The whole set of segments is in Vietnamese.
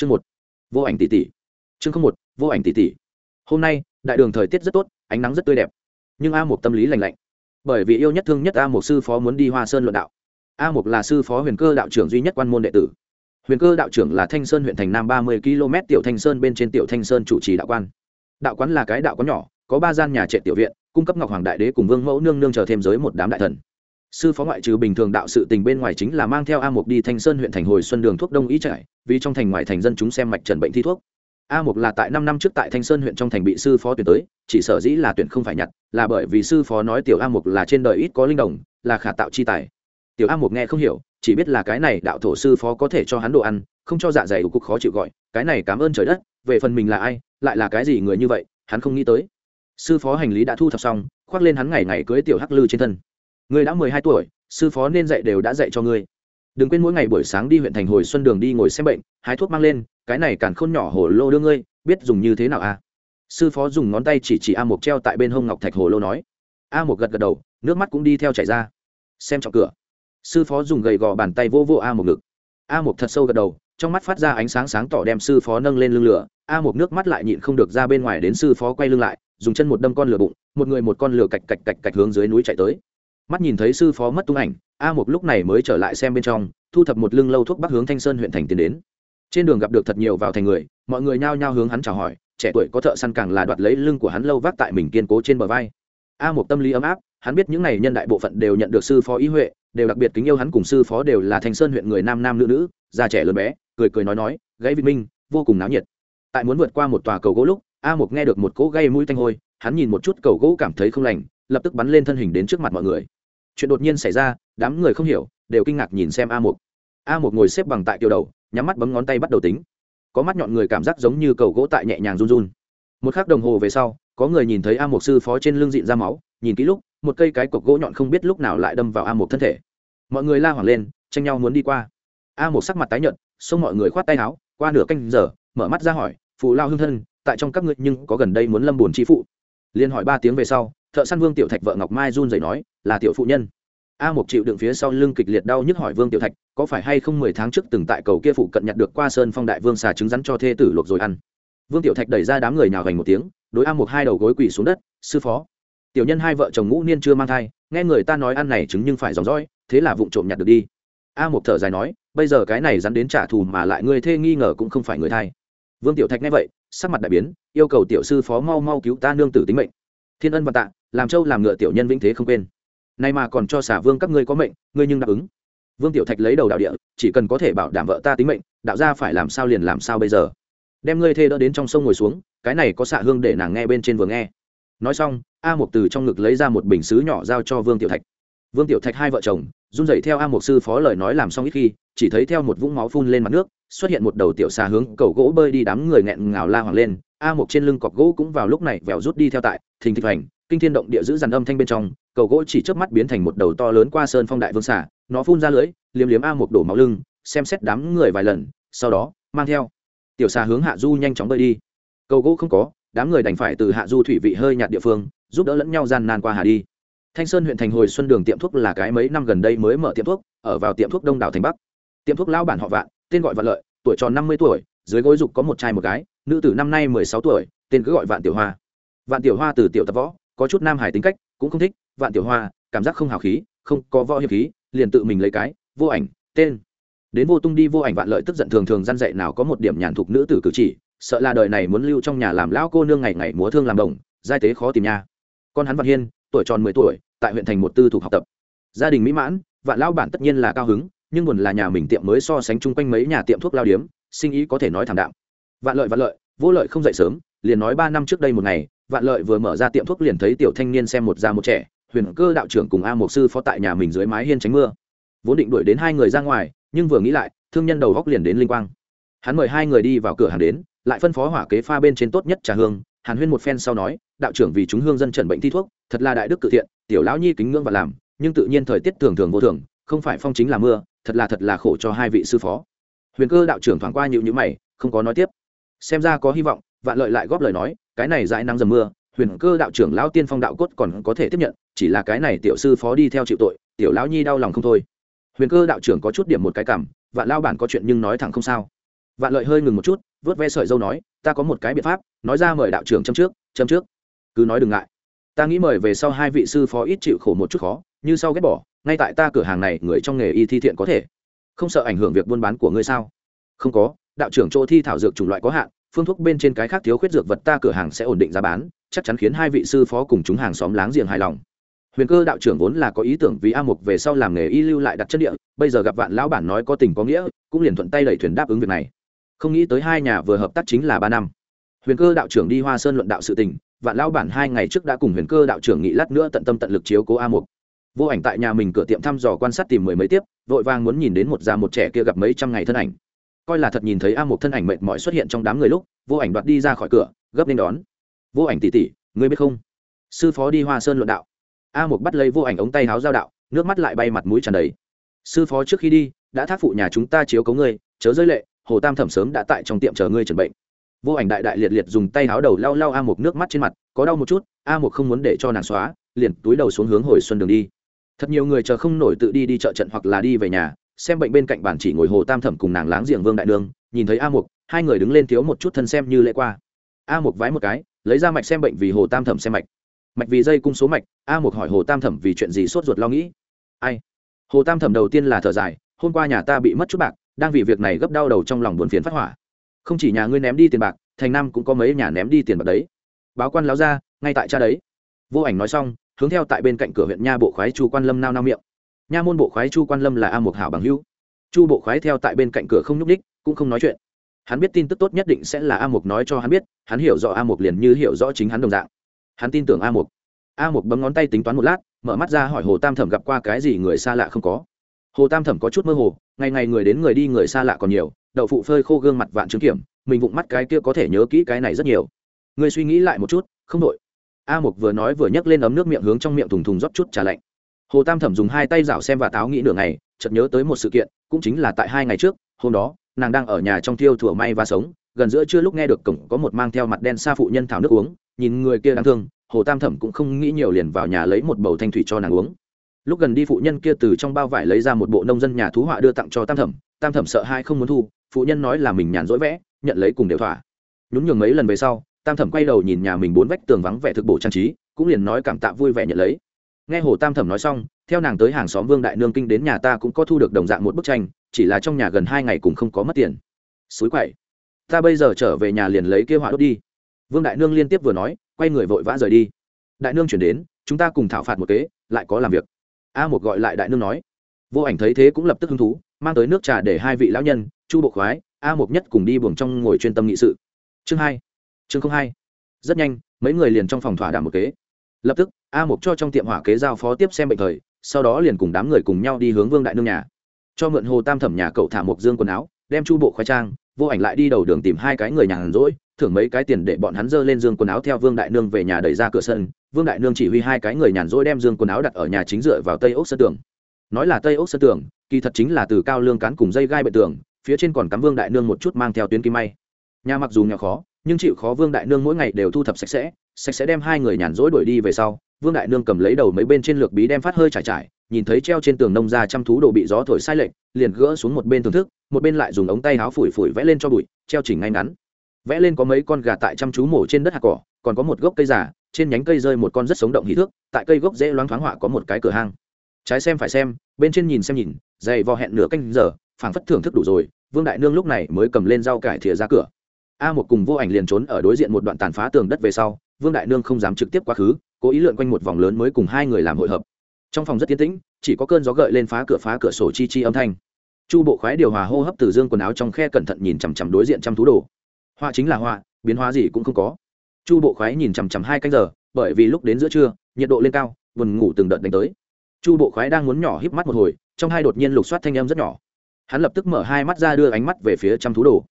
chương một, vô ảnh tỷ tỷ chương không một, vô ảnh tỷ tỷ hôm nay, đại đường thời tiết rất tốt, ánh nắng rất tươi đẹp. Nhưng a một tâm lý lành lạnh. Bởi vì yêu nhất thương nhất a một sư phó muốn đi hoa sơn luận đạo. A một là sư phó huyền cơ đạo trưởng duy nhất quan môn đệ tử. Huyền cơ đạo trưởng là thanh sơn huyện thành nam ba mươi km tiểu thanh sơn bên trên tiểu thanh sơn chủ trì đạo quan. Đạo quán là cái đạo quán nhỏ, có ba gian nhà trệ tiểu viện, cung cấp ngọc hoàng đại đế cùng vương mẫu nương nương chờ thêm giới một đám đại thần sư phó ngoại trừ bình thường đạo sự tình bên ngoài chính là mang theo a mục đi thanh sơn huyện thành hồi xuân đường thuốc đông ý trải vì trong thành ngoài thành dân chúng xem mạch trần bệnh thi thuốc. A mục là tại năm năm trước tại thanh sơn huyện trong thành bị sư phó tuyển tới, chỉ sở dĩ là tuyển không phải nhặt, là bởi vì sư phó nói tiểu a mục là trên đời ít có linh đồng, là khả tạo chi tài. Tiểu a mục nghe không hiểu, chỉ biết là cái này đạo thổ sư phó có thể cho hắn đồ ăn, không cho dạ dày cục khó chịu gọi, cái này cảm ơn trời đất, về phần mình là ai, lại là cái gì người như vậy, hắn không nghĩ tới. Sư phó hành lý đã thu thập xong, khoác lên hắn ngày ngày cưới tiểu hắc lư trên thân ngươi đã mười hai tuổi, sư phó nên dạy đều đã dạy cho ngươi. Đừng quên mỗi ngày buổi sáng đi huyện thành hồi xuân đường đi ngồi xem bệnh, hái thuốc mang lên, cái này càn khôn nhỏ hồ lô đưa ngươi, biết dùng như thế nào à? Sư phó dùng ngón tay chỉ chỉ a mộc treo tại bên hông ngọc thạch hồ lô nói. A mộc gật gật đầu, nước mắt cũng đi theo chảy ra. Xem trọng cửa. Sư phó dùng gầy gò bàn tay vô vô a một ngực. A mộc thật sâu gật đầu, trong mắt phát ra ánh sáng sáng tỏ đem sư phó nâng lên lưng lửa. A một nước mắt lại nhịn không được ra bên ngoài đến sư phó quay lưng lại, dùng chân một đâm con lửa bụng, một người một con lửa cạch cạch cạch cạch hướng dưới núi chạy tới mắt nhìn thấy sư phó mất tung ảnh, a một lúc này mới trở lại xem bên trong, thu thập một lưng lâu thuốc bắc hướng thanh sơn huyện thành tiến đến. Trên đường gặp được thật nhiều vào thành người, mọi người nhao nhao hướng hắn chào hỏi, trẻ tuổi có thợ săn càng là đoạt lấy lưng của hắn lâu vác tại mình kiên cố trên bờ vai. A một tâm lý ấm áp, hắn biết những n à y nhân đại bộ phận đều nhận được sư phó ý huệ, đều đặc biệt kính yêu hắn cùng sư phó đều là thanh sơn huyện người nam nam nữ nữ, già trẻ lớn bé, cười cười nói nói, gãy vị minh, vô cùng náo nhiệt. Tại muốn vượt qua một tòa cầu gỗ lúc, a một nghe được một cỗ gây mũi tanh hôi, hắn nhìn một chút cầu gỗ cảm thấy không lành, lập tức bắn lên thân hình đến trước mặt mọi người chuyện đột nhiên xảy ra, đám người không hiểu, đều kinh ngạc nhìn xem a một a một ngồi xếp bằng tại kiểu đầu, nhắm mắt bấm ngón tay bắt đầu tính. Có mắt nhọn người cảm giác giống như cầu gỗ tại nhẹ nhàng run run. Một k h ắ c đồng hồ về sau, có người nhìn thấy a một sư phó trên lưng dịn ra máu, nhìn kỹ lúc, một cây cái cọc gỗ nhọn không biết lúc nào lại đâm vào a một thân thể. Mọi người la hoảng lên, tranh nhau muốn đi qua. A một sắc mặt tái nhợt, xông mọi người khoát tay áo, qua nửa canh giờ, mở mắt ra hỏi, phụ lao hương thân, tại trong các ngươi nhưng có gần đây muốn lâm buồn chi phụ? Liên hỏi ba tiếng về sau, thợ săn vương tiểu thạch vợ ngọc mai run rẩy nói, là tiểu phụ nhân a một chịu đựng phía sau lưng kịch liệt đau nhức hỏi vương tiểu thạch, có phải hay không mười tháng trước từng tại cầu kia phụ cận nhặt được qua sơn phong đại vương xà trứng rắn cho thê tử luộc rồi ăn? Vương tiểu thạch đẩy ra đám người nào gành một tiếng, đối a một hai đầu gối quỳ xuống đất, sư phó. Tiểu nhân hai vợ chồng ngũ niên chưa mang thai, nghe người ta nói ăn này trứng nhưng phải dòng dõi, thế là vụng trộm nhặt được đi. A một thở dài nói, bây giờ cái này rắn đến trả thù mà lại người thê nghi ngờ cũng không phải người thai. Vương tiểu thạch nghe vậy, sắc mặt đại biến, yêu cầu tiểu sư phó mau mau cứu ta nương tử tính mệnh. Thiên ân và tạ, làm châu làm ngựa tiểu nhân vĩnh thế không quên nay mà còn cho xả vương các ngươi có mệnh, ngươi nhưng đáp ứng. Vương tiểu thạch lấy đầu đạo địa, chỉ cần có thể bảo đảm vợ ta tính mệnh, đạo ra phải làm sao liền làm sao bây giờ. Đem ngươi thê đỡ đến trong sông ngồi xuống, cái này có xạ hương để nàng nghe bên trên vừa nghe. Nói xong, a Mục từ trong ngực lấy ra một bình xứ nhỏ giao cho vương tiểu thạch. Vương tiểu thạch hai vợ chồng, run dậy theo a Mục sư phó lời nói làm xong ít khi, chỉ thấy theo một vũng máu phun lên mặt nước, xuất hiện một đầu tiểu xà hướng cầu gỗ bơi đi đám người nghẹn ngào la hoàng lên. A Mục trên lưng cọc gỗ cũng vào lúc này vèo rút đi theo tại, thình thịch hành kinh thiên động địa giữ dàn âm thanh bên trong, cầu gỗ chỉ chớp mắt biến thành một đầu to lớn qua sơn phong đại vương xà, nó phun ra lưới, liếm liếm a một đổ máu lưng, xem xét đám người vài lần, sau đó, mang theo. Tiểu xà hướng hạ du nhanh chóng bơi đi. Cầu gỗ không có, đám người đành phải từ hạ du thủy vị hơi nhạt địa phương, giúp đỡ lẫn nhau gian nan qua hà đi. Thanh sơn huyện thành hồi xuân đường tiệm thuốc là cái mấy năm gần đây mới mở tiệm thuốc, ở vào tiệm thuốc đông đảo thành bắc. Tiệm thuốc lao bản họ vạn, tên gọi vạn lợi, tuổi tròn năm mươi tuổi, dưới gối dục có một trai một gái, nữ tử năm nay mười sáu tuổi, tên cứ gọi vạn tiểu hoa. Vạn tiểu hoa từ tiểu tập võ có chút nam hải tính cách, cũng không thích, vạn tiểu hoa, cảm giác không hào khí, không có võ hiệp khí, liền tự mình lấy cái, vô ảnh, tên. Đến vô tung đi vô ảnh vạn lợi tức giận thường thường gian dạy nào có một điểm nhàn thục nữ tử cử chỉ, sợ là đời này muốn lưu trong nhà làm lão cô nương ngày ngày múa thương làm đồng, giai tế khó tìm nha. Con hắn vạn hiên, tuổi tròn mười tuổi, tại huyện thành một tư thuộc học tập. Gia đình mỹ mãn, vạn lão bản tất nhiên là cao hứng, nhưng buồn là nhà mình tiệm mới so sánh chung quanh mấy nhà tiệm thuốc lao điếm, sinh ý có thể nói thảm đạm. Vạn lợi vạn lợi, vô lợi không dậy sớm, liền nói ba năm trước đây một ngày vạn lợi vừa mở ra tiệm thuốc liền thấy tiểu thanh niên xem một già một trẻ, huyền cơ đạo trưởng cùng a mục sư phó tại nhà mình dưới mái hiên tránh mưa. Vốn định đuổi đến hai người ra ngoài, nhưng vừa nghĩ lại, thương nhân đầu góc liền đến linh quang. Hắn mời hai người đi vào cửa hàng đến, lại phân phó hỏa kế pha bên trên tốt nhất trà hương, hàn huyên một phen sau nói, đạo trưởng vì chúng hương dân trần bệnh thi thuốc, thật là đại đức cự thiện, tiểu lão nhi kính ngưỡng và làm, nhưng tự nhiên thời tiết thường thường vô thường, không phải phong chính là mưa, thật là thật là khổ cho hai vị sư phó. Huyền cơ đạo trưởng thoáng qua nhịu nhữ mày, không có nói tiếp. Xem ra có hy vọng, vạn lợi lại góp lời nói cái này dãi nắng dầm mưa, huyền cơ đạo trưởng lão tiên phong đạo cốt còn có thể tiếp nhận, chỉ là cái này tiểu sư phó đi theo chịu tội, tiểu lão nhi đau lòng không thôi. Huyền cơ đạo trưởng có chút điểm một cái cảm, vạn lao bản có chuyện nhưng nói thẳng không sao. Vạn lợi hơi ngừng một chút, vớt ve sợi dâu nói, ta có một cái biện pháp, nói ra mời đạo trưởng châm trước châm trước. Cứ nói đừng ngại. Ta nghĩ mời về sau hai vị sư phó ít chịu khổ một chút khó, như sau ghét bỏ, ngay tại ta cửa hàng này, người trong nghề y thi thiện có thể. Không sợ ảnh hưởng việc buôn bán của ngươi sao? Không có, đạo trưởng chỗ thi thảo dược chủng loại có hạn phương thuốc bên trên cái khác thiếu khuyết dược vật ta cửa hàng sẽ ổn định giá bán, chắc chắn khiến hai vị sư phó cùng chúng hàng xóm láng giềng hài lòng. Huyền cơ đạo trưởng vốn là có ý tưởng vì a mục về sau làm nghề y lưu lại đặt chân địa, bây giờ gặp vạn lão bản nói có tình có nghĩa, cũng liền thuận tay đẩy thuyền đáp ứng việc này. Không nghĩ tới hai nhà vừa hợp tác chính là ba năm. Huyền cơ đạo trưởng đi hoa sơn luận đạo sự tình, vạn lão bản hai ngày trước đã cùng huyền cơ đạo trưởng nghị lát nữa tận tâm tận lực chiếu cố a mục. Vô ảnh tại nhà mình cửa tiệm thăm dò quan sát tìm mười mấy tiếp, vội vàng muốn nhìn đến một già một trẻ kia gặp mấy trăm ngày thân ảnh coi là thật nhìn thấy a một thân ảnh mệt mỏi xuất hiện trong đám người lúc, vô ảnh đoạt đi ra khỏi cửa, gấp nên đón. Vô ảnh tỉ tỉ ngươi biết không? Sư phó đi hoa sơn luận đạo. A một bắt lấy vô ảnh ống tay háo giao đạo, nước mắt lại bay mặt mũi tràn đầy. Sư phó trước khi đi, đã thác phụ nhà chúng ta chiếu cấu ngươi, chớ rơi lệ, hồ tam thẩm sớm đã tại trong tiệm chờ ngươi trần bệnh. Vô ảnh đại đại liệt liệt dùng tay háo đầu lau lau a một nước mắt trên mặt, có đau một chút, a một không muốn để cho nàng xóa, liền túi đầu xuống hướng hồi xuân đường đi. Thật nhiều người chờ không nổi tự đi đi chợ trận hoặc là đi về nhà xem bệnh bên cạnh bàn chỉ ngồi hồ tam thẩm cùng nàng láng giềng vương đại nương, nhìn thấy a mục, hai người đứng lên thiếu một chút thân xem như lễ qua. A mục vái một cái, lấy ra mạch xem bệnh vì hồ tam thẩm xem mạch. Mạch vì dây cung số mạch, a mục hỏi hồ tam thẩm vì chuyện gì sốt ruột lo nghĩ. Ai? Hồ tam thẩm đầu tiên là thở dài, hôm qua nhà ta bị mất chút bạc, đang vì việc này gấp đau đầu trong lòng buồn phiền phát hỏa. Không chỉ nhà ngươi ném đi tiền bạc, thành nam cũng có mấy nhà ném đi tiền bạc đấy. Báo quan láo ra, ngay tại cha đấy. Vô ảnh nói xong, hướng theo tại bên cạnh cửa huyện nha bộ khoái chu quan lâm nao nao miệng nha môn bộ khoái chu quan lâm là a mục hảo bằng hữu. Chu bộ khoái theo tại bên cạnh cửa không nhúc ních cũng không nói chuyện. Hắn biết tin tức tốt nhất định sẽ là a mục nói cho hắn biết, hắn hiểu rõ a mục liền như hiểu rõ chính hắn đồng dạng. Hắn tin tưởng a mục. A mục bấm ngón tay tính toán một lát, mở mắt ra hỏi hồ tam thẩm gặp qua cái gì người xa lạ không có. Hồ tam thẩm có chút mơ hồ, ngày ngày người đến người đi người xa lạ còn nhiều, đậu phụ phơi khô gương mặt vạn chứng kiểm, mình vụng mắt cái kia có thể nhớ kỹ cái này rất nhiều. Người suy nghĩ lại một chút, không đội a mục vừa nói vừa nhấc lên ấm nước miệng hướng trong miệng thùng thùng rót chút trà lạnh hồ tam thẩm dùng hai tay rảo xem và táo nghĩ nửa ngày, chợt nhớ tới một sự kiện, cũng chính là tại hai ngày trước, hôm đó, nàng đang ở nhà trong thiêu thủa may và sống, gần giữa trưa lúc nghe được cổng có một mang theo mặt đen xa phụ nhân thảo nước uống, nhìn người kia đáng thương, hồ tam thẩm cũng không nghĩ nhiều liền vào nhà lấy một bầu thanh thủy cho nàng uống. Lúc gần đi phụ nhân kia từ trong bao vải lấy ra một bộ nông dân nhà thú họa đưa tặng cho tam thẩm tam thẩm sợ hai không muốn thu, phụ nhân nói là mình nhàn rỗi vẽ, nhận lấy cùng đều thỏa. Nhún nhường mấy lần về sau, tam thẩm quay đầu nhìn nhà mình bốn vách tường vắng vẻ thực bổ trang trí, cũng liền nói cảm tạ vui vẻ nhận lấy nghe hồ tam thẩm nói xong, theo nàng tới hàng xóm vương đại nương kinh đến nhà ta cũng có thu được đồng dạng một bức tranh, chỉ là trong nhà gần hai ngày cũng không có mất tiền. Suối quậy. Ta bây giờ trở về nhà liền lấy kêu họa đốt đi. Vương đại nương liên tiếp vừa nói, quay người vội vã rời đi. Đại nương chuyển đến, chúng ta cùng thảo phạt một kế, lại có làm việc. A một gọi lại đại nương nói. Vô ảnh thấy thế cũng lập tức hứng thú, mang tới nước trà để hai vị lão nhân, chu bộ khoái, a một nhất cùng đi buồng trong ngồi chuyên tâm nghị sự. Chương hai. Chương không hai. Rất nhanh, mấy người liền trong phòng thỏa đảm một kế lập tức, a Mục cho trong tiệm hỏa kế giao phó tiếp xem bệnh thời, sau đó liền cùng đám người cùng nhau đi hướng vương đại nương nhà. Cho mượn hồ tam thẩm nhà cậu thả một dương quần áo, đem chu bộ khoái trang, vô ảnh lại đi đầu đường tìm hai cái người nhàn rỗi, thưởng mấy cái tiền để bọn hắn dơ lên dương quần áo theo vương đại nương về nhà đẩy ra cửa sân. Vương đại nương chỉ huy hai cái người nhàn rỗi đem dương quần áo đặt ở nhà chính dựa vào tây ốc sân tường. Nói là tây ốc sân tường, kỳ thật chính là từ cao lương cán cùng dây gai bệ tường, phía trên còn cắm vương đại nương một chút mang theo tuyến kim may. Nhà mặc dù nhỏ khó, nhưng chịu khó vương đại nương mỗi ngày đều thu thập sạch sẽ sạch sẽ đem hai người nhàn rỗi đuổi đi về sau, vương đại nương cầm lấy đầu mấy bên trên lược bí đem phát hơi trải trải, nhìn thấy treo trên tường nông ra chăm thú đồ bị gió thổi sai lệch, liền gỡ xuống một bên thưởng thức, một bên lại dùng ống tay áo phủi phủi vẽ lên cho bụi, treo chỉnh ngay ngắn. Vẽ lên có mấy con gà tại chăm chú mổ trên đất hạt cỏ, còn có một gốc cây già, trên nhánh cây rơi một con rất sống động hí thước, tại cây gốc dễ loáng thoáng họa có một cái cửa hang. Trái xem phải xem, bên trên nhìn xem nhìn, dày vò hẹn nửa canh giờ, phảng phất thưởng thức đủ rồi, vương đại nương lúc này mới cầm lên rau cải thìa ra cửa. A một cùng vô ảnh liền trốn ở đối diện một đoạn tàn phá tường đất về sau vương đại nương không dám trực tiếp quá khứ, cố ý lượn quanh một vòng lớn mới cùng hai người làm hội hợp. Trong phòng rất tiến tĩnh, chỉ có cơn gió gợi lên phá cửa phá cửa sổ chi chi âm thanh. Chu bộ khoái điều hòa hô hấp từ dương quần áo trong khe cẩn thận nhìn chằm chằm đối diện chăm thú đồ. Họa chính là họa, biến hóa gì cũng không có. Chu bộ khoái nhìn chằm chằm hai canh giờ, bởi vì lúc đến giữa trưa, nhiệt độ lên cao, buồn ngủ từng đợt đánh tới. Chu bộ khoái đang muốn nhỏ híp mắt một hồi, trong hai đột nhiên lục soát thanh âm rất nhỏ. Hắn lập tức mở hai mắt ra đưa ánh mắt về phía chăm thú đồ.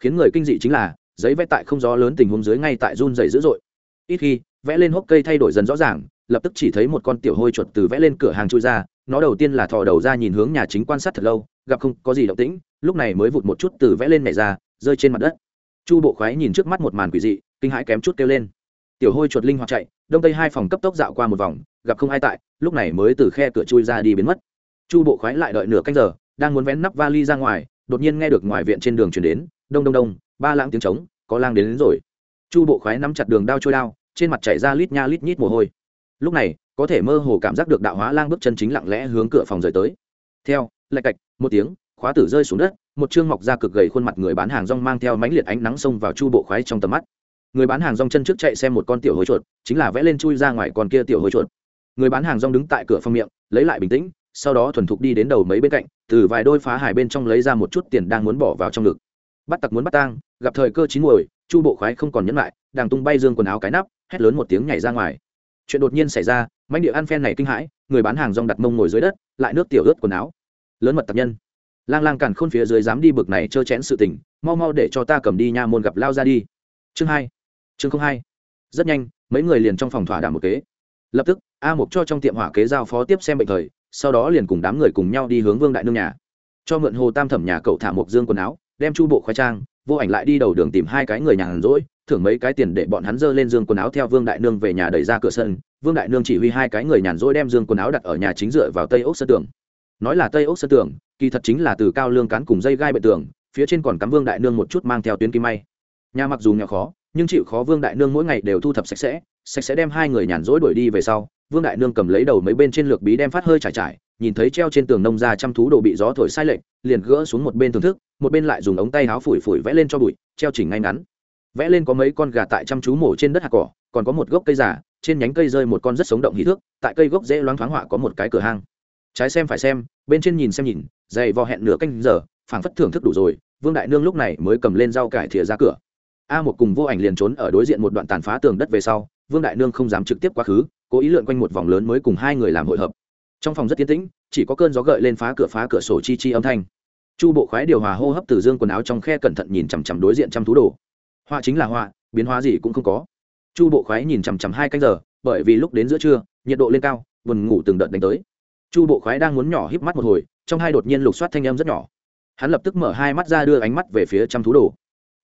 Khiến người kinh dị chính là, giấy vẽ tại không gió lớn tình huống dưới ngay tại run dày dữ dội ít khi vẽ lên hốc cây thay đổi dần rõ ràng lập tức chỉ thấy một con tiểu hôi chuột từ vẽ lên cửa hàng chui ra nó đầu tiên là thò đầu ra nhìn hướng nhà chính quan sát thật lâu gặp không có gì động tĩnh lúc này mới vụt một chút từ vẽ lên nhảy ra rơi trên mặt đất. Chu bộ khoái nhìn trước mắt một màn quỷ dị kinh hãi kém chút kêu lên. Tiểu hôi chuột linh hoạt chạy đông tây hai phòng cấp tốc dạo qua một vòng gặp không ai tại lúc này mới từ khe cửa chui ra đi biến mất. Chu bộ khoái lại đợi nửa canh giờ đang muốn vén nắp vali ra ngoài đột nhiên nghe được ngoài viện trên đường chuyển đến đông đông đông ba lãng tiếng trống có lang đến, đến rồi. Chu bộ khoái nắm chặt đường đao trôi đao trên mặt chảy ra lít nha lít nhít mồ hôi. Lúc này, có thể mơ hồ cảm giác được đạo hóa lang bước chân chính lặng lẽ hướng cửa phòng rời tới. Theo, lạch cạch, một tiếng, khóa tử rơi xuống đất, một chương mọc ra cực gầy khuôn mặt người bán hàng rong mang theo mánh liệt ánh nắng xông vào chu bộ khoái trong tầm mắt. Người bán hàng rong chân trước chạy xem một con tiểu hối chuột, chính là vẽ lên chui ra ngoài con kia tiểu hối chuột. Người bán hàng rong đứng tại cửa phòng miệng, lấy lại bình tĩnh, sau đó thuần thục đi đến đầu mấy bên cạnh, từ vài đôi phá hải bên trong lấy ra một chút tiền đang muốn bỏ vào trong ngực. Bắt tặc muốn bắt tang, gặp thời cơ chín muồi, chu bộ khoái không còn nhẫn lại đang tung bay dương quần áo cái nắp hét lớn một tiếng nhảy ra ngoài. Chuyện đột nhiên xảy ra mánh địa ăn phen này kinh hãi, người bán hàng rong đặt mông ngồi dưới đất, lại nước tiểu ướt quần áo. Lớn mật tập nhân. Lang lang càn khôn phía dưới dám đi bực này trơ chẽn sự tình, mau mau để cho ta cầm đi nha môn gặp lao ra đi. Chương hai, chương không hai. Rất nhanh, mấy người liền trong phòng thỏa đàm một kế. Lập tức, a mục cho trong tiệm hỏa kế giao phó tiếp xem bệnh thời, sau đó liền cùng đám người cùng nhau đi hướng vương đại nương nhà. Cho mượn hồ tam thẩm nhà cậu thả một dương quần áo, đem chu bộ khoai trang vô ảnh lại đi đầu đường tìm hai cái người nhàn rỗi, thưởng mấy cái tiền để bọn hắn dơ lên dương quần áo theo vương đại nương về nhà đẩy ra cửa sân. Vương đại nương chỉ huy hai cái người nhàn rỗi đem dương quần áo đặt ở nhà chính dựa vào tây ốc sân tường. Nói là tây ốc sân tường, kỳ thật chính là từ cao lương cán cùng dây gai bệ tường, phía trên còn cắm vương đại nương một chút mang theo tuyến kim may. Nhà mặc dù nghèo khó, nhưng chịu khó vương đại nương mỗi ngày đều thu thập sạch sẽ sạch sẽ đem hai người nhàn rỗi đuổi đi về sau, vương đại nương cầm lấy đầu mấy bên trên lược bí đem phát hơi trải trải nhìn thấy treo trên tường nông ra chăm thú đồ bị gió thổi sai lệch, liền gỡ xuống một bên thưởng thức, một bên lại dùng ống tay áo phủi phủi vẽ lên cho bụi, treo chỉnh ngay ngắn. Vẽ lên có mấy con gà tại chăm chú mổ trên đất hạt cỏ, còn có một gốc cây giả trên nhánh cây rơi một con rất sống động hí thước, tại cây gốc dễ loáng thoáng họa có một cái cửa hang. Trái xem phải xem, bên trên nhìn xem nhìn, dày vò hẹn nửa canh giờ, phảng phất thưởng thức đủ rồi, vương đại nương lúc này mới cầm lên rau cải thìa ra cửa. A một cùng vô ảnh liền trốn ở đối diện một đoạn tàn phá tường đất về sau, vương đại nương không dám trực tiếp quá khứ, cố ý lượn quanh một vòng lớn mới cùng hai người làm hội hợp trong phòng rất tiến tĩnh, chỉ có cơn gió gợi lên phá cửa phá cửa sổ chi chi âm thanh. Chu bộ khoái điều hòa hô hấp từ dương quần áo trong khe cẩn thận nhìn chằm chằm đối diện chăm thú đồ. Họa chính là họa, biến hóa gì cũng không có. Chu bộ khoái nhìn chằm chằm hai canh giờ, bởi vì lúc đến giữa trưa, nhiệt độ lên cao, buồn ngủ từng đợt đánh tới. Chu bộ khoái đang muốn nhỏ híp mắt một hồi, trong hai đột nhiên lục soát thanh âm rất nhỏ. Hắn lập tức mở hai mắt ra đưa ánh mắt về phía chăm thú đồ.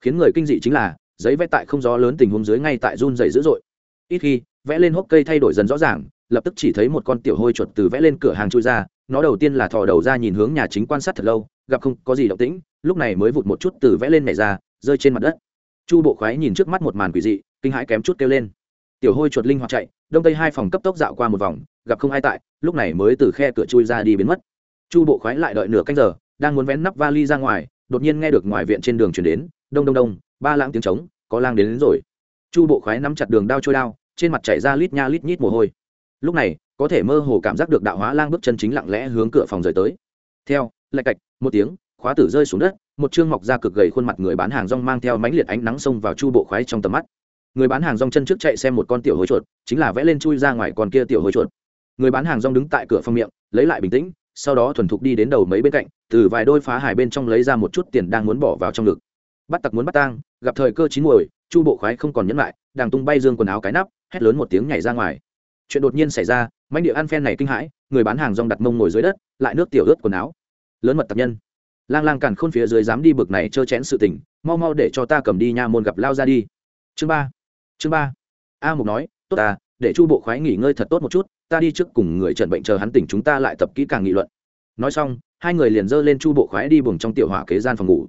Khiến người kinh dị chính là, giấy vẽ tại không gió lớn tình huống dưới ngay tại run dày dữ dội. Ít khi, vẽ lên hốc cây thay đổi dần rõ ràng lập tức chỉ thấy một con tiểu hôi chuột từ vẽ lên cửa hàng chui ra nó đầu tiên là thò đầu ra nhìn hướng nhà chính quan sát thật lâu gặp không có gì động tĩnh lúc này mới vụt một chút từ vẽ lên nhảy ra rơi trên mặt đất. Chu bộ khoái nhìn trước mắt một màn quỷ dị kinh hãi kém chút kêu lên. Tiểu hôi chuột linh hoạt chạy đông tây hai phòng cấp tốc dạo qua một vòng gặp không ai tại lúc này mới từ khe cửa chui ra đi biến mất. Chu bộ khoái lại đợi nửa canh giờ đang muốn vén nắp vali ra ngoài đột nhiên nghe được ngoài viện trên đường chuyển đến đông đông đông ba lãng tiếng trống có lang đến, đến rồi. Chu bộ khoái nắm chặt đường đao trôi đao trên mặt chảy ra lít nha lít nhít mồ hôi lúc này, có thể mơ hồ cảm giác được đạo hóa lang bước chân chính lặng lẽ hướng cửa phòng rời tới. Theo, lạch cạch, một tiếng, khóa tử rơi xuống đất, một chương mọc ra cực gầy khuôn mặt người bán hàng rong mang theo mánh liệt ánh nắng xông vào chu bộ khoái trong tầm mắt. Người bán hàng rong chân trước chạy xem một con tiểu hối chuột, chính là vẽ lên chui ra ngoài con kia tiểu hối chuột. Người bán hàng rong đứng tại cửa phòng miệng, lấy lại bình tĩnh, sau đó thuần thục đi đến đầu mấy bên cạnh, từ vài đôi phá hải bên trong lấy ra một chút tiền đang muốn bỏ vào trong ngực. Bắt tặc muốn bắt tang, gặp thời cơ chín muồi, chu bộ khoái không còn nhẫn lại đang tung bay dương quần áo cái nắp, hét lớn một tiếng nhảy ra ngoài chuyện đột nhiên xảy ra manh địa ăn phen này kinh hãi, người bán hàng rong đặt mông ngồi dưới đất, lại nước tiểu ướt quần áo. Lớn mật tập nhân. Lang lang càn khôn phía dưới dám đi bực này trơ chén sự tình, mau mau để cho ta cầm đi nha môn gặp lao ra đi. Chương ba. Chương ba. A mục nói, tốt ta để chu bộ khoái nghỉ ngơi thật tốt một chút, ta đi trước cùng người trần bệnh chờ hắn tỉnh chúng ta lại tập kỹ càng nghị luận. Nói xong, hai người liền dơ lên chu bộ khoái đi buồng trong tiểu hỏa kế gian phòng ngủ.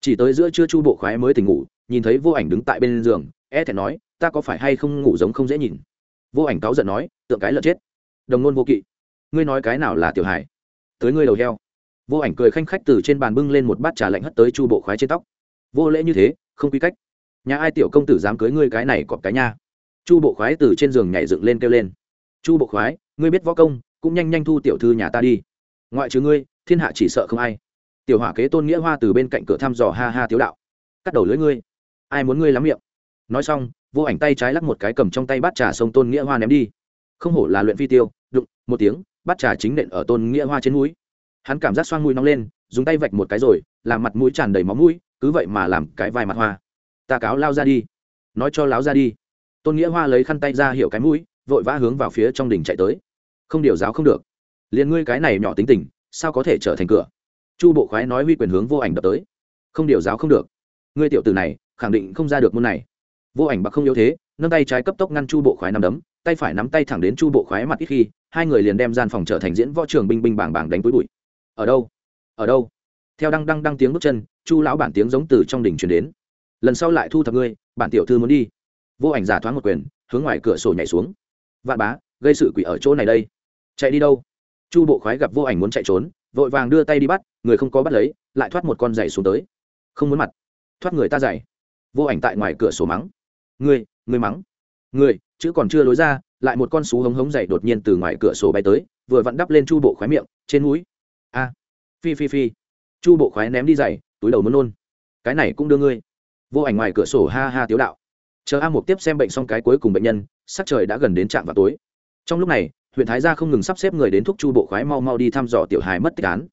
Chỉ tới giữa trưa chu bộ khoái mới tỉnh ngủ, nhìn thấy vô ảnh đứng tại bên giường e thẹn nói, ta có phải hay không ngủ giống không dễ nhìn? Vô ảnh cáu giận nói, tượng cái lợn chết. Đồng nôn vô kỵ, ngươi nói cái nào là tiểu hải tới ngươi đầu heo. Vô ảnh cười khanh khách từ trên bàn bưng lên một bát trà lạnh hất tới chu bộ khoái trên tóc. Vô lễ như thế, không quy cách. Nhà ai tiểu công tử dám cưới ngươi cái này cọp cái nha? Chu bộ khoái từ trên giường nhảy dựng lên kêu lên. Chu bộ khoái, ngươi biết võ công, cũng nhanh nhanh thu tiểu thư nhà ta đi. Ngoại trừ ngươi, thiên hạ chỉ sợ không ai. Tiểu hỏa kế tôn nghĩa hoa từ bên cạnh cửa thăm dò ha ha tiếu đạo. Cắt đầu lưới ngươi. Ai muốn ngươi lắm miệng? Nói xong vô ảnh tay trái lắc một cái cầm trong tay bát trà sông tôn nghĩa hoa ném đi. Không hổ là luyện phi tiêu, đụng, một tiếng, bát trà chính nện ở tôn nghĩa hoa trên mũi. Hắn cảm giác xoang mũi nóng lên, dùng tay vạch một cái rồi, làm mặt mũi tràn đầy máu mũi, cứ vậy mà làm cái vai mặt hoa. Ta cáo lao ra đi. Nói cho láo ra đi. Tôn nghĩa hoa lấy khăn tay ra hiểu cái mũi, vội vã hướng vào phía trong đình chạy tới. Không điều giáo không được. Liền ngươi cái này nhỏ tính tình, sao có thể trở thành cửa? Chu bộ khoái nói huy quyền hướng vô ảnh đập tới. Không điều giáo không được. Ngươi tiểu từ này, khẳng định không ra được môn này vô ảnh bạc không yếu thế, nâng tay trái cấp tốc ngăn chu bộ khoái nằm đấm, tay phải nắm tay thẳng đến chu bộ khoái mặt ít khi, hai người liền đem gian phòng trở thành diễn võ trường binh binh bảng bảng đánh túi bụi. Ở đâu? Ở đâu? Theo đăng đăng đăng tiếng bước chân, chu lão bản tiếng giống từ trong đỉnh truyền đến. Lần sau lại thu thập ngươi, bản tiểu thư muốn đi. Vô ảnh giả thoáng một quyền, hướng ngoài cửa sổ nhảy xuống. Vạn bá, gây sự quỷ ở chỗ này đây. Chạy đi đâu? Chu bộ khoái gặp vô ảnh muốn chạy trốn, vội vàng đưa tay đi bắt, người không có bắt lấy, lại thoát một con giày xuống tới. Không muốn mặt. Thoát người ta giày. Vô ảnh tại ngoài cửa sổ mắng người người mắng. Người chữ còn chưa lối ra, lại một con sú hống hống dậy đột nhiên từ ngoài cửa sổ bay tới, vừa vặn đắp lên chu bộ khoái miệng, trên mũi. A. Phi phi phi. Chu bộ khoái ném đi giày, túi đầu muốn nôn. Cái này cũng đưa ngươi. Vô ảnh ngoài cửa sổ ha ha tiếu đạo. Chờ a một tiếp xem bệnh xong cái cuối cùng bệnh nhân, sắc trời đã gần đến trạm vào tối. Trong lúc này, huyện thái gia không ngừng sắp xếp người đến thúc chu bộ khoái mau mau đi thăm dò tiểu hài mất tích án.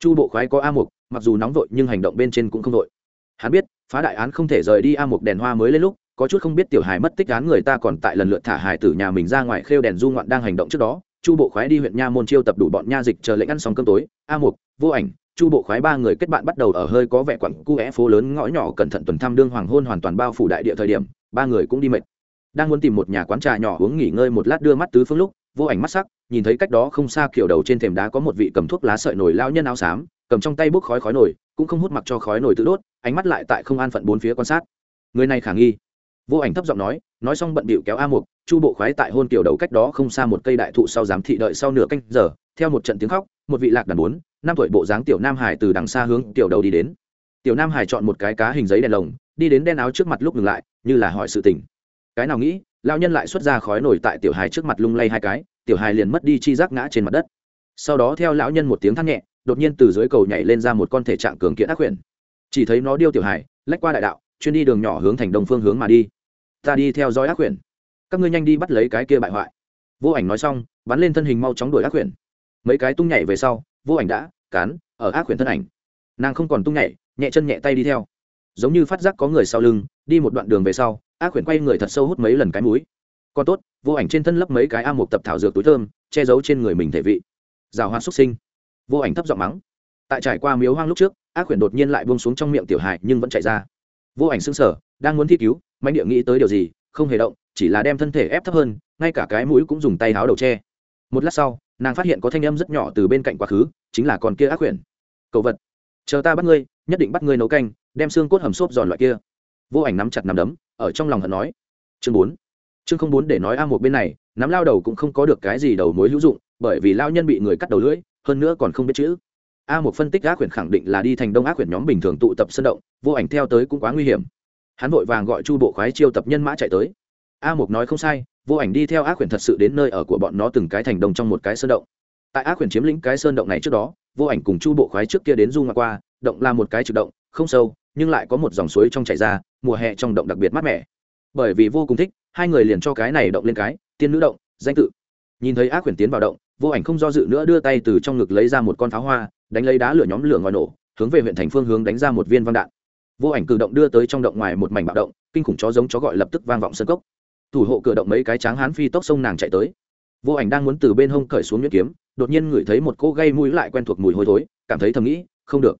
Chu bộ khoái có a mục, mặc dù nóng vội nhưng hành động bên trên cũng không vội. Hắn biết, phá đại án không thể rời đi a mục đèn hoa mới lên lúc có chút không biết tiểu hài mất tích án người ta còn tại lần lượt thả hài tử nhà mình ra ngoài khêu đèn du ngoạn đang hành động trước đó, chu bộ khoái đi huyện nha môn chiêu tập đủ bọn nha dịch chờ lệnh ăn xong cơm tối, a mục, vô ảnh, chu bộ khoái ba người kết bạn bắt đầu ở hơi có vẻ quặng cu é phố lớn ngõ nhỏ cẩn thận tuần thăm đương hoàng hôn hoàn toàn bao phủ đại địa thời điểm, ba người cũng đi mệt. Đang muốn tìm một nhà quán trà nhỏ uống nghỉ ngơi một lát đưa mắt tứ phương lúc, vô ảnh mắt sắc, nhìn thấy cách đó không xa kiểu đầu trên thềm đá có một vị cầm thuốc lá sợi nổi lao nhân áo xám, cầm trong tay bốc khói khói nổi, cũng không hút mặc cho khói nổi tự đốt, ánh mắt lại tại không an phận bốn phía quan sát. Người này khả nghi vô ảnh thấp giọng nói nói xong bận bịu kéo a mục, chu bộ khoái tại hôn kiểu đầu cách đó không xa một cây đại thụ sau giám thị đợi sau nửa canh giờ, theo một trận tiếng khóc, một vị lạc đàn bốn, năm tuổi bộ dáng tiểu nam hải từ đằng xa hướng tiểu đầu đi đến. Tiểu nam hải chọn một cái cá hình giấy đèn lồng, đi đến đen áo trước mặt lúc ngừng lại, như là hỏi sự tình. Cái nào nghĩ lao nhân lại xuất ra khói nổi tại tiểu hài trước mặt lung lay hai cái, tiểu hài liền mất đi chi giác ngã trên mặt đất. Sau đó theo lão nhân một tiếng thắt nhẹ, đột nhiên từ dưới cầu nhảy lên ra một con thể trạng cường kiện ác quyển chỉ thấy nó điêu tiểu hài, lách qua đại đạo chuyên đi đường nhỏ hướng thành đông phương hướng mà đi. Ta đi theo dõi ác quyển các ngươi nhanh đi bắt lấy cái kia bại hoại. Vô ảnh nói xong, bắn lên thân hình mau chóng đuổi ác quyển mấy cái tung nhảy về sau, vô ảnh đã, cán, ở ác quyển thân ảnh. Nàng không còn tung nhảy, nhẹ chân nhẹ tay đi theo. Giống như phát giác có người sau lưng, đi một đoạn đường về sau, ác quyển quay người thật sâu hút mấy lần cái mũi. Còn tốt, vô ảnh trên thân lấp mấy cái a một tập thảo dược túi thơm, che giấu trên người mình thể vị. Rào hoa xuất sinh. Vô ảnh thấp giọng mắng. Tại trải qua miếu hoang lúc trước, ác quyển đột nhiên lại buông xuống trong miệng tiểu hại nhưng vẫn chạy ra vô ảnh xương sở đang muốn thi cứu mạnh địa nghĩ tới điều gì, không hề động, chỉ là đem thân thể ép thấp hơn, ngay cả cái mũi cũng dùng tay háo đầu che. Một lát sau, nàng phát hiện có thanh âm rất nhỏ từ bên cạnh quá khứ, chính là con kia ác quyển cầu vật, chờ ta bắt ngươi, nhất định bắt ngươi nấu canh, đem xương cốt hầm xốp giòn loại kia. Vô ảnh nắm chặt nắm đấm, ở trong lòng hận nói. Chương bốn. Chương không bốn để nói a một bên này, nắm lao đầu cũng không có được cái gì đầu mối hữu dụng, bởi vì lao nhân bị người cắt đầu lưỡi, hơn nữa còn không biết chữ a một phân tích ác quyển khẳng định là đi thành đông ác quyển nhóm bình thường tụ tập sân động, vô ảnh theo tới cũng quá nguy hiểm. Hắn vội vàng gọi chu bộ khoái chiêu tập nhân mã chạy tới. A một nói không sai, vô ảnh đi theo ác quyển thật sự đến nơi ở của bọn nó từng cái thành đông trong một cái sơn động. Tại ác quyển chiếm lĩnh cái sơn động này trước đó, vô ảnh cùng chu bộ khoái trước kia đến du ngoại qua, động là một cái trực động, không sâu, nhưng lại có một dòng suối trong chảy ra, mùa hè trong động đặc biệt mát mẻ. Bởi vì vô cùng thích, hai người liền cho cái này động lên cái, tiên nữ động, danh tự. Nhìn thấy ác quyển tiến vào động, vô ảnh không do dự nữa đưa tay từ trong ngực lấy ra một con pháo hoa đánh lấy đá lửa nhóm lửa ngòi nổ, hướng về huyện thành phương hướng đánh ra một viên vang đạn. Vô ảnh cử động đưa tới trong động ngoài một mảnh bạo động, kinh khủng chó giống chó gọi lập tức vang vọng sân cốc. Thủ hộ cửa động mấy cái tráng hán phi tốc sông nàng chạy tới. Vô ảnh đang muốn từ bên hông cởi xuống nhuyễn kiếm, đột nhiên ngửi thấy một cô gây mũi lại quen thuộc mùi hôi thối, cảm thấy thầm nghĩ, không được.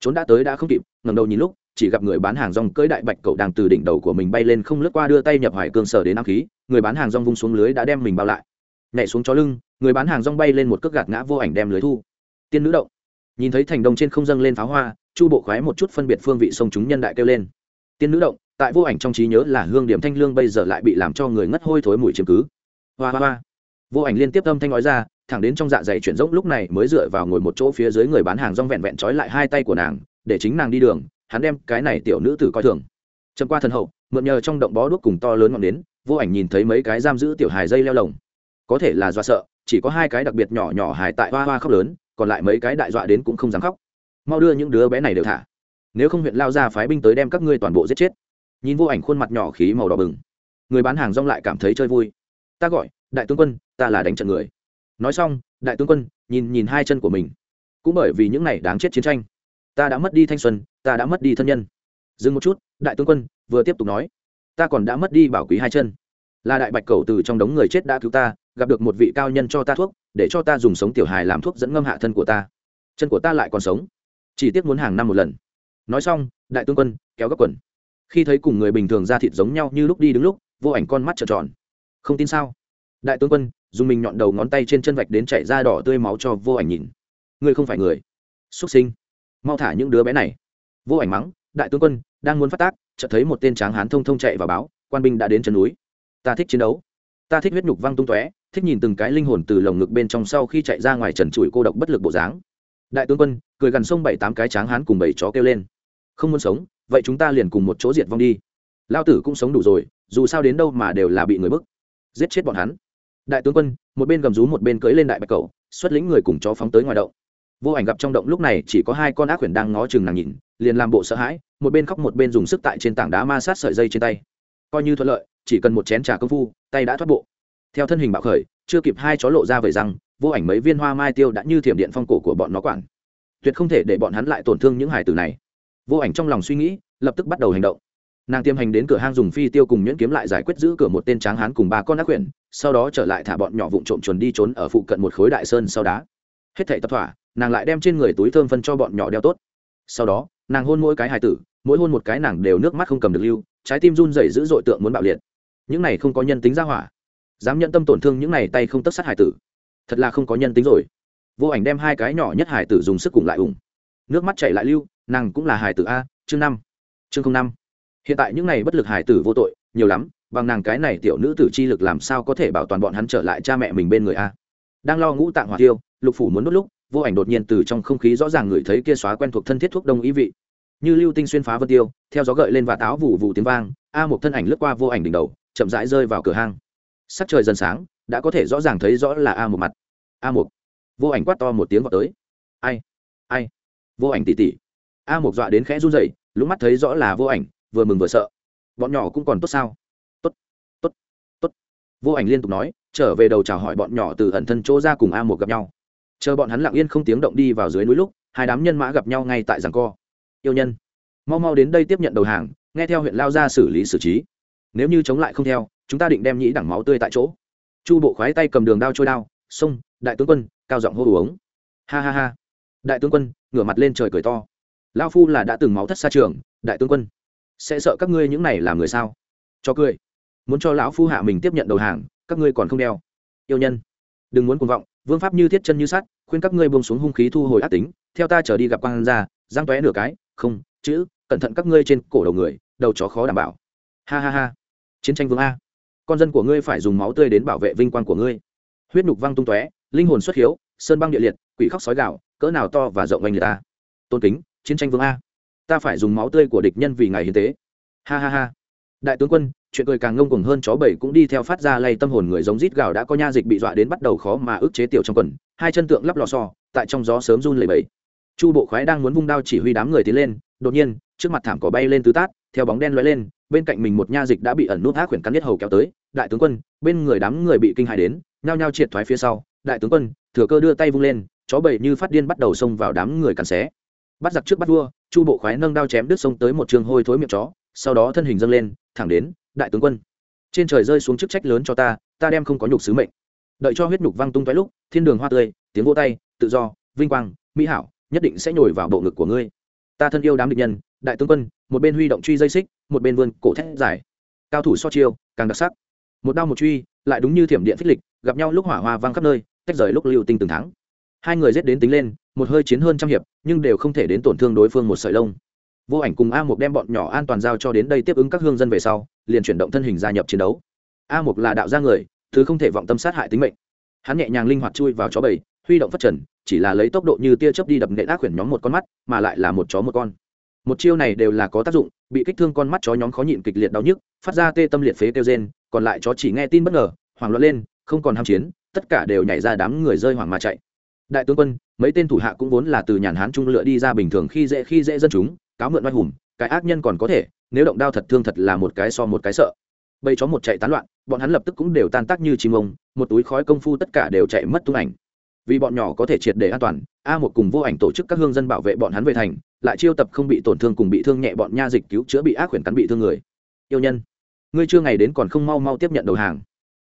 Trốn đã tới đã không kịp, ngẩng đầu nhìn lúc, chỉ gặp người bán hàng rong cưỡi đại bạch cậu đang từ đỉnh đầu của mình bay lên không lướt qua đưa tay nhập hải cương sở đến nam khí, người bán hàng rong vung xuống lưới đã đem mình bao lại. Nhảy xuống chó lưng, người bán hàng rong bay lên một cước gạt ngã vô ảnh đem lưới thu. Tiên nữ động nhìn thấy thành đông trên không dâng lên pháo hoa, chu bộ khoái một chút phân biệt phương vị sông chúng nhân đại kêu lên. Tiên nữ động, tại vô ảnh trong trí nhớ là hương điểm thanh lương bây giờ lại bị làm cho người ngất hôi thối mùi chiếm cứ. Hoa hoa hoa. Vô ảnh liên tiếp âm thanh nói ra, thẳng đến trong dạ dày chuyển rỗng lúc này mới dựa vào ngồi một chỗ phía dưới người bán hàng rong vẹn vẹn trói lại hai tay của nàng, để chính nàng đi đường, hắn đem cái này tiểu nữ tử coi thường. Trầm qua thần hậu, mượn nhờ trong động bó đuốc cùng to lớn ngọn đến vô ảnh nhìn thấy mấy cái giam giữ tiểu hài dây leo lồng. Có thể là do sợ, chỉ có hai cái đặc biệt nhỏ nhỏ hài tại hoa hoa khóc lớn còn lại mấy cái đại dọa đến cũng không dám khóc. Mau đưa những đứa bé này đều thả. Nếu không huyện lao ra phái binh tới đem các ngươi toàn bộ giết chết. Nhìn vô ảnh khuôn mặt nhỏ khí màu đỏ bừng. Người bán hàng rong lại cảm thấy chơi vui. Ta gọi, đại tướng quân, ta là đánh trận người. Nói xong, đại tướng quân, nhìn nhìn hai chân của mình. Cũng bởi vì những này đáng chết chiến tranh. Ta đã mất đi thanh xuân, ta đã mất đi thân nhân. Dừng một chút, đại tướng quân, vừa tiếp tục nói. Ta còn đã mất đi bảo quý hai chân. Là đại bạch cầu từ trong đống người chết đã cứu ta, gặp được một vị cao nhân cho ta thuốc để cho ta dùng sống tiểu hài làm thuốc dẫn ngâm hạ thân của ta. Chân của ta lại còn sống. Chỉ tiếc muốn hàng năm một lần. Nói xong, đại tướng quân, kéo gấp quần. Khi thấy cùng người bình thường ra thịt giống nhau như lúc đi đứng lúc, vô ảnh con mắt trợn tròn. Không tin sao? Đại tướng quân, dùng mình nhọn đầu ngón tay trên chân vạch đến chảy ra đỏ tươi máu cho vô ảnh nhìn. Ngươi không phải người. Xuất sinh. Mau thả những đứa bé này. Vô ảnh mắng, đại tướng quân, đang muốn phát tác, chợt thấy một tên tráng hán thông thông chạy vào báo, quan binh đã đến chân núi. Ta thích chiến đấu. Ta thích huyết nhục văng tung tóe thích nhìn từng cái linh hồn từ lồng ngực bên trong sau khi chạy ra ngoài trần trụi cô độc bất lực bộ dáng. Đại tướng quân, cười gần sông bảy tám cái tráng hán cùng bảy chó kêu lên. Không muốn sống, vậy chúng ta liền cùng một chỗ diệt vong đi. Lao tử cũng sống đủ rồi, dù sao đến đâu mà đều là bị người bức. Giết chết bọn hắn. Đại tướng quân, một bên gầm rú một bên cưỡi lên đại bạch cầu xuất lĩnh người cùng chó phóng tới ngoài động. Vô ảnh gặp trong động lúc này chỉ có hai con ác quyển đang ngó chừng nàng nhìn, liền làm bộ sợ hãi, một bên khóc một bên dùng sức tại trên tảng đá ma sát sợi dây trên tay. Coi như thuận lợi, chỉ cần một chén trà công phu, tay đã thoát bộ theo thân hình bạo khởi, chưa kịp hai chó lộ ra về răng, vô ảnh mấy viên hoa mai tiêu đã như thiểm điện phong cổ của bọn nó quản. Tuyệt không thể để bọn hắn lại tổn thương những hải tử này. Vô ảnh trong lòng suy nghĩ, lập tức bắt đầu hành động. Nàng tiêm hành đến cửa hang dùng phi tiêu cùng nhuyễn kiếm lại giải quyết giữ cửa một tên tráng hán cùng ba con ác quyển, sau đó trở lại thả bọn nhỏ vụn trộm chuồn đi trốn ở phụ cận một khối đại sơn sau đá. Hết thảy tập thỏa, nàng lại đem trên người túi thơm phân cho bọn nhỏ đeo tốt. Sau đó, nàng hôn mỗi cái hài tử, mỗi hôn một cái nàng đều nước mắt không cầm được lưu, trái tim run rẩy dữ dội tượng muốn bạo liệt. Những này không có nhân tính ra hỏa dám nhận tâm tổn thương những này tay không tất sát hài tử. Thật là không có nhân tính rồi. Vô ảnh đem hai cái nhỏ nhất hài tử dùng sức cùng lại ủng. Nước mắt chảy lại lưu, nàng cũng là hài tử a, chương năm. Chương năm. Hiện tại những này bất lực hài tử vô tội, nhiều lắm, bằng nàng cái này tiểu nữ tử chi lực làm sao có thể bảo toàn bọn hắn trở lại cha mẹ mình bên người a. Đang lo ngũ tạng hỏa tiêu lục phủ muốn đốt lúc, vô ảnh đột nhiên từ trong không khí rõ ràng ngửi thấy kia xóa quen thuộc thân thiết thuốc đông ý vị. Như lưu tinh xuyên phá vân tiêu, theo gió gợi lên và táo vụ vụ tiếng vang, a một thân ảnh lướt qua vô ảnh đỉnh đầu, chậm rãi rơi vào cửa hang sắc trời dần sáng, đã có thể rõ ràng thấy rõ là a một mặt. A một vô ảnh quát to một tiếng vào tới. Ai? Ai? Vô ảnh tỉ tỉ. A một dọa đến khẽ run rẩy, lúc mắt thấy rõ là vô ảnh, vừa mừng vừa sợ. Bọn nhỏ cũng còn tốt sao? Tốt tốt tốt. Vô ảnh liên tục nói, trở về đầu chào hỏi bọn nhỏ từ ẩn thân chỗ ra cùng a một gặp nhau. Chờ bọn hắn lặng yên không tiếng động đi vào dưới núi lúc, hai đám nhân mã gặp nhau ngay tại giảng co. Yêu nhân. Mau mau đến đây tiếp nhận đầu hàng, nghe theo huyện lao ra xử lý xử trí. Nếu như chống lại không theo chúng ta định đem nhĩ đẳng máu tươi tại chỗ. Chu bộ khoái tay cầm đường đao trôi đao, xông, đại tướng quân, cao giọng hô uống. Ha ha ha. Đại tướng quân, ngửa mặt lên trời cười to. Lao phu là đã từng máu thất xa trường, đại tướng quân, sẽ sợ các ngươi những này làm người sao? Cho cười. Muốn cho lão phu hạ mình tiếp nhận đầu hàng, các ngươi còn không đeo. Yêu nhân, đừng muốn cuồng vọng, vương pháp như thiết chân như sắt, khuyên các ngươi buông xuống hung khí thu hồi ác tính, theo ta trở đi gặp quan gia, giang tóe nửa cái, không, chữ, cẩn thận các ngươi trên cổ đầu người, đầu chó khó đảm bảo. Ha ha ha. Chiến tranh vương a con dân của ngươi phải dùng máu tươi đến bảo vệ vinh quang của ngươi. Huyết nhục văng tung tóe, linh hồn xuất hiếu, sơn băng địa liệt, quỷ khóc sói gạo cỡ nào to và rộng anh người ta. Tôn kính, chiến tranh vương a. Ta phải dùng máu tươi của địch nhân vì ngày hiến tế. Ha ha ha. Đại tướng quân, chuyện cười càng ngông cuồng hơn chó bảy cũng đi theo phát ra lay tâm hồn người giống rít gào đã có nha dịch bị dọa đến bắt đầu khó mà ức chế tiểu trong quần. Hai chân tượng lắp lò xo, tại trong gió sớm run lẩy bẩy. Chu bộ khoái đang muốn vung đao chỉ huy đám người tiến lên, đột nhiên, trước mặt thảm cỏ bay lên tứ tát, theo bóng đen lóe lên bên cạnh mình một nha dịch đã bị ẩn nút ác quyển cắn nhất hầu kéo tới, đại tướng quân, bên người đám người bị kinh hại đến, nhao nhao triệt thoái phía sau. Đại tướng quân, thừa cơ đưa tay vung lên, chó bầy như phát điên bắt đầu xông vào đám người cắn xé. Bắt giặc trước bắt vua, chu bộ khoái nâng đao chém đứt sông tới một trường hôi thối miệng chó, sau đó thân hình dâng lên, thẳng đến, đại tướng quân. Trên trời rơi xuống chức trách lớn cho ta ta đem không có nhục sứ mệnh. Đợi cho huyết nhục văng tung toái lúc, thiên đường hoa tươi, tiếng vô tay, tự do, vinh quang, mỹ hảo, nhất định sẽ nhồi vào bộ ngực của ngươi. Ta thân yêu đám địch nhân, đại tướng quân một bên huy động truy dây xích, một bên vươn cổ thét dài. Cao thủ so chiêu, càng đặc sắc. Một đao một truy, lại đúng như thiểm điện phích lịch, gặp nhau lúc hỏa hoa vang khắp nơi, tách rời lúc lưu tinh từng thắng. hai người giết đến tính lên, một hơi chiến hơn trăm hiệp, nhưng đều không thể đến tổn thương đối phương một sợi lông. Vô ảnh cùng a Mục đem bọn nhỏ an toàn giao cho đến đây tiếp ứng các hương dân về sau, liền chuyển động thân hình gia nhập chiến đấu. A Mục là đạo gia người, thứ không thể vọng tâm sát hại tính mệnh. Hắn nhẹ nhàng linh hoạt chui vào chó bầy, huy động phát trần, chỉ là lấy tốc độ như tia chớp đi đập nện ác quyển nhóm một con mắt, mà lại là một chó một con một chiêu này đều là có tác dụng, bị kích thương con mắt chó nhóm khó nhịn kịch liệt đau nhức, phát ra tê tâm liệt phế kêu rên, còn lại chó chỉ nghe tin bất ngờ, hoảng loạn lên, không còn ham chiến, tất cả đều nhảy ra đám người rơi hoảng mà chạy. Đại tướng quân, mấy tên thủ hạ cũng vốn là từ nhàn hán trung lựa đi ra bình thường khi dễ khi dễ dân chúng, cáo mượn oai hùng, cái ác nhân còn có thể, nếu động đao thật thương thật là một cái so một cái sợ. Bầy chó một chạy tán loạn, bọn hắn lập tức cũng đều tan tác như chim ông, một túi khói công phu tất cả đều chạy mất tung ảnh. Vì bọn nhỏ có thể triệt để an toàn, a một cùng vô ảnh tổ chức các hương dân bảo vệ bọn hắn về thành lại chiêu tập không bị tổn thương cùng bị thương nhẹ bọn nha dịch cứu chữa bị ác quyển cắn bị thương người. Yêu nhân, ngươi chưa ngày đến còn không mau mau tiếp nhận đầu hàng.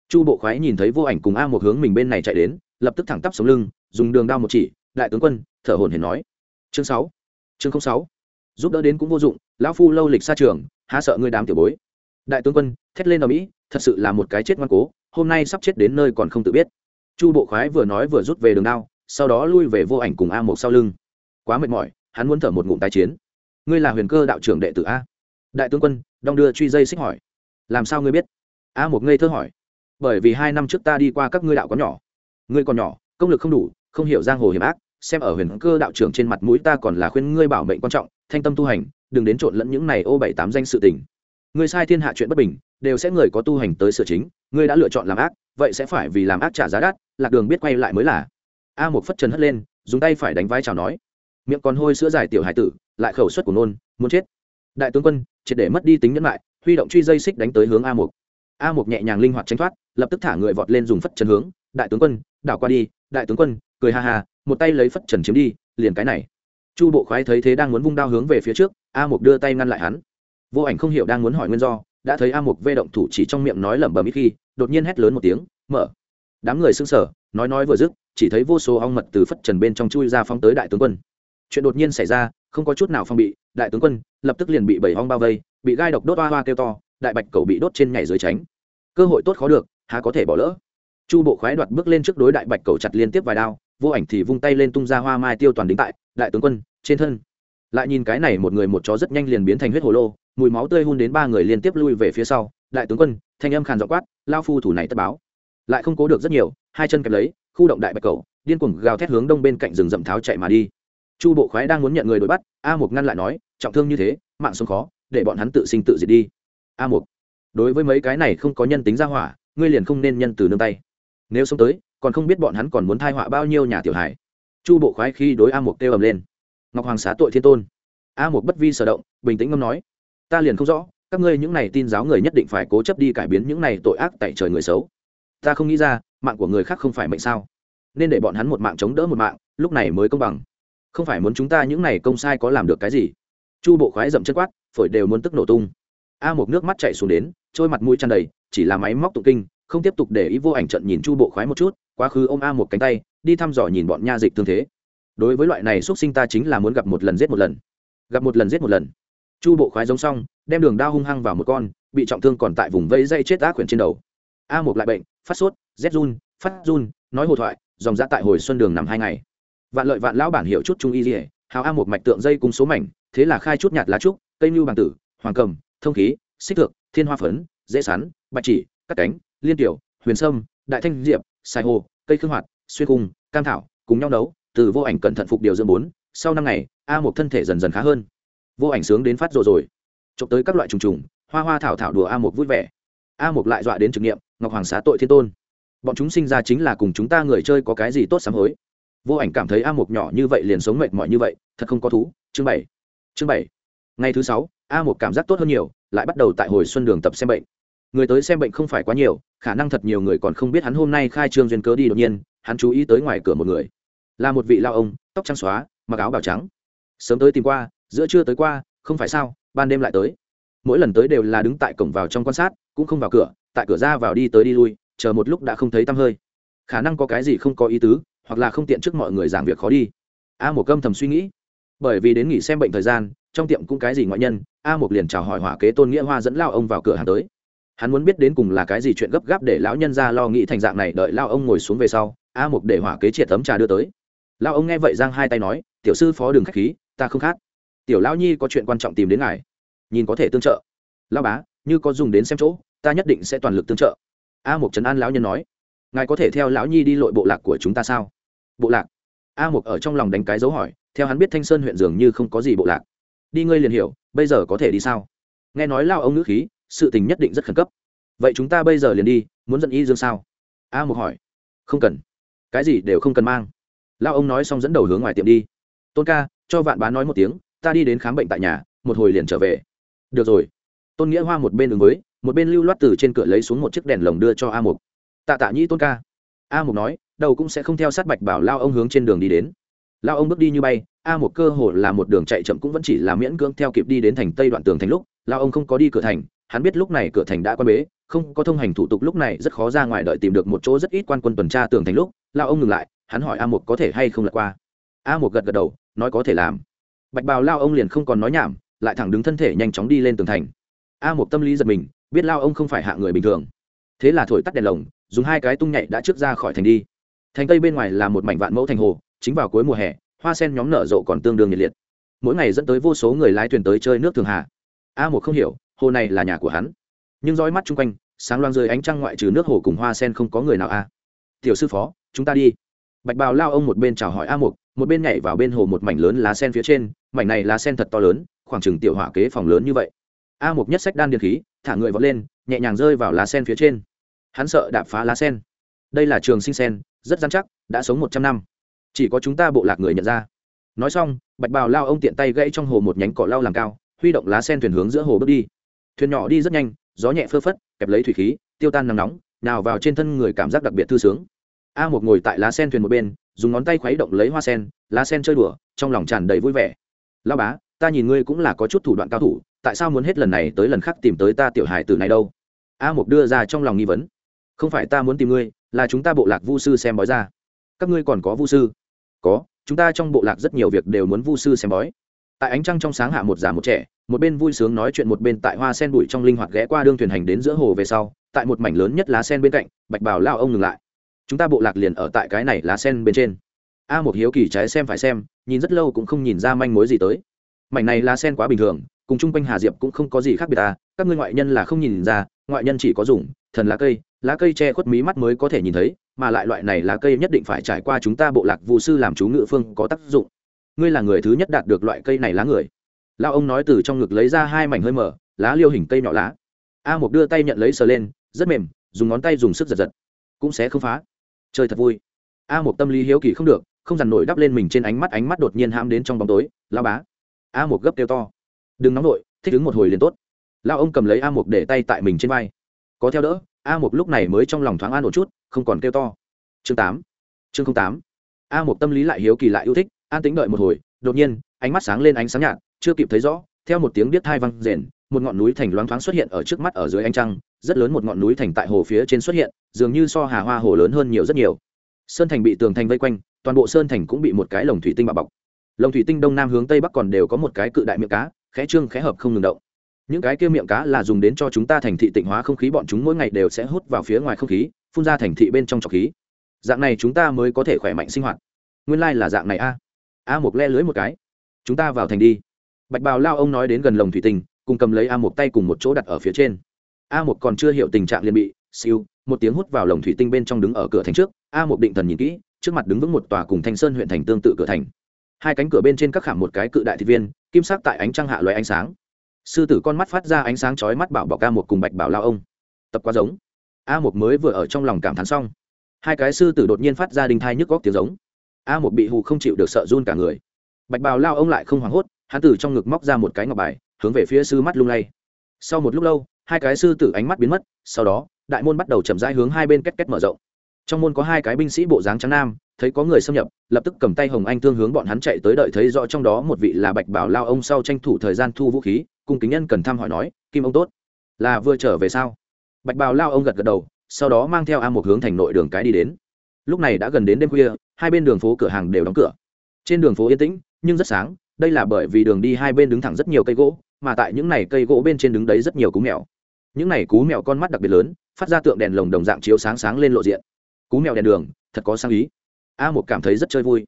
Chu bộ khoái nhìn thấy vô ảnh cùng a một hướng mình bên này chạy đến, lập tức thẳng tắp sống lưng, dùng đường đao một chỉ, đại tướng quân, thở hồn hển nói. Chương sáu chương sáu. Giúp đỡ đến cũng vô dụng, lão phu lâu lịch xa trường, há sợ ngươi đám tiểu bối. Đại tướng quân, thét lên ở mỹ, thật sự là một cái chết ngoan cố, hôm nay sắp chết đến nơi còn không tự biết. Chu bộ khoái vừa nói vừa rút về đường đao, sau đó lui về vô ảnh cùng a một sau lưng. Quá mệt mỏi hắn muốn thở một ngụm tái chiến. Ngươi là huyền cơ đạo trưởng đệ tử a. Đại tướng quân đong đưa truy dây xích hỏi. Làm sao ngươi biết? A một ngây thơ hỏi. Bởi vì hai năm trước ta đi qua các ngươi đạo có nhỏ. Ngươi còn nhỏ, công lực không đủ, không hiểu giang hồ hiểm ác. Xem ở huyền cơ đạo trưởng trên mặt mũi ta còn là khuyên ngươi bảo mệnh quan trọng, thanh tâm tu hành, đừng đến trộn lẫn những này ô bảy tám danh sự tình. Ngươi sai thiên hạ chuyện bất bình, đều sẽ người có tu hành tới sửa chính. Ngươi đã lựa chọn làm ác, vậy sẽ phải vì làm ác trả giá đắt, lạc đường biết quay lại mới là. A một phất trần hất lên, dùng tay phải đánh vai chào nói miệng còn hôi sữa dài tiểu hải tử, lại khẩu suất của nôn, muốn chết. Đại tướng quân, triệt để mất đi tính nhẫn lại, huy động truy dây xích đánh tới hướng a Mục. a Mục nhẹ nhàng linh hoạt tránh thoát, lập tức thả người vọt lên dùng phất trần hướng. Đại tướng quân, đảo qua đi, đại tướng quân, cười ha ha, một tay lấy phất trần chiếm đi, liền cái này. Chu bộ khoái thấy thế đang muốn vung đao hướng về phía trước, a Mục đưa tay ngăn lại hắn. Vô ảnh không hiểu đang muốn hỏi nguyên do, đã thấy a Mục vê động thủ chỉ trong miệng nói lẩm bẩm ít khi, đột nhiên hét lớn một tiếng, mở. Đám người sững sờ, nói nói vừa dứt, chỉ thấy vô số ong mật từ phất trần bên trong chui ra phóng tới đại tướng quân chuyện đột nhiên xảy ra, không có chút nào phong bị, đại tướng quân lập tức liền bị bảy hong bao vây, bị gai độc đốt hoa hoa kêu to, đại bạch cầu bị đốt trên nhảy dưới tránh. Cơ hội tốt khó được, há có thể bỏ lỡ. Chu bộ khoái đoạt bước lên trước đối đại bạch cầu chặt liên tiếp vài đao, vô ảnh thì vung tay lên tung ra hoa mai tiêu toàn đính tại, đại tướng quân, trên thân. Lại nhìn cái này một người một chó rất nhanh liền biến thành huyết hồ lô, mùi máu tươi hun đến ba người liên tiếp lui về phía sau, đại tướng quân, thanh âm khàn dọ quát, lao phu thủ này tất báo. Lại không cố được rất nhiều, hai chân kẹp lấy, khu động đại bạch cầu, điên cuồng gào thét hướng đông bên cạnh rừng rậm tháo chạy mà đi chu bộ khoái đang muốn nhận người đuổi bắt a Mục ngăn lại nói trọng thương như thế mạng sống khó để bọn hắn tự sinh tự diệt đi. A Mục, đối với mấy cái này không có nhân tính ra hỏa ngươi liền không nên nhân từ nương tay. Nếu sống tới còn không biết bọn hắn còn muốn thai họa bao nhiêu nhà tiểu hải chu bộ khoái khi đối a Mục kêu ầm lên. Ngọc hoàng xá tội thiên tôn. A Mục bất vi sở động bình tĩnh ngâm nói ta liền không rõ các ngươi những này tin giáo người nhất định phải cố chấp đi cải biến những này tội ác tại trời người xấu. Ta không nghĩ ra mạng của người khác không phải mệnh sao? Nên để bọn hắn một mạng chống đỡ một mạng lúc này mới công bằng không phải muốn chúng ta những này công sai có làm được cái gì? Chu bộ khoái dậm chân quát, phổi đều muốn tức nổ tung. A một nước mắt chạy xuống đến, trôi mặt mũi tràn đầy, chỉ là máy móc tụng kinh, không tiếp tục để ý vô ảnh trận nhìn chu bộ khoái một chút, quá khứ ôm a một cánh tay, đi thăm dò nhìn bọn nha dịch thương thế. Đối với loại này x u ấ t sinh ta chính là muốn gặp một lần giết một lần. Gặp một lần giết một lần. Chu bộ khoái giống xong, đem đường đao hung hăng vào một con, bị trọng thương còn tại vùng vây dây chết ác quyển trên đầu. A một lại bệnh, phát sốt, rét run, phát run, nói hồ thoại, dòng ra tại hồi xuân đường nằm hai ngày vạn lợi vạn lão bản hiệu chút trung y dỉa hào a một mạch tượng dây cung số mảnh, thế là khai chút nhạt lá trúc, cây mưu bằng tử, hoàng cầm, thông khí, xích thượng thiên hoa phấn, dễ sắn, bạch chỉ cắt cánh, liên tiểu, huyền sâm, đại thanh diệp sài hồ, cây khương hoạt, xuyên cung, cam thảo, cùng nhau nấu, từ vô ảnh cẩn thận phục điều dưỡng bốn, sau năm ngày, a một thân thể dần dần khá hơn. Vô ảnh sướng đến phát rồi rồi. Chụp tới các loại trùng trùng, hoa hoa thảo thảo đùa a một vui vẻ. A một lại dọa đến trực nghiệm, ngọc hoàng xá tội thiên tôn. Bọn chúng sinh ra chính là cùng chúng ta người chơi có cái gì tốt sám hối vô ảnh cảm thấy a Mục nhỏ như vậy liền sống mệt mỏi như vậy, thật không có thú. Chương bảy. Chương bảy. Ngày thứ sáu, a Mục cảm giác tốt hơn nhiều, lại bắt đầu tại hồi xuân đường tập xem bệnh. Người tới xem bệnh không phải quá nhiều, khả năng thật nhiều người còn không biết hắn hôm nay khai trương duyên cớ đi đột nhiên, hắn chú ý tới ngoài cửa một người. Là một vị lao ông, tóc trắng xóa, mặc áo bào trắng. Sớm tới tìm qua, giữa trưa tới qua, không phải sao, ban đêm lại tới. Mỗi lần tới đều là đứng tại cổng vào trong quan sát, cũng không vào cửa, tại cửa ra vào đi tới đi lui, chờ một lúc đã không thấy tăm hơi. Khả năng có cái gì không có ý tứ hoặc là không tiện trước mọi người giảng việc khó đi. A một câm thầm suy nghĩ, bởi vì đến nghỉ xem bệnh thời gian, trong tiệm cũng cái gì ngoại nhân, a một liền chào hỏi hỏa kế tôn nghĩa hoa dẫn lao ông vào cửa hàng tới. Hắn muốn biết đến cùng là cái gì chuyện gấp gáp để lão nhân ra lo nghĩ thành dạng này, đợi lao ông ngồi xuống về sau, a một để hỏa kế triệt tấm trà đưa tới. Lao ông nghe vậy giang hai tay nói, tiểu sư phó đường k h á c h khí, ta không khác. Tiểu lão nhi có chuyện quan trọng tìm đến ngài, nhìn có thể tương trợ. Lao bá, như có dùng đến xem chỗ, ta nhất định sẽ toàn lực tương trợ. A một trấn an lão nhân nói ngài có thể theo lão nhi đi lội bộ lạc của chúng ta sao? Bộ lạc? A Mục ở trong lòng đánh cái dấu hỏi, theo hắn biết thanh sơn huyện dường như không có gì bộ lạc. Đi ngươi liền hiểu, bây giờ có thể đi sao? Nghe nói lao ông nữ khí, sự tình nhất định rất khẩn cấp. Vậy chúng ta bây giờ liền đi, muốn dẫn y dương sao? A Mục hỏi. Không cần. Cái gì đều không cần mang. Lao ông nói xong dẫn đầu hướng ngoài tiệm đi. Tôn ca, cho vạn bá nói một tiếng, ta đi đến khám bệnh tại nhà, một hồi liền trở về. Được rồi. Tôn nghĩa hoa một bên đường với, một bên lưu loát từ trên cửa lấy xuống một chiếc đèn lồng đưa cho a mục tạ tạ nhĩ tôn ca. A mục nói, đầu cũng sẽ không theo sát bạch bảo lao ông hướng trên đường đi đến. Lao ông bước đi như bay, a một cơ hồ là một đường chạy chậm cũng vẫn chỉ là miễn cưỡng theo kịp đi đến thành tây đoạn tường thành lúc, lao ông không có đi cửa thành, hắn biết lúc này cửa thành đã quan bế, không có thông hành thủ tục lúc này rất khó ra ngoài đợi tìm được một chỗ rất ít quan quân tuần tra tường thành lúc, lao ông ngừng lại, hắn hỏi a một có thể hay không lật qua. A một gật gật đầu, nói có thể làm. Bạch bào lao ông liền không còn nói nhảm, lại thẳng đứng thân thể nhanh chóng đi lên tường thành. A một tâm lý giật mình, biết lao ông không phải hạ người bình thường thế là thổi tắt đèn lồng, dùng hai cái tung nhạy đã trước ra khỏi thành đi. Thành tây bên ngoài là một mảnh vạn mẫu thành hồ, chính vào cuối mùa hè, hoa sen nhóm nở rộ còn tương đương nhiệt liệt. Mỗi ngày dẫn tới vô số người lái thuyền tới chơi nước thường hà. A một không hiểu, hồ này là nhà của hắn. Nhưng dõi mắt chung quanh, sáng loang rơi ánh trăng ngoại trừ nước hồ cùng hoa sen không có người nào a. Tiểu sư phó, chúng ta đi. Bạch bào lao ông một bên chào hỏi a một một bên nhảy vào bên hồ một mảnh lớn lá sen phía trên, mảnh này lá sen thật to lớn, khoảng chừng tiểu hỏa kế phòng lớn như vậy. A một nhất sách đan điện khí, thả người vọt lên, nhẹ nhàng rơi vào lá sen phía trên hắn sợ đạp phá lá sen. Đây là trường sinh sen, rất dán chắc, đã sống một trăm năm. Chỉ có chúng ta bộ lạc người nhận ra. Nói xong, bạch bào lao ông tiện tay gãy trong hồ một nhánh cỏ lao làm cao, huy động lá sen thuyền hướng giữa hồ bước đi. Thuyền nhỏ đi rất nhanh, gió nhẹ phơ phất, kẹp lấy thủy khí, tiêu tan nắng nóng, nào vào trên thân người cảm giác đặc biệt thư sướng. A một ngồi tại lá sen thuyền một bên, dùng ngón tay khuấy động lấy hoa sen, lá sen chơi đùa, trong lòng tràn đầy vui vẻ. Lao bá, ta nhìn ngươi cũng là có chút thủ đoạn cao thủ, tại sao muốn hết lần này tới lần khác tìm tới ta tiểu hài từ này đâu? A một đưa ra trong lòng nghi vấn không phải ta muốn tìm ngươi, là chúng ta bộ lạc vu sư xem bói ra. Các ngươi còn có vu sư? Có, chúng ta trong bộ lạc rất nhiều việc đều muốn vu sư xem bói. Tại ánh trăng trong sáng hạ một già một trẻ, một bên vui sướng nói chuyện một bên tại hoa sen bụi trong linh hoạt ghé qua đương thuyền hành đến giữa hồ về sau, tại một mảnh lớn nhất lá sen bên cạnh, bạch bảo lao ông ngừng lại. Chúng ta bộ lạc liền ở tại cái này lá sen bên trên. A một hiếu kỳ trái xem phải xem, nhìn rất lâu cũng không nhìn ra manh mối gì tới. Mảnh này lá sen quá bình thường, cùng chung quanh hà diệp cũng không có gì khác biệt ta các ngươi ngoại nhân là không nhìn ra, ngoại nhân chỉ có dùng thần lá cây lá cây che khuất mí mắt mới có thể nhìn thấy, mà lại loại này lá cây nhất định phải trải qua chúng ta bộ lạc vụ sư làm chú ngự phương có tác dụng. Ngươi là người thứ nhất đạt được loại cây này lá người. Lao ông nói từ trong ngực lấy ra hai mảnh hơi mở, lá liêu hình cây nhỏ lá. A một đưa tay nhận lấy sờ lên, rất mềm, dùng ngón tay dùng sức giật giật. Cũng sẽ không phá. Chơi thật vui. A một tâm lý hiếu kỳ không được, không dằn nổi đắp lên mình trên ánh mắt ánh mắt đột nhiên hãm đến trong bóng tối. Lao bá. A một gấp kêu to. Đừng nóng nổi thích ứng một hồi liền tốt. Lao ông cầm lấy a một để tay tại mình trên vai có theo đỡ, a một lúc này mới trong lòng thoáng an một chút, không còn kêu to. Chương tám chương tám. A một tâm lý lại hiếu kỳ lại yêu thích, an tính đợi một hồi, đột nhiên, ánh mắt sáng lên ánh sáng nhạt, chưa kịp thấy rõ, theo một tiếng biết thai văng rền, một ngọn núi thành loáng thoáng xuất hiện ở trước mắt ở dưới ánh trăng, rất lớn một ngọn núi thành tại hồ phía trên xuất hiện, dường như so hà hoa hồ lớn hơn nhiều rất nhiều. Sơn thành bị tường thành vây quanh, toàn bộ sơn thành cũng bị một cái lồng thủy tinh bạo bọc. Lồng thủy tinh đông nam hướng tây bắc còn đều có một cái cự đại miệng cá, khẽ trương khẽ hợp không ngừng động những cái kia miệng cá là dùng đến cho chúng ta thành thị tịnh hóa không khí, bọn chúng mỗi ngày đều sẽ hút vào phía ngoài không khí, phun ra thành thị bên trong trọc khí. Dạng này chúng ta mới có thể khỏe mạnh sinh hoạt. Nguyên lai、like、là dạng này a. A một le lưới một cái. Chúng ta vào thành đi. Bạch bào lao ông nói đến gần lồng thủy tinh, cùng cầm lấy a một tay cùng một chỗ đặt ở phía trên. A một còn chưa hiểu tình trạng liền bị, siêu, một tiếng hút vào lồng thủy tinh bên trong đứng ở cửa thành trước. A một định thần nhìn kỹ, trước mặt đứng vững một tòa cùng thanh sơn huyện thành tương tự cửa thành. Hai cánh cửa bên trên các khảm một cái cự đại thị viên, kim sắc tại ánh trăng hạ loại ánh sáng sư tử con mắt phát ra ánh sáng chói mắt bảo bọc a một cùng bạch bảo lao ông. Tập quá giống. A một mới vừa ở trong lòng cảm thán xong. Hai cái sư tử đột nhiên phát ra đinh thai nhức góc tiếng giống. A một bị hù không chịu được sợ run cả người. Bạch bào lao ông lại không hoảng hốt, hắn từ trong ngực móc ra một cái ngọc bài, hướng về phía sư mắt lung lay. Sau một lúc lâu, hai cái sư tử ánh mắt biến mất, sau đó, đại môn bắt đầu chậm rãi hướng hai bên kết kết mở rộng. Trong môn có hai cái binh sĩ bộ dáng trắng nam, thấy có người xâm nhập, lập tức cầm tay hồng anh thương hướng bọn hắn chạy tới đợi thấy rõ trong đó một vị là bạch bảo lao ông sau tranh thủ thời gian thu vũ khí cùng kính nhân cần thăm hỏi nói, kim ông tốt, là vừa trở về sao? Bạch bào lao ông gật gật đầu, sau đó mang theo a một hướng thành nội đường cái đi đến. Lúc này đã gần đến đêm khuya, hai bên đường phố cửa hàng đều đóng cửa. Trên đường phố yên tĩnh, nhưng rất sáng, đây là bởi vì đường đi hai bên đứng thẳng rất nhiều cây gỗ, mà tại những này cây gỗ bên trên đứng đấy rất nhiều cú mèo. Những này cú mèo con mắt đặc biệt lớn, phát ra tượng đèn lồng đồng dạng chiếu sáng sáng lên lộ diện. Cú mèo đèn đường, thật có sáng ý. A một cảm thấy rất chơi vui.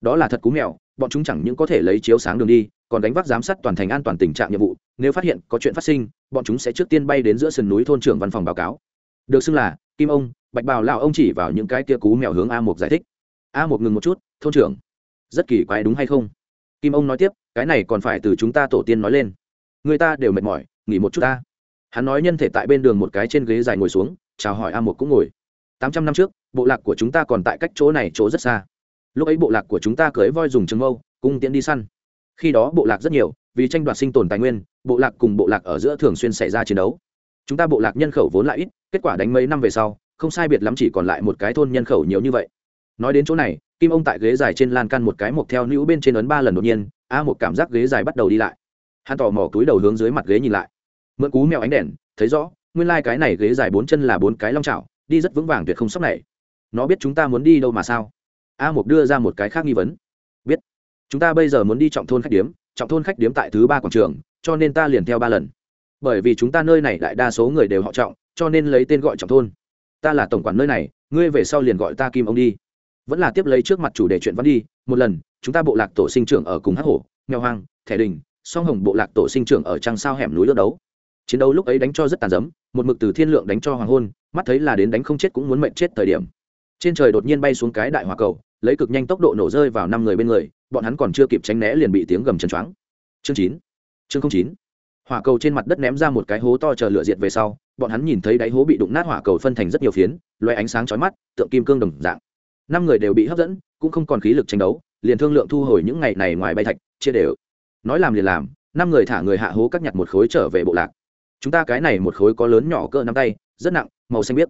Đó là thật cú mèo, bọn chúng chẳng những có thể lấy chiếu sáng đường đi còn đánh vác giám sát toàn thành an toàn tình trạng nhiệm vụ, nếu phát hiện có chuyện phát sinh, bọn chúng sẽ trước tiên bay đến giữa sườn núi thôn trưởng văn phòng báo cáo. Được xưng là, kim ông, bạch bào lão ông chỉ vào những cái tia cú mèo hướng a một giải thích. A một ngừng một chút, thôn trưởng, rất kỳ quái đúng hay không? Kim ông nói tiếp, cái này còn phải từ chúng ta tổ tiên nói lên. Người ta đều mệt mỏi, nghỉ một chút ta. Hắn nói nhân thể tại bên đường một cái trên ghế dài ngồi xuống, chào hỏi a một cũng ngồi. Tám trăm năm trước, bộ lạc của chúng ta còn tại cách chỗ này chỗ rất xa. Lúc ấy bộ lạc của chúng ta cưới voi dùng trứng mâu cung tiễn đi săn khi đó bộ lạc rất nhiều, vì tranh đoạt sinh tồn tài nguyên, bộ lạc cùng bộ lạc ở giữa thường xuyên xảy ra chiến đấu. Chúng ta bộ lạc nhân khẩu vốn lại ít, kết quả đánh mấy năm về sau, không sai biệt lắm chỉ còn lại một cái thôn nhân khẩu nhiều như vậy. Nói đến chỗ này, kim ông tại ghế dài trên lan căn một cái mộc theo nữ bên trên ấn ba lần đột nhiên, a một cảm giác ghế dài bắt đầu đi lại. Hắn tò mò túi đầu hướng dưới mặt ghế nhìn lại. Mượn cú mèo ánh đèn, thấy rõ, nguyên lai、like、cái này ghế dài bốn chân là bốn cái long trào đi rất vững vàng tuyệt không sốc này nó biết chúng ta muốn đi đâu mà sao? A một đưa ra một cái khác nghi vấn. Biết chúng ta bây giờ muốn đi trọng thôn khách điếm, trọng thôn khách điếm tại thứ ba quảng trường, cho nên ta liền theo ba lần. Bởi vì chúng ta nơi này đại đa số người đều họ trọng, cho nên lấy tên gọi trọng thôn. Ta là tổng quản nơi này, ngươi về sau liền gọi ta kim ông đi. Vẫn là tiếp lấy trước mặt chủ đề chuyện văn đi, một lần, chúng ta bộ lạc tổ sinh trưởng ở cùng hắc hổ, nghèo hoang, thẻ đình, song hồng bộ lạc tổ sinh trưởng ở trăng sao hẻm núi đất đấu. Chiến đấu lúc ấy đánh cho rất tàn dấm một mực từ thiên lượng đánh cho hoàng hôn, mắt thấy là đến đánh không chết cũng muốn mệnh chết thời điểm. Trên trời đột nhiên bay xuống cái đại hỏa cầu, lấy cực nhanh tốc độ nổ rơi vào năm người bên người bọn hắn còn chưa kịp tránh né liền bị tiếng gầm chân choáng. Chương chín. Chương chín. Hỏa cầu trên mặt đất ném ra một cái hố to chờ lửa diệt về sau, bọn hắn nhìn thấy đáy hố bị đụng nát hỏa cầu phân thành rất nhiều phiến, loé ánh sáng chói mắt, tượng kim cương đồng dạng. Năm người đều bị hấp dẫn, cũng không còn khí lực tranh đấu, liền thương lượng thu hồi những ngày này ngoài bay thạch, chia đều. Nói làm liền làm, năm người thả người hạ hố cắt nhặt một khối trở về bộ lạc. Chúng ta cái này một khối có lớn nhỏ cỡ nắm tay, rất nặng, màu xanh biếc.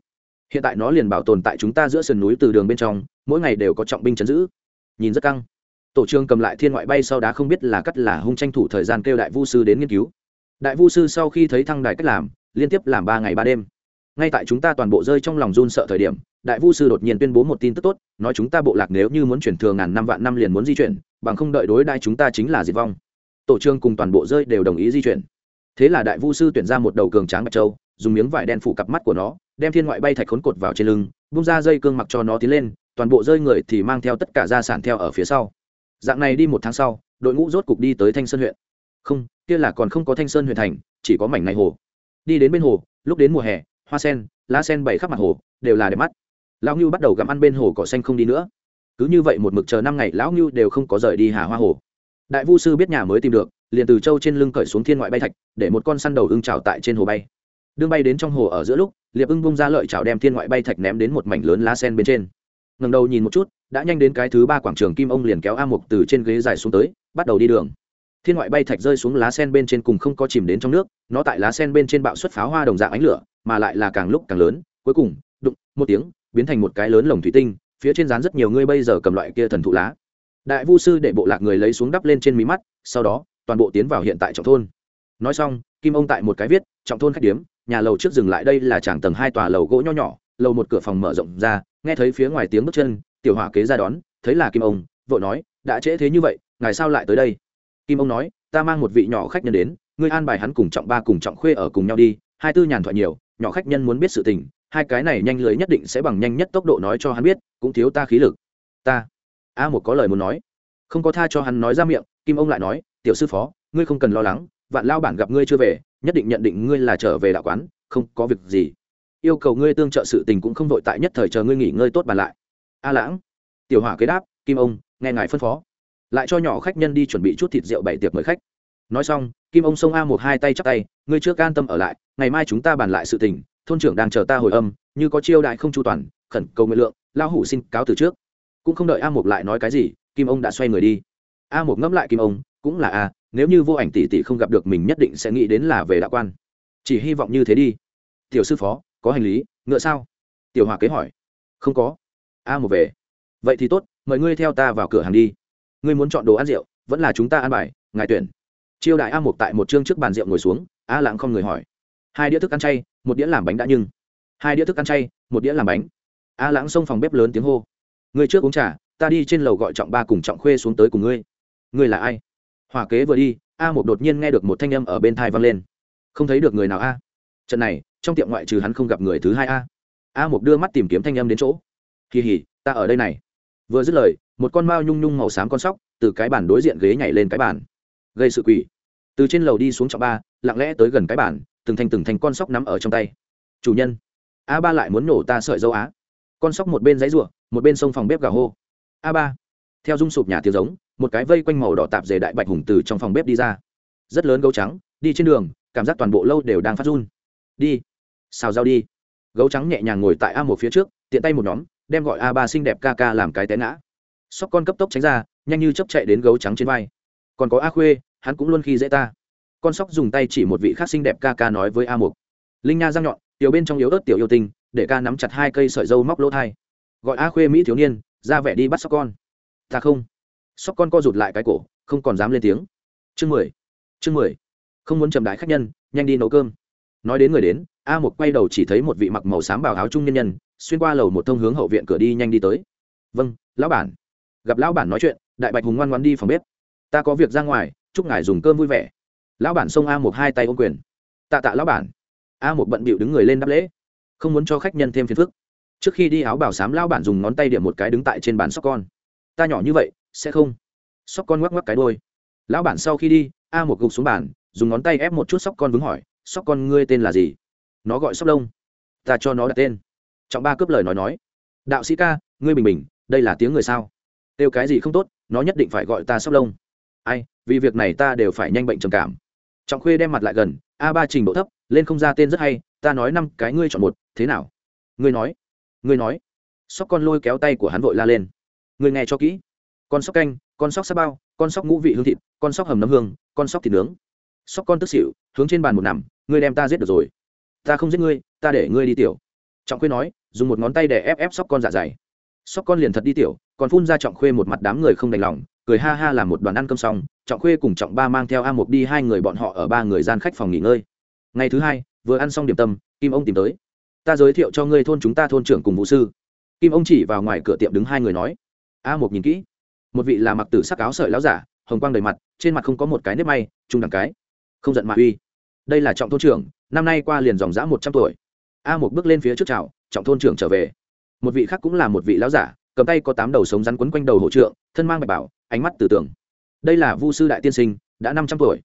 Hiện tại nó liền bảo tồn tại chúng ta giữa sườn núi từ đường bên trong, mỗi ngày đều có trọng binh chấn giữ. Nhìn rất căng tổ trường cầm lại thiên ngoại bay sau đá không biết là cắt là hung tranh thủ thời gian kêu đại vu sư đến nghiên cứu. Đại vu sư sau khi thấy thăng đài cách làm, liên tiếp làm ba ngày ba đêm. Ngay tại chúng ta toàn bộ rơi trong lòng run sợ thời điểm, đại vu sư đột nhiên tuyên bố một tin tức tốt, nói chúng ta bộ lạc nếu như muốn chuyển thường ngàn năm vạn năm liền muốn di chuyển, bằng không đợi đối đại chúng ta chính là diệt vong. Tổ trương cùng toàn bộ rơi đều đồng ý di chuyển. Thế là đại vu sư tuyển ra một đầu cường tráng bạch châu, dùng miếng vải đen phủ cặp mắt của nó, đem thiên ngoại bay thạch khốn cột vào trên lưng, bung ra dây cương mặc cho nó tiến lên, toàn bộ rơi người thì mang theo tất cả gia sản theo ở phía sau dạng này đi một tháng sau, đội ngũ rốt cục đi tới thanh sơn huyện. Không, kia là còn không có thanh sơn huyện thành, chỉ có mảnh này hồ. Đi đến bên hồ, lúc đến mùa hè, hoa sen, lá sen bày khắp mặt hồ, đều là đẹp mắt. Lão ngưu bắt đầu gặm ăn bên hồ cỏ xanh không đi nữa. Cứ như vậy một mực chờ năm ngày, lão ngưu đều không có rời đi hà hoa hồ. Đại vu sư biết nhà mới tìm được, liền từ châu trên lưng cởi xuống thiên ngoại bay thạch, để một con săn đầu ưng trào tại trên hồ bay. Đương bay đến trong hồ ở giữa lúc, liệp ưng bung ra lợi chảo đem thiên ngoại bay thạch ném đến một mảnh lớn lá sen bên trên ngầm đầu nhìn một chút, đã nhanh đến cái thứ ba quảng trường kim ông liền kéo a mục từ trên ghế dài xuống tới, bắt đầu đi đường. Thiên ngoại bay thạch rơi xuống lá sen bên trên cùng không có chìm đến trong nước, nó tại lá sen bên trên bạo xuất pháo hoa đồng dạng ánh lửa, mà lại là càng lúc càng lớn, cuối cùng, đụng, một tiếng, biến thành một cái lớn lồng thủy tinh, phía trên dán rất nhiều người bây giờ cầm loại kia thần thụ lá. Đại vu sư để bộ lạc người lấy xuống đắp lên trên mí mắt, sau đó, toàn bộ tiến vào hiện tại trọng thôn. Nói xong, kim ông tại một cái viết, trọng thôn khách điếm, nhà lầu trước dừng lại đây là tràng tầng hai tòa lầu gỗ nho nhỏ lầu một cửa phòng mở rộng ra, nghe thấy phía ngoài tiếng bước chân, tiểu hỏa kế ra đón, thấy là kim ông, vội nói, đã trễ thế như vậy, ngài sao lại tới đây? Kim ông nói, ta mang một vị nhỏ khách nhân đến, ngươi an bài hắn cùng trọng ba cùng trọng khuê ở cùng nhau đi, hai tư nhàn thoại nhiều, nhỏ khách nhân muốn biết sự tình, hai cái này nhanh lưới nhất định sẽ bằng nhanh nhất tốc độ nói cho hắn biết, cũng thiếu ta khí lực. Ta? A một có lời muốn nói. Không có tha cho hắn nói ra miệng, kim ông lại nói, tiểu sư phó, ngươi không cần lo lắng, vạn lao bản gặp ngươi chưa về, nhất định nhận định ngươi là trở về đạo quán, không có việc gì yêu cầu ngươi tương trợ sự tình cũng không vội tại nhất thời chờ ngươi nghỉ ngơi tốt bàn lại. A lãng, tiểu hỏa kế đáp, kim ông, nghe ngài phân phó. Lại cho nhỏ khách nhân đi chuẩn bị chút thịt rượu bảy tiệc mời khách. Nói xong, kim ông xông a một hai tay chắp tay, ngươi trước an tâm ở lại, ngày mai chúng ta bàn lại sự tình, thôn trưởng đang chờ ta hồi âm, như có chiêu đại không chu toàn, khẩn cầu nguyện lượng lao hủ xin cáo từ trước. Cũng không đợi a một lại nói cái gì, kim ông đã xoay người đi. A một ngẫm lại kim ông, cũng là a, nếu như vô ảnh tỷ tỷ không gặp được mình nhất định sẽ nghĩ đến là về đạo quan. Chỉ hy vọng như thế đi. Tiểu sư phó có hành lý, ngựa sao? Tiểu hòa kế hỏi. Không có. A một về. Vậy thì tốt, mời ngươi theo ta vào cửa hàng đi. Ngươi muốn chọn đồ ăn rượu, vẫn là chúng ta ăn bài, ngài tuyển. Chiêu đại a một tại một chương trước bàn rượu ngồi xuống, a lãng không người hỏi. Hai đĩa thức ăn chay, một đĩa làm bánh đã nhưng. Hai đĩa thức ăn chay, một đĩa làm bánh. A lãng xông phòng bếp lớn tiếng hô. Ngươi trước uống trà, ta đi trên lầu gọi trọng ba cùng trọng khuê xuống tới cùng ngươi. Ngươi là ai? Hòa kế vừa đi, a một đột nhiên nghe được một thanh âm ở bên thai vang lên. Không thấy được người nào a. Trận này trong tiệm ngoại trừ hắn không gặp người thứ hai a. A một đưa mắt tìm kiếm thanh âm đến chỗ. Kỳ hỉ, ta ở đây này. Vừa dứt lời, một con mao nhung nhung màu xám con sóc từ cái bàn đối diện ghế nhảy lên cái bàn. Gây sự quỷ. Từ trên lầu đi xuống trọng ba, lặng lẽ tới gần cái bàn, từng thành từng thành con sóc nắm ở trong tay. Chủ nhân, a ba lại muốn nổ ta sợi dâu á. Con sóc một bên giấy ruộng một bên sông phòng bếp gà hô. A ba, theo dung sụp nhà tiếng giống, một cái vây quanh màu đỏ tạp dề đại bạch hùng từ trong phòng bếp đi ra. Rất lớn gấu trắng, đi trên đường, cảm giác toàn bộ lâu đều đang phát run. Đi xào rau đi. Gấu trắng nhẹ nhàng ngồi tại a một phía trước, tiện tay một nhóm, đem gọi a ba xinh đẹp ca ca làm cái té ngã. Sóc con cấp tốc tránh ra, nhanh như chấp chạy đến gấu trắng trên vai. Còn có a khuê, hắn cũng luôn khi dễ ta. Con sóc dùng tay chỉ một vị khác xinh đẹp ca ca nói với a mục linh nha răng nhọn, tiểu bên trong yếu ớt tiểu yêu tinh, để ca nắm chặt hai cây sợi dâu móc lỗ thai. Gọi a khuê mỹ thiếu niên, ra vẻ đi bắt sóc con. Ta không. Sóc con co rụt lại cái cổ, không còn dám lên tiếng. Chương mười. Chương mười. Không muốn chậm đái khách nhân, nhanh đi nấu cơm nói đến người đến, a một quay đầu chỉ thấy một vị mặc màu xám bào áo trung nhân nhân, xuyên qua lầu một thông hướng hậu viện cửa đi nhanh đi tới. Vâng lão bản. Gặp lão bản nói chuyện, đại bạch hùng ngoan ngoan đi phòng bếp. Ta có việc ra ngoài, chúc ngài dùng cơm vui vẻ. Lão bản xông a một hai tay ôm quyền. Tạ tạ lão bản. A một bận bịu đứng người lên đáp lễ. Không muốn cho khách nhân thêm phiền phức. Trước khi đi áo bảo sám lão bản dùng ngón tay điểm một cái đứng tại trên bàn sóc con. Ta nhỏ như vậy, sẽ không? Sóc con ngoắc ngoắc cái đôi lão bản sau khi đi, a một gục xuống bàn, dùng ngón tay ép một chút sóc con vướng hỏi sóc con ngươi tên là gì? Nó gọi sóc lông. Ta cho nó đặt tên. Trọng ba cướp lời nói nói. Đạo sĩ ca, ngươi bình bình, đây là tiếng người sao? Kêu cái gì không tốt, nó nhất định phải gọi ta sóc lông. Ai, vì việc này ta đều phải nhanh bệnh trầm cảm. Trọng khuê đem mặt lại gần, a ba trình độ thấp, lên không ra tên rất hay, ta nói năm cái ngươi chọn một, thế nào? Ngươi nói. Ngươi nói. Sóc con lôi kéo tay của hắn vội la lên. Ngươi nghe cho kỹ. Con sóc canh, con sóc sa bao, con sóc ngũ vị hương thịt, con sóc hầm nấm hương, con sóc thịt nướng. Sóc con tức xỉu, hướng trên bàn một nằm ngươi đem ta giết được rồi. Ta không giết ngươi, ta để ngươi đi tiểu. Trọng khuê nói, dùng một ngón tay để ép ép sóc con dạ dày. Sóc con liền thật đi tiểu, còn phun ra trọng khuê một mặt đám người không đành lòng, cười ha ha làm một đoàn ăn cơm xong, trọng khuê cùng trọng ba mang theo a mục đi hai người bọn họ ở ba người gian khách phòng nghỉ ngơi. Ngày thứ hai, vừa ăn xong điểm tâm, kim ông tìm tới. Ta giới thiệu cho ngươi thôn chúng ta thôn trưởng cùng vũ sư. Kim ông chỉ vào ngoài cửa tiệm đứng hai người nói. A mục nhìn kỹ. Một vị là mặc tử sắc áo sợi láo giả, hồng quang đầy mặt, trên mặt không có một cái nếp may, trung đẳng cái. Không giận mà uy đây là trọng thôn trưởng, năm nay qua liền dòng dã một trăm tuổi. A một bước lên phía trước chào, trọng thôn trưởng trở về. Một vị khác cũng là một vị lão giả, cầm tay có tám đầu sống rắn quấn quanh đầu hộ trượng, thân mang bạch bảo, ánh mắt từ tưởng. Đây là vu sư đại tiên sinh, đã năm trăm tuổi.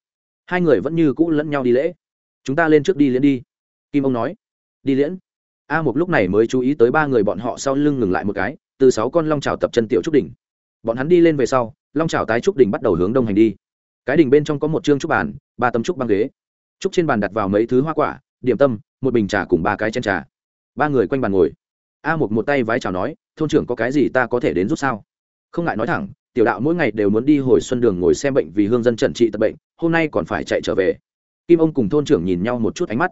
Hai người vẫn như cũ lẫn nhau đi lễ. Chúng ta lên trước đi liễn đi. Kim ông nói. Đi liễn. A một lúc này mới chú ý tới ba người bọn họ sau lưng ngừng lại một cái, từ sáu con long trào tập chân tiểu trúc đỉnh. Bọn hắn đi lên về sau, long trào tái trúc đỉnh bắt đầu hướng đông hành đi. Cái đỉnh bên trong có một chương trúc bàn, ba tấm trúc băng ghế trúc trên bàn đặt vào mấy thứ hoa quả, điểm tâm, một bình trà cùng ba cái chén trà. Ba người quanh bàn ngồi. A một một tay vái chào nói, thôn trưởng có cái gì ta có thể đến giúp sao? Không ngại nói thẳng, tiểu đạo mỗi ngày đều muốn đi hồi xuân đường ngồi xem bệnh vì hương dân trần trị tật bệnh, hôm nay còn phải chạy trở về. Kim ông cùng thôn trưởng nhìn nhau một chút ánh mắt.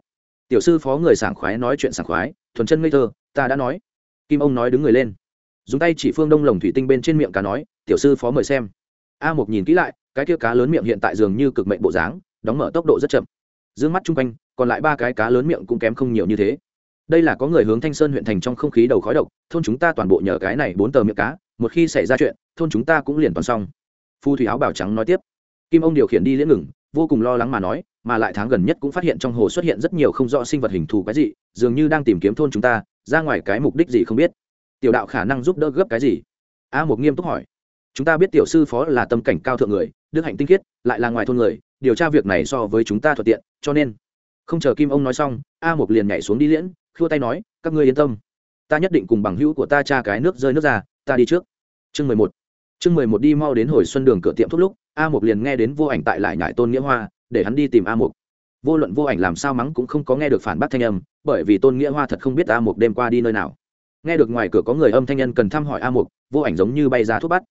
Tiểu sư phó người sảng khoái nói chuyện sảng khoái, thuần chân ngây thơ, ta đã nói. Kim ông nói đứng người lên. Dùng tay chỉ phương đông lồng thủy tinh bên trên miệng cá nói, tiểu sư phó mời xem. A một nhìn kỹ lại, cái kia cá lớn miệng hiện tại dường như cực mệnh bộ dáng, đóng mở tốc độ rất chậm d mắt chung quanh, còn lại ba cái cá lớn miệng cũng kém không nhiều như thế. Đây là có người hướng thanh sơn huyện thành trong không khí đầu khói độc, thôn chúng ta toàn bộ nhờ cái này bốn tờ miệng cá, một khi xảy ra chuyện, thôn chúng ta cũng liền toàn xong. Phu thủy áo bảo trắng nói tiếp. Kim ông điều khiển đi liễn ngừng, vô cùng lo lắng mà nói, mà lại tháng gần nhất cũng phát hiện trong hồ xuất hiện rất nhiều không rõ sinh vật hình thù cái gì dường như đang tìm kiếm thôn chúng ta, ra ngoài cái mục đích gì không biết. Tiểu đạo khả năng giúp đỡ gấp cái gì? A một nghiêm túc hỏi chúng ta biết tiểu sư phó là tâm cảnh cao thượng người, đức hạnh tinh khiết, lại là ngoài thôn người, điều tra việc này so với chúng ta thuận tiện, cho nên. Không chờ kim ông nói xong, a một liền nhảy xuống đi liễn, khua tay nói, các ngươi yên tâm. Ta nhất định cùng bằng hữu của ta tra cái nước rơi nước ra, ta đi trước. Chương mười một. Chương mười một đi mau đến hồi xuân đường cửa tiệm thuốc lúc, a một liền nghe đến vô ảnh tại lại nhải tôn nghĩa hoa, để hắn đi tìm a một vô luận vô ảnh làm sao mắng cũng không có nghe được phản bác thanh âm, bởi vì tôn nghĩa hoa thật không biết a một đêm qua đi nơi nào. Nghe được ngoài cửa có người âm thanh nhân cần thăm hỏi a một vô ảnh giống như bay ra thuốc bắt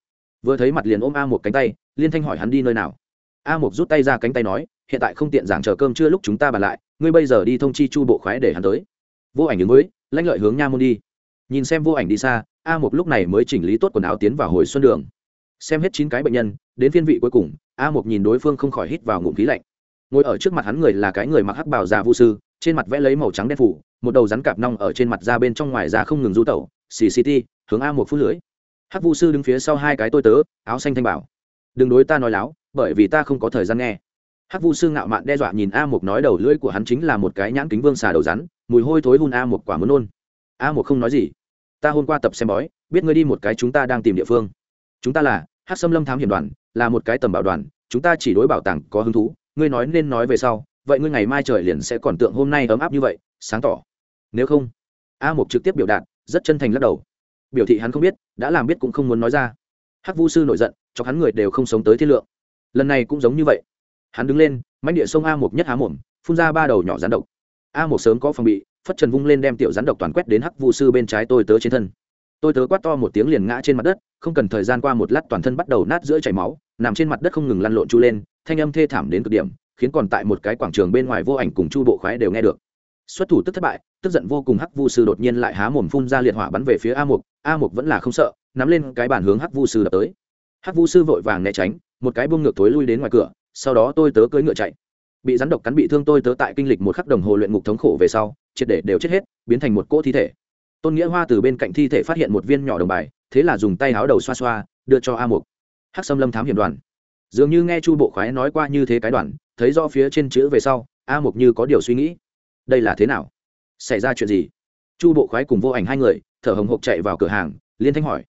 vừa thấy mặt liền ôm a một cánh tay, liên thanh hỏi hắn đi nơi nào. A một rút tay ra cánh tay nói, hiện tại không tiện giảng chờ cơm chưa lúc chúng ta bàn lại, ngươi bây giờ đi thông chi chu bộ khoái để hắn tới. Vô ảnh đứng mới lãnh lợi hướng nha môn đi. Nhìn xem vô ảnh đi xa, a một lúc này mới chỉnh lý tốt quần áo tiến vào hồi xuân đường. Xem hết chín cái bệnh nhân, đến phiên vị cuối cùng, a một nhìn đối phương không khỏi hít vào ngụm khí lạnh. Ngồi ở trước mặt hắn người là cái người mặc hắc bảo già vũ sư, trên mặt vẽ lấy màu trắng đen phủ, một đầu rắn cạp nong ở trên mặt ra bên trong ngoài ra không ngừng du tẩu, xì hướng a một phút lưới hắc Vu sư đứng phía sau hai cái tôi tớ, áo xanh thanh bảo. Đừng đối ta nói láo, bởi vì ta không có thời gian nghe. Hắc Vu sư ngạo mạn đe dọa nhìn a Mục nói đầu lưỡi của hắn chính là một cái nhãn kính vương xà đầu rắn, mùi hôi thối hun a Mục quả muốn nôn a Mục không nói gì, ta hôm qua tập xem bói, biết ngươi đi một cái chúng ta đang tìm địa phương. Chúng ta là hát xâm lâm thám hiểm đoàn, là một cái tầm bảo đoàn, chúng ta chỉ đối bảo tàng có hứng thú, ngươi nói nên nói về sau, vậy ngươi ngày mai trời liền sẽ còn tượng hôm nay ấm áp như vậy, sáng tỏ. Nếu không, a Mục trực tiếp biểu đạt, rất chân thành lắc đầu biểu thị hắn không biết, đã làm biết cũng không muốn nói ra. Hắc vu sư nổi giận cho hắn người đều không sống tới thiên lượng. Lần này cũng giống như vậy. Hắn đứng lên mánh địa sông a một nhất há mồm, phun ra ba đầu nhỏ rắn độc. A một sớm có phòng bị, phất trần vung lên đem tiểu rắn độc toàn quét đến hắc vu sư bên trái tôi tớ trên thân. Tôi tớ quát to một tiếng liền ngã trên mặt đất, không cần thời gian qua một lát toàn thân bắt đầu nát giữa chảy máu, nằm trên mặt đất không ngừng lăn lộn chu lên, thanh âm thê thảm đến cực điểm, khiến còn tại một cái quảng trường bên ngoài vô ảnh cùng chu bộ khoái đều nghe được xuất thủ tức thất bại, tức giận vô cùng hắc vu sư đột nhiên lại há mồm phun ra liệt hỏa bắn về phía a mục a mục vẫn là không sợ, nắm lên cái bản hướng hắc vu sư đập tới. Hắc vu sư vội vàng né tránh, một cái buông ngược thối lui đến ngoài cửa, sau đó tôi tớ cưỡi ngựa chạy. Bị rắn độc cắn bị thương tôi tớ tại kinh lịch một khắc đồng hồ luyện ngục thống khổ về sau, triệt để đều chết hết, biến thành một cỗ thi thể. Tôn nghĩa hoa từ bên cạnh thi thể phát hiện một viên nhỏ đồng bài, thế là dùng tay áo đầu xoa xoa, đưa cho a mục. Hắc xâm lâm thám hiểm đoàn. Dường như nghe chu bộ khoái nói qua như thế cái đoàn, thấy do phía trên chữ về sau, a mục như có điều suy nghĩ đây là thế nào? Xảy ra chuyện gì? Chu bộ khoái cùng vô ảnh hai người, thở hồng hộc chạy vào cửa hàng, liên thanh hỏi.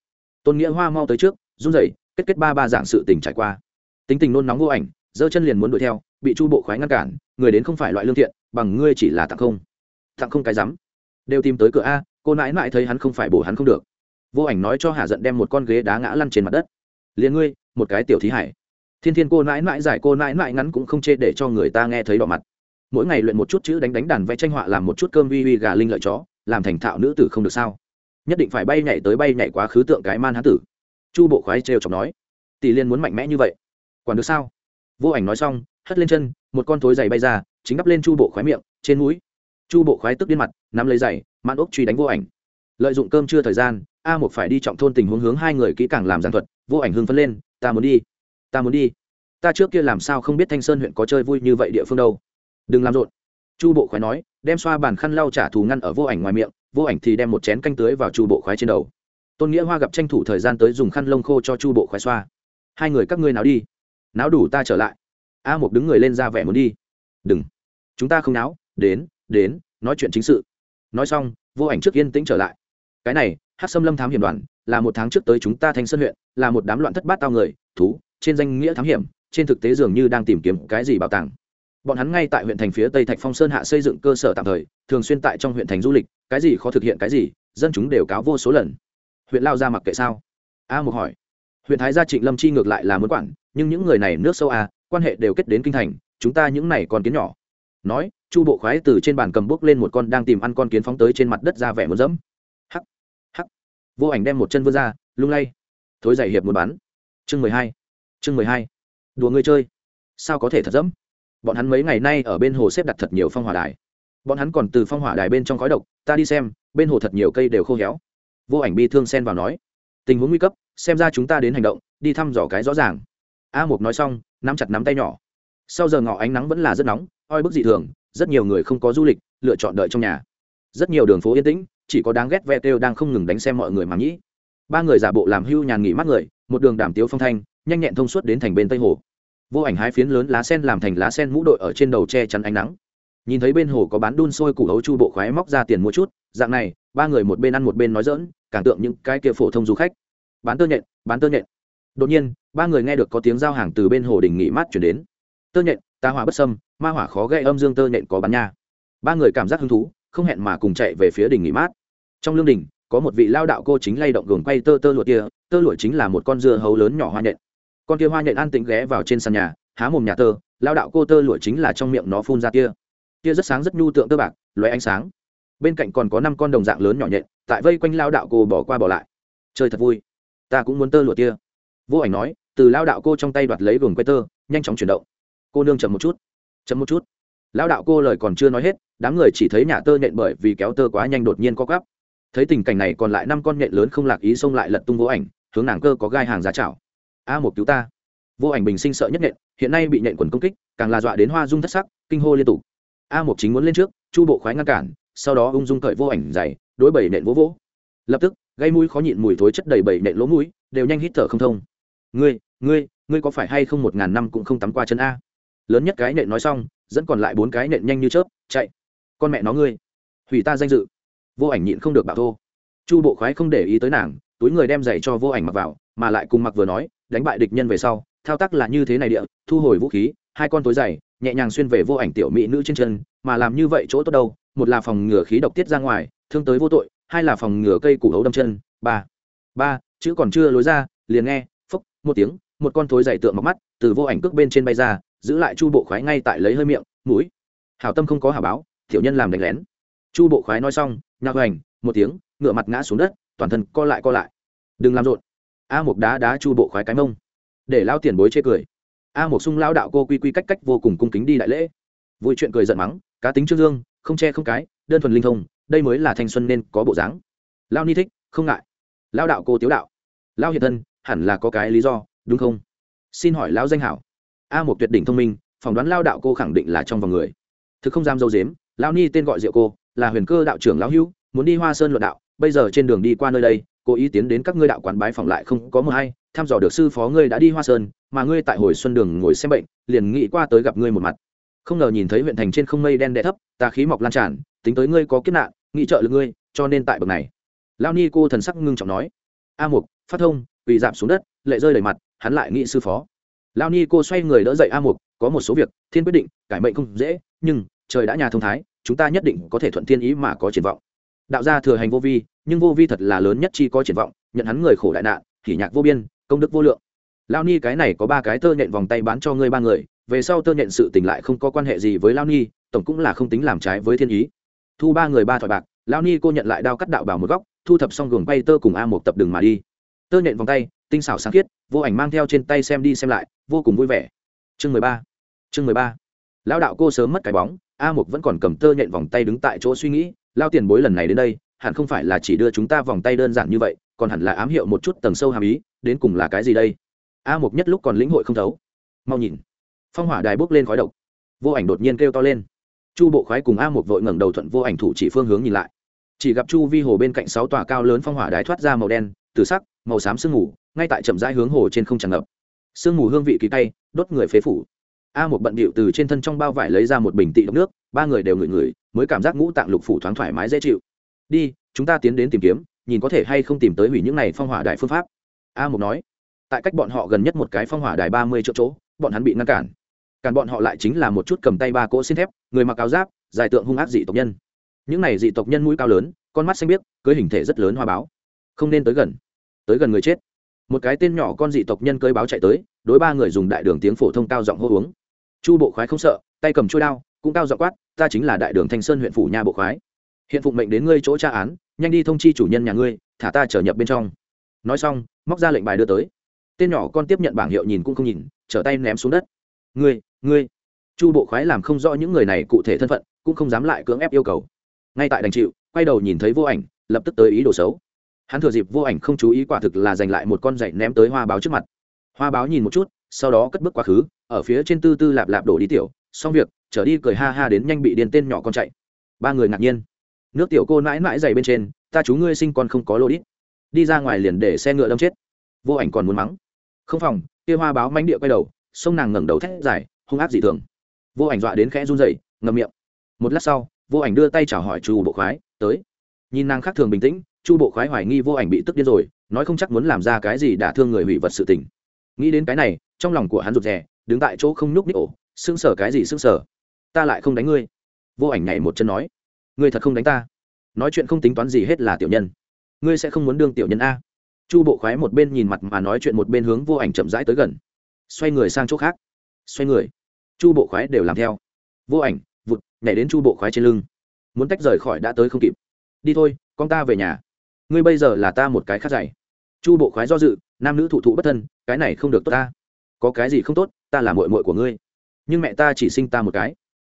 Tôn nghĩa hoa mau tới trước, run rẩy, kết kết ba ba dạng sự tình trải qua. Tính tình nôn nóng vô ảnh, giơ chân liền muốn đuổi theo, bị chu bộ khoái ngăn cản, người đến không phải loại lương thiện, bằng ngươi chỉ là tặng không. Tặng không cái rắm. Đều tìm tới cửa a, cô nãi nãi thấy hắn không phải bổ hắn không được. Vô ảnh nói cho hà giận đem một con ghế đá ngã lăn trên mặt đất. Liền ngươi, một cái tiểu thí hải. Thiên thiên cô nãi nãi giải cô nãi nãi ngắn cũng không chê để cho người ta nghe thấy đỏ mặt mỗi ngày luyện một chút chữ đánh đánh đàn vẽ tranh họa làm một chút cơm vi vi gà linh lợi chó, làm thành thạo nữ tử không được sao? Nhất định phải bay nhảy tới bay nhảy quá khứ tượng cái man hán tử. Chu bộ khoái trêu chọc nói. Tỷ liên muốn mạnh mẽ như vậy, quản được sao? Vô ảnh nói xong, hất lên chân, một con thối giày bay ra, chính đắp lên chu bộ khoái miệng, trên mũi. Chu bộ khoái tức điên mặt, nắm lấy giày man ốc truy đánh vô ảnh. Lợi dụng cơm chưa thời gian, a một phải đi trọng thôn tình huống hướng hai người kỹ càng làm giảng thuật. Vô ảnh hưng phấn lên, ta muốn đi, ta muốn đi. Ta trước kia làm sao không biết thanh sơn huyện có chơi vui như vậy địa phương đâu đừng làm rộn. Chu bộ khoái nói, đem xoa bàn khăn lau trả thù ngăn ở vô ảnh ngoài miệng, vô ảnh thì đem một chén canh tưới vào chu bộ khoái trên đầu. Tôn nghĩa hoa gặp tranh thủ thời gian tới dùng khăn lông khô cho chu bộ khoái xoa. Hai người, các ngươi nào đi? Náo đủ ta trở lại. A một đứng người lên ra vẻ muốn đi. Đừng. Chúng ta không náo. Đến đến, nói chuyện chính sự. Nói xong, vô ảnh trước yên tĩnh trở lại. Cái này hát xâm lâm thám hiểm đoàn, là một tháng trước tới chúng ta thanh sơn huyện, là một đám loạn thất bát tao người, thú, trên danh nghĩa thám hiểm, trên thực tế dường như đang tìm kiếm cái gì bảo tàng bọn hắn ngay tại huyện thành phía tây thạch phong sơn hạ xây dựng cơ sở tạm thời, thường xuyên tại trong huyện thành du lịch, cái gì khó thực hiện cái gì, dân chúng đều cáo vô số lần. Huyện lao ra mặc kệ sao? A một hỏi. Huyện thái gia trịnh lâm chi ngược lại là muốn quản, nhưng những người này nước sâu a quan hệ đều kết đến kinh thành, chúng ta những này còn kiến nhỏ. Nói, chu bộ khoái từ trên bàn cầm bốc lên một con đang tìm ăn con kiến phóng tới trên mặt đất ra vẻ muốn dẫm. Hắc hắc. Vô ảnh đem một chân vươn ra, lung lay. Thối dày hiệp muốn bắn. Chương mười hai, chương mười hai. Đùa ngươi chơi. Sao có thể thật dẫm? Bọn hắn mấy ngày nay ở bên hồ xếp đặt thật nhiều phong hỏa đài. Bọn hắn còn từ phong hỏa đài bên trong khói độc, ta đi xem, bên hồ thật nhiều cây đều khô héo. Vô ảnh bi thương xen vào nói, tình huống nguy cấp, xem ra chúng ta đến hành động, đi thăm dò cái rõ ràng. A một nói xong, nắm chặt nắm tay nhỏ. Sau giờ ngọ ánh nắng vẫn là rất nóng, oi bức dị thường, rất nhiều người không có du lịch, lựa chọn đợi trong nhà. Rất nhiều đường phố yên tĩnh, chỉ có đáng ghét ve têu đang không ngừng đánh xem mọi người mà nghĩ. Ba người giả bộ làm hưu nhàn nghỉ mắt người, một đường đảm tiếu phong thanh, nhanh nhẹn thông suốt đến thành bên tây hồ vô ảnh hái phiến lớn lá sen làm thành lá sen mũ đội ở trên đầu che chắn ánh nắng. Nhìn thấy bên hồ có bán đun sôi củ hấu chu bộ khoái móc ra tiền mua chút, dạng này, ba người một bên ăn một bên nói dỡn càng tượng những cái kia phổ thông du khách. Bán tơ nhện, bán tơ nhện. Đột nhiên, ba người nghe được có tiếng giao hàng từ bên hồ đình nghỉ mát chuyển đến. Tơ nhện, ta hỏa bất sâm ma hỏa khó gây âm dương tơ nhện có bán nha. Ba người cảm giác hứng thú, không hẹn mà cùng chạy về phía đình nghỉ mát. Trong lương đình, có một vị lao đạo cô chính lay động gồm quay tơ tơ lụa kia, tơ lụa chính là một con dưa hấu lớn nhỏ hoa nhện con kia hoa nhện an tĩnh ghé vào trên sàn nhà, há mồm nhà tơ, lao đạo cô tơ lụa chính là trong miệng nó phun ra tia. Tia rất sáng rất nhu tượng tơ bạc loé ánh sáng. Bên cạnh còn có năm con đồng dạng lớn nhỏ nhện, tại vây quanh lao đạo cô bỏ qua bỏ lại. Chơi thật vui. Ta cũng muốn tơ lụa tia. Vô ảnh nói, từ lao đạo cô trong tay đoạt lấy gồm quay tơ, nhanh chóng chuyển động. Cô nương chậm một chút. Chậm một chút. Lao đạo cô lời còn chưa nói hết, đám người chỉ thấy nhà tơ nhện bởi vì kéo tơ quá nhanh đột nhiên co gắp thấy tình cảnh này còn lại năm con nhện lớn không lạc ý xông lại lật tung vô ảnh, hướng nàng cơ có gai hàng giá chảo a một cứu ta. Vô ảnh bình sinh sợ nhất nhện hiện nay bị nhện quần công kích, càng là dọa đến hoa dung thất sắc, kinh hô liên tục. A một chính muốn lên trước, chu bộ khoái ngăn cản, sau đó ung dung cởi vô ảnh dày đối bảy nện vỗ vỗ. Lập tức, gây mũi khó nhịn mùi thối chất đầy bảy nện lỗ mũi, đều nhanh hít thở không thông. Ngươi ngươi ngươi có phải hay không một ngàn năm cũng không tắm qua chân a? Lớn nhất cái nện nói xong, dẫn còn lại bốn cái nện nhanh như chớp, chạy. Con mẹ nó ngươi. Hủy ta danh dự. Vô ảnh nhịn không được bảo thô. Chu bộ khoái không để ý tới nàng, túi người đem giày cho vô ảnh mặc vào, mà lại cùng mặc vừa nói đánh bại địch nhân về sau, thao tác là như thế này địa, thu hồi vũ khí, hai con tối dày nhẹ nhàng xuyên về vô ảnh tiểu mỹ nữ trên chân, mà làm như vậy chỗ tốt đâu, một là phòng ngừa khí độc tiết ra ngoài, thương tới vô tội, hai là phòng ngừa cây củ hấu đâm chân, ba. Ba, chữ còn chưa lối ra, liền nghe phúc một tiếng, một con thối dày tượng mọc mắt, từ vô ảnh cước bên trên bay ra, giữ lại chu bộ khoái ngay tại lấy hơi miệng, mũi. Hảo tâm không có hảo báo, tiểu nhân làm đánh lén. Chu bộ khoái nói xong, nhạc hoành, một tiếng ngựa mặt ngã xuống đất, toàn thân co lại co lại. Đừng làm rộn a một đá đá chu bộ khoái cái mông. Để lao tiền bối chê cười. A một sung lao đạo cô quy quy cách cách vô cùng cung kính đi đại lễ. Vui chuyện cười giận mắng, cá tính trương dương, không che không cái, đơn thuần linh thông, đây mới là thanh xuân nên có bộ dáng. Lao ni thích, không ngại. Lao đạo cô tiếu đạo. Lao hiện thân, hẳn là có cái lý do, đúng không? Xin hỏi lão danh hảo. A một tuyệt đỉnh thông minh, phỏng đoán lao đạo cô khẳng định là trong vòng người. Thực không dám dâu dếm lao ni tên gọi diệu cô, là huyền cơ đạo trưởng lão hữu, muốn đi hoa sơn luận đạo, bây giờ trên đường đi qua nơi đây cố ý tiến đến các ngươi đạo quán bái phỏng lại không có mờ hay thăm dò được sư phó ngươi đã đi hoa sơn, mà ngươi tại hồi xuân đường ngồi xem bệnh, liền nghĩ qua tới gặp ngươi một mặt. Không ngờ nhìn thấy huyện thành trên không mây đen đẽ thấp, tà khí mọc lan tràn, tính tới ngươi có kiếp nạn, nghĩ trợ lực ngươi, cho nên tại bậc này. Lao ni cô thần sắc ngưng trọng nói, a mục, phát thông bị giảm xuống đất, lệ rơi đầy mặt, hắn lại nghĩ sư phó. Lao ni cô xoay người đỡ dậy a mục, có một số việc, thiên quyết định, cải mệnh không dễ, nhưng trời đã nhà thông thái, chúng ta nhất định có thể thuận thiên ý mà có triển vọng đạo gia thừa hành vô vi, nhưng vô vi thật là lớn nhất chi có triển vọng, nhận hắn người khổ đại nạn kỷ nhạc vô biên, công đức vô lượng. Lao ni cái này có ba cái tơ nhện vòng tay bán cho ngươi ba người, về sau tơ nhện sự tình lại không có quan hệ gì với lao ni, tổng cũng là không tính làm trái với thiên ý. Thu ba người ba thỏi bạc lao ni cô nhận lại đao cắt đạo bảo một góc, thu thập xong gường bay tơ cùng a một tập đường mà đi. Tơ nhện vòng tay, tinh xảo sáng khiết, vô ảnh mang theo trên tay xem đi xem lại, vô cùng vui vẻ. Chương mười ba, chương mười ba. Lao đạo cô sớm mất cái bóng, a mục vẫn còn cầm tơ nhện vòng tay đứng tại chỗ suy nghĩ lao tiền bối lần này đến đây, hẳn không phải là chỉ đưa chúng ta vòng tay đơn giản như vậy, còn hẳn là ám hiệu một chút tầng sâu hàm ý, đến cùng là cái gì đây? A mục nhất lúc còn lĩnh hội không thấu. Mau nhìn. Phong hỏa đài bốc lên khói độc. Vô ảnh đột nhiên kêu to lên. Chu bộ khoái cùng a mục vội ngẩng đầu thuận vô ảnh thủ chỉ phương hướng nhìn lại. Chỉ gặp chu vi hồ bên cạnh sáu tòa cao lớn phong hỏa đái thoát ra màu đen từ sắc, màu xám sương mù, ngay tại chậm rãi hướng hồ trên không tràn ngập. Sương mù hương vị kỳ tay đốt người phế phủ. A một bận bịu từ trên thân trong bao vải lấy ra một bình tị độc nước ba người đều ngửi ngửi, mới cảm giác ngũ tạng lục phủ thoáng thoải mái, dễ chịu. Đi, chúng ta tiến đến tìm kiếm, nhìn có thể hay không tìm tới hủy những này phong hỏa đại phương pháp. A mục nói. Tại cách bọn họ gần nhất một cái phong hỏa đài ba mươi chỗ chỗ, bọn hắn bị ngăn cản. Cản bọn họ lại chính là một chút cầm tay ba cỗ xin thép, người mặc áo giáp, dài tượng hung ác dị tộc nhân. Những này dị tộc nhân mũi cao lớn, con mắt xanh biếc, cưới hình thể rất lớn hoa báo. Không nên tới gần. Tới gần người chết. Một cái tên nhỏ con dị tộc nhân cưới báo chạy tới, đối ba người dùng đại đường tiếng phổ thông cao giọng hô uống. Chu bộ khoái không sợ, tay cầm chuôi đao cũng cao giọng quát, ta chính là đại đường thanh sơn huyện phủ nha bộ khoái. Hiện phụng mệnh đến ngươi chỗ tra án, nhanh đi thông chi chủ nhân nhà ngươi, thả ta trở nhập bên trong. Nói xong, móc ra lệnh bài đưa tới. Tên nhỏ con tiếp nhận bảng hiệu nhìn cũng không nhìn, trở tay ném xuống đất. Ngươi ngươi. Chu bộ khoái làm không rõ những người này cụ thể thân phận, cũng không dám lại cưỡng ép yêu cầu. Ngay tại đành chịu, quay đầu nhìn thấy vô ảnh, lập tức tới ý đồ xấu. Hắn thừa dịp vô ảnh không chú ý quả thực là giành lại một con dạy ném tới hoa báo trước mặt. Hoa báo nhìn một chút, sau đó cất bước quá khứ, ở phía trên tư tư lạp lạp đổ đi tiểu, xong việc trở đi cười ha ha đến nhanh bị điên tên nhỏ con chạy. Ba người ngạc nhiên. Nước tiểu cô mãi mãi dày bên trên, ta chú ngươi sinh con không có lô đít. Đi ra ngoài liền để xe ngựa đâm chết. Vô ảnh còn muốn mắng. Không phòng, kia hoa báo mánh địa quay đầu, sông nàng ngẩng đầu thét dài, hung ác dị thường. Vô ảnh dọa đến khẽ run dậy ngầm miệng. Một lát sau, vô ảnh đưa tay chào hỏi chu bộ khoái, tới. Nhìn nàng khác thường bình tĩnh, chu bộ khoái hoài nghi vô ảnh bị tức điên rồi, nói không chắc muốn làm ra cái gì đả thương người hủy vật sự tình. Nghĩ đến cái này, trong lòng của hắn rụt rè, đứng tại chỗ không nhúc ních ổ, sững sở cái gì sững sở ta lại không đánh ngươi. Vô ảnh nhảy một chân nói, ngươi thật không đánh ta. Nói chuyện không tính toán gì hết là tiểu nhân. Ngươi sẽ không muốn đương tiểu nhân a. Chu bộ khoái một bên nhìn mặt mà nói chuyện một bên hướng vô ảnh chậm rãi tới gần. Xoay người sang chỗ khác. Xoay người. Chu bộ khoái đều làm theo. Vô ảnh, vụt, nhảy đến chu bộ khoái trên lưng. Muốn tách rời khỏi đã tới không kịp. Đi thôi, con ta về nhà. Ngươi bây giờ là ta một cái khác dạy. Chu bộ khoái do dự, nam nữ thụ thụ bất thân, cái này không được tốt ta. Có cái gì không tốt, ta là mội mội của ngươi. Nhưng mẹ ta chỉ sinh ta một cái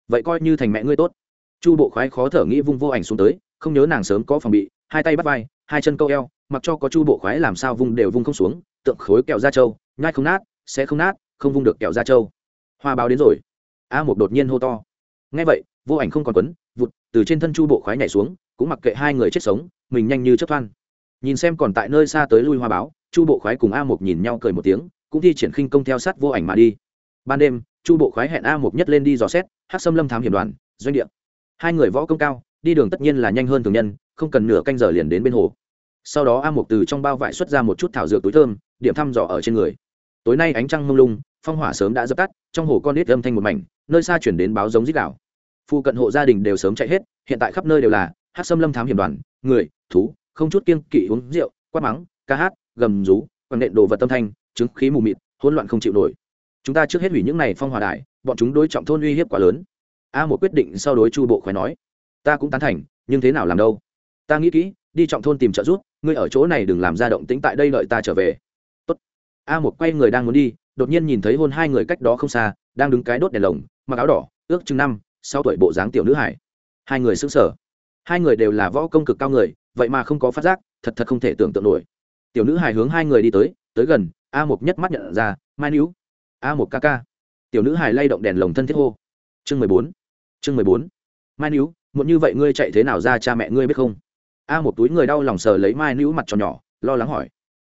vậy coi như thành mẹ ngươi tốt. Chu bộ khoái khó thở nghĩ vung vô ảnh xuống tới, không nhớ nàng sớm có phòng bị, hai tay bắt vai, hai chân câu eo, mặc cho có chu bộ khoái làm sao vung đều vung không xuống, tượng khối kẹo da trâu, nhai không nát, sẽ không nát, không vung được kẹo da trâu. Hoa báo đến rồi. A một đột nhiên hô to. Ngay vậy, vô ảnh không còn quấn, vụt, từ trên thân chu bộ khoái nhảy xuống, cũng mặc kệ hai người chết sống, mình nhanh như chấp thoan. Nhìn xem còn tại nơi xa tới lui hoa báo, chu bộ khoái cùng a một nhìn nhau cười một tiếng, cũng thi triển khinh công theo sát vô ảnh mà đi. Ban đêm chu bộ khoái hẹn a mục nhất lên đi dò xét hát xâm lâm thám hiểm đoàn, doanh địa. Hai người võ công cao, đi đường tất nhiên là nhanh hơn thường nhân, không cần nửa canh giờ liền đến bên hồ. Sau đó a mục từ trong bao vải xuất ra một chút thảo dược túi thơm, điểm thăm dò ở trên người. Tối nay ánh trăng mông lung, phong hỏa sớm đã dập tắt, trong hồ con nít âm thanh một mảnh, nơi xa chuyển đến báo giống dích đảo phụ cận hộ gia đình đều sớm chạy hết, hiện tại khắp nơi đều là hát xâm lâm thám hiểm đoàn, người, thú, không chút kiêng kỵ uống rượu, quát mắng, ca hát, gầm rú, quăng nện đồ vật tâm thanh, chứng khí mù mịt, hỗn loạn không chịu nổi chúng ta trước hết hủy những này phong hòa đại bọn chúng đối trọng thôn uy hiếp quá lớn. A một quyết định sau đối chu bộ khói nói, ta cũng tán thành, nhưng thế nào làm đâu? Ta nghĩ kỹ, đi trọng thôn tìm trợ giúp, ngươi ở chỗ này đừng làm ra động tĩnh tại đây đợi ta trở về. Tốt. a một quay người đang muốn đi, đột nhiên nhìn thấy hôn hai người cách đó không xa, đang đứng cái đốt đèn lồng, mặc áo đỏ, ước chừng năm sau tuổi bộ dáng tiểu nữ hải. Hai người xứng sờ. Hai người đều là võ công cực cao người, vậy mà không có phát giác, thật thật không thể tưởng tượng nổi. Tiểu nữ hài hướng hai người đi tới tới gần, a một nhất mắt nhận ra, mai níu a một ca ca. Tiểu nữ hài lay động đèn lồng thân thiết hô. Chương mười bốn. Chương mười bốn. Mai níu, muộn như vậy ngươi chạy thế nào ra cha mẹ ngươi biết không? A một túi người đau lòng sờ lấy mai níu mặt tròn nhỏ, lo lắng hỏi.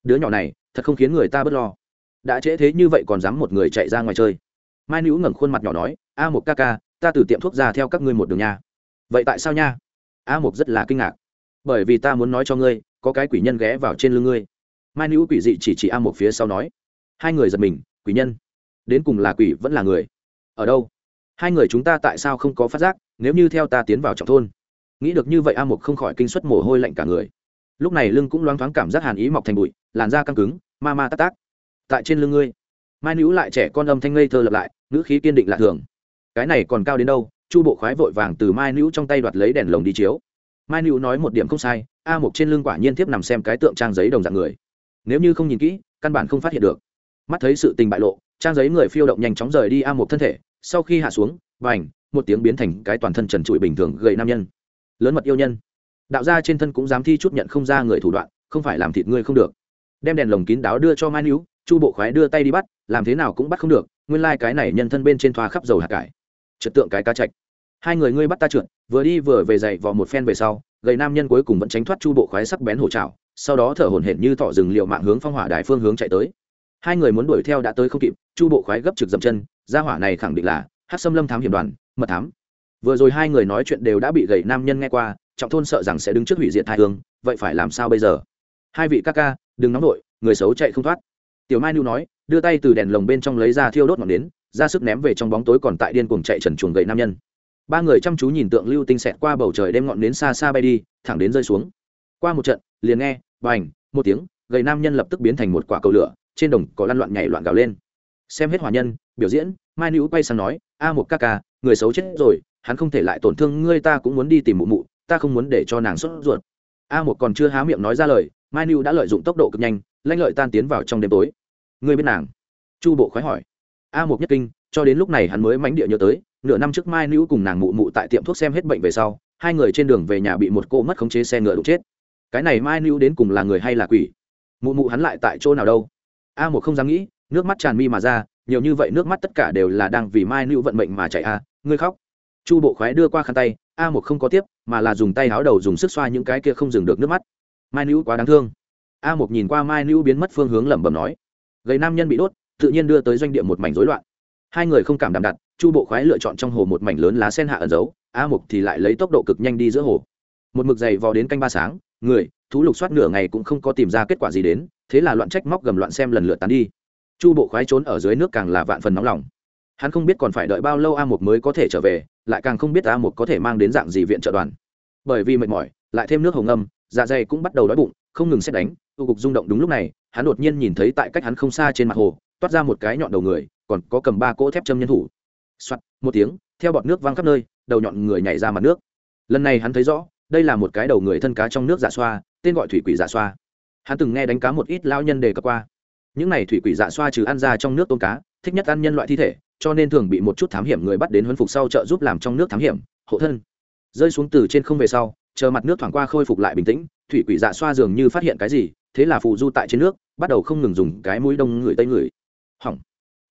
Đứa nhỏ này, thật không khiến người ta bớt lo. Đã trễ thế như vậy còn dám một người chạy ra ngoài chơi. Mai níu ngẩng khuôn mặt nhỏ nói, a một ca ca, ta từ tiệm thuốc ra theo các ngươi một đường nha. Vậy tại sao nha? A một rất là kinh ngạc. Bởi vì ta muốn nói cho ngươi, có cái quỷ nhân ghé vào trên lưng ngươi. Mai nữ quỷ dị chỉ chỉ a một phía sau nói. Hai người giật mình, quỷ nhân đến cùng là quỷ vẫn là người. Ở đâu? Hai người chúng ta tại sao không có phát giác, nếu như theo ta tiến vào trọng thôn? Nghĩ được như vậy a mục không khỏi kinh suất mồ hôi lạnh cả người. Lúc này lưng cũng loáng thoáng cảm giác hàn ý mọc thành bụi, làn da căng cứng, ma ma tắc tác tại trên lưng ngươi, mai nữ lại trẻ con âm thanh ngây thơ lập lại nữ khí kiên định lạ thường. Cái này còn cao đến đâu? Chu bộ khoái vội vàng từ mai nữ trong tay đoạt lấy đèn lồng đi chiếu. Mai nữ nói một điểm không sai, a mục trên lưng quả nhiên tiếp nằm xem cái tượng trang giấy đồng dạng người. Nếu như không nhìn kỹ, căn bản không phát hiện được. Mắt thấy sự tình bại lộ trang giấy người phiêu động nhanh chóng rời đi a một thân thể, sau khi hạ xuống và một tiếng biến thành cái toàn thân trần trụi bình thường gầy nam nhân. Lớn mật yêu nhân. Đạo gia trên thân cũng dám thi chút nhận không ra người thủ đoạn, không phải làm thịt ngươi không được. Đem đèn lồng kín đáo đưa cho mai níu, chu bộ khoái đưa tay đi bắt, làm thế nào cũng bắt không được, nguyên lai、like、cái này nhân thân bên trên thoa khắp dầu hạt cải. Trật tượng cái cá chạch. Hai người ngươi bắt ta trượt, vừa đi vừa về dậy vào một phen về sau, gầy nam nhân cuối cùng vẫn tránh thoát chu bộ khoái sắc bén hổ trào sau đó thở hổn hển như thọ rừng liệu mạng hướng phong hỏa đài phương hướng chạy tới hai người muốn đuổi theo đã tới không kịp, chu bộ khoái gấp trực dậm chân, Gia hỏa này khẳng định là hát xâm lâm thám hiểm đoàn, mật thám. Vừa rồi hai người nói chuyện đều đã bị gầy nam nhân nghe qua, trọng thôn sợ rằng sẽ đứng trước hủy diệt thai hương, vậy phải làm sao bây giờ? Hai vị ca ca, đừng nóng nổi người xấu chạy không thoát. Tiểu mai nhu nói, đưa tay từ đèn lồng bên trong lấy ra thiêu đốt ngọn nến, ra sức ném về trong bóng tối còn tại điên cuồng chạy trần chuồng gậy nam nhân. Ba người chăm chú nhìn tượng lưu tinh xẹt qua bầu trời đem ngọn nến xa xa bay đi, thẳng đến rơi xuống. Qua một trận, liền nghe, bành, một tiếng, gầy nam nhân lập tức biến thành một quả cầu lửa trên đồng có lăn loạn nhảy loạn gào lên. Xem hết hòa nhân, biểu diễn, mai nữ quay sang nói, a một ca ca, người xấu chết rồi, hắn không thể lại tổn thương ngươi, ta cũng muốn đi tìm mụ mụ, ta không muốn để cho nàng sốt ruột. A một còn chưa há miệng nói ra lời, mai nữ đã lợi dụng tốc độ cực nhanh, lanh lợi tan tiến vào trong đêm tối. Ngươi biết nàng? Chu bộ khoái hỏi. A một nhất kinh, cho đến lúc này hắn mới mánh địa nhớ tới, nửa năm trước mai nữ cùng nàng mụ mụ tại tiệm thuốc xem hết bệnh về sau, hai người trên đường về nhà bị một cô mất khống chế xe ngựa đụng chết. Cái này mai nữ đến cùng là người hay là quỷ? Mụ mụ hắn lại tại chỗ nào đâu? A một không dám nghĩ, nước mắt tràn mi mà ra, nhiều như vậy nước mắt tất cả đều là đang vì mai nữ vận mệnh mà chạy a, ngươi khóc. Chu bộ khoái đưa qua khăn tay, a một không có tiếp, mà là dùng tay áo đầu dùng sức xoa những cái kia không dừng được nước mắt. Mai nữ quá đáng thương. A một nhìn qua mai nữ biến mất phương hướng lẩm bẩm nói, gầy nam nhân bị đốt, tự nhiên đưa tới doanh địa một mảnh rối loạn. Hai người không cảm đạm đặt, chu bộ khoái lựa chọn trong hồ một mảnh lớn lá sen hạ ẩn giấu, a mục thì lại lấy tốc độ cực nhanh đi giữa hồ. Một mực dày vò đến canh ba sáng, người, thú lục soát nửa ngày cũng không có tìm ra kết quả gì đến thế là loạn trách móc gầm loạn xem lần lượt tán đi. Chu bộ khoái trốn ở dưới nước càng là vạn phần nóng lòng. Hắn không biết còn phải đợi bao lâu a một mới có thể trở về, lại càng không biết a một có thể mang đến dạng gì viện trợ đoàn. Bởi vì mệt mỏi, lại thêm nước hồng ngâm dạ dày cũng bắt đầu đói bụng, không ngừng xét đánh tu cục rung động đúng lúc này, hắn đột nhiên nhìn thấy tại cách hắn không xa trên mặt hồ, toát ra một cái nhọn đầu người, còn có cầm ba cỗ thép châm nhân thủ. Soạt, một tiếng, theo bọt nước văng khắp nơi, đầu nhọn người nhảy ra mặt nước. Lần này hắn thấy rõ, đây là một cái đầu người thân cá trong nước dạ xoa, tên gọi thủy quỷ dạ xoa hắn từng nghe đánh cá một ít lao nhân đề cập qua. Những này thủy quỷ dạ xoa trừ ăn ra trong nước tôm cá, thích nhất ăn nhân loại thi thể, cho nên thường bị một chút thám hiểm người bắt đến huấn phục sau trợ giúp làm trong nước thám hiểm, hộ thân. Rơi xuống từ trên không về sau, chờ mặt nước thoảng qua khôi phục lại bình tĩnh, thủy quỷ dạ xoa dường như phát hiện cái gì, thế là phù du tại trên nước, bắt đầu không ngừng dùng cái mũi đông người tây người. Hỏng.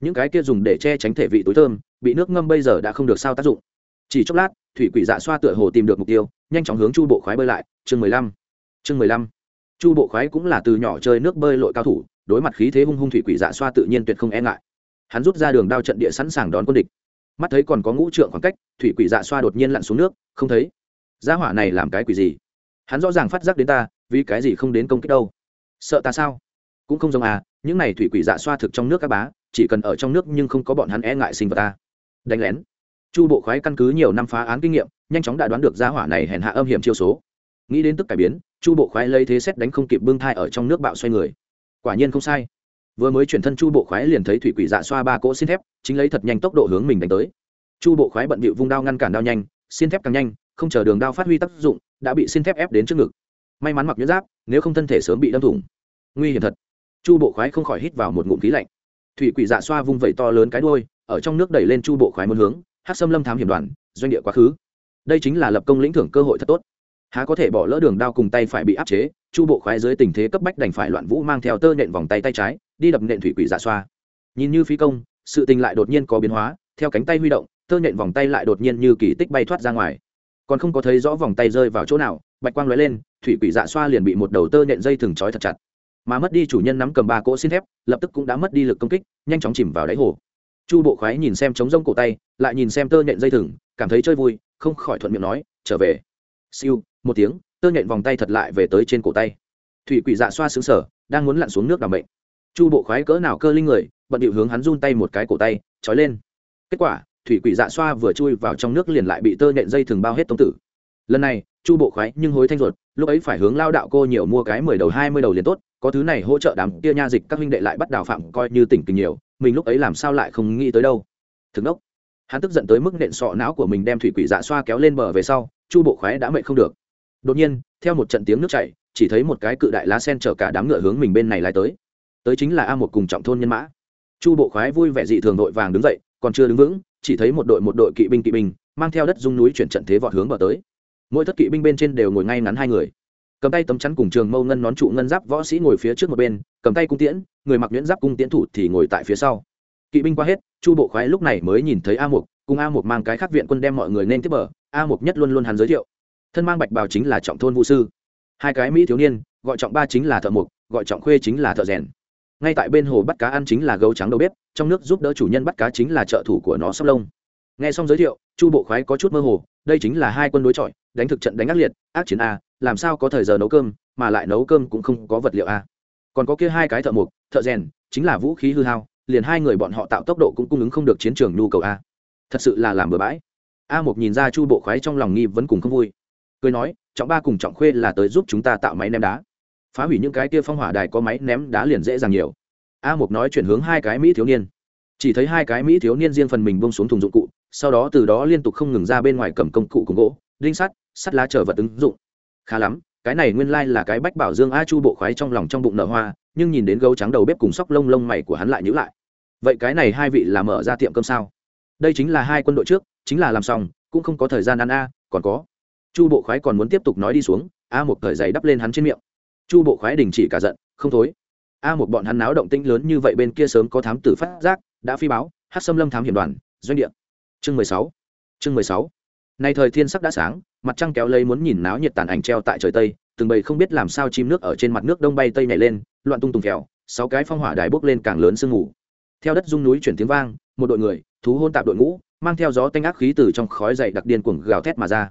Những cái kia dùng để che tránh thể vị tối thơm, bị nước ngâm bây giờ đã không được sao tác dụng. Chỉ chốc lát, thủy quỷ dạ xoa tựa hồ tìm được mục tiêu, nhanh chóng hướng chu bộ khoái bơi lại. Chương mười lăm. Chương mười lăm chu bộ khoái cũng là từ nhỏ chơi nước bơi lội cao thủ, đối mặt khí thế hung hung thủy quỷ dạ xoa tự nhiên tuyệt không e ngại. Hắn rút ra đường đao trận địa sẵn sàng đón quân địch. Mắt thấy còn có ngũ trượng khoảng cách, thủy quỷ dạ xoa đột nhiên lặn xuống nước, không thấy. Gia hỏa này làm cái quỷ gì? Hắn rõ ràng phát giác đến ta, vì cái gì không đến công kích đâu? Sợ ta sao? Cũng không giống à những này thủy quỷ dạ xoa thực trong nước các bá, chỉ cần ở trong nước nhưng không có bọn hắn e ngại sinh vật ta. Đánh lén. Chu bộ khoái căn cứ nhiều năm phá án kinh nghiệm, nhanh chóng đã đoán được gia hỏa này hèn hạ âm hiểm chiêu số nghĩ đến tức cải biến, chu bộ khoái lấy thế xét đánh không kịp bưng thai ở trong nước bạo xoay người. Quả nhiên không sai. Vừa mới chuyển thân chu bộ khoái liền thấy thủy quỷ dạ xoa ba cỗ xin thép, chính lấy thật nhanh tốc độ hướng mình đánh tới. Chu bộ khoái bận bịu vung đao ngăn cản đao nhanh, xin thép càng nhanh, không chờ đường đao phát huy tác dụng, đã bị xin thép ép đến trước ngực. May mắn mặc nhuyễn giáp, nếu không thân thể sớm bị đâm thủng. Nguy hiểm thật. Chu bộ khoái không khỏi hít vào một ngụm khí lạnh. Thủy quỷ dạ xoa vung vẩy to lớn cái đôi ở trong nước đẩy lên chu bộ khoái muốn hướng hát xâm lâm thám hiểm đoàn, doanh địa quá khứ. Đây chính là lập công lĩnh thưởng cơ hội thật tốt há có thể bỏ lỡ đường đao cùng tay phải bị áp chế, chu bộ khoái dưới tình thế cấp bách đành phải loạn vũ mang theo tơ nện vòng tay tay trái, đi đập nện thủy quỷ dạ xoa. Nhìn như phi công, sự tình lại đột nhiên có biến hóa, theo cánh tay huy động, tơ nện vòng tay lại đột nhiên như kỳ tích bay thoát ra ngoài. Còn không có thấy rõ vòng tay rơi vào chỗ nào, bạch quang lóe lên, thủy quỷ dạ xoa liền bị một đầu tơ nện dây thừng trói thật chặt. Mà mất đi chủ nhân nắm cầm ba cỗ xin thép, lập tức cũng đã mất đi lực công kích, nhanh chóng chìm vào đáy hồ. Chu bộ khoái nhìn xem trống rông cổ tay, lại nhìn xem tơ nện dây thừng, cảm thấy chơi vui, không khỏi thuận miệng nói, trở về. Siêu một tiếng, tơ nhện vòng tay thật lại về tới trên cổ tay. Thủy quỷ dạ xoa xứng sở đang muốn lặn xuống nước đ ả m bệnh chu bộ khoái cỡ nào cơ linh người, bận điệu hướng hắn run tay một cái cổ tay, trói lên. Kết quả, thủy quỷ dạ xoa vừa chui vào trong nước liền lại bị tơ nhện dây thừng bao hết tông tử. Lần này, chu bộ khoái nhưng hối thanh ruột, lúc ấy phải hướng lao đạo cô nhiều mua cái mười đầu, hai mươi đầu liền tốt, có thứ này hỗ trợ đám kia nha dịch các huynh đệ lại bắt đào phạm coi như tỉnh tình nhiều, mình lúc ấy làm sao lại không nghĩ tới đâu. Thực đốc hắn tức giận tới mức nện sọ não của mình đem thủy quỷ dạ xoa kéo lên bờ về sau, chu bộ khoái đã mệnh không được đột nhiên, theo một trận tiếng nước chảy, chỉ thấy một cái cự đại lá sen chở cả đám ngựa hướng mình bên này lại tới. Tới chính là a một cùng trọng thôn nhân mã. Chu bộ khoái vui vẻ dị thường đội vàng đứng dậy, còn chưa đứng vững, chỉ thấy một đội một đội kỵ binh kỵ binh, mang theo đất dung núi chuyển trận thế vọt hướng bờ tới. Mỗi thất kỵ binh bên trên đều ngồi ngay ngắn hai người. Cầm tay tấm chắn cùng trường mâu ngân nón trụ ngân giáp võ sĩ ngồi phía trước một bên, cầm tay cung tiễn, người mặc nhuyễn giáp cung tiễn thủ thì ngồi tại phía sau. Kỵ binh qua hết, chu bộ khoái lúc này mới nhìn thấy a mục, cùng a mục mang cái khác viện quân đem mọi người nên tiếp bờ. A mục nhất luôn luôn hắn giới thiệu thân mang bạch bào chính là trọng thôn vũ sư. Hai cái mỹ thiếu niên, gọi trọng ba chính là thợ mục gọi trọng khuê chính là thợ rèn. Ngay tại bên hồ bắt cá ăn chính là gấu trắng đầu bếp, trong nước giúp đỡ chủ nhân bắt cá chính là trợ thủ của nó sóc lông. Nghe xong giới thiệu, chu bộ khoái có chút mơ hồ, đây chính là hai quân đối chọi, đánh thực trận đánh ác liệt, ác chiến a, làm sao có thời giờ nấu cơm, mà lại nấu cơm cũng không có vật liệu a. Còn có kia hai cái thợ mục thợ rèn, chính là vũ khí hư hao, liền hai người bọn họ tạo tốc độ cũng cung ứng không được chiến trường nhu cầu a. Thật sự là làm bừa bãi. A một nhìn ra chu bộ khoái trong lòng nghi vẫn cùng không vui cười nói, trọng ba cùng trọng khuê là tới giúp chúng ta tạo máy ném đá. Phá hủy những cái kia phong hỏa đài có máy ném đá liền dễ dàng nhiều. A mục nói chuyển hướng hai cái mỹ thiếu niên. Chỉ thấy hai cái mỹ thiếu niên riêng phần mình bông xuống thùng dụng cụ, sau đó từ đó liên tục không ngừng ra bên ngoài cầm công cụ cùng gỗ, đinh sắt sắt lá chờ vật ứng dụng. Khá lắm, cái này nguyên lai là cái bách bảo dương a chu bộ khoái trong lòng trong bụng nở hoa, nhưng nhìn đến gấu trắng đầu bếp cùng sóc lông lông mày của hắn lại nhữ lại. Vậy cái này hai vị là mở ra tiệm cơm sao? Đây chính là hai quân đội trước, chính là làm xong, cũng không có thời gian ăn a, còn có chu bộ khoái còn muốn tiếp tục nói đi xuống, a một thời giày đắp lên hắn trên miệng. Chu bộ khoái đình chỉ cả giận, không thối. A một bọn hắn náo động tĩnh lớn như vậy bên kia sớm có thám tử phát giác, đã phi báo hát xâm lâm thám hiểm đoàn, doanh địa. Chương mười sáu. Chương mười sáu. Nay thời thiên sắc đã sáng, mặt trăng kéo lấy muốn nhìn náo nhiệt tàn ảnh treo tại trời tây, từng bầy không biết làm sao chim nước ở trên mặt nước đông bay tây nhảy lên, loạn tung tùng kẹo sáu cái phong hỏa đài bốc lên càng lớn sương ngủ. theo đất dung núi chuyển tiếng vang, một đội người, thú hôn tạp đội ngũ, mang theo gió tanh ác khí từ trong khói dày đặc điên cuồng gào thét mà ra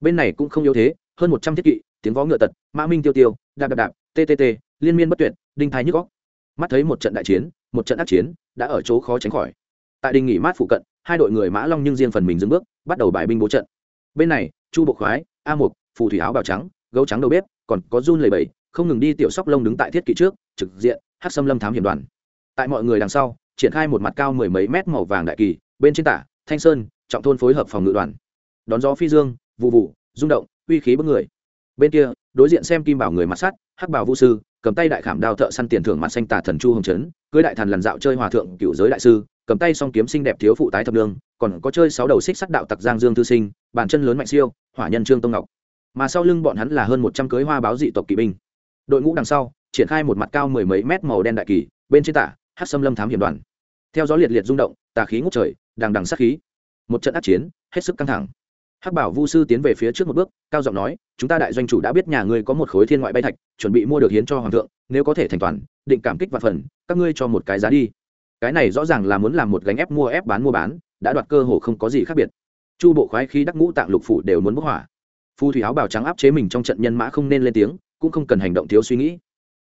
bên này cũng không yếu thế, hơn một trăm thiết kỵ, tiếng vó ngựa tật, mã minh tiêu tiêu, đạp đạp đạp ttt liên miên bất tuyệt, đinh thái nhức góc mắt thấy một trận đại chiến, một trận ác chiến, đã ở chỗ khó tránh khỏi. Tại đình nghỉ mát phụ cận, hai đội người mã long nhưng riêng phần mình dừng bước, bắt đầu bài binh bố trận. Bên này, chu bộ khoái, a mục, phù thủy áo bào trắng, gấu trắng đầu bếp, còn có run lầy bầy, không ngừng đi tiểu sóc lông đứng tại thiết kỵ trước, trực diện hát xâm lâm thám hiểm đoàn. Tại mọi người đằng sau, triển khai một mặt cao mười mấy mét màu vàng đại kỳ, bên trên tả, thanh sơn, trọng thôn phối hợp phòng ngự đoàn. Đón gió phi dương vụ vụ, rung động, uy khí bức người. Bên kia, đối diện xem kim bảo người mặt sắt, hắc bảo vũ sư, cầm tay đại khảm đao thợ săn tiền thưởng mặt xanh tà thần chu hồng trấn, cưới đại thần lần dạo chơi hòa thượng cựu giới đại sư, cầm tay song kiếm xinh đẹp thiếu phụ tái thập lương còn có chơi sáu đầu xích sắt đạo tặc giang dương thư sinh, bàn chân lớn mạnh siêu, hỏa nhân trương tông ngọc. Mà sau lưng bọn hắn là hơn một trăm cưới hoa báo dị tộc kỵ binh. Đội ngũ đằng sau, triển khai một mặt cao mười mấy mét màu đen đại kỳ, bên trên tả hát xâm lâm thám hiểm đoàn. Theo gió liệt liệt rung động, tà khí ngút trời, đằng đằng sát khí. Một trận át chiến, hết sức căng thẳng hắc bảo vu sư tiến về phía trước một bước, cao giọng nói, chúng ta đại doanh chủ đã biết nhà ngươi có một khối thiên ngoại bay thạch, chuẩn bị mua được hiến cho hoàng thượng, nếu có thể thành toàn, định cảm kích và phần, các ngươi cho một cái giá đi. Cái này rõ ràng là muốn làm một gánh ép mua ép bán mua bán, đã đoạt cơ hồ không có gì khác biệt. Chu bộ khoái khí đắc ngũ tạng lục phủ đều muốn bốc hỏa. Phu thủy áo bào trắng áp chế mình trong trận nhân mã không nên lên tiếng, cũng không cần hành động thiếu suy nghĩ.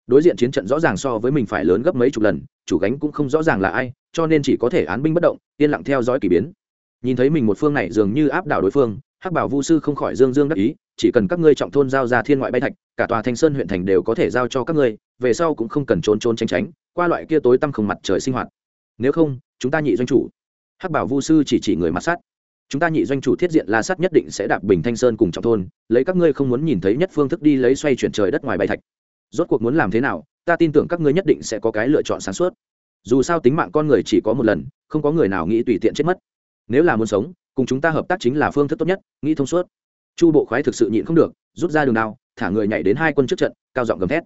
Đối diện chiến trận rõ ràng so với mình phải lớn gấp mấy chục lần, chủ gánh cũng không rõ ràng là ai, cho nên chỉ có thể án binh bất động, yên lặng theo dõi k ỳ biến. Nhìn thấy mình một phương này dường như áp đảo đối phương hắc bảo vu sư không khỏi dương dương đắc ý, chỉ cần các ngươi trọng thôn giao ra thiên ngoại bay thạch, cả tòa thanh sơn huyện thành đều có thể giao cho các ngươi, về sau cũng không cần trốn trốn tránh tránh, qua loại kia tối tăm không mặt trời sinh hoạt. Nếu không, chúng ta nhị doanh chủ. Hắc bảo vu sư chỉ chỉ người mặt sát chúng ta nhị doanh chủ thiết diện la sát nhất định sẽ đạp bình thanh sơn cùng trọng thôn, lấy các ngươi không muốn nhìn thấy nhất phương thức đi lấy xoay chuyển trời đất ngoài bay thạch. Rốt cuộc muốn làm thế nào, ta tin tưởng các ngươi nhất định sẽ có cái lựa chọn sáng suốt. Dù sao tính mạng con người chỉ có một lần, không có người nào nghĩ tùy tiện chết mất. Nếu là muốn sống cùng chúng ta hợp tác chính là phương thức tốt nhất, nghĩ thông suốt. Chu bộ khoái thực sự nhịn không được, rút ra đường đao, thả người nhảy đến hai quân trước trận, cao giọng gầm thét.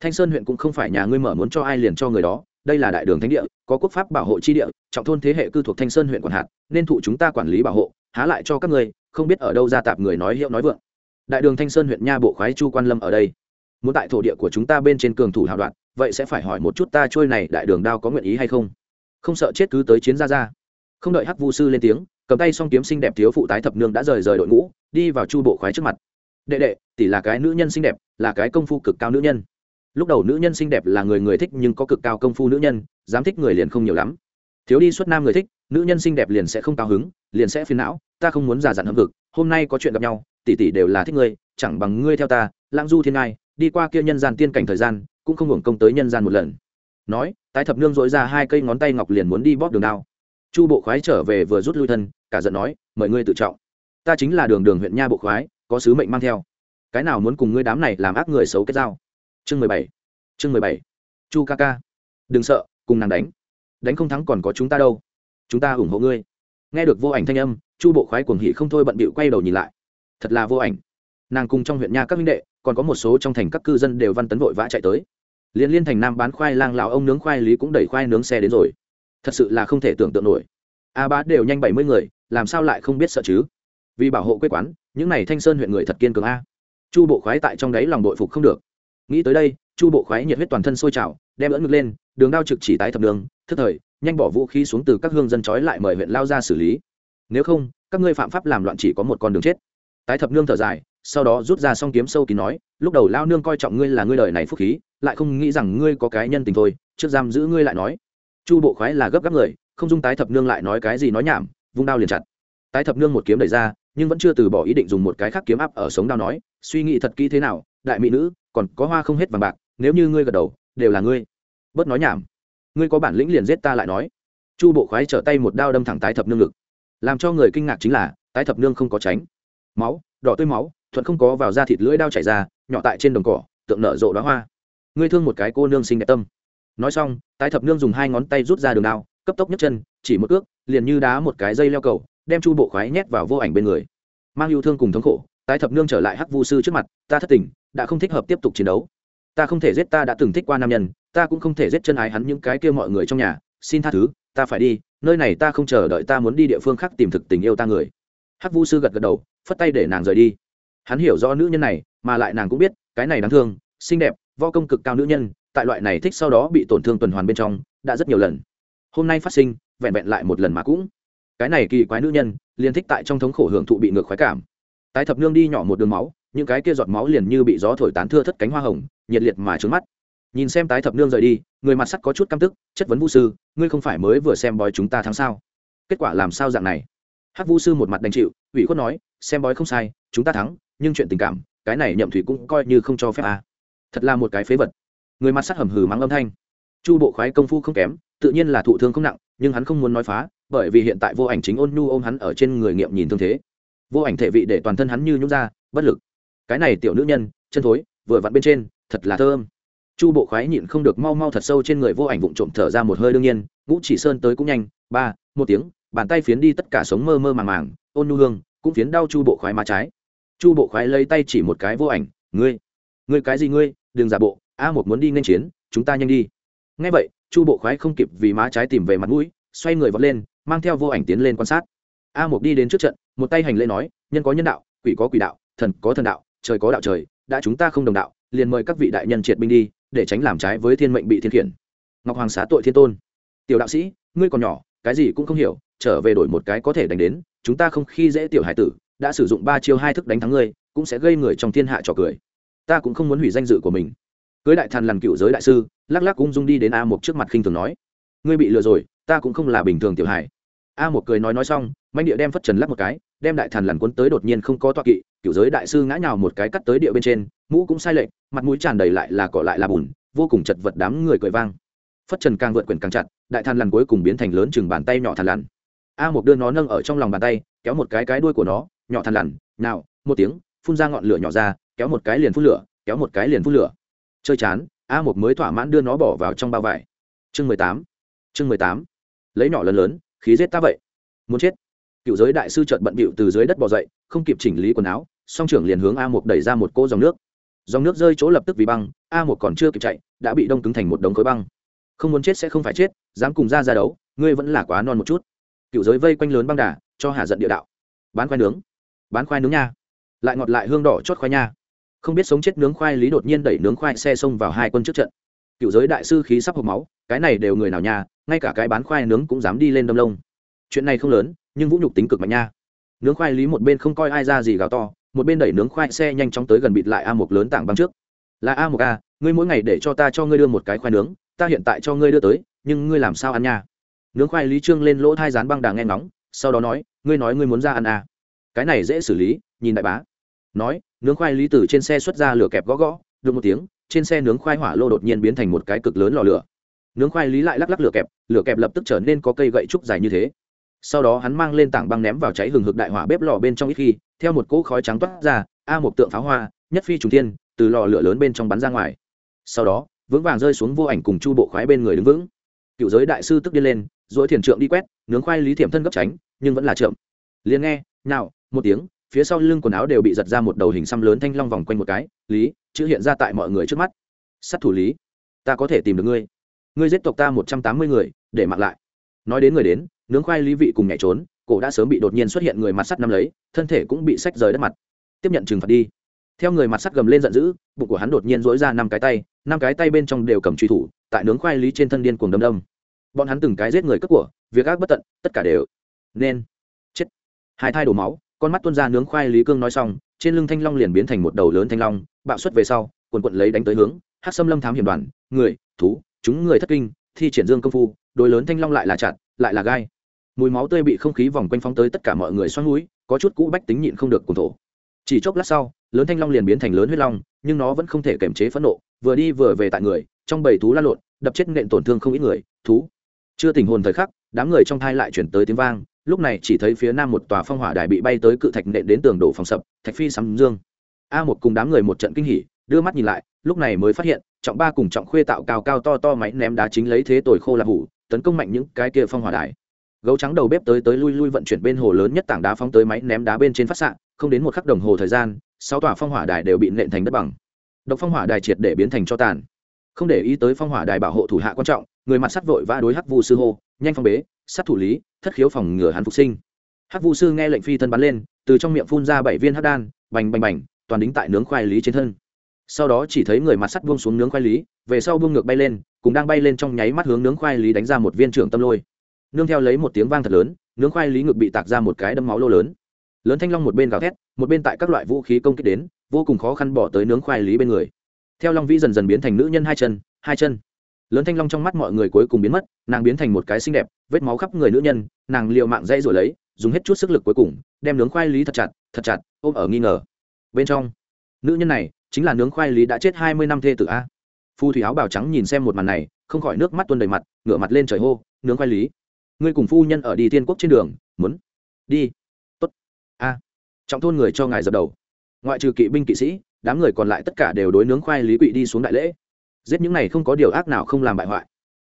Thanh sơn huyện cũng không phải nhà ngươi mở muốn cho ai liền cho người đó, đây là đại đường thánh địa, có quốc pháp bảo hộ chi địa, trọng thôn thế hệ cư thuộc thanh sơn huyện quản hạt, nên thụ chúng ta quản lý bảo hộ, há lại cho các ngươi, không biết ở đâu ra tạp người nói hiệu nói vượng. Đại đường thanh sơn huyện nha bộ khoái chu quan lâm ở đây. Muốn tại thổ địa của chúng ta bên trên cường thủ hào đoạn, vậy sẽ phải hỏi một chút ta trôi này đại đường đao có nguyện ý hay không? Không sợ chết cứ tới chiến ra ra. Không đợi hắc vu sư lên tiếng cầm tay song kiếm xinh đẹp thiếu phụ tái thập nương đã rời rời đội ngũ, đi vào chu bộ khoái trước mặt. Đệ đệ, tỷ là cái nữ nhân xinh đẹp, là cái công phu cực cao nữ nhân. Lúc đầu nữ nhân xinh đẹp là người người thích nhưng có cực cao công phu nữ nhân, dám thích người liền không nhiều lắm. Thiếu đi suất nam người thích, nữ nhân xinh đẹp liền sẽ không cao hứng, liền sẽ phiền não, ta không muốn giả dặn hâm vực hôm nay có chuyện gặp nhau, tỷ tỷ đều là thích ngươi, chẳng bằng ngươi theo ta, lãng du thiên ngai, đi qua kia nhân gian tiên cảnh thời gian, cũng không hưởng công tới nhân gian một lần. Nói, tái thập nương dỗi ra hai cây ngón tay ngọc liền muốn đi bóp đường đao chu bộ khoái trở về vừa rút lui thân, cả giận nói, mời ngươi tự trọng. Ta chính là đường đường huyện nha bộ khoái, có sứ mệnh mang theo. Cái nào muốn cùng ngươi đám này làm ác người xấu kết giao? Chương mười bảy. Chương mười bảy. Chu ca ca. Đừng sợ, cùng nàng đánh. Đánh không thắng còn có chúng ta đâu. Chúng ta ủng hộ ngươi. Nghe được vô ảnh thanh âm, chu bộ khoái cuồng hỉ không thôi bận bịu quay đầu nhìn lại. Thật là vô ảnh. Nàng cùng trong huyện nha các minh đệ, còn có một số trong thành các cư dân đều văn tấn vội vã chạy tới. Liên liên thành nam bán khoai lang lão ông nướng khoai lý cũng đẩy khoai nướng xe đến rồi thật sự là không thể tưởng tượng nổi. A bá đều nhanh bảy mươi người, làm sao lại không biết sợ chứ? Vì bảo hộ quê quán, những n à y thanh sơn huyện người thật kiên cường a. Chu bộ khoái tại trong đáy lòng đội phục không được. Nghĩ tới đây, chu bộ khoái nhiệt huyết toàn thân sôi trào, đem lẫn ngực lên, đường đao trực chỉ tái thập đường, thức thời, nhanh bỏ vũ khí xuống từ các hương dân trói lại mời huyện lao ra xử lý. Nếu không, các ngươi phạm pháp làm loạn chỉ có một con đường chết. Tái thập nương thở dài, sau đó rút ra s o n g kiếm sâu kín nói, lúc đầu lao nương coi trọng ngươi là ngươi đời này phúc khí, lại không nghĩ rằng ngươi có cái nhân tình thôi, trước giam giữ ngươi lại nói chu bộ khoái là gấp gáp người, không dung tái thập nương lại nói cái gì nói nhảm, vung đao liền chặt. Tái thập nương một kiếm đẩy ra, nhưng vẫn chưa từ bỏ ý định dùng một cái khác kiếm áp ở sống đao nói, suy nghĩ thật kỹ thế nào, đại mỹ nữ, còn có hoa không hết vàng bạc, nếu như ngươi gật đầu, đều là ngươi. Bớt nói nhảm. Ngươi có bản lĩnh liền giết ta lại nói. Chu bộ khoái trở tay một đao đâm thẳng tái thập nương ngực. Làm cho người kinh ngạc chính là, tái thập nương không có tránh. Máu, đỏ tươi máu, thuận không có vào da thịt lưỡi đao chảy ra, nhỏ tại trên đồng cỏ, tượng nở rộ đóa hoa. Ngươi thương một cái cô nương sinh đẹp tâm nói xong, tái thập nương dùng hai ngón tay rút ra đường đao, cấp tốc nhấc chân, chỉ một ước liền như đá một cái dây leo cầu, đem chu bộ khoái nhét vào vô ảnh bên người. Mang yêu thương cùng thống khổ, tái thập nương trở lại hắc vu sư trước mặt, ta thất tình, đã không thích hợp tiếp tục chiến đấu. Ta không thể giết ta đã từng thích qua nam nhân, ta cũng không thể giết chân ái hắn những cái kia mọi người trong nhà. Xin tha thứ, ta phải đi, nơi này ta không chờ đợi ta muốn đi địa phương khác tìm thực tình yêu ta người. Hắc vu sư gật gật đầu, phất tay để nàng rời đi. Hắn hiểu rõ nữ nhân này, mà lại nàng cũng biết, cái này đáng thương, xinh đẹp vo công cực cao nữ nhân tại loại này thích sau đó bị tổn thương tuần hoàn bên trong, đã rất nhiều lần. Hôm nay phát sinh, vẹn vẹn lại một lần mà cũng. Cái này kỳ quái nữ nhân, liền thích tại trong thống khổ hưởng thụ bị ngược khoái cảm. Tái thập nương đi nhỏ một đường máu, những cái kia giọt máu liền như bị gió thổi tán thưa thất cánh hoa hồng, nhiệt liệt mà trướng mắt. Nhìn xem tái thập nương rời đi, người mặt sắt có chút căm tức, chất vấn vũ sư, ngươi không phải mới vừa xem bói chúng ta thắng sao? Kết quả làm sao dạng này? Hắc vũ sư một mặt đành chịu, ủy khuất nói, xem bói không sai, chúng ta thắng, nhưng chuyện tình cảm, cái này nhậm thủy cũng coi như không cho phép à. thật là một cái phế vật người mặt sắt hầm hừ mắng âm thanh. Chu bộ khoái công phu không kém, tự nhiên là thụ thương không nặng, nhưng hắn không muốn nói phá, bởi vì hiện tại vô ảnh chính ôn nhu ôm hắn ở trên người nghiệm nhìn thương thế. Vô ảnh thể vị để toàn thân hắn như nhúc ra, bất lực. Cái này tiểu nữ nhân, chân thối, vừa vặn bên trên, thật là thơm. Chu bộ khoái nhịn không được mau mau thật sâu trên người vô ảnh vụng trộm thở ra một hơi đương nhiên, ngũ chỉ sơn tới cũng nhanh, ba, một tiếng, bàn tay phiến đi tất cả sống mơ mơ màng màng, ôn nhu hương, cũng phiến đau chu bộ khoái má trái. Chu bộ khoái lấy tay chỉ một cái vô ảnh, ngươi ngươi cái gì ngươi, đừng giả bộ a một muốn đi nên chiến, chúng ta nhanh đi. Ngay vậy, chu bộ khoái không kịp vì má trái tìm về mặt mũi, xoay người vọt lên, mang theo vô ảnh tiến lên quan sát. A một đi đến trước trận, một tay hành lễ nói, nhân có nhân đạo, quỷ có quỷ đạo, thần có thần đạo, trời có đạo trời, đã chúng ta không đồng đạo, liền mời các vị đại nhân triệt binh đi, để tránh làm trái với thiên mệnh bị thiên khiển. Ngọc hoàng xá tội thiên tôn. Tiểu đạo sĩ, ngươi còn nhỏ, cái gì cũng không hiểu, trở về đổi một cái có thể đánh đến, chúng ta không khi dễ tiểu hải tử, đã sử dụng ba chiêu hai thức đánh thắng ngươi, cũng sẽ gây người trong thiên hạ trò cười. Ta cũng không muốn hủy danh dự của mình cưới đại thần làm cựu giới đại sư, lắc lắc ung dung đi đến a một trước mặt khinh thường nói, ngươi bị lừa rồi, ta cũng không là bình thường tiểu hải a một cười nói nói xong manh địa đem phất trần lắc một cái, đem đại thần lằn cuốn tới đột nhiên không có toa kỵ, cựu giới đại sư ngã nhào một cái cắt tới địa bên trên, mũ cũng sai lệch, mặt mũi tràn đầy lại là cỏ lại là bùn, vô cùng chật vật đám người cười vang. Phất trần càng vượt quyển càng chặt, đại thần lằn cuối cùng biến thành lớn chừng bàn tay nhỏ thần lằn. A một đưa nó nâng ở trong lòng bàn tay, kéo một cái cái đuôi của nó, nhỏ thần lằn, nào, một tiếng, phun ra ngọn lửa nhỏ ra, kéo một cái liền phun lửa, kéo một cái liền phun lửa chơi chán, a một mới thỏa mãn đưa nó bỏ vào trong bao vải. Chương mười tám, chương mười tám. Lấy nhỏ lớn lớn, khí giết ta vậy. Muốn chết. Cựu giới đại sư trợt bận bịu từ dưới đất bỏ dậy, không kịp chỉnh lý quần áo, song trưởng liền hướng a một đẩy ra một cô dòng nước. Dòng nước rơi chỗ lập tức vì băng, a một còn chưa kịp chạy, đã bị đông cứng thành một đống khối băng. Không muốn chết sẽ không phải chết, dám cùng ra ra đấu, ngươi vẫn là quá non một chút. Cựu giới vây quanh lớn băng đà, cho hạ giận địa đạo. Bán khoai nướng. Bán khoai nướng nha. Lại ngọt lại hương đỏ chót khoai nha không biết sống chết nướng khoai lý đột nhiên đẩy nướng khoai xe xông vào hai quân trước trận. Cựu giới đại sư khí sắp hộp máu, cái này đều người nào nhà ngay cả cái bán khoai nướng cũng dám đi lên đâm lông. Chuyện này không lớn, nhưng vũ nhục tính cực mạnh nha. Nướng khoai lý một bên không coi ai ra gì gào to, một bên đẩy nướng khoai xe nhanh chóng tới gần bịt lại a một lớn tảng băng trước. Là a một a à, ngươi mỗi ngày để cho ta cho ngươi đưa một cái khoai nướng, ta hiện tại cho ngươi đưa tới, nhưng ngươi làm sao ăn nha? Nướng khoai lý trương lên lỗ thai rán băng đà nghe ngóng, sau đó nói, ngươi nói ngươi muốn ra ăn à. cái này dễ xử lý, nhìn đại bá nói, nướng khoai lý từ trên xe xuất ra lửa kẹp gõ gõ, được một tiếng, trên xe nướng khoai hỏa lô đột nhiên biến thành một cái cực lớn lò lửa. Nướng khoai lý lại lắc lắc lửa kẹp lửa kẹp lập tức trở nên có cây gậy trúc dài như thế. Sau đó hắn mang lên tảng băng ném vào cháy hừng hực đại hỏa bếp lò bên trong ít khi, theo một cỗ khói trắng toát ra, a một tượng pháo hoa, nhất phi trùng thiên, từ lò lửa lớn bên trong bắn ra ngoài. Sau đó, vững vàng rơi xuống vô ảnh cùng chu bộ khoái bên người đứng vững. Cựu giới đại sư tức đi lên dỗi thiền trượng đi quét, nướng khoai lý thiểm thân gấp tránh, nhưng vẫn là chậm. Liền nghe, nào, một tiếng phía sau lưng quần áo đều bị giật ra một đầu hình xăm lớn thanh long vòng quanh một cái, lý, chữ hiện ra tại mọi người trước mắt. Sát thủ lý, ta có thể tìm được ngươi. Ngươi giết tộc ta một trăm tám mươi người, để mặc lại. Nói đến người đến, nướng khoai lý vị cùng nhảy trốn, cổ đã sớm bị đột nhiên xuất hiện người mặt sắt nắm lấy, thân thể cũng bị sách rời đất mặt. Tiếp nhận trừng phạt đi. Theo người mặt sắt gầm lên giận dữ, bụng của hắn đột nhiên dỗi ra năm cái tay, năm cái tay bên trong đều cầm truy thủ, tại nướng khoai lý trên thân điên cuồng đâm đâm. Bọn hắn từng cái giết người cất của, việc ác bất tận, tất cả đều nên chết. Hai thai đổ máu con mắt tuôn ra nướng khoai lý cương nói xong, trên lưng thanh long liền biến thành một đầu lớn thanh long, bạo xuất về sau, quần quận lấy đánh tới hướng hát xâm lâm thám hiểm đoàn, người, thú, chúng người thất kinh, thi triển dương công phu đôi lớn thanh long lại là chặt, lại là gai. Mùi máu tươi bị không khí vòng quanh phóng tới tất cả mọi người xoắn núi, có chút cũ bách tính nhịn không được cùng thổ. Chỉ chốc lát sau, lớn thanh long liền biến thành lớn huyết long, nhưng nó vẫn không thể kiềm chế phẫn nộ, vừa đi vừa về tại người, trong bầy thú la lộn, đập chết nện tổn thương không ít người, thú. Chưa tình hồn thời khắc, đám người trong thai lại chuyển tới tiếng vang lúc này chỉ thấy phía nam một tòa phong hỏa đài bị bay tới cự thạch nện đến tường đổ phòng sập, thạch phi sắm dương. A một cùng đám người một trận kinh hỉ, đưa mắt nhìn lại, lúc này mới phát hiện, trọng ba cùng trọng khuê tạo cao cao to to máy ném đá chính lấy thế tồi khô là hủ, tấn công mạnh những cái kia phong hỏa đài. Gấu trắng đầu bếp tới tới lui lui vận chuyển bên hồ lớn nhất tảng đá phóng tới máy ném đá bên trên phát sạn không đến một khắc đồng hồ thời gian, sáu tòa phong hỏa đài đều bị nện thành đất bằng. Độc phong hỏa đài triệt để biến thành cho tàn. Không để ý tới phong hỏa đài bảo hộ thủ hạ quan trọng, người mặt sắt vội vã đối hắc vu sư hô, nhanh phong bế sát thủ lý, thất khiếu phòng ngừa hắn phục sinh. Hắc vu sư nghe lệnh phi thân bắn lên, từ trong miệng phun ra bảy viên hắc đan, bành bành bành, toàn đính tại nướng khoai lý trên thân. Sau đó chỉ thấy người mặt sắt buông xuống nướng khoai lý, về sau buông ngược bay lên, cùng đang bay lên trong nháy mắt hướng nướng khoai lý đánh ra một viên trưởng tâm lôi. Nương theo lấy một tiếng vang thật lớn, nướng khoai lý ngực bị tạc ra một cái đâm máu lô lớn. Lớn thanh long một bên gào thét, một bên tại các loại vũ khí công kích đến, vô cùng khó khăn bỏ tới nướng khoai lý bên người. Theo long vĩ dần dần biến thành nữ nhân hai chân hai chân lớn thanh long trong mắt mọi người cuối cùng biến mất, nàng biến thành một cái xinh đẹp, vết máu khắp người nữ nhân, nàng l mạng dây rồi lấy, dùng hết chút sức lực cuối cùng, đem nướng khoai lý thật chặt thật chặt, ôm ở nghi ngờ. Bên trong, nữ nhân này chính là nướng khoai lý đã chết hai mươi năm thê tử a. Phu thủy áo bào trắng nhìn xem một màn này, không khỏi nước mắt tuôn đầy mặt, ngửa mặt lên trời hô, nướng khoai lý, ngươi cùng phu nhân ở đi thiên quốc trên đường, muốn đi? Tốt, a. Trọng thôn người cho ngài dập đầu. Ngoại trừ kỵ binh kỵ sĩ, đám người còn lại tất cả đều đối nướng khoai lý quỵ đi xuống đại lễ giết những này không có điều ác nào không làm bại hoại.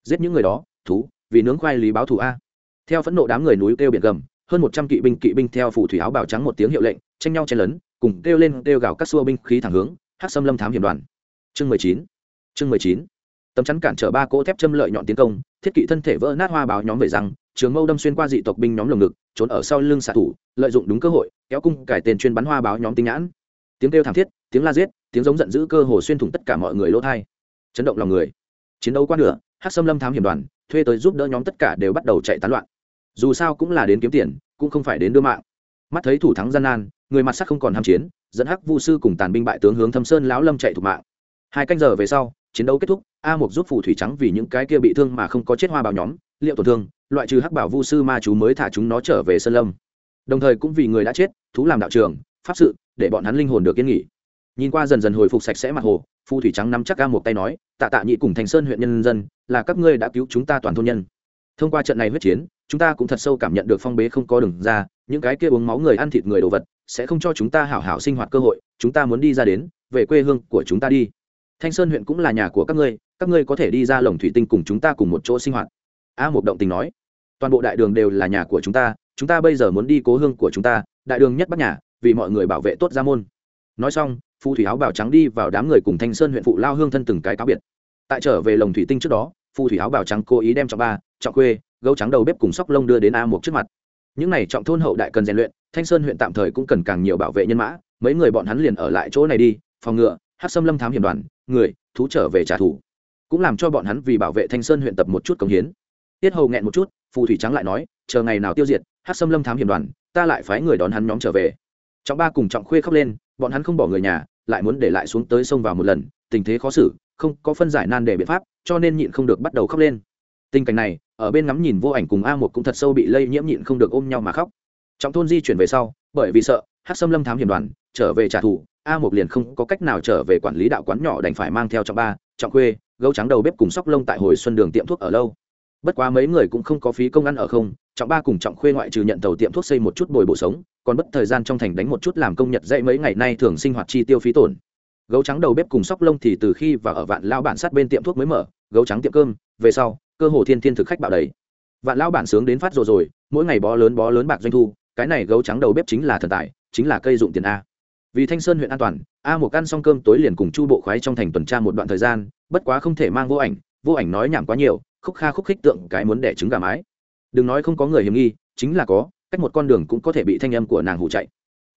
Giết những người đó, thú, vì nướng khoai lý báo thù a. Theo phẫn nộ đám người núi kêu biển gầm, hơn một trăm kỵ binh kỵ binh theo phủ thủy áo bào trắng một tiếng hiệu lệnh, tranh nhau chen lấn, cùng kêu lên kêu gào các xua binh khí thẳng hướng hát xâm lâm thám hiểm đoàn. Chương mười chín, chương mười chín. Tấm chắn cản trở ba cỗ thép châm lợi nhọn tiến công, thiết kỵ thân thể vỡ nát hoa báo nhóm về răng, trường mâu đâm xuyên qua dị tộc binh nhóm lồng ngực, trốn ở sau lưng xạ thủ, lợi dụng đúng cơ hội, kéo cung cải tiền chuyên bắn hoa báo nhóm tinh nhãn. Tiếng kêu thảm thiết, tiếng la giết, tiếng giống giận dữ cơ hồ xuyên thủng tất cả mọi người lỗ thai chấn động lòng người. Chiến đấu qua nửa hát xâm lâm thám hiểm đoàn, thuê tới giúp đỡ nhóm tất cả đều bắt đầu chạy tán loạn. Dù sao cũng là đến kiếm tiền, cũng không phải đến đưa mạng. Mắt thấy thủ thắng gian nan, người mặt sắc không còn ham chiến, dẫn hắc vu sư cùng tàn binh bại tướng hướng thâm sơn lão lâm chạy thủ mạng. Hai canh giờ về sau, chiến đấu kết thúc, a một giúp phù thủy trắng vì những cái kia bị thương mà không có chết hoa bảo nhóm, liệu tổn thương, loại trừ hắc bảo vu sư ma chú mới thả chúng nó trở về sơn lâm. Đồng thời cũng vì người đã chết, thú làm đạo trường, pháp sự, để bọn hắn linh hồn được yên nghỉ nhìn qua dần dần hồi phục sạch sẽ mặt hồ phù thủy trắng nắm chắc ca một tay nói, tạ tạ nhị cùng thành sơn huyện nhân dân, là các ngươi đã cứu chúng ta toàn thôn nhân. Thông qua trận này huyết chiến, chúng ta cũng thật sâu cảm nhận được phong bế không có đường ra, những cái kia uống máu người ăn thịt người đồ vật, sẽ không cho chúng ta hảo hảo sinh hoạt cơ hội, chúng ta muốn đi ra đến, về quê hương của chúng ta đi. Thanh sơn huyện cũng là nhà của các ngươi các ngươi có thể đi ra lồng thủy tinh cùng chúng ta cùng một chỗ sinh hoạt. A một động tình nói, toàn bộ đại đường đều là nhà của chúng ta chúng ta bây giờ muốn đi cố hương của chúng ta, đại đường nhất bắc nhà, vì mọi người bảo vệ tốt gia môn. Nói xong phù thủy áo bảo trắng đi vào đám người cùng thanh sơn huyện phụ lao hương thân từng cái cáo biệt. Tại trở về lồng thủy tinh trước đó phù thủy áo bảo trắng cố ý đem trọng ba, trọng quê gấu trắng đầu bếp cùng sóc lông đưa đến a một trước mặt. Những này trọng thôn hậu đại cần rèn luyện, thanh sơn huyện tạm thời cũng cần càng nhiều bảo vệ nhân mã, mấy người bọn hắn liền ở lại chỗ này đi, phòng ngựa, hát xâm lâm thám hiểm đoàn, người, thú trở về trả thù. Cũng làm cho bọn hắn vì bảo vệ thanh sơn huyện tập một chút cống hiến. Tiết hầu nghẹn một chút, phù thủy trắng lại nói, chờ ngày nào tiêu diệt, hát xâm lâm thám hiểm đoàn, ta lại phái người đón hắn nhóm trở về. Trọng ba cùng trọng khuê khóc lên, bọn hắn không bỏ người nhà lại muốn để lại xuống tới sông vào một lần, tình thế khó xử, không có phân giải nan để biện pháp, cho nên nhịn không được bắt đầu khóc lên. Tình cảnh này, ở bên ngắm nhìn vô ảnh cùng a một cũng thật sâu bị lây nhiễm nhịn không được ôm nhau mà khóc. Trọng thôn di chuyển về sau, bởi vì sợ hát xâm lâm thám hiểm đoàn, trở về trả thù, a một liền không có cách nào trở về quản lý đạo quán nhỏ đành phải mang theo trọng ba, trọng khuê, gấu trắng đầu bếp cùng sóc lông tại hồi xuân đường tiệm thuốc ở lâu. Bất quá mấy người cũng không có phí công ăn ở không, trọng ba cùng trọng khuê ngoại trừ nhận tàu tiệm thuốc xây một chút bồi bổ sống còn bất thời gian trong thành đánh một chút làm công nhật dạy mấy ngày nay thường sinh hoạt chi tiêu phí tổn. Gấu trắng đầu bếp cùng sóc lông thì từ khi và ở vạn lao bản sát bên tiệm thuốc mới mở, gấu trắng tiệm cơm, về sau, cơ hồ thiên thiên thực khách bạo đầy. Vạn lao bản sướng đến phát rồi rồi, mỗi ngày bó lớn bó lớn bạc doanh thu, cái này gấu trắng đầu bếp chính là thần tài, chính là cây dụng tiền a. Vì thanh sơn huyện an toàn, a một ăn xong cơm tối liền cùng chu bộ khoái trong thành tuần tra một đoạn thời gian, bất quá không thể mang vô ảnh vô ảnh nói nhảm quá nhiều, khúc kha khúc khích tượng cái muốn đẻ trứng gà mái. Đừng nói không có người hiểm nghi, chính là có cách một con đường cũng có thể bị thanh âm của nàng hụ chạy.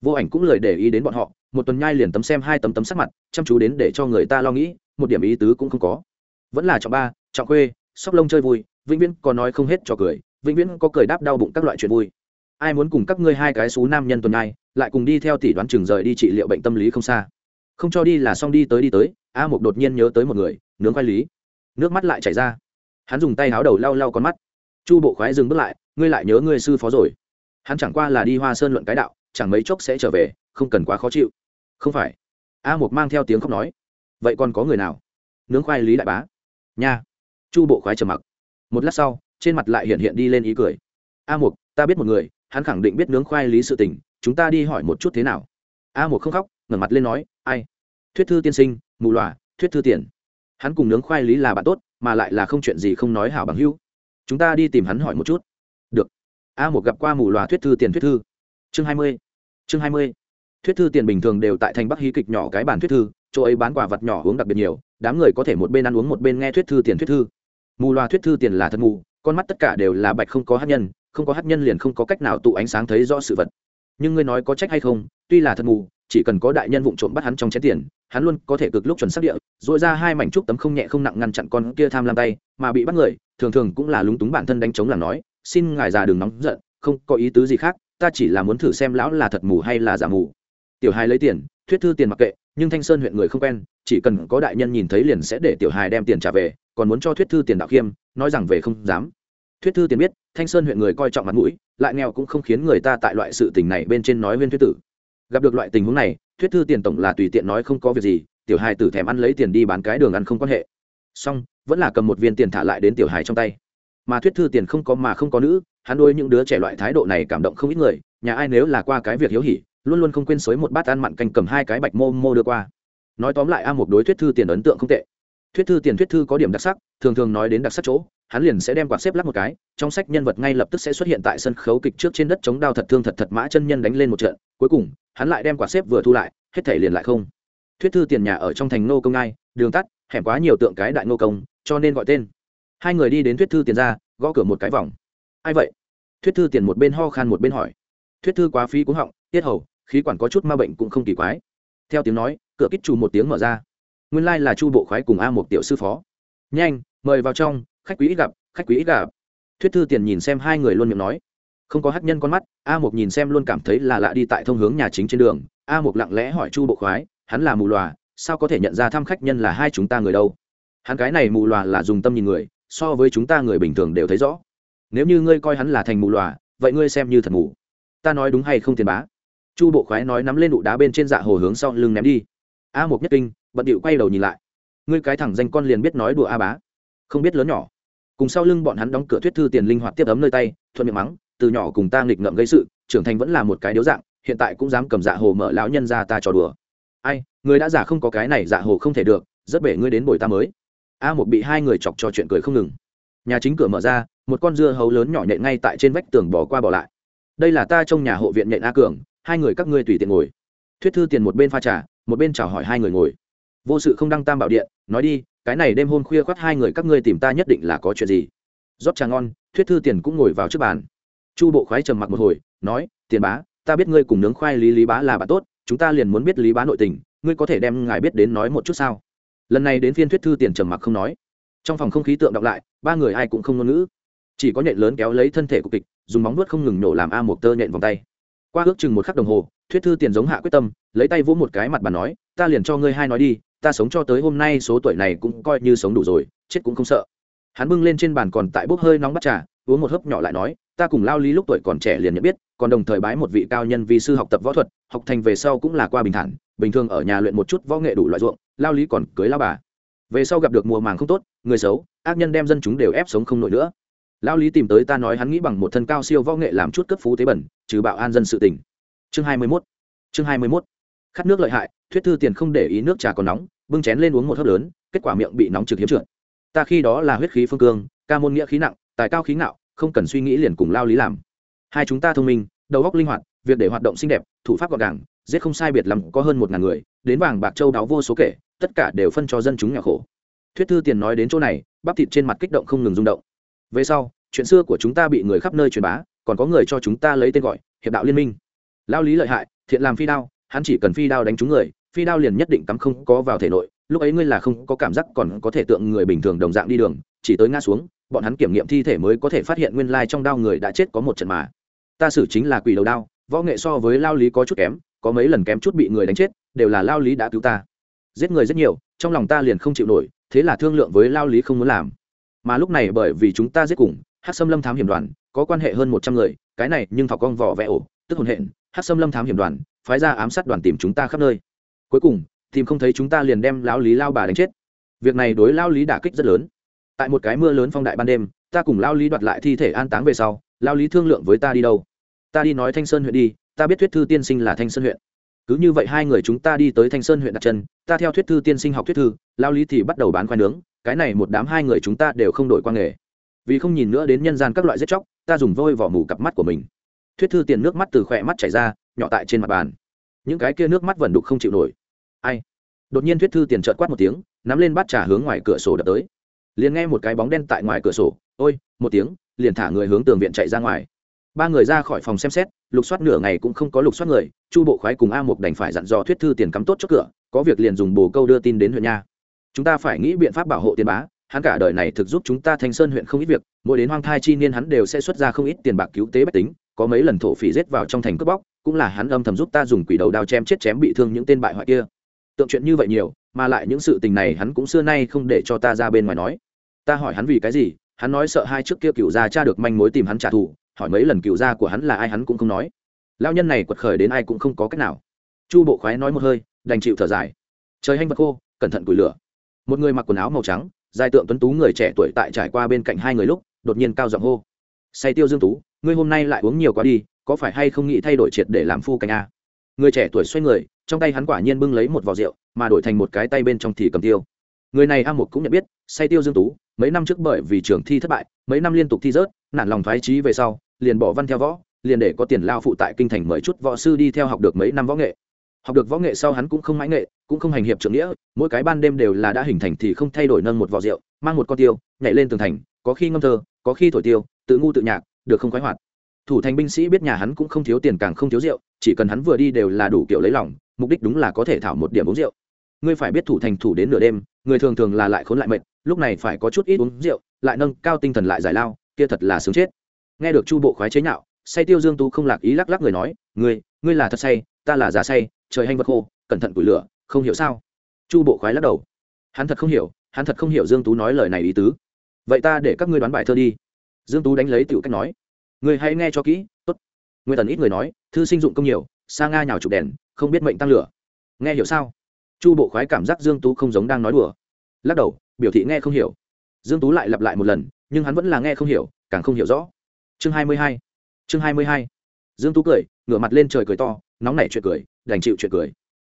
Vô ảnh cũng lời để ý đến bọn họ, một tuần nhai liền tấm xem hai tấm tấm sắc mặt, chăm chú đến để cho người ta lo nghĩ, một điểm ý tứ cũng không có. Vẫn là trọng ba, trọng khuê, sóc lông chơi vui, vĩnh viễn có nói không hết cho cười, vĩnh viễn có cười đáp đau bụng các loại chuyện vui. Ai muốn cùng các ngươi hai cái xú nam nhân tuần nhai, lại cùng đi theo tỷ đoán trường rời đi trị liệu bệnh tâm lý không xa. Không cho đi là xong đi tới đi tới, a mục đột nhiên nhớ tới một người, nướng khoai lý. Nước mắt lại chảy ra. Hắn dùng tay háo đầu lau lau con mắt. Chu bộ khoái dừng bước lại, ngươi lại nhớ ngươi sư phó rồi hắn chẳng qua là đi hoa sơn luận cái đạo, chẳng mấy chốc sẽ trở về, không cần quá khó chịu. Không phải. A mục mang theo tiếng khóc nói. Vậy còn có người nào? Nướng khoai lý đại bá. Nha. Chu bộ khoái trầm mặc. Một lát sau, trên mặt lại hiện hiện đi lên ý cười. A mục, ta biết một người, hắn khẳng định biết nướng khoai lý sự tình, chúng ta đi hỏi một chút thế nào. A mục không khóc, ngẩng mặt lên nói, ai? Thuyết thư tiên sinh, mù loà, thuyết thư tiền. Hắn cùng nướng khoai lý là bạn tốt, mà lại là không chuyện gì không nói hảo bằng hữu. Chúng ta đi tìm hắn hỏi một chút. Được a một gặp qua mù loà thuyết thư tiền thuyết thư. Chương hai mươi. Chương hai mươi. Thuyết thư tiền bình thường đều tại thành bắc hí kịch nhỏ cái bản thuyết thư, chỗ ấy bán quả vật nhỏ uống đặc biệt nhiều, đám người có thể một bên ăn uống một bên nghe thuyết thư tiền thuyết thư. Mù loà thuyết thư tiền là thật mù, con mắt tất cả đều là bạch không có hát nhân, không có hát nhân liền không có cách nào tụ ánh sáng thấy rõ sự vật. Nhưng ngươi nói có trách hay không, tuy là thật mù, chỉ cần có đại nhân vụ trộm bắt hắn trong chén tiền, hắn luôn có thể cực lúc chuẩn xác địa dội ra hai mảnh trúc tấm không nhẹ không nặng ngăn chặn con kia tham lam tay, mà bị bắt người, thường thường cũng là lúng túng bản thân đánh chống là nói xin ngài già đừng nóng giận, không có ý tứ gì khác, ta chỉ là muốn thử xem lão là thật mù hay là giả mù. Tiểu hài lấy tiền, thuyết thư tiền mặc kệ, nhưng thanh sơn huyện người không quen, chỉ cần có đại nhân nhìn thấy liền sẽ để tiểu hài đem tiền trả về, còn muốn cho thuyết thư tiền đạo khiêm, nói rằng về không dám. Thuyết thư tiền biết, thanh sơn huyện người coi trọng mặt mũi, lại nghèo cũng không khiến người ta tại loại sự tình này bên trên nói viên thuyết tử. Gặp được loại tình huống này, thuyết thư tiền tổng là tùy tiện nói không có việc gì, tiểu hài tử thèm ăn lấy tiền đi bán cái đường ăn không quan hệ. Song vẫn là cầm một viên tiền thả lại đến tiểu hài trong tay mà thuyết thư tiền không có mà không có nữ, hắn đôi những đứa trẻ loại thái độ này cảm động không ít người, nhà ai nếu là qua cái việc hiếu hỉ, luôn luôn không quên xới một bát ăn mặn canh cầm hai cái bạch mô mô đưa qua. Nói tóm lại a một đối thuyết thư tiền ấn tượng không tệ. Thuyết thư tiền thuyết thư có điểm đặc sắc, thường thường nói đến đặc sắc chỗ, hắn liền sẽ đem quạt xếp lắp một cái, trong sách nhân vật ngay lập tức sẽ xuất hiện tại sân khấu kịch trước trên đất chống đao thật thương thật thật mã chân nhân đánh lên một trận, cuối cùng, hắn lại đem quạt xếp vừa thu lại, hết thể liền lại không. Thuyết thư tiền nhà ở trong thành nô công ngai, đường tắt, hẻm quá nhiều tượng cái đại nô công, cho nên gọi tên hai người đi đến thuyết thư tiền ra, gõ cửa một cái vòng. Ai vậy? Thuyết thư tiền một bên ho khan một bên hỏi. Thuyết thư quá phí cũng họng, tiết hầu, khí quản có chút ma bệnh cũng không kỳ quái. Theo tiếng nói, cửa kích trù một tiếng mở ra. Nguyên lai là chu bộ khoái cùng a một tiểu sư phó. Nhanh, mời vào trong, khách quý ít gặp, khách quý ít gặp. Thuyết thư tiền nhìn xem hai người luôn miệng nói. Không có hát nhân con mắt, a một nhìn xem luôn cảm thấy là lạ đi tại thông hướng nhà chính trên đường. A một lặng lẽ hỏi chu bộ khoái, hắn là mù lòa sao có thể nhận ra thăm khách nhân là hai chúng ta người đâu? Hắn cái này mù lòa là dùng tâm nhìn người so với chúng ta người bình thường đều thấy rõ. Nếu như ngươi coi hắn là thành mù lòa, vậy ngươi xem như thật mù. Ta nói đúng hay không tiền bá? Chu bộ khoái nói nắm lên đụ đá bên trên dạ hồ hướng sau lưng ném đi. A một nhất kinh, bận điệu quay đầu nhìn lại. Ngươi cái thẳng danh con liền biết nói đùa a bá. Không biết lớn nhỏ. Cùng sau lưng bọn hắn đóng cửa thuyết thư tiền linh hoạt tiếp ấm nơi tay, thuận miệng mắng, từ nhỏ cùng ta nghịch ngợm gây sự, trưởng thành vẫn là một cái điếu dạng, hiện tại cũng dám cầm dạ hồ mở lão nhân ra ta trò đùa. Ai, người đã giả không có cái này dạ hồ không thể được, rất bể ngươi đến bồi ta mới a một bị hai người chọc cho chuyện cười không ngừng. Nhà chính cửa mở ra, một con dưa hấu lớn nhỏ nhện ngay tại trên vách tường bỏ qua bỏ lại. Đây là ta trong nhà hộ viện nhện a cường, hai người các ngươi tùy tiện ngồi. Thuyết thư tiền một bên pha trà, một bên chào hỏi hai người ngồi. Vô sự không đăng tam bảo điện, nói đi, cái này đêm hôm khuya khoắt hai người các ngươi tìm ta nhất định là có chuyện gì. Rót trà ngon, thuyết thư tiền cũng ngồi vào trước bàn. Chu bộ khoái trầm mặc một hồi, nói, tiền bá, ta biết ngươi cùng nướng khoai lý lý bá là bạn tốt, chúng ta liền muốn biết lý bá nội tình, ngươi có thể đem ngài biết đến nói một chút sao? Lần này đến phiên thuyết thư tiền trầm mặc không nói. Trong phòng không khí tượng đọc lại, ba người ai cũng không ngôn ngữ. Chỉ có nhện lớn kéo lấy thân thể của kịch, dùng móng nuốt không ngừng nổ làm a một tơ nhện vòng tay. Qua ước chừng một khắc đồng hồ, thuyết thư tiền giống hạ quyết tâm, lấy tay vỗ một cái mặt bà nói, ta liền cho ngươi hai nói đi, ta sống cho tới hôm nay số tuổi này cũng coi như sống đủ rồi, chết cũng không sợ. Hắn bưng lên trên bàn còn tại bốc hơi nóng bắt trà, uống một hớp nhỏ lại nói, ta cùng lao lý lúc tuổi còn trẻ liền nhận biết, còn đồng thời bái một vị cao nhân vì sư học tập võ thuật, học thành về sau cũng là qua bình thản, bình thường ở nhà luyện một chút võ nghệ đủ loại ruộng lao lý còn cưới lao bà. Về sau gặp được mùa màng không tốt, người xấu, ác nhân đem dân chúng đều ép sống không nổi nữa. Lao lý tìm tới ta nói hắn nghĩ bằng một thân cao siêu võ nghệ làm chút cấp phú tế bẩn, trừ bạo an dân sự tỉnh chương hai mươi mốt. Chương hai mươi mốt. Khát nước lợi hại, thuyết thư tiền không để ý nước trà còn nóng, bưng chén lên uống một hớp lớn, kết quả miệng bị nóng trực hiếm trượt. Ta khi đó là huyết khí phương cương, ca môn nghĩa khí nặng, tài cao khí ngạo, không cần suy nghĩ liền cùng lao lý làm. Hai chúng ta thông minh, đầu óc linh hoạt, việc để hoạt động xinh đẹp, thủ pháp gọn gàng, giết không sai biệt lắm có hơn một ngàn người đến vàng bạc châu đáo vô số kể, tất cả đều phân cho dân chúng nhà khổ. Thuyết thư tiền nói đến chỗ này, bắp thịt trên mặt kích động không ngừng rung động. Về sau, chuyện xưa của chúng ta bị người khắp nơi truyền bá, còn có người cho chúng ta lấy tên gọi, hiệp đạo liên minh. Lao lý lợi hại, thiện làm phi đao, hắn chỉ cần phi đao đánh trúng người, phi đao liền nhất định cắm không có vào thể nội, lúc ấy ngươi là không có cảm giác còn có thể tượng người bình thường đồng dạng đi đường, chỉ tới ngã xuống, bọn hắn kiểm nghiệm thi thể mới có thể phát hiện nguyên lai trong đao người đã chết có một trận mà. Ta xử chính là quỷ đầu đao, võ nghệ so với lao lý có chút kém có mấy lần kém chút bị người đánh chết, đều là lao lý đã cứu ta. Giết người rất nhiều, trong lòng ta liền không chịu nổi, thế là thương lượng với lao lý không muốn làm. Mà lúc này bởi vì chúng ta giết cùng hát xâm lâm thám hiểm đoàn có quan hệ hơn một trăm người, cái này nhưng thọc con vỏ vẽ ổ, tức hồn hện hát xâm lâm thám hiểm đoàn phái ra ám sát đoàn tìm chúng ta khắp nơi. Cuối cùng, tìm không thấy chúng ta liền đem lão lý lao bà đánh chết. Việc này đối lao lý đả kích rất lớn. Tại một cái mưa lớn phong đại ban đêm, ta cùng lao lý đoạt lại thi thể an táng về sau, lao lý thương lượng với ta đi đâu. Ta đi nói thanh sơn huyện đi ta biết thuyết thư tiên sinh là thanh sơn huyện. Cứ như vậy hai người chúng ta đi tới thanh sơn huyện đặt chân, ta theo thuyết thư tiên sinh học thuyết thư, lao lý thì bắt đầu bán khoai nướng, cái này một đám hai người chúng ta đều không đổi quan nghề. Vì không nhìn nữa đến nhân gian các loại giết chóc, ta dùng vôi vỏ mù cặp mắt của mình. Thuyết thư tiền nước mắt từ khỏe mắt chảy ra, nhỏ tại trên mặt bàn. Những cái kia nước mắt vẫn đục không chịu nổi. Ai? Đột nhiên thuyết thư tiền trợt quát một tiếng, nắm lên bát trà hướng ngoài cửa sổ đập tới. Liền nghe một cái bóng đen tại ngoài cửa sổ, ôi, một tiếng, liền thả người hướng tường viện chạy ra ngoài ba người ra khỏi phòng xem xét, lục soát nửa ngày cũng không có lục soát người, chu bộ khoái cùng a mục đành phải dặn dò thuyết thư tiền cắm tốt trước cửa, có việc liền dùng bồ câu đưa tin đến huyện nha. Chúng ta phải nghĩ biện pháp bảo hộ tiền bá, hắn cả đời này thực giúp chúng ta thanh sơn huyện không ít việc, mỗi đến hoang thai chi niên hắn đều sẽ xuất ra không ít tiền bạc cứu tế bách tính, có mấy lần thổ phỉ rết vào trong thành cướp bóc, cũng là hắn âm thầm giúp ta dùng quỷ đầu đao chém chết chém bị thương những tên bại hoại kia. Tượng chuyện như vậy nhiều, mà lại những sự tình này hắn cũng xưa nay không để cho ta ra bên ngoài nói. Ta hỏi hắn vì cái gì, hắn nói sợ hai trước kia cựu gia cha được manh mối tìm hắn trả thù hỏi mấy lần cựu gia của hắn là ai hắn cũng không nói. Lao nhân này quật khởi đến ai cũng không có cách nào. Chu bộ khoái nói một hơi, đành chịu thở dài. Trời hanh vật khô, cẩn thận củi lửa. Một người mặc quần áo màu trắng giai tượng tuấn tú người trẻ tuổi tại trải qua bên cạnh hai người lúc, đột nhiên cao giọng hô. Say tiêu dương tú, ngươi hôm nay lại uống nhiều quá đi, có phải hay không nghĩ thay đổi triệt để làm phu canh a? Người trẻ tuổi xoay người, trong tay hắn quả nhiên bưng lấy một vò rượu, mà đổi thành một cái tay bên trong thì cầm tiêu. Người này a một cũng nhận biết, say tiêu dương tú, mấy năm trước bởi vì trường thi thất bại, mấy năm liên tục thi rớt, nản lòng thoái trí về sau liền bỏ văn theo võ, liền để có tiền lao phụ tại kinh thành mời chút võ sư đi theo học được mấy năm võ nghệ. Học được võ nghệ sau hắn cũng không mãi nghệ, cũng không hành hiệp trưởng nghĩa, mỗi cái ban đêm đều là đã hình thành thì không thay đổi nâng một vò rượu, mang một con tiêu, nhảy lên tường thành, có khi ngâm thơ, có khi thổi tiêu, tự ngu tự nhạc, được không khoái hoạt. Thủ thành binh sĩ biết nhà hắn cũng không thiếu tiền càng không thiếu rượu, chỉ cần hắn vừa đi đều là đủ kiểu lấy lòng, mục đích đúng là có thể thảo một điểm uống rượu. Ngươi phải biết thủ thành thủ đến nửa đêm, người thường thường là lại khốn lại mệt, lúc này phải có chút ít uống rượu, lại nâng cao tinh thần lại giải lao, kia thật là sướng chết nghe được chu bộ khoái chế nhạo, say tiêu dương tú không lạc ý lắc lắc người nói, ngươi ngươi là thật say, ta là già say, trời hanh vật khô, cẩn thận củi lửa, không hiểu sao? Chu bộ khoái lắc đầu. Hắn thật không hiểu, hắn thật không hiểu dương tú nói lời này ý tứ. Vậy ta để các ngươi đoán bài thơ đi. Dương tú đánh lấy tiểu cách nói người hãy nghe cho kỹ, tốt. Nguyên tần ít người nói, thư sinh dụng công nhiều xa nga nhào chụp đèn, không biết mệnh tăng lửa. Nghe hiểu sao? Chu bộ khoái cảm giác dương tú không giống đang nói đùa. Lắc đầu, biểu thị nghe không hiểu. Dương tú lại lặp lại một lần, nhưng hắn vẫn là nghe không hiểu, càng không hiểu rõ chương 22. chương 22. dương tú cười, ngửa mặt lên trời cười to, nóng nảy chuyện cười, đành chịu chuyện cười.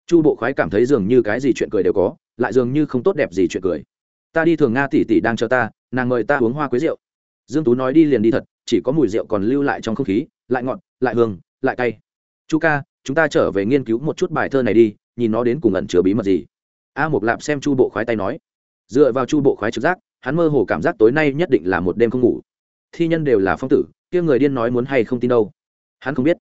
Chu bộ khoái cảm thấy dường như cái gì chuyện cười đều có, lại dường như không tốt đẹp gì chuyện cười. Ta đi thường nga tỷ tỷ đang chờ ta, nàng mời ta uống hoa quế rượu. Dương tú nói đi liền đi thật, chỉ có mùi rượu còn lưu lại trong không khí, lại ngọt, lại hương, lại cay. Chu ca, chúng ta trở về nghiên cứu một chút bài thơ này đi, nhìn nó đến cùng ẩn chứa bí mật gì. A một lạp xem chu bộ khoái tay nói. Dựa vào chu bộ khoái trực giác, hắn mơ hồ cảm giác tối nay nhất định là một đêm không ngủ thi nhân đều là phong tử, kia người điên nói muốn hay không tin đâu. Hắn không biết.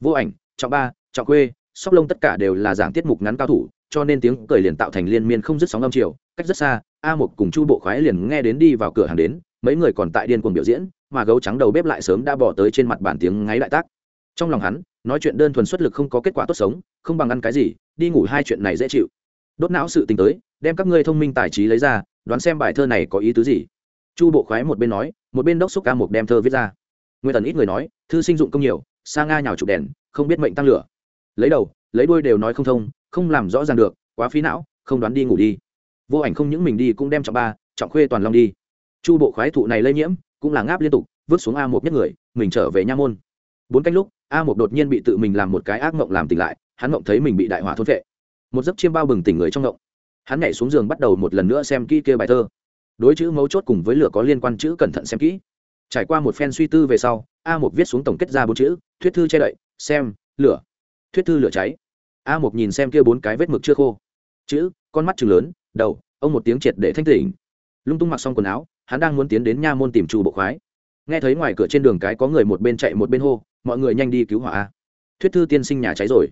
Vô ảnh, trọng ba, trọng quê sóc lông tất cả đều là giảng tiết mục ngắn cao thủ, cho nên tiếng cười liền tạo thành liên miên không dứt sóng âm chiều, cách rất xa, a một cùng chu bộ khoái liền nghe đến đi vào cửa hàng đến, mấy người còn tại điên cuồng biểu diễn, mà gấu trắng đầu bếp lại sớm đã bỏ tới trên mặt bản tiếng ngáy đại tác. Trong lòng hắn, nói chuyện đơn thuần xuất lực không có kết quả tốt sống, không bằng ăn cái gì, đi ngủ hai chuyện này dễ chịu. Đốt não sự tình tới, đem các ngươi thông minh tài trí lấy ra, đoán xem bài thơ này có ý tứ gì. Chu bộ khoái một bên nói một bên đốc xúc ca mục đem thơ viết ra. Nguyên tần ít người nói, thư sinh dụng công nhiều xa nga nhào chụp đèn, không biết mệnh tăng lửa. Lấy đầu, lấy đuôi đều nói không thông, không làm rõ ràng được, quá phí não, không đoán đi ngủ đi. Vô ảnh không những mình đi cũng đem trọng ba, trọng khuê toàn long đi. Chu bộ khoái thụ này lây nhiễm, cũng là ngáp liên tục, vứt xuống a một nhất người, mình trở về nha môn. Bốn canh lúc, a một đột nhiên bị tự mình làm một cái ác mộng làm tỉnh lại, hắn mộng thấy mình bị đại hỏa thôn vệ một giấc chiêm bao bừng tỉnh người trong mộng. Hắn nhảy xuống giường bắt đầu một lần nữa xem kỹ kia bài thơ đối chữ mấu chốt cùng với lửa có liên quan chữ cẩn thận xem kỹ. Trải qua một phen suy tư về sau, a một viết xuống tổng kết ra bốn chữ, thuyết thư che đậy, xem, lửa. Thuyết thư lửa cháy. A một nhìn xem kia bốn cái vết mực chưa khô. Chữ, con mắt chừng lớn, đầu, ông một tiếng triệt để thanh tỉnh. Lung tung mặc xong quần áo, hắn đang muốn tiến đến nha môn tìm trù bộ khoái. Nghe thấy ngoài cửa trên đường cái có người một bên chạy một bên hô, mọi người nhanh đi cứu hỏa a. Thuyết thư tiên sinh nhà cháy rồi.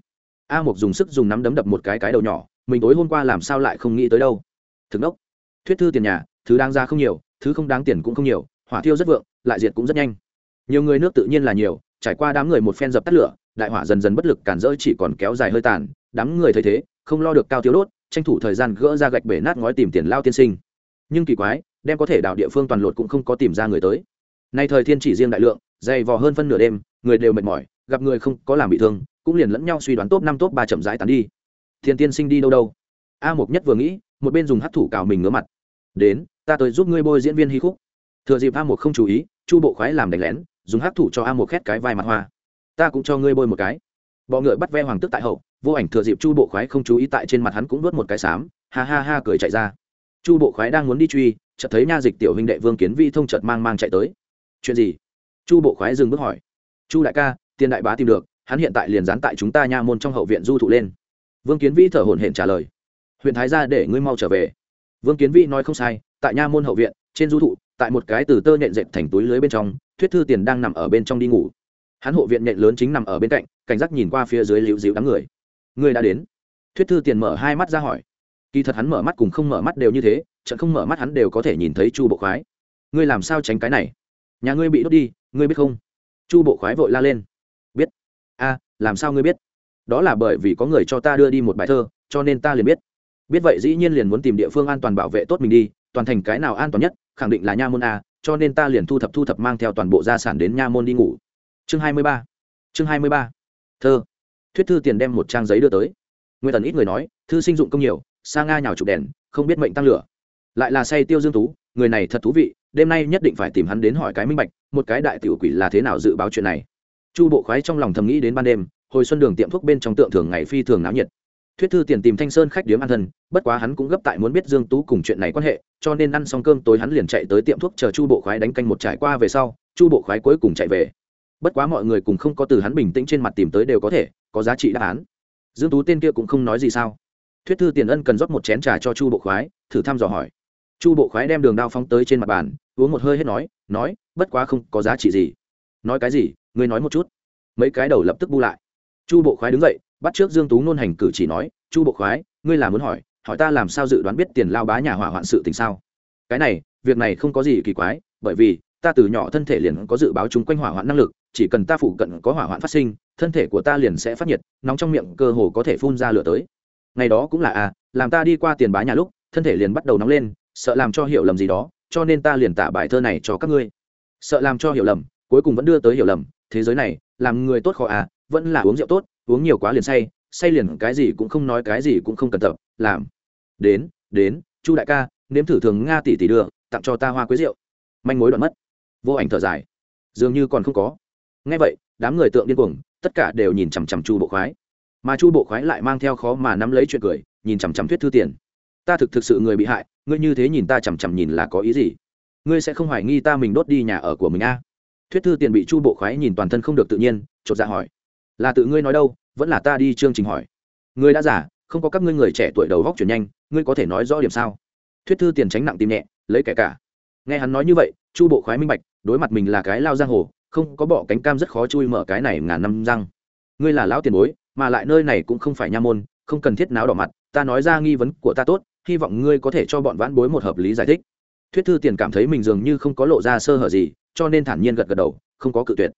A một dùng sức dùng nắm đấm đập một cái cái đầu nhỏ, mình tối hôm qua làm sao lại không nghĩ tới đâu. Thực đốc thuyết thư tiền nhà thứ đáng ra không nhiều, thứ không đáng tiền cũng không nhiều, hỏa thiêu rất vượng, lại diệt cũng rất nhanh. Nhiều người nước tự nhiên là nhiều, trải qua đám người một phen dập tắt lửa, đại hỏa dần dần bất lực cản rỡ chỉ còn kéo dài hơi tàn, đám người thấy thế, không lo được cao thiếu đốt, tranh thủ thời gian gỡ ra gạch bể nát ngói tìm tiền lao tiên sinh. Nhưng kỳ quái, đem có thể đảo địa phương toàn lột cũng không có tìm ra người tới. Nay thời thiên chỉ riêng đại lượng, dày vò hơn phân nửa đêm, người đều mệt mỏi, gặp người không có làm bị thương, cũng liền lẫn nhau suy đoán top năm top ba chậm rãi tán đi. Thiên tiên sinh đi đâu đâu? A mục nhất vừa nghĩ, một bên dùng hắt thủ cào mình ngứa mặt. Đến ta tới giúp ngươi bôi diễn viên hy khúc. Thừa dịp a một không chú ý, chu bộ khoái làm đánh lén, dùng hát thủ cho a một khét cái vai mặt hoa. Ta cũng cho ngươi bôi một cái. Bọ ngựa bắt ve hoàng tức tại hậu, vô ảnh thừa dịp chu bộ khoái không chú ý tại trên mặt hắn cũng đốt một cái xám, ha ha ha cười chạy ra. Chu bộ khoái đang muốn đi truy, chợt thấy nha dịch tiểu huynh đệ vương kiến vi thông chợt mang mang chạy tới. Chuyện gì? Chu bộ khoái dừng bước hỏi. Chu đại ca tiên đại bá tìm được, hắn hiện tại liền dán tại chúng ta nha môn trong hậu viện du thụ lên. Vương kiến vi thở hổn hển trả lời. Huyện thái ra để ngươi mau trở về. Vương kiến vi nói không sai tại nha môn hậu viện, trên du thụ, tại một cái từ tơ nhện dệt thành túi lưới bên trong, thuyết thư tiền đang nằm ở bên trong đi ngủ. Hắn hộ viện nhện lớn chính nằm ở bên cạnh, cảnh giác nhìn qua phía dưới liễu dịu đám người. Người đã đến? Thuyết thư tiền mở hai mắt ra hỏi. Kỳ thật hắn mở mắt cùng không mở mắt đều như thế, trận không mở mắt hắn đều có thể nhìn thấy chu bộ khoái. Ngươi làm sao tránh cái này? Nhà ngươi bị đốt đi, ngươi biết không? Chu bộ khoái vội la lên. Biết. A, làm sao ngươi biết? Đó là bởi vì có người cho ta đưa đi một bài thơ, cho nên ta liền biết. Biết vậy dĩ nhiên liền muốn tìm địa phương an toàn bảo vệ tốt mình đi toàn thành cái nào an toàn nhất, khẳng định là nha môn a, cho nên ta liền thu thập thu thập mang theo toàn bộ gia sản đến nha môn đi ngủ. Chương hai mươi ba. Chương hai mươi ba. Thơ. Thuyết thư tiền đem một trang giấy đưa tới. Nguyên tần ít người nói, thư sinh dụng công nhiều sang nga nhào chụp đèn, không biết mệnh tăng lửa. Lại là say tiêu dương tú, người này thật thú vị, đêm nay nhất định phải tìm hắn đến hỏi cái minh bạch, một cái đại tiểu quỷ là thế nào dự báo chuyện này. Chu bộ khoái trong lòng thầm nghĩ đến ban đêm, hồi xuân đường tiệm thuốc bên trong tượng thường ngày phi thường náo nhiệt thuyết thư tiền tìm thanh sơn khách điếm an thân, bất quá hắn cũng gấp tại muốn biết dương tú cùng chuyện này quan hệ, cho nên ăn xong cơm tối hắn liền chạy tới tiệm thuốc chờ chu bộ khoái đánh canh một trải qua về sau, chu bộ khoái cuối cùng chạy về. Bất quá mọi người cùng không có từ hắn bình tĩnh trên mặt tìm tới đều có thể, có giá trị đáp án. Dương tú tên kia cũng không nói gì sao. Thuyết thư tiền ân cần rót một chén trà cho chu bộ khoái, thử thăm dò hỏi. Chu bộ khoái đem đường đao phóng tới trên mặt bàn, uống một hơi hết nói nói, bất quá không có giá trị gì. Nói cái gì, ngươi nói một chút. Mấy cái đầu lập tức bu lại. Chu bộ khoái đứng dậy bắt trước dương tú nôn hành cử chỉ nói, chu bộ khoái, ngươi là muốn hỏi hỏi ta làm sao dự đoán biết tiền lao bá nhà hỏa hoạn sự tình sao? Cái này, việc này không có gì kỳ quái, bởi vì, ta từ nhỏ thân thể liền có dự báo chung quanh hỏa hoạn năng lực, chỉ cần ta phụ cận có hỏa hoạn phát sinh, thân thể của ta liền sẽ phát nhiệt, nóng trong miệng cơ hồ có thể phun ra lửa tới. Ngày đó cũng là à làm ta đi qua tiền bá nhà lúc, thân thể liền bắt đầu nóng lên, sợ làm cho hiểu lầm gì đó, cho nên ta liền tả bài thơ này cho các ngươi. Sợ làm cho hiểu lầm, cuối cùng vẫn đưa tới hiểu lầm, thế giới này, làm người tốt khó à vẫn là uống rượu tốt uống nhiều quá liền say say liền cái gì cũng không nói, cái gì cũng không cần tập, làm. Đến đến, chu đại ca, nếm thử thường nga tỷ tỷ đưa, tặng cho ta hoa quế rượu. Manh mối đoạn mất. Vô ảnh thở dài. Dường như còn không có. Ngay vậy, đám người tượng điên cuồng, tất cả đều nhìn chằm chằm chu bộ khoái. Mà chu bộ khoái lại mang theo khó mà nắm lấy chuyện cười, nhìn chằm chằm thuyết thư tiền. Ta thực thực sự người bị hại, ngươi như thế nhìn ta chằm chằm nhìn là có ý gì? Ngươi sẽ không hoài nghi ta mình đốt đi nhà ở của mình a à? thuyết thư tiền bị chu bộ khoái nhìn toàn thân không được tự nhiên, chột dạ hỏi. Là tự ngươi nói đâu? Vẫn là ta đi chương trình hỏi. Ngươi đã giả không có các ngươi người trẻ tuổi đầu góc chuyển nhanh, ngươi có thể nói rõ điểm sao? Thuyết thư tiền tránh nặng tìm nhẹ, lấy kẻ cả. Nghe hắn nói như vậy, chu bộ khoái minh bạch, đối mặt mình là cái lao giang hồ, không có bỏ cánh cam rất khó chui mở cái này ngàn năm răng. Ngươi là lão tiền bối, mà lại nơi này cũng không phải nha môn, không cần thiết náo đỏ mặt, ta nói ra nghi vấn của ta tốt, hy vọng ngươi có thể cho bọn vãn bối một hợp lý giải thích. Thuyết thư tiền cảm thấy mình dường như không có lộ ra sơ hở gì, cho nên thản nhiên gật gật đầu, không có cự tuyệt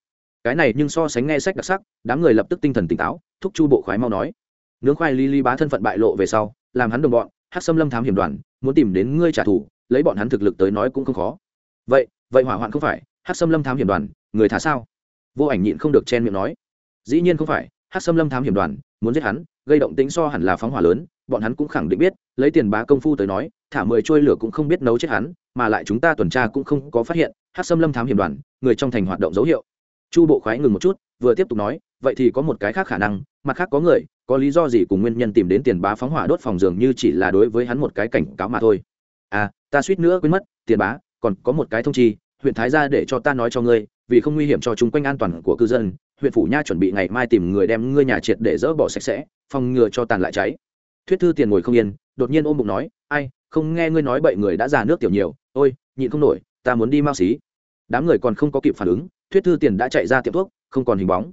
cái này nhưng so sánh nghe sách đặc sắc, đám người lập tức tinh thần tỉnh táo, thúc chu bộ khoái mau nói, nướng khoai ly ly bá thân phận bại lộ về sau, làm hắn đồng bọn hát xâm lâm thám hiểm đoàn, muốn tìm đến ngươi trả thù, lấy bọn hắn thực lực tới nói cũng không khó. Vậy vậy hỏa hoạn không phải hát xâm lâm thám hiểm đoàn, người thả sao? Vô ảnh nhịn không được chen miệng nói, dĩ nhiên không phải hát xâm lâm thám hiểm đoàn, muốn giết hắn, gây động tính so hẳn là phóng hỏa lớn, bọn hắn cũng khẳng định biết, lấy tiền bá công phu tới nói, thả mười trôi lửa cũng không biết nấu chết hắn, mà lại chúng ta tuần tra cũng không có phát hiện hát xâm lâm thám hiểm đoàn, người trong thành hoạt động dấu hiệu chu bộ khoái ngừng một chút, vừa tiếp tục nói, vậy thì có một cái khác khả năng, mặt khác có người, có lý do gì cùng nguyên nhân tìm đến tiền bá phóng hỏa đốt phòng giường như chỉ là đối với hắn một cái cảnh cáo mà thôi. À ta suýt nữa quên mất, tiền bá, còn có một cái thông chi, huyện thái ra để cho ta nói cho ngươi, vì không nguy hiểm cho chúng quanh an toàn của cư dân, huyện phủ nha chuẩn bị ngày mai tìm người đem ngươi nhà triệt để dỡ bỏ sạch sẽ, phòng ngừa cho tàn lại cháy. Thuyết thư tiền ngồi không yên, đột nhiên ôm bụng nói, ai, không nghe ngươi nói bậy người đã già nước tiểu nhiều, ôi, nhịn không nổi, ta muốn đi mau xí đám người còn không có kịp phản ứng, thuyết thư tiền đã chạy ra tiệm thuốc, không còn hình bóng.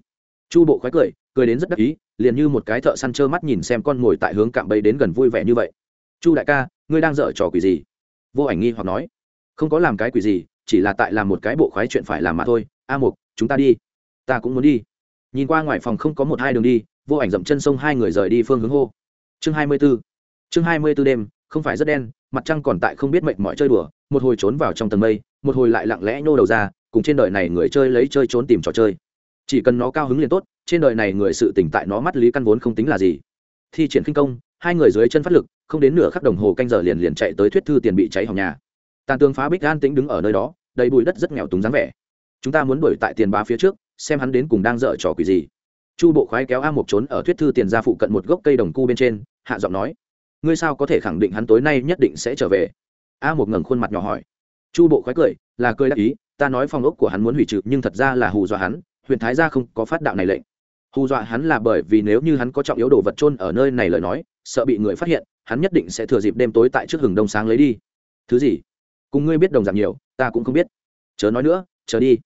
Chu bộ khoái cười cười đến rất đắc ý, liền như một cái thợ săn trơ mắt nhìn xem con ngồi tại hướng cạm bẫy đến gần vui vẻ như vậy. Chu đại ca, ngươi đang dở trò quỷ gì? Vô ảnh nghi hoặc nói. Không có làm cái quỷ gì, chỉ là tại làm một cái bộ khoái chuyện phải làm mà thôi. A mục, chúng ta đi. Ta cũng muốn đi. Nhìn qua ngoài phòng không có một hai đường đi, vô ảnh dậm chân sông hai người rời đi phương hướng hô. Chương hai mươi b ố chương hai mươi b ố đêm, không phải rất đen, mặt trăng còn tại không biết mệnh mọi chơi đùa, một hồi trốn vào trong tầng mây một hồi lại lặng lẽ nhô đầu ra, cùng trên đời này người chơi lấy chơi trốn tìm trò chơi. Chỉ cần nó cao hứng liền tốt, trên đời này người sự tỉnh tại nó mắt lý căn vốn không tính là gì. Thi triển khinh công, hai người dưới chân phát lực, không đến nửa khắc đồng hồ canh giờ liền liền chạy tới thuyết thư tiền bị cháy hỏng nhà. Tàn tường phá bích an tĩnh đứng ở nơi đó, đầy bụi đất rất nghèo túng dáng vẻ. Chúng ta muốn đuổi tại tiền bá phía trước, xem hắn đến cùng đang dở trò quỷ gì. Chu bộ khoái kéo a một trốn ở thuyết thư tiền ra phụ cận một gốc cây đồng cu bên trên, hạ giọng nói, ngươi sao có thể khẳng định hắn tối nay nhất định sẽ trở về? A một ngẩng khuôn mặt nhỏ hỏi chu bộ khoái cười, là cười đáp ý, ta nói phòng ốc của hắn muốn hủy trừ, nhưng thật ra là hù dọa hắn, huyện thái gia không có phát đạo này lệnh. Hù dọa hắn là bởi vì nếu như hắn có trọng yếu đồ vật trôn ở nơi này lời nói, sợ bị người phát hiện, hắn nhất định sẽ thừa dịp đêm tối tại trước hừng đông sáng lấy đi. Thứ gì? Cùng ngươi biết đồng dạng nhiều, ta cũng không biết. Chớ nói nữa chờ đi.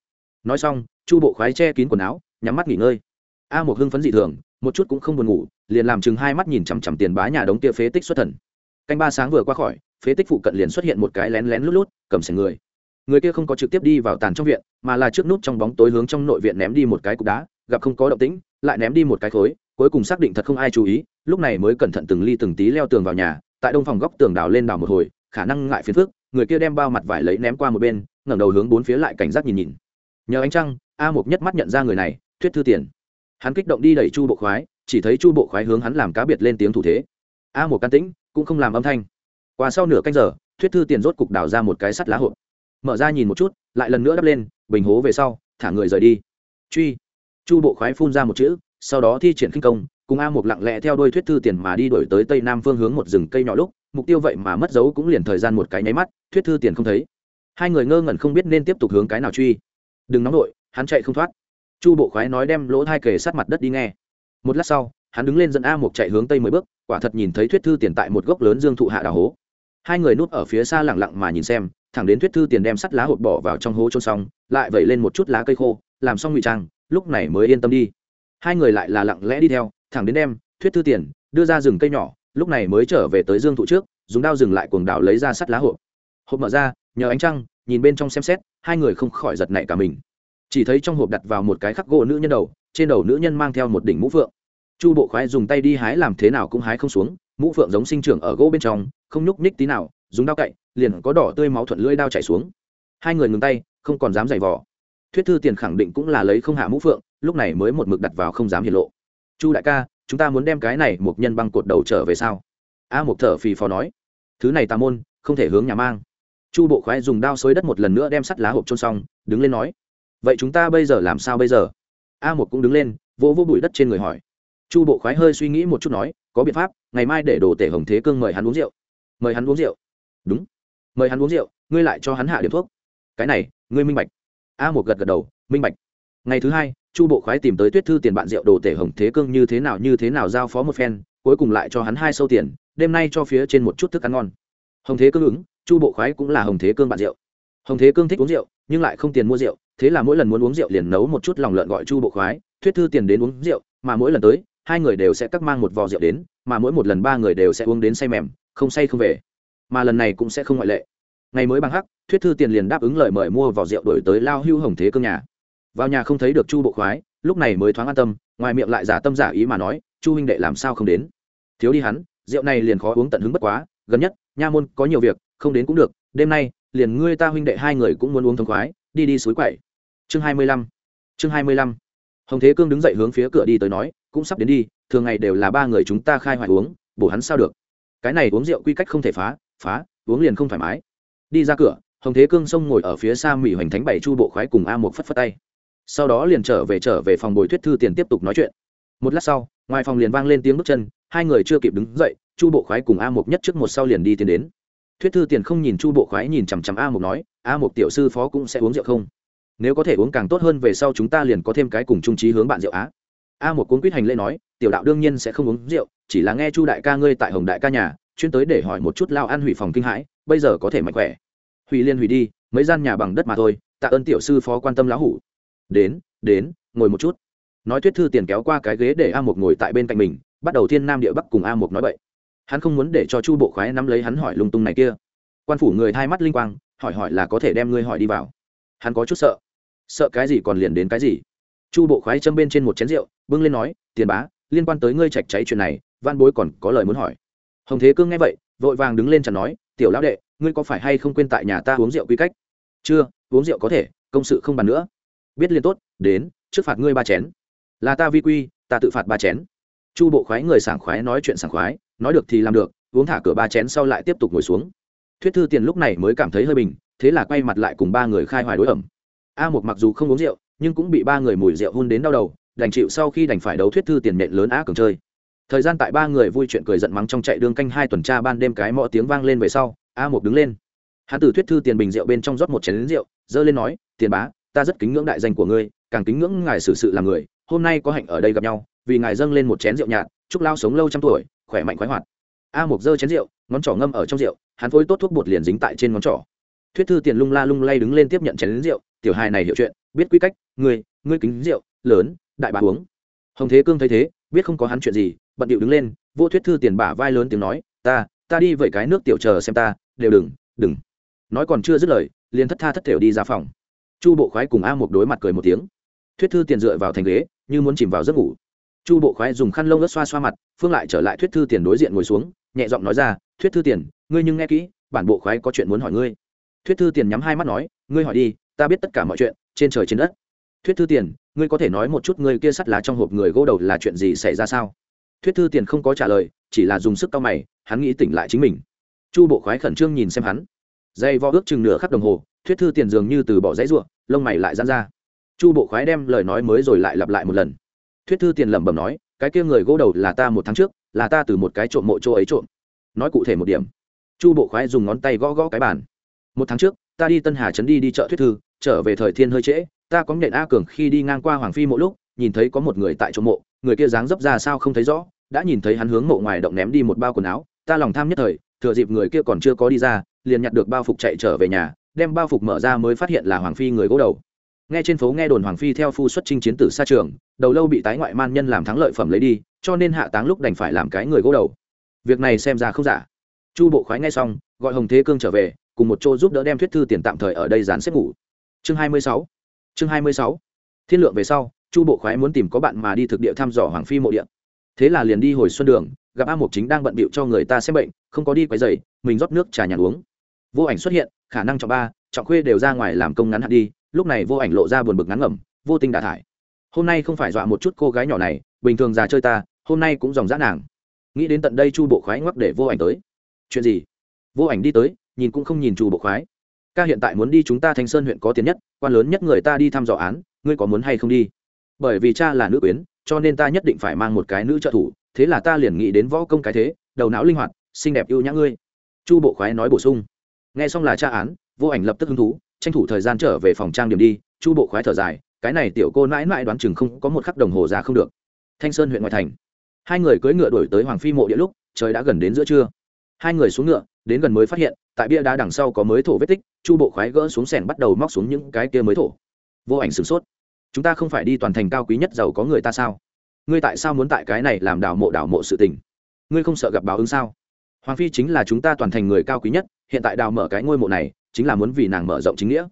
Nói xong, chu bộ khoái che kín quần áo, nhắm mắt nghỉ ngơi. A một hưng phấn dị thường, một chút cũng không buồn ngủ, liền làm chừng hai mắt nhìn chằm chằm tiền bá nhà đống tia phế tích xuất thần. Canh ba sáng vừa qua khỏi phế tích phụ cận liền xuất hiện một cái lén lén lút lút, cầm sành người. Người kia không có trực tiếp đi vào tàn trong viện, mà là trước nút trong bóng tối hướng trong nội viện ném đi một cái cục đá, gặp không có động tĩnh, lại ném đi một cái khối, cuối cùng xác định thật không ai chú ý, lúc này mới cẩn thận từng ly từng tí leo tường vào nhà, tại đông phòng góc tường đào lên đào một hồi, khả năng ngại phiền phước người kia đem bao mặt vải lấy ném qua một bên, ngẩng đầu hướng bốn phía lại cảnh giác nhìn nhìn. Nhờ ánh trăng, a Mục nhất mắt nhận ra người này, thuyết thư tiền. Hắn kích động đi đẩy chu bộ khoái, chỉ thấy chu bộ khoái hướng hắn làm cá biệt lên tiếng thủ thế. A Mục can tĩnh, cũng không làm âm thanh qua sau nửa canh giờ thuyết thư tiền rốt cục đào ra một cái sắt lá hộp. Mở ra nhìn một chút lại lần nữa đắp lên bình hố về sau thả người rời đi. Truy. Chu bộ khoái phun ra một chữ sau đó thi triển khinh công cùng a một lặng lẽ theo đôi thuyết thư tiền mà đi đổi tới tây nam phương hướng một rừng cây nhỏ lúc mục tiêu vậy mà mất dấu cũng liền thời gian một cái nháy mắt thuyết thư tiền không thấy. Hai người ngơ ngẩn không biết nên tiếp tục hướng cái nào truy. Đừng nóng nổi, hắn chạy không thoát. Chu bộ khoái nói đem lỗ thai kề sát mặt đất đi nghe. Một lát sau hắn đứng lên dẫn a một chạy hướng tây mười bước quả thật nhìn thấy thuyết thư tiền tại một gốc lớn dương thụ hạ đào hố hai người núp ở phía xa lẳng lặng mà nhìn xem, thẳng đến thuyết thư tiền đem sắt lá hột bỏ vào trong hố trôn xong, lại vẩy lên một chút lá cây khô, làm xong ngụy trang, lúc này mới yên tâm đi. Hai người lại là lặng lẽ đi theo, thẳng đến đem thuyết thư tiền đưa ra rừng cây nhỏ, lúc này mới trở về tới dương thụ trước, dùng đao dừng lại cuồng đảo lấy ra sắt lá hộp hộp mở ra, nhờ ánh trăng, nhìn bên trong xem xét, hai người không khỏi giật nảy cả mình. Chỉ thấy trong hộp đặt vào một cái khắc gỗ nữ nhân đầu, trên đầu nữ nhân mang theo một đỉnh mũ phượng. Chu bộ khoái dùng tay đi hái làm thế nào cũng hái không xuống, mũ phượng giống sinh trưởng ở gỗ bên trong không nhúc ních tí nào, dùng đao cậy, liền có đỏ tươi máu thuận lưỡi đao chảy xuống. Hai người ngừng tay, không còn dám giày vò. Thuyết thư tiền khẳng định cũng là lấy không hạ mũ phượng, lúc này mới một mực đặt vào không dám hiện lộ. Chu đại ca, chúng ta muốn đem cái này một nhân băng cột đầu trở về sao? A một thở phì phò nói. Thứ này tà môn, không thể hướng nhà mang. Chu bộ khoái dùng đao xới đất một lần nữa đem sắt lá hộp trôn xong, đứng lên nói. Vậy chúng ta bây giờ làm sao bây giờ? A một cũng đứng lên, vỗ vỗ bụi đất trên người hỏi. Chu bộ khoái hơi suy nghĩ một chút nói, có biện pháp, ngày mai để đồ tể hồng thế cương mời hắn uống rượu mời hắn uống rượu. Đúng. Mời hắn uống rượu, ngươi lại cho hắn hạ điểm thuốc. Cái này, ngươi minh bạch. A một gật gật đầu, minh bạch. Ngày thứ hai, chu bộ khoái tìm tới tuyết thư tiền bạn rượu đồ tể hồng thế cương như thế nào, như thế nào giao phó một phen, cuối cùng lại cho hắn hai sâu tiền, đêm nay cho phía trên một chút thức ăn ngon. Hồng thế cương ứng, chu bộ khoái cũng là hồng thế cương bạn rượu. Hồng thế cương thích uống rượu, nhưng lại không tiền mua rượu, thế là mỗi lần muốn uống rượu liền nấu một chút lòng lợn gọi chu bộ khoái thuyết thư tiền đến uống rượu, mà mỗi lần tới, hai người đều sẽ cắt mang một vò rượu đến, mà mỗi một lần ba người đều sẽ uống đến say mềm không say không về. Mà lần này cũng sẽ không ngoại lệ. Ngày mới bằng hắc, thuyết thư tiền liền đáp ứng lời mời mua vào rượu đổi tới lao hưu hồng thế cương nhà. Vào nhà không thấy được chu bộ khoái, lúc này mới thoáng an tâm, ngoài miệng lại giả tâm giả ý mà nói, chu huynh đệ làm sao không đến? Thiếu đi hắn, rượu này liền khó uống tận hứng bất quá, gần nhất, nha môn có nhiều việc, không đến cũng được, đêm nay, liền ngươi ta huynh đệ hai người cũng muốn uống thống khoái, đi đi suối quậy chương hai mươi lăm, chương hai mươi lăm. Hồng thế cương đứng dậy hướng phía cửa đi tới nói, cũng sắp đến đi, thường ngày đều là ba người chúng ta khai hoài uống, bổ hắn sao được? Cái này uống rượu quy cách không thể phá phá, uống liền không thoải mái. Đi ra cửa, hồng thế cương xông ngồi ở phía xa mỹ hoành thánh bảy chu bộ khoái cùng a một phất phất tay. Sau đó liền trở về trở về phòng bồi thuyết thư tiền tiếp tục nói chuyện. Một lát sau, ngoài phòng liền vang lên tiếng bước chân, hai người chưa kịp đứng dậy, chu bộ khoái cùng a một nhất trước một sau liền đi tiến đến. Thuyết thư tiền không nhìn chu bộ khoái nhìn chằm chằm a một nói, a một tiểu sư phó cũng sẽ uống rượu không? Nếu có thể uống càng tốt hơn về sau chúng ta liền có thêm cái cùng trung trí hướng bạn rượu á. A một cuốn quýt hành lễ nói tiểu đạo đương nhiên sẽ không uống rượu, chỉ là nghe chu đại ca ngươi tại hồng đại ca nhà, chuyên tới để hỏi một chút lao ăn hủy phòng kinh hãi, bây giờ có thể mạnh khỏe. Hủy liên hủy đi, mấy gian nhà bằng đất mà thôi, tạ ơn tiểu sư phó quan tâm lão hủ. Đến đến, ngồi một chút. Nói thuyết thư tiền kéo qua cái ghế để a một ngồi tại bên cạnh mình, bắt đầu thiên nam địa bắc cùng a một nói vậy hắn không muốn để cho chu bộ khoái nắm lấy hắn hỏi lung tung này kia. Quan phủ người thay mắt linh quang, hỏi hỏi là có thể đem ngươi hỏi đi vào. Hắn có chút sợ. Sợ cái gì còn liền đến cái gì? Chu bộ khoái châm bên trên một chén rượu, bưng lên nói, tiền bá liên quan tới ngươi trạch cháy chuyện này văn bối còn có lời muốn hỏi. Hồng thế cương nghe vậy, vội vàng đứng lên chẳng nói, tiểu lão đệ, ngươi có phải hay không quên tại nhà ta uống rượu quy cách? Chưa, uống rượu có thể, công sự không bàn nữa. Biết liên tốt, đến, trước phạt ngươi ba chén. Là ta vi quy, ta tự phạt ba chén. Chu bộ khoái người sảng khoái nói chuyện sảng khoái, nói được thì làm được, uống thả cửa ba chén sau lại tiếp tục ngồi xuống. Thuyết thư tiền lúc này mới cảm thấy hơi bình, thế là quay mặt lại cùng ba người khai hoài đối ẩm. A một mặc dù không uống rượu, nhưng cũng bị ba người mùi rượu hôn đến đau đầu đành chịu sau khi đành phải đấu thuyết thư tiền nện lớn á cường chơi. Thời gian tại ba người vui chuyện cười giận mắng trong chạy đương canh hai tuần tra ban đêm cái mõ tiếng vang lên về sau, a một đứng lên. Hắn từ thuyết thư tiền bình rượu bên trong rót một chén lính rượu dơ lên nói, tiền bá, ta rất kính ngưỡng đại danh của ngươi, càng kính ngưỡng ngài xử sự làm người, hôm nay có hạnh ở đây gặp nhau, vì ngài dâng lên một chén rượu nhạt, chúc lao sống lâu trăm tuổi, khỏe mạnh khoái hoạt. A một dơ chén rượu, ngón trỏ ngâm ở trong rượu, hắn phối tốt thuốc bột liền dính tại trên ngón trỏ. Thuyết thư tiền lung la lung lay đứng lên tiếp nhận chén lính rượu, tiểu hài này hiểu chuyện, biết quy cách, ngươi ngươi kính rượu, lớn đại bá uống. Hồng thế cương thấy thế, biết không có hắn chuyện gì, bận điệu đứng lên, vô thuyết thư tiền bả vai lớn tiếng nói, ta ta đi vậy cái nước tiểu chờ xem ta, đều đừng đừng. Nói còn chưa dứt lời, liền thất tha thất thểu đi ra phòng. Chu bộ khoái cùng a một đối mặt cười một tiếng. Thuyết thư tiền dựa vào thành ghế, như muốn chìm vào giấc ngủ. Chu bộ khoái dùng khăn lông ớt xoa xoa mặt, phương lại trở lại thuyết thư tiền đối diện ngồi xuống, nhẹ giọng nói ra, thuyết thư tiền, ngươi nhưng nghe kỹ, bản bộ khoái có chuyện muốn hỏi ngươi. Thuyết thư tiền nhắm hai mắt nói, ngươi hỏi đi, ta biết tất cả mọi chuyện, trên trời trên đất thuyết thư tiền, ngươi có thể nói một chút ngươi kia sắt lá trong hộp người gỗ đầu là chuyện gì xảy ra sao? Thuyết thư tiền không có trả lời, chỉ là dùng sức cao mày, hắn nghĩ tỉnh lại chính mình. Chu bộ khoái khẩn trương nhìn xem hắn. Dây vo ước chừng nửa khắc đồng hồ, thuyết thư tiền dường như từ bỏ dãy ruộng, lông mày lại dán ra. Chu bộ khoái đem lời nói mới rồi lại lặp lại một lần. Thuyết thư tiền lẩm bẩm nói, cái kia người gỗ đầu là ta một tháng trước, là ta từ một cái trộm mộ chỗ ấy trộm. Nói cụ thể một điểm. Chu bộ khoái dùng ngón tay gõ gõ cái bàn. Một tháng trước, ta đi tân hà trấn đi đi chợ thuyết thư, trở về thời thiên hơi trễ ta có nhện a cường khi đi ngang qua hoàng phi mộ lúc, nhìn thấy có một người tại chỗ mộ, người kia dáng dấp ra sao không thấy rõ, đã nhìn thấy hắn hướng mộ ngoài động ném đi một bao quần áo, ta lòng tham nhất thời, thừa dịp người kia còn chưa có đi ra, liền nhặt được bao phục chạy trở về nhà, đem bao phục mở ra mới phát hiện là hoàng phi người gỗ đầu. Nghe trên phố nghe đồn hoàng phi theo phu xuất chinh chiến tử xa trường, đầu lâu bị tái ngoại man nhân làm thắng lợi phẩm lấy đi, cho nên hạ táng lúc đành phải làm cái người gỗ đầu. Việc này xem ra không giả. Chu bộ khoái nghe xong, gọi hồng thế cương trở về, cùng một chỗ giúp đỡ đem thuyết thư tiền tạm thời ở đây dán xếp ngủ. Chương 26 chương 26 thiên lượng về sau, chu bộ khoái muốn tìm có bạn mà đi thực địa thăm dò hoàng phi mộ địa. Thế là liền đi hồi xuân đường, gặp a mục chính đang bận bịu cho người ta xem bệnh, không có đi quấy giày mình rót nước trà nhàn uống. Vô ảnh xuất hiện, khả năng trọng ba, trọng khuê đều ra ngoài làm công ngắn hạn đi, lúc này vô ảnh lộ ra buồn bực ngắn ngẩm, vô tình đả thải. Hôm nay không phải dọa một chút cô gái nhỏ này, bình thường già chơi ta, hôm nay cũng dòng dã nàng. Nghĩ đến tận đây chu bộ khoái ngoắc để vô ảnh tới. Chuyện gì? Vô ảnh đi tới, nhìn cũng không nhìn chu bộ khoái ca hiện tại muốn đi chúng ta thanh sơn huyện có tiền nhất, quan lớn nhất người ta đi thăm dò án, ngươi có muốn hay không đi? Bởi vì cha là nữ quyến, cho nên ta nhất định phải mang một cái nữ trợ thủ, thế là ta liền nghĩ đến võ công cái thế, đầu não linh hoạt, xinh đẹp yêu nhã ngươi. Chu bộ khoái nói bổ sung. Nghe xong là tra án, vô ảnh lập tức hứng thú, tranh thủ thời gian trở về phòng trang điểm đi, chu bộ khoái thở dài, cái này tiểu cô mãi mãi đoán chừng không có một khắc đồng hồ ra không được. Thanh sơn huyện ngoại thành. Hai người cưỡi ngựa đổi tới hoàng phi mộ địa lúc, trời đã gần đến giữa trưa. Hai người xuống ngựa, đến gần mới phát hiện tại bia đá đằng sau có mới thổ vết tích, chu bộ khoái gỡ xuống sẻn bắt đầu móc xuống những cái kia mới thổ. Vô ảnh sửng sốt. Chúng ta không phải đi toàn thành cao quý nhất giàu có người ta sao? Ngươi tại sao muốn tại cái này làm đảo mộ đảo mộ sự tình? Ngươi không sợ gặp báo ứng sao? Hoàng phi chính là chúng ta toàn thành người cao quý nhất, hiện tại đào mở cái ngôi mộ này, chính là muốn vì nàng mở rộng chính nghĩa.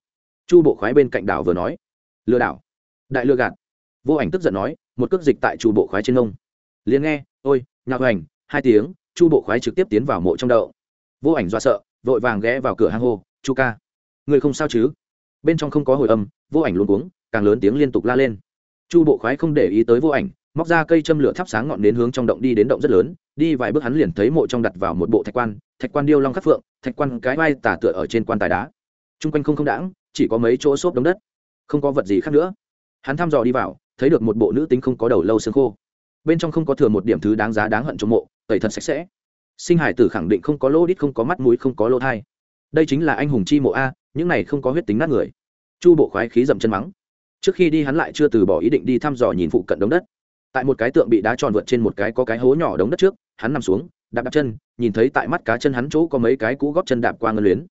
Chu bộ khoái bên cạnh đảo vừa nói. Lừa đảo. Đại lừa gạt. Vô ảnh tức giận nói, một cước dịch tại chu bộ khoái trên nông liền nghe, ôi, nhạc hoành, hai tiếng. Chu bộ khoái trực tiếp tiến vào mộ trong đậu. Vô ảnh do sợ vội vàng ghé vào cửa hang hô, chu ca, người không sao chứ? Bên trong không có hồi âm, vô ảnh luôn cuống, càng lớn tiếng liên tục la lên. Chu bộ khoái không để ý tới vô ảnh, móc ra cây châm lửa thắp sáng ngọn đến hướng trong động đi đến động rất lớn, đi vài bước hắn liền thấy mộ trong đặt vào một bộ thạch quan thạch quan điêu long khắc phượng, thạch quan cái vai tả tựa ở trên quan tài đá. T r u n g quanh không không đãng, chỉ có mấy chỗ xốp đống đất, không có vật gì khác nữa. Hắn thăm dò đi vào, thấy được một bộ nữ tính không có đầu lâu xương khô. Bên trong không có thừa một điểm thứ đáng giá đáng hận trong mộ, tẩy thật sạch sẽ sinh hải tử khẳng định không có lô đít, không có mắt mũi, không có lô thai. Đây chính là anh hùng chi mộ a, những này không có huyết tính nát người. Chu bộ khoái khí dậm chân mắng. Trước khi đi hắn lại chưa từ bỏ ý định đi thăm dò nhìn phụ cận đống đất. Tại một cái tượng bị đá tròn vượt trên một cái có cái hố nhỏ đống đất trước, hắn nằm xuống, đạp đạp chân, nhìn thấy tại mắt cá chân hắn chỗ có mấy cái cũ góp chân đạp qua ngân luyến.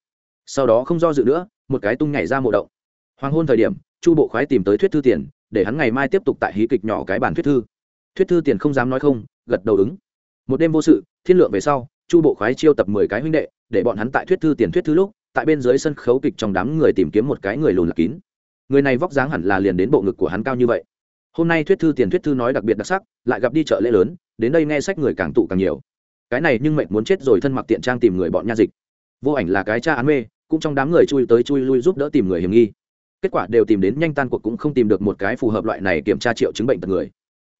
Sau đó không do dự nữa, một cái tung nhảy ra mộ động. Hoàng hôn thời điểm, chu bộ khoái tìm tới thuyết thư tiền, để hắn ngày mai tiếp tục tại hí kịch nhỏ cái bản thuyết thư. Thuyết thư tiền không dám nói không, gật đầu ứng một đêm vô sự, thiên lượng về sau, chu bộ khoái chiêu tập mười cái huynh đệ, để bọn hắn tại thuyết thư tiền thuyết thư lúc, tại bên dưới sân khấu kịch trong đám người tìm kiếm một cái người lùn lạc kín. Người này vóc dáng hẳn là liền đến bộ ngực của hắn cao như vậy. Hôm nay thuyết thư tiền thuyết thư nói đặc biệt đặc sắc, lại gặp đi chợ lễ lớn, đến đây nghe sách người càng tụ càng nhiều. Cái này nhưng mệnh muốn chết rồi thân mặc tiện trang tìm người bọn nha dịch. Vô ảnh là cái cha án mê, cũng trong đám người chui tới chui lui giúp đỡ tìm người hiểm nghi. Kết quả đều tìm đến nhanh tan cuộc cũng không tìm được một cái phù hợp loại này kiểm tra triệu chứng bệnh tật người.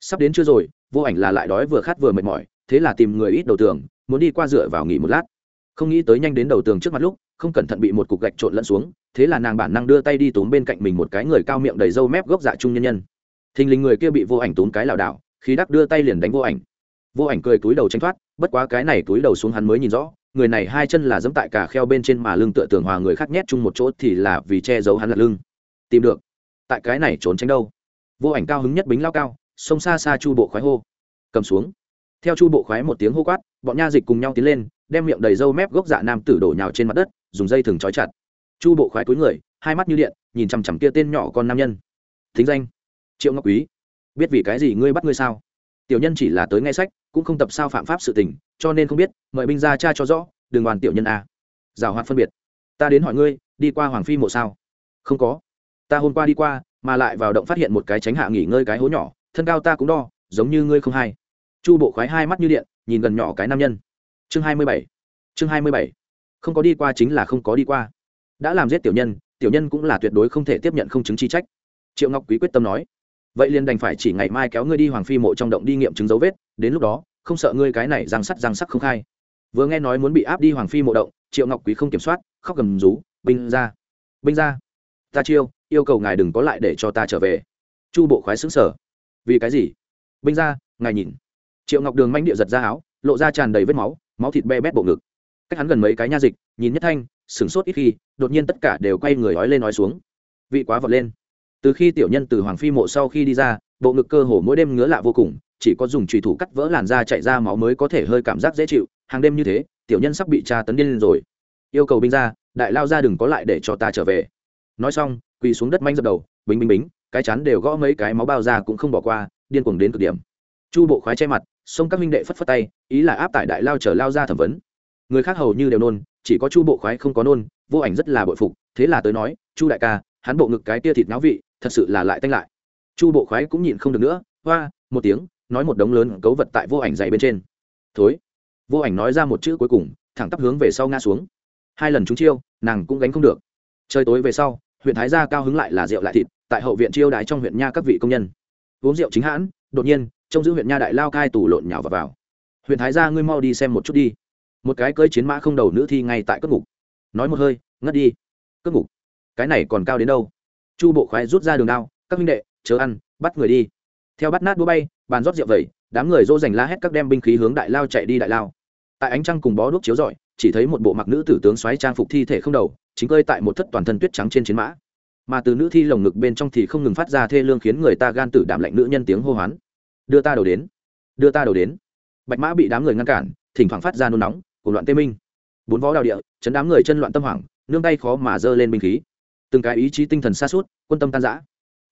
Sắp đến chưa rồi, vô ảnh là lại đói vừa khát vừa mệt mỏi thế là tìm người ít đầu tường, muốn đi qua dựa vào nghỉ một lát. Không nghĩ tới nhanh đến đầu tường trước mặt lúc, không cẩn thận bị một cục gạch trộn lẫn xuống, thế là nàng bản năng đưa tay đi túm bên cạnh mình một cái người cao miệng đầy râu mép gốc dạ trung nhân nhân. Thình lình người kia bị vô ảnh tốn cái lảo đảo, khí đắc đưa tay liền đánh vô ảnh. Vô ảnh cười túi đầu tranh thoát, bất quá cái này túi đầu xuống hắn mới nhìn rõ, người này hai chân là dẫm tại cả kheo bên trên mà lưng tựa tường hòa người khác nhét chung một chỗ thì là vì che giấu hắn lật lưng. Tìm được. Tại cái này trốn tránh đâu? Vô ảnh cao hứng nhất bính lao cao, sông xa xa chu bộ khoái hô. Cầm xuống theo chu bộ khoái một tiếng hô quát, bọn nha dịch cùng nhau tiến lên, đem miệng đầy râu mép gốc dạ nam tử đổ nhào trên mặt đất, dùng dây thừng trói chặt. Chu bộ khoái túi người, hai mắt như điện, nhìn chằm chằm kia tên nhỏ con nam nhân. Thính danh, triệu ngọc quý. Biết vì cái gì ngươi bắt ngươi sao? Tiểu nhân chỉ là tới nghe sách, cũng không tập sao phạm pháp sự tình, cho nên không biết, mời binh ra cha cho rõ đường đoàn tiểu nhân a. Rào hoạt phân biệt. Ta đến hỏi ngươi, đi qua hoàng phi mộ sao? Không có. Ta hôm qua đi qua, mà lại vào động phát hiện một cái tránh hạ nghỉ ngơi cái hố nhỏ, thân cao ta cũng đo, giống như ngươi không hay chu bộ khoái hai mắt như điện, nhìn gần nhỏ cái nam nhân. Chương hai mươi bảy, chương hai mươi bảy. Không có đi qua chính là không có đi qua. Đã làm giết tiểu nhân tiểu nhân cũng là tuyệt đối không thể tiếp nhận không chứng chi trách. Triệu ngọc quý quyết tâm nói, vậy liền đành phải chỉ ngày mai kéo ngươi đi hoàng phi mộ trong động đi nghiệm chứng dấu vết, đến lúc đó, không sợ ngươi cái này răng sắt răng sắc không khai. Vừa nghe nói muốn bị áp đi hoàng phi mộ động, triệu ngọc quý không kiểm soát, khóc gầm rú, binh ra binh ra, ta chiêu, yêu cầu ngài đừng có lại để cho ta trở về. Chu bộ khoái xứng sở vì cái gì? Binh ra, ngài nhìn triệu ngọc đường manh địa giật ra áo, lộ ra tràn đầy vết máu máu thịt be bét bộ ngực. Cách hắn gần mấy cái nha dịch, nhìn nhất thanh, sửng sốt ít khi, đột nhiên tất cả đều quay người nói lên nói xuống. Vị quá vật lên. Từ khi tiểu nhân từ hoàng phi mộ sau khi đi ra, bộ ngực cơ hồ mỗi đêm ngứa lạ vô cùng, chỉ có dùng trùy thủ cắt vỡ làn da chạy ra máu mới có thể hơi cảm giác dễ chịu, hàng đêm như thế, tiểu nhân sắp bị tra tấn điên lên rồi. Yêu cầu binh ra, đại lao ra đừng có lại để cho ta trở về. Nói xong, quỳ xuống đất manh dập đầu bính bính bính cái chắn đều gõ mấy cái máu bao ra cũng không bỏ qua, điên cuồng đến cực điểm. Chu bộ khoái che mặt xông các minh đệ phất phất tay, ý là áp tải đại lao chở lao ra thẩm vấn. Người khác hầu như đều nôn, chỉ có chu bộ khoái không có nôn, vô ảnh rất là bội phục, thế là tới nói, chu đại ca, hắn bộ ngực cái tia thịt náo vị, thật sự là lại tanh lại. Chu bộ khoái cũng nhịn không được nữa, hoa, một tiếng, nói một đống lớn cấu vật tại vô ảnh dày bên trên. Thối. Vô ảnh nói ra một chữ cuối cùng, thẳng tắp hướng về sau ngã xuống. Hai lần chúng chiêu, nàng cũng gánh không được. Trời tối về sau, huyện thái gia cao hứng lại là rượu lại thịt, tại hậu viện chiêu đái trong huyện nha các vị công nhân. Uống rượu chính hãn, đột nhiên trông giữ huyện nha đại lao cai tủ lộn nhào vào, vào. huyện thái gia ngươi mau đi xem một chút đi. Một cái cơi chiến mã không đầu nữ thi ngay tại cất ngục. Nói một hơi ngất đi. Cất ngục? Cái này còn cao đến đâu? Chu bộ khoái rút ra đường đao các minh đệ chớ ăn bắt người đi. Theo bắt nát đũa bay bàn rót rượu vẩy đám người dỗ dành la hét các đem binh khí hướng đại lao chạy đi đại lao. Tại ánh trăng cùng bó đuốc chiếu rọi chỉ thấy một bộ mặc nữ tử tướng xoáy trang phục thi thể không đầu chính cơi tại một thất toàn thân tuyết trắng trên chiến mã. Mà từ nữ thi lồng ngực bên trong thì không ngừng phát ra thê lương khiến người ta gan tử đảm lạnh nữ nhân tiếng hô hoán đưa ta đầu đến, đưa ta đầu đến. Bạch mã bị đám người ngăn cản, thỉnh thoảng phát ra nôn nóng của loạn tê minh. Bốn vó đào địa, chấn đám người chân loạn tâm hoảng, nương tay khó mà giơ lên binh khí. Từng cái ý chí tinh thần xa suốt quân tâm tan giã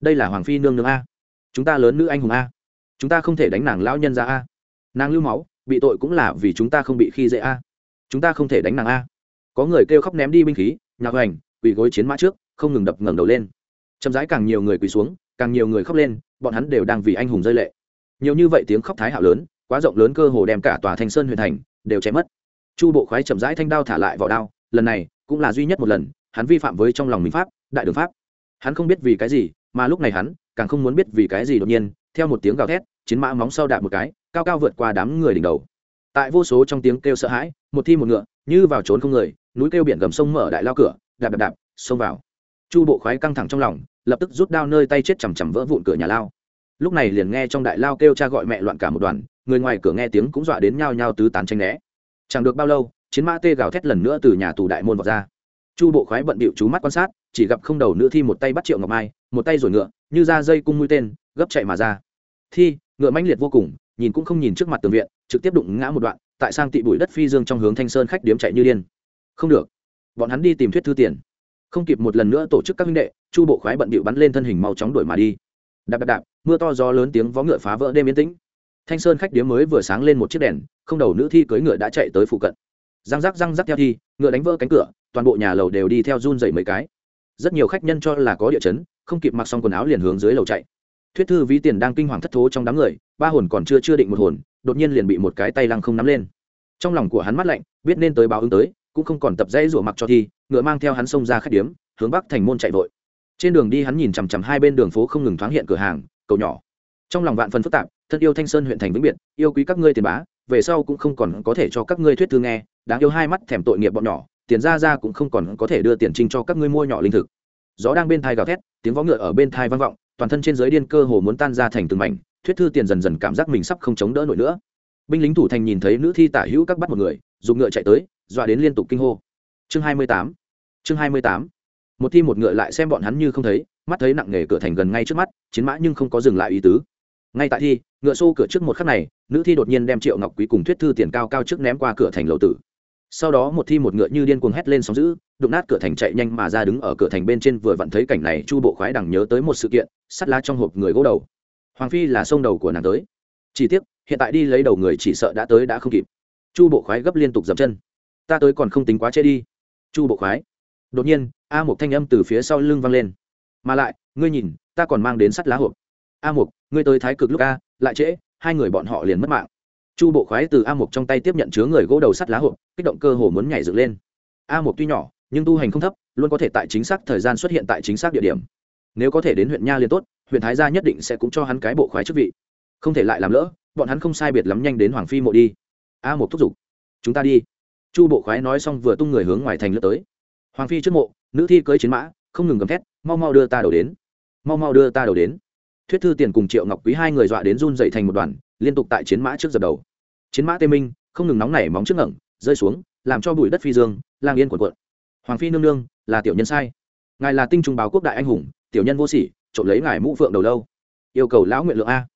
đây là hoàng phi nương nương a. Chúng ta lớn nữ anh hùng a. Chúng ta không thể đánh nàng lão nhân ra a. Nàng lưu máu, bị tội cũng là vì chúng ta không bị khi dễ a. Chúng ta không thể đánh nàng a. Có người kêu khóc ném đi binh khí, nhạc hoành, quỳ gối chiến mã trước, không ngừng đập ngẩng đầu lên. Chậm rãi càng nhiều người quỳ xuống, càng nhiều người khóc lên, bọn hắn đều đang vì anh hùng rơi lệ nhiều như vậy tiếng khóc thái hạo lớn, quá rộng lớn cơ hồ đem cả tòa thanh sơn huyện thành đều chém mất. Chu bộ khoái chậm rãi thanh đao thả lại vỏ đao, lần này cũng là duy nhất một lần, hắn vi phạm với trong lòng mình pháp, đại đường pháp. Hắn không biết vì cái gì, mà lúc này hắn càng không muốn biết vì cái gì đột nhiên, theo một tiếng gào thét, chiến mã móng sau đạp một cái, cao cao vượt qua đám người đỉnh đầu. Tại vô số trong tiếng kêu sợ hãi, một thi một ngựa, như vào trốn không người, núi kêu biển gầm sông mở đại lao cửa, đạp đạp đạp, xông vào. Chu bộ khoái căng thẳng trong lòng, lập tức rút đao nơi tay chết chằm chằm vỡ vụn cửa nhà lao lúc này liền nghe trong đại lao kêu cha gọi mẹ loạn cả một đoàn, người ngoài cửa nghe tiếng cũng dọa đến nhao nhao tứ tán tranh né. Chẳng được bao lâu, chiến mã tê gào thét lần nữa từ nhà tù đại môn vào ra. Chu bộ khoái bận bịu chú mắt quan sát, chỉ gặp không đầu nữ thi một tay bắt triệu ngọc mai, một tay rồi ngựa, như ra dây cung mũi tên, gấp chạy mà ra. Thi, ngựa mãnh liệt vô cùng, nhìn cũng không nhìn trước mặt tường viện, trực tiếp đụng ngã một đoạn, tại sang tị bụi đất phi dương trong hướng thanh sơn khách điếm chạy như điên. Không được. Bọn hắn đi tìm thuyết thư tiền. Không kịp một lần nữa tổ chức các minh đệ, chu bộ khoái bận bịu bắn lên thân hình mau chóng đuổi mà đi đạp đạp đạp, mưa to gió lớn tiếng vó ngựa phá vỡ đêm yên tĩnh. Thanh sơn khách điếm mới vừa sáng lên một chiếc đèn, không đầu nữ thi cưỡi ngựa đã chạy tới phụ cận. Răng rắc răng rắc theo thi, ngựa đánh vỡ cánh cửa, toàn bộ nhà lầu đều đi theo run dậy mấy cái. Rất nhiều khách nhân cho là có địa chấn, không kịp mặc xong quần áo liền hướng dưới lầu chạy. Thuyết thư ví tiền đang kinh hoàng thất thố trong đám người, ba hồn còn chưa chưa định một hồn, đột nhiên liền bị một cái tay lăng không nắm lên. Trong lòng của hắn mắt lạnh, biết nên tới báo ứng tới, cũng không còn tập dây rủa mặc cho thi, ngựa mang theo hắn xông ra khách điếm, hướng bắc thành môn chạy vội trên đường đi hắn nhìn chằm chằm hai bên đường phố không ngừng thoáng hiện cửa hàng, cầu nhỏ. Trong lòng vạn phần phức tạp, thân yêu thanh sơn huyện thành vĩnh biệt, yêu quý các ngươi tiền bá, về sau cũng không còn có thể cho các ngươi thuyết thư nghe, đáng yêu hai mắt thèm tội nghiệp bọn nhỏ, tiền ra ra cũng không còn có thể đưa tiền trinh cho các ngươi mua nhỏ linh thực. Gió đang bên thai gào thét, tiếng vó ngựa ở bên thai vang vọng, toàn thân trên giới điên cơ hồ muốn tan ra thành từng mảnh, thuyết thư tiền dần dần cảm giác mình sắp không chống đỡ nổi nữa. Binh lính thủ thành nhìn thấy nữ thi tả hữu các bắt một người, dùng ngựa chạy tới, dọa đến liên tục kinh hô. Chương hai mươi tám. Chương hai mươi tám một thi một ngựa lại xem bọn hắn như không thấy, mắt thấy nặng nghề cửa thành gần ngay trước mắt, chiến mã nhưng không có dừng lại ý tứ. Ngay tại thi, ngựa xô cửa trước một khắc này, nữ thi đột nhiên đem triệu ngọc quý cùng thuyết thư tiền cao cao trước ném qua cửa thành lầu tử. Sau đó một thi một ngựa như điên cuồng hét lên sóng giữ đụng nát cửa thành chạy nhanh mà ra đứng ở cửa thành bên trên vừa vặn thấy cảnh này, chu bộ khoái đằng nhớ tới một sự kiện, sắt lá trong hộp người gỗ đầu. Hoàng phi là sông đầu của nàng tới. Chỉ tiếc, hiện tại đi lấy đầu người chỉ sợ đã tới đã không kịp. Chu bộ khoái gấp liên tục dậm chân. Ta tới còn không tính quá chê đi. Chu bộ khoái đột nhiên, a một thanh âm từ phía sau lưng vang lên. Mà lại, ngươi nhìn, ta còn mang đến sắt lá hộp. A một ngươi tới thái cực lúc a, lại trễ, hai người bọn họ liền mất mạng. Chu bộ khoái từ a một trong tay tiếp nhận chứa người gỗ đầu sắt lá hộp, kích động cơ hồ muốn nhảy dựng lên. A một tuy nhỏ, nhưng tu hành không thấp, luôn có thể tại chính xác thời gian xuất hiện tại chính xác địa điểm. Nếu có thể đến huyện nha liền tốt, huyện thái gia nhất định sẽ cũng cho hắn cái bộ khoái chức vị. Không thể lại làm lỡ, bọn hắn không sai biệt lắm nhanh đến hoàng phi mộ đi. A một thúc giục, chúng ta đi. Chu bộ khoái nói xong vừa tung người hướng ngoài thành lướt tới hoàng phi trước mộ, nữ thi cưới chiến mã, không ngừng gầm thét, mau mau đưa ta đầu đến. Mau mau đưa ta đầu đến. Thuyết thư tiền cùng triệu ngọc quý hai người dọa đến run dậy thành một đoàn, liên tục tại chiến mã trước dập đầu. Chiến mã tê minh, không ngừng nóng nảy móng trước ngẩng, rơi xuống, làm cho bụi đất phi dương, lang yên quần quận hoàng phi nương nương, là tiểu nhân sai. Ngài là tinh trung báo quốc đại anh hùng, tiểu nhân vô sỉ, trộm lấy ngài mũ phượng đầu lâu. Yêu cầu lão nguyện lượng a.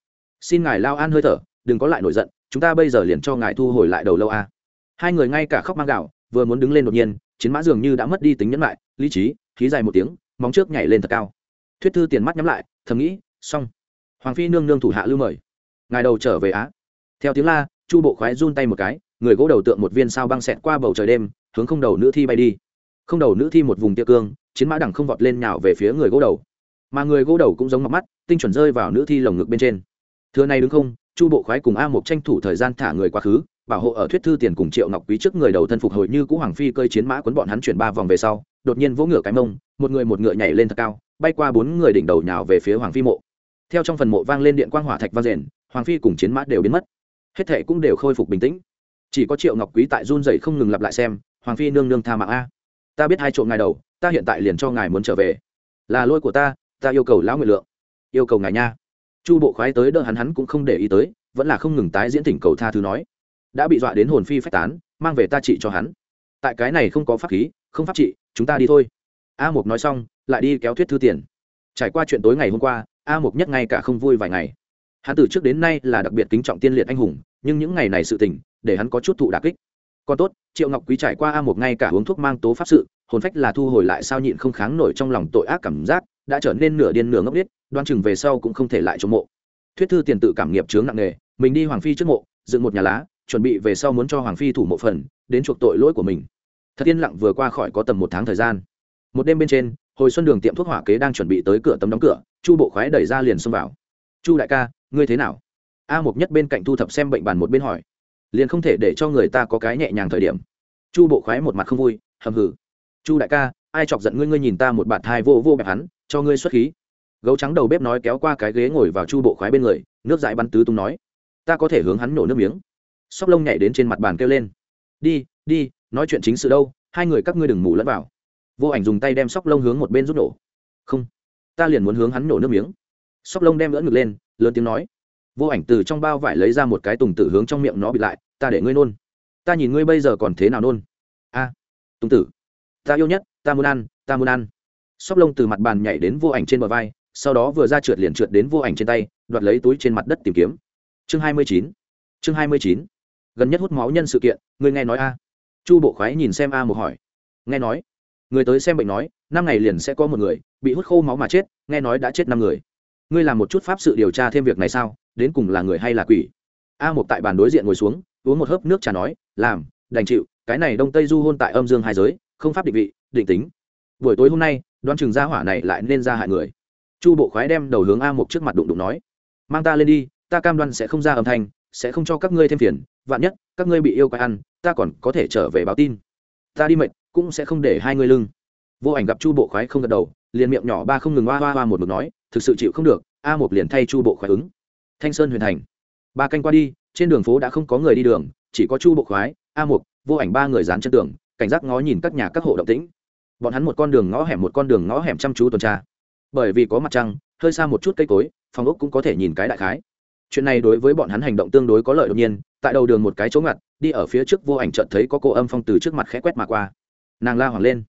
Xin ngài lao an hơi thở, đừng có lại nổi giận, chúng ta bây giờ liền cho ngài thu hồi lại đầu lâu a. Hai người ngay cả khóc mang gạo vừa muốn đứng lên đột nhiên, chiến mã dường như đã mất đi tính nhẫn lại, lý trí, khí dài một tiếng, móng trước nhảy lên thật cao. Thuyết thư tiền mắt nhắm lại, thầm nghĩ, xong. Hoàng phi nương nương thủ hạ lưu mời. Ngài đầu trở về á. Theo tiếng la, chu bộ khoái run tay một cái, người gỗ đầu tượng một viên sao băng xẹt qua bầu trời đêm, hướng không đầu nữ thi bay đi. Không đầu nữ thi một vùng tia cương, chiến mã đằng không vọt lên nhào về phía người gỗ đầu. Mà người gỗ đầu cũng giống mặt mắt, tinh chuẩn rơi vào nữ thi lồng ngực bên trên. Thưa này đứng không, chu bộ khoái cùng a một tranh thủ thời gian thả người quá khứ bảo hộ ở thuyết thư tiền cùng triệu ngọc quý trước người đầu thân phục hồi như cũ hoàng phi cơi chiến mã quấn bọn hắn chuyển ba vòng về sau, đột nhiên vỗ ngựa cái mông, một người một ngựa nhảy lên thật cao, bay qua bốn người đỉnh đầu nhào về phía hoàng phi mộ. Theo trong phần mộ vang lên điện quang hỏa thạch vang rền hoàng phi cùng chiến mã đều biến mất. Hết thệ cũng đều khôi phục bình tĩnh. Chỉ có triệu ngọc quý tại run dậy không ngừng lặp lại xem, hoàng phi nương nương tha mạng a. Ta biết hai trộm ngài đầu, ta hiện tại liền cho ngài muốn trở về. Là lỗi của ta ta yêu cầu lão nguyện lượng. Yêu cầu ngài nha. Chu bộ khoái tới đỡ hắn hắn cũng không để ý tới, vẫn là không ngừng tái diễn thỉnh cầu tha thứ nói đã bị dọa đến hồn phi phách tán, mang về ta trị cho hắn. Tại cái này không có pháp khí, không pháp trị, chúng ta đi thôi. A mục nói xong, lại đi kéo thuyết thư tiền. Trải qua chuyện tối ngày hôm qua, a mục nhất ngay cả không vui vài ngày. Hắn từ trước đến nay là đặc biệt kính trọng tiên liệt anh hùng, nhưng những ngày này sự tình, để hắn có chút thụ đà kích. Còn tốt, triệu ngọc quý trải qua a mục ngay cả uống thuốc mang tố pháp sự, hồn phách là thu hồi lại sao nhịn không kháng nổi trong lòng tội ác cảm giác, đã trở nên nửa điên nửa ngốc biết đoan chừng về sau cũng không thể lại chống mộ. Thuyết thư tiền tự cảm nghiệp chướng nặng nề, mình đi hoàng phi trước mộ, dựng một nhà lá chuẩn bị về sau muốn cho hoàng phi thủ mộ phần, đến chuộc tội lỗi của mình. Thật yên lặng vừa qua khỏi có tầm một tháng thời gian. Một đêm bên trên, hồi xuân đường tiệm thuốc hỏa kế đang chuẩn bị tới cửa tấm đóng cửa, chu bộ khoái đẩy ra liền xông vào. Chu đại ca, ngươi thế nào? A mục nhất bên cạnh thu thập xem bệnh bàn một bên hỏi. Liền không thể để cho người ta có cái nhẹ nhàng thời điểm. Chu bộ khoái một mặt không vui, hầm hừ. Chu đại ca, ai chọc giận ngươi ngươi nhìn ta một bạt thai vô vô bẹp hắn, cho ngươi xuất khí. Gấu trắng đầu bếp nói kéo qua cái ghế ngồi vào chu bộ khoái bên người, nước dãi bắn tứ tung nói. Ta có thể hướng hắn nổ nước miếng sóc lông nhảy đến trên mặt bàn kêu lên. Đi đi, nói chuyện chính sự đâu, hai người các ngươi đừng mù lẫn vào. Vô ảnh dùng tay đem sóc lông hướng một bên rút nổ. Không, ta liền muốn hướng hắn nổ nước miếng. Sóc lông đem lỡ ngực lên, lớn tiếng nói. Vô ảnh từ trong bao vải lấy ra một cái tùng tử hướng trong miệng nó bịt lại, ta để ngươi nôn. Ta nhìn ngươi bây giờ còn thế nào nôn? A, tùng tử, ta yêu nhất, ta muốn ăn, ta muốn ăn. Sóc lông từ mặt bàn nhảy đến vô ảnh trên bờ vai, sau đó vừa ra trượt liền trượt đến vô ảnh trên tay, đoạt lấy túi trên mặt đất tìm kiếm. Chương hai mươi chín, chương hai mươi chín gần nhất hút máu nhân sự kiện, ngươi nghe nói a? Chu bộ khoái nhìn xem a một hỏi. Nghe nói. Người tới xem bệnh nói, năm ngày liền sẽ có một người, bị hút khô máu mà chết, nghe nói đã chết năm người. Ngươi làm một chút pháp sự điều tra thêm việc này sao, đến cùng là người hay là quỷ? A một tại bàn đối diện ngồi xuống, uống một hớp nước trà nói, làm, đành chịu, cái này đông tây du hôn tại âm dương hai giới, không pháp định vị, định tính. Buổi tối hôm nay, đoan chừng gia hỏa này lại nên ra hại người. Chu bộ khoái đem đầu hướng a một trước mặt đụng đụng nói, mang ta lên đi, ta cam đoan sẽ không ra âm thanh, sẽ không cho các ngươi thêm phiền vạn nhất, các ngươi bị yêu quái ăn, ta còn có thể trở về báo tin. Ta đi mệnh cũng sẽ không để hai ngươi lưng. Vô ảnh gặp chu bộ khoái không gật đầu, liền miệng nhỏ ba không ngừng hoa hoa hoa một mực nói, thực sự chịu không được, a một liền thay chu bộ khoái ứng. Thanh sơn huyền thành. Ba canh qua đi, trên đường phố đã không có người đi đường, chỉ có chu bộ khoái, a một vô ảnh ba người dán chân tường, cảnh giác ngó nhìn các nhà các hộ động tĩnh. Bọn hắn một con đường ngõ hẻm một con đường ngõ hẻm chăm chú tuần tra. Bởi vì có mặt trăng, hơi xa một chút cây cối, phòng ốc cũng có thể nhìn cái đại khái. Chuyện này đối với bọn hắn hành động tương đối có lợi đột nhiên tại đầu đường một cái chỗ ngặt, đi ở phía trước vô ảnh chợt thấy có cô âm phong từ trước mặt khẽ quét mà qua. Nàng la hoàng lên.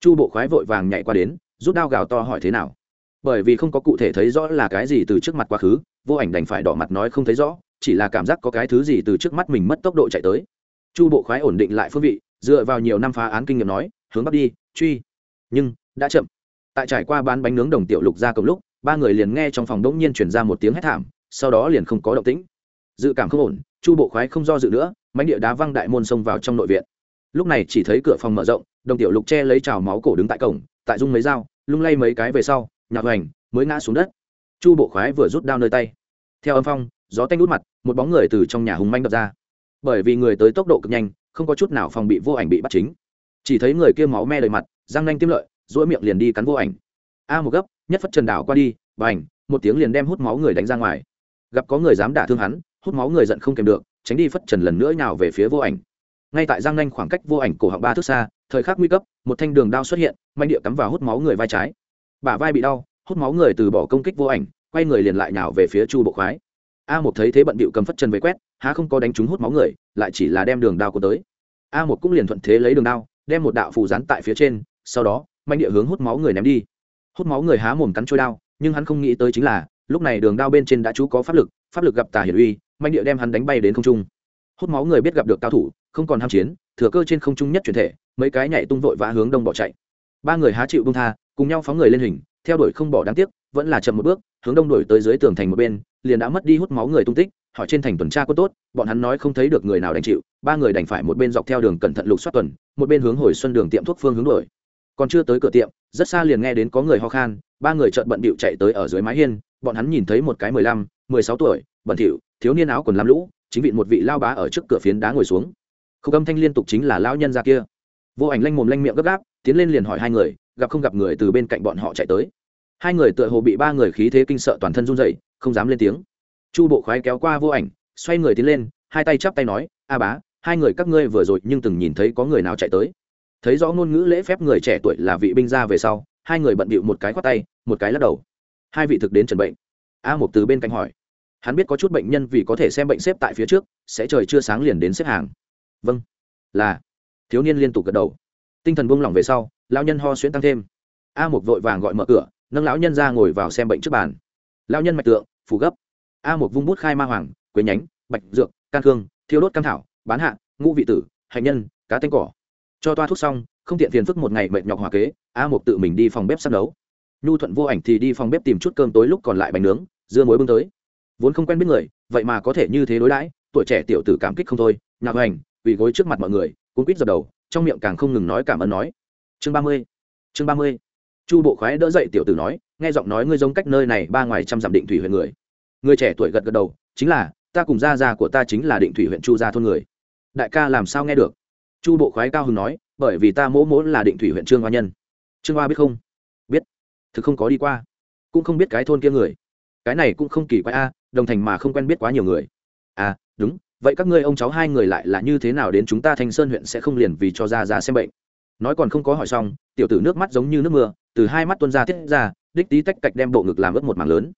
Chu bộ khoái vội vàng nhảy qua đến, rút đao gào to hỏi thế nào. Bởi vì không có cụ thể thấy rõ là cái gì từ trước mặt quá khứ, vô ảnh đành phải đỏ mặt nói không thấy rõ, chỉ là cảm giác có cái thứ gì từ trước mắt mình mất tốc độ chạy tới. Chu bộ khoái ổn định lại phương vị, dựa vào nhiều năm phá án kinh nghiệm nói, hướng bắc đi, truy. Nhưng, đã chậm. Tại trải qua bán bánh nướng đồng tiểu lục ra cổng lúc, ba người liền nghe trong phòng đống nhiên chuyển ra một tiếng hét thảm, sau đó liền không có động tĩnh. Dự cảm không ổn chu bộ khoái không do dự nữa mánh địa đá văng đại môn xông vào trong nội viện. Lúc này chỉ thấy cửa phòng mở rộng, đồng tiểu lục che lấy trào máu cổ đứng tại cổng, tại dung mấy dao, lung lay mấy cái về sau nhạc hoành, mới ngã xuống đất. Chu bộ khoái vừa rút đao nơi tay. Theo âm phong, gió tanh út mặt, một bóng người từ trong nhà hùng manh đập ra. Bởi vì người tới tốc độ cực nhanh, không có chút nào phòng bị vô ảnh bị bắt chính. Chỉ thấy người kia máu me đầy mặt, răng nanh tiêm lợi dỗi miệng liền đi cắn vô ảnh. A một gấp, nhất phất trần đảo qua đi và ảnh một tiếng liền đem hút máu người đánh ra ngoài. Gặp có người dám đả thương hắn hút máu người giận không kèm được, tránh đi phất trần lần nữa nào về phía vô ảnh. Ngay tại giang nanh khoảng cách vô ảnh cổ họng ba thước xa, thời khắc nguy cấp, một thanh đường đao xuất hiện manh địa cắm vào hút máu người vai trái. Bả vai bị đau, hút máu người từ bỏ công kích vô ảnh, quay người liền lại nhào về phía chu bộ khoái. A một thấy thế bận bịu cầm phất chân với quét, há không có đánh trúng hút máu người, lại chỉ là đem đường đao của tới. A một cũng liền thuận thế lấy đường đao, đem một đạo phù rán tại phía trên, sau đó manh địa hướng hút máu người ném đi. Hút máu người há mồm cắn trôi đao, nhưng hắn không nghĩ tới chính là, lúc này đường đao bên trên đã chú có pháp lực pháp lực gặp tà hiển uy mạnh địa đem hắn đánh bay đến không trung. Hút máu người biết gặp được cao thủ, không còn ham chiến, thừa cơ trên không trung nhất chuyển thể, mấy cái nhảy tung vội vã hướng đông bỏ chạy. Ba người há chịu bung tha, cùng nhau phóng người lên hình, theo đuổi không bỏ đáng tiếc, vẫn là chậm một bước, hướng đông đuổi tới dưới tường thành một bên, liền đã mất đi hút máu người tung tích, hỏi trên thành tuần tra có tốt, bọn hắn nói không thấy được người nào đành chịu, ba người đành phải một bên dọc theo đường cẩn thận lục soát tuần, một bên hướng hồi xuân đường tiệm thuốc phương hướng đuổi. Còn chưa tới cửa tiệm, rất xa liền nghe đến có người ho khan, ba người trợn bận bịu chạy tới ở dưới mái hiên, bọn hắn nhìn thấy một cái mười lăm, mười sáu tuổi bẩn thỉu, thiếu niên áo quần lam lũ, chính vị một vị lao bá ở trước cửa phiến đá ngồi xuống. Không âm thanh liên tục chính là lao nhân ra kia. Vô ảnh lanh mồm lanh miệng gấp gáp, tiến lên liền hỏi hai người, gặp không gặp người từ bên cạnh bọn họ chạy tới. Hai người tựa hồ bị ba người khí thế kinh sợ toàn thân run dậy không dám lên tiếng. Chu bộ khoái kéo qua vô ảnh, xoay người tiến lên, hai tay chắp tay nói, a bá, hai người các ngươi vừa rồi nhưng từng nhìn thấy có người nào chạy tới? Thấy rõ ngôn ngữ lễ phép người trẻ tuổi là vị binh gia về sau, hai người bận bịu một cái khoát tay, một cái lắc đầu. Hai vị thực đến trần bệnh. A một từ bên cạnh hỏi hắn biết có chút bệnh nhân vì có thể xem bệnh xếp tại phía trước, sẽ trời chưa sáng liền đến xếp hàng. Vâng. Là. Thiếu niên liên tục gật đầu. Tinh thần buông lỏng về sau, lão nhân ho xuyễn tăng thêm. A một vội vàng gọi mở cửa, nâng lão nhân ra ngồi vào xem bệnh trước bàn. Lão nhân mạch tượng, phủ gấp. A một vung bút khai ma hoàng, quế nhánh, bạch dược, can cương, thiêu đốt cam thảo, bán hạ, ngũ vị tử, hạnh nhân, cá tanh cỏ. Cho toa thuốc xong, không tiện phiền phức một ngày mệt nhọc hòa kế, a một tự mình đi phòng bếp sắp nấu. Nhu thuận vô ảnh thì đi phòng bếp tìm chút cơm tối lúc còn lại bánh nướng, dưa muối bưng tới vốn không quen biết người, vậy mà có thể như thế đối đãi, tuổi trẻ tiểu tử cảm kích không thôi, nhạc hoành, quỳ gối trước mặt mọi người cuốn quýt dập đầu, trong miệng càng không ngừng nói cảm ơn nói. Chương ba mươi, chương ba mươi. Chu bộ khoái đỡ dậy tiểu tử nói, nghe giọng nói ngươi giống cách nơi này ba ngoài trăm dặm định thủy huyện người. Người trẻ tuổi gật gật đầu, chính là, ta cùng gia gia của ta chính là định thủy huyện chu gia thôn người. Đại ca làm sao nghe được? Chu bộ khoái cao hưng nói, bởi vì ta mỗ mỗ là định thủy huyện trương hoa nhân. Trương hoa biết không? Biết. Thực không có đi qua. Cũng không biết cái thôn kia người. Cái này cũng không kỳ quái a đồng thành mà không quen biết quá nhiều người. À đúng, vậy các ngươi ông cháu hai người lại là như thế nào đến chúng ta thanh sơn huyện sẽ không liền vì cho ra ra xem bệnh? Nói còn không có hỏi xong, tiểu tử nước mắt giống như nước mưa, từ hai mắt tuôn ra tiết ra, đích tí tách cạch đem bộ ngực làm ướt một mảng lớn.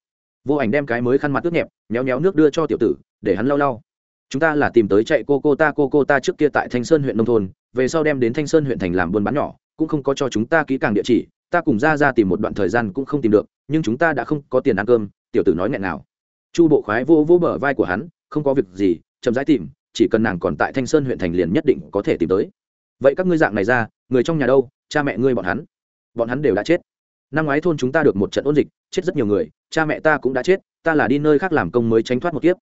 Vô ảnh đem cái mới khăn mặt ướt nhẹp, méo méo nước đưa cho tiểu tử, để hắn lau lau. Chúng ta là tìm tới chạy cô cô ta cô cô ta trước kia tại thanh sơn huyện nông thôn, về sau đem đến thanh sơn huyện thành làm buôn bán nhỏ, cũng không có cho chúng ta kỹ càng địa chỉ, ta cùng ra ra tìm một đoạn thời gian cũng không tìm được, nhưng chúng ta đã không có tiền ăn cơm, tiểu tử nói nghẹn nào chu bộ khoái vô vô bờ vai của hắn, không có việc gì, chậm rãi tìm, chỉ cần nàng còn tại thanh sơn huyện thành liền nhất định có thể tìm tới. Vậy các ngươi dạng này ra, người trong nhà đâu, cha mẹ ngươi bọn hắn? Bọn hắn đều đã chết. Năm ngoái thôn chúng ta được một trận ôn dịch, chết rất nhiều người, cha mẹ ta cũng đã chết, ta là đi nơi khác làm công mới tránh thoát một kiếp.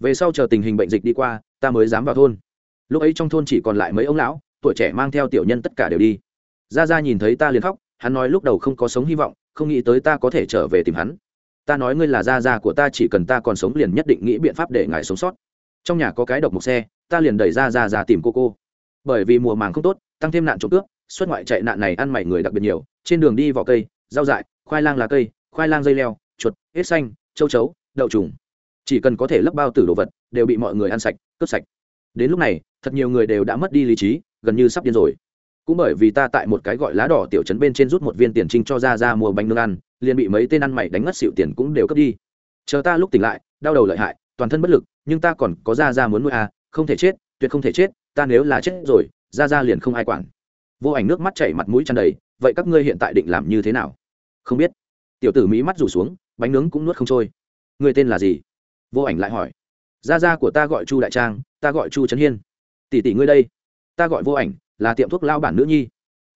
Về sau chờ tình hình bệnh dịch đi qua, ta mới dám vào thôn. Lúc ấy trong thôn chỉ còn lại mấy ông lão, tuổi trẻ mang theo tiểu nhân tất cả đều đi. Ra ra nhìn thấy ta liền khóc, hắn nói lúc đầu không có sống hy vọng, không nghĩ tới ta có thể trở về tìm hắn ta nói ngươi là gia gia của ta, chỉ cần ta còn sống liền nhất định nghĩ biện pháp để ngài sống sót. Trong nhà có cái độc mộc xe, ta liền đẩy ra ra ra tìm cô cô. Bởi vì mùa màng không tốt, tăng thêm nạn trộm cướp, xuất ngoại chạy nạn này ăn mày người đặc biệt nhiều, trên đường đi vỏ cây, rau dại, khoai lang lá cây, khoai lang dây leo, chuột, hết xanh, châu chấu, đậu trùng. Chỉ cần có thể lấp bao tử đồ vật, đều bị mọi người ăn sạch, cướp sạch. Đến lúc này, thật nhiều người đều đã mất đi lý trí, gần như sắp điên rồi. Cũng bởi vì ta tại một cái gọi lá đỏ tiểu trấn bên trên rút một viên tiền trinh cho ra ra mua bánh nương ăn liền bị mấy tên ăn mày đánh ngất xịu tiền cũng đều cướp đi. Chờ ta lúc tỉnh lại, đau đầu lợi hại, toàn thân bất lực, nhưng ta còn có ra ra muốn nuôi à không thể chết, tuyệt không thể chết, ta nếu là chết rồi ra ra liền không ai quản. Vô ảnh nước mắt chảy mặt mũi tràn đầy, vậy các ngươi hiện tại định làm như thế nào? Không biết. Tiểu tử mỹ mắt rủ xuống, bánh nướng cũng nuốt không trôi. Người tên là gì? Vô ảnh lại hỏi. Gia gia của ta gọi chu đại trang, ta gọi chu trấn hiên. Tỷ tỷ ngươi đây. Ta gọi vô ảnh, là tiệm thuốc lao bản nữ nhi.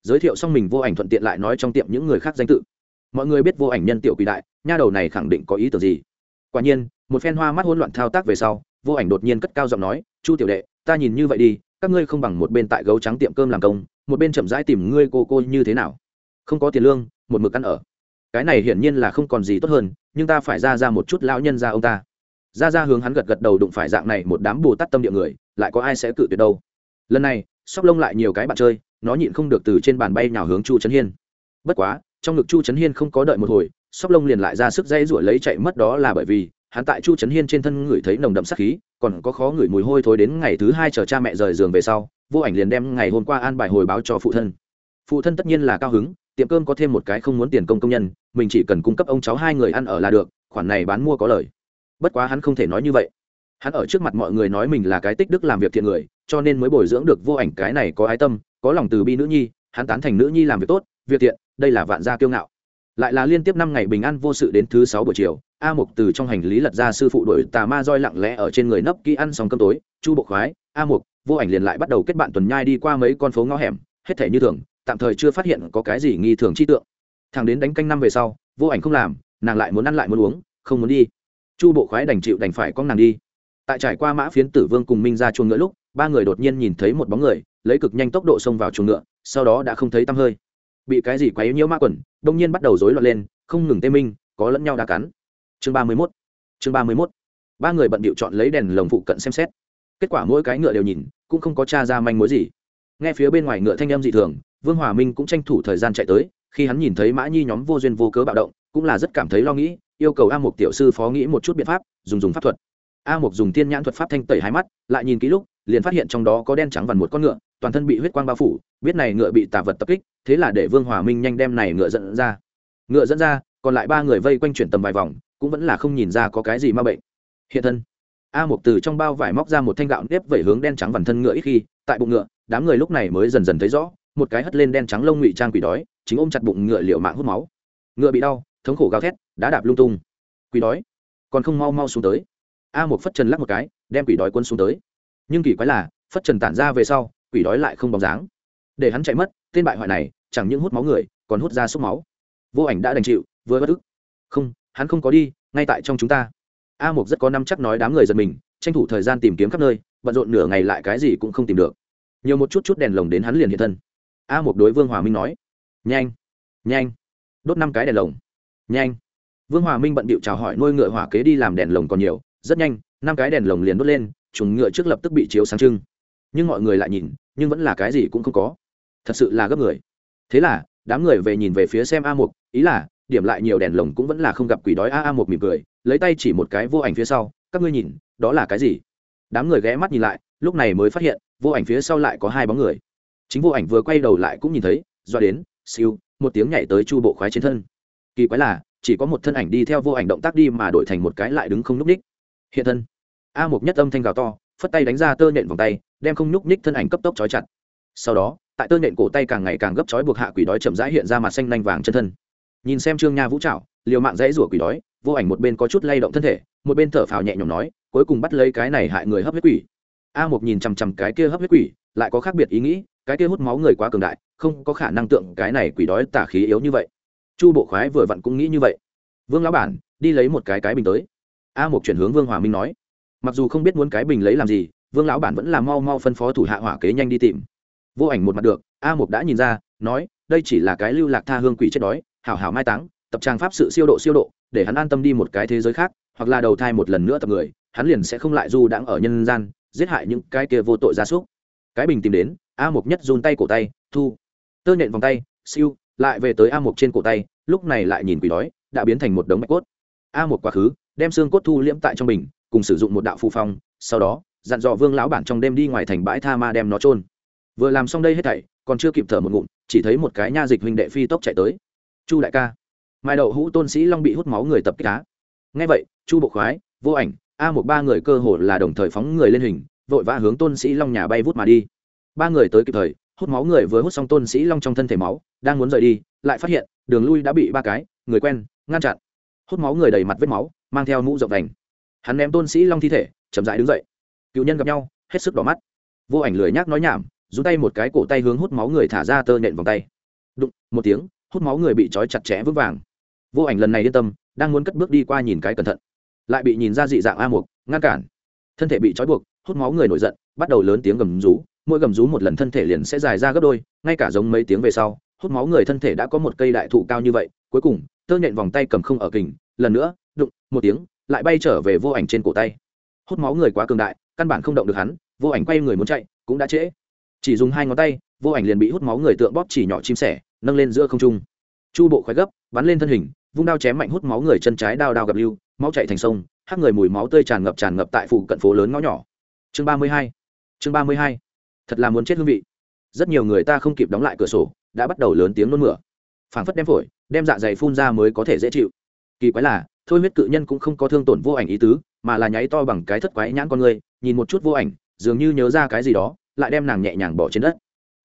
Giới thiệu xong mình, vô ảnh thuận tiện lại nói trong tiệm những người khác danh tự mọi người biết vô ảnh nhân tiểu quỷ đại, nha đầu này khẳng định có ý tưởng gì? Quả nhiên, một phen hoa mắt hỗn loạn thao tác về sau, vô ảnh đột nhiên cất cao giọng nói, chu tiểu đệ, ta nhìn như vậy đi, các ngươi không bằng một bên tại gấu trắng tiệm cơm làm công, một bên chậm rãi tìm ngươi cô cô như thế nào? Không có tiền lương, một mực ăn ở. Cái này hiển nhiên là không còn gì tốt hơn, nhưng ta phải ra ra một chút lão nhân ra ông ta. Ra ra hướng hắn gật gật đầu đụng phải dạng này một đám bồ tát tâm địa người, lại có ai sẽ cự tuyệt đâu? Lần này, sóc lông lại nhiều cái bạn chơi, nó nhịn không được từ trên bàn bay nào hướng chu trấn hiên. Bất quá trong ngực chu trấn hiên không có đợi một hồi, sóc lông liền lại ra sức dây rủi lấy chạy mất đó là bởi vì, hắn tại chu trấn hiên trên thân ngửi thấy nồng đậm sắc khí, còn có khó ngửi mùi hôi thối đến ngày thứ hai chờ cha mẹ rời giường về sau, vô ảnh liền đem ngày hôm qua an bài hồi báo cho phụ thân. Phụ thân tất nhiên là cao hứng, tiệm cơm có thêm một cái không muốn tiền công công nhân, mình chỉ cần cung cấp ông cháu hai người ăn ở là được, khoản này bán mua có lời. Bất quá hắn không thể nói như vậy. Hắn ở trước mặt mọi người nói mình là cái tích đức làm việc thiện người, cho nên mới bồi dưỡng được vô ảnh cái này có ái tâm, có lòng từ bi nữ nhi, hắn tán thành nữ nhi làm việc tốt, việc thiện đây là vạn gia kiêu ngạo. Lại là liên tiếp năm ngày bình an vô sự đến thứ sáu buổi chiều, a mục từ trong hành lý lật ra sư phụ đuổi tà ma roi lặng lẽ ở trên người nấp kỹ ăn xong cơm tối, chu bộ khoái, a mục, vô ảnh liền lại bắt đầu kết bạn tuần nhai đi qua mấy con phố ngõ hẻm, hết thể như thường, tạm thời chưa phát hiện có cái gì nghi thường chi tượng. Thằng đến đánh canh năm về sau, vô ảnh không làm, nàng lại muốn ăn lại muốn uống, không muốn đi. Chu bộ khoái đành chịu đành phải con nàng đi. Tại trải qua mã phiến tử vương cùng minh ra chuồng ngựa lúc, ba người đột nhiên nhìn thấy một bóng người, lấy cực nhanh tốc độ xông vào chuồng ngựa, sau đó đã không thấy tăm hơi bị cái gì quấy nhiễu ma quần, đông nhiên bắt đầu rối loạn lên, không ngừng tê minh, có lẫn nhau đá cắn. Chương ba mươi mốt. Chương ba mươi mốt. Ba người bận bịu chọn lấy đèn lồng phụ cận xem xét. Kết quả mỗi cái ngựa đều nhìn, cũng không có t r a ra manh mối gì. Nghe phía bên ngoài ngựa thanh âm dị thường, vương hòa minh cũng tranh thủ thời gian chạy tới, khi hắn nhìn thấy mã nhi nhóm vô duyên vô cớ bạo động, cũng là rất cảm thấy lo nghĩ, yêu cầu a mục tiểu sư phó nghĩ một chút biện pháp, dùng dùng pháp thuật. A mục dùng tiên nhãn thuật pháp thanh tẩy hai mắt, lại nhìn kỹ lúc, liền phát hiện trong đó có đen trắng vằn một con ngựa toàn thân bị huyết quang bao phủ, biết này ngựa bị tà vật tập kích, thế là để vương hòa minh nhanh đem này ngựa dẫn ra. Ngựa dẫn ra, còn lại ba người vây quanh chuyển tầm vài vòng, cũng vẫn là không nhìn ra có cái gì ma bệnh. Hiện thân. A mục từ trong bao vải móc ra một thanh gạo nếp vẩy hướng đen trắng vằn thân ngựa ít khi, tại bụng ngựa, đám người lúc này mới dần dần thấy rõ, một cái hất lên đen trắng lông ngụy trang quỷ đói, chính ôm chặt bụng ngựa liệu mạng hút máu. Ngựa bị đau, thống khổ gào thét đã đạp lung tung. Quỷ đói, còn không mau mau xuống tới. A một phất trần lắc một cái, đem quỷ đói quân xuống tới. Nhưng kỳ quái là, phất trần tản ra về sau quỷ đói lại không bóng dáng. Để hắn chạy mất, tên bại hoại này, chẳng những hút máu người, còn hút ra xúc máu. Vô ảnh đã đành chịu, vừa bất ức. Không, hắn không có đi, ngay tại trong chúng ta. A mục rất có năm chắc nói đám người giật mình, tranh thủ thời gian tìm kiếm khắp nơi, bận rộn nửa ngày lại cái gì cũng không tìm được. Nhiều một chút chút đèn lồng đến hắn liền hiện thân. A mục đối vương hòa minh nói, nhanh nhanh, đốt năm cái đèn lồng, nhanh. Vương hòa minh bận bịu chào hỏi nuôi ngựa hỏa kế đi làm đèn lồng còn nhiều, rất nhanh, năm cái đèn lồng liền đốt lên chúng ngựa trước lập tức bị chiếu sáng trưng nhưng mọi người lại nhìn, nhưng vẫn là cái gì cũng không có. Thật sự là gấp người. Thế là, đám người về nhìn về phía xem a mục, ý là, điểm lại nhiều đèn lồng cũng vẫn là không gặp quỷ đói. A a một mỉm cười, lấy tay chỉ một cái vô ảnh phía sau, các ngươi nhìn, đó là cái gì? Đám người ghé mắt nhìn lại, lúc này mới phát hiện, vô ảnh phía sau lại có hai bóng người. Chính vô ảnh vừa quay đầu lại cũng nhìn thấy do đến, siêu, một tiếng nhảy tới chu bộ khoái trên thân. Kỳ quái là, chỉ có một thân ảnh đi theo vô ảnh động tác đi mà đổi thành một cái lại đứng không nhúc ních hiện thân. A một nhất âm thanh gào to phất tay đánh ra tơ nhện vòng tay, đem không nhúc ních thân ảnh cấp tốc trói chặt. Sau đó, tại tơ nhện cổ tay càng ngày càng gấp trói buộc hạ quỷ đói chậm rãi hiện ra mặt xanh nanh vàng chân thân. Nhìn xem trương nha vũ trạo liều mạng dãy rủa quỷ đói, vô ảnh một bên có chút lay động thân thể, một bên thở phào nhẹ nhõm nói, cuối cùng bắt lấy cái này hại người hấp huyết quỷ. A một nhìn chằm chằm cái kia hấp huyết quỷ, lại có khác biệt ý nghĩ, cái kia hút máu người quá cường đại, không có khả năng tượng cái này quỷ đói tả khí yếu như vậy. Chu bộ khoái vừa vặn cũng nghĩ như vậy. Vương lão bản, đi lấy một cái cái bình tới. A một chuyển hướng vương hòa minh nói mặc dù không biết muốn cái bình lấy làm gì, vương lão bản vẫn là mau mau phân phó thủ hạ hỏa kế nhanh đi tìm. Vô ảnh một mặt được, a một đã nhìn ra, nói, đây chỉ là cái lưu lạc tha hương quỷ chết đói, hảo hảo mai táng, tập trang pháp sự siêu độ siêu độ, để hắn an tâm đi một cái thế giới khác, hoặc là đầu thai một lần nữa tập người, hắn liền sẽ không lại du đãng ở nhân gian, giết hại những cái kia vô tội gia súc. Cái bình tìm đến, a mục nhất run tay cổ tay, thu, tơ nhện vòng tay, siêu, lại về tới a mục trên cổ tay, lúc này lại nhìn quỷ đói, đã biến thành một đống mạch cốt. A mục quá khứ, đem xương cốt thu liễm tại trong bình cùng sử dụng một đạo phù phong, sau đó, dặn dò vương lão bản trong đêm đi ngoài thành bãi tha ma đem nó trôn vừa làm xong đây hết thảy, còn chưa kịp thở một ngụm, chỉ thấy một cái nha dịch huynh đệ phi tốc chạy tới. Chu đại ca. Mai đậu hũ tôn sĩ long bị hút máu người tập kích cá ngay vậy, chu bộ khoái, vô ảnh, a một ba người cơ hồ là đồng thời phóng người lên hình, vội vã hướng tôn sĩ long nhà bay vút mà đi. Ba người tới kịp thời, hút máu người vừa hút xong tôn sĩ long trong thân thể máu, đang muốn rời đi, lại phát hiện, đường lui đã bị ba cái, người quen, ngăn chặn. Hút máu người đầy mặt vết máu, mang theo mũ rộng đành hắn ném tôn sĩ long thi thể, chậm dại đứng dậy. Cựu nhân gặp nhau, hết sức đỏ mắt. Vô ảnh lười nhác nói nhảm dùng tay một cái cổ tay hướng hút máu người thả ra tơ nện vòng tay. Đụng, một tiếng, hút máu người bị trói chặt chẽ vững vàng. Vô ảnh lần này yên tâm, đang muốn cất bước đi qua nhìn cái cẩn thận. Lại bị nhìn ra dị dạng a mục, ngăn cản. Thân thể bị trói buộc, hút máu người nổi giận, bắt đầu lớn tiếng gầm rú, mỗi gầm rú một lần thân thể liền sẽ dài ra gấp đôi, ngay cả giống mấy tiếng về sau, hút máu người thân thể đã có một cây đại thụ cao như vậy, cuối cùng, tơ nhện vòng tay cầm không ở kình, lần nữa, đụng, một tiếng lại bay trở về vô ảnh trên cổ tay. Hút máu người quá cường đại, căn bản không động được hắn, vô ảnh quay người muốn chạy, cũng đã trễ. Chỉ dùng hai ngón tay, vô ảnh liền bị hút máu người tượng bóp chỉ nhỏ chim sẻ, nâng lên giữa không trung. Chu bộ khoái gấp, bắn lên thân hình, vung đao chém mạnh hút máu người chân trái đao đao gặp lưu, máu chạy thành sông, hắc người mùi máu tươi tràn ngập tràn ngập tại phủ cận phố lớn ngõ nhỏ. Chương ba mươi hai, chương ba mươi hai. Thật là muốn chết hương vị. Rất nhiều người ta không kịp đóng lại cửa sổ, đã bắt đầu lớn tiếng nôn mửa. Phảng phất đem phổi, đem dạ dày phun ra mới có thể dễ chịu. Kỳ quái là thôi huyết cự nhân cũng không có thương tổn vô ảnh ý tứ, mà là nháy to bằng cái thất quái nhãn con người, nhìn một chút vô ảnh, dường như nhớ ra cái gì đó, lại đem nàng nhẹ nhàng bỏ trên đất.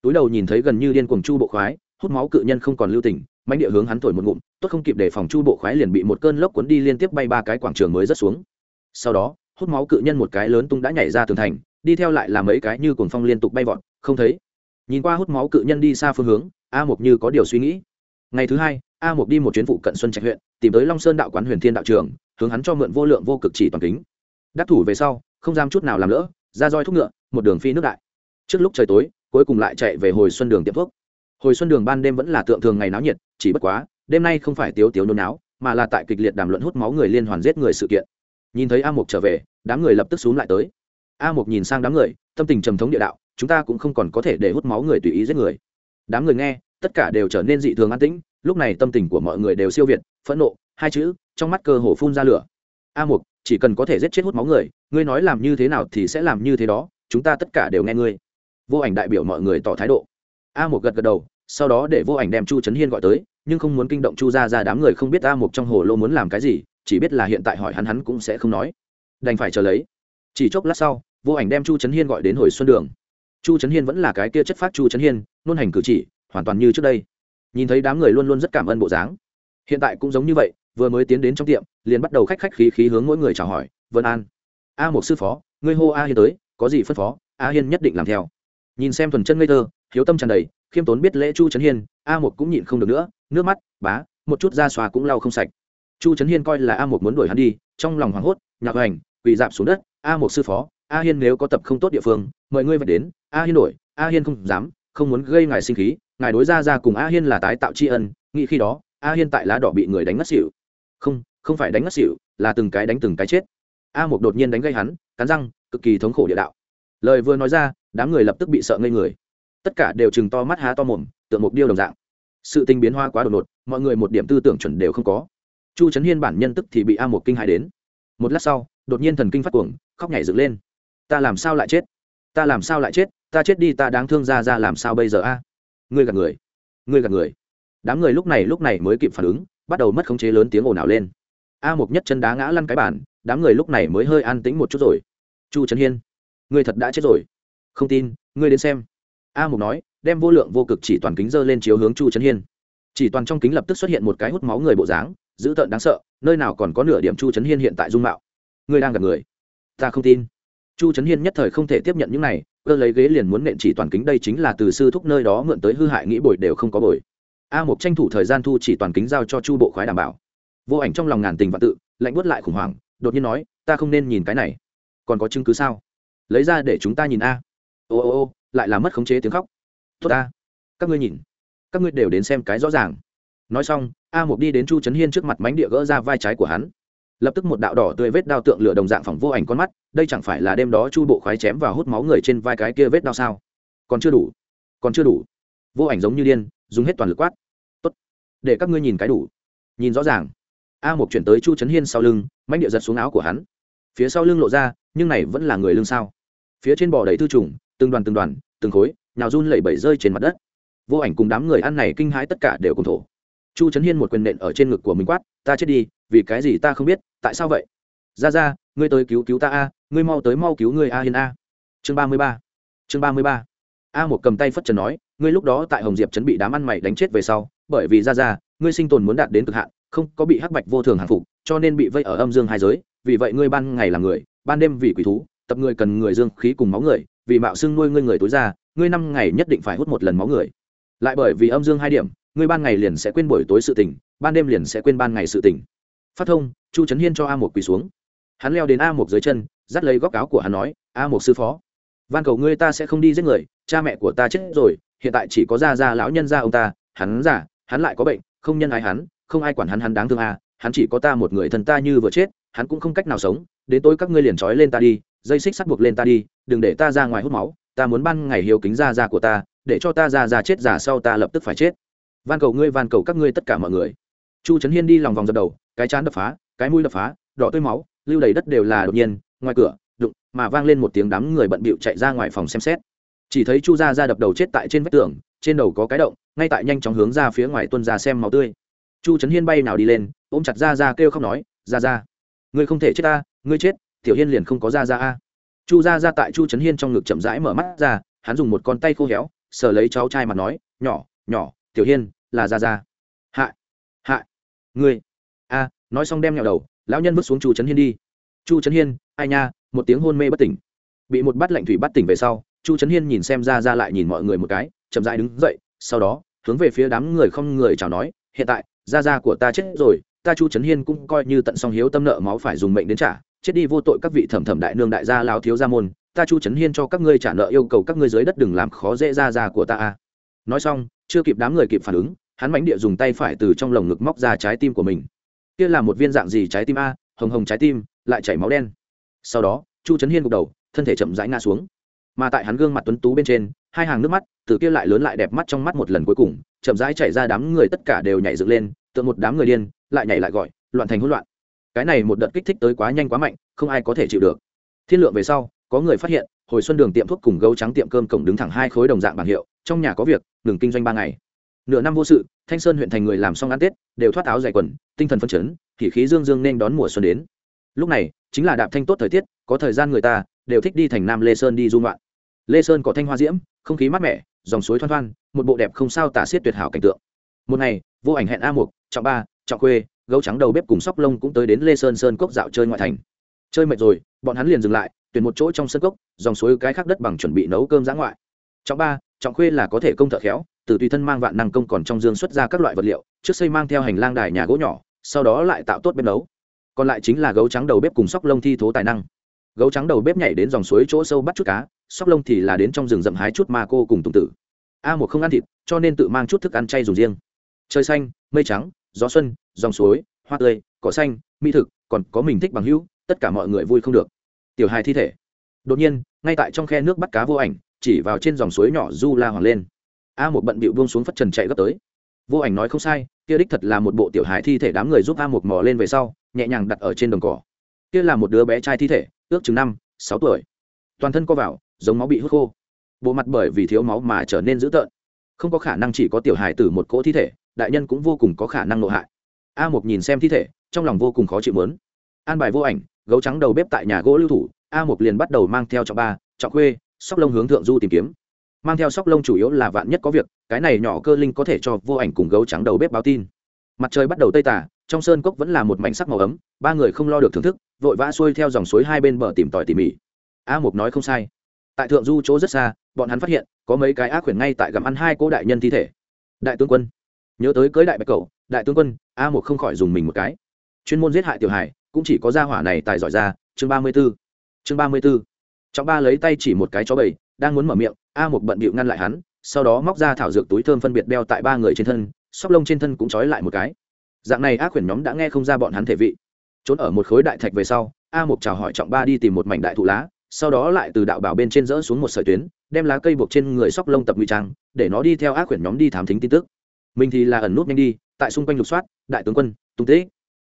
Túi đầu nhìn thấy gần như điên cuồng chu bộ khoái, hút máu cự nhân không còn lưu tình mánh địa hướng hắn thổi một ngụm, tốt không kịp để phòng chu bộ khoái liền bị một cơn lốc cuốn đi liên tiếp bay ba cái quảng trường mới rớt xuống. Sau đó, hút máu cự nhân một cái lớn tung đã nhảy ra tường thành, đi theo lại là mấy cái như cuồng phong liên tục bay vọt, không thấy. Nhìn qua hút máu cự nhân đi xa phương hướng, a mục như có điều suy nghĩ. Ngày thứ hai a mục đi một chuyến phụ cận xuân trạch huyện, tìm tới long sơn đạo quán huyền thiên đạo trường, hướng hắn cho mượn vô lượng vô cực chỉ toàn kính. Đắc thủ về sau, không dám chút nào làm lỡ, ra roi thúc ngựa, một đường phi nước đại. Trước lúc trời tối, cuối cùng lại chạy về hồi xuân đường tiệm thuốc. Hồi xuân đường ban đêm vẫn là tượng thường ngày náo nhiệt, chỉ bất quá, đêm nay không phải tiếu tiếu nôn náo, mà là tại kịch liệt đàm luận hút máu người liên hoàn giết người sự kiện. Nhìn thấy a mục trở về, đám người lập tức xuống lại tới. A mục nhìn sang đám người, tâm tình trầm thống địa đạo, chúng ta cũng không còn có thể để hút máu người tùy ý giết người. Đám người nghe, tất cả đều trở nên dị thường an tĩnh lúc này tâm tình của mọi người đều siêu việt, phẫn nộ, hai chữ, trong mắt cơ hồ phun ra lửa. A mục, chỉ cần có thể giết chết hút máu người, ngươi nói làm như thế nào thì sẽ làm như thế đó, chúng ta tất cả đều nghe ngươi. Vô ảnh đại biểu mọi người tỏ thái độ. A Mục gật gật đầu, sau đó để vô ảnh đem chu trấn hiên gọi tới, nhưng không muốn kinh động chu ra ra đám người không biết a Mục trong hồ lô muốn làm cái gì, chỉ biết là hiện tại hỏi hắn hắn cũng sẽ không nói. Đành phải chờ lấy. Chỉ chốc lát sau, vô ảnh đem chu trấn hiên gọi đến hồi xuân đường. Chu trấn hiên vẫn là cái kia chất phát chu trấn hiên, nôn hành cử chỉ, hoàn toàn như trước đây nhìn thấy đám người luôn luôn rất cảm ơn bộ dáng. Hiện tại cũng giống như vậy, vừa mới tiến đến trong tiệm, liền bắt đầu khách khách khí khí hướng mỗi người chào hỏi, vân an, a một sư phó, ngươi hô a hiên tới, có gì phân phó, a hiên nhất định làm theo. Nhìn xem thuần chân ngây thơ, hiếu tâm tràn đầy, khiêm tốn biết lễ chu trấn hiên, a một cũng nhịn không được nữa, nước mắt, bá, một chút da xòa cũng lau không sạch. Chu trấn hiên coi là a một muốn đuổi hắn đi, trong lòng hoảng hốt, nhạc hoành, quỳ dạp xuống đất, a một sư phó, a hiên nếu có tập không tốt địa phương, mời ngươi phải đến, a hiên đổi, a hiên không dám, không muốn gây ngài sinh khí ngài đối ra ra cùng a hiên là tái tạo tri ân, nghĩ khi đó, a hiên tại lá đỏ bị người đánh ngất xỉu. Không không phải đánh ngất xỉu, là từng cái đánh từng cái chết. A một đột nhiên đánh gây hắn, cắn răng, cực kỳ thống khổ địa đạo. Lời vừa nói ra, đám người lập tức bị sợ ngây người. Tất cả đều chừng to mắt há to mồm, tượng mục điêu đồng dạng. Sự tình biến hoa quá đột ngột, mọi người một điểm tư tưởng chuẩn đều không có. Chu trấn hiên bản nhân tức thì bị a một kinh hại đến. Một lát sau, đột nhiên thần kinh phát cuồng, khóc nhảy dựng lên. Ta làm sao lại chết? Ta làm sao lại chết? Ta chết đi, ta đáng thương ra ra làm sao bây giờ a? Ngươi gạt người ngươi gạt người. Đám người lúc này lúc này mới kịp phản ứng bắt đầu mất khống chế lớn tiếng ồn ào lên. A Mục nhất chân đá ngã lăn cái bàn, đám người lúc này mới hơi an tĩnh một chút rồi. Chu trấn hiên ngươi thật đã chết rồi. Không tin ngươi đến xem. A mục nói đem vô lượng vô cực chỉ toàn kính dơ lên chiếu hướng chu trấn hiên. Chỉ toàn trong kính lập tức xuất hiện một cái hút máu người bộ dáng dữ tợn đáng sợ nơi nào còn có nửa điểm chu trấn hiên hiện tại dung mạo. Ngươi đang gặp người. Ta không tin chu trấn hiên nhất thời không thể tiếp nhận những này, cơ lấy ghế liền muốn nện chỉ toàn kính đây chính là từ sư thúc nơi đó mượn tới hư hại nghĩ bồi đều không có bồi. A một tranh thủ thời gian thu chỉ toàn kính giao cho chu bộ khoái đảm bảo. Vô ảnh trong lòng ngàn tình và tự, lạnh bớt lại khủng hoảng, đột nhiên nói, ta không nên nhìn cái này. Còn có chứng cứ sao? Lấy ra để chúng ta nhìn a. Ô ô ô, lại là mất khống chế tiếng khóc. Tốt ta, các ngươi nhìn, các ngươi đều đến xem cái rõ ràng. Nói xong, a một đi đến chu trấn hiên trước mặt mánh địa gỡ ra vai trái của hắn lập tức một đạo đỏ tươi vết đao tượng lửa đồng dạng phỏng vô ảnh con mắt, đây chẳng phải là đêm đó chu bộ khoái chém và hút máu người trên vai cái kia vết đao sao? Còn chưa đủ, còn chưa đủ. Vô ảnh giống như điên, dùng hết toàn lực quát. Tốt, để các ngươi nhìn cái đủ. Nhìn rõ ràng. A một chuyển tới chu trấn hiên sau lưng mạnh địa giật xuống áo của hắn. Phía sau lưng lộ ra, nhưng này vẫn là người lưng sao? Phía trên bò đầy thư trùng, từng đoàn từng đoàn, từng khối, nhào run lẩy bẩy rơi trên mặt đất. Vô ảnh cùng đám người ăn này kinh hãi tất cả đều cùng thổ chu trấn hiên một quyền nện ở trên ngực của mình quát, ta chết đi, vì cái gì ta không biết, tại sao vậy? Ra ra, ngươi tới cứu cứu ta a, ngươi mau tới mau cứu ngươi a hiên a. Chương ba mươi ba. Chương ba mươi ba. A một cầm tay phất trần nói, ngươi lúc đó tại hồng diệp chấn bị đám ăn mày đánh chết về sau, bởi vì ra ra, ngươi sinh tồn muốn đạt đến cực hạn, không có bị hắc bạch vô thường hàng phục, cho nên bị vây ở âm dương hai giới, vì vậy ngươi ban ngày là người, ban đêm vì quỷ thú, tập người cần người dương khí cùng máu người, vì mạo xưng nuôi ngươi người tối ra ngươi năm ngày nhất định phải hút một lần máu người. Lại bởi vì âm dương hai điểm ngươi ban ngày liền sẽ quên buổi tối sự tỉnh ban đêm liền sẽ quên ban ngày sự tỉnh phát thông chu trấn hiên cho a một quỳ xuống. Hắn leo đến a một dưới chân dắt lấy góc áo của hắn nói a một sư phó van cầu ngươi ta sẽ không đi giết người cha mẹ của ta chết rồi hiện tại chỉ có gia gia lão nhân gia ông ta hắn giả hắn lại có bệnh không nhân ái hắn không ai quản hắn hắn đáng thương à, hắn chỉ có ta một người thân ta như vừa chết hắn cũng không cách nào sống đến tối các ngươi liền trói lên ta đi dây xích sắt buộc lên ta đi đừng để ta ra ngoài hút máu ta muốn ban ngày hiếu kính gia gia của ta để cho ta ra ra chết giả sau ta lập tức phải chết van cầu ngươi, van cầu các ngươi tất cả mọi người. Chu trấn hiên đi lòng vòng dập đầu, cái chán đập phá, cái mũi đập phá, đỏ tươi máu, lưu đầy đất đều là đột nhiên, ngoài cửa, đụng, mà vang lên một tiếng đám người bận bịu chạy ra ngoài phòng xem xét. Chỉ thấy chu ra ra đập đầu chết tại trên vách tường, trên đầu có cái động, ngay tại nhanh chóng hướng ra phía ngoài tuân ra xem máu tươi. Chu trấn hiên bay nào đi lên, ôm chặt ra ra kêu khóc nói ra ra ngươi không thể chết ta, ngươi chết, tiểu hiên liền không có ra ra a. Chu ra ra tại chu trấn hiên trong ngực chậm rãi mở mắt ra, hắn dùng một con tay khô héo, sờ lấy cháu trai mặt nói, nhỏ nhỏ tiểu hiên là ra ra hạ hạ người, a nói xong đem nhào đầu lão nhân bước xuống chu trấn hiên đi. Chu trấn hiên ai nha một tiếng hôn mê bất tỉnh. Bị một bát lạnh thủy bắt tỉnh về sau chu trấn hiên nhìn xem ra ra lại nhìn mọi người một cái chậm rãi đứng dậy sau đó hướng về phía đám người không người chào nói hiện tại ra ra của ta chết rồi ta chu trấn hiên cũng coi như tận song hiếu tâm nợ máu phải dùng mệnh đến trả chết đi vô tội các vị thẩm thẩm đại nương đại gia lao thiếu gia môn ta chu trấn hiên cho các ngươi trả nợ yêu cầu các ngươi dưới đất đừng làm khó dễ ra ra của ta a nói xong, chưa kịp đám người kịp phản ứng, hắn mánh địa dùng tay phải từ trong lồng ngực móc ra trái tim của mình. Kia là một viên dạng gì trái tim a? Hồng hồng trái tim, lại chảy máu đen. Sau đó, chu trấn hiên gục đầu, thân thể chậm rãi ngã xuống. Mà tại hắn gương mặt tuấn tú bên trên, hai hàng nước mắt, từ kia lại lớn lại đẹp mắt trong mắt một lần cuối cùng, chậm rãi chảy ra đám người tất cả đều nhảy dựng lên, tựa một đám người điên, lại nhảy lại gọi, loạn thành hỗn loạn. Cái này một đợt kích thích tới quá nhanh quá mạnh, không ai có thể chịu được. Thiên lượng về sau, có người phát hiện, hồi xuân đường tiệm thuốc cùng gấu trắng tiệm cơm cổng đứng thẳng hai khối đồng dạng bảng hiệu trong nhà có việc, ngừng kinh doanh ba ngày. Nửa năm vô sự, thanh sơn huyện thành người làm xong ăn tết, đều thoát áo dày quần, tinh thần phân chấn, thì khí dương dương nên đón mùa xuân đến. Lúc này, chính là đạp thanh tốt thời tiết, có thời gian người ta đều thích đi thành nam lê sơn đi du ngoạn. Lê sơn có thanh hoa diễm, không khí mát mẻ, dòng suối thoăn thoăn một bộ đẹp không sao tả xiết tuyệt hảo cảnh tượng. Một ngày, vô ảnh hẹn a mục, trọng ba, trọng khuê, gấu trắng đầu bếp cùng sóc lông cũng tới đến lê sơn sơn cốc dạo chơi ngoại thành. Chơi mệt rồi, bọn hắn liền dừng lại, tuyển một chỗ trong sân cốc, dòng suối cái khác đất bằng chuẩn bị nấu cơm giã ngoại. Trọng ba trọng khuê là có thể công thợ khéo, từ tùy thân mang vạn năng công còn trong dương xuất ra các loại vật liệu, trước xây mang theo hành lang đài nhà gỗ nhỏ, sau đó lại tạo tốt bếp nấu. Còn lại chính là gấu trắng đầu bếp cùng sóc lông thi thố tài năng. Gấu trắng đầu bếp nhảy đến dòng suối chỗ sâu bắt chút cá, sóc lông thì là đến trong rừng rậm hái chút ma cô cùng tùng tử. A một không ăn thịt, cho nên tự mang chút thức ăn chay dùng riêng. Trời xanh, mây trắng, gió xuân, dòng suối, hoa tươi, cỏ xanh, mỹ thực, còn có mình thích bằng hữu, tất cả mọi người vui không được. Tiểu hài thi thể. Đột nhiên, ngay tại trong khe nước bắt cá vô ảnh chỉ vào trên dòng suối nhỏ du la hoàng lên. A một bận bịu buông xuống phất trần chạy gấp tới. Vô ảnh nói không sai, kia đích thật là một bộ tiểu hài thi thể đám người giúp a một mò lên về sau, nhẹ nhàng đặt ở trên đồng cỏ. Kia là một đứa bé trai thi thể, ước chừng năm, sáu tuổi. Toàn thân co vào, giống máu bị hút khô. Bộ mặt bởi vì thiếu máu mà trở nên dữ tợn. Không có khả năng chỉ có tiểu hài từ một cỗ thi thể, đại nhân cũng vô cùng có khả năng nộ hại. A một nhìn xem thi thể, trong lòng vô cùng khó chịu mớn. An bài vô ảnh, gấu trắng đầu bếp tại nhà gỗ lưu thủ, a một liền bắt đầu mang theo trọng ba, trọng khuê sóc lông hướng thượng du tìm kiếm. Mang theo sóc lông chủ yếu là vạn nhất có việc, cái này nhỏ cơ linh có thể cho vô ảnh cùng gấu trắng đầu bếp báo tin. Mặt trời bắt đầu tây tả, trong sơn cốc vẫn là một mảnh sắc màu ấm, ba người không lo được thưởng thức, vội vã xuôi theo dòng suối hai bên bờ tìm tòi tỉ mỉ. A mục nói không sai. Tại thượng du chỗ rất xa, bọn hắn phát hiện, có mấy cái ác quyển ngay tại gặm ăn hai cỗ đại nhân thi thể. Đại tướng quân. Nhớ tới cưới đại bạch cầu đại tướng quân, a mục không khỏi dùng mình một cái. Chuyên môn giết hại tiểu hải cũng chỉ có gia hỏa này tài giỏi ra. Chương ba mươi b ố chương ba mươi b ố trọng ba lấy tay chỉ một cái chó bầy, đang muốn mở miệng, a một bận bịu ngăn lại hắn, sau đó móc ra thảo dược túi thơm phân biệt đeo tại ba người trên thân, sóc lông trên thân cũng trói lại một cái. Dạng này ác quyển nhóm đã nghe không ra bọn hắn thể vị. Trốn ở một khối đại thạch về sau, a một chào hỏi trọng ba đi tìm một mảnh đại thụ lá, sau đó lại từ đạo bảo bên trên rỡ xuống một sợi tuyến, đem lá cây buộc trên người sóc lông tập ngụy trang, để nó đi theo ác quyển nhóm đi thám thính tin tức. Mình thì là ẩn nút nhanh đi, tại xung quanh lục soát, đại tướng quân, tung tế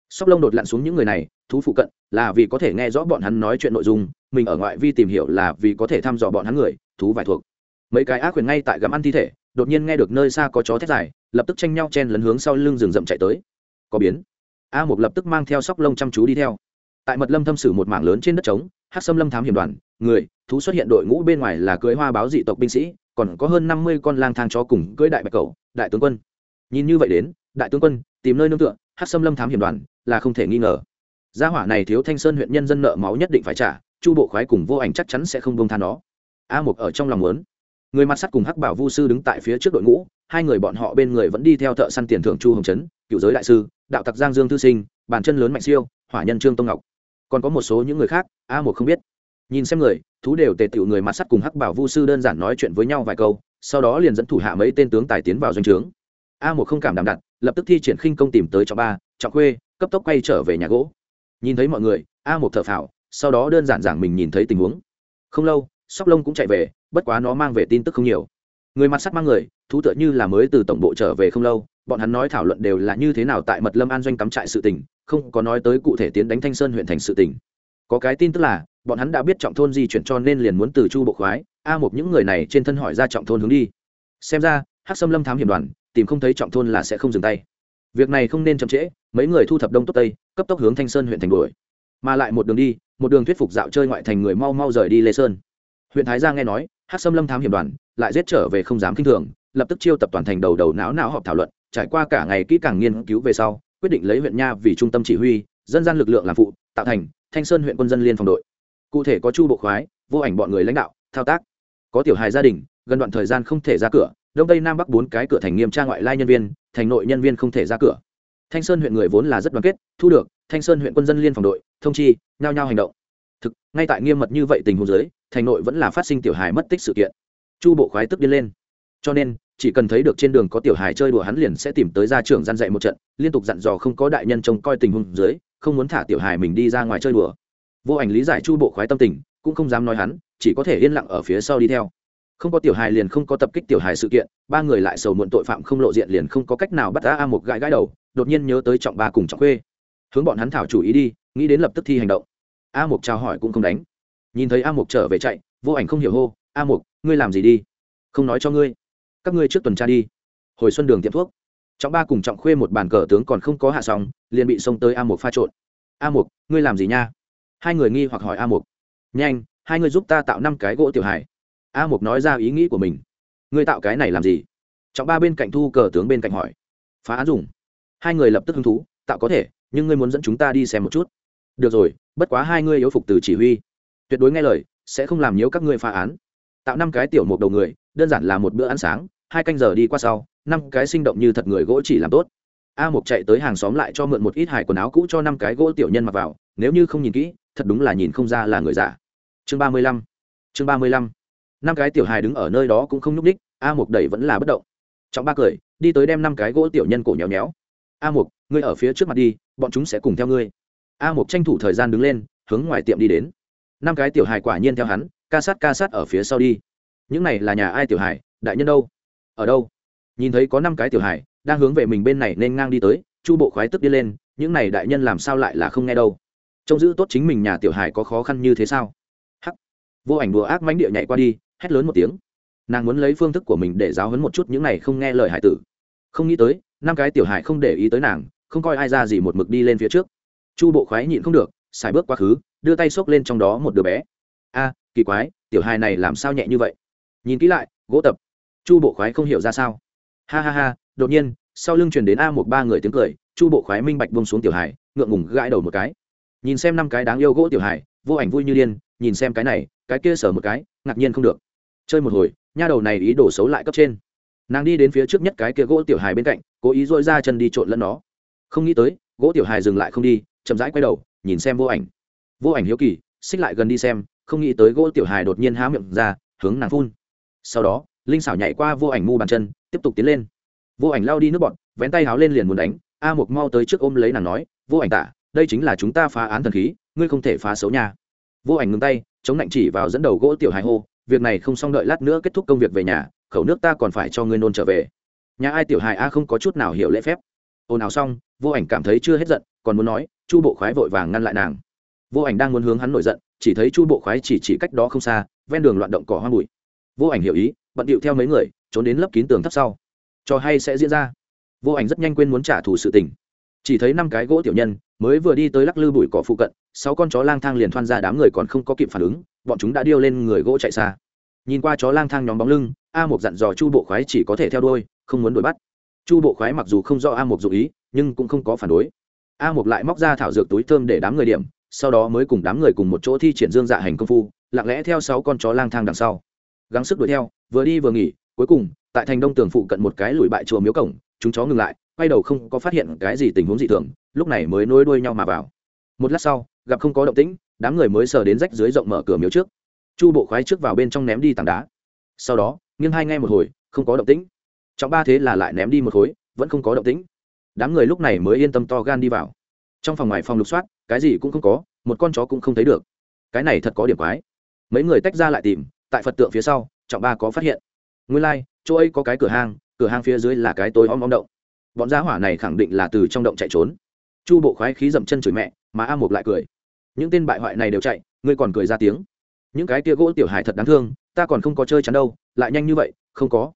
sóc lông đột lặn xuống những người này thú phụ cận, là vì có thể nghe rõ bọn hắn nói chuyện nội dung, mình ở ngoại vi tìm hiểu là vì có thể thăm dò bọn hắn người, thú vải thuộc. Mấy cái ác quyền ngay tại gặm ăn thi thể, đột nhiên nghe được nơi xa có chó thét dài, lập tức tranh nhau chen lấn hướng sau lưng rừng rậm chạy tới. Có biến. A một lập tức mang theo sóc lông chăm chú đi theo. Tại mật lâm thâm sử một mảng lớn trên đất trống hát xâm lâm thám hiểm đoàn, người, thú xuất hiện đội ngũ bên ngoài là cưới hoa báo dị tộc binh sĩ, còn có hơn năm mươi con lang thang chó cùng cưới đại bạch cầu đại tướng quân. Nhìn như vậy đến, đại tướng quân, tìm nơi nương tựa hát xâm lâm thám hiểm đoàn, là không thể nghi ngờ gia hỏa này thiếu thanh sơn huyện nhân dân nợ máu nhất định phải trả, chu bộ khoái cùng vô ảnh chắc chắn sẽ không bông tha nó. A mục ở trong lòng muốn. Người mặt sắt cùng hắc bảo vu sư đứng tại phía trước đội ngũ, hai người bọn họ bên người vẫn đi theo thợ săn tiền thưởng chu hồng trấn cựu giới đại sư, đạo tặc giang dương thư sinh, bàn chân lớn mạnh siêu, hỏa nhân trương tông ngọc. Còn có một số những người khác, a một không biết. Nhìn xem người, thú đều tề tựu người mặt sắt cùng hắc bảo vu sư đơn giản nói chuyện với nhau vài câu, sau đó liền dẫn thủ hạ mấy tên tướng tài tiến vào doanh trướng. A một không cảm đảm đặt, lập tức thi triển khinh công tìm tới cho ba, trọng khuê, cấp tốc quay trở về nhà gỗ nhìn thấy mọi người, a một thở phào, sau đó đơn giản giảng mình nhìn thấy tình huống. Không lâu, sóc lông cũng chạy về, bất quá nó mang về tin tức không nhiều. Người mặt sắt mang người, thú tựa như là mới từ tổng bộ trở về không lâu, bọn hắn nói thảo luận đều là như thế nào tại mật lâm an doanh cắm trại sự tình, không có nói tới cụ thể tiến đánh thanh sơn huyện thành sự tình. Có cái tin tức là, bọn hắn đã biết trọng thôn di chuyển cho nên liền muốn từ chu bộ khoái, a một những người này trên thân hỏi ra trọng thôn hướng đi. Xem ra hát xâm lâm thám hiểm đoàn, tìm không thấy trọng thôn là sẽ không dừng tay việc này không nên chậm trễ, mấy người thu thập đông tốt tây, cấp tốc hướng thanh sơn huyện thành đuổi. Mà lại một đường đi, một đường thuyết phục dạo chơi ngoại thành người mau mau rời đi lê sơn. Huyện thái Giang nghe nói hát xâm lâm thám hiểm đoàn, lại giết trở về không dám k i n h thường, lập tức chiêu tập toàn thành đầu đầu não não họp thảo luận, trải qua cả ngày kỹ càng nghiên cứu về sau, quyết định lấy huyện nha vì trung tâm chỉ huy, dân gian lực lượng làm phụ, tạo thành thanh sơn huyện quân dân liên phòng đội. Cụ thể có chu bộ khoái, vô ảnh bọn người lãnh đạo, thao tác. Có tiểu hài gia đình, gần đoạn thời gian không thể ra cửa đông tây nam bắc bốn cái cửa thành nghiêm tra ngoại lai nhân viên, thành nội nhân viên không thể ra cửa. Thanh sơn huyện người vốn là rất đoàn kết, thu được, thanh sơn huyện quân dân liên phòng đội, thông chi, nhao nhao hành động. Thực, ngay tại nghiêm mật như vậy tình huống giới thành nội vẫn là phát sinh tiểu hài mất tích sự kiện. Chu bộ khoái tức điên lên. Cho nên, chỉ cần thấy được trên đường có tiểu hài chơi đùa hắn liền sẽ tìm tới gia trưởng gian dạy một trận, liên tục dặn dò không có đại nhân trông coi tình huống dưới, không muốn thả tiểu hài mình đi ra ngoài chơi đùa. Vô ảnh lý giải chu bộ khoái tâm tình, cũng không dám nói hắn, chỉ có thể yên lặng ở phía sau đi theo không có tiểu hài liền không có tập kích tiểu hài sự kiện, ba người lại sầu muộn tội phạm không lộ diện liền không có cách nào bắt ra a một gãi gãi đầu, đột nhiên nhớ tới trọng ba cùng trọng khuê. Hướng bọn hắn thảo chủ ý đi, nghĩ đến lập tức thi hành động. A mục chào hỏi cũng không đánh. Nhìn thấy a mục trở về chạy, vô ảnh không hiểu hô, a mục, ngươi làm gì đi? Không nói cho ngươi. Các ngươi trước tuần tra đi. Hồi xuân đường tiệm thuốc. Trọng ba cùng trọng khuê một bàn cờ tướng còn không có hạ sóng liền bị xông tới a mục pha trộn. A mục, ngươi làm gì nha? Hai người nghi hoặc hỏi a mục. Nhanh, hai người giúp ta tạo năm cái gỗ tiểu hải a mục nói ra ý nghĩ của mình. Ngươi tạo cái này làm gì? Trọng ba bên cạnh thu cờ tướng bên cạnh hỏi. Phá án dùng. Hai người lập tức hứng thú, tạo có thể, nhưng ngươi muốn dẫn chúng ta đi xem một chút. Được rồi, bất quá hai ngươi yếu phục từ chỉ huy. Tuyệt đối nghe lời, sẽ không làm nhiễu các ngươi phá án. Tạo năm cái tiểu một đầu người, đơn giản là một bữa ăn sáng, hai canh giờ đi qua sau, năm cái sinh động như thật người gỗ chỉ làm tốt. A mục chạy tới hàng xóm lại cho mượn một ít hải quần áo cũ cho năm cái gỗ tiểu nhân mặc vào, nếu như không nhìn kỹ, thật đúng là nhìn không ra là người giả. Chương ba mươi lăm. Chương ba mươi lăm năm cái tiểu hài đứng ở nơi đó cũng không nhúc ních a mục đẩy vẫn là bất động. Trọng ba cười, đi tới đem năm cái gỗ tiểu nhân cổ nhéo nhéo. A mục, ngươi ở phía trước mặt đi, bọn chúng sẽ cùng theo ngươi. A mục tranh thủ thời gian đứng lên, hướng ngoài tiệm đi đến. Năm cái tiểu hài quả nhiên theo hắn, ca sát ca sát ở phía sau đi. Những này là nhà ai tiểu hài, đại nhân đâu? Ở đâu? Nhìn thấy có năm cái tiểu hài, đang hướng về mình bên này nên ngang đi tới, chu bộ khoái tức đi lên, những này đại nhân làm sao lại là không nghe đâu? Trông giữ tốt chính mình nhà tiểu hài có khó khăn như thế sao? Hắc. Vô ảnh đùa ác mánh địa nhảy qua đi hét lớn một tiếng. Nàng muốn lấy phương thức của mình để giáo hấn một chút những này không nghe lời hải tử. Không nghĩ tới, năm cái tiểu hải không để ý tới nàng, không coi ai ra gì một mực đi lên phía trước. Chu bộ khoái nhịn không được, xài bước quá khứ, đưa tay xốc lên trong đó một đứa bé. A, kỳ quái, tiểu hài này làm sao nhẹ như vậy? Nhìn kỹ lại, gỗ tập. Chu bộ khoái không hiểu ra sao. Ha ha ha, đột nhiên, sau lưng chuyển đến a một ba người tiếng cười, chu bộ khoái minh bạch bông xuống tiểu hài, ngượng ngùng gãi đầu một cái. Nhìn xem năm cái đáng yêu gỗ tiểu hài, vô ảnh vui như điên, nhìn xem cái này, cái kia sở một cái, ngạc nhiên không được chơi một hồi, nha đầu này ý đồ xấu lại cấp trên. Nàng đi đến phía trước nhất cái kia gỗ tiểu hài bên cạnh, cố ý dội ra chân đi trộn lẫn nó. Không nghĩ tới, gỗ tiểu hài dừng lại không đi, chậm rãi quay đầu, nhìn xem vô ảnh. Vô ảnh hiếu kỳ, xích lại gần đi xem, không nghĩ tới gỗ tiểu hài đột nhiên há miệng ra, hướng nàng phun. Sau đó, linh xảo nhảy qua vô ảnh mu bàn chân, tiếp tục tiến lên. Vô ảnh lao đi nước bọn, vén tay háo lên liền muốn đánh, a mục mau tới trước ôm lấy nàng nói, vô ảnh tả, đây chính là chúng ta phá án thần khí, ngươi không thể phá xấu nha. Vô ảnh ngừng tay, chống lạnh chỉ vào dẫn đầu gỗ tiểu hài hô việc này không xong đợi lát nữa kết thúc công việc về nhà, khẩu nước ta còn phải cho ngươi nôn trở về. Nhà ai tiểu hài a không có chút nào hiểu lễ phép. Ồn ào xong, vô ảnh cảm thấy chưa hết giận, còn muốn nói, chu bộ khoái vội vàng ngăn lại nàng. Vô ảnh đang muốn hướng hắn nổi giận, chỉ thấy chu bộ khoái chỉ chỉ cách đó không xa, ven đường loạn động cỏ hoang bụi. Vô ảnh hiểu ý, bận điệu theo mấy người, trốn đến lấp kín tường thấp sau. Cho hay sẽ diễn ra. Vô ảnh rất nhanh quên muốn trả thù sự tình. Chỉ thấy năm cái gỗ tiểu nhân mới vừa đi tới lắc lư bụi cỏ phụ cận sáu con chó lang thang liền thoăn ra đám người còn không có kịp phản ứng, bọn chúng đã điêu lên người gỗ chạy xa. Nhìn qua chó lang thang nhóm bóng lưng, a một dặn dò chu bộ khoái chỉ có thể theo đôi không muốn đuổi bắt. Chu bộ khoái mặc dù không do a một dụ ý, nhưng cũng không có phản đối. A một lại móc ra thảo dược túi thơm để đám người điểm, sau đó mới cùng đám người cùng một chỗ thi triển dương dạ hành công phu, lặng lẽ theo sáu con chó lang thang đằng sau. Gắng sức đuổi theo, vừa đi vừa nghỉ, cuối cùng, tại thành đông tường phụ cận một cái lùi bại chùa miếu cổng, chúng chó ngừng lại, quay đầu không có phát hiện cái gì tình huống dị thường, lúc này mới nối đuôi nhau mà vào. Một lát sau gặp không có động tĩnh đám người mới sờ đến rách dưới rộng mở cửa miếu trước. Chu bộ khoái trước vào bên trong ném đi tảng đá. Sau đó nghiêng hai ngay một hồi không có động tĩnh. Trọng ba thế là lại ném đi một khối vẫn không có động tĩnh. Đám người lúc này mới yên tâm to gan đi vào. Trong phòng ngoài phòng lục soát cái gì cũng không có một con chó cũng không thấy được. Cái này thật có điểm quái. Mấy người tách ra lại tìm tại phật tượng phía sau trọng ba có phát hiện. Nguyên lai、like, chỗ ấy có cái cửa hang cửa hang phía dưới là cái tối om om động. Bọn giá hỏa này khẳng định là từ trong động chạy trốn. Chu bộ khoái khí dậm chân chửi mẹ mà a mục lại cười những tên bại hoại này đều chạy, ngươi còn cười ra tiếng. Những cái tia gỗ tiểu hài thật đáng thương, ta còn không có chơi chắn đâu, lại nhanh như vậy, không có.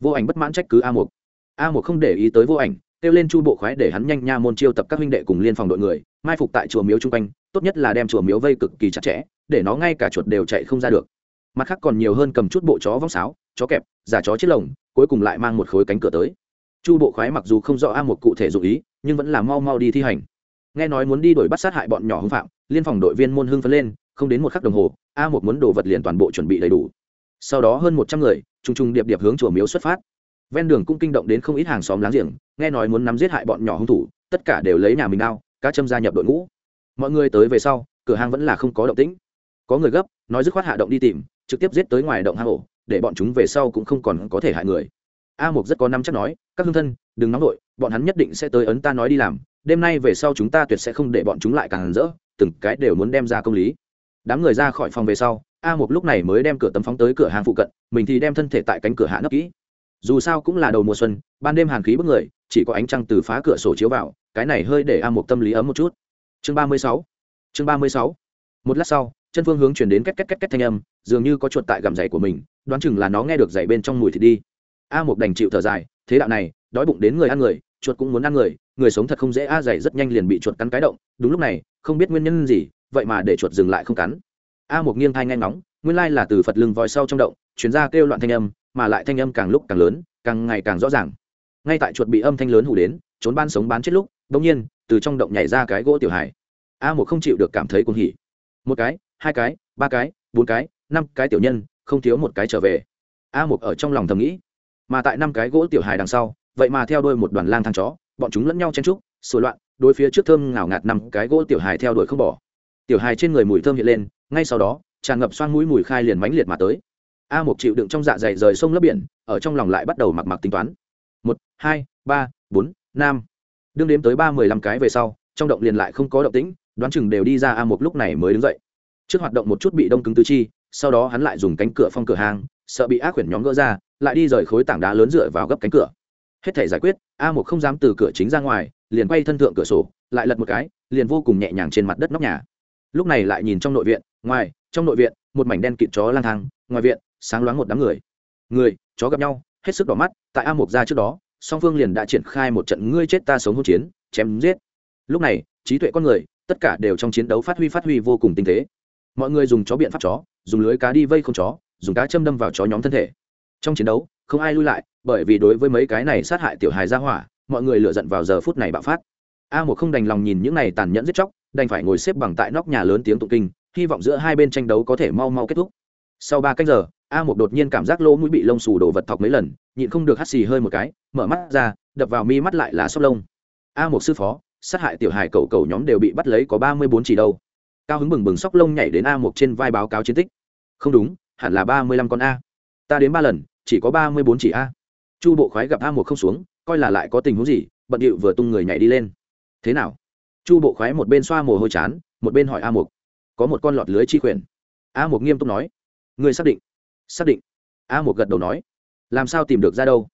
Vô ảnh bất mãn trách cứ a một a một không để ý tới vô ảnh, kêu lên chu bộ khoái để hắn nhanh nha môn chiêu tập các huynh đệ cùng liên phòng đội người, mai phục tại chùa miếu chung quanh, tốt nhất là đem chùa miếu vây cực kỳ chặt chẽ, để nó ngay cả chuột đều chạy không ra được. Mặt khác còn nhiều hơn cầm chút bộ chó vong sáo, chó kẹp, giả chó chết lồng, cuối cùng lại mang một khối cánh cửa tới. Chu bộ khoái mặc dù không rõ a một cụ thể dụ ý, nhưng vẫn là mau mau đi thi hành. Nghe nói muốn đi đuổi bắt sát hại bọn nhỏ hưng phạm liên phòng đội viên môn hưng phấn lên, không đến một khắc đồng hồ, a một muốn đồ vật liền toàn bộ chuẩn bị đầy đủ. Sau đó hơn một trăm người t r u n g t r u n g điệp điệp hướng chùa miếu xuất phát. Ven đường cũng kinh động đến không ít hàng xóm láng giềng, nghe nói muốn nắm giết hại bọn nhỏ hung thủ, tất cả đều lấy nhà mình đao, cá châm gia nhập đội ngũ. Mọi người tới về sau, cửa hàng vẫn là không có động tĩnh. Có người gấp, nói dứt khoát hạ động đi tìm, trực tiếp giết tới ngoài động hang ổ, để bọn chúng về sau cũng không còn có thể hại người. A mục rất có năm chắc nói, các hương thân, đừng nóng đội bọn hắn nhất định sẽ tới ấn ta nói đi làm, đêm nay về sau chúng ta tuyệt sẽ không để bọn chúng lại càng rỡ từng cái đều muốn đem ra công lý. Đám người ra khỏi phòng về sau, a một lúc này mới đem cửa tấm phóng tới cửa hàng phụ cận, mình thì đem thân thể tại cánh cửa hạ nấp kỹ. Dù sao cũng là đầu mùa xuân, ban đêm hàn khí bức người, chỉ có ánh trăng từ phá cửa sổ chiếu vào, cái này hơi để a một tâm lý ấm một chút. Chương ba mươi sáu. Chương ba mươi sáu. Một lát sau, chân phương hướng chuyển đến két két két két thanh âm, dường như có chuột tại gầm giày của mình, đoán chừng là nó nghe được giày bên trong mùi thịt đi. A một đành chịu thở dài, thế đạo này, đói bụng đến người ăn người, chuột cũng muốn ăn người người sống thật không dễ, a giày rất nhanh liền bị chuột cắn cái động, đúng lúc này không biết nguyên nhân gì, vậy mà để chuột dừng lại không cắn. A một nghiêng thai nghe ngóng, nguyên lai là từ phật lưng vòi sau trong động chuyến ra kêu loạn thanh âm, mà lại thanh âm càng lúc càng lớn, càng ngày càng rõ ràng. Ngay tại chuột bị âm thanh lớn hủ đến, trốn ban sống bán chết lúc, bỗng nhiên, từ trong động nhảy ra cái gỗ tiểu hải a một không chịu được cảm thấy cuồng hỉ. Một cái, hai cái, ba cái, bốn cái, năm cái tiểu nhân, không thiếu một cái trở về. A một ở trong lòng thầm nghĩ, mà tại năm cái gỗ tiểu hài đằng sau, vậy mà theo đuôi một đoàn lang thang chó, bọn chúng lẫn nhau chen trúc sửa loạn đối phía trước thơm ngào ngạt năm cái gỗ tiểu hài theo đuổi không bỏ. Tiểu hài trên người mùi thơm hiện lên, ngay sau đó, tràn ngập xoan mũi mùi khai liền mãnh liệt mà tới. A một chịu đựng trong dạ dày rời sông lấp biển, ở trong lòng lại bắt đầu mặc mặc tính toán. Một, hai, ba, bốn, năm. Đương đếm tới ba mười lăm cái về sau, trong động liền lại không có động tĩnh, đoán chừng đều đi ra a một lúc này mới đứng dậy. Trước hoạt động một chút bị đông cứng tứ chi, sau đó hắn lại dùng cánh cửa phong cửa hàng sợ bị ác quyển nhóm gỡ ra, lại đi rời khối tảng đá lớn dựa vào gấp cánh cửa. Hết thể giải quyết, a một không dám từ cửa chính ra ngoài liền quay thân thượng cửa sổ, lại lật một cái, liền vô cùng nhẹ nhàng trên mặt đất nóc nhà. Lúc này lại nhìn trong nội viện, ngoài, trong nội viện, một mảnh đen kịt chó lang thang, ngoài viện, sáng loáng một đám người. Người, chó gặp nhau, hết sức đỏ mắt, tại a mục ra trước đó, song phương liền đã triển khai một trận ngươi chết ta sống hỗn chiến, chém giết. Lúc này, trí tuệ con người, tất cả đều trong chiến đấu phát huy phát huy vô cùng tinh tế. Mọi người dùng chó biện pháp chó, dùng lưới cá đi vây không chó, dùng cá châm đâm vào chó nhóm thân thể. Trong chiến đấu, không ai lui lại, bởi vì đối với mấy cái này sát hại tiểu hài ra hỏa mọi người lựa giận vào giờ phút này bạo phát. A một không đành lòng nhìn những này tàn nhẫn giết chóc, đành phải ngồi xếp bằng tại nóc nhà lớn tiếng tụng kinh, hy vọng giữa hai bên tranh đấu có thể mau mau kết thúc. Sau ba cách giờ, a một đột nhiên cảm giác lỗ mũi bị lông xù đổ vật thọc mấy lần, nhịn không được hắt xì hơi một cái, mở mắt ra, đập vào mi mắt lại là sóc lông. A một sư phó, sát hại tiểu hài cầu cầu nhóm đều bị bắt lấy có ba mươi bốn chỉ đâu. Cao hứng bừng bừng sóc lông nhảy đến a một trên vai báo cáo chiến tích. Không đúng, hẳn là ba mươi lăm con a. Ta đến ba lần, chỉ có ba mươi bốn chỉ a. Chu bộ khoái gặp a một không xuống coi là lại có tình huống gì, bận điệu vừa tung người nhảy đi lên. Thế nào? Chu bộ khoái một bên xoa mồ hôi chán, một bên hỏi a một có một con lọt lưới chi quyển a một nghiêm túc nói. Người xác định. Xác định. A một gật đầu nói. Làm sao tìm được ra đâu?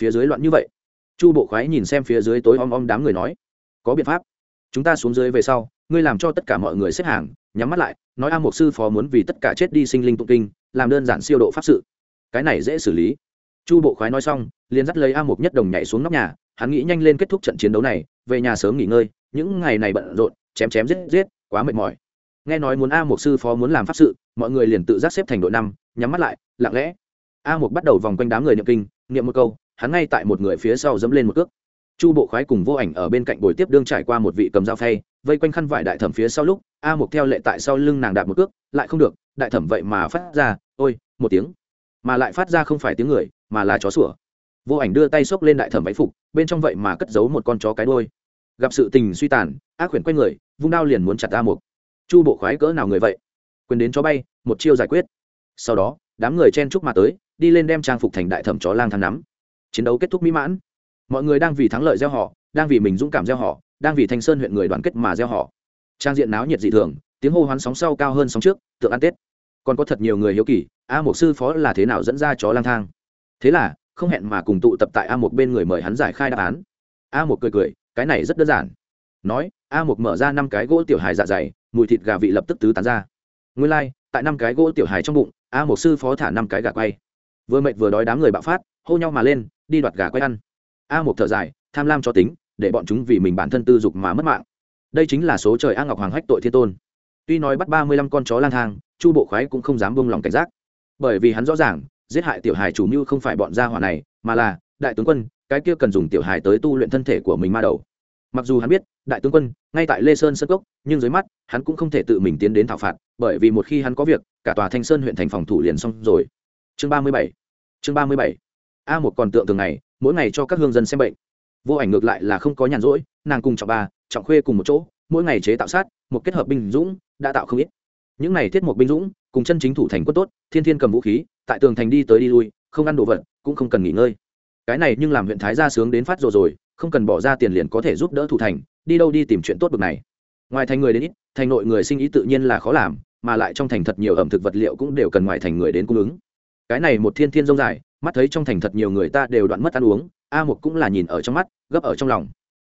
Phía dưới loạn như vậy. Chu bộ khoái nhìn xem phía dưới tối om om đám người nói. Có biện pháp. Chúng ta xuống dưới về sau, ngươi làm cho tất cả mọi người xếp hàng, nhắm mắt lại, nói a một sư phó muốn vì tất cả chết đi sinh linh tụng kinh, làm đơn giản siêu độ pháp sự. Cái này dễ xử lý chu bộ khoái nói xong, liền dắt lấy a Mục nhất đồng nhảy xuống nóc nhà, hắn nghĩ nhanh lên kết thúc trận chiến đấu này, về nhà sớm nghỉ ngơi, những ngày này bận rộn, chém chém giết giết, quá mệt mỏi. Nghe nói muốn a Mục sư phó muốn làm pháp sự, mọi người liền tự giác xếp thành đội năm, nhắm mắt lại, lặng lẽ. A Mục bắt đầu vòng quanh đám người niệm kinh, niệm một câu, hắn ngay tại một người phía sau dẫm lên một cước. Chu bộ khoái cùng vô ảnh ở bên cạnh buổi tiếp đương trải qua một vị cầm dao phay, vây quanh khăn vải đại thẩm phía sau lúc, a Mục theo lệ tại sau lưng nàng đạp một cước, lại không được, đại thẩm vậy mà phát ra, ôi, một tiếng. Mà lại phát ra không phải tiếng người mà là chó sủa. Vô ảnh đưa tay xốc lên đại thẩm váy phục, bên trong vậy mà cất giấu một con chó cái đôi gặp sự tình suy tàn, ác quyển quay người, vung đao liền muốn chặt a mục. chu bộ khoái cỡ nào người vậy? Quyền đến chó bay, một chiêu giải quyết. Sau đó, đám người chen chúc mà tới, đi lên đem trang phục thành đại thẩm chó lang thang nắm. Chiến đấu kết thúc mỹ mãn. Mọi người đang vì thắng lợi gieo họ, đang vì mình dũng cảm gieo họ, đang vì thanh sơn huyện người đoàn kết mà gieo họ. Trang diện náo nhiệt dị thường, tiếng hô hoán sóng sau cao hơn sóng trước, tượng ăn tết. Còn có thật nhiều người hiếu kỳ, a một sư phó là thế nào dẫn ra chó lang thang? Thế là không hẹn mà cùng tụ tập tại a một bên người mời hắn giải khai đáp án. A một cười cười cái này rất đơn giản. Nói a một mở ra năm cái gỗ tiểu hài dạ dày mùi thịt gà vị lập tức tứ tán ra. Nguyên lai、like, tại năm cái gỗ tiểu hài trong bụng a một sư phó thả năm cái gà quay. Vừa mệt vừa đói đám người bạo phát hô nhau mà lên đi đoạt gà quay ăn. A một thở dài tham lam cho tính để bọn chúng vì mình bản thân tư dục mà mất mạng. Đây chính là số trời a ngọc hoàng hách tội thiên tôn. Tuy nói bắt ba mươi lăm con chó lang thang chu bộ khoái cũng không dám buông lòng cảnh giác. Bởi vì hắn rõ ràng giết hại tiểu hài chủ mưu không phải bọn gia hỏa này, mà là, đại tướng quân, cái kia cần dùng tiểu hài tới tu luyện thân thể của mình ma đầu. Mặc dù hắn biết, đại tướng quân, ngay tại lê sơn sân cốc, nhưng dưới mắt, hắn cũng không thể tự mình tiến đến thảo phạt, bởi vì một khi hắn có việc, cả tòa thanh sơn huyện thành phòng thủ liền xong rồi. Chương ba mươi bảy, chương ba mươi bảy. A một còn tượng thường ngày, mỗi ngày cho các hương dân xem bệnh. Vô ảnh ngược lại là không có nhàn rỗi, nàng cùng trọng ba trọng khuê cùng một chỗ, mỗi ngày chế tạo sát, một kết hợp binh dũng, đã tạo không ít. Những này thiết một binh dũng, cùng chân chính thủ thành quân tốt, thiên thiên cầm vũ khí tại tường thành đi tới đi lui, không ăn đồ vật, cũng không cần nghỉ ngơi. Cái này nhưng làm huyện thái gia sướng đến phát rồi rồi, không cần bỏ ra tiền liền có thể giúp đỡ thủ thành, đi đâu đi tìm chuyện tốt bực này. Ngoài thành người đến ít, thành nội người sinh ý tự nhiên là khó làm, mà lại trong thành thật nhiều ẩm thực vật liệu cũng đều cần ngoài thành người đến cung ứng. Cái này một thiên thiên rông dài, mắt thấy trong thành thật nhiều người ta đều đoạn mất ăn uống, a một cũng là nhìn ở trong mắt, gấp ở trong lòng.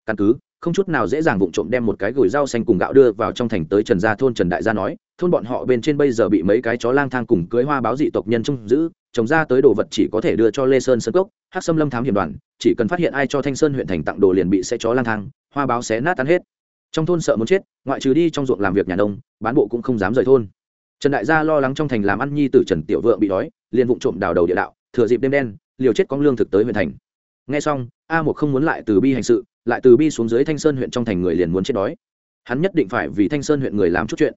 Căn cứ, không chút nào dễ dàng vụng trộm đem một cái gửi rau xanh cùng gạo đưa vào trong thành tới trần gia thôn trần đại gia nói thôn bọn họ bên trên bây giờ bị mấy cái chó lang thang cùng cưới hoa báo dị tộc nhân trông giữ, trồng ra tới đồ vật chỉ có thể đưa cho lê sơn sơn cốc hát xâm lâm thám hiểm đoàn, chỉ cần phát hiện ai cho thanh sơn huyện thành tặng đồ liền bị sẽ chó lang thang, hoa báo xé nát tan hết. Trong thôn sợ muốn chết, ngoại trừ đi trong ruộng làm việc nhà nông, bán bộ cũng không dám rời thôn. Trần đại gia lo lắng trong thành làm ăn nhi từ trần tiểu vượng bị đói, liền vụng trộm đào đầu địa đạo, thừa dịp đêm đen, liều chết con lương thực tới huyện thành. Nghe xong, a một không muốn lại từ bi hành sự, lại từ bi xuống dưới thanh sơn huyện trong thành người liền muốn chết đói. Hắn nhất định phải vì thanh sơn huyện người làm chút chuyện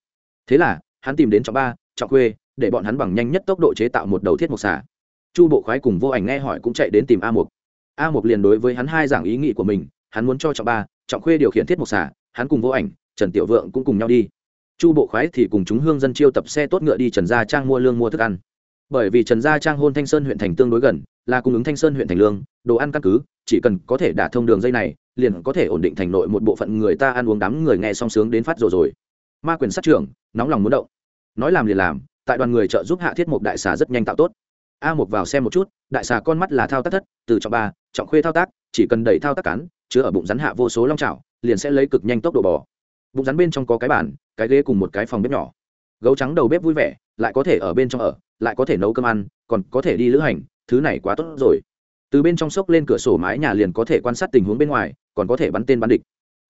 thế là, hắn tìm đến trọng ba, trọng quê để bọn hắn bằng nhanh nhất tốc độ chế tạo một đầu thiết mục xả chu bộ khoái cùng vô ảnh nghe hỏi cũng chạy đến tìm a một a một liền đối với hắn hai giảng ý nghĩ của mình, hắn muốn cho trọng ba, trọng khuê điều khiển thiết mục xả hắn cùng vô ảnh, trần tiểu vượng cũng cùng nhau đi. Chu bộ khoái thì cùng chúng hương dân chiêu tập xe tốt ngựa đi trần gia trang mua lương mua thức ăn. Bởi vì trần gia trang hôn thanh sơn huyện thành tương đối gần, là cung ứng thanh sơn huyện thành lương, đồ ăn căn cứ, chỉ cần có thể đả thông đường dây này, liền có thể ổn định thành nội một bộ phận người ta ăn uống đám người nghe song sướng đến phát rồi rồi ma quyền sát trưởng, nóng lòng muốn động. Nói làm liền làm, tại đoàn người trợ giúp hạ thiết mục đại xà rất nhanh tạo tốt. A một vào xem một chút, đại xà con mắt là thao tác thất, từ trọng ba, trọng khuê thao tác, chỉ cần đẩy thao tác cắn chứa ở bụng rắn hạ vô số long trào liền sẽ lấy cực nhanh tốc độ bò. Bụng rắn bên trong có cái bàn, cái ghế cùng một cái phòng bếp nhỏ. Gấu trắng đầu bếp vui vẻ, lại có thể ở bên trong ở, lại có thể nấu cơm ăn, còn có thể đi lữ hành, thứ này quá tốt rồi. Từ bên trong sốc lên cửa sổ mái nhà liền có thể quan sát tình huống bên ngoài, còn có thể bắn tên bắn địch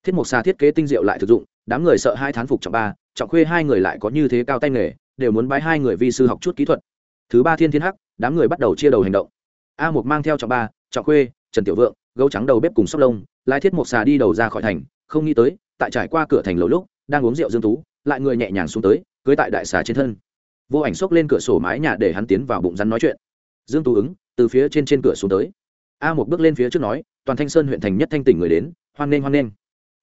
thiết mục xa thiết kế tinh diệu lại thực dụng, đám người sợ hai thán phục trọng ba, trọng khuê hai người lại có như thế cao tay nghề, đều muốn bái hai người vi sư học chút kỹ thuật. Thứ ba thiên thiên hắc, đám người bắt đầu chia đầu hành động. A một mang theo trọng ba, trọng khuê, trần tiểu vượng, gấu trắng đầu bếp cùng sóc lông lai thiết mục xà đi đầu ra khỏi thành, không nghĩ tới, tại trải qua cửa thành lầu lúc, đang uống rượu dương tú, lại người nhẹ nhàng xuống tới, cưới tại đại xà trên thân. Vô ảnh xốc lên cửa sổ mái nhà để hắn tiến vào bụng rắn nói chuyện. Dương tú ứng, từ phía trên trên cửa xuống tới. A một bước lên phía trước nói, toàn thanh sơn huyện thành nhất thanh tỉnh người đến, hoan nghênh hoan nghênh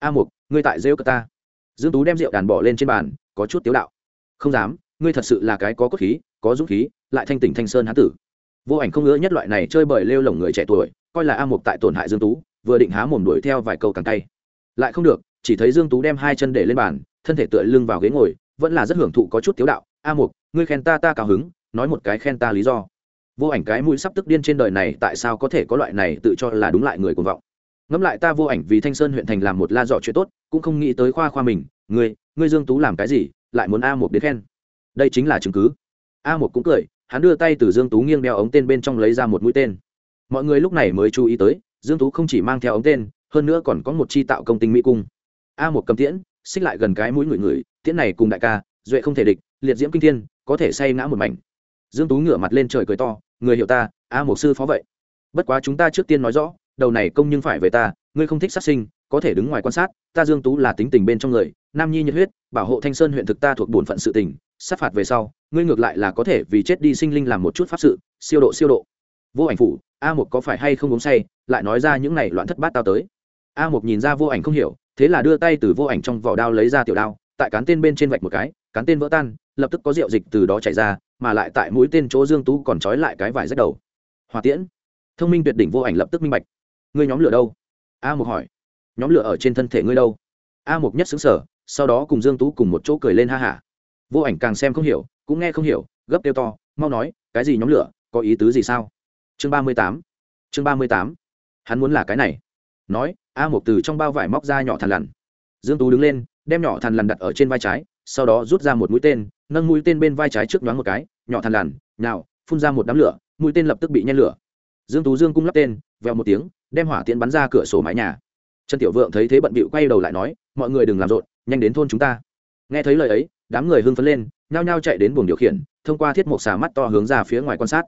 a Mục, ngươi tại rêu cờ ta. Dương tú đem rượu đàn bỏ lên trên bàn có chút tiếu đạo. Không dám ngươi thật sự là cái có cốt khí có dũng khí lại thanh tỉnh thanh sơn hán tử. Vô ảnh không ngỡ nhất loại này chơi bời lêu lỏng người trẻ tuổi coi là a mục tại tổn hại dương tú vừa định há mồm đuổi theo vài câu càng tay. Lại không được chỉ thấy dương tú đem hai chân để lên bàn thân thể tựa lưng vào ghế ngồi vẫn là rất hưởng thụ có chút tiếu đạo. A mục ngươi khen ta ta cao hứng nói một cái khen ta lý do. Vô ảnh cái mũi sắp tức điên trên đời này tại sao có thể có loại này tự cho là đúng lại người cuồng vọng? Ngẫm lại ta vô ảnh vì thanh sơn huyện thành làm một la dọ chuyện tốt, cũng không nghĩ tới khoa khoa mình. Ngươi ngươi dương tú làm cái gì, lại muốn a một đến khen? Đây chính là chứng cứ. A một cũng cười, hắn đưa tay từ dương tú nghiêng đeo ống tên bên trong lấy ra một mũi tên. Mọi người lúc này mới chú ý tới, dương tú không chỉ mang theo ống tên, hơn nữa còn có một chi tạo công tinh mỹ cung. A một cầm tiễn, xích lại gần cái mũi người người, tiễn này cùng đại ca, duệ không thể địch, liệt diễm kinh thiên, có thể say ngã một mảnh. Dương tú ngửa mặt lên trời cười to, người hiểu ta, a một sư phó vậy. Bất quá chúng ta trước tiên nói rõ đầu này công nhưng phải về ta, ngươi không thích sát sinh, có thể đứng ngoài quan sát, ta dương tú là tính tình bên trong người, nam nhi nhiệt huyết, bảo hộ thanh sơn huyện thực ta thuộc bổn phận sự tình, sát phạt về sau, ngươi ngược lại là có thể vì chết đi sinh linh làm một chút pháp sự, siêu độ siêu độ. Vô ảnh phủ, a một có phải hay không uống say, lại nói ra những này loạn thất bát tao tới. A một nhìn ra vô ảnh không hiểu, thế là đưa tay từ vô ảnh trong vỏ đao lấy ra tiểu đao, tại cán tên bên trên vạch một cái, cán tên vỡ tan, lập tức có rượu dịch từ đó chảy ra, mà lại tại mũi tên chỗ dương tú còn trói lại cái vải rách đầu. Hòa tiễn. Thông minh tuyệt đỉnh vô ảnh lập tức minh bạch ngươi nhóm lửa đâu? A mục hỏi. Nhóm lửa ở trên thân thể ngươi đâu? A mục nhất xứng sở sau đó cùng dương tú cùng một chỗ cười lên ha hả. Vô ảnh càng xem không hiểu, cũng nghe không hiểu, gấp tiêu to, mau nói, cái gì nhóm lửa, có ý tứ gì sao? Chương ba mươi tám. Chương ba mươi tám. Hắn muốn là cái này. Nói, a mục từ trong bao vải móc ra nhỏ thằn lằn. Dương tú đứng lên, đem nhỏ thằn lằn đặt ở trên vai trái, sau đó rút ra một mũi tên, nâng mũi tên bên vai trái trước nhoáng một cái, nhỏ thằn lằn nào phun ra một đám lửa, mũi tên lập tức bị nhen lửa dương tú dương cung lắp tên, vèo một tiếng, đem hỏa tiễn bắn ra cửa sổ mái nhà. Trần tiểu vượng thấy thế bận bịu quay đầu lại nói, mọi người đừng làm rộn, nhanh đến thôn chúng ta. Nghe thấy lời ấy, đám người hưng phấn lên, nhao nhao chạy đến buồng điều khiển, thông qua thiết mộc xà mắt to hướng ra phía ngoài quan sát.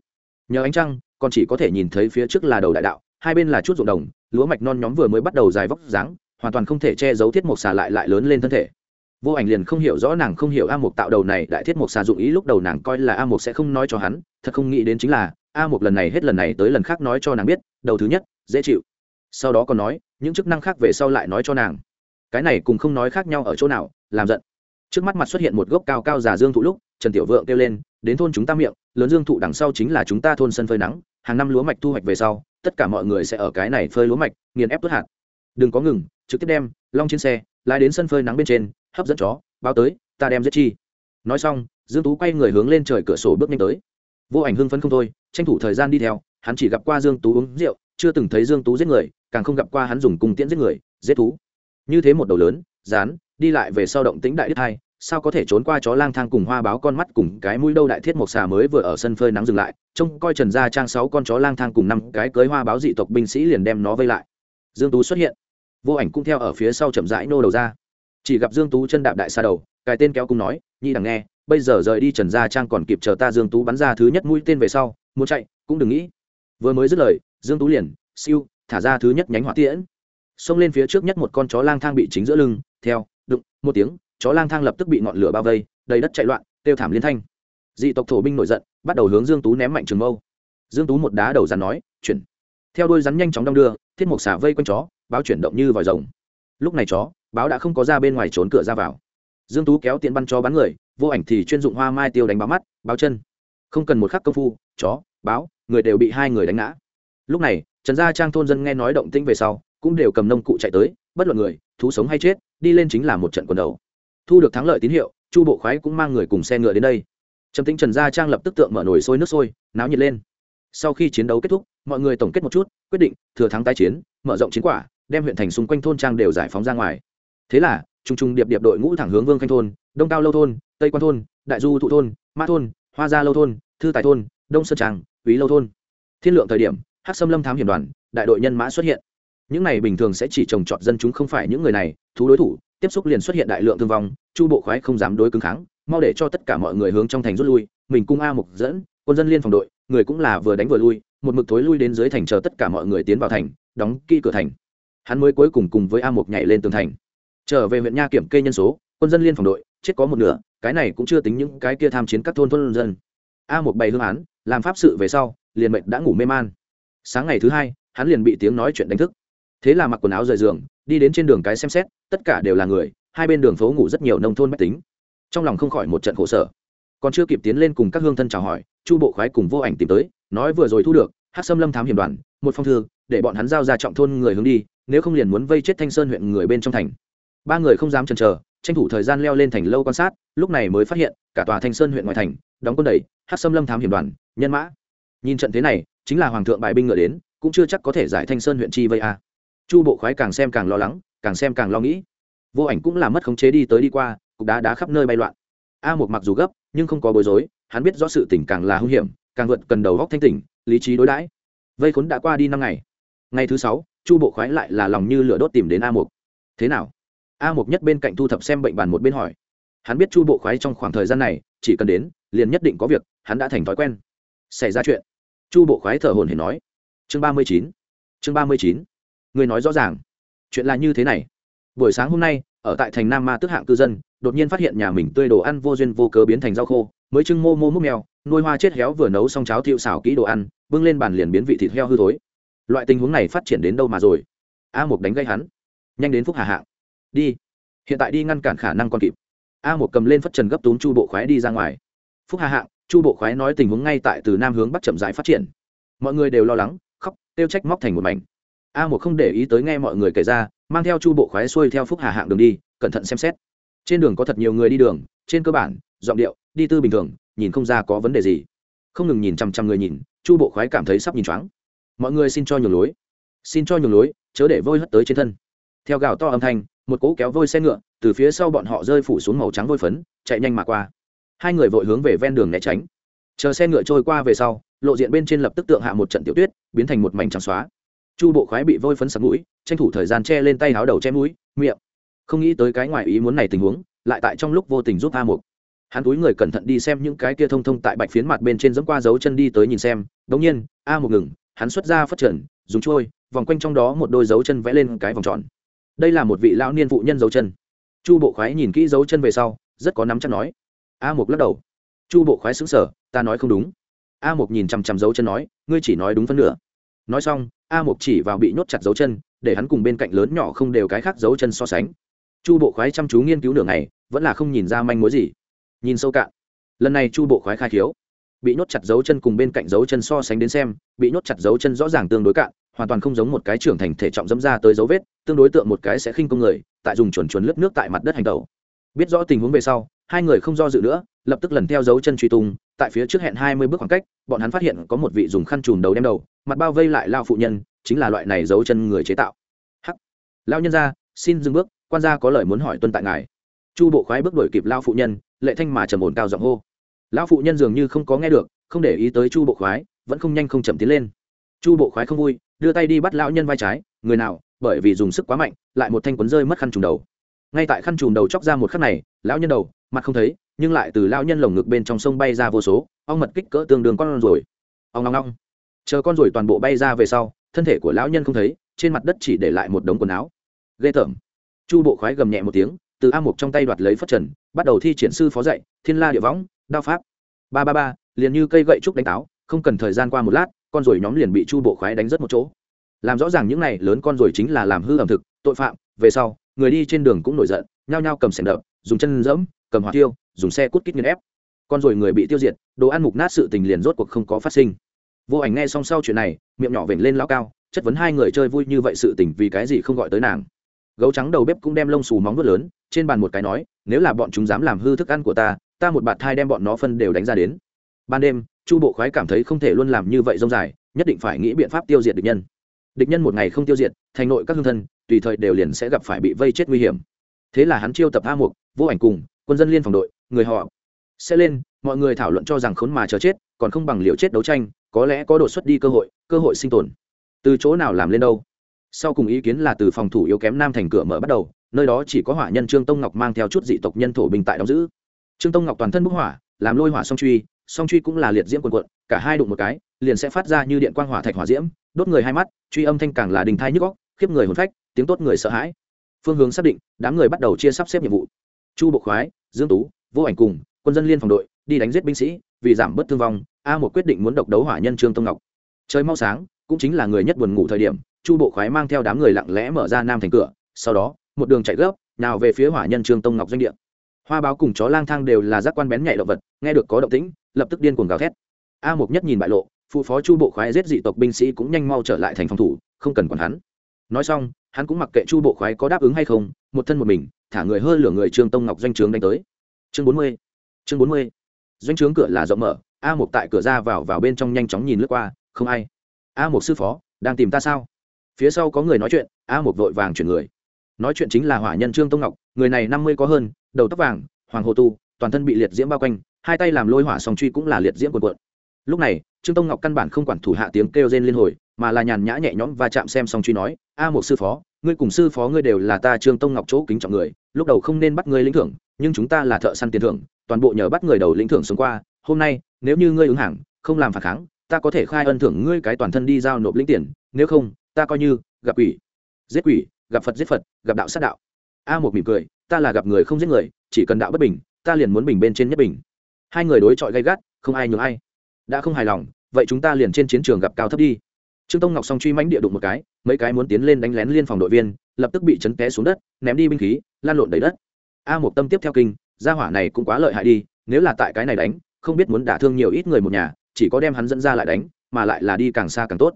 Nhờ ánh trăng, còn chỉ có thể nhìn thấy phía trước là đầu đại đạo, hai bên là chút ruộng đồng, lúa mạch non nhóm vừa mới bắt đầu dài vóc dáng, hoàn toàn không thể che giấu thiết mộc xà lại lại lớn lên thân thể. Vô ảnh liền không hiểu rõ nàng không hiểu a mục tạo đầu này, đại thiết mộc xà dụng ý lúc đầu nàng coi là a mục sẽ không nói cho hắn, thật không nghĩ đến chính là a một lần này hết lần này tới lần khác nói cho nàng biết, đầu thứ nhất, dễ chịu. Sau đó còn nói, những chức năng khác về sau lại nói cho nàng. Cái này cùng không nói khác nhau ở chỗ nào, làm giận. Trước mắt mặt xuất hiện một gốc cao cao già dương thụ lúc, trần tiểu vượng kêu lên, đến thôn chúng ta miệng, lớn dương thụ đằng sau chính là chúng ta thôn sân phơi nắng, hàng năm lúa mạch thu hoạch về sau, tất cả mọi người sẽ ở cái này phơi lúa mạch, nghiền ép tuốt hạt. Đừng có ngừng, trực tiếp đem, long trên xe, lái đến sân phơi nắng bên trên, hấp dẫn chó, báo tới, ta đem giết chi. Nói xong, dương tú quay người hướng lên trời cửa sổ bước nhanh tới. Vô ảnh hưng phấn không thôi tranh thủ thời gian đi theo, hắn chỉ gặp qua dương tú uống rượu, chưa từng thấy dương tú giết người, càng không gặp qua hắn dùng cung tiễn giết người, giết thú. Như thế một đầu lớn, dán, đi lại về sau động tĩnh đại đích hai, sao có thể trốn qua chó lang thang cùng hoa báo con mắt cùng cái mũi đâu đại thiết một xà mới vừa ở sân phơi nắng dừng lại, trông coi trần gia trang sáu con chó lang thang cùng năm cái cưới hoa báo dị tộc binh sĩ liền đem nó vây lại. Dương tú xuất hiện. Vô ảnh cũng theo ở phía sau chậm rãi nô đầu ra. Chỉ gặp dương tú chân đạp đại xa đầu, cái tên kéo cung nói, nhi đằng nghe, bây giờ rời đi trần gia trang còn kịp chờ ta. Dương tú bắn ra thứ nhất mũi tên về sau muốn chạy, cũng đừng nghĩ. Vừa mới dứt lời, dương tú liền, siêu, thả ra thứ nhất nhánh hỏa tiễn. Xông lên phía trước nhất một con chó lang thang bị chính giữa lưng, theo, đụng, một tiếng, chó lang thang lập tức bị ngọn lửa bao vây, đầy đất chạy loạn tiêu thảm liên thanh. Dị tộc thổ binh nổi giận, bắt đầu hướng dương tú ném mạnh trường mâu. Dương tú một đá đầu rắn nói, chuyển. Theo đôi rắn nhanh chóng đong đưa, thiết mục xả vây quanh chó, báo chuyển động như vòi rồng. Lúc này chó, báo đã không có ra bên ngoài trốn cửa ra vào. Dương tú kéo tiện bắn chó bắn người, vô ảnh thì chuyên dụng hoa mai tiêu đánh báo mắt, báo chân không cần một khắc công phu, chó, báo, người đều bị hai người đánh ngã. Lúc này, trần gia trang thôn dân nghe nói động tĩnh về sau, cũng đều cầm nông cụ chạy tới, bất luận người, thú sống hay chết, đi lên chính là một trận quần đầu. Thu được thắng lợi tín hiệu, chu bộ khoái cũng mang người cùng xe ngựa đến đây. Trầm tĩnh trần gia trang lập tức tượng mở nồi sôi nước sôi, náo nhiệt lên. Sau khi chiến đấu kết thúc, mọi người tổng kết một chút, quyết định thừa thắng tái chiến, mở rộng chiến quả, đem huyện thành xung quanh thôn trang đều giải phóng ra ngoài. Thế là, trung trung điệp điệp đội ngũ thẳng hướng vương khanh thôn, đông cao lâu thôn, tây quan thôn, đại du thụ thôn, Ma thôn hoa gia lâu thôn, thư tài thôn, đông sơn tràng, quý lâu thôn. Thiên lượng thời điểm, hắc xâm lâm thám hiểm đoàn, đại đội nhân mã xuất hiện. Những này bình thường sẽ chỉ trồng trọt dân chúng không phải những người này, thú đối thủ, tiếp xúc liền xuất hiện đại lượng thương vong, chu bộ khoái không dám đối cứng kháng, mau để cho tất cả mọi người hướng trong thành rút lui, mình cung a mục dẫn, quân dân liên phòng đội, người cũng là vừa đánh vừa lui, một mực thối lui đến dưới thành chờ tất cả mọi người tiến vào thành, đóng kỹ cửa thành. Hắn mới cuối cùng cùng với a mục nhảy lên tường thành. Trở về huyện nha kiểm kê nhân số, quân dân liên phòng đội, chết có một nửa cái này cũng chưa tính những cái kia tham chiến các thôn thôn dân. A một bày hương án, làm pháp sự về sau, liền mệnh đã ngủ mê man. Sáng ngày thứ hai, hắn liền bị tiếng nói chuyện đánh thức. Thế là mặc quần áo rời giường, đi đến trên đường cái xem xét, tất cả đều là người, hai bên đường phố ngủ rất nhiều nông thôn mách tính. Trong lòng không khỏi một trận khổ sở. Còn chưa kịp tiến lên cùng các hương thân chào hỏi, chu bộ khoái cùng vô ảnh tìm tới, nói vừa rồi thu được hát xâm lâm thám hiểm đoàn, một phong thư, để bọn hắn giao ra trọng thôn người hướng đi, nếu không liền muốn vây chết thanh sơn huyện người bên trong thành. Ba người không dám chần chờ tranh thủ thời gian leo lên thành lâu quan sát, lúc này mới phát hiện, cả tòa thanh sơn huyện ngoại thành, đóng quân đầy hát xâm lâm thám hiểm đoàn, nhân mã. Nhìn trận thế này, chính là hoàng thượng bài binh ngựa đến, cũng chưa chắc có thể giải thanh sơn huyện chi vây a. Chu bộ khoái càng xem càng lo lắng, càng xem càng lo nghĩ. Vô ảnh cũng là mất khống chế đi tới đi qua, cục đá đá khắp nơi bay loạn. A một mặc dù gấp, nhưng không có bối rối, hắn biết rõ sự tỉnh càng là hung hiểm, càng vượt cần đầu góc thanh tỉnh, lý trí đối đãi. Vây khốn đã qua đi năm ngày. Ngày thứ sáu, chu bộ khoái lại là lòng như lửa đốt tìm đến a một thế nào? A một nhất bên cạnh thu thập xem bệnh bàn một bên hỏi. Hắn biết chu bộ khoái trong khoảng thời gian này, chỉ cần đến, liền nhất định có việc, hắn đã thành thói quen. Xảy ra chuyện. Chu bộ khoái thở hồn hển nói. Chương ba mươi chín. Chương ba mươi chín. Người nói rõ ràng. Chuyện là như thế này. Buổi sáng hôm nay, ở tại thành nam ma tức hạng cư dân, đột nhiên phát hiện nhà mình tươi đồ ăn vô duyên vô cớ biến thành rau khô, mới trưng mô mô múc mèo, nuôi hoa chết héo vừa nấu xong cháo thiệu xào kỹ đồ ăn, bưng lên bàn liền biến vị thịt heo hư thối. Loại tình huống này phát triển đến đâu mà rồi? A một đánh gây hắn. Nhanh đến phúc hà hạng đi. Hiện tại đi ngăn cản khả năng còn kịp. A một cầm lên phất trần gấp túm chu bộ khoái đi ra ngoài. Phúc hà hạng, chu bộ khoái nói tình huống ngay tại từ nam hướng bắc chậm rãi phát triển. Mọi người đều lo lắng, khóc tiêu trách móc thành một mảnh. A một không để ý tới nghe mọi người kể ra, mang theo chu bộ khoái xuôi theo phúc hà hạng đường đi, cẩn thận xem xét. Trên đường có thật nhiều người đi đường, trên cơ bản, giọng điệu, đi tư bình thường, nhìn không ra có vấn đề gì. Không ngừng nhìn trăm trăm người nhìn, chu bộ khoái cảm thấy sắp nhìn choáng. Mọi người xin cho nhường lối. Xin cho nhường lối, chớ để vôi hất tới trên thân. Theo gào to âm thanh một cỗ kéo vôi xe ngựa từ phía sau bọn họ rơi phủ xuống màu trắng vôi phấn, chạy nhanh mà qua. Hai người vội hướng về ven đường né tránh. Chờ xe ngựa trôi qua về sau, lộ diện bên trên lập tức tượng hạ một trận tiểu tuyết, biến thành một mảnh trắng xóa. Chu bộ khoái bị vôi phấn sặc mũi, tranh thủ thời gian che lên tay áo đầu che mũi, miệng. Không nghĩ tới cái ngoài ý muốn này tình huống, lại tại trong lúc vô tình giúp a mục. Hắn túi người cẩn thận đi xem những cái kia thông thông tại bạch phiến mặt bên trên dẫm qua dấu chân đi tới nhìn xem đống nhiên, a một ngừng, hắn xuất ra phát trần, dùng trôi vòng quanh trong đó một đôi dấu chân vẽ lên cái vòng tròn đây là một vị lão niên phụ nhân dấu chân. Chu bộ khoái nhìn kỹ dấu chân về sau, rất có nắm chắc nói. A Mục lắc đầu. Chu bộ khoái xứng sở ta nói không đúng. A Mục nhìn chằm chằm dấu chân nói, ngươi chỉ nói đúng phân nửa. Nói xong, a Mục chỉ vào bị nhốt chặt dấu chân, để hắn cùng bên cạnh lớn nhỏ không đều cái khác dấu chân so sánh. Chu bộ khoái chăm chú nghiên cứu nửa ngày, vẫn là không nhìn ra manh mối gì. Nhìn sâu cạn. Lần này chu bộ khoái khai khiếu. Bị nhốt chặt dấu chân cùng bên cạnh dấu chân so sánh đến xem, bị nhốt chặt dấu chân rõ ràng tương đối cạn hoàn toàn không giống một cái trưởng thành thể trọng dẫm ra tới dấu vết, tương đối tượng một cái sẽ khinh công người, tại dùng chuẩn chuẩn lớp nước tại mặt đất hành tẩu. Biết rõ tình huống về sau, hai người không do dự nữa, lập tức lần theo dấu chân truy tung, tại phía trước hẹn hai mươi bước khoảng cách, bọn hắn phát hiện có một vị dùng khăn trùm đầu đem đầu, mặt bao vây lại lao phụ nhân, chính là loại này dấu chân người chế tạo. Hắc. Lao nhân ra, xin dừng bước, quan gia có lời muốn hỏi tuân tại ngài. Chu bộ khoái bước đuổi kịp lao phụ nhân, lệ thanh mà trầm ổn cao giọng hô. Lão phụ nhân dường như không có nghe được, không để ý tới chu bộ khoái, vẫn không nhanh không chậm tiến lên. Chu bộ khoái không vui đưa tay đi bắt lão nhân vai trái, người nào, bởi vì dùng sức quá mạnh, lại một thanh quấn rơi mất khăn trùm đầu. Ngay tại khăn trùm đầu chóc ra một khắc này, lão nhân đầu, mặt không thấy, nhưng lại từ lão nhân lồng ngực bên trong sông bay ra vô số, ong mật kích cỡ tương đương con rồi ong ong ong. Chờ con rồi toàn bộ bay ra về sau, thân thể của lão nhân không thấy, trên mặt đất chỉ để lại một đống quần áo. Ghê tởm. Chu bộ khoái gầm nhẹ một tiếng, từ a mục trong tay đoạt lấy phất trần, bắt đầu thi triển sư phó dạy, thiên la địa võng, đao pháp. Ba ba ba, liền như cây gậy trúc đánh táo, không cần thời gian qua một lát con ruồi nhóm liền bị chu bộ khoái đánh rất một chỗ. Làm rõ ràng những này, lớn con ruồi chính là làm hư ẩm thực, tội phạm, về sau, người đi trên đường cũng nổi giận, nhao nhao cầm sẻng đập, dùng chân dẫm cầm hỏa tiêu dùng xe cút kít nghiền ép. Con ruồi người bị tiêu diệt, đồ ăn mục nát sự tình liền rốt cuộc không có phát sinh. Vô ảnh nghe xong sau chuyện này, miệng nhỏ vểnh lên lao cao, chất vấn hai người chơi vui như vậy sự tình vì cái gì không gọi tới nàng. Gấu trắng đầu bếp cũng đem lông xù móng vuốt lớn, trên bàn một cái nói, nếu là bọn chúng dám làm hư thức ăn của ta ta một bạt thai đem bọn nó phân đều đánh ra đến ban đêm, chu bộ khoái cảm thấy không thể luôn làm như vậy rông dài, nhất định phải nghĩ biện pháp tiêu diệt địch nhân. Địch nhân một ngày không tiêu diệt, thành nội các hương thân, tùy thời đều liền sẽ gặp phải bị vây chết nguy hiểm. Thế là hắn chiêu tập a mục, vô ảnh cùng, quân dân liên phòng đội, người họ sẽ lên, mọi người thảo luận cho rằng khốn mà chờ chết, còn không bằng liều chết đấu tranh, có lẽ có đột xuất đi cơ hội cơ hội sinh tồn. Từ chỗ nào làm lên đâu? Sau cùng ý kiến là từ phòng thủ yếu kém nam thành cửa mở bắt đầu, nơi đó chỉ có hỏa nhân trương tông ngọc mang theo chút dị tộc nhân thổ bình tại đóng giữ. Trương tông ngọc toàn thân bức hỏa, làm lôi hỏa song truy song truy cũng là liệt diễm quần quận, cả hai đụng một cái, liền sẽ phát ra như điện quang hỏa thạch hỏa diễm, đốt người hai mắt, truy âm thanh càng là đình thai nhức góc khiếp người hồn phách, tiếng tốt người sợ hãi. Phương hướng xác định, đám người bắt đầu chia sắp xếp nhiệm vụ. Chu bộ khoái, dương tú, vô ảnh cùng, quân dân liên phòng đội, đi đánh giết binh sĩ, vì giảm bớt thương vong, a một quyết định muốn độc đấu hỏa nhân trương tông ngọc. Trời mau sáng, cũng chính là người nhất buồn ngủ thời điểm, chu bộ khoái mang theo đám người lặng lẽ mở ra nam thành cửa, sau đó, một đường chạy gấp, nào về phía hỏa nhân trương tông ngọc doanh địa hoa báo cùng chó lang thang đều là giác quan bén nhạy động vật, nghe được có động tĩnh, lập tức điên cuồng gào thét. A mục nhất nhìn bại lộ, phụ phó chu bộ khoái giết dị tộc binh sĩ cũng nhanh mau trở lại thành phòng thủ, không cần còn hắn. Nói xong, hắn cũng mặc kệ chu bộ khoái có đáp ứng hay không, một thân một mình, thả người hơi lửa người trương tông ngọc doanh trướng đánh tới. Chương bốn mươi, chương bốn mươi. Doanh trướng cửa là rộng mở, a mục tại cửa ra vào vào bên trong nhanh chóng nhìn lướt qua, không ai. A mục sư phó, đang tìm ta sao? Phía sau có người nói chuyện, a mục vội vàng chuyển người. Nói chuyện chính là hỏa nhân trương tông ngọc, người này năm mươi có hơn đầu tóc vàng, hoàng hồ tu, toàn thân bị liệt diễm bao quanh, hai tay làm lôi hỏa song truy cũng là liệt diễm quần quận lúc này, trương tông ngọc căn bản không quản thủ hạ tiếng kêu rên liên hồi, mà là nhàn nhã nhẹ nhõm và chạm xem song truy nói, a một sư phó, ngươi cùng sư phó ngươi đều là ta trương tông ngọc chỗ kính trọng người, lúc đầu không nên bắt ngươi lĩnh thưởng, nhưng chúng ta là thợ săn tiền thưởng, toàn bộ nhờ bắt người đầu lĩnh thưởng xuống qua, hôm nay, nếu như ngươi ứng hàng, không làm phản kháng, ta có thể khai ân thưởng ngươi cái toàn thân đi giao nộp lĩnh tiền, nếu không, ta coi như gặp quỷ, giết quỷ, gặp phật giết phật, gặp đạo sát đạo. A một mỉm cười ta là gặp người không giết người, chỉ cần đạo bất bình, ta liền muốn bình bên trên nhất bình. Hai người đối chọi gay gắt, không ai nhường ai. Đã không hài lòng, vậy chúng ta liền trên chiến trường gặp cao thấp đi. Trương tông ngọc song truy mãnh địa đụng một cái, mấy cái muốn tiến lên đánh lén liên phòng đội viên, lập tức bị chấn té xuống đất, ném đi binh khí, lan lộn đầy đất. A một tâm tiếp theo kinh, gia hỏa này cũng quá lợi hại đi, nếu là tại cái này đánh, không biết muốn đả thương nhiều ít người một nhà, chỉ có đem hắn dẫn ra lại đánh, mà lại là đi càng xa càng tốt.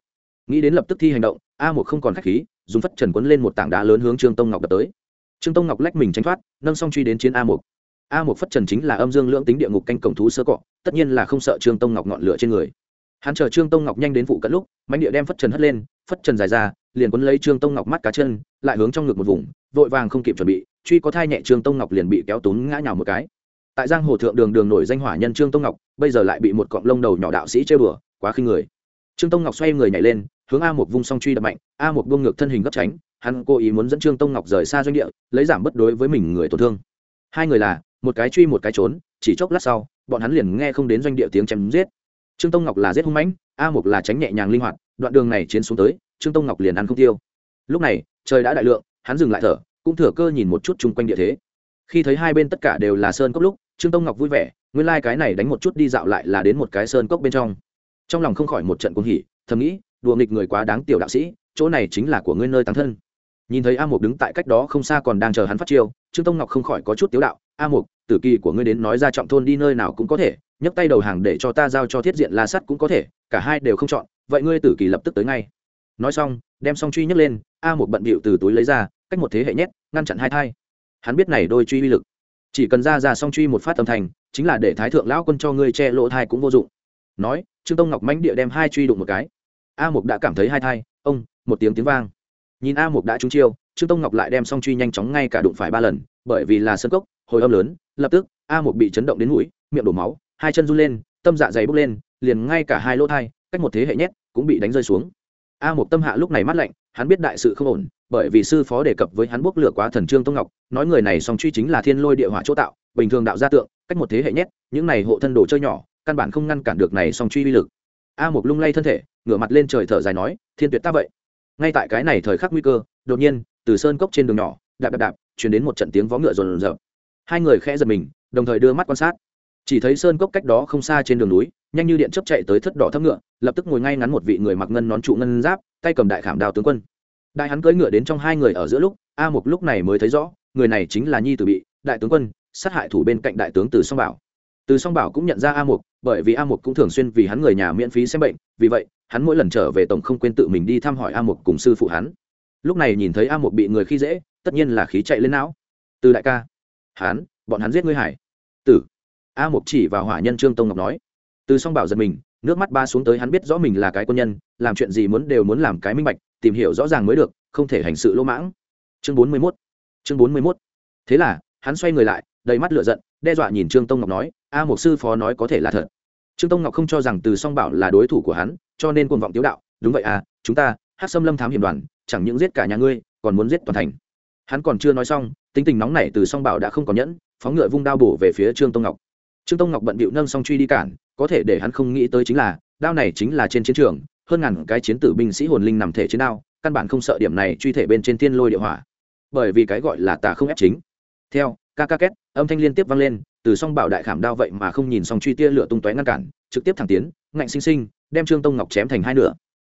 Nghĩ đến lập tức thi hành động, a một không còn khách khí, dùng phất trần quấn lên một tảng đá lớn hướng trương tông ngọc đập tới trương tông ngọc lách mình tránh thoát, nâng song truy đến chiến a một a một phất trần chính là âm dương lưỡng tính địa ngục canh cổng thú sơ cọ, tất nhiên là không sợ trương tông ngọc ngọn lửa trên người. Hắn chờ trương tông ngọc nhanh đến phụ cận lúc mạnh địa đem phất trần hất lên, phất trần dài ra, liền quấn lấy trương tông ngọc mắt cá chân, lại hướng trong ngực một vùng, vội vàng không kịp chuẩn bị, truy có thai nhẹ trương tông ngọc liền bị kéo túng ngã nhào một cái. Tại giang hồ thượng đường đường nổi danh hỏa nhân trương tông ngọc, bây giờ lại bị một cọng lông đầu nhỏ đạo sĩ chơi bừa quá khinh người. Trương tông ngọc xoay người nhảy lên hướng a một vung song truy đập mạnh, a một buông ngược thân hình gấp tránh, hắn cố ý muốn dẫn trương tông ngọc rời xa doanh địa, lấy giảm bất đối với mình người tổn thương. Hai người là, một cái truy một cái trốn, chỉ chốc lát sau, bọn hắn liền nghe không đến doanh địa tiếng chém giết. Trương tông ngọc là giết hung mãnh, a một là tránh nhẹ nhàng linh hoạt, đoạn đường này chiến xuống tới, trương tông ngọc liền ăn không tiêu. Lúc này, trời đã đại lượng, hắn dừng lại thở, cũng thừa cơ nhìn một chút chung quanh địa thế. Khi thấy hai bên tất cả đều là sơn cốc lúc, trương tông ngọc vui vẻ, nguyên lai、like、cái này đánh một chút đi dạo lại là đến một cái sơn cốc bên trong. Trong lòng không khỏi một trận cuồng hỉ, thầm nghĩ đùa nghịch người quá đáng tiểu đạo sĩ, chỗ này chính là của ngươi nơi tăng thân. Nhìn thấy a mục đứng tại cách đó không xa còn đang chờ hắn phát chiêu, trương tông ngọc không khỏi có chút tiếu đạo, a mục, tử kỳ của ngươi đến nói ra trọng thôn đi nơi nào cũng có thể, nhấc tay đầu hàng để cho ta giao cho thiết diện la sắt cũng có thể, cả hai đều không chọn, vậy ngươi tử kỳ lập tức tới ngay. Nói xong, đem song truy nhấc lên, a một bận bịu từ túi lấy ra, cách một thế hệ nhét, ngăn chặn hai thai. Hắn biết này đôi truy uy lực. Chỉ cần ra ra song truy một phát âm thanh chính là để thái thượng lão quân cho ngươi che lỗ thai cũng vô dụng. Nói, trương tông ngọc mãnh địa đem hai truy đụng một cái a mục đã cảm thấy hai thai, ông, một tiếng tiếng vang. Nhìn a mục đã trúng chiêu, trương tông ngọc lại đem song truy nhanh chóng ngay cả đụng phải ba lần, bởi vì là sân cốc, hồi âm lớn, lập tức, a mục bị chấn động đến mũi, miệng đổ máu, hai chân run lên, tâm dạ dày bốc lên, liền ngay cả hai lỗ thai, cách một thế hệ nhét, cũng bị đánh rơi xuống. A Mục tâm hạ lúc này mát lạnh, hắn biết đại sự không ổn, bởi vì sư phó đề cập với hắn bốc lửa quá thần trương tông ngọc, nói người này song truy chính là thiên lôi địa hỏa chỗ tạo, bình thường đạo gia tượng, cách một thế hệ nhét, những này hộ thân đồ chơi nhỏ, căn bản không ngăn cản được này song truy uy lực. A Mục lung lay thân thể ngửa mặt lên trời thở dài nói, thiên tuyệt ta vậy. Ngay tại cái này thời khắc nguy cơ, đột nhiên, từ sơn cốc trên đường nhỏ, đạp đạp đạp chuyển đến một trận tiếng vó ngựa rồn rợp hai người khẽ giật mình, đồng thời đưa mắt quan sát. Chỉ thấy sơn cốc cách đó không xa trên đường núi, nhanh như điện chấp chạy tới thất đỏ thấp ngựa, lập tức ngồi ngay ngắn một vị người mặc ngân nón trụ ngân giáp, tay cầm đại khảm đào tướng quân. Đại hắn cưỡi ngựa đến trong hai người ở giữa lúc, a một lúc này mới thấy rõ, người này chính là nhi tử bị, đại tướng quân, sát hại thủ bên cạnh đại tướng từ song bảo. Từ song bảo cũng nhận ra a một bởi vì a một cũng thường xuyên vì hắn người nhà miễn phí xem bệnh, vì vậy hắn mỗi lần trở về tổng không quên tự mình đi thăm hỏi a một cùng sư phụ hắn. Lúc này nhìn thấy a một bị người khi dễ, tất nhiên là khí chạy lên não. Từ đại ca, hắn, bọn hắn giết ngươi hải tử. A mục chỉ vào hỏa nhân trương tông ngọc nói. Từ song bảo giật mình, nước mắt ba xuống tới hắn biết rõ mình là cái quân nhân, làm chuyện gì muốn đều muốn làm cái minh bạch, tìm hiểu rõ ràng mới được, không thể hành sự lỗ mãng. Chương bốn mươi mốt. Chương bốn mươi mốt. Thế là, hắn xoay người lại, đầy mắt lửa giận, đe dọa nhìn trương tông ngọc nói, a một sư phó nói có thể là thật trương tông ngọc không cho rằng từ song bảo là đối thủ của hắn, cho nên cuồng vọng tiếu đạo, đúng vậy à chúng ta hát xâm lâm thám hiểm đoàn, chẳng những giết cả nhà ngươi, còn muốn giết toàn thành. Hắn còn chưa nói xong, tính tình nóng nảy từ song bảo đã không còn nhẫn, phóng ngựa vung đao bổ về phía trương tông ngọc. Trương tông ngọc bận bịu nâng song truy đi cản, có thể để hắn không nghĩ tới chính là, đao này chính là trên chiến trường, hơn ngàn cái chiến tử binh sĩ hồn linh nằm thể trên đao, căn bản không sợ điểm này truy thể bên trên thiên lôi địa hỏa. Bởi vì cái gọi là tà không ép chính. Theo, ca ca két, âm thanh liên tiếp vang lên từ song bảo đại khảm đao vậy mà không nhìn song truy tia lửa tung tóe ngăn cản, trực tiếp thẳng tiến, ngạnh sinh sinh, đem trương tông ngọc chém thành hai nửa.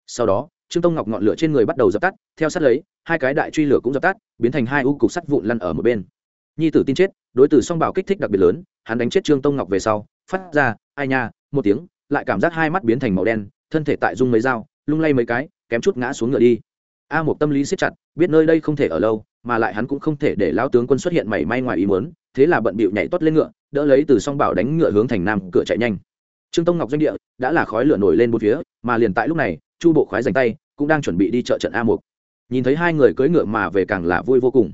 Sau đó, trương tông ngọc ngọn lửa trên người bắt đầu dập tắt, theo sát lấy, hai cái đại truy lửa cũng dập tắt, biến thành hai u cục sắt vụn lăn ở một bên. Nhi tử tin chết, đối tử song bảo kích thích đặc biệt lớn, hắn đánh chết trương tông ngọc về sau, phát ra, ai nha! một tiếng, lại cảm giác hai mắt biến thành màu đen, thân thể tại dung mấy dao, lung lay mấy cái, kém chút ngã xuống ngựa đi. A một tâm lý siết chặt, biết nơi đây không thể ở lâu mà lại hắn cũng không thể để lão tướng quân xuất hiện mảy may ngoài ý muốn, thế là bận bịu nhảy tót lên ngựa, đỡ lấy từ song bảo đánh ngựa hướng thành nam cửa chạy nhanh. Trương tông ngọc doanh địa đã là khói lửa nổi lên bốn phía, mà liền tại lúc này, chu bộ khoái dành tay, cũng đang chuẩn bị đi chợ trận a một nhìn thấy hai người cưỡi ngựa mà về càng là vui vô cùng.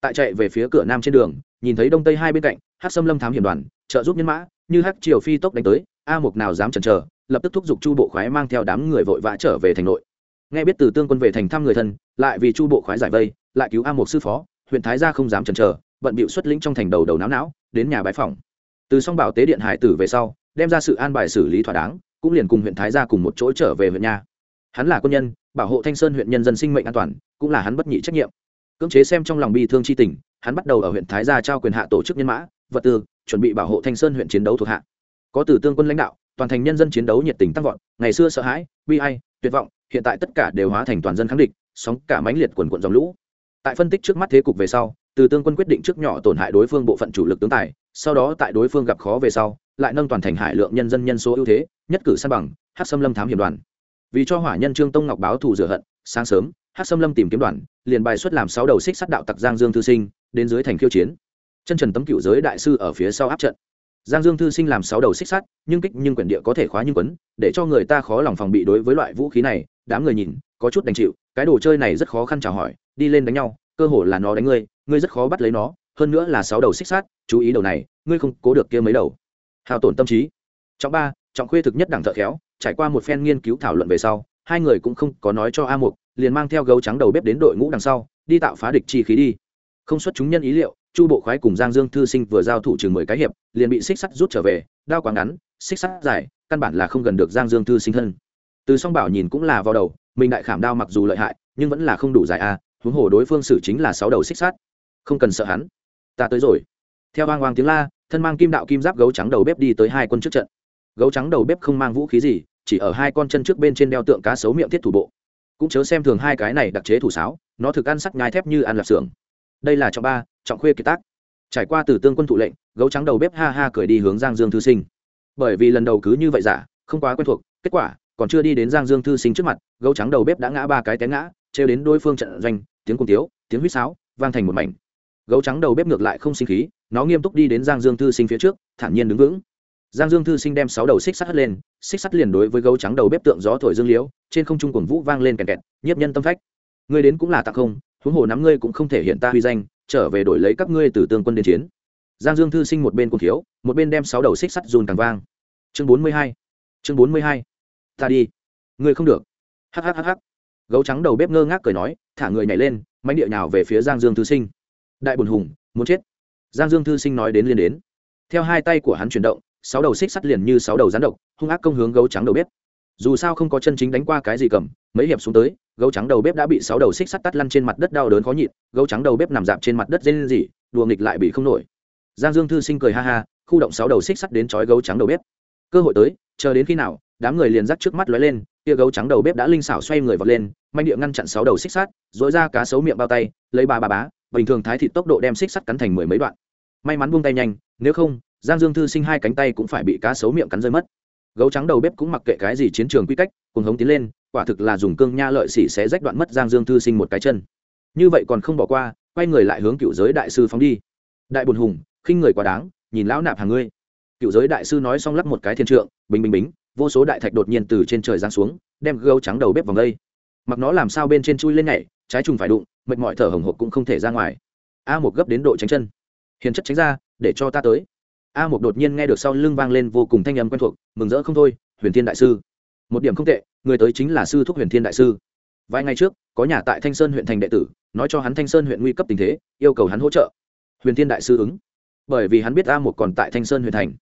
Tại chạy về phía cửa nam trên đường, nhìn thấy đông tây hai bên cạnh hát xâm lâm thám hiểm đoàn, trợ giúp nhân mã, như hát triều phi tốc đánh tới, a Mục nào dám chần chờ, lập tức thúc giục chu bộ khoái mang theo đám người vội vã trở về thành nội. Nghe biết từ tương quân về thành thăm người thân, lại vì chu bộ khoái giải vây lại cứu a một sư phó, huyện thái gia không dám chần chờ, bận bịu xuất lĩnh trong thành đầu đầu não não đến nhà bãi phòng từ song bảo tế điện hải tử về sau, đem ra sự an bài xử lý thỏa đáng, cũng liền cùng huyện thái gia cùng một chỗ trở về huyện nhà. Hắn là quân nhân, bảo hộ thanh sơn huyện nhân dân sinh mệnh an toàn, cũng là hắn bất nhị trách nhiệm. Cưỡng chế xem trong lòng bi thương chi tình, hắn bắt đầu ở huyện thái gia trao quyền hạ tổ chức nhân mã, vật tư, chuẩn bị bảo hộ thanh sơn huyện chiến đấu thuộc hạ. Có từ tương quân lãnh đạo, toàn thành nhân dân chiến đấu nhiệt tình tăng vọt, ngày xưa sợ hãi, bi ai, tuyệt vọng, hiện tại tất cả đều hóa thành toàn dân kháng địch, sóng cả mãnh liệt quần quận dòng lũ tại phân tích trước mắt thế cục về sau, từ tương quân quyết định trước nhỏ tổn hại đối phương bộ phận chủ lực tướng tài, sau đó tại đối phương gặp khó về sau, lại nâng toàn thành hải lượng nhân dân nhân số ưu thế, nhất cử san bằng hát xâm lâm thám hiểm đoàn. Vì cho hỏa nhân trương tông ngọc báo thù rửa hận, sáng sớm hát xâm lâm tìm kiếm đoàn, liền bài xuất làm sáu đầu xích sắt đạo tặc giang dương thư sinh, đến dưới thành khiêu chiến. Chân trần tấm cựu giới đại sư ở phía sau áp trận. Giang dương thư sinh làm sáu đầu xích sắt, nhưng kích nhưng quyển địa có thể khóa nhưng quấn, để cho người ta khó lòng phòng bị đối với loại vũ khí này, đám người nhìn, có chút đành chịu, cái đồ chơi này rất khó khăn chào hỏi đi lên đánh nhau cơ hồ là nó đánh ngươi ngươi rất khó bắt lấy nó hơn nữa là sáu đầu xích sát, chú ý đầu này ngươi không cố được kia mấy đầu. Hao tổn tâm trí. Trọng ba trọng khuê thực nhất đẳng thợ khéo trải qua một phen nghiên cứu thảo luận về sau hai người cũng không có nói cho a mục liền mang theo gấu trắng đầu bếp đến đội ngũ đằng sau đi tạo phá địch chi khí đi. Không xuất chúng nhân ý liệu chu bộ khoái cùng giang dương thư sinh vừa giao thủ chừng mười cái hiệp liền bị xích sắt rút trở về đao quá ngắn xích sắt dài căn bản là không gần được giang dương thư sinh hơn từ song bảo nhìn cũng là vào đầu mình đại khảm đao mặc dù lợi hại nhưng vẫn là không đủ dài a huống hồ đối phương xử chính là sáu đầu xích sắt. Không cần sợ hắn. Ta tới rồi. Theo hoang hoang tiếng la, thân mang kim đạo kim giáp gấu trắng đầu bếp đi tới hai quân trước trận. Gấu trắng đầu bếp không mang vũ khí gì, chỉ ở hai con chân trước bên trên đeo tượng cá sấu miệng thiết thủ bộ. Cũng chớ xem thường hai cái này đặc chế thủ sáo, nó thực ăn sắc nhai thép như ăn lạp xưởng. Đây là trọng ba, trọng khuê kiệt tác. Trải qua từ tương quân thụ lệnh, gấu trắng đầu bếp ha ha cười đi hướng giang dương thư sinh. Bởi vì lần đầu cứ như vậy giả, không quá quen thuộc, kết quả, còn chưa đi đến giang dương thư sinh trước mặt, gấu trắng đầu bếp đã ngã ba cái té ngã trêu đến đối phương trận doanh, tiếng cùng tiếu, tiếng huýt sáo, vang thành một mảnh. Gấu trắng đầu bếp ngược lại không sinh khí, nó nghiêm túc đi đến giang dương thư sinh phía trước, thản nhiên đứng vững. Giang dương thư sinh đem sáu đầu xích sắt hất lên, xích sắt liền đối với gấu trắng đầu bếp tượng gió thổi dương liễu, trên không trung cuồng vũ vang lên kẹt kẹt, nhiếp nhân tâm phách. Ngươi đến cũng là tặng không, huống hồ nắm ngươi cũng không thể hiện ta huy danh, trở về đổi lấy các ngươi từ tương quân đến chiến. Giang dương thư sinh một bên cùng thiếu, một bên đem sáu đầu xích sắt dùn càng vang. Chương bốn mươi hai, chương bốn mươi hai, ta đi. Ngươi không được. Hhhh gấu trắng đầu bếp ngơ ngác cười nói, thả người nhảy lên mánh địa nhào về phía giang dương thư sinh. Đại bùn hùng, muốn chết. Giang dương thư sinh nói đến liên đến. Theo hai tay của hắn chuyển động, sáu đầu xích sắt liền như sáu đầu rắn độc, hung ác công hướng gấu trắng đầu bếp. Dù sao không có chân chính đánh qua cái gì cầm, mấy hiệp xuống tới, gấu trắng đầu bếp đã bị sáu đầu xích sắt tắt lăn trên mặt đất đau đớn khó nhịn, gấu trắng đầu bếp nằm dạp trên mặt đất dê lên gì đùa nghịch lại bị không nổi. Giang dương thư sinh cười ha ha, khu động sáu đầu xích sắt đến chói gấu trắng đầu bếp. Cơ hội tới, chờ đến khi nào, đám người liền dắt trước mắt lóe lên kia gấu trắng đầu bếp đã linh xảo xoay người vọt lên, manh địa ngăn chặn sáu đầu xích sắt dỗi ra cá sấu miệng bao tay, lấy ba ba bá, bình thường thái thịt tốc độ đem xích sắt cắn thành mười mấy đoạn. May mắn buông tay nhanh, nếu không, giang dương thư sinh hai cánh tay cũng phải bị cá sấu miệng cắn rơi mất. Gấu trắng đầu bếp cũng mặc kệ cái gì chiến trường quy cách cùng hống tiến lên, quả thực là dùng cương nha lợi xỉ sẽ rách đoạn mất giang dương thư sinh một cái chân. Như vậy còn không bỏ qua, quay người lại hướng cựu giới đại sư phóng đi. Đại bùn hùng, khinh người quá đáng, nhìn lão nạp hàng ngươi. Cựu giới đại sư nói xong lắp một cái thiên trượng, bình bình bính vô số đại thạch đột nhiên từ trên trời giáng xuống, đem gấu trắng đầu bếp vòng đây. Mặc nó làm sao bên trên chui lên nhảy, trái trùng phải đụng, mệt mỏi thở hồng hộc cũng không thể ra ngoài. A một gấp đến độ tránh chân. Hiền chất tránh ra, để cho ta tới. A một đột nhiên nghe được sau lưng vang lên vô cùng thanh âm quen thuộc, mừng rỡ không thôi, huyền thiên đại sư. Một điểm không tệ, người tới chính là sư thúc huyền thiên đại sư. Vài ngày trước, có nhà tại thanh sơn huyện thành đệ tử, nói cho hắn thanh sơn huyện nguy cấp tình thế, yêu cầu hắn hỗ trợ. Huyền thiên đại sư ứng. Bởi vì hắn biết a một còn tại thanh sơn huyện thành.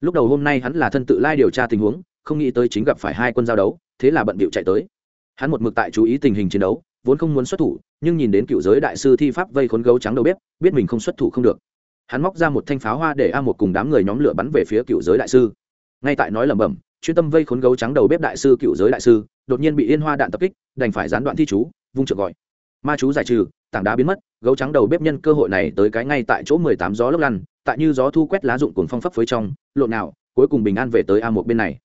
Lúc đầu hôm nay hắn là thân tự lai điều tra tình huống không nghĩ tới chính gặp phải hai quân giao đấu, thế là bận bịu chạy tới. Hắn một mực tại chú ý tình hình chiến đấu, vốn không muốn xuất thủ, nhưng nhìn đến cựu giới đại sư thi pháp vây khốn gấu trắng đầu bếp, biết mình không xuất thủ không được. Hắn móc ra một thanh pháo hoa để a một cùng đám người nhóm lửa bắn về phía cựu giới đại sư. Ngay tại nói lẩm bẩm, chuyên tâm vây khốn gấu trắng đầu bếp đại sư cựu giới đại sư, đột nhiên bị yên hoa đạn tập kích, đành phải gián đoạn thi chú, vung trượt gọi. Ma chú giải trừ, tảng đá biến mất, gấu trắng đầu bếp nhân cơ hội này tới cái ngay tại chỗ mười tám gió lốc lăn, tại như gió thu quét lá dụng cuồng phong phấp phới trong, lộn nào, cuối cùng bình an về tới a một bên này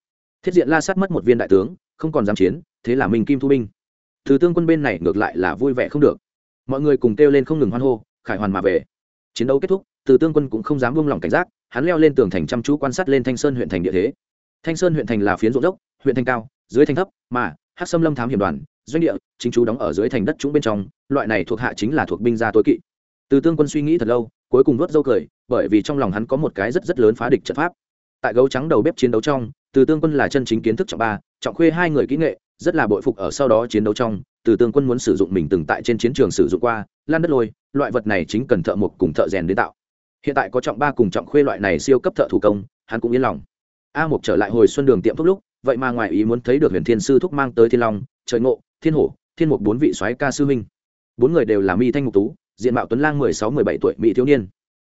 thiết diện la sát mất một viên đại tướng, không còn dám chiến, thế là mình kim thu binh thứ tương quân bên này ngược lại là vui vẻ không được. Mọi người cùng kêu lên không ngừng hoan hô, khải hoàn mà về. Chiến đấu kết thúc, từ tương quân cũng không dám buông lỏng cảnh giác, hắn leo lên tường thành chăm chú quan sát lên thanh sơn huyện thành địa thế. Thanh sơn huyện thành là phiến ruộng dốc huyện thành cao, dưới thành thấp, mà hát xâm lâm thám hiểm đoàn, doanh địa, chính chú đóng ở dưới thành đất trũng bên trong, loại này thuộc hạ chính là thuộc binh gia tối kỵ. Từ tương quân suy nghĩ thật lâu, cuối cùng vớt dâu cười, bởi vì trong lòng hắn có một cái rất rất lớn phá địch trận pháp tại gấu trắng đầu bếp chiến đấu trong từ tương quân là chân chính kiến thức trọng ba trọng khuê hai người kỹ nghệ rất là bội phục ở sau đó chiến đấu trong từ tương quân muốn sử dụng mình từng tại trên chiến trường sử dụng qua lan đất lôi loại vật này chính cần thợ mộc cùng thợ rèn đến tạo. Hiện tại có trọng ba cùng trọng khuê loại này siêu cấp thợ thủ công hắn cũng yên lòng. A mục trở lại hồi xuân đường tiệm thuốc lúc vậy mà ngoài ý muốn thấy được huyền thiên sư thúc mang tới thiên long trời ngộ thiên hổ thiên mục bốn vị soái ca sư minh, bốn người đều là mi thanh ngục tú diện mạo tuấn lang mười sáu mười bảy tuổi mỹ thiếu niên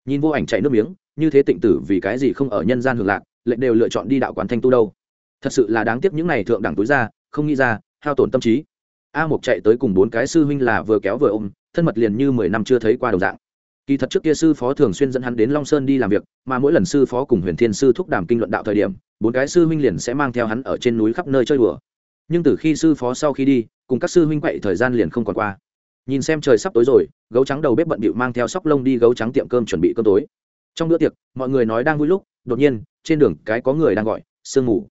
nhìn vô ảnh chạy nước miếng, như thế tịnh tử vì cái gì không ở nhân gian hưởng lạc lệnh đều lựa chọn đi đạo quán thanh tu đâu. Thật sự là đáng tiếc những này thượng đẳng túi ra không nghĩ ra, hao tổn tâm trí. A mục chạy tới cùng bốn cái sư huynh là vừa kéo vừa ôm, thân mật liền như mười năm chưa thấy qua đồng dạng. Kỳ thật trước kia sư phó thường xuyên dẫn hắn đến long sơn đi làm việc, mà mỗi lần sư phó cùng huyền thiên sư thúc đàm kinh luận đạo thời điểm, bốn cái sư huynh liền sẽ mang theo hắn ở trên núi khắp nơi chơi đùa. Nhưng từ khi sư phó sau khi đi, cùng các sư huynh quậy thời gian liền không còn qua nhìn xem trời sắp tối rồi, gấu trắng đầu bếp bận bịu mang theo sóc lông đi gấu trắng tiệm cơm chuẩn bị cơm tối. Trong bữa tiệc, mọi người nói đang vui lúc, đột nhiên, trên đường cái có người đang gọi, sương mù.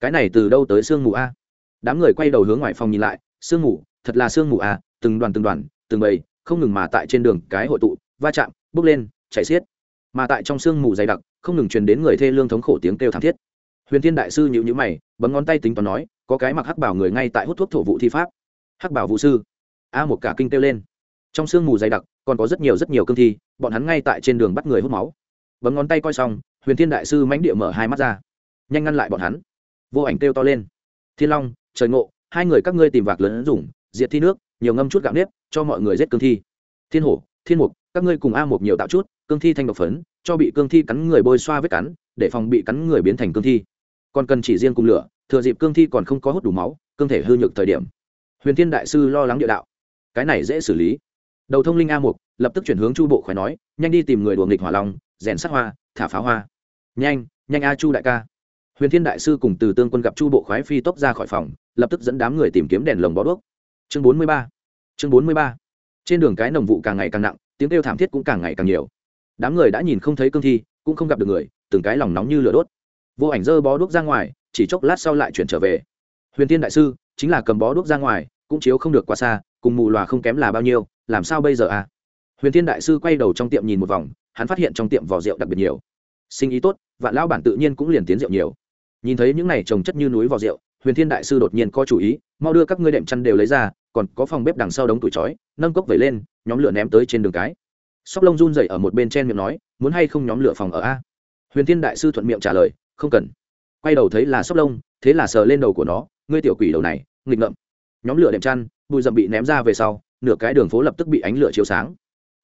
Cái này từ đâu tới sương mù a? Đám người quay đầu hướng ngoài phòng nhìn lại, sương mù, thật là sương mù a từng đoàn từng đoàn, từng bầy, không ngừng mà tại trên đường cái hội tụ, va chạm, bước lên chạy xiết. Mà tại trong sương mù dày đặc, không ngừng truyền đến người thê lương thống khổ tiếng kêu thảm thiết. Huyền thiên đại sư nhịu nhữ mày, bấm ngón tay tính toán nói, có cái mặc hắc bảo người ngay tại hút thuốc thổ vụ thi pháp. Hắc bảo vũ sư? A một cả kinh kêu lên. Trong sương mù dày đặc, còn có rất nhiều rất nhiều cương thi, bọn hắn ngay tại trên đường bắt người hút máu. Bấm ngón tay coi xong, huyền thiên đại sư mãnh địa mở hai mắt ra. Nhanh ngăn lại bọn hắn. Vô ảnh kêu to lên. Thiên long, trời ngộ, hai người các ngươi tìm vạc lớn dùng, diệt thi nước, nhiều ngâm chút gạo nếp, cho mọi người giết cương thi. Thiên hổ, thiên mục, các ngươi cùng a một nhiều tạo chút, cương thi thanh độc phấn, cho bị cương thi cắn người bôi xoa vết cắn, để phòng bị cắn người biến thành cương thi. Còn cần chỉ riêng cùng lửa, thừa dịp cương thi còn không có hút đủ máu, cương thể hư nhược thời điểm. Huyền thiên đại sư lo lắng địa đạo cái này dễ xử lý. Đầu thông linh a mục, lập tức chuyển hướng chu bộ khỏe nói, nhanh đi tìm người đùa nghịch hỏa long, rèn sát hoa, thả pháo hoa. Nhanh nhanh a chu đại ca. Huyền thiên đại sư cùng từ tương quân gặp chu bộ khoái phi tốc ra khỏi phòng, lập tức dẫn đám người tìm kiếm đèn lồng bó đuốc. Chương bốn mươi ba, chương bốn mươi ba. Trên đường cái nồng vụ càng ngày càng nặng, tiếng kêu thảm thiết cũng càng ngày càng nhiều. Đám người đã nhìn không thấy cương thi, cũng không gặp được người, từng cái lòng nóng như lửa đốt. Vô ảnh dơ bó đuốc ra ngoài, chỉ chốc lát sau lại chuyển trở về. Huyền thiên đại sư, chính là cầm bó đuốc ra ngoài, cũng chiếu không được quá xa cùng mù loà không kém là bao nhiêu, làm sao bây giờ à? Huyền Thiên đại sư quay đầu trong tiệm nhìn một vòng, hắn phát hiện trong tiệm vỏ rượu đặc biệt nhiều. Sinh ý tốt, vạn lão bản tự nhiên cũng liền tiến rượu nhiều. Nhìn thấy những này trồng chất như núi vỏ rượu, huyền thiên đại sư đột nhiên có chủ ý, mau đưa các ngươi đệm chăn đều lấy ra, còn có phòng bếp đằng sau đống tủ chói, nâng cốc vẩy lên, nhóm lửa ném tới trên đường cái. Sóc lông run dậy ở một bên trên miệng nói, muốn hay không nhóm lửa phòng ở a? Huyền thiên đại sư thuận miệng trả lời, không cần. Quay đầu thấy là sóc lông, thế là sờ lên đầu của nó, ngươi tiểu quỷ đầu này, nghịch ngợm. Nhóm lửa đệm chăn bụi rậm bị ném ra về sau nửa cái đường phố lập tức bị ánh lửa chiếu sáng.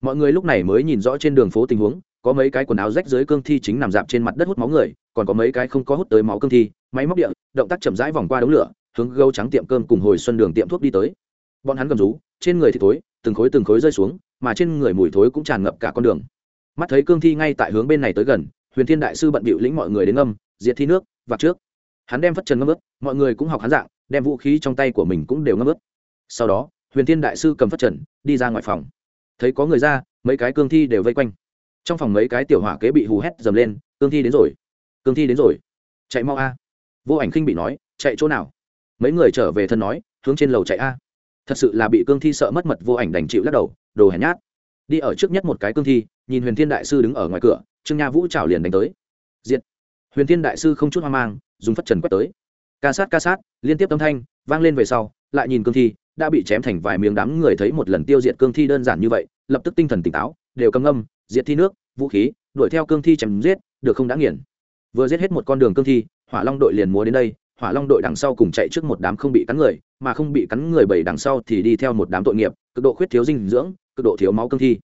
Mọi người lúc này mới nhìn rõ trên đường phố tình huống có mấy cái quần áo rách dưới cương thi chính nằm dạp trên mặt đất hút máu người còn có mấy cái không có hút tới máu cương thi máy móc địa động tác chậm rãi vòng qua đống lửa hướng gâu trắng tiệm cơm cùng hồi xuân đường tiệm thuốc đi tới. Bọn hắn cầm rú trên người thì thối, từng khối từng khối rơi xuống mà trên người mùi thối cũng tràn ngập cả con đường. Mắt thấy cương thi ngay tại hướng bên này tới gần huyền thiên đại sư bận bịu lĩnh mọi người đến ngâm diệt thi nước và trước. Hắn đem phất trần ngâm ướt mọi người cũng học hắn dạng đem vũ khí trong tay của mình cũng đều ngâm ướt sau đó, huyền thiên đại sư cầm phất trần, đi ra ngoài phòng. Thấy có người ra, mấy cái cương thi đều vây quanh. Trong phòng mấy cái tiểu hỏa kế bị hù hét dầm lên, cương thi đến rồi, cương thi đến rồi, chạy mau a. Vô ảnh khinh bị nói, chạy chỗ nào? Mấy người trở về thân nói, hướng trên lầu chạy a. Thật sự là bị cương thi sợ mất mật, vô ảnh đành chịu lắc đầu, đồ hèn nhát. Đi ở trước nhất một cái cương thi, nhìn huyền thiên đại sư đứng ở ngoài cửa, trương nha vũ trào liền đánh tới. Diện huyền thiên đại sư không chút hoang mang, dùng phất trần quét tới. Ca sát ca sát, liên tiếp âm thanh vang lên về sau, lại nhìn cương thi đã bị chém thành vài miếng đám người thấy một lần tiêu diệt cương thi đơn giản như vậy, lập tức tinh thần tỉnh táo, đều cầm âm diệt thi nước, vũ khí, đuổi theo cương thi chém giết, được không đã nghiền. Vừa giết hết một con đường cương thi, hỏa long đội liền múa đến đây, hỏa long đội đằng sau cùng chạy trước một đám không bị cắn người, mà không bị cắn người bảy đằng sau thì đi theo một đám tội nghiệp, cực độ khuyết thiếu dinh dưỡng, cực độ thiếu máu cương thi.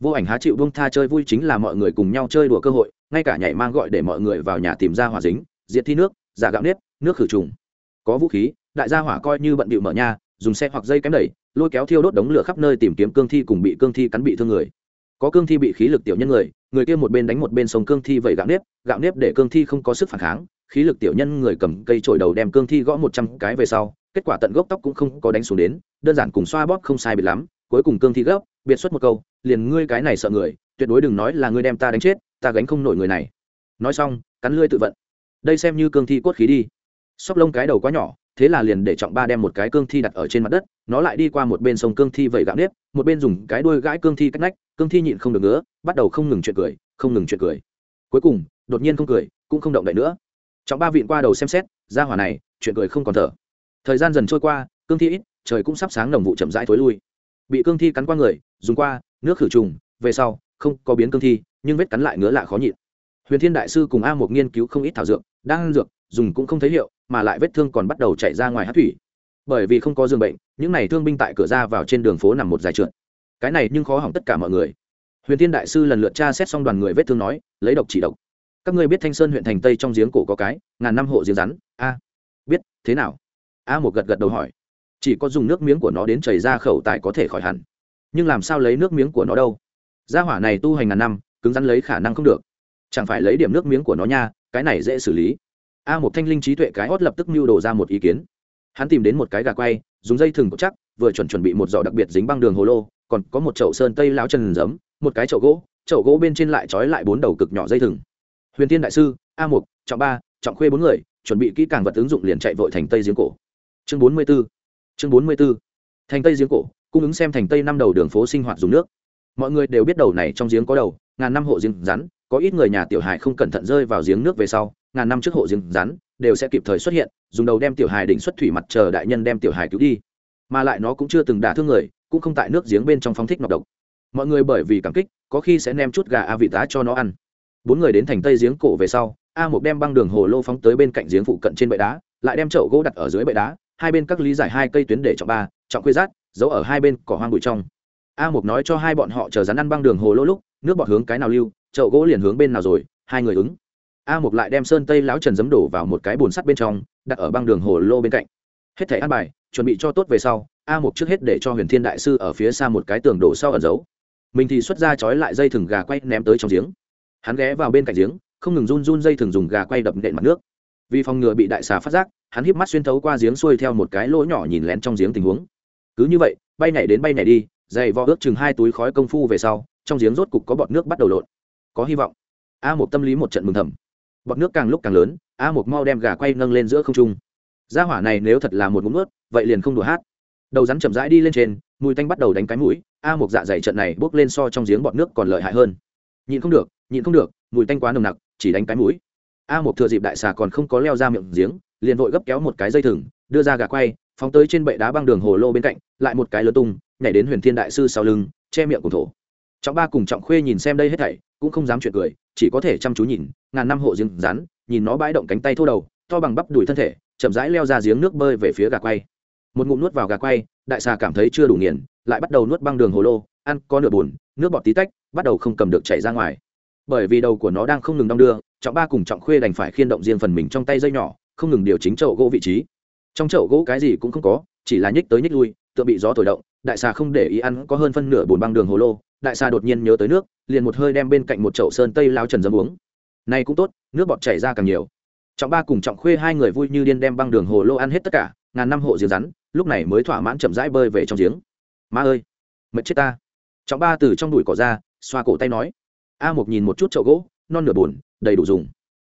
Vô ảnh há chịu buông tha chơi vui chính là mọi người cùng nhau chơi đùa cơ hội, ngay cả nhảy mang gọi để mọi người vào nhà tìm ra hỏa dính, diệt thi nước, giả gạo nếp, nước khử trùng. Có vũ khí, đại gia hỏa coi như bận bịu mở nha dùng xe hoặc dây kém đẩy, lôi kéo thiêu đốt đống lửa khắp nơi tìm kiếm cương thi cùng bị cương thi cắn bị thương người. Có cương thi bị khí lực tiểu nhân người người kia một bên đánh một bên sông cương thi vẩy gạo nếp gạo nếp để cương thi không có sức phản kháng, khí lực tiểu nhân người cầm cây trổi đầu đem cương thi gõ một trăm cái về sau, kết quả tận gốc tóc cũng không có đánh xuống đến, đơn giản cùng xoa bóp không sai biệt lắm, cuối cùng cương thi gấp, biệt xuất một câu, liền ngươi cái này sợ người, tuyệt đối đừng nói là ngươi đem ta đánh chết, ta gánh không nổi người này. Nói xong, cắn lươi tự vận. Đây xem như cương thi cốt khí đi. Sóc lông cái đầu quá nhỏ thế là liền để trọng ba đem một cái cương thi đặt ở trên mặt đất, nó lại đi qua một bên sông cương thi vẩy gạo nếp, một bên dùng cái đuôi gãi cương thi cách nách, cương thi nhịn không được nữa, bắt đầu không ngừng chuyện cười, không ngừng chuyện cười. Cuối cùng, đột nhiên không cười, cũng không động đậy nữa. Trọng ba vịn qua đầu xem xét, ra hỏa này, chuyện cười không còn thở. Thời gian dần trôi qua, cương thi ít, trời cũng sắp sáng đồng vụ chậm rãi thối lui. Bị cương thi cắn qua người, dùng qua, nước khử trùng, về sau, không có biến cương thi, nhưng vết cắn lại ngứa lạ khó nhịn. Huyền thiên đại sư cùng a một nghiên cứu không ít thảo dược đang dược, dùng cũng không thấy hiệu mà lại vết thương còn bắt đầu chạy ra ngoài hát thủy. Bởi vì không có giường bệnh, những này thương binh tại cửa ra vào trên đường phố nằm một dài trượt. Cái này nhưng khó hỏng tất cả mọi người. Huyền thiên đại sư lần lượt tra xét xong đoàn người vết thương nói, lấy độc chỉ độc. Các ngươi biết thanh sơn huyện thành tây trong giếng cổ có cái, ngàn năm hộ giếng rắn, a? Biết, thế nào? A một gật gật đầu hỏi. Chỉ có dùng nước miếng của nó đến chảy ra khẩu tài có thể khỏi hẳn. Nhưng làm sao lấy nước miếng của nó đâu? Gia hỏa này tu hành ngàn năm, cứng rắn lấy khả năng không được. Chẳng phải lấy điểm nước miếng của nó nha, cái này dễ xử lý a một thanh linh trí tuệ cái hót lập tức mưu đồ ra một ý kiến. Hắn tìm đến một cái gà quay, dùng dây thừng chắc, vừa chuẩn chuẩn bị một giỏ đặc biệt dính băng đường hồ lô, còn có một chậu sơn tây lao chân giấm, một cái chậu gỗ chậu gỗ bên trên lại trói lại bốn đầu cực nhỏ dây thừng. Huyền tiên đại sư, a một trọng ba trọng khuê bốn người, chuẩn bị kỹ càng vật ứng dụng liền chạy vội thành tây giếng cổ. Chương bốn mươi b ố chương bốn mươi b ố thành tây giếng cổ, cung ứng xem thành tây năm đầu đường phố sinh hoạt dùng nước. Mọi người đều biết đầu này trong giếng có đầu, ngàn năm hộ giếng rắn có ít người nhà tiểu hài không cẩn thận rơi vào giếng nước về sau, ngàn năm trước hộ giếng rắn, đều sẽ kịp thời xuất hiện, dùng đầu đem tiểu hài đỉnh xuất thủy mặt chờ đại nhân đem tiểu hài cứu đi. Mà lại nó cũng chưa từng đả thương người, cũng không tại nước giếng bên trong phóng thích nọc độc. Mọi người bởi vì cảm kích, có khi sẽ nem chút gà a vị tá cho nó ăn. Bốn người đến thành tây giếng cổ về sau, a một đem băng đường hồ lô phóng tới bên cạnh giếng phụ cận trên bệ đá, lại đem chậu gỗ đặt ở dưới bệ đá, hai bên các lý giải hai cây tuyến để trọng ba, trọng khuê rát, giấu ở hai bên cỏ hoang bụi trong. A một nói cho hai bọn họ chờ rắn ăn băng đường hồ lô lúc, nước bọt hướng cái nào lưu chậu gỗ liền hướng bên nào rồi, hai người ứng. A Mục lại đem sơn tây lão trần giấm đổ vào một cái bồn sắt bên trong, đặt ở băng đường hồ lô bên cạnh. Hết thẻ ăn bài, chuẩn bị cho tốt về sau, a Mục trước hết để cho huyền thiên đại sư ở phía xa một cái tường đổ sau ẩn giấu. Mình thì xuất ra trói lại dây thừng gà quay ném tới trong giếng. Hắn ghé vào bên cạnh giếng, không ngừng run run dây thừng dùng gà quay đập nện mặt nước. Vì phòng ngừa bị đại xà phát giác, hắn híp mắt xuyên thấu qua giếng xuôi theo một cái lỗ nhỏ nhìn lén trong giếng tình huống. Cứ như vậy, bay nhảy đến bay nhảy đi, dày vò ước chừng hai túi khói công phu về sau, trong giếng rốt cục có bọt nước bắt đầu lộn có hy vọng. A một tâm lý một trận mừng thầm. Bọt nước càng lúc càng lớn, a một mau đem gà quay nâng lên giữa không trung. Gia hỏa này nếu thật là một ngụm nước vậy liền không đùa hát. Đầu rắn chậm rãi đi lên trên, mùi tanh bắt đầu đánh cái mũi, a một dạ dày trận này bốc lên so trong giếng bọt nước còn lợi hại hơn. Nhịn không được, nhịn không được, mùi tanh quá nồng nặc, chỉ đánh cái mũi. A một thừa dịp đại xà còn không có leo ra miệng giếng, liền vội gấp kéo một cái dây thừng, đưa ra gà quay, phóng tới trên bệ đá băng đường hồ lô bên cạnh, lại một cái lơ tung, nhảy đến huyền thiên đại sư sau lưng, che miệng cùng thổ. Trọng ba cùng trọng khuê nhìn xem đây hết thảy cũng không dám chuyện cười, chỉ có thể chăm chú nhìn, ngàn năm hộ giếng rắn, nhìn nó bãi động cánh tay thô đầu, to bằng bắp đùi thân thể, chậm rãi leo ra giếng nước bơi về phía gà quay. Một ngụm nuốt vào gà quay, đại xà cảm thấy chưa đủ nghiền, lại bắt đầu nuốt băng đường hồ lô, ăn có nửa bùn nước bọt tí tách, bắt đầu không cầm được chảy ra ngoài. Bởi vì đầu của nó đang không ngừng đong đưa, trọng ba cùng trọng khuê đành phải khiên động riêng phần mình trong tay dây nhỏ, không ngừng điều chỉnh chậu gỗ vị trí. Trong chậu gỗ cái gì cũng không có, chỉ là nhích tới nhích lui, tựa bị gió thổi động, đại xà không để ý ăn có hơn phân nửa bùn băng đường hồ lô đại xà đột nhiên nhớ tới nước, liền một hơi đem bên cạnh một chậu sơn tây lao trần dâm uống. Này cũng tốt, nước bọt chảy ra càng nhiều. Trọng ba cùng trọng khuê hai người vui như điên đem băng đường hồ lô ăn hết tất cả, ngàn năm hộ giếng rắn, lúc này mới thỏa mãn chậm rãi bơi về trong giếng. Ma ơi, mệt chết ta. Trọng ba từ trong đùi cỏ ra, xoa cổ tay nói. A một nhìn một chút chậu gỗ, non nửa bùn đầy đủ dùng.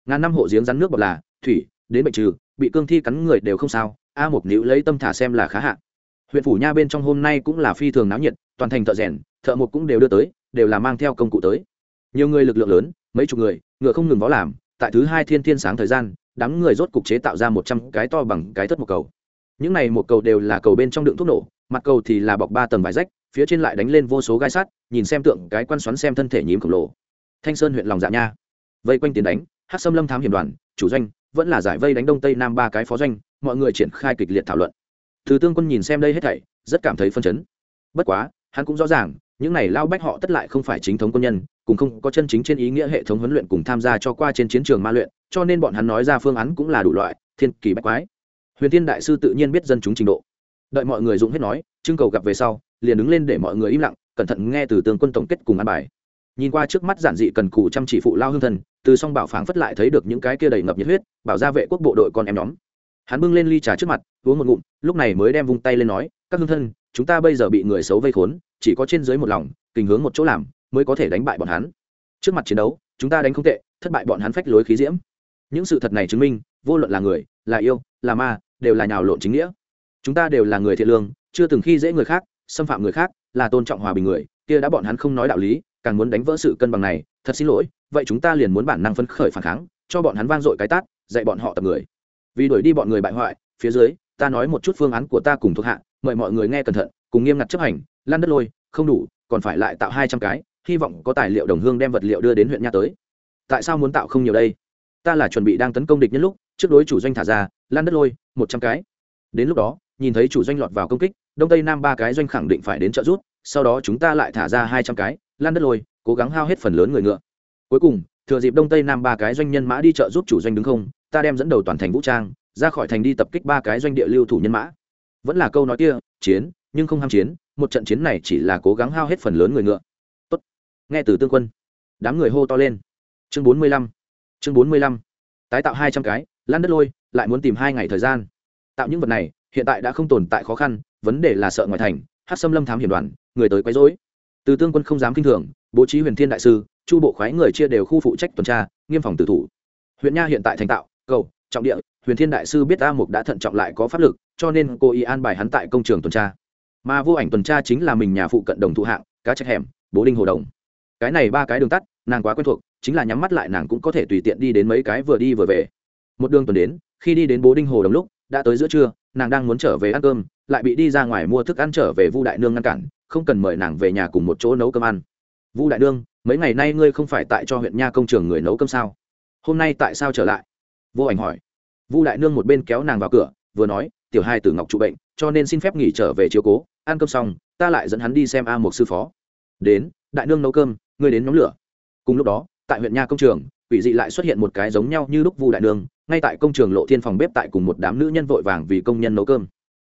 Ngàn năm hộ giếng rắn nước bọt là, thủy, đến bệnh trừ, bị cương thi cắn người đều không sao, a một níu lấy tâm thả xem là khá hạ. Huyện phủ nha bên trong hôm nay cũng là phi thường náo nhiệt, toàn thành thợ rèn thợ mộc cũng đều đưa tới, đều là mang theo công cụ tới. Nhiều người lực lượng lớn, mấy chục người, ngựa không ngừng vó làm, tại thứ hai thiên thiên sáng thời gian, đám người rốt cục chế tạo ra một trăm cái to bằng cái thất một cầu. Những này một cầu đều là cầu bên trong đựng thuốc nổ, mặt cầu thì là bọc ba tầng vải rách, phía trên lại đánh lên vô số gai sắt, nhìn xem tượng cái quan xoắn xem thân thể nhím khổng lồ. Thanh sơn huyện lòng dạ nha. Vây quanh tiến đánh hát xâm lâm thám hiểm đoàn, chủ doanh, vẫn là giải vây đánh đông tây nam ba cái phó doanh, mọi người triển khai kịch liệt thảo luận. Thứ tương quân nhìn xem đây hết thảy, rất cảm thấy phân chấn. Bất quá, hắn cũng rõ ràng những này lao bách họ tất lại không phải chính thống quân nhân, cũng không có chân chính trên ý nghĩa hệ thống huấn luyện cùng tham gia cho qua trên chiến trường ma luyện, cho nên bọn hắn nói ra phương án cũng là đủ loại, thiên kỳ bách quái. Huyền thiên đại sư tự nhiên biết dân chúng trình độ. Đợi mọi người dùng hết nói trưng cầu gặp về sau, liền đứng lên để mọi người im lặng, cẩn thận nghe từ tướng quân tổng kết cùng ăn bài. Nhìn qua trước mắt giản dị cần cù chăm chỉ phụ lao hương thần, từ song bảo phảng phất lại thấy được những cái kia đầy ngập nhiệt huyết, bảo ra vệ quốc bộ đội con em nhóm. Hắn bưng lên ly trà trước mặt, uống một ngụm, lúc này mới đem vung tay lên nói, các hương thân chúng ta bây giờ bị người xấu vây khốn, chỉ có trên dưới một lòng tình hướng một chỗ làm, mới có thể đánh bại bọn hắn. Trước mặt chiến đấu, chúng ta đánh không tệ, thất bại bọn hắn phách lối khí diễm. Những sự thật này chứng minh, vô luận là người, là yêu, là ma, đều là nhào lộn chính nghĩa. Chúng ta đều là người thiện lương, chưa từng khi dễ người khác, xâm phạm người khác, là tôn trọng hòa bình người, kia đã bọn hắn không nói đạo lý, càng muốn đánh vỡ sự cân bằng này, thật xin lỗi, vậy chúng ta liền muốn bản năng phấn khởi phản kháng, cho bọn hắn vang dội cái tát, dạy bọn họ tập người. Vì đuổi đi bọn người bại hoại, phía dưới, ta nói một chút phương án của ta cùng thuộc hạ mời mọi người nghe cẩn thận, cùng nghiêm ngặt chấp hành lan đất lôi, không đủ, còn phải lại tạo hai trăm cái, hy vọng có tài liệu đồng hương đem vật liệu đưa đến huyện nha tới. Tại sao muốn tạo không nhiều đây? Ta là chuẩn bị đang tấn công địch nhân lúc, trước đối chủ doanh thả ra lan đất lôi, một trăm cái. Đến lúc đó, nhìn thấy chủ doanh lọt vào công kích, đông tây nam ba cái doanh khẳng định phải đến trợ rút sau đó chúng ta lại thả ra hai trăm cái lan đất lôi, cố gắng hao hết phần lớn người ngựa. Cuối cùng, thừa dịp đông tây nam ba cái doanh nhân mã đi trợ giúp chủ doanh đứng không, ta đem dẫn đầu toàn thành vũ trang, ra khỏi thành đi tập kích ba cái doanh địa lưu thủ nhân mã vẫn là câu nói kia, chiến, nhưng không ham chiến, một trận chiến này chỉ là cố gắng hao hết phần lớn người ngựa. Tốt. nghe từ tương quân, đám người hô to lên. Chương bốn mươi lăm, chương bốn mươi lăm. Tái tạo hai trăm cái lan đất lôi, lại muốn tìm hai ngày thời gian. Tạo những vật này, hiện tại đã không tồn tại khó khăn, vấn đề là sợ ngoại thành hát xâm lâm thám hiểm đoàn, người tới quấy rối. Từ tương quân không dám kinh thường, bố trí huyền thiên đại sư, chu bộ khoái người chia đều khu phụ trách tuần tra, nghiêm phòng tử thủ. Huyện nha hiện tại thành tạo, cầu, trọng địa, huyền thiên đại sư biết a mục đã thận trọng lại có pháp lực cho nên cô y an bài hắn tại công trường tuần tra. Mà vô ảnh tuần tra chính là mình nhà phụ cận đồng thụ hạng, cá trạch hẻm, bố đinh hồ đồng. Cái này ba cái đường tắt, nàng quá quen thuộc, chính là nhắm mắt lại nàng cũng có thể tùy tiện đi đến mấy cái vừa đi vừa về. Một đường tuần đến, khi đi đến bố đinh hồ đồng lúc, đã tới giữa trưa, nàng đang muốn trở về ăn cơm, lại bị đi ra ngoài mua thức ăn trở về vu đại nương ngăn cản, không cần mời nàng về nhà cùng một chỗ nấu cơm ăn. Vu đại nương, mấy ngày nay ngươi không phải tại cho huyện nha công trường người nấu cơm sao? Hôm nay tại sao trở lại? Vô ảnh hỏi. Vu đại nương một bên kéo nàng vào cửa, vừa nói tiểu hai tử ngọc trụ bệnh, cho nên xin phép nghỉ trở về chiếu cố, ăn cơm xong, ta lại dẫn hắn đi xem a một sư phó. Đến, đại nương nấu cơm, ngươi đến nhóm lửa. Cùng lúc đó, tại huyện nha công trường, quỷ dị lại xuất hiện một cái giống nhau như lúc vu đại nương, ngay tại công trường lộ thiên phòng bếp tại cùng một đám nữ nhân vội vàng vì công nhân nấu cơm.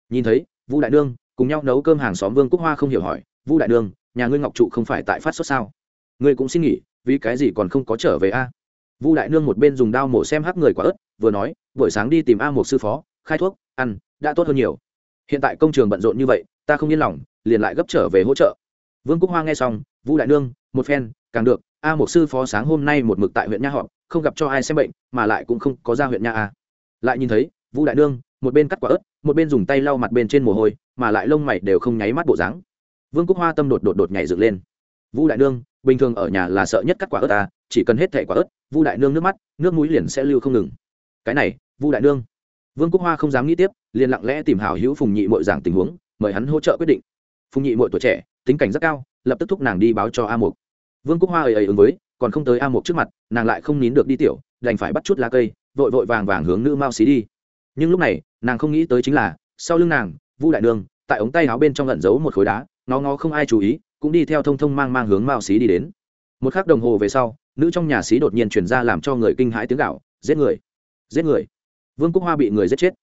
Nhìn thấy, vu đại nương, cùng nhau nấu cơm hàng xóm vương quốc hoa không hiểu hỏi, vu đại nương, nhà ngươi ngọc trụ không phải tại phát sốt sao? Ngươi cũng xin nghỉ, vì cái gì còn không có trở về a? Vu đại nương một bên dùng dao mổ xem hắc người quả ớt, vừa nói, buổi sáng đi tìm a một sư phó, khai thuốc, ăn đã tốt hơn nhiều. Hiện tại công trường bận rộn như vậy, ta không yên lòng, liền lại gấp trở về hỗ trợ. Vương quốc hoa nghe xong, vu đại nương, một phen, càng được, a một sư phó sáng hôm nay một mực tại huyện nha họ không gặp cho ai xem bệnh, mà lại cũng không có ra huyện nha a. Lại nhìn thấy, vu đại nương, một bên cắt quả ớt, một bên dùng tay lau mặt bên trên mồ hôi, mà lại lông mày đều không nháy mắt bộ dáng. Vương quốc hoa tâm đột đột đột nhảy dựng lên. Vu đại nương, bình thường ở nhà là sợ nhất cắt quả ớt ta, chỉ cần hết thẻ quả ớt, vu đại nương nước mắt, nước mũi liền sẽ lưu không ngừng. Cái này, vu đại nương vương quốc hoa không dám nghĩ tiếp, liền lặng lẽ tìm hảo hữu phùng nhị mội giảng tình huống, mời hắn hỗ trợ quyết định. Phùng nhị mội tuổi trẻ, tính cảnh rất cao, lập tức thúc nàng đi báo cho a mục. Vương quốc hoa ấy ấy ứng với, còn không tới a mục trước mặt, nàng lại không nín được đi tiểu, đành phải bắt chút lá cây, vội vội vàng vàng hướng nữ mao xí đi. Nhưng lúc này, nàng không nghĩ tới chính là, sau lưng nàng, vu đại nương, tại ống tay áo bên trong lẩn giấu một khối đá nó ngó không ai chú ý, cũng đi theo thông thông mang mang hướng mao xí đi đến. Một khắc đồng hồ về sau, nữ trong nhà xí đột nhiên chuyển ra làm cho người kinh hãi tiếng gạo, giết người! Giết người! Vương quốc hoa bị người giết chết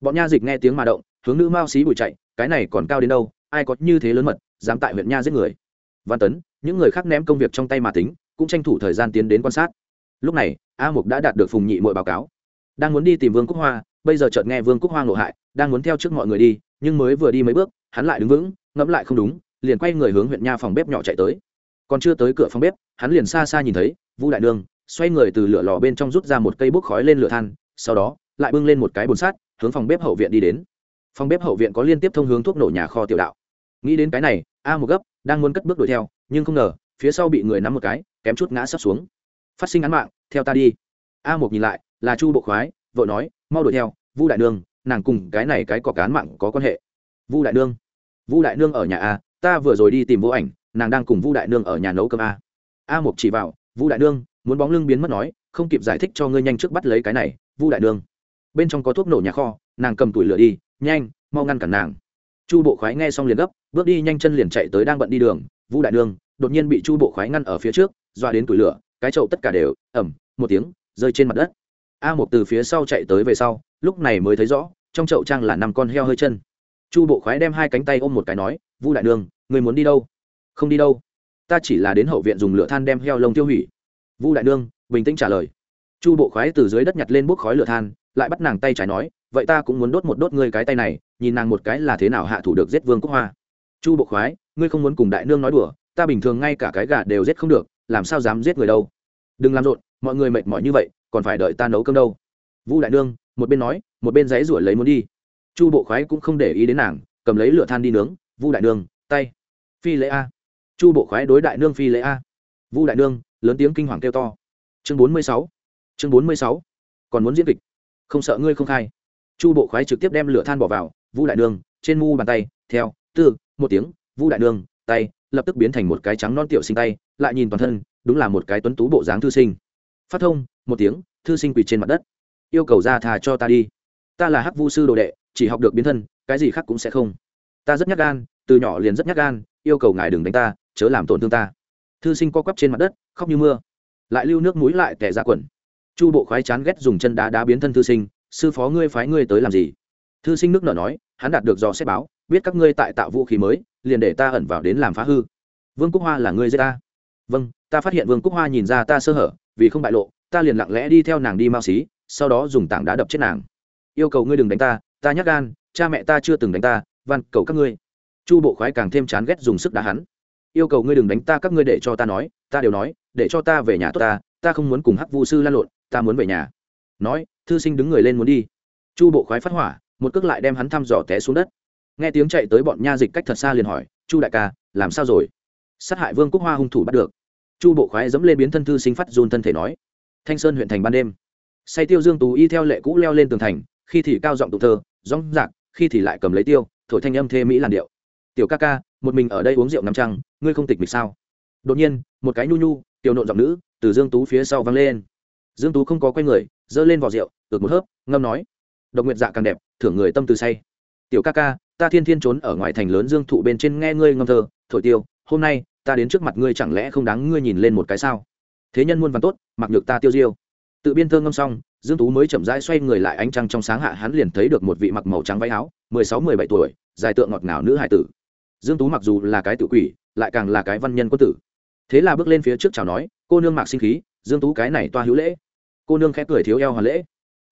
bọn nha dịch nghe tiếng mà động hướng nữ mao xí bụi chạy cái này còn cao đến đâu ai có như thế lớn mật dám tại huyện nha giết người văn tấn những người khác ném công việc trong tay mà tính cũng tranh thủ thời gian tiến đến quan sát lúc này a mục đã đạt được phùng nhị mọi báo cáo đang muốn đi tìm vương quốc hoa bây giờ chợt nghe vương quốc hoa ngộ hại đang muốn theo trước mọi người đi nhưng mới vừa đi mấy bước hắn lại đứng vững ngẫm lại không đúng liền quay người hướng huyện nha phòng bếp nhỏ chạy tới còn chưa tới cửa phòng bếp hắn liền xa xa nhìn thấy vu đại nương xoay người từ lửa lò bên trong rút ra một cây bốc khói lên lửa than sau đó lại bưng lên một cái bồn sát hướng phòng bếp hậu viện đi đến. Phòng bếp hậu viện có liên tiếp thông hướng thuốc nổ nhà kho tiểu đạo. Nghĩ đến cái này, a một gấp, đang muốn cất bước đuổi theo, nhưng không ngờ, phía sau bị người nắm một cái, kém chút ngã sắp xuống. Phát sinh án mạng, theo ta đi. A một nhìn lại, là chu bộ khoái vợ nói, mau đuổi theo, vu đại nương, nàng cùng cái này cái có cán mạng có quan hệ. Vu đại nương. Vu đại nương ở nhà a, ta vừa rồi đi tìm vô ảnh, nàng đang cùng vu đại nương ở nhà nấu cơm a. A một chỉ vào vu đại nương, muốn bóng lưng biến mất nói, không kịp giải thích cho ngươi nhanh trước bắt lấy cái này, vu đại nương bên trong có thuốc nổ nhà kho, nàng cầm tủi lửa đi, nhanh, mau ngăn cản nàng. Chu bộ khoái nghe xong liền gấp, bước đi nhanh chân liền chạy tới đang bận đi đường vu đại đường đột nhiên bị chu bộ khoái ngăn ở phía trước doa đến tủi lửa, cái chậu tất cả đều ẩm, một tiếng, rơi trên mặt đất. A một từ phía sau chạy tới về sau, lúc này mới thấy rõ, trong chậu trang là năm con heo hơi chân. Chu bộ khoái đem hai cánh tay ôm một cái nói vu đại đường người muốn đi đâu? Không đi đâu. Ta chỉ là đến hậu viện dùng lửa than đem heo lông tiêu hủy. Vu đại nương bình tĩnh trả lời chu bộ khoái từ dưới đất nhặt lên bốc khói lửa than, lại bắt nàng tay trái nói, vậy ta cũng muốn đốt một đốt ngươi cái tay này, nhìn nàng một cái là thế nào hạ thủ được giết vương quốc hoa. Chu bộ khoái, ngươi không muốn cùng đại nương nói đùa, ta bình thường ngay cả cái gà đều giết không được, làm sao dám giết người đâu? Đừng làm rộn, mọi người mệt mỏi như vậy, còn phải đợi ta nấu cơm đâu. Vu đại nương, một bên nói, một bên giấy ruổi lấy muốn đi. Chu bộ khoái cũng không để ý đến nàng, cầm lấy lửa than đi nướng, vu đại nương, tay. Phi lễ a. Chu bộ khoái đối đại nương phi lễ a. Vu đại nương, lớn tiếng kinh hoàng kêu to. Chương bốn mươi sáu chương bốn mươi sáu. Còn muốn diễn kịch? Không sợ ngươi không khai. Chu bộ khoái trực tiếp đem lửa than bỏ vào, vu đại nương trên mu bàn tay, theo, tư, một tiếng, vu đại nương tay, lập tức biến thành một cái trắng non tiểu sinh tay, lại nhìn toàn thân, đúng là một cái tuấn tú bộ dáng thư sinh. Phát thông, một tiếng, thư sinh quỳ trên mặt đất. Yêu cầu ra thà cho ta đi. Ta là hắc vu sư đồ đệ, chỉ học được biến thân, cái gì khác cũng sẽ không. Ta rất nhắc gan, từ nhỏ liền rất nhắc gan, yêu cầu ngài đừng đánh ta, chớ làm tổn thương ta. Thư sinh co quắp trên mặt đất, khóc như mưa. Lại lưu nước mũi lại tẻ ra quần chu bộ khoái chán ghét dùng chân đá đá biến thân thư sinh, sư phó ngươi phái ngươi tới làm gì? Thư sinh nước nở nói, hắn đạt được dò xét báo, biết các ngươi tại tạo vũ khí mới, liền để ta ẩn vào đến làm phá hư. Vương quốc hoa là ngươi giết ta? Vâng ta phát hiện vương quốc hoa nhìn ra ta sơ hở, vì không bại lộ, ta liền lặng lẽ đi theo nàng đi mao xí, sau đó dùng tảng đá đập chết nàng. Yêu cầu ngươi đừng đánh ta ta nhắc gan, cha mẹ ta chưa từng đánh ta, van cầu các ngươi. Chu bộ khoái càng thêm chán ghét dùng sức đá hắn. Yêu cầu ngươi đừng đánh ta, các ngươi để cho ta nói, ta đều nói, để cho ta về nhà tốt ta ta không muốn cùng hắc vu sư lan lộn ta muốn về nhà. Nói, thư sinh đứng người lên muốn đi. Chu bộ khoái phát hỏa, một cước lại đem hắn thăm dò té xuống đất. Nghe tiếng chạy tới bọn nha dịch cách thật xa liền hỏi, chu đại ca, làm sao rồi? Sát hại vương quốc hoa hung thủ bắt được. Chu bộ khoái dẫm lên biến thân thư sinh phát dùn thân thể nói, thanh sơn huyện thành ban đêm. Say tiêu dương tú y theo lệ cũ leo lên tường thành, khi thì cao giọng tụ thơ, rong rạc, khi thì lại cầm lấy tiêu, thổi thanh âm thê mỹ làn điệu. Tiểu ca ca, một mình ở đây uống rượu nằm trăng, ngươi không tịch mịch sao? Đột nhiên, một cái nhu nhu, tiểu nộn giọng nữ từ dương tú phía sau vang lên dương tú không có quay người, giơ lên vỏ rượu ược một hớp, ngâm nói, độc nguyệt dạ càng đẹp, thưởng người tâm từ say. Tiểu ca ca, ta thiên thiên trốn ở ngoài thành lớn dương thụ bên trên nghe ngươi ngâm thơ, thổi tiêu, hôm nay, ta đến trước mặt ngươi chẳng lẽ không đáng ngươi nhìn lên một cái sao? Thế nhân muôn văn tốt, mặc nhược ta tiêu diêu. Tự biên thơ ngâm xong, dương tú mới chậm rãi xoay người lại ánh trăng trong sáng hạ hắn liền thấy được một vị mặc màu trắng váy áo, mười sáu, mười bảy tuổi, dài tượng ngọt ngào nữ hải tử. Dương tú mặc dù là cái tự quỷ, lại càng là cái văn nhân quân tử. Thế là bước lên phía trước chào nói, cô nương mạc sinh khí, dương tú cái này toa hữu lễ cô nương khẽ cười thiếu eo hoàn lễ.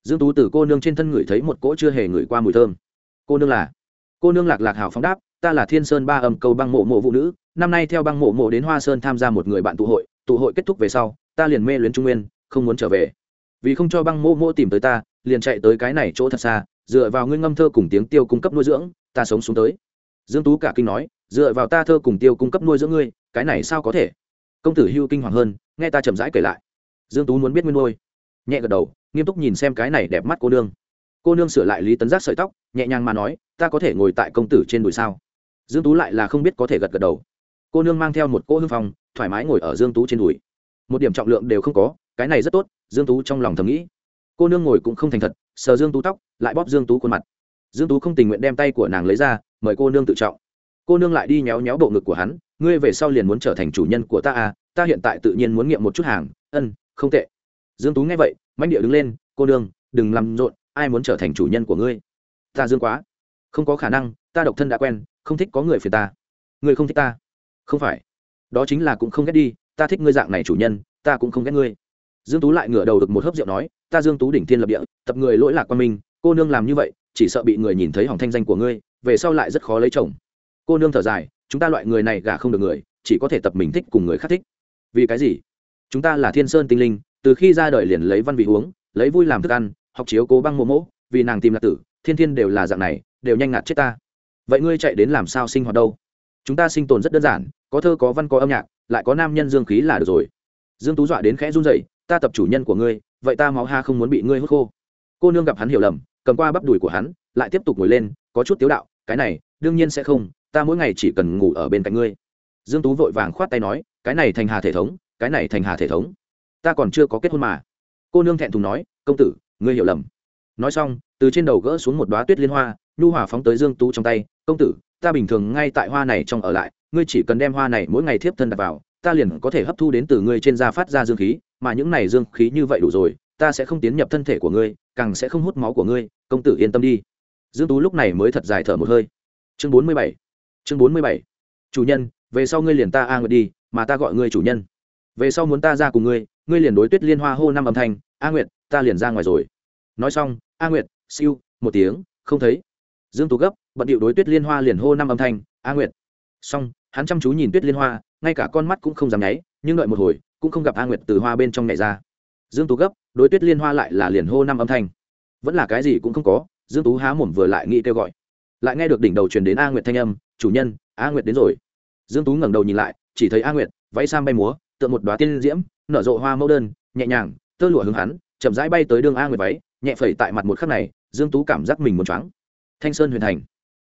Dương tú từ cô nương trên thân ngửi thấy một cỗ chưa hề ngửi qua mùi thơm. Cô nương là? Cô nương lạc lạc hào phóng đáp, ta là thiên sơn ba âm câu băng mộ mộ phụ nữ, năm nay theo băng mộ mộ đến hoa sơn tham gia một người bạn tụ hội tụ hội kết thúc về sau, ta liền mê luyến trung nguyên, không muốn trở về. Vì không cho băng mộ mộ tìm tới ta, liền chạy tới cái này chỗ thật xa, dựa vào ngươi ngâm thơ cùng tiếng tiêu cung cấp nuôi dưỡng, ta sống xuống tới. Dương tú cả kinh nói, dựa vào ta thơ cùng tiêu cung cấp nuôi dưỡng ngươi, cái này sao có thể? Công tử hưu kinh hoàng hơn, nghe ta chậm rãi kể lại. Dương tú muốn biết nguyên nuôi nhẹ gật đầu, nghiêm túc nhìn xem cái này đẹp mắt cô nương. Cô nương sửa lại lý tấn giác sợi tóc, nhẹ nhàng mà nói, ta có thể ngồi tại công tử trên đùi sao? Dương tú lại là không biết có thể gật gật đầu. Cô nương mang theo một cỗ hương phong, thoải mái ngồi ở dương tú trên đùi. Một điểm trọng lượng đều không có, cái này rất tốt, dương tú trong lòng thầm nghĩ. Cô nương ngồi cũng không thành thật, sờ dương tú tóc, lại bóp dương tú khuôn mặt. Dương tú không tình nguyện đem tay của nàng lấy ra, mời cô nương tự trọng. Cô nương lại đi nhéo nhéo bộ ngực của hắn, ngươi về sau liền muốn trở thành chủ nhân của ta à ta hiện tại tự nhiên muốn nghiệm một chút hàng, ân, không tệ dương tú nghe vậy manh địa đứng lên cô Đường, đừng làm rộn ai muốn trở thành chủ nhân của ngươi? Ta dương quá. Không có khả năng ta độc thân đã quen không thích có người phiền ta. Ngươi không thích ta. Không phải. Đó chính là cũng không ghét đi ta thích ngươi dạng này chủ nhân ta cũng không ghét ngươi. Dương tú lại ngửa đầu được một hớp rượu nói ta dương tú đỉnh thiên lập địa tập người lỗi lạc qua mình cô nương làm như vậy chỉ sợ bị người nhìn thấy hỏng thanh danh của ngươi về sau lại rất khó lấy chồng. Cô nương thở dài chúng ta loại người này gả không được người chỉ có thể tập mình thích cùng người khác thích. Vì cái gì? Chúng ta là thiên sơn tinh linh từ khi ra đời liền lấy văn vị uống, lấy vui làm thức ăn, học chiếu cố băng mộ mỗ, vì nàng tìm lạc tử, thiên thiên đều là dạng này, đều nhanh ngạt chết ta. Vậy ngươi chạy đến làm sao sinh hoạt đâu? Chúng ta sinh tồn rất đơn giản, có thơ, có văn, có âm nhạc, lại có nam nhân dương khí là được rồi. Dương tú dọa đến khẽ run rẩy, ta tập chủ nhân của ngươi, vậy ta máu ha không muốn bị ngươi hút khô. Cô nương gặp hắn hiểu lầm, cầm qua bắp đùi của hắn, lại tiếp tục ngồi lên, có chút tiếu đạo, cái này, đương nhiên sẽ không, ta mỗi ngày chỉ cần ngủ ở bên cạnh ngươi. Dương tú vội vàng khoát tay nói, cái này thành hà thể thống, cái này thành hà thể thống ta còn chưa có kết hôn mà. Cô nương thẹn thùng nói, công tử, ngươi hiểu lầm. Nói xong, từ trên đầu gỡ xuống một đoá tuyết liên hoa, nhu hòa phóng tới dương tú trong tay, công tử, ta bình thường ngay tại hoa này trong ở lại, ngươi chỉ cần đem hoa này mỗi ngày thiếp thân đặt vào, ta liền có thể hấp thu đến từ ngươi trên da phát ra dương khí, mà những này dương khí như vậy đủ rồi, ta sẽ không tiến nhập thân thể của ngươi, càng sẽ không hút máu của ngươi, công tử yên tâm đi. Dương tú lúc này mới thật dài thở một hơi. Chương 47 chương 47 chủ nhân, về sau ngươi liền ta a nguyệt đi, mà ta gọi ngươi chủ nhân về sau muốn ta ra cùng ngươi ngươi liền đối tuyết liên hoa hô năm âm thanh, a nguyệt, ta liền ra ngoài rồi. Nói xong, a nguyệt, siêu, một tiếng, không thấy. Dương tú gấp, bận điệu đối tuyết liên hoa liền hô năm âm thanh, a nguyệt. Xong, hắn chăm chú nhìn tuyết liên hoa, ngay cả con mắt cũng không dám nháy, nhưng đợi một hồi, cũng không gặp a nguyệt từ hoa bên trong nhảy ra. Dương tú gấp, đối tuyết liên hoa lại là liền hô năm âm thanh. Vẫn là cái gì cũng không có, dương tú há mồm vừa lại nghĩ kêu gọi. Lại nghe được đỉnh đầu truyền đến a nguyệt thanh âm, chủ nhân, a nguyệt đến rồi. Dương tú ngẩng đầu nhìn lại, chỉ thấy a nguyệt, váy sam bay múa tựa một đoá tiên diễm, nở rộ hoa mẫu đơn, nhẹ nhàng, tơ lụa hướng hắn, chậm rãi bay tới đường a nguyệt váy, nhẹ phẩy tại mặt một khắc này, dương tú cảm giác mình muốn choáng. Thanh sơn huyền thành.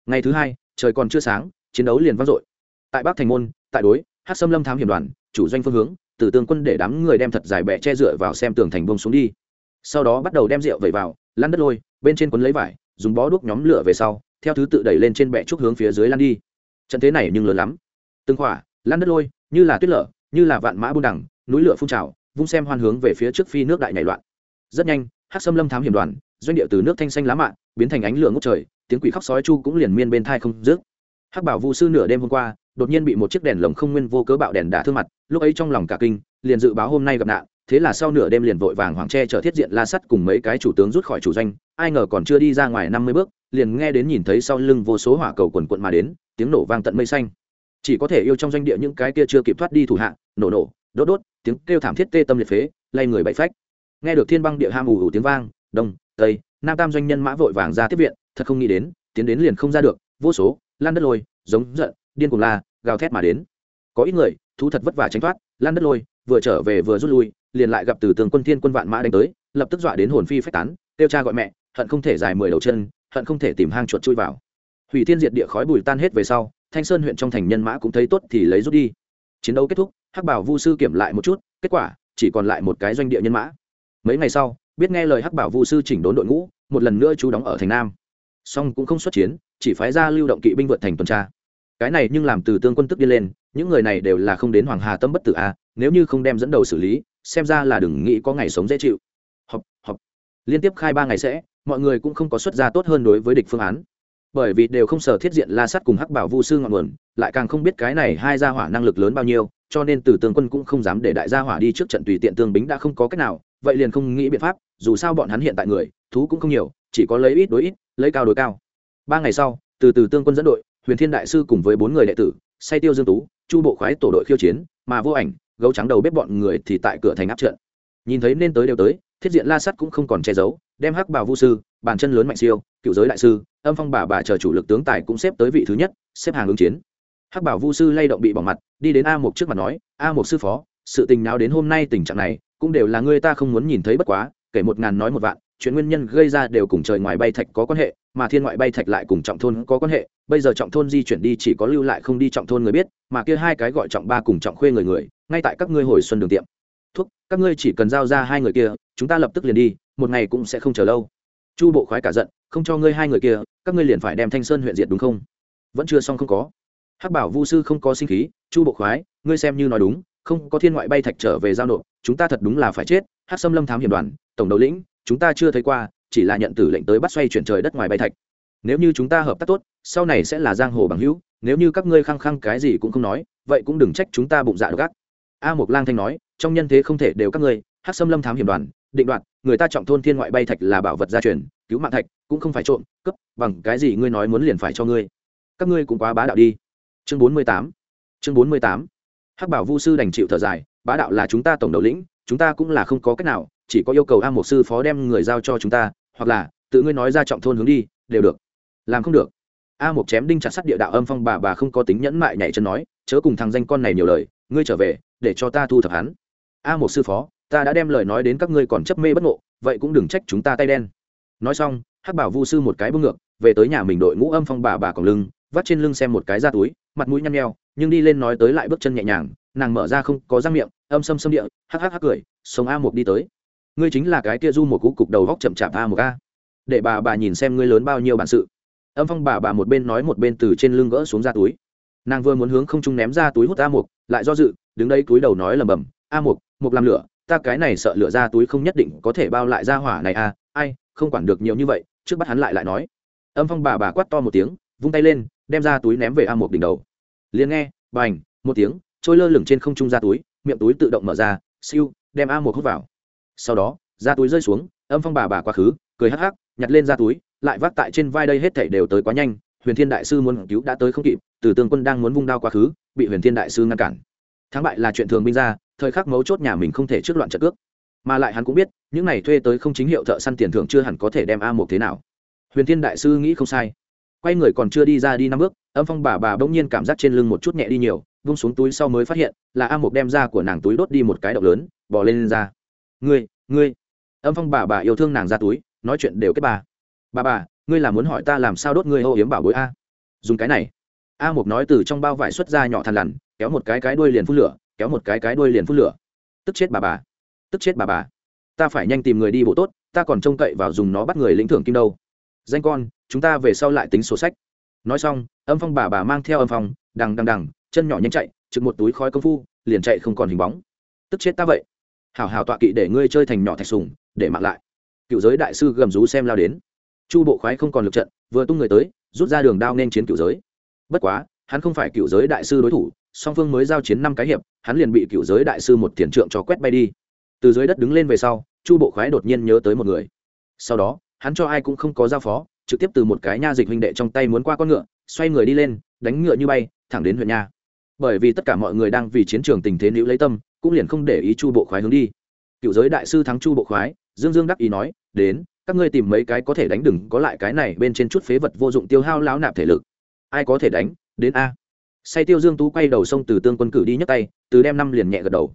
Ngày thứ hai, trời còn chưa sáng, chiến đấu liền vang dội. Tại bắc thành môn, tại đối hát xâm lâm thám hiểm đoàn, chủ doanh phương hướng từ tương quân để đám người đem thật dài bẹ che dựa vào xem tường thành bông xuống đi. Sau đó bắt đầu đem rượu vẩy vào, lăn đất lôi, bên trên quấn lấy vải, dùng bó đuốc nhóm lửa về sau, theo thứ tự đẩy lên trên bẹ trúc hướng phía dưới lăn đi. Trận thế này nhưng lớn lắm. Từng khỏa, lăn đất lôi, như là tuyết lở như là vạn mã buôn đẳng núi lửa phun trào, vung xem hoan hướng về phía trước phi nước đại nhảy loạn. Rất nhanh hát xâm lâm thám hiểm đoàn, doanh địa từ nước thanh xanh lá mạ, biến thành ánh lửa ngốc trời, tiếng quỷ khóc sói chu cũng liền miên bên thai không rước hắc bảo vu sư nửa đêm hôm qua, đột nhiên bị một chiếc đèn lồng không nguyên vô cớ bạo đèn đả thương mặt, lúc ấy trong lòng cả kinh, liền dự báo hôm nay gặp nạn, thế là sau nửa đêm liền vội vàng hoàng tre chở thiết diện la sắt cùng mấy cái chủ tướng rút khỏi chủ doanh, ai ngờ còn chưa đi ra ngoài năm mươi bước, liền nghe đến nhìn thấy sau lưng vô số hỏa cầu quần quận mà đến, tiếng nổ vang tận mây xanh chỉ có thể yêu trong doanh địa những cái kia chưa kịp thoát đi thủ hạ, nổ nổ, đốt đốt, tiếng kêu thảm thiết tê tâm liệt phế, lay người bậy phách. Nghe được thiên băng địa ham ù ù tiếng vang, đông, tây, nam tam doanh nhân mã vội vàng ra tiếp viện, thật không nghĩ đến, tiến đến liền không ra được, vô số, lan đất lôi, giống giận, điên cuồng la, gào thét mà đến. Có ít người, thú thật vất vả tránh thoát, lan đất lôi, vừa trở về vừa rút lui, liền lại gặp từ tường quân thiên quân vạn mã đánh tới, lập tức dọa đến hồn phi phách tán, kêu cha gọi mẹ, hận không thể dài mười đầu chân, hận không thể tìm hang chuột chui vào. Hủy thiên diệt địa khói bùi tan hết về sau thanh sơn huyện trong thành nhân mã cũng thấy tốt thì lấy rút đi. Chiến đấu kết thúc, hắc bảo vu sư kiểm lại một chút, kết quả, chỉ còn lại một cái doanh địa nhân mã. Mấy ngày sau, biết nghe lời hắc bảo vu sư chỉnh đốn đội ngũ, một lần nữa chú đóng ở thành nam. Song cũng không xuất chiến, chỉ phái ra lưu động kỵ binh vượt thành tuần tra. Cái này nhưng làm từ tương quân tức đi lên, những người này đều là không đến hoàng hà tâm bất tử a nếu như không đem dẫn đầu xử lý, xem ra là đừng nghĩ có ngày sống dễ chịu. Học học liên tiếp khai ba ngày sẽ, mọi người cũng không có xuất ra tốt hơn đối với địch phương án bởi vì đều không sở thiết diện la sắt cùng hắc bảo vu sư ngọn nguồn, lại càng không biết cái này hai gia hỏa năng lực lớn bao nhiêu, cho nên từ tướng quân cũng không dám để đại gia hỏa đi trước trận tùy tiện tương bính đã không có cách nào, vậy liền không nghĩ biện pháp, dù sao bọn hắn hiện tại người, thú cũng không nhiều, chỉ có lấy ít đối ít, lấy cao đối cao. Ba ngày sau, từ từ tương quân dẫn đội, huyền thiên đại sư cùng với bốn người đệ tử, say tiêu dương tú, chu bộ khoái tổ đội khiêu chiến, mà vô ảnh, gấu trắng đầu bếp bọn người thì tại cửa thành áp trận. Nhìn thấy nên tới đều tới, thiết diện la sắt cũng không còn che giấu, đem hắc bảo vu sư, bàn chân lớn mạnh siêu cựu giới đại sư, âm phong bà bà chờ chủ lực tướng tài cũng xếp tới vị thứ nhất, xếp hàng ứng chiến. Hắc bảo vu sư lay động bị bỏ mặt, đi đến a một trước mặt nói, a một sư phó, sự tình nào đến hôm nay tình trạng này, cũng đều là người ta không muốn nhìn thấy bất quá, kể một ngàn nói một vạn, chuyện nguyên nhân gây ra đều cùng trời ngoài bay thạch có quan hệ, mà thiên ngoại bay thạch lại cùng trọng thôn có quan hệ, bây giờ trọng thôn di chuyển đi chỉ có lưu lại không đi trọng thôn người biết, mà kia hai cái gọi trọng ba cùng trọng khuê người người, ngay tại các ngươi hồi xuân đường tiệm. Thuốc, các ngươi chỉ cần giao ra hai người kia, chúng ta lập tức liền đi, một ngày cũng sẽ không chờ lâu. Chu bộ khoái cả giận không cho ngươi hai người kia, các ngươi liền phải đem thanh sơn huyện diệt đúng không? Vẫn chưa xong không có. Hắc bảo vu sư không có sinh khí, chu bộ khoái, ngươi xem như nói đúng, không có thiên ngoại bay thạch trở về giao nộp, chúng ta thật đúng là phải chết. Hắc xâm lâm thám hiểm đoàn, tổng đầu lĩnh, chúng ta chưa thấy qua, chỉ là nhận tử lệnh tới bắt xoay chuyển trời đất ngoài bay thạch. Nếu như chúng ta hợp tác tốt, sau này sẽ là giang hồ bằng hữu, nếu như các ngươi khăng khăng cái gì cũng không nói, vậy cũng đừng trách chúng ta bụng dạ gắt. a mục lang thanh nói, trong nhân thế không thể đều các ngươi hát xâm lâm thám hiểm đoàn, định đoạt, người ta trọng thôn thiên ngoại bay thạch là bảo vật gia truyền cứu mạng thạch, cũng không phải trộm cấp bằng cái gì ngươi nói muốn liền phải cho ngươi. Các ngươi cũng quá bá đạo đi. Chương bốn mươi tám. Chương bốn mươi tám. Hắc bảo vu sư đành chịu thở dài, bá đạo là chúng ta tổng đầu lĩnh, chúng ta cũng là không có cách nào, chỉ có yêu cầu a một sư phó đem người giao cho chúng ta, hoặc là, tự ngươi nói ra trọng thôn hướng đi, đều được. Làm không được. A một chém đinh chặt sắt địa đạo âm phong bà bà không có tính nhẫn mại nhảy chân nói, chớ cùng thằng danh con này nhiều lời, ngươi trở về, để cho ta thu thập hắn. A một sư phó, ta đã đem lời nói đến các ngươi còn chấp mê bất ngộ, vậy cũng đừng trách chúng ta tay đen nói xong, hắc bảo vu sư một cái bưng ngược, về tới nhà mình đội ngũ âm phong bà bà còng lưng, vắt trên lưng xem một cái ra túi, mặt mũi nhăn nheo, nhưng đi lên nói tới lại bước chân nhẹ nhàng, nàng mở ra không có răng miệng, âm xâm xâm địa, hắc hắc hắc cười sống a một đi tới. Ngươi chính là cái kia du một cú cục đầu góc chậm chạp a một a. Để bà bà nhìn xem ngươi lớn bao nhiêu bản sự. Âm phong bà bà một bên nói một bên từ trên lưng gỡ xuống ra túi. Nàng vừa muốn hướng không trung ném ra túi hút a mục, lại do dự, đứng đây túi đầu nói lầm bầm a mục mục làm lửa, ta cái này sợ lửa ra túi không nhất định có thể bao lại ra hỏa này a ai, không quản được nhiều như vậy, trước bắt hắn lại lại nói. Âm phong bà bà quát to một tiếng, vung tay lên, đem ra túi ném về a một đỉnh đầu. Liền nghe, bành, một tiếng, trôi lơ lửng trên không trung ra túi, miệng túi tự động mở ra, siêu, đem a một hút vào. Sau đó, ra túi rơi xuống, âm phong bà bà quá khứ, cười hắc hắc, nhặt lên ra túi, lại vác tại trên vai đây hết thảy đều tới quá nhanh, huyền thiên đại sư muốn cứu đã tới không kịp, từ tương quân đang muốn vung đao quá khứ, bị huyền thiên đại sư ngăn cản. Thắng bại là chuyện thường binh ra, thời khắc mấu chốt nhà mình không thể trước loạn trận cước mà lại hắn cũng biết những này thuê tới không chính hiệu thợ săn tiền thưởng chưa hẳn có thể đem a một thế nào. Huyền thiên đại sư nghĩ không sai. Quay người còn chưa đi ra đi năm bước âm phong bà bà bỗng nhiên cảm giác trên lưng một chút nhẹ đi nhiều vung xuống túi sau mới phát hiện là a một đem ra của nàng túi đốt đi một cái động lớn bỏ lên, lên ra. Ngươi ngươi. Âm phong bà bà yêu thương nàng ra túi nói chuyện đều kết bà. Bà bà ngươi là muốn hỏi ta làm sao đốt ngươi ô yếm bảo bối a? Dùng cái này. A một nói từ trong bao vải xuất ra nhỏ thằn lằn kéo một cái cái đuôi liền phun lửa kéo một cái cái đuôi liền phun lửa. Tức chết bà bà tức chết bà bà. Ta phải nhanh tìm người đi bộ tốt, ta còn trông cậy vào dùng nó bắt người lĩnh thưởng kim đâu. Danh con, chúng ta về sau lại tính sổ sách. Nói xong, âm phong bà bà mang theo âm phong, đằng đằng đằng, chân nhỏ nhanh chạy, trực một túi khói công phu, liền chạy không còn hình bóng. Tức chết ta vậy. Hảo hảo tọa kỵ để ngươi chơi thành nhỏ thạch sùng, để mặc lại. Cựu giới đại sư gầm rú xem lao đến. Chu bộ khoái không còn lực trận, vừa tung người tới, rút ra đường đao nên chiến cựu giới. Bất quá, hắn không phải cựu giới đại sư đối thủ, song phương mới giao chiến năm cái hiệp, hắn liền bị cựu giới đại sư một tiền trượng cho quét bay đi từ dưới đất đứng lên về sau, chu bộ khoái đột nhiên nhớ tới một người. Sau đó, hắn cho ai cũng không có giao phó, trực tiếp từ một cái nha dịch huynh đệ trong tay muốn qua con ngựa, xoay người đi lên, đánh ngựa như bay, thẳng đến huyện nha. Bởi vì tất cả mọi người đang vì chiến trường tình thế nữ lấy tâm, cũng liền không để ý chu bộ khoái hướng đi. Cựu giới đại sư thắng chu bộ khoái, dương dương đắc ý nói, đến, các ngươi tìm mấy cái có thể đánh đừng, có lại cái này bên trên chút phế vật vô dụng tiêu hao láo nạp thể lực. Ai có thể đánh? Đến a. Say tiêu dương tú quay đầu sông từ tương quân cử đi nhấc tay, từ đem năm liền nhẹ gật đầu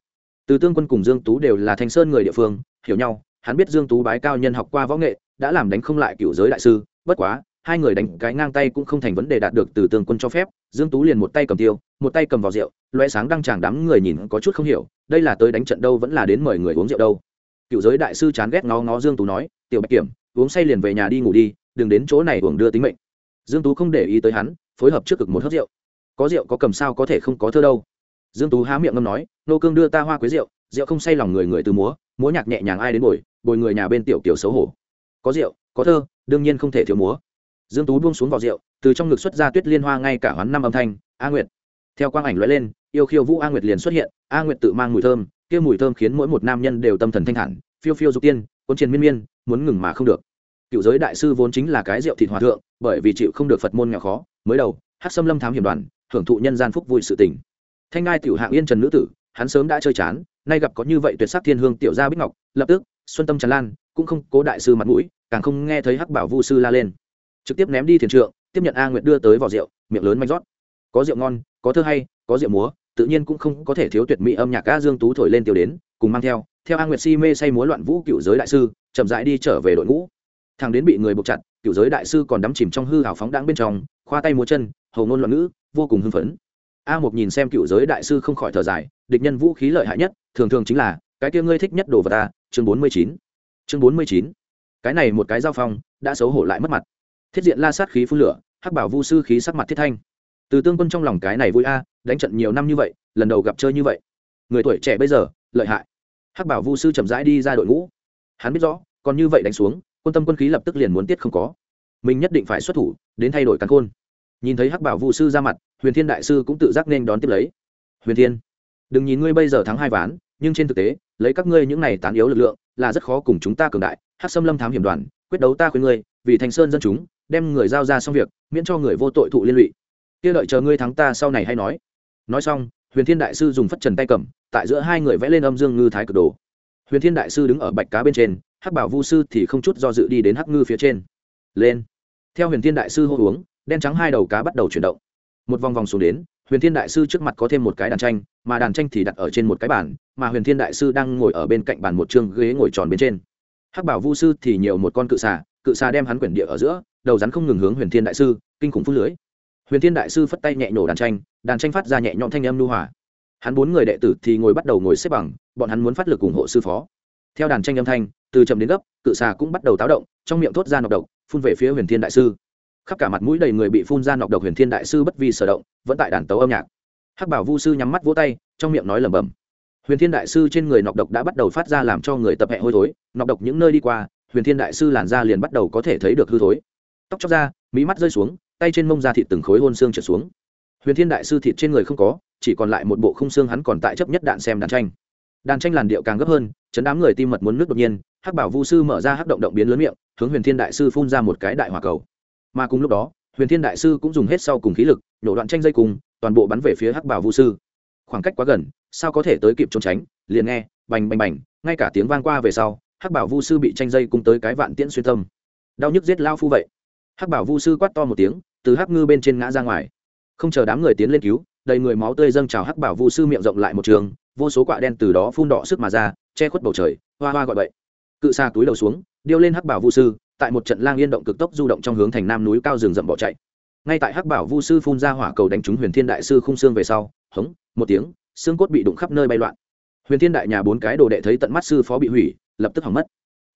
từ tương quân cùng dương tú đều là thanh sơn người địa phương, hiểu nhau, hắn biết dương tú bái cao nhân học qua võ nghệ, đã làm đánh không lại cựu giới đại sư, bất quá, hai người đánh cái ngang tay cũng không thành vấn đề đạt được từ tương quân cho phép, dương tú liền một tay cầm tiêu, một tay cầm vào rượu loe sáng đang chàng đám người nhìn có chút không hiểu, đây là tới đánh trận đâu vẫn là đến mời người uống rượu đâu. Cựu giới đại sư chán ghét ngó ngó dương tú nói, tiểu bạch kiểm, uống say liền về nhà đi ngủ đi, đừng đến chỗ này uống đưa tính mệnh. Dương tú không để ý tới hắn, phối hợp trước cực một hớp rượu. Có rượu có cầm sao có thể không có thơ đâu dương tú há miệng ngâm nói, nô cương đưa ta hoa quế rượu rượu không say lòng người người từ múa múa nhạc nhẹ nhàng ai đến bồi bồi người nhà bên tiểu kiểu xấu hổ. Có rượu, có thơ, đương nhiên không thể thiếu múa. Dương tú buông xuống vào rượu, từ trong ngực xuất ra tuyết liên hoa ngay cả hoán năm âm thanh, a nguyệt. Theo quang ảnh lóe lên, yêu khiêu vũ a nguyệt liền xuất hiện, a nguyệt tự mang mùi thơm, kia mùi thơm khiến mỗi một nam nhân đều tâm thần thanh thản, phiêu phiêu dục tiên, cuốn triền miên miên, muốn ngừng mà không được. Cựu giới đại sư vốn chính là cái rượu thịt hòa thượng, bởi vì chịu không được phật môn nghèo khó, mới đầu hát xâm lâm thám hiểm đoàn, hưởng thụ nhân gian phúc vui sự tình thanh ngai tiểu hạng yên trần nữ tử, hắn sớm đã chơi chán, nay gặp có như vậy tuyệt sắc thiên hương tiểu gia bích ngọc, lập tức, xuân tâm tràn lan, cũng không cố đại sư mặt mũi, càng không nghe thấy hắc bảo vu sư la lên. Trực tiếp ném đi thiền trượng, tiếp nhận a nguyệt đưa tới vỏ rượu, miệng lớn manh rót. Có rượu ngon, có thơ hay, có rượu múa, tự nhiên cũng không có thể thiếu tuyệt mỹ âm nhạc ca dương tú thổi lên tiêu đến, cùng mang theo theo a nguyệt si mê say múa loạn vũ cựu giới đại sư, chậm rãi đi trở về đội ngũ. Thằng đến bị người buộc chặt, cựu giới đại sư còn đắm chìm trong hư hào phóng đáng bên trong, khoa tay múa chân, hầu ngôn loạn ngữ, vô cùng hưng phấn a một nhìn xem cựu giới đại sư không khỏi thở dài, địch nhân vũ khí lợi hại nhất, thường thường chính là, cái kia ngươi thích nhất đồ vật ta, chương bốn mươi chín. Chương bốn mươi chín. Cái này một cái giao phong, đã xấu hổ lại mất mặt. Thiết diện la sát khí phun lửa, hắc bảo vu sư khí sắc mặt thiết thanh. Từ tương quân trong lòng cái này vui a, đánh trận nhiều năm như vậy, lần đầu gặp chơi như vậy. Người tuổi trẻ bây giờ, lợi hại. Hắc bảo vu sư chậm rãi đi ra đội ngũ. Hắn biết rõ, còn như vậy đánh xuống, quân tâm quân khí lập tức liền muốn tiết không có. Mình nhất định phải xuất thủ, đến thay đổi căn khôn nhìn thấy hắc bảo vu sư ra mặt, huyền thiên đại sư cũng tự giác nên đón tiếp lấy. Huyền thiên, đừng nhìn ngươi bây giờ thắng hai ván, nhưng trên thực tế, lấy các ngươi những này tán yếu lực lượng, là rất khó cùng chúng ta cường đại. Hắc xâm lâm thám hiểm đoàn, quyết đấu ta khuyên ngươi, vì thành sơn dân chúng, đem người giao ra xong việc, miễn cho người vô tội thụ liên lụy. Kia đợi chờ ngươi thắng ta sau này hay nói. Nói xong, huyền thiên đại sư dùng phất trần tay cầm, tại giữa hai người vẽ lên âm dương ngư thái cực đồ. Huyền thiên đại sư đứng ở bạch cá bên trên, hắc bảo vu sư thì không chút do dự đi đến hắc ngư phía trên. Lên. Theo huyền thiên đại sư hô uống đen trắng hai đầu cá bắt đầu chuyển động. Một vòng vòng xuống đến, huyền thiên đại sư trước mặt có thêm một cái đàn tranh, mà đàn tranh thì đặt ở trên một cái bàn, mà huyền thiên đại sư đang ngồi ở bên cạnh bàn một chương ghế ngồi tròn bên trên. Hắc bảo vu sư thì nhiều một con cự xà cự xà đem hắn quyển địa ở giữa, đầu rắn không ngừng hướng huyền thiên đại sư, kinh khủng phút lưới. Huyền thiên đại sư phất tay nhẹ nổ đàn tranh đàn tranh phát ra nhẹ nhõm thanh âm lưu hòa. Hắn bốn người đệ tử thì ngồi bắt đầu ngồi xếp bằng, bọn hắn muốn phát lực ủng hộ sư phó. Theo đàn tranh âm thanh, từ chậm đến gấp, cự xà cũng bắt đầu táo động, trong miệng thốt ra nọc độc, phun về phía huyền thiên đại sư khắp cả mặt mũi đầy người bị phun ra nọc độc huyền thiên đại sư bất vi sở động, vẫn tại đàn tấu âm nhạc. Hắc bảo vu sư nhắm mắt vỗ tay, trong miệng nói lẩm bẩm. Huyền thiên đại sư trên người nọc độc đã bắt đầu phát ra làm cho người tập hệ hôi thối, nọc độc những nơi đi qua, huyền thiên đại sư làn da liền bắt đầu có thể thấy được hư thối. Tóc chóc ra mí mắt rơi xuống, tay trên mông da thịt từng khối hôn xương trở xuống. Huyền thiên đại sư thịt trên người không có, chỉ còn lại một bộ khung xương hắn còn tại chấp nhất đạn xem đàn tranh. Đàn tranh làn điệu càng gấp hơn, chấn đám người tim mật muốn nước đột nhiên, hắc bảo vu sư mở ra hắc động động biến lớn miệng, hướng huyền thiên đại sư phun ra một cái đại hỏa cầu mà cùng lúc đó, huyền thiên đại sư cũng dùng hết sau cùng khí lực, nổ đoạn tranh dây cùng, toàn bộ bắn về phía hắc bảo vu sư. Khoảng cách quá gần, sao có thể tới kịp trốn tránh? Liền nghe, bành bành bành, ngay cả tiếng vang qua về sau, hắc bảo vu sư bị tranh dây cung tới cái vạn tiễn xuyên tâm. Đau nhức giết lao phu vậy. Hắc bảo vu sư quát to một tiếng, từ hắc ngư bên trên ngã ra ngoài. Không chờ đám người tiến lên cứu, đầy người máu tươi dâng trào hắc bảo vu sư miệng rộng lại một trường, vô số quạ đen từ đó phun đỏ sức mà ra, che khuất bầu trời, hoa hoa gọi bậy. Cự xa túi đầu xuống, điêu lên hắc bảo vu sư tại một trận lang yên động cực tốc du động trong hướng thành nam núi cao rừng rậm bỏ chạy. Ngay tại hắc bảo vu sư phun ra hỏa cầu đánh trúng huyền thiên đại sư khung xương về sau, hống, một tiếng, xương cốt bị đụng khắp nơi bay loạn. Huyền thiên đại nhà bốn cái đồ đệ thấy tận mắt sư phó bị hủy, lập tức hỏng mất.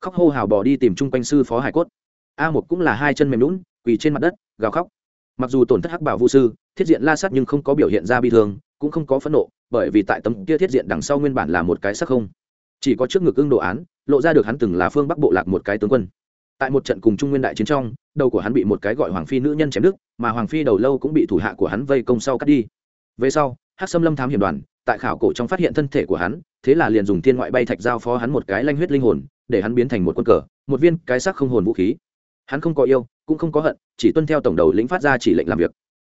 Khóc hô hào bỏ đi tìm chung quanh sư phó hải cốt. A một cũng là hai chân mềm lún quỳ trên mặt đất, gào khóc. Mặc dù tổn thất hắc bảo vu sư, thiết diện la sát nhưng không có biểu hiện ra bi thương, cũng không có phẫn nộ, bởi vì tại tấm kia thiết diện đằng sau nguyên bản là một cái sắc không. Chỉ có trước ngực ưng đồ án, lộ ra được hắn từng là phương bắc bộ lạc một cái tướng quân tại một trận cùng trung nguyên đại chiến trong, đầu của hắn bị một cái gọi hoàng phi nữ nhân chém đức mà hoàng phi đầu lâu cũng bị thủ hạ của hắn vây công sau cắt đi. Về sau hát xâm lâm thám hiểm đoàn, tại khảo cổ trong phát hiện thân thể của hắn, thế là liền dùng thiên ngoại bay thạch giao phó hắn một cái lanh huyết linh hồn, để hắn biến thành một quân cờ, một viên cái sắc không hồn vũ khí. Hắn không có yêu, cũng không có hận, chỉ tuân theo tổng đầu lĩnh phát ra chỉ lệnh làm việc.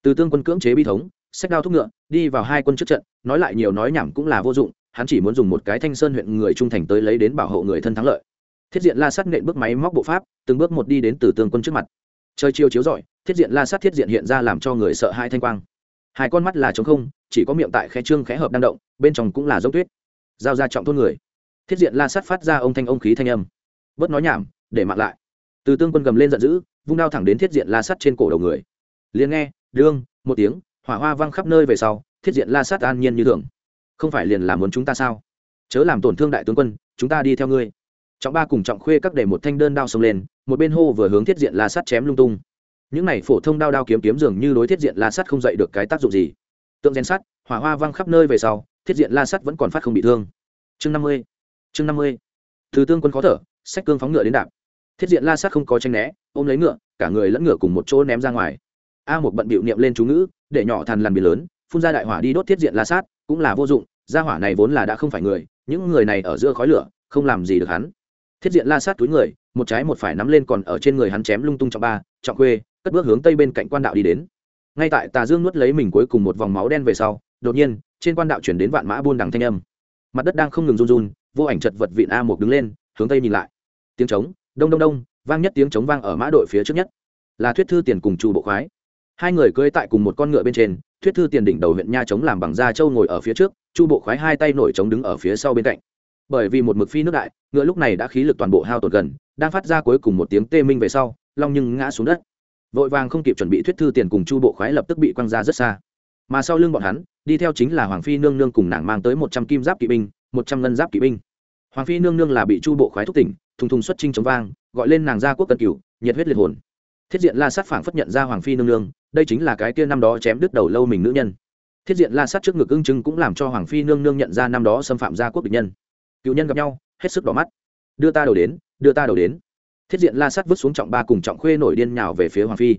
Từ tương quân cưỡng chế bi thống sách đao thúc ngựa, đi vào hai quân trước trận, nói lại nhiều nói nhảm cũng là vô dụng, hắn chỉ muốn dùng một cái thanh sơn huyện người trung thành tới lấy đến bảo hộ người thân thắng lợi thiết diện la sát nện bước máy móc bộ pháp, từng bước một đi đến từ tương quân trước mặt. Trời chiều chiếu rọi, thiết diện la sát thiết diện hiện ra làm cho người sợ hai thanh quang. Hai con mắt là trống không, chỉ có miệng tại khe trương khẽ hợp đang động, bên trong cũng là dốc tuyết. Giao ra trọng thôn người. Thiết diện la sát phát ra ông thanh ông khí thanh âm. Bớt nói nhảm, để mặc lại. Từ tương quân gầm lên giận dữ, vung đao thẳng đến thiết diện la sắt trên cổ đầu người. Liền nghe, đương, một tiếng, hỏa hoa văng khắp nơi về sau, thiết diện la sát an nhiên như thường. Không phải liền làm muốn chúng ta sao? Chớ làm tổn thương đại tướng quân, chúng ta đi theo ngươi trọng ba cùng trọng khuê các để một thanh đơn đao xông lên, một bên hô vừa hướng thiết diện la sắt chém lung tung. Những này phổ thông đao đao kiếm kiếm dường như đối thiết diện la sắt không dậy được cái tác dụng gì. Tượng rèn sắt, hỏa hoa văng khắp nơi về sau, thiết diện la sắt vẫn còn phát không bị thương. Chương năm mươi, chương năm mươi. Thứ tương quân khó thở sách cương phóng ngựa đến đạp. Thiết diện la sắt không có tranh né, ôm lấy ngựa, cả người lẫn ngựa cùng một chỗ ném ra ngoài. A một bận bịu niệm lên chú ngữ, để nhỏ thằn lằn bì lớn, phun ra đại hỏa đi đốt thiết diện la sát cũng là vô dụng, gia hỏa này vốn là đã không phải người, những người này ở giữa khói lửa, không làm gì được hắn thiết diện la sát túi người, một trái một phải nắm lên còn ở trên người hắn chém lung tung trọng ba, trọng khuê, cất bước hướng tây bên cạnh quan đạo đi đến. Ngay tại tà dương nuốt lấy mình cuối cùng một vòng máu đen về sau, đột nhiên, trên quan đạo chuyển đến vạn mã buôn đằng thanh âm. Mặt đất đang không ngừng run run, vô ảnh chật vật vịn a một đứng lên, hướng tây nhìn lại. Tiếng trống, đông đông đông, vang nhất tiếng trống vang ở mã đội phía trước nhất. Là thuyết thư tiền cùng chu bộ khoái. Hai người cưỡi tại cùng một con ngựa bên trên, thuyết thư tiền đỉnh đầu huyện nha trống làm bằng da trâu ngồi ở phía trước, chu bộ khoái hai tay nổi trống đứng ở phía sau bên cạnh bởi vì một mực phi nước đại, ngựa lúc này đã khí lực toàn bộ hao tổn gần, đang phát ra cuối cùng một tiếng tê minh về sau, long nhưng ngã xuống đất. Vội vàng không kịp chuẩn bị thuyết thư tiền cùng chu bộ khoái lập tức bị quăng ra rất xa. Mà sau lưng bọn hắn, đi theo chính là hoàng phi nương nương cùng nàng mang tới một trăm kim giáp kỵ binh, một trăm ngân giáp kỵ binh. Hoàng phi nương nương là bị chu bộ khoái thúc tỉnh, thùng thùng xuất trinh chống vang, gọi lên nàng gia quốc cân cửu, nhiệt huyết liệt hồn. Thiết diện la sát phảng phất nhận ra hoàng phi nương nương, đây chính là cái kia năm đó chém đứt đầu lâu mình nữ nhân. Thiết diện la sát trước ngực ưng chưng cũng làm cho hoàng phi nương nương nhận ra năm đó xâm phạm gia quốc địch nhân cựu nhân gặp nhau, hết sức đỏ mắt. Đưa ta đầu đến, đưa ta đầu đến. Thiết diện la sát vứt xuống trọng ba cùng trọng khuê nổi điên nhào về phía hoàng phi.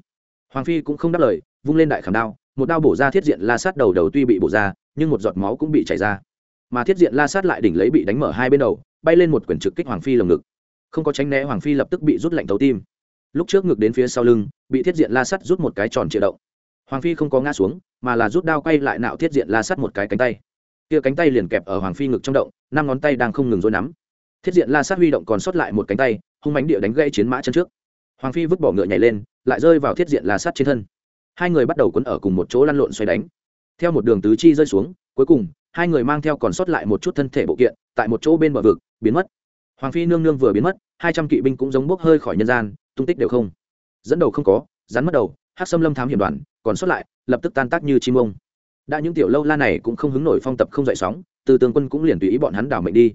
Hoàng phi cũng không đáp lời, vung lên đại khảm đao, một đao bổ ra thiết diện la sát đầu đầu tuy bị bổ ra, nhưng một giọt máu cũng bị chảy ra. Mà thiết diện la sát lại đỉnh lấy bị đánh mở hai bên đầu, bay lên một quyển trực kích hoàng phi lồng ngực. Không có tránh né, hoàng phi lập tức bị rút lạnh thấu tim. Lúc trước ngực đến phía sau lưng, bị thiết diện la sắt rút một cái tròn triệu động. Hoàng phi không có ngã xuống, mà là rút đao quay lại nạo thiết diện la sắt một cái cánh tay kia cánh tay liền kẹp ở hoàng phi ngực trong động, năm ngón tay đang không ngừng dối nắm. Thiết diện la sát huy động còn sót lại một cánh tay, hung mánh địa đánh gãy chiến mã chân trước. Hoàng phi vứt bỏ ngựa nhảy lên, lại rơi vào thiết diện la sát trên thân. Hai người bắt đầu quấn ở cùng một chỗ lăn lộn xoay đánh. Theo một đường tứ chi rơi xuống, cuối cùng, hai người mang theo còn sót lại một chút thân thể bộ kiện, tại một chỗ bên bờ vực, biến mất. Hoàng phi nương nương vừa biến mất, hai trăm kỵ binh cũng giống bốc hơi khỏi nhân gian, tung tích đều không. Dẫn đầu không có, rắn mất đầu hát xâm lâm thám hiểm đoàn, còn sót lại, lập tức tan tác như chim ông đã những tiểu lâu la này cũng không hứng nổi phong tập không dậy sóng, từ tương quân cũng liền tùy ý bọn hắn đảo mệnh đi.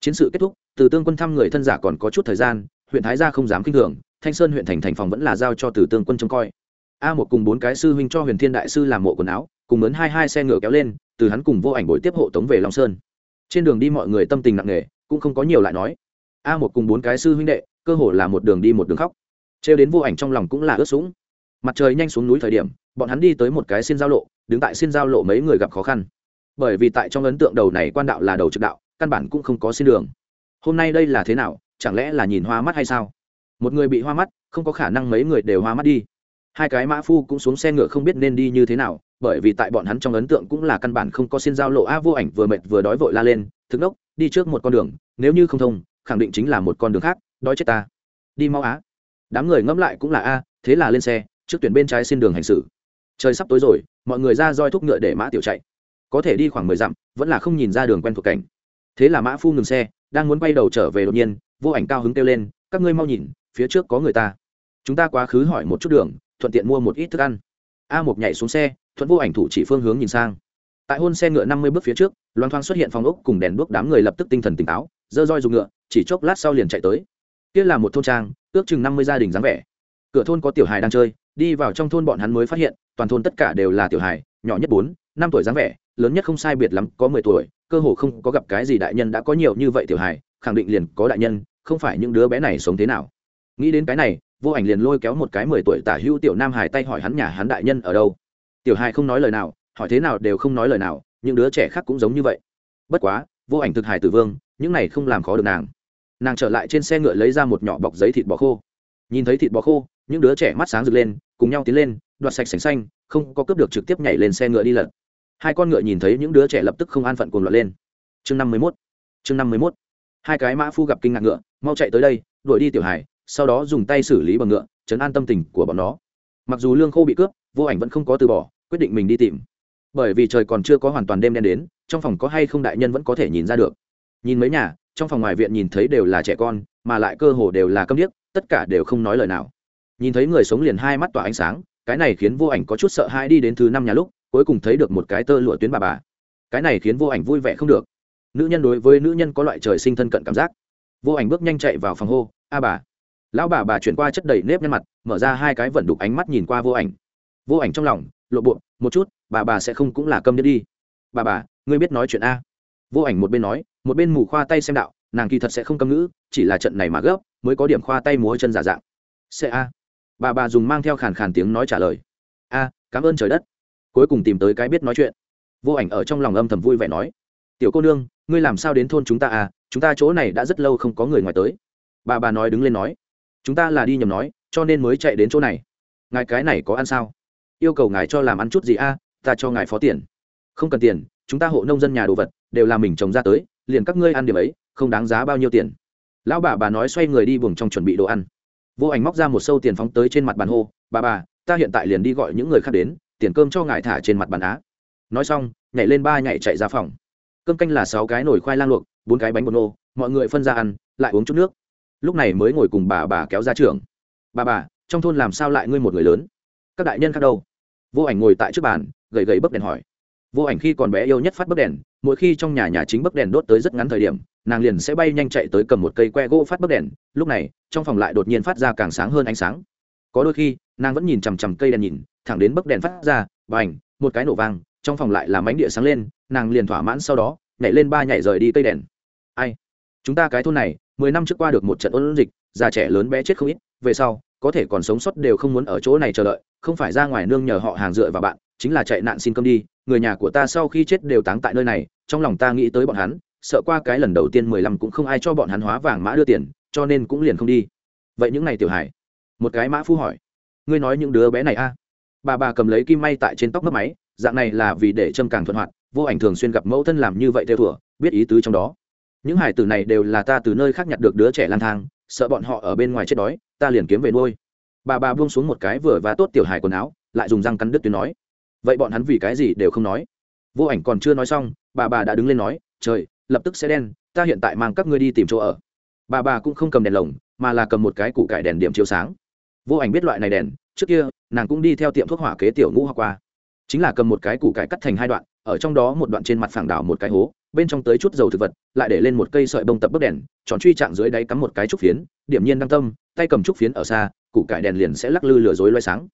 Chiến sự kết thúc, từ tương quân thăm người thân giả còn có chút thời gian, huyện thái gia không dám kinh thường, thanh sơn huyện thành thành phòng vẫn là giao cho từ tương quân trông coi. A một cùng bốn cái sư huynh cho huyền thiên đại sư làm mộ quần áo, cùng mướn hai hai xe ngựa kéo lên, từ hắn cùng vô ảnh bồi tiếp hộ tống về long sơn. Trên đường đi mọi người tâm tình nặng nề, cũng không có nhiều lại nói. A một cùng bốn cái sư huynh đệ, cơ hồ là một đường đi một đường khóc. Trêu đến vô ảnh trong lòng cũng là ướt sũng. Mặt trời nhanh xuống núi thời điểm bọn hắn đi tới một cái xin giao lộ, đứng tại xin giao lộ mấy người gặp khó khăn. Bởi vì tại trong ấn tượng đầu này quan đạo là đầu trực đạo, căn bản cũng không có xin đường. Hôm nay đây là thế nào, chẳng lẽ là nhìn hoa mắt hay sao? Một người bị hoa mắt, không có khả năng mấy người đều hoa mắt đi. Hai cái mã phu cũng xuống xe ngựa không biết nên đi như thế nào, bởi vì tại bọn hắn trong ấn tượng cũng là căn bản không có xin giao lộ, a, vô ảnh vừa mệt vừa đói vội la lên, thức đốc đi trước một con đường, nếu như không thông, khẳng định chính là một con đường khác, đói chết ta. Đi mau á. Đám người ngẫm lại cũng là, a, thế là lên xe, trước tuyển bên trái xin đường hành xử trời sắp tối rồi, mọi người ra roi thúc ngựa để mã tiểu chạy. Có thể đi khoảng mười dặm, vẫn là không nhìn ra đường quen thuộc cảnh. Thế là mã phu ngừng xe, đang muốn quay đầu trở về đột nhiên, vô ảnh cao hứng kêu lên, các ngươi mau nhìn, phía trước có người ta. Chúng ta quá khứ hỏi một chút đường, thuận tiện mua một ít thức ăn. A một nhảy xuống xe, thuận vô ảnh thủ chỉ phương hướng nhìn sang. Tại hôn xe ngựa năm mươi bước phía trước loan thoang xuất hiện phòng ốc cùng đèn đuốc đám người lập tức tinh thần tỉnh táo, dơ roi dùng ngựa, chỉ chốc lát sau liền chạy tới. Kia là một thôn trang, ước chừng năm mươi gia đình dáng vẻ. Cửa thôn có tiểu hài đang chơi đi vào trong thôn bọn hắn mới phát hiện, toàn thôn tất cả đều là tiểu hài, nhỏ nhất bốn, năm tuổi dáng vẻ, lớn nhất không sai biệt lắm, có mười tuổi, cơ hồ không có gặp cái gì đại nhân đã có nhiều như vậy tiểu hài, khẳng định liền có đại nhân, không phải những đứa bé này sống thế nào. Nghĩ đến cái này, vô ảnh liền lôi kéo một cái mười tuổi tả hữu tiểu nam hải tay hỏi hắn nhà hắn đại nhân ở đâu. Tiểu hài không nói lời nào, hỏi thế nào đều không nói lời nào, những đứa trẻ khác cũng giống như vậy. Bất quá, vô ảnh thực hài tử vương, những này không làm khó được nàng. Nàng trở lại trên xe ngựa lấy ra một nhỏ bọc giấy thịt bò khô. Nhìn thấy thịt bò khô những đứa trẻ mắt sáng rực lên, cùng nhau tiến lên, đoạt sạch sành xanh, không có cướp được trực tiếp nhảy lên xe ngựa đi lật. Hai con ngựa nhìn thấy những đứa trẻ lập tức không an phận cuồng loạn lên. Chương năm mươi mốt. Chương năm mươi mốt. Hai cái mã phu gặp kinh ngạc ngựa, mau chạy tới đây, đuổi đi tiểu hải sau đó dùng tay xử lý bằng ngựa, chấn an tâm tình của bọn nó. Mặc dù lương khô bị cướp, vô ảnh vẫn không có từ bỏ, quyết định mình đi tìm. Bởi vì trời còn chưa có hoàn toàn đêm đen đến, trong phòng có hay không đại nhân vẫn có thể nhìn ra được. Nhìn mấy nhà, trong phòng ngoài viện nhìn thấy đều là trẻ con, mà lại cơ hồ đều là câm điếc, tất cả đều không nói lời nào nhìn thấy người sống liền hai mắt tỏa ánh sáng, cái này khiến vô ảnh có chút sợ hãi đi đến thứ năm nhà lúc, cuối cùng thấy được một cái tơ lụa tuyến bà bà. Cái này khiến vô ảnh vui vẻ không được. Nữ nhân đối với nữ nhân có loại trời sinh thân cận cảm giác. Vô ảnh bước nhanh chạy vào phòng hô, a bà. Lão bà bà chuyển qua chất đầy nếp nhăn mặt, mở ra hai cái vẩn đục ánh mắt nhìn qua vô ảnh. Vô ảnh trong lòng, lộ bộ, một chút, bà bà sẽ không cũng là câm nhất đi. Bà bà, ngươi biết nói chuyện a. Vô ảnh một bên nói, một bên mù khoa tay xem đạo, nàng kỳ thật sẽ không câm ngữ, chỉ là trận này mà gấp, mới có điểm khoa tay múa chân giả dạng. Sẽ a bà bà dùng mang theo khàn khàn tiếng nói trả lời. A, cảm ơn trời đất. Cuối cùng tìm tới cái biết nói chuyện. Vô ảnh ở trong lòng âm thầm vui vẻ nói, tiểu cô nương, ngươi làm sao đến thôn chúng ta à? Chúng ta chỗ này đã rất lâu không có người ngoài tới. Bà bà nói đứng lên nói, chúng ta là đi nhầm nói, cho nên mới chạy đến chỗ này. Ngài cái này có ăn sao? Yêu cầu ngài cho làm ăn chút gì a, ta cho ngài phó tiền. Không cần tiền, chúng ta hộ nông dân nhà đồ vật, đều là mình trồng ra tới, liền các ngươi ăn điểm ấy, không đáng giá bao nhiêu tiền. Lão bà bà nói xoay người đi buồng trong chuẩn bị đồ ăn vô ảnh móc ra một sâu tiền phóng tới trên mặt bàn hô, bà bà, ta hiện tại liền đi gọi những người khác đến, tiền cơm cho ngài thả trên mặt bàn á. Nói xong, nhảy lên ba nhảy chạy ra phòng. Cơm canh là sáu cái nồi khoai lang luộc, bốn cái bánh bột nô, mọi người phân ra ăn, lại uống chút nước. Lúc này mới ngồi cùng bà bà kéo ra trường. Bà bà, trong thôn làm sao lại ngươi một người lớn? Các đại nhân khác đâu? Vô ảnh ngồi tại trước bàn, gầy gầy bấc đèn hỏi. Vô ảnh khi còn bé yêu nhất phát bấc đèn, mỗi khi trong nhà nhà chính bấc đèn đốt tới rất ngắn thời điểm nàng liền sẽ bay nhanh chạy tới cầm một cây que gỗ phát bấc đèn, lúc này, trong phòng lại đột nhiên phát ra càng sáng hơn ánh sáng. Có đôi khi, nàng vẫn nhìn chằm chằm cây đèn nhìn, thẳng đến bấc đèn phát ra và ảnh một cái nổ vang, trong phòng lại làm ánh địa sáng lên, nàng liền thỏa mãn sau đó, nhảy lên ba nhảy rời đi cây đèn. Ai? Chúng ta cái thôn này, mười năm trước qua được một trận ôn dịch, già trẻ lớn bé chết không ít, về sau, có thể còn sống sót đều không muốn ở chỗ này chờ đợi, không phải ra ngoài nương nhờ họ hàng dựa vào bạn, chính là chạy nạn xin cơm đi, người nhà của ta sau khi chết đều táng tại nơi này, trong lòng ta nghĩ tới bọn hắn sợ qua cái lần đầu tiên mười lăm cũng không ai cho bọn hắn hóa vàng mã đưa tiền, cho nên cũng liền không đi. Vậy những này tiểu hải một cái mã phu hỏi, ngươi nói những đứa bé này a? Bà bà cầm lấy kim may tại trên tóc mất máy, dạng này là vì để châm càng thuận hoạt, vô ảnh thường xuyên gặp mẫu thân làm như vậy theo thủa, biết ý tứ trong đó. Những hải tử này đều là ta từ nơi khác nhặt được đứa trẻ lang thang, sợ bọn họ ở bên ngoài chết đói, ta liền kiếm về nuôi. Bà bà buông xuống một cái vừa và tốt tiểu hài quần áo, lại dùng răng cắn đứt tuyến nói, vậy bọn hắn vì cái gì đều không nói? Vô ảnh còn chưa nói xong, bà bà đã đứng lên nói, trời lập tức sẽ đen, ta hiện tại mang các ngươi đi tìm chỗ ở. Bà bà cũng không cầm đèn lồng, mà là cầm một cái củ cải đèn điểm chiếu sáng. Vô ảnh biết loại này đèn, trước kia, nàng cũng đi theo tiệm thuốc hỏa kế tiểu ngũ hoa qua. Chính là cầm một cái củ cải cắt thành hai đoạn, ở trong đó một đoạn trên mặt phẳng đảo một cái hố, bên trong tới chút dầu thực vật, lại để lên một cây sợi bông tập bức đèn, tròn truy trạng dưới đáy cắm một cái trúc phiến, điểm nhiên đăng tâm, tay cầm trúc phiến ở xa, củ cải đèn liền sẽ lắc lư lừa dối loay sáng.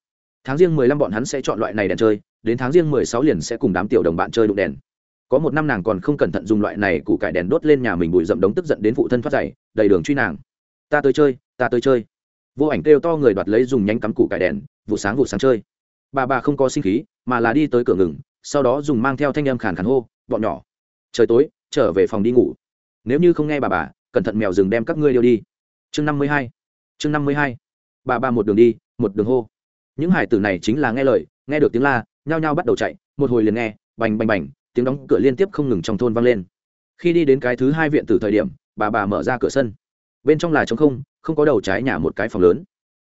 Tháng riêng mười lăm bọn hắn sẽ chọn loại này đèn chơi, đến tháng riêng mười sáu liền sẽ cùng đám tiểu đồng bạn chơi đụng đèn có một năm nàng còn không cẩn thận dùng loại này củ cải đèn đốt lên nhà mình bụi rậm đống tức giận đến phụ thân thoát dày đầy đường truy nàng. Ta tới chơi, ta tới chơi. Vô ảnh kêu to người đoạt lấy dùng nhánh cắm củ cải đèn, vụ sáng vụ sáng chơi. Bà bà không có sinh khí, mà là đi tới cửa ngừng, sau đó dùng mang theo thanh em khàn khàn hô, bọn nhỏ, trời tối, trở về phòng đi ngủ. Nếu như không nghe bà bà, cẩn thận mèo rừng đem các ngươi điêu đi. Chương năm mươi hai, chương năm mươi hai. Bà bà một đường đi, một đường hô. Những hải tử này chính là nghe lời, nghe được tiếng la, nhao nhao bắt đầu chạy, một hồi liền nghe, bành bành bành tiếng đóng cửa liên tiếp không ngừng trong thôn vang lên. Khi đi đến cái thứ hai viện từ thời điểm, bà bà mở ra cửa sân. Bên trong là trống không không có đầu trái nhà một cái phòng lớn.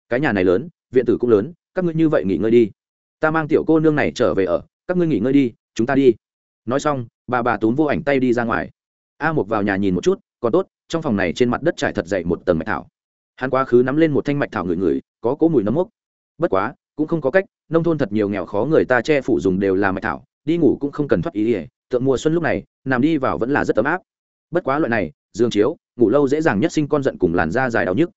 Cái nhà này lớn, viện tử cũng lớn, các ngươi như vậy nghỉ ngơi đi. Ta mang tiểu cô nương này trở về ở, các ngươi nghỉ ngơi đi, chúng ta đi. Nói xong, bà bà túm vô ảnh tay đi ra ngoài. A một vào nhà nhìn một chút, còn tốt, trong phòng này trên mặt đất trải thật dậy một tầng mạch thảo. Hắn quá khứ nắm lên một thanh mạch thảo ngửi ngửi, có cỗ mùi nấm mốc. Bất quá, cũng không có cách, nông thôn thật nhiều nghèo khó người ta che phủ dùng đều là mạch thảo đi ngủ cũng không cần thoát ý ỉa, tượng mùa xuân lúc này, nằm đi vào vẫn là rất ấm áp. Bất quá loại này giường chiếu, ngủ lâu dễ dàng nhất sinh con giận cùng làn da dài đau nhức.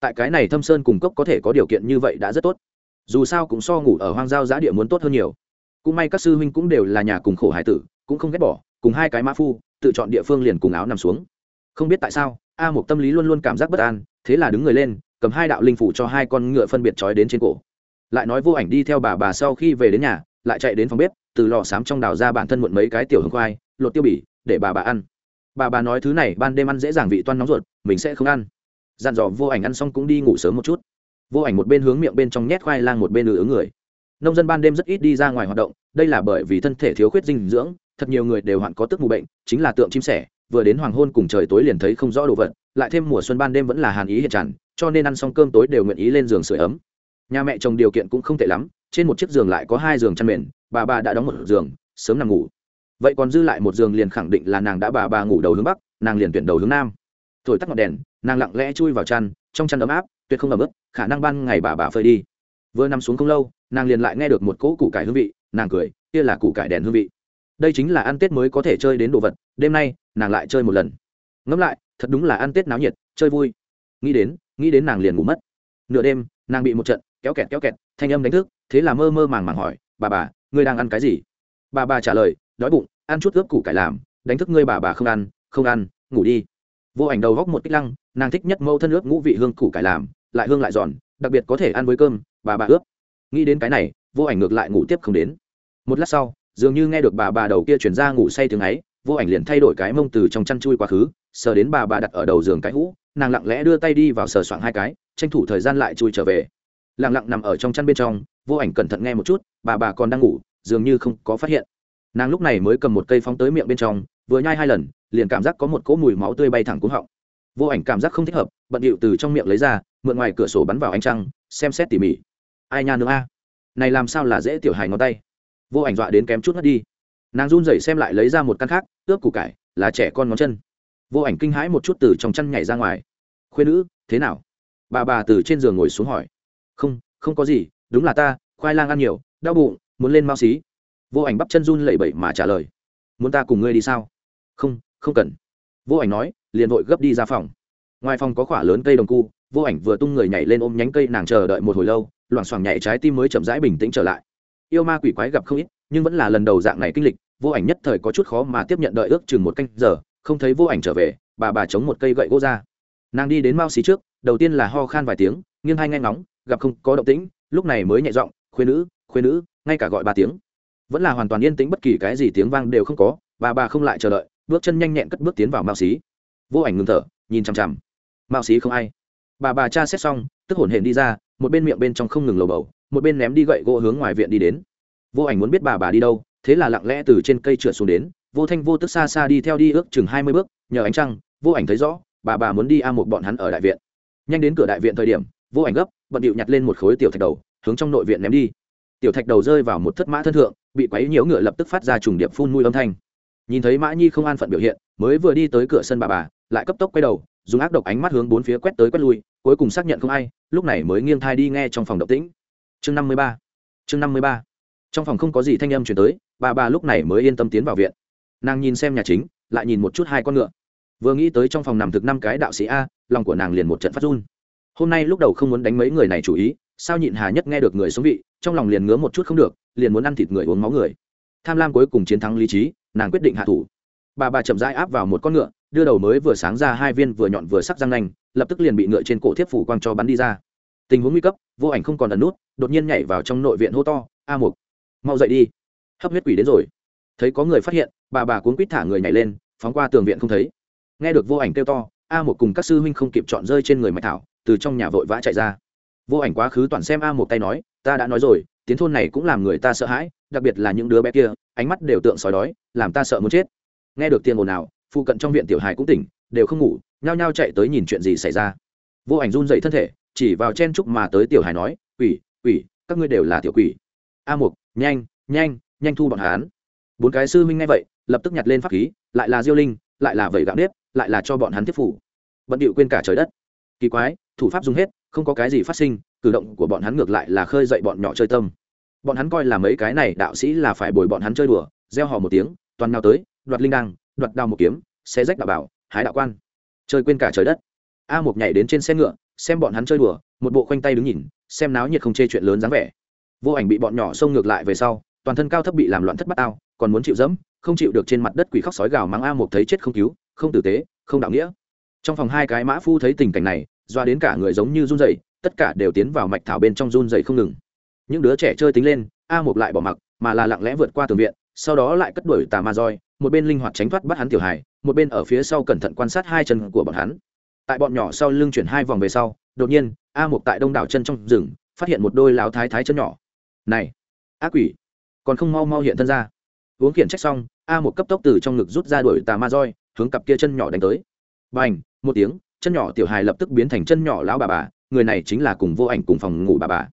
Tại cái này thâm sơn cùng cốc có thể có điều kiện như vậy đã rất tốt. Dù sao cũng so ngủ ở hoang giao giá địa muốn tốt hơn nhiều. Cũng may các sư huynh cũng đều là nhà cùng khổ hải tử, cũng không ghét bỏ, cùng hai cái mã phu, tự chọn địa phương liền cùng áo nằm xuống. Không biết tại sao, a một tâm lý luôn luôn cảm giác bất an, thế là đứng người lên, cầm hai đạo linh phủ cho hai con ngựa phân biệt trói đến trên cổ. Lại nói vô ảnh đi theo bà bà sau khi về đến nhà lại chạy đến phòng bếp, từ lò xám trong đào ra bản thân muộn mấy cái tiểu hương khoai, lột tiêu bỉ để bà bà ăn. Bà bà nói thứ này ban đêm ăn dễ dàng vị toan nóng ruột, mình sẽ không ăn. Dặn dò vô ảnh ăn xong cũng đi ngủ sớm một chút. Vô ảnh một bên hướng miệng bên trong nhét khoai lang một bên ử ứng người. Nông dân ban đêm rất ít đi ra ngoài hoạt động, đây là bởi vì thân thể thiếu khuyết dinh dưỡng, thật nhiều người đều hoạn có tức mù bệnh, chính là tượng chim sẻ, vừa đến hoàng hôn cùng trời tối liền thấy không rõ đồ vật, lại thêm mùa xuân ban đêm vẫn là hàn ý hiện tràn, cho nên ăn xong cơm tối đều nguyện ý lên giường sưởi ấm. Nhà mẹ chồng điều kiện cũng không tệ lắm trên một chiếc giường lại có hai giường chăn mền, bà bà đã đóng một giường, sớm nằm ngủ. Vậy còn dư lại một giường liền khẳng định là nàng đã bà bà ngủ đầu hướng bắc, nàng liền tuyển đầu hướng nam. Thổi tắt ngọn đèn, nàng lặng lẽ chui vào chăn, trong chăn ấm áp, tuyệt không ấm ức khả năng ban ngày bà bà phơi đi. Vừa nằm xuống không lâu, nàng liền lại nghe được một cỗ củ cải hương vị, nàng cười, kia là củ cải đèn hương vị. Đây chính là ăn tết mới có thể chơi đến đồ vật, đêm nay, nàng lại chơi một lần. Ngẫm lại, thật đúng là ăn tết náo nhiệt, chơi vui. Nghĩ đến nghĩ đến nàng liền ngủ mất. Nửa đêm, nàng bị một trận kéo kẹt kéo kẹt, thanh âm đánh thức, thế là mơ mơ màng màng hỏi, bà bà, ngươi đang ăn cái gì? Bà bà trả lời, đói bụng, ăn chút ướp củ cải làm, đánh thức ngươi bà bà không ăn không ăn, ngủ đi. Vô ảnh đầu góc một kích lăng, nàng thích nhất mẫu thân ướp ngũ vị hương củ cải làm, lại hương lại giòn, đặc biệt có thể ăn với cơm, bà bà ướp. Nghĩ đến cái này, vô ảnh ngược lại ngủ tiếp không đến. Một lát sau, dường như nghe được bà bà đầu kia chuyển ra ngủ say tiếng ấy, vô ảnh liền thay đổi cái mông từ trong chăn chui quá khứ, sờ đến bà bà đặt ở đầu giường cái hũ, nàng lặng lẽ đưa tay đi vào sờ soạng hai cái, tranh thủ thời gian lại chui trở về lặng lặng nằm ở trong chăn bên trong, vô ảnh cẩn thận nghe một chút, bà bà còn đang ngủ, dường như không có phát hiện. Nàng lúc này mới cầm một cây phóng tới miệng bên trong, vừa nhai hai lần, liền cảm giác có một cỗ mùi máu tươi bay thẳng cúng họng. Vô ảnh cảm giác không thích hợp, bận điệu từ trong miệng lấy ra, mượn ngoài cửa sổ bắn vào ánh trăng, xem xét tỉ mỉ. Ai nha nữa a? Này làm sao là dễ tiểu hài ngón tay? Vô ảnh dọa đến kém chút ngất đi. Nàng run rẩy xem lại lấy ra một căn khác, ướp củ cải, là trẻ con ngón chân. Vô ảnh kinh hãi một chút từ trong chăn nhảy ra ngoài. Khuyên nữ, thế nào? Bà bà từ trên giường ngồi xuống hỏi không không có gì, đúng là ta, khoai lang ăn nhiều, đau bụng, muốn lên mao xí. Vô ảnh bắp chân run lẩy bẩy mà trả lời. Muốn ta cùng ngươi đi sao? Không không cần. Vô ảnh nói, liền vội gấp đi ra phòng. Ngoài phòng có khỏa lớn cây đồng cu, vô ảnh vừa tung người nhảy lên ôm nhánh cây nàng chờ đợi một hồi lâu, loảng xoảng nhảy trái tim mới chậm rãi bình tĩnh trở lại. Yêu ma quỷ quái gặp không ít, nhưng vẫn là lần đầu dạng này kinh lịch, vô ảnh nhất thời có chút khó mà tiếp nhận đợi ước chừng một canh giờ, không thấy vô ảnh trở về, bà bà chống một cây gậy gỗ ra. Nàng đi đến mao xí trước, đầu tiên là ho khan vài tiếng, nghiêng hai ngay ngóng gặp không có động tĩnh, lúc này mới nhẹ giọng khuyên nữ khuyên nữ, ngay cả gọi ba tiếng. Vẫn là hoàn toàn yên tĩnh, bất kỳ cái gì tiếng vang đều không có, bà bà không lại chờ đợi, bước chân nhanh nhẹn cất bước tiến vào mao xí. Vô ảnh ngừng thở, nhìn chằm chằm. Mao xí không ai. Bà bà cha xét xong, tức hổn hển đi ra, một bên miệng bên trong không ngừng lầu bầu, một bên ném đi gậy gỗ hướng ngoài viện đi đến. Vô ảnh muốn biết bà bà đi đâu, thế là lặng lẽ từ trên cây trượt xuống đến, vô thanh vô tức xa xa đi theo đi ước chừng hai mươi bước, nhờ ánh trăng, vô ảnh thấy rõ, bà bà muốn đi a một bọn hắn ở đại viện. Nhanh đến cửa đại viện thời điểm, vô ảnh gấp bận điệu nhặt lên một khối tiểu thạch đầu, hướng trong nội viện ném đi. Tiểu thạch đầu rơi vào một thất mã thân thượng, bị quấy nhiễu ngựa lập tức phát ra trùng điệp phun mùi âm thanh. Nhìn thấy mã nhi không an phận biểu hiện, mới vừa đi tới cửa sân bà bà, lại cấp tốc quay đầu, dùng ác độc ánh mắt hướng bốn phía quét tới quét lui, cuối cùng xác nhận không ai, lúc này mới nghiêng thai đi nghe trong phòng động tĩnh. Chương năm mươi ba. Chương năm mươi ba. Trong phòng không có gì thanh âm chuyển tới, bà bà lúc này mới yên tâm tiến vào viện. Nàng nhìn xem nhà chính, lại nhìn một chút hai con ngựa. Vừa nghĩ tới trong phòng nằm thực năm cái đạo sĩ a, lòng của nàng liền một trận phát run hôm nay lúc đầu không muốn đánh mấy người này chủ ý, sao nhịn hà nhất nghe được người sống vị, trong lòng liền ngứa một chút không được, liền muốn ăn thịt người uống máu người. Tham lam cuối cùng chiến thắng lý trí, nàng quyết định hạ thủ. Bà bà chậm rãi áp vào một con ngựa, đưa đầu mới vừa sáng ra hai viên vừa nhọn vừa sắc răng nanh, lập tức liền bị ngựa trên cổ thiếp phủ quang cho bắn đi ra. Tình huống nguy cấp, vô ảnh không còn ẩn nút, đột nhiên nhảy vào trong nội viện hô to, a mục, mau dậy đi. Hấp huyết quỷ đến rồi. Thấy có người phát hiện, bà bà cuốn quýt thả người nhảy lên, phóng qua tường viện không thấy. Nghe được vô ảnh kêu to, a một cùng các sư huynh không kịp chọn rơi trên người mạch thảo từ trong nhà vội vã chạy ra. Vô ảnh quá khứ toàn xem a một tay nói, ta đã nói rồi, tiến thôn này cũng làm người ta sợ hãi, đặc biệt là những đứa bé kia, ánh mắt đều tượng sói đói, làm ta sợ muốn chết. Nghe được tiền ồn nào phụ cận trong viện tiểu hài cũng tỉnh, đều không ngủ, nhao nhao chạy tới nhìn chuyện gì xảy ra. Vô ảnh run dậy thân thể, chỉ vào chen trúc mà tới tiểu hài nói, quỷ quỷ, các ngươi đều là tiểu quỷ. A mục nhanh nhanh nhanh thu bọn hán bốn cái sư minh ngay vậy, lập tức nhặt lên pháp khí, lại là diêu linh, lại là vẩy gạo nếp, lại là cho bọn hắn tiếp phủ. Bận điệu quên cả trời đất. Kỳ quái thủ pháp dùng hết, không có cái gì phát sinh, cử động của bọn hắn ngược lại là khơi dậy bọn nhỏ chơi tâm. Bọn hắn coi là mấy cái này đạo sĩ là phải bồi bọn hắn chơi đùa, gieo họ một tiếng, toàn nào tới, đoạt linh đăng, đoạt đao một kiếm, xé rách đạo bảo, hái đạo quan. Chơi quên cả trời đất. A một nhảy đến trên xe ngựa, xem bọn hắn chơi đùa, một bộ khoanh tay đứng nhìn, xem náo nhiệt không chê chuyện lớn dáng vẻ. Vô ảnh bị bọn nhỏ xông ngược lại về sau, toàn thân cao thấp bị làm loạn thất bát ao, còn muốn chịu dẫm, không chịu được trên mặt đất quỷ khóc sói gào mắng a một thấy chết không cứu, không tử tế, không đạo nghĩa. Trong phòng hai cái mã phu thấy tình cảnh này doa đến cả người giống như run rẩy, tất cả đều tiến vào mạch thảo bên trong run rẩy không ngừng. Những đứa trẻ chơi tính lên a một lại bỏ mặc mà là lặng lẽ vượt qua tường viện sau đó lại cất đuổi tà ma roi một bên linh hoạt tránh thoát bắt hắn tiểu hài một bên ở phía sau cẩn thận quan sát hai chân của bọn hắn. Tại bọn nhỏ sau lưng chuyển hai vòng về sau đột nhiên a một tại đông đảo chân trong rừng phát hiện một đôi láo thái thái chân nhỏ. Này ác quỷ còn không mau mau hiện thân ra. Uống khiển trách xong a một cấp tốc từ trong ngực rút ra đuổi tà ma roi hướng cặp kia chân nhỏ đánh tới. B à n h một tiếng chân nhỏ tiểu hài lập tức biến thành chân nhỏ lão bà bà, người này chính là cùng vô ảnh cùng phòng ngủ bà bà.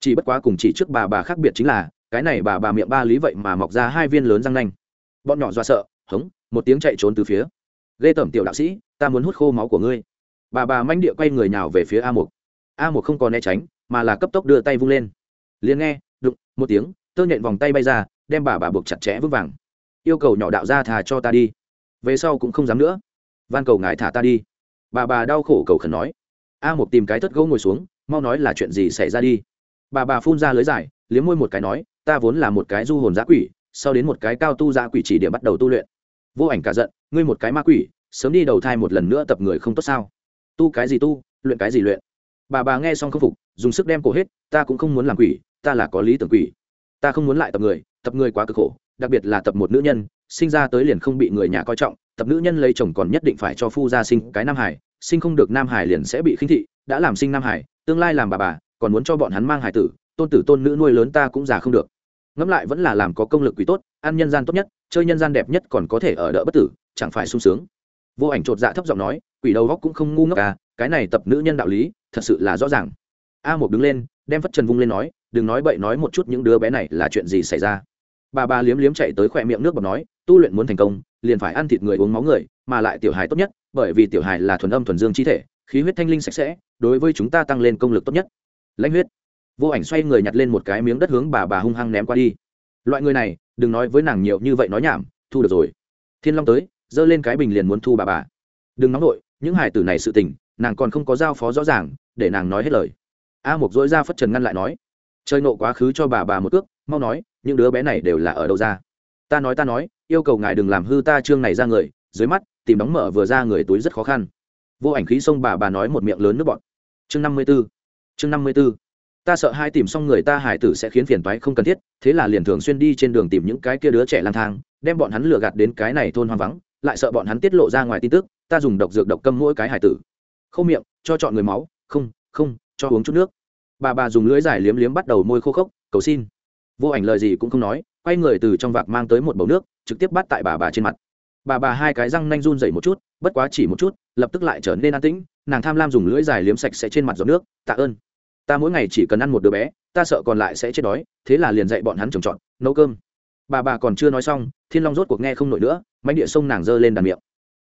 Chỉ bất quá cùng chỉ trước bà bà khác biệt chính là, cái này bà bà miệng ba lý vậy mà mọc ra hai viên lớn răng nanh. Bọn nhỏ do sợ, hống, một tiếng chạy trốn từ phía. Ghê tởm tiểu đạo sĩ, ta muốn hút khô máu của ngươi. Bà bà manh địa quay người nào về phía a một a một không còn né tránh, mà là cấp tốc đưa tay vung lên. Liền nghe, đụng, một tiếng, tơ nhện vòng tay bay ra, đem bà bà buộc chặt chẽ vững vàng. Yêu cầu nhỏ đạo ra thà cho ta đi, về sau cũng không dám nữa. Van cầu ngài thả ta đi bà bà đau khổ cầu khẩn nói. A một tìm cái thất gỗ ngồi xuống, mau nói là chuyện gì xảy ra đi. Bà bà phun ra lưới giải liếm môi một cái nói, ta vốn là một cái du hồn giã quỷ, sau đến một cái cao tu giã quỷ chỉ điểm bắt đầu tu luyện. Vô ảnh cả giận, ngươi một cái ma quỷ, sớm đi đầu thai một lần nữa tập người không tốt sao? Tu cái gì tu, luyện cái gì luyện? Bà bà nghe xong không phục, dùng sức đem cổ hết, ta cũng không muốn làm quỷ, ta là có lý tưởng quỷ. Ta không muốn lại tập người tập người quá cực khổ, đặc biệt là tập một nữ nhân, sinh ra tới liền không bị người nhà coi trọng, tập nữ nhân lấy chồng còn nhất định phải cho phu gia sinh cái nam hải sinh không được nam hải liền sẽ bị khinh thị, đã làm sinh nam hải, tương lai làm bà bà, còn muốn cho bọn hắn mang hải tử, tôn tử tôn nữ nuôi lớn ta cũng già không được. Ngẫm lại vẫn là làm có công lực quý tốt, ăn nhân gian tốt nhất, chơi nhân gian đẹp nhất còn có thể ở đỡ bất tử, chẳng phải sung sướng. Vô ảnh chột dạ thấp giọng nói, quỷ đầu góc cũng không ngu ngốc à cái này tập nữ nhân đạo lý, thật sự là rõ ràng. A một đứng lên, đem phất trần vung lên nói, đừng nói bậy nói một chút những đứa bé này là chuyện gì xảy ra. Bà bà liếm liếm chạy tới khỏe miệng nước bọt nói, tu luyện muốn thành công, liền phải ăn thịt người uống máu người, mà lại tiểu hài tốt nhất bởi vì tiểu hài là thuần âm thuần dương chi thể, khí huyết thanh linh sạch sẽ, đối với chúng ta tăng lên công lực tốt nhất. Lãnh huyết. Vô ảnh xoay người nhặt lên một cái miếng đất hướng bà bà hung hăng ném qua đi. Loại người này, đừng nói với nàng nhiều như vậy nói nhảm, thu được rồi. Thiên long tới, giơ lên cái bình liền muốn thu bà bà. Đừng nóng nổi những hài tử này sự tình, nàng còn không có giao phó rõ ràng, để nàng nói hết lời. A mục dỗi ra phất trần ngăn lại nói chơi nộ quá khứ cho bà bà một cước, mau nói, những đứa bé này đều là ở đâu ra? Ta nói ta nói, yêu cầu ngài đừng làm hư ta chương này ra người. Dưới mắt tìm đóng mở vừa ra người túi rất khó khăn. Vô ảnh khí xông bà bà nói một miệng lớn nước bọn chương năm mươi b ố chương năm mươi b ố ta sợ hai tìm xong người ta hải tử sẽ khiến phiền toái không cần thiết, thế là liền thường xuyên đi trên đường tìm những cái kia đứa trẻ lang thang, đem bọn hắn lừa gạt đến cái này thôn hoang vắng, lại sợ bọn hắn tiết lộ ra ngoài tin tức, ta dùng độc dược độc câm mỗi cái hải tử. K miệng, cho chọn người máu, không không, cho uống chút nước. Bà bà dùng lưỡi dài liếm liếm bắt đầu môi khô khốc, cầu xin. Vô ảnh lời gì cũng không nói, quay người từ trong vạc mang tới một bầu nước, trực tiếp bắt tại bà bà trên mặt bà bà hai cái răng nanh run dậy một chút, bất quá chỉ một chút, lập tức lại trở nên an tĩnh, nàng tham lam dùng lưỡi dài liếm sạch sẽ trên mặt giọt nước, tạ ơn. Ta mỗi ngày chỉ cần ăn một đứa bé, ta sợ còn lại sẽ chết đói, thế là liền dạy bọn hắn trồng trọt, nấu cơm. Bà bà còn chưa nói xong, thiên long rốt cuộc nghe không nổi nữa mánh địa sông nàng giơ lên đàn miệng.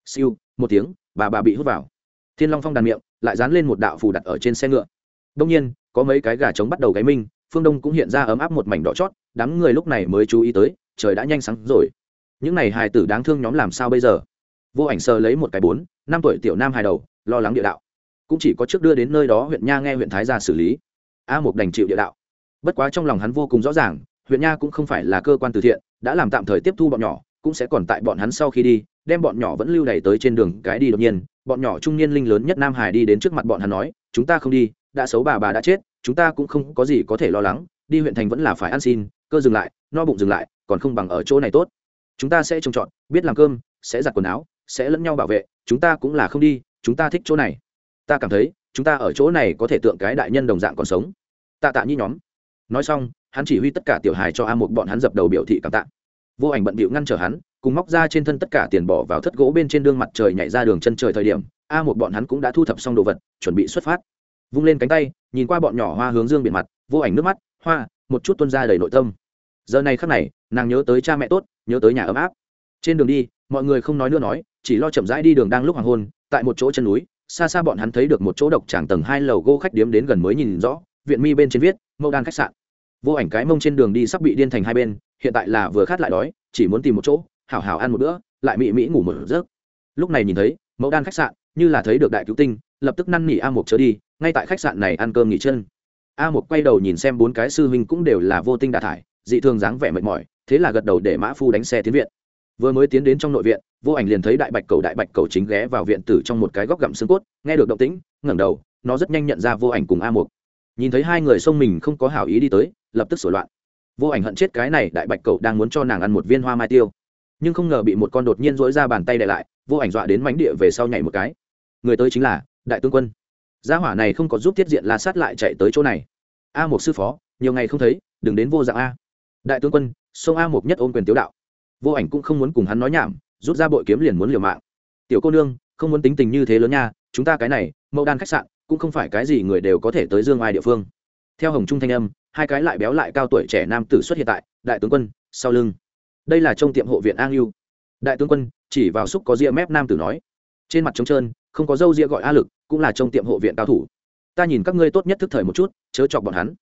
Siêu, một tiếng, bà bà bị hút vào. Thiên long phong đàn miệng, lại dán lên một đạo phù đặt ở trên xe ngựa. Đông nhiên, có mấy cái gà trống bắt đầu gáy minh phương đông cũng hiện ra ấm áp một mảnh đỏ chót, đám người lúc này mới chú ý tới, trời đã nhanh sáng rồi những này hài tử đáng thương nhóm làm sao bây giờ? Vô ảnh sờ lấy một cái bốn, năm tuổi tiểu nam hài đầu, lo lắng địa đạo. Cũng chỉ có trước đưa đến nơi đó huyện nha nghe huyện thái ra xử lý. A mục đành chịu địa đạo. Bất quá trong lòng hắn vô cùng rõ ràng, huyện nha cũng không phải là cơ quan từ thiện, đã làm tạm thời tiếp thu bọn nhỏ, cũng sẽ còn tại bọn hắn sau khi đi, đem bọn nhỏ vẫn lưu đày tới trên đường cái đi đột nhiên. Bọn nhỏ trung niên linh lớn nhất nam hải đi đến trước mặt bọn hắn nói, chúng ta không đi, đã xấu bà bà đã chết, chúng ta cũng không có gì có thể lo lắng, đi huyện thành vẫn là phải ăn xin, cơ dừng lại, no bụng dừng lại, còn không bằng ở chỗ này tốt chúng ta sẽ trông chọn biết làm cơm, sẽ giặt quần áo, sẽ lẫn nhau bảo vệ, chúng ta cũng là không đi, chúng ta thích chỗ này. Ta cảm thấy, chúng ta ở chỗ này có thể tượng cái đại nhân đồng dạng còn sống. Tạ tạ như nhóm. Nói xong, hắn chỉ huy tất cả tiểu hài cho a một bọn hắn dập đầu biểu thị cảm tạ. Vô ảnh bận bịu ngăn trở hắn, cùng móc ra trên thân tất cả tiền bỏ vào thất gỗ bên trên đương mặt trời nhảy ra đường chân trời thời điểm, a một bọn hắn cũng đã thu thập xong đồ vật, chuẩn bị xuất phát. Vung lên cánh tay, nhìn qua bọn nhỏ hoa hướng dương biển mặt, vô ảnh nước mắt, hoa, một chút tuân ra đầy nội tâm giờ này khắc này, nàng nhớ tới cha mẹ tốt, nhớ tới nhà ấm áp. Trên đường đi, mọi người không nói nữa nói, chỉ lo chậm rãi đi đường đang lúc hoàng hôn, tại một chỗ chân núi, xa xa bọn hắn thấy được một chỗ độc tràng tầng hai lầu gỗ khách điếm đến gần mới nhìn rõ, viện mi bên trên viết, mẫu đan khách sạn. Vô ảnh cái mông trên đường đi sắp bị điên thành hai bên, hiện tại là vừa khát lại đói, chỉ muốn tìm một chỗ, hảo hảo ăn một bữa, lại mị mỹ ngủ một giấc. Lúc này nhìn thấy, mẫu đan khách sạn, như là thấy được đại cứu tinh, lập tức năn nỉ a một trở đi, ngay tại khách sạn này ăn cơm nghỉ chân. A một quay đầu nhìn xem bốn cái sư huynh cũng đều là vô tinh đạ thải dị thường dáng vẻ mệt mỏi, thế là gật đầu để mã phu đánh xe tiến viện. Vừa mới tiến đến trong nội viện, vô ảnh liền thấy đại bạch cầu đại bạch cầu chính ghé vào viện tử trong một cái góc gặm xương cốt, nghe được động tĩnh, ngẩng đầu, nó rất nhanh nhận ra vô ảnh cùng a mục. Nhìn thấy hai người xông mình không có hảo ý đi tới, lập tức sửa loạn. Vô ảnh hận chết cái này, đại bạch cầu đang muốn cho nàng ăn một viên hoa mai tiêu. Nhưng không ngờ bị một con đột nhiên dỗi ra bàn tay đại lại, vô ảnh dọa đến mánh địa về sau nhảy một cái. Người tới chính là đại tướng quân. Gia hỏa này không có giúp tiết diện la sát lại chạy tới chỗ này. A một sư phó, nhiều ngày không thấy, đừng đến vô dạng a đại tướng quân, sông a Mục nhất ôm quyền tiếu đạo. Vô ảnh cũng không muốn cùng hắn nói nhảm, rút ra bội kiếm liền muốn liều mạng. Tiểu cô nương, không muốn tính tình như thế lớn nha, chúng ta cái này, mẫu đan khách sạn, cũng không phải cái gì người đều có thể tới dương ai địa phương. Theo hồng trung thanh âm, hai cái lại béo lại cao tuổi trẻ nam tử xuất hiện tại, đại tướng quân, sau lưng. Đây là trong tiệm hộ viện an yêu đại tướng quân, chỉ vào xúc có ria mép nam tử nói, trên mặt trống trơn, không có dâu ria gọi a lực, cũng là trong tiệm hộ viện cao thủ. Ta nhìn các ngươi tốt nhất thức thời một chút, chớ chọc bọn hắn.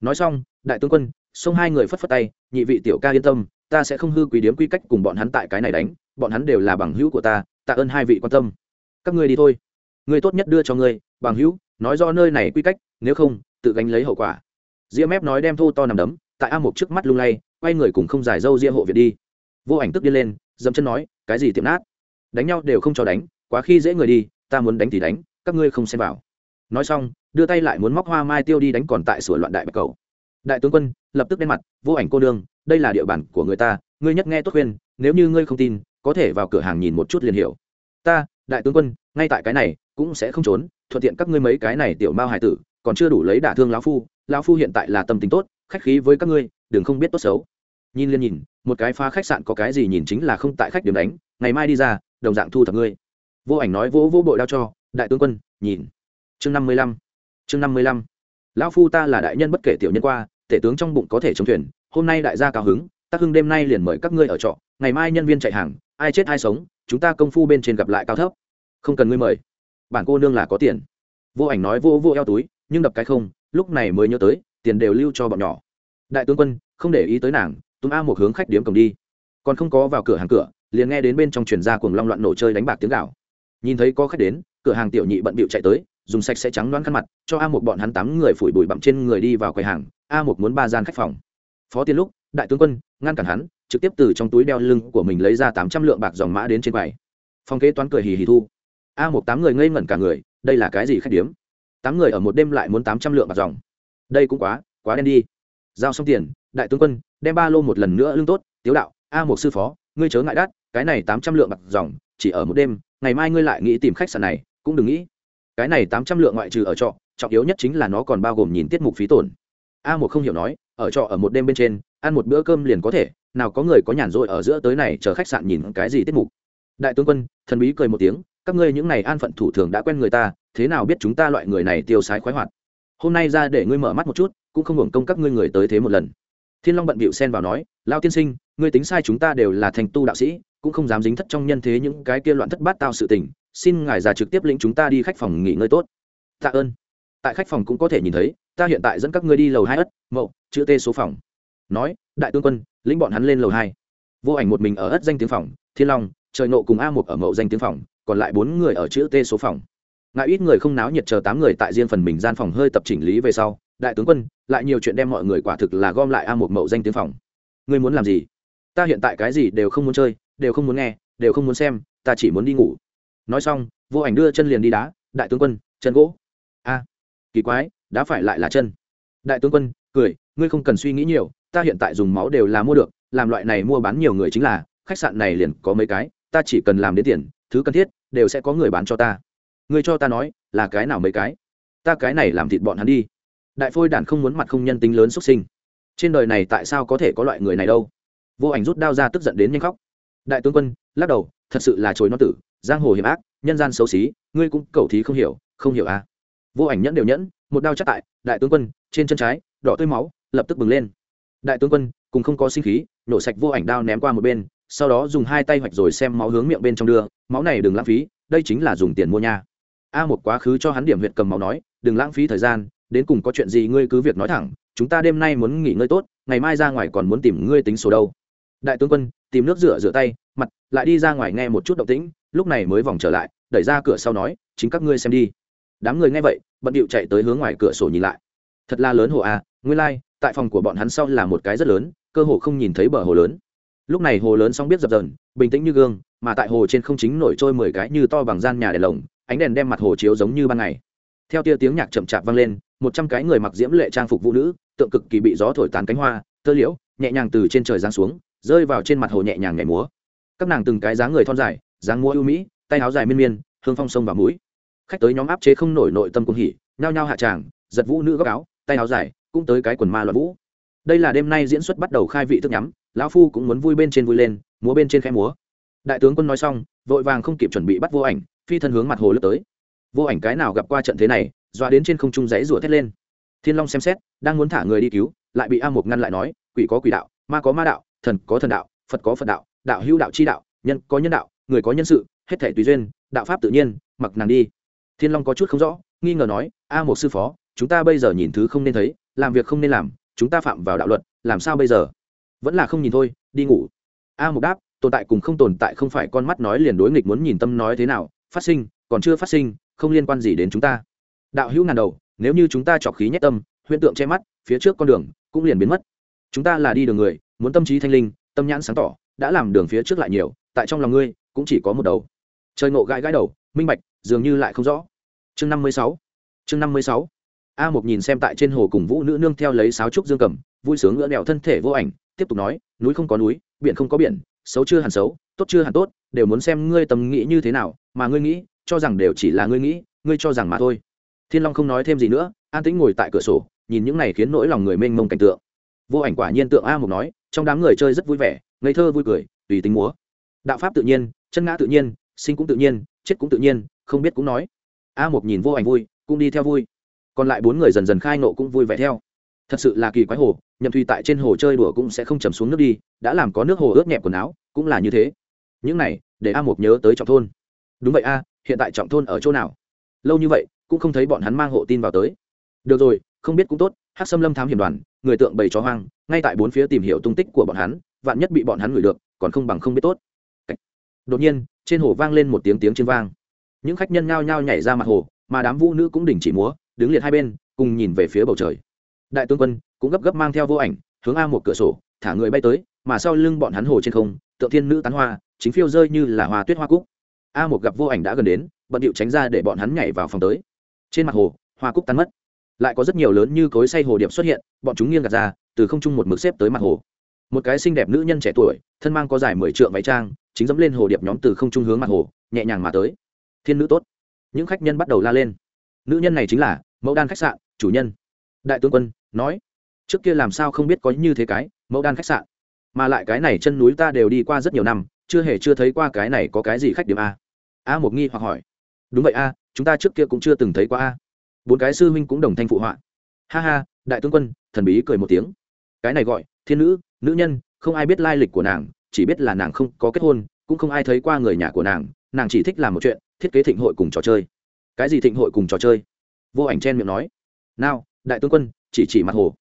Nói xong, đại tướng quân xông hai người phất phất tay, nhị vị tiểu ca yên tâm, ta sẽ không hư quý điếm quy cách cùng bọn hắn tại cái này đánh, bọn hắn đều là bằng hữu của ta, tạ ơn hai vị quan tâm. Các ngươi đi thôi. Ngươi tốt nhất đưa cho ngươi, bằng hữu, nói do nơi này quy cách, nếu không, tự gánh lấy hậu quả. Ria mép nói đem thô to nằm đấm, tại a một trước mắt lung lay, quay người cùng không giải dâu ria hộ viện đi. Vô ảnh tức đi lên dẫm chân nói, cái gì tiệm nát? Đánh nhau đều không cho đánh, quá khi dễ người đi, ta muốn đánh thì đánh, các ngươi không xem vào. Nói xong, đưa tay lại muốn móc hoa mai tiêu đi đánh còn tại sửa loạn đại bạch cầu đại tướng quân, lập tức đen mặt, vô ảnh cô đương đây là địa bàn của người ta, ngươi nhất nghe tốt khuyên, nếu như ngươi không tin, có thể vào cửa hàng nhìn một chút liền hiểu. Ta, đại tướng quân, ngay tại cái này, cũng sẽ không trốn, thuận tiện các ngươi mấy cái này tiểu mao hải tử, còn chưa đủ lấy đả thương lão phu lão phu hiện tại là tâm tính tốt, khách khí với các ngươi, đừng không biết tốt xấu. Nhìn liên nhìn, một cái phá khách sạn có cái gì nhìn chính là không tại khách điểm đánh, ngày mai đi ra, đồng dạng thu thập ngươi. Vô ảnh nói vỗ vỗ bội đao cho, đại tướng quân, nhìn. Chương năm mươi lăm. Chương năm mươi lăm lão phu ta là đại nhân bất kể tiểu nhân qua, tể tướng trong bụng có thể chống thuyền, hôm nay đại gia cao hứng tác hưng đêm nay liền mời các ngươi ở trọ, ngày mai nhân viên chạy hàng, ai chết ai sống, chúng ta công phu bên trên gặp lại cao thấp. Không cần ngươi mời. Bản cô nương là có tiền. Vô ảnh nói vô vô eo túi, nhưng đập cái không, lúc này mới nhớ tới, tiền đều lưu cho bọn nhỏ. Đại tướng quân, không để ý tới nàng, túm a một hướng khách điếm cổng đi. Còn không có vào cửa hàng cửa, liền nghe đến bên trong truyền ra cuồng long loạn nổ chơi đánh bạc tiếng gạo nhìn thấy có khách đến, cửa hàng tiểu nhị bận bịu chạy tới dùng sạch sẽ trắng đoán khăn mặt, cho a một bọn hắn tám người phủi bụi bặm trên người đi vào quầy hàng. A một muốn ba gian khách phòng. Phó tiên lúc đại tướng quân, ngăn cản hắn, trực tiếp từ trong túi đeo lưng của mình lấy ra tám trăm lượng bạc dòng mã đến trên quầy. Phòng kế toán cười hì hì thu. A một tám người ngây ngẩn cả người, đây là cái gì khách điếm? Tám người ở một đêm lại muốn tám trăm lượng bạc dòng. Đây cũng quá quá đen đi. Giao xong tiền, đại tướng quân, đem ba lô một lần nữa lương tốt, tiếu đạo, a một sư phó, ngươi chớ ngại đắt, cái này tám trăm lượng bạc dòng chỉ ở một đêm, ngày mai ngươi lại nghĩ tìm khách sạn này, cũng đừng nghĩ cái này tám trăm lượng ngoại trừ ở trọ, trọng yếu nhất chính là nó còn bao gồm nhìn tiết mục phí tổn. A một không hiểu nói, ở trọ ở một đêm bên trên, ăn một bữa cơm liền có thể, nào có người có nhàn rỗi ở giữa tới này chờ khách sạn nhìn cái gì tiết mục. Đại tướng quân, thần bí cười một tiếng, các ngươi những này an phận thủ thường đã quen người ta, thế nào biết chúng ta loại người này tiêu sái khoái hoạt? Hôm nay ra để ngươi mở mắt một chút, cũng không hưởng công các ngươi người tới thế một lần. Thiên long bận bịu xen vào nói, lao tiên sinh, ngươi tính sai chúng ta đều là thành tu đạo sĩ, cũng không dám dính thất trong nhân thế những cái kia loạn thất bát tao sự tình xin ngài già trực tiếp lĩnh chúng ta đi khách phòng nghỉ ngơi tốt. Tạ ơn. Tại khách phòng cũng có thể nhìn thấy, ta hiện tại dẫn các ngươi đi lầu hai ất, mậu, chữ t số phòng. Nói, đại tướng quân, lĩnh bọn hắn lên lầu hai. Vô ảnh một mình ở ất danh tiếng phòng, thiên long, trời nộ cùng a một ở mậu danh tiếng phòng, còn lại bốn người ở chữ t số phòng. Ngại ít người không náo nhiệt chờ tám người tại riêng phần mình gian phòng hơi tập chỉnh lý về sau, đại tướng quân, lại nhiều chuyện đem mọi người quả thực là gom lại a một mậu danh tiếng phòng. Ngươi muốn làm gì? Ta hiện tại cái gì đều không muốn chơi, đều không muốn nghe, đều không muốn xem, ta chỉ muốn đi ngủ nói xong, vô ảnh đưa chân liền đi đá, đại tướng quân, chân gỗ. A, kỳ quái đã phải lại là chân. Đại tướng quân, cười, ngươi không cần suy nghĩ nhiều, ta hiện tại dùng máu đều là mua được, làm loại này mua bán nhiều người chính là, khách sạn này liền có mấy cái, ta chỉ cần làm đến tiền, thứ cần thiết, đều sẽ có người bán cho ta. Ngươi cho ta nói, là cái nào mấy cái? Ta cái này làm thịt bọn hắn đi. Đại phôi đản không muốn mặt không nhân tính lớn xuất sinh. Trên đời này tại sao có thể có loại người này đâu? Vô ảnh rút đao ra tức giận đến nhanh khóc. Đại tướng quân, lắc đầu, thật sự là chối nó tử giang hồ hiểm ác, nhân gian xấu xí, ngươi cũng cầu thí không hiểu không hiểu à? Vô ảnh nhẫn đều nhẫn, một đao chắc tại, đại tướng quân, trên chân trái, đỏ tươi máu, lập tức bừng lên. Đại tướng quân, cùng không có sinh khí, nổ sạch vô ảnh đao ném qua một bên, sau đó dùng hai tay hoạch rồi xem máu hướng miệng bên trong đưa, máu này đừng lãng phí, đây chính là dùng tiền mua nha a một quá khứ cho hắn điểm huyện cầm máu nói, đừng lãng phí thời gian, đến cùng có chuyện gì ngươi cứ việc nói thẳng, chúng ta đêm nay muốn nghỉ ngơi tốt, ngày mai ra ngoài còn muốn tìm ngươi tính số đâu. Đại tướng quân, tìm nước rửa rửa tay, mặt, lại đi ra ngoài nghe một chút động tĩnh lúc này mới vòng trở lại đẩy ra cửa sau nói chính các ngươi xem đi. Đám người nghe vậy bận điệu chạy tới hướng ngoài cửa sổ nhìn lại. Thật là lớn hồ à nguyên lai、like, tại phòng của bọn hắn sau là một cái rất lớn cơ hồ không nhìn thấy bờ hồ lớn. Lúc này hồ lớn xong biết dập dần bình tĩnh như gương mà tại hồ trên không chính nổi trôi mười cái như to bằng gian nhà đèn lồng ánh đèn đem mặt hồ chiếu giống như ban ngày. Theo tia tiếng nhạc chậm chạp vang lên một trăm cái người mặc diễm lệ trang phục vũ nữ tượng cực kỳ bị gió thổi tán cánh hoa tơ liễu nhẹ nhàng từ trên trời giáng xuống rơi vào trên mặt hồ nhẹ nhàng nhảy múa. Các nàng từng cái dáng người thon dài dáng múa ưu mỹ, tay áo dài miên miên, hương phong sông vào mũi. Khách tới nhóm áp chế không nổi nội tâm cung hỉ, nhao nhao hạ tràng, giật vũ nữ góc áo, tay áo dài, cũng tới cái quần ma loạn vũ. Đây là đêm nay diễn xuất bắt đầu khai vị thức nhắm, lão phu cũng muốn vui bên trên vui lên, múa bên trên khẽ múa. Đại tướng quân nói xong, vội vàng không kịp chuẩn bị bắt vô ảnh, phi thân hướng mặt hồ lướt tới. Vô ảnh cái nào gặp qua trận thế này, dọa đến trên không trung dãy rủa thét lên. Thiên long xem xét, đang muốn thả người đi cứu, lại bị a mục ngăn lại nói, quỷ có quỷ đạo, ma có ma đạo, thần có thần đạo, phật có phật đạo đạo hữu đạo chi đạo, nhân có nhân đạo người có nhân sự, hết thể tùy duyên, đạo pháp tự nhiên, mặc nàng đi. Thiên long có chút không rõ, nghi ngờ nói, a một sư phó, chúng ta bây giờ nhìn thứ không nên thấy, làm việc không nên làm, chúng ta phạm vào đạo luật, làm sao bây giờ? Vẫn là không nhìn thôi, đi ngủ. A một đáp, tồn tại cùng không tồn tại không phải con mắt nói liền đối nghịch muốn nhìn tâm nói thế nào, phát sinh, còn chưa phát sinh, không liên quan gì đến chúng ta. Đạo hữu ngàn đầu, nếu như chúng ta chọc khí nhét tâm, huyễn tượng che mắt, phía trước con đường cũng liền biến mất. Chúng ta là đi đường người, muốn tâm trí thanh linh, tâm nhãn sáng tỏ, đã làm đường phía trước lại nhiều, tại trong lòng ngươi cũng chỉ có một đầu. Trời ngộ gãi gãi đầu, minh bạch, dường như lại không rõ. Chương năm mươi sáu. Chương năm mươi sáu. A một nhìn xem tại trên hồ cùng vũ nữ nương theo lấy sáo trúc dương cầm, vui sướng ngỡ đèo thân thể vô ảnh, tiếp tục nói, núi không có núi, biển không có biển, xấu chưa hẳn xấu, tốt chưa hẳn tốt, đều muốn xem ngươi tầm nghĩ như thế nào, mà ngươi nghĩ, cho rằng đều chỉ là ngươi nghĩ, ngươi cho rằng mà thôi. Thiên long không nói thêm gì nữa, an tĩnh ngồi tại cửa sổ, nhìn những này khiến nỗi lòng người mênh mông cảnh tượng. Vô ảnh quả nhiên tượng a một nói, trong đám người chơi rất vui vẻ, ngây thơ vui cười, tùy tính múa đạo pháp tự nhiên, chân ngã tự nhiên, sinh cũng tự nhiên, chết cũng tự nhiên, không biết cũng nói. A một nhìn vô ảnh vui, cũng đi theo vui. Còn lại bốn người dần dần khai nộ cũng vui vẻ theo. Thật sự là kỳ quái hồ, nhậm thùy tại trên hồ chơi đùa cũng sẽ không chầm xuống nước đi, đã làm có nước hồ ướt nhẹp quần áo, cũng là như thế. Những này, để a một nhớ tới trọng thôn. Đúng vậy a, hiện tại trọng thôn ở chỗ nào? Lâu như vậy, cũng không thấy bọn hắn mang hộ tin vào tới. Được rồi, không biết cũng tốt hát xâm lâm thám hiểm đoàn, người tượng bầy chó hoang, ngay tại bốn phía tìm hiểu tung tích của bọn hắn, vạn nhất bị bọn hắn ngửi được, còn không bằng không biết tốt đột nhiên, trên hồ vang lên một tiếng tiếng trên vang. Những khách nhân ngao nhao nhảy ra mặt hồ, mà đám vũ nữ cũng đình chỉ múa, đứng liệt hai bên, cùng nhìn về phía bầu trời. Đại tướng quân cũng gấp gấp mang theo vô ảnh, hướng a một cửa sổ, thả người bay tới, mà sau lưng bọn hắn hồ trên không, tượng thiên nữ tán hoa, chính phiêu rơi như là hoa tuyết hoa cúc. A một gặp vô ảnh đã gần đến, bận điệu tránh ra để bọn hắn nhảy vào phòng tới. Trên mặt hồ, hoa cúc tan mất. Lại có rất nhiều lớn như cối say hồ điệp xuất hiện, bọn chúng nghiêng gạt ra, từ không trung một mực xếp tới mặt hồ. Một cái xinh đẹp nữ nhân trẻ tuổi, thân mang có dài mười trượng váy trang chính dẫm lên hồ điệp nhóm từ không trung hướng mặt hồ, nhẹ nhàng mà tới. Thiên nữ tốt. Những khách nhân bắt đầu la lên. Nữ nhân này chính là mẫu đan khách sạn, chủ nhân. Đại tướng quân, nói. Trước kia làm sao không biết có như thế cái mẫu đan khách sạn? Mà lại cái này chân núi ta đều đi qua rất nhiều năm, chưa hề chưa thấy qua cái này có cái gì khách điểm a. A một nghi hoặc hỏi. Đúng vậy a, chúng ta trước kia cũng chưa từng thấy qua a. Bốn cái sư huynh cũng đồng thanh phụ họa. Ha ha, đại tướng quân, thần bí cười một tiếng. Cái này gọi thiên nữ nữ nhân, không ai biết lai lịch của nàng chỉ biết là nàng không có kết hôn, cũng không ai thấy qua người nhà của nàng nàng chỉ thích làm một chuyện, thiết kế thịnh hội cùng trò chơi. Cái gì thịnh hội cùng trò chơi? Vô ảnh chen miệng nói. Nào, đại tướng quân, chỉ chỉ mặt hồ.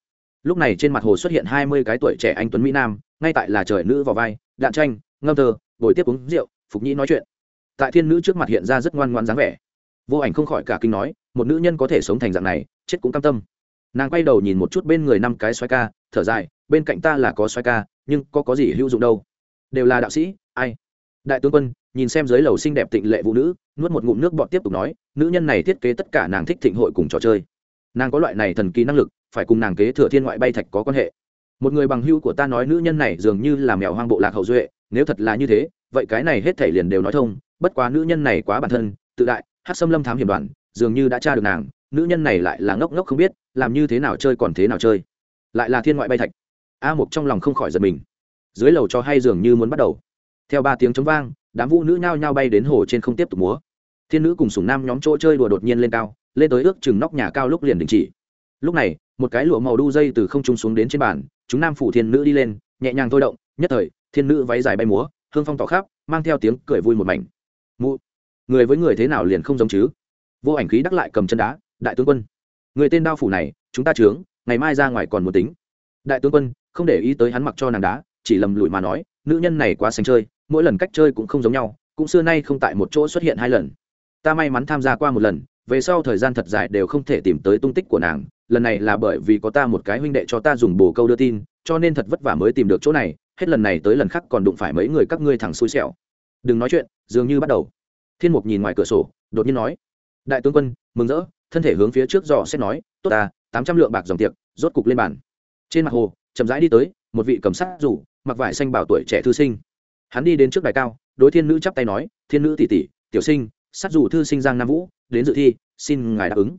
Lúc này trên mặt hồ xuất hiện hai mươi cái tuổi trẻ anh tuấn mỹ nam, ngay tại là trời nữ vào vai, đạn tranh, ngâm thơ, bồi tiếp uống rượu, phục nhĩ nói chuyện. Tại thiên nữ trước mặt hiện ra rất ngoan ngoan dáng vẻ. Vô ảnh không khỏi cả kinh nói, một nữ nhân có thể sống thành dạng này, chết cũng cam tâm. Nàng quay đầu nhìn một chút bên người năm cái xoay ca, thở dài, bên cạnh ta là có xoay ca, nhưng có có gì hữu dụng đâu? Đều là đạo sĩ, ai? Đại tướng quân, nhìn xem dưới lầu xinh đẹp tịnh lệ vũ nữ, nuốt một ngụm nước bọt tiếp tục nói, nữ nhân này thiết kế tất cả nàng thích thịnh hội cùng trò chơi. Nàng có loại này thần kỳ năng lực, phải cùng nàng kế thừa thiên ngoại bay thạch có quan hệ. Một người bằng hưu của ta nói nữ nhân này dường như là mèo hoang bộ lạc hậu duệ, nếu thật là như thế, vậy cái này hết thể liền đều nói thông, bất quá nữ nhân này quá bản thân, tự đại, hát xâm lâm thám hiểm đoàn, dường như đã tra được nàng, nữ nhân này lại là ngốc ngốc không biết, làm như thế nào chơi còn thế nào chơi. Lại là thiên ngoại bay thạch. A mục trong lòng không khỏi giật mình dưới lầu cho hay dường như muốn bắt đầu. Theo ba tiếng chống vang, đám vũ nữ nhao nhao bay đến hồ trên không tiếp tục múa. Thiên nữ cùng sùng nam nhóm chỗ chơi đùa đột nhiên lên cao, lên tới ước chừng nóc nhà cao lúc liền đình chỉ. Lúc này, một cái lụa màu đu dây từ không trung xuống đến trên bàn, chúng nam phủ thiên nữ đi lên, nhẹ nhàng thôi động, nhất thời, thiên nữ váy dài bay múa, hương phong tỏ khắp, mang theo tiếng cười vui một mảnh. Mụ, người với người thế nào liền không giống chứ? Vô ảnh khí đắc lại cầm chân đá, đại tướng quân, người tên đao phủ này, chúng ta trướng ngày mai ra ngoài còn một tính. Đại tướng quân, không để ý tới hắn mặc cho nàng đá chỉ lầm lủi mà nói, nữ nhân này quá xanh chơi, mỗi lần cách chơi cũng không giống nhau, cũng xưa nay không tại một chỗ xuất hiện hai lần. Ta may mắn tham gia qua một lần, về sau thời gian thật dài đều không thể tìm tới tung tích của nàng, lần này là bởi vì có ta một cái huynh đệ cho ta dùng bồ câu đưa tin, cho nên thật vất vả mới tìm được chỗ này, hết lần này tới lần khác còn đụng phải mấy người các ngươi thẳng xui xẻo. Đừng nói chuyện, dường như bắt đầu. Thiên mục nhìn ngoài cửa sổ, đột nhiên nói, đại tướng quân, mừng rỡ. Thân thể hướng phía trước dò xét nói, tốt ta, tám trăm lượng bạc dòng tiệc, rốt cục lên bàn. Trên mặt hồ, chậm rãi đi tới, một vị cầm sát rủ mặc vải xanh bảo tuổi trẻ thư sinh. Hắn đi đến trước đài cao, đối thiên nữ chắp tay nói, thiên nữ tỷ tỷ, tiểu sinh, sát rủ thư sinh giang nam vũ, đến dự thi, xin ngài đáp ứng.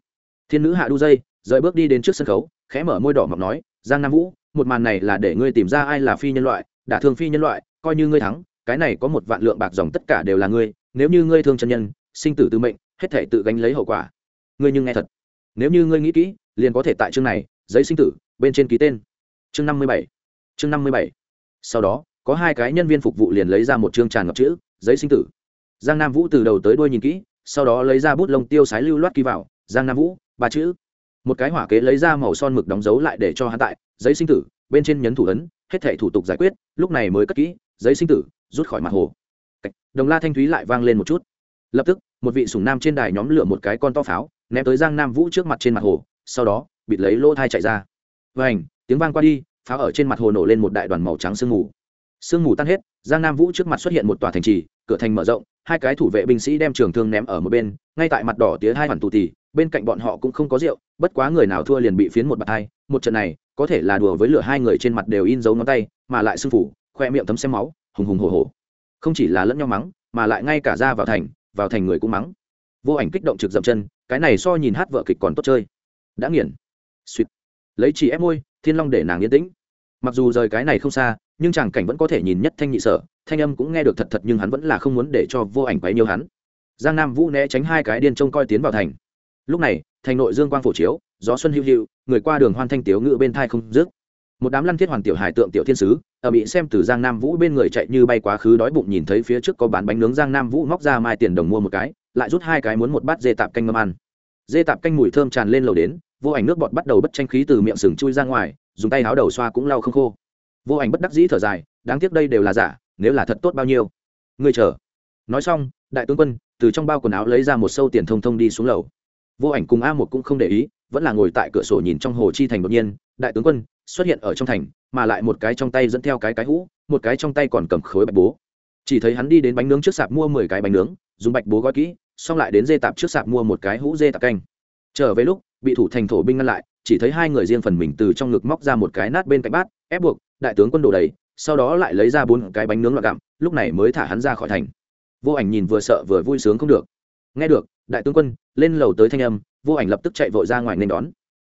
Thiên nữ hạ đu dây, rời bước đi đến trước sân khấu, khẽ mở môi đỏ mọc nói, giang nam vũ, một màn này là để ngươi tìm ra ai là phi nhân loại, đả thương phi nhân loại, coi như ngươi thắng, cái này có một vạn lượng bạc dòng tất cả đều là ngươi, nếu như ngươi thương chân nhân, sinh tử tự mệnh, hết thể tự gánh lấy hậu quả. Ngươi nhưng nghe thật. Nếu như ngươi nghĩ kỹ, liền có thể tại chương này, giấy sinh tử, bên trên ký tên. Chương năm mươi bảy. Chương năm mươi bảy sau đó, có hai cái nhân viên phục vụ liền lấy ra một chương tràn ngập chữ, giấy sinh tử. Giang nam vũ từ đầu tới đuôi nhìn kỹ, sau đó lấy ra bút lông tiêu sái lưu loát ký vào, giang nam vũ, ba chữ. Một cái hỏa kế lấy ra màu son mực đóng dấu lại để cho hắn tại, giấy sinh tử. Bên trên nhấn thủ ấn, hết thảy thủ tục giải quyết, lúc này mới cất kỹ, giấy sinh tử, rút khỏi mặt hồ. Đồng la thanh thúy lại vang lên một chút. Lập tức, một vị sùng nam trên đài nhóm lửa một cái con to pháo, ném tới giang nam vũ trước mặt trên mặt hồ, sau đó, bịt lấy lỗ thai chạy ra. Và ảnh tiếng vang qua đi pháo ở trên mặt hồ nổ lên một đại đoàn màu trắng sương mù. Sương mù tan hết, giang nam vũ trước mặt xuất hiện một tòa thành trì, cửa thành mở rộng, hai cái thủ vệ binh sĩ đem trường thương ném ở một bên, ngay tại mặt đỏ tía hai hoàn tù tì, bên cạnh bọn họ cũng không có rượu, bất quá người nào thua liền bị phiến một bạt hai. Một trận này, có thể là đùa với lửa hai người trên mặt đều in dấu ngón tay, mà lại sưng phủ, khoe miệng thấm xem máu, hùng hùng hồ hồ không chỉ là lẫn nhau mắng, mà lại ngay cả ra vào thành vào thành người cũng mắng. Vô ảnh kích động trực dậm chân, cái này so nhìn hát vợ kịch còn tốt chơi. Đã nghiền. Suýt. Lấy chỉ ép môi thiên long để nàng yên tĩnh mặc dù rời cái này không xa, nhưng chàng cảnh vẫn có thể nhìn nhất thanh nhị sở, thanh âm cũng nghe được thật thật nhưng hắn vẫn là không muốn để cho vô ảnh quấy nhiều hắn. Giang nam vũ né tránh hai cái điên trông coi tiến vào thành. Lúc này, thành nội dương quang phổ chiếu, gió xuân hữu hữu người qua đường hoan thanh tiếu ngự bên thai không dứt. Một đám lăn thiết hoàn tiểu hải tượng tiểu thiên sứ, ở bị xem từ giang nam vũ bên người chạy như bay quá khứ đói bụng nhìn thấy phía trước có bán bánh nướng, giang nam vũ móc ra mai tiền đồng mua một cái, lại rút hai cái muốn một bát dê tạp canh ngâm ăn. Dê tạp canh mùi thơm tràn lên lầu đến, vô ảnh nước bọt bắt đầu bất tranh khí từ miệng sừng chui ra ngoài dùng tay háo đầu xoa cũng lau không khô. Vô ảnh bất đắc dĩ thở dài, đáng tiếc đây đều là giả, nếu là thật tốt bao nhiêu. Ngươi chờ. Nói xong, đại tướng quân, từ trong bao quần áo lấy ra một sâu tiền thông thông đi xuống lầu. Vô ảnh cùng a một cũng không để ý, vẫn là ngồi tại cửa sổ nhìn trong hồ chi thành đột nhiên, đại tướng quân, xuất hiện ở trong thành, mà lại một cái trong tay dẫn theo cái cái hũ, một cái trong tay còn cầm khối bạch bố. Chỉ thấy hắn đi đến bánh nướng trước sạp mua mười cái bánh nướng, dùng bạch bố gói kỹ, xong lại đến dê tạp trước sạp mua một cái hũ dê tạp canh. Trở về lúc, bị thủ thành thổ binh ngăn lại chỉ thấy hai người riêng phần mình từ trong ngực móc ra một cái nát bên cạnh bát, ép buộc, đại tướng quân đổ đầy, sau đó lại lấy ra bốn cái bánh nướng loạn gặm, lúc này mới thả hắn ra khỏi thành. Vô ảnh nhìn vừa sợ vừa vui sướng không được. Nghe được, đại tướng quân, lên lầu tới thanh âm, vô ảnh lập tức chạy vội ra ngoài nên đón.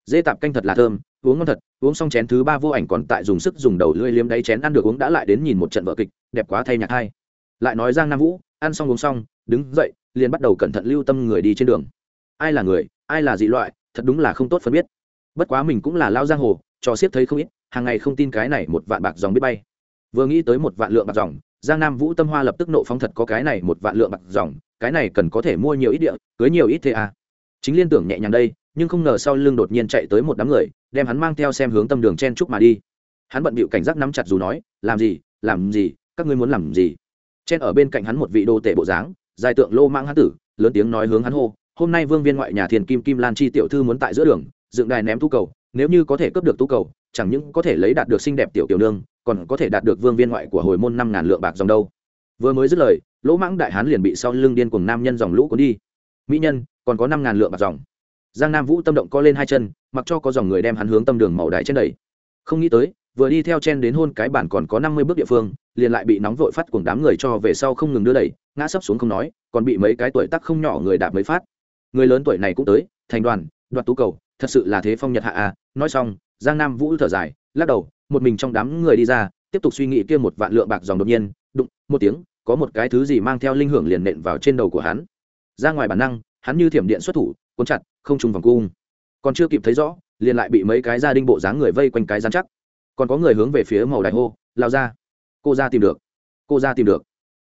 Dê tạp canh thật là thơm, uống ngon thật, uống xong chén thứ ba vô ảnh còn tại dùng sức dùng đầu lưỡi liếm đáy chén ăn được uống đã lại đến nhìn một trận vợ kịch, đẹp quá thay nhạc hai. Lại nói giang nam vũ, ăn xong uống xong, đứng dậy, liền bắt đầu cẩn thận lưu tâm người đi trên đường. Ai là người, ai là dị loại, thật đúng là không tốt phân biết bất quá mình cũng là lao giang hồ, cho siết thấy không ít, hàng ngày không tin cái này một vạn bạc dòng biết bay. Vừa nghĩ tới một vạn lượng bạc dòng, giang nam vũ tâm hoa lập tức nộ phóng thật có cái này một vạn lượng bạc dòng, cái này cần có thể mua nhiều ít địa, cưới nhiều ít thế à. Chính liên tưởng nhẹ nhàng đây, nhưng không ngờ sau lưng đột nhiên chạy tới một đám người, đem hắn mang theo xem hướng tâm đường chen trúc mà đi. Hắn bận bịu cảnh giác nắm chặt dù nói, làm gì làm gì, các ngươi muốn làm gì? Chen ở bên cạnh hắn một vị đô tể bộ dáng, dài tượng lô mang hắn tử, lớn tiếng nói hướng hắn hô, hôm nay vương viên ngoại nhà thiền kim kim lan chi tiểu thư muốn tại giữa đường dựng đài ném tú cầu, nếu như có thể cướp được tú cầu, chẳng những có thể lấy đạt được xinh đẹp tiểu tiểu nương, còn có thể đạt được vương viên ngoại của hồi môn năm ngàn lượng bạc dòng đâu. Vừa mới dứt lời, lỗ mãng đại hán liền bị sau lưng điên cùng nam nhân dòng lũ cuốn đi. Mỹ nhân, còn có năm ngàn lượng bạc dòng. Giang nam vũ tâm động co lên hai chân, mặc cho có dòng người đem hắn hướng tâm đường màu đài trên đầy không nghĩ tới, vừa đi theo chen đến hôn cái bản còn có năm mươi bước địa phương, liền lại bị nóng vội phát cùng đám người cho về sau không ngừng đưa đẩy, ngã sấp xuống không nói, còn bị mấy cái tuổi tác không nhỏ người đạp mới phát. Người lớn tuổi này cũng tới, thành đoàn đoạt tú cầu, thật sự là thế phong nhật hạ à. Nói xong, giang nam vũ thở dài, lắc đầu, một mình trong đám người đi ra, tiếp tục suy nghĩ kia một vạn lượng bạc dòng đột nhiên, đụng, một tiếng, có một cái thứ gì mang theo linh hưởng liền nện vào trên đầu của hắn. Ra ngoài bản năng, hắn như thiểm điện xuất thủ, cuốn chặt, không trùng vòng cung. Còn chưa kịp thấy rõ, liền lại bị mấy cái gia đình bộ dáng người vây quanh cái dán chắc. Còn có người hướng về phía màu đại hô, lao ra. Cô ra tìm được. Cô ra tìm được.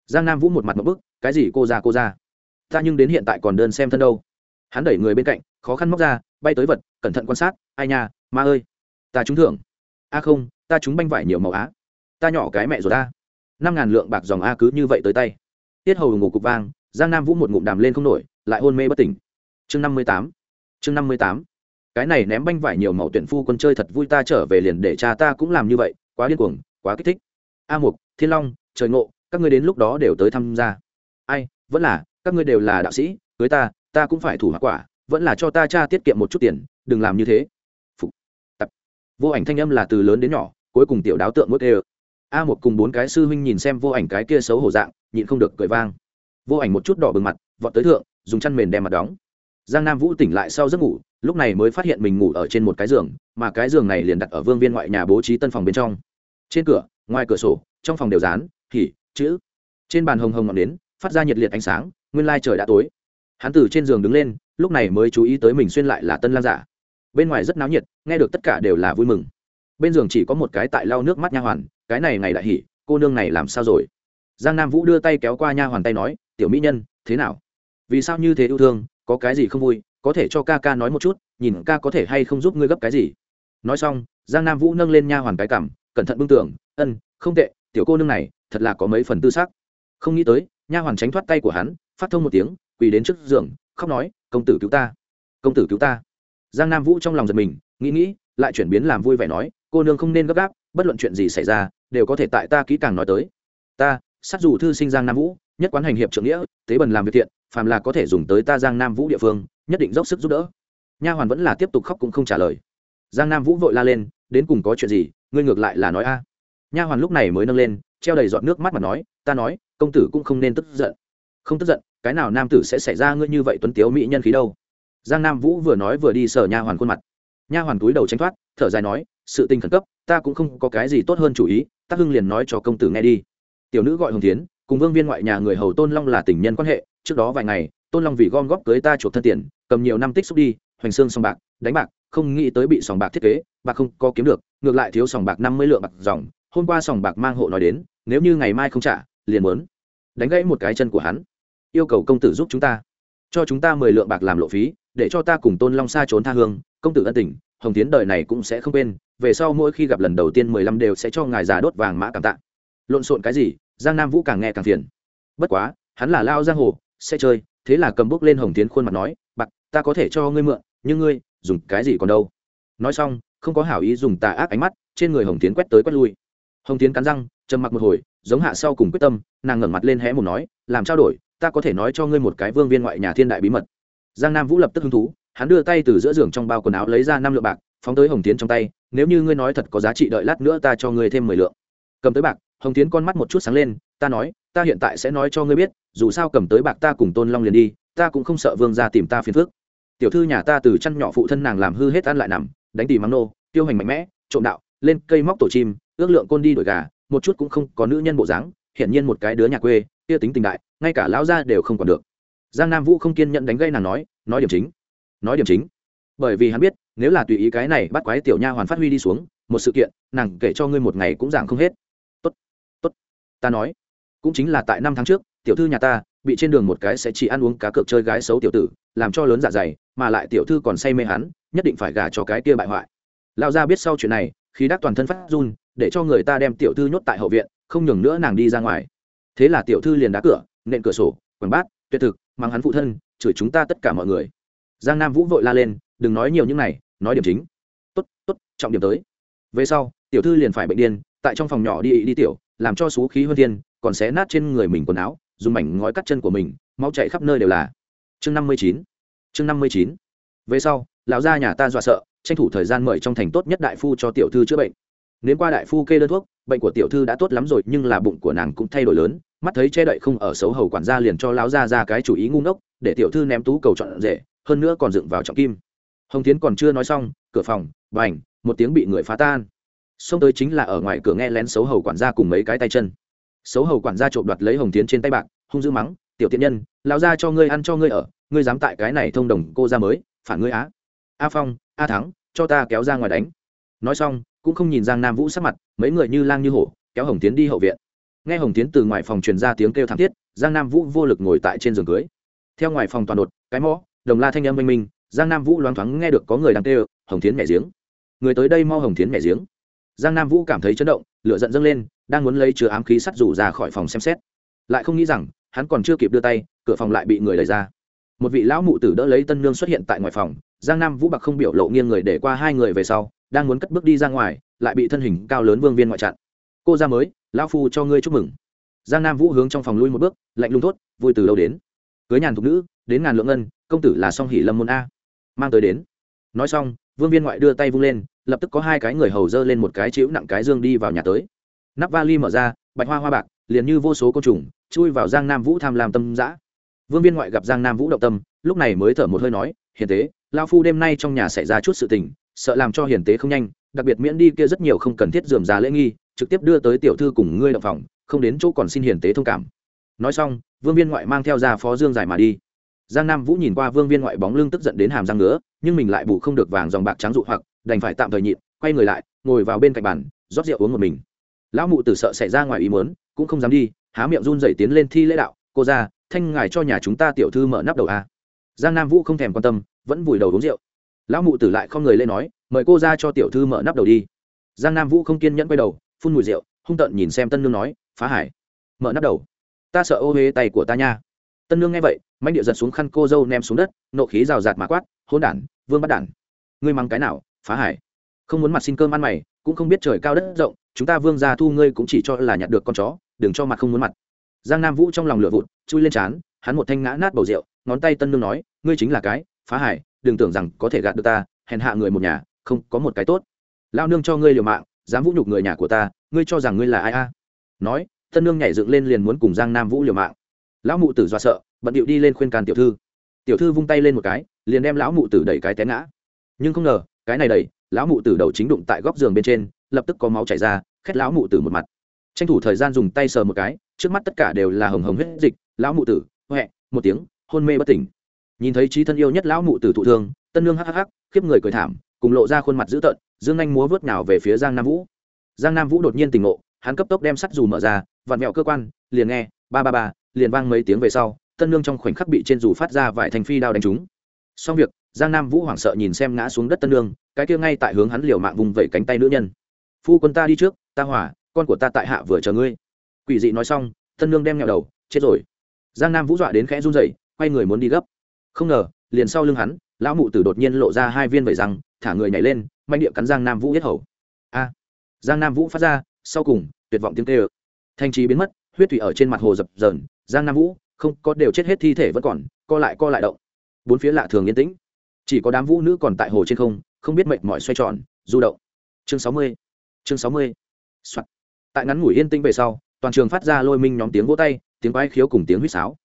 Giang nam vũ một mặt một bức, cái gì cô ra cô ra? Ta nhưng đến hiện tại còn đơn xem thân đâu hắn đẩy người bên cạnh, khó khăn móc ra, bay tới vật, cẩn thận quan sát, ai nha, ma ơi, ta trúng thưởng. A không, ta trúng banh vải nhiều màu á, ta nhỏ cái mẹ rồi ta. Năm ngàn lượng bạc dòng a cứ như vậy tới tay. Tiết hầu ngủ cục vang, giang nam vũ một ngụm đàm lên không nổi, lại hôn mê bất tỉnh. Chương năm mươi tám, chương năm mươi tám. Cái này ném banh vải nhiều màu tuyển phu quân chơi thật vui ta trở về liền để cha ta cũng làm như vậy, quá điên cuồng, quá kích thích. A mục, thiên long, trời ngộ, các ngươi đến lúc đó đều tới tham gia. Ai, vẫn là, các ngươi đều là đạo sĩ, cưới ta ta cũng phải thủ hoa quả, vẫn là cho ta cha tiết kiệm một chút tiền, đừng làm như thế. Phục. Tập. vô ảnh thanh âm là từ lớn đến nhỏ, cuối cùng tiểu đáo tượng mỗi kê a một cùng bốn cái sư huynh nhìn xem vô ảnh cái kia xấu hổ dạng, nhịn không được cười vang. Vô ảnh một chút đỏ bừng mặt, vọt tới thượng, dùng chăn mền đem mặt đóng. Giang nam vũ tỉnh lại sau giấc ngủ, lúc này mới phát hiện mình ngủ ở trên một cái giường, mà cái giường này liền đặt ở vương viên ngoại nhà bố trí tân phòng bên trong. Trên cửa, ngoài cửa sổ, trong phòng đều dán, hỉ, chữ. Trên bàn hồng hồng ngọn nến, phát ra nhiệt liệt ánh sáng, nguyên lai trời đã tối hắn từ trên giường đứng lên, lúc này mới chú ý tới mình xuyên lại là tân lang giả. Bên ngoài rất náo nhiệt, nghe được tất cả đều là vui mừng. Bên giường chỉ có một cái tại lau nước mắt nha hoàn, cái này ngày đại hỉ, cô nương này làm sao rồi? Giang nam vũ đưa tay kéo qua nha hoàn tay nói, tiểu mỹ nhân, thế nào? Vì sao như thế yêu thương, có cái gì không vui, có thể cho ca ca nói một chút, nhìn ca có thể hay không giúp ngươi gấp cái gì? Nói xong, giang nam vũ nâng lên nha hoàn cái cảm cẩn thận bưng tưởng ân, không tệ, tiểu cô nương này, thật là có mấy phần tư xác không nghĩ tới, nha hoàn tránh thoát tay của hắn, phát thông một tiếng quỳ đến trước giường, khóc nói, công tử cứu ta, công tử cứu ta. Giang nam vũ trong lòng giật mình, nghĩ nghĩ, lại chuyển biến làm vui vẻ nói, cô nương không nên gấp gáp, bất luận chuyện gì xảy ra, đều có thể tại ta kỹ càng nói tới. Ta, sát dù thư sinh giang nam vũ, nhất quán hành hiệp trưởng nghĩa tế bần làm việc thiện, phàm là có thể dùng tới ta giang nam vũ địa phương, nhất định dốc sức giúp đỡ. Nha hoàn vẫn là tiếp tục khóc cũng không trả lời. Giang nam vũ vội la lên, đến cùng có chuyện gì, ngươi ngược lại là nói a. Nha hoàn lúc này mới nâng lên, treo đầy giọt nước mắt mà nói, ta nói, công tử cũng không nên tức giận. Không tức giận cái nào nam tử sẽ xảy ra ngươi như vậy tuấn tiếu mỹ nhân khí đâu? Giang nam vũ vừa nói vừa đi sở nha hoàn khuôn mặt. Nha hoàn túi đầu tranh thoát, thở dài nói, sự tình khẩn cấp, ta cũng không có cái gì tốt hơn chủ ý tác hưng liền nói cho công tử nghe đi. Tiểu nữ gọi hồng tiến cùng vương viên ngoại nhà người hầu tôn long là tình nhân quan hệ, trước đó vài ngày, tôn long vì gom góp cưới ta chuộc thân tiền, cầm nhiều năm tích xúc đi, hoành xương sòng bạc, đánh bạc, không nghĩ tới bị sòng bạc thiết kế, bạc không có kiếm được, ngược lại thiếu sòng bạc năm mươi lượng bạc dòng, hôm qua sòng bạc mang hộ nói đến, nếu như ngày mai không trả, liền muốn đánh gãy một cái chân của hắn yêu cầu công tử giúp chúng ta. Cho chúng ta mười lượng bạc làm lộ phí, để cho ta cùng tôn long xa trốn tha hương, công tử ân tình, hồng tiến đời này cũng sẽ không quên, về sau mỗi khi gặp lần đầu tiên mười lăm đều sẽ cho ngài già đốt vàng mã cảm tạ. Lộn xộn cái gì, giang nam vũ càng nghe càng phiền. Bất quá, hắn là lao giang hồ, sẽ chơi, thế là cầm bút lên hồng tiến khuôn mặt nói, bạc, ta có thể cho ngươi mượn, nhưng ngươi dùng cái gì còn đâu. Nói xong, không có hảo ý dùng tà ác ánh mắt, trên người hồng tiến quét tới quét lui. Hồng tiến cắn răng, trầm mặc một hồi, giống hạ sau cùng quyết tâm, nàng ngẩng mặt lên hé một nói, làm trao đổi ta có thể nói cho ngươi một cái vương viên ngoại nhà thiên đại bí mật. Giang nam vũ lập tức hứng thú, hắn đưa tay từ giữa giường trong bao quần áo lấy ra năm lượng bạc, phóng tới hồng tiến trong tay, nếu như ngươi nói thật có giá trị đợi lát nữa ta cho ngươi thêm mười lượng. Cầm tới bạc, hồng tiến con mắt một chút sáng lên, ta nói, ta hiện tại sẽ nói cho ngươi biết, dù sao cầm tới bạc ta cùng tôn long liền đi, ta cũng không sợ vương ra tìm ta phiền phước tiểu thư nhà ta từ chăn nhỏ phụ thân nàng làm hư hết ăn lại nằm, đánh tỉ mắng nô, tiêu hành mạnh mẽ, trộm đạo, lên cây móc tổ chim, ước lượng côn đi đổi gà, một chút cũng không có nữ nhân bộ dáng hiển nhiên một cái đứa nhà quê, kia tính tình đại, ngay cả lão gia đều không còn được. Giang nam vũ không kiên nhẫn đánh gây nàng nói nói điểm chính, nói điểm chính. Bởi vì hắn biết, nếu là tùy ý cái này bắt quái tiểu nha hoàn phát huy đi xuống, một sự kiện, nàng kể cho ngươi một ngày cũng giảng không hết. Tốt tốt, ta nói. Cũng chính là tại năm tháng trước, tiểu thư nhà ta, bị trên đường một cái sẽ chỉ ăn uống cá cược chơi gái xấu tiểu tử, làm cho lớn dạ dày, mà lại tiểu thư còn say mê hắn, nhất định phải gả cho cái kia bại hoại. Lão gia biết sau chuyện này, khí đắc toàn thân phát run, để cho người ta đem tiểu thư nhốt tại hậu viện không nhường nữa nàng đi ra ngoài. Thế là tiểu thư liền đá cửa, nện cửa sổ quần bát, tuyệt thực, mang hắn phụ thân, chửi chúng ta tất cả mọi người. Giang nam vũ vội la lên, đừng nói nhiều những này, nói điểm chính. Tốt tốt, trọng điểm tới. Về sau, tiểu thư liền phải bệnh điên, tại trong phòng nhỏ đi đi tiểu, làm cho xú khí hơn thiên, còn xé nát trên người mình quần áo, dùng mảnh ngói cắt chân của mình, máu chạy khắp nơi đều là. Chương năm mươi chín, chương năm mươi chín. Về sau, lão gia nhà ta dọa sợ, tranh thủ thời gian mời trong thành tốt nhất đại phu cho tiểu thư chữa bệnh nếu qua đại phu kê đơn thuốc, bệnh của tiểu thư đã tốt lắm rồi, nhưng là bụng của nàng cũng thay đổi lớn. Mắt thấy che đậy không ở xấu hầu quản gia liền cho lão gia ra cái chủ ý ngu ngốc, để tiểu thư ném tú cầu chọn rể, hơn nữa còn dựng vào trọng kim. Hồng tiến còn chưa nói xong, cửa phòng, bành, một tiếng bị người phá tan. Xông tới chính là ở ngoài cửa nghe lén xấu hầu quản gia cùng mấy cái tay chân. Xấu hầu quản gia trộm đoạt lấy hồng tiến trên tay bạc, hung dữ mắng, tiểu tiện nhân, lão gia cho ngươi ăn cho ngươi ở, ngươi dám tại cái này thông đồng cô ra mới, phản ngươi á. A phong, a thắng, cho ta kéo ra ngoài đánh. Nói xong cũng không nhìn giang nam vũ sắc mặt, mấy người như lang như hổ, kéo hồng tiến đi hậu viện. Nghe hồng tiến từ ngoài phòng truyền ra tiếng kêu thảm thiết, giang nam vũ vô lực ngồi tại trên giường cưới. Theo ngoài phòng toàn đột, cái mõ, đồng la thanh âm minh minh, giang nam vũ loáng thoáng nghe được có người đang kêu, hồng tiến mẹ giếng. Người tới đây mau hồng tiến mẹ giếng. Giang nam vũ cảm thấy chấn động, lửa giận dâng lên, đang muốn lấy chứa ám khí sắt rủ ra khỏi phòng xem xét. Lại không nghĩ rằng, hắn còn chưa kịp đưa tay, cửa phòng lại bị người lấy ra. Một vị lão mụ tử đỡ lấy tân nương xuất hiện tại ngoài phòng, giang nam vũ bạc không biểu lộ nghiêng người để qua hai người về sau đang muốn cất bước đi ra ngoài, lại bị thân hình cao lớn vương viên ngoại chặn. Cô ra mới, lão phu cho ngươi chúc mừng. Giang nam vũ hướng trong phòng lui một bước, lạnh lùng thốt, vui từ đâu đến. Cưới nhàn thục nữ, đến ngàn lượng ngân, công tử là song hỷ lâm môn a. Mang tới đến. Nói xong, vương viên ngoại đưa tay vung lên, lập tức có hai cái người hầu dơ lên một cái chiếu nặng cái dương đi vào nhà tới. Nắp vali mở ra, bạch hoa hoa bạc, liền như vô số côn trùng, chui vào giang nam vũ tham làm tâm dã. Vương viên ngoại gặp giang nam vũ động tâm, lúc này mới thở một hơi nói, hiền tế lao phu đêm nay trong nhà xảy ra chút sự tình sợ làm cho hiền tế không nhanh, đặc biệt miễn đi kia rất nhiều không cần thiết dườm già lễ nghi, trực tiếp đưa tới tiểu thư cùng ngươi động phòng, không đến chỗ còn xin hiền tế thông cảm. Nói xong, vương viên ngoại mang theo ra phó dương giải mà đi. Giang nam vũ nhìn qua vương viên ngoại bóng lưng tức giận đến hàm răng nữa nhưng mình lại bù không được vàng dòng bạc trắng dụ hoặc, đành phải tạm thời nhịn, quay người lại, ngồi vào bên cạnh bàn, rót rượu uống một mình. Lão mụ tử sợ xảy ra ngoài ý mớn cũng không dám đi, há miệng run dậy tiến lên thi lễ đạo, cô ra thanh ngài cho nhà chúng ta tiểu thư mở nắp đầu a. Giang nam vũ không thèm quan tâm, vẫn vùi đầu uống rượu lão mụ tử lại không người lên nói, mời cô ra cho tiểu thư mở nắp đầu đi. Giang nam vũ không kiên nhẫn quay đầu, phun mùi rượu, hung tợn nhìn xem tân nương nói, phá hải, mở nắp đầu. Ta sợ ô huế tay của ta nha. Tân nương nghe vậy mạnh địa giật xuống khăn cô dâu ném xuống đất, nộ khí rào rạt mà quát hôn đản, vương bắt đản. Ngươi mắng cái nào, phá hải? Không muốn mặt xin cơm ăn mày, cũng không biết trời cao đất rộng, chúng ta vương gia thu ngươi cũng chỉ cho là nhặt được con chó, đừng cho mặt không muốn mặt. Giang nam vũ trong lòng lửa vụt, chui lên trán, hắn một thanh ngã nát bầu rượu, ngón tay tân nương nói, ngươi chính là cái, phá hải đừng tưởng rằng có thể gạt được ta, hèn hạ người một nhà, không, có một cái tốt. Lao nương cho ngươi liều mạng, dám vũ nhục người nhà của ta, ngươi cho rằng ngươi là ai a? Nói tân nương nhảy dựng lên liền muốn cùng giang nam vũ liều mạng. Lão mụ tử do sợ, bận điệu đi lên khuyên can tiểu thư. Tiểu thư vung tay lên một cái, liền đem lão mụ tử đẩy cái té ngã. Nhưng không ngờ, cái này đẩy, lão mụ tử đầu chính đụng tại góc giường bên trên, lập tức có máu chảy ra, khét lão mụ tử một mặt. Tranh thủ thời gian dùng tay sờ một cái, trước mắt tất cả đều là hồng hồng huyết dịch, lão mụ tử huệ một tiếng, hôn mê bất tỉnh nhìn thấy trí thân yêu nhất lão mụ tử thụ thương, tân nương hắc hắc khiếp người cười thảm, cùng lộ ra khuôn mặt dữ tợn, dương anh múa vớt nào về phía giang nam vũ. Giang nam vũ đột nhiên tỉnh ngộ, hắn cấp tốc đem sắt dù mở ra, vặn mẹo cơ quan, liền nghe, ba ba ba, liền vang mấy tiếng về sau, tân nương trong khoảnh khắc bị trên dù phát ra vài thành phi đao đánh trúng. Xong việc, giang nam vũ hoảng sợ nhìn xem ngã xuống đất tân nương, cái kia ngay tại hướng hắn liều mạng vùng vẩy cánh tay nữ nhân. Phu quân ta đi trước, ta hỏa, con của ta tại hạ vừa chờ ngươi. Quỷ dị nói xong, tân nương đem nhào đầu, chết rồi. Giang nam vũ dọa đến khẽ run rẩy, quay người muốn đi gấp không ngờ, liền sau lưng hắn, lão mụ tử đột nhiên lộ ra hai viên vẩy răng, thả người nhảy lên, manh địa cắn giang nam vũ yết hầu. A! Giang nam vũ phát ra, sau cùng, tuyệt vọng tiếng kêu. Ơ thanh trí biến mất, huyết thủy ở trên mặt hồ dập dờn, giang nam vũ, không, có đều chết hết thi thể vẫn còn, co lại co lại động. Bốn phía lạ thường yên tĩnh. Chỉ có đám vũ nữ còn tại hồ trên không không biết mệt mỏi xoay tròn, du động. Chương sáu mươi, chương sáu mươi. Soạn. tại ngắn ngủi yên tĩnh về sau, toàn trường phát ra lôi minh nhóm tiếng vỗ tay, tiếng quái khiếu cùng tiếng huýt sáo.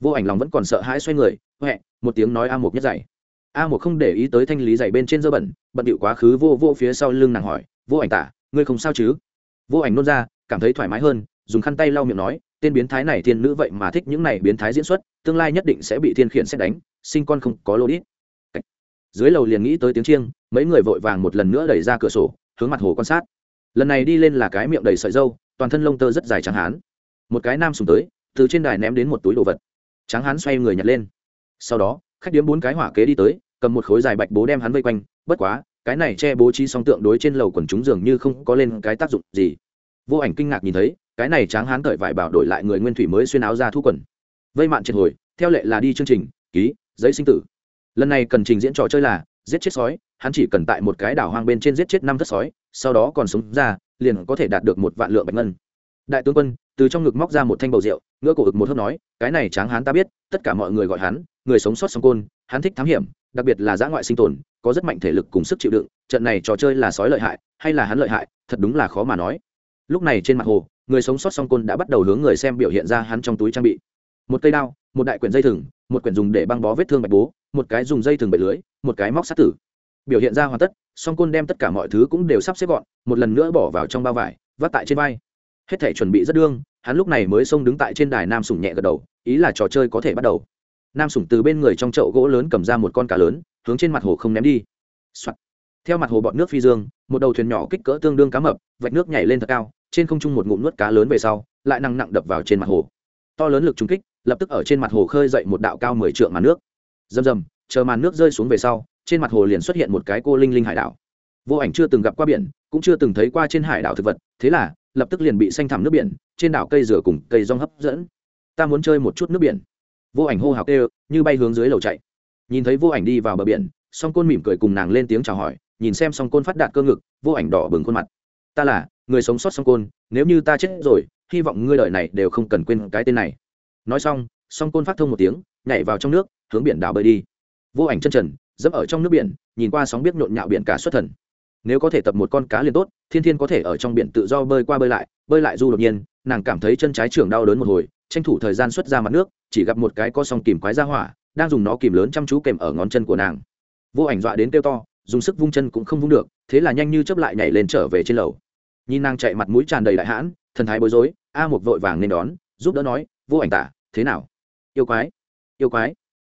Vô ảnh lòng vẫn còn sợ hãi xoay người huệ một tiếng nói a một nhất dạy a một không để ý tới thanh lý dạy bên trên dơ bẩn, bận điệu quá khứ vô vô phía sau lưng nàng hỏi, vô ảnh tả, ngươi không sao chứ? Vô ảnh nôn ra, cảm thấy thoải mái hơn, dùng khăn tay lau miệng nói, tên biến thái này thiên nữ vậy mà thích những này biến thái diễn xuất, tương lai nhất định sẽ bị thiên khiển xét đánh, sinh con không có lô đít. Dưới lầu liền nghĩ tới tiếng chiêng, mấy người vội vàng một lần nữa đẩy ra cửa sổ, hướng mặt hồ quan sát. Lần này đi lên là cái miệng đầy sợi dâu, toàn thân lông tơ rất dài trắng hán. Một cái nam sùng tới, từ trên đài ném đến một túi đồ vật. Trắng hán xoay người nhặt lên sau đó, khách điếm bốn cái hỏa kế đi tới, cầm một khối dài bạch bố đem hắn vây quanh. Bất quá, cái này che bố trí song tượng đối trên lầu quần chúng dường như không có lên cái tác dụng gì. Vô ảnh kinh ngạc nhìn thấy, cái này tráng hán cởi vải bảo đổi lại người nguyên thủy mới xuyên áo ra thu quần. Vây mạn triệt hồi, theo lệ là đi chương trình, ký, giấy sinh tử. Lần này cần trình diễn trò chơi là, giết chết sói, hắn chỉ cần tại một cái đảo hoang bên trên giết chết năm thất sói, sau đó còn sống ra, liền có thể đạt được một vạn lượng bạch ngân. Đại tướng quân, từ trong ngực móc ra một thanh bầu rượu ngựa cổ ực một hớp nói, cái này tráng hán ta biết, tất cả mọi người gọi hắn người sống sót song côn, hắn thích thám hiểm, đặc biệt là giã ngoại sinh tồn, có rất mạnh thể lực cùng sức chịu đựng, trận này trò chơi là sói lợi hại, hay là hắn lợi hại, thật đúng là khó mà nói. Lúc này trên mặt hồ, người sống sót song côn đã bắt đầu hướng người xem biểu hiện ra hắn trong túi trang bị. Một cây đao, một đại quyển dây thừng, một quyển dùng để băng bó vết thương bạch bố, một cái dùng dây thừng bệ lưới, một cái móc sát tử. Biểu hiện ra hoàn tất, song côn đem tất cả mọi thứ cũng đều sắp xếp gọn, một lần nữa bỏ vào trong bao vải, vác tại trên vai. Hết thể chuẩn bị rất đương, hắn lúc này mới xông đứng tại trên đài nam sủng nhẹ gật đầu, ý là trò chơi có thể bắt đầu nam sủng từ bên người trong chậu gỗ lớn cầm ra một con cá lớn, hướng trên mặt hồ không ném đi、Soạn. theo mặt hồ bọn nước phi dương, một đầu thuyền nhỏ kích cỡ tương đương cá mập, vạch nước nhảy lên thật cao, trên không trung một ngụm nuốt cá lớn về sau, lại nặng nặng đập vào trên mặt hồ. To lớn lực trúng kích, lập tức ở trên mặt hồ khơi dậy một đạo cao mười trượng màn nước. Rầm rầm, chờ màn nước rơi xuống về sau, trên mặt hồ liền xuất hiện một cái cô linh linh hải đảo. Vô ảnh chưa từng gặp qua biển, cũng chưa từng thấy qua trên hải đảo thực vật, thế là, lập tức liền bị xanh thẳm nước biển, trên đảo cây rửa cùng cây rong hấp dẫn. Ta muốn chơi một chút nước biển vô ảnh hô hào kêu, như bay hướng dưới lầu chạy. Nhìn thấy vô ảnh đi vào bờ biển, song côn mỉm cười cùng nàng lên tiếng chào hỏi, nhìn xem song côn phát đạt cơ ngực, vô ảnh đỏ bừng khuôn mặt. Ta là, người sống sót song côn, nếu như ta chết rồi, hy vọng ngươi đời này đều không cần quên cái tên này. Nói xong, song côn phát thông một tiếng, nhảy vào trong nước, hướng biển đảo bơi đi. Vô ảnh chân trần, dẫm ở trong nước biển, nhìn qua sóng biết nhộn nhạo biển cả xuất thần. Nếu có thể tập một con cá liền tốt, thiên thiên có thể ở trong biển tự do bơi qua bơi lại bơi lại du đột nhiên, nàng cảm thấy chân trái trưởng đau đớn một hồi tranh thủ thời gian xuất ra mặt nước, chỉ gặp một cái co song kìm quái ra hỏa, đang dùng nó kìm lớn chăm chú kèm ở ngón chân của nàng. Vô ảnh dọa đến kêu to, dùng sức vung chân cũng không vung được, thế là nhanh như chấp lại nhảy lên trở về trên lầu. Nhìn nàng chạy mặt mũi tràn đầy đại hãn, thần thái bối rối, a một vội vàng nên đón, giúp đỡ nói, vô ảnh tả, thế nào? Yêu quái yêu quái.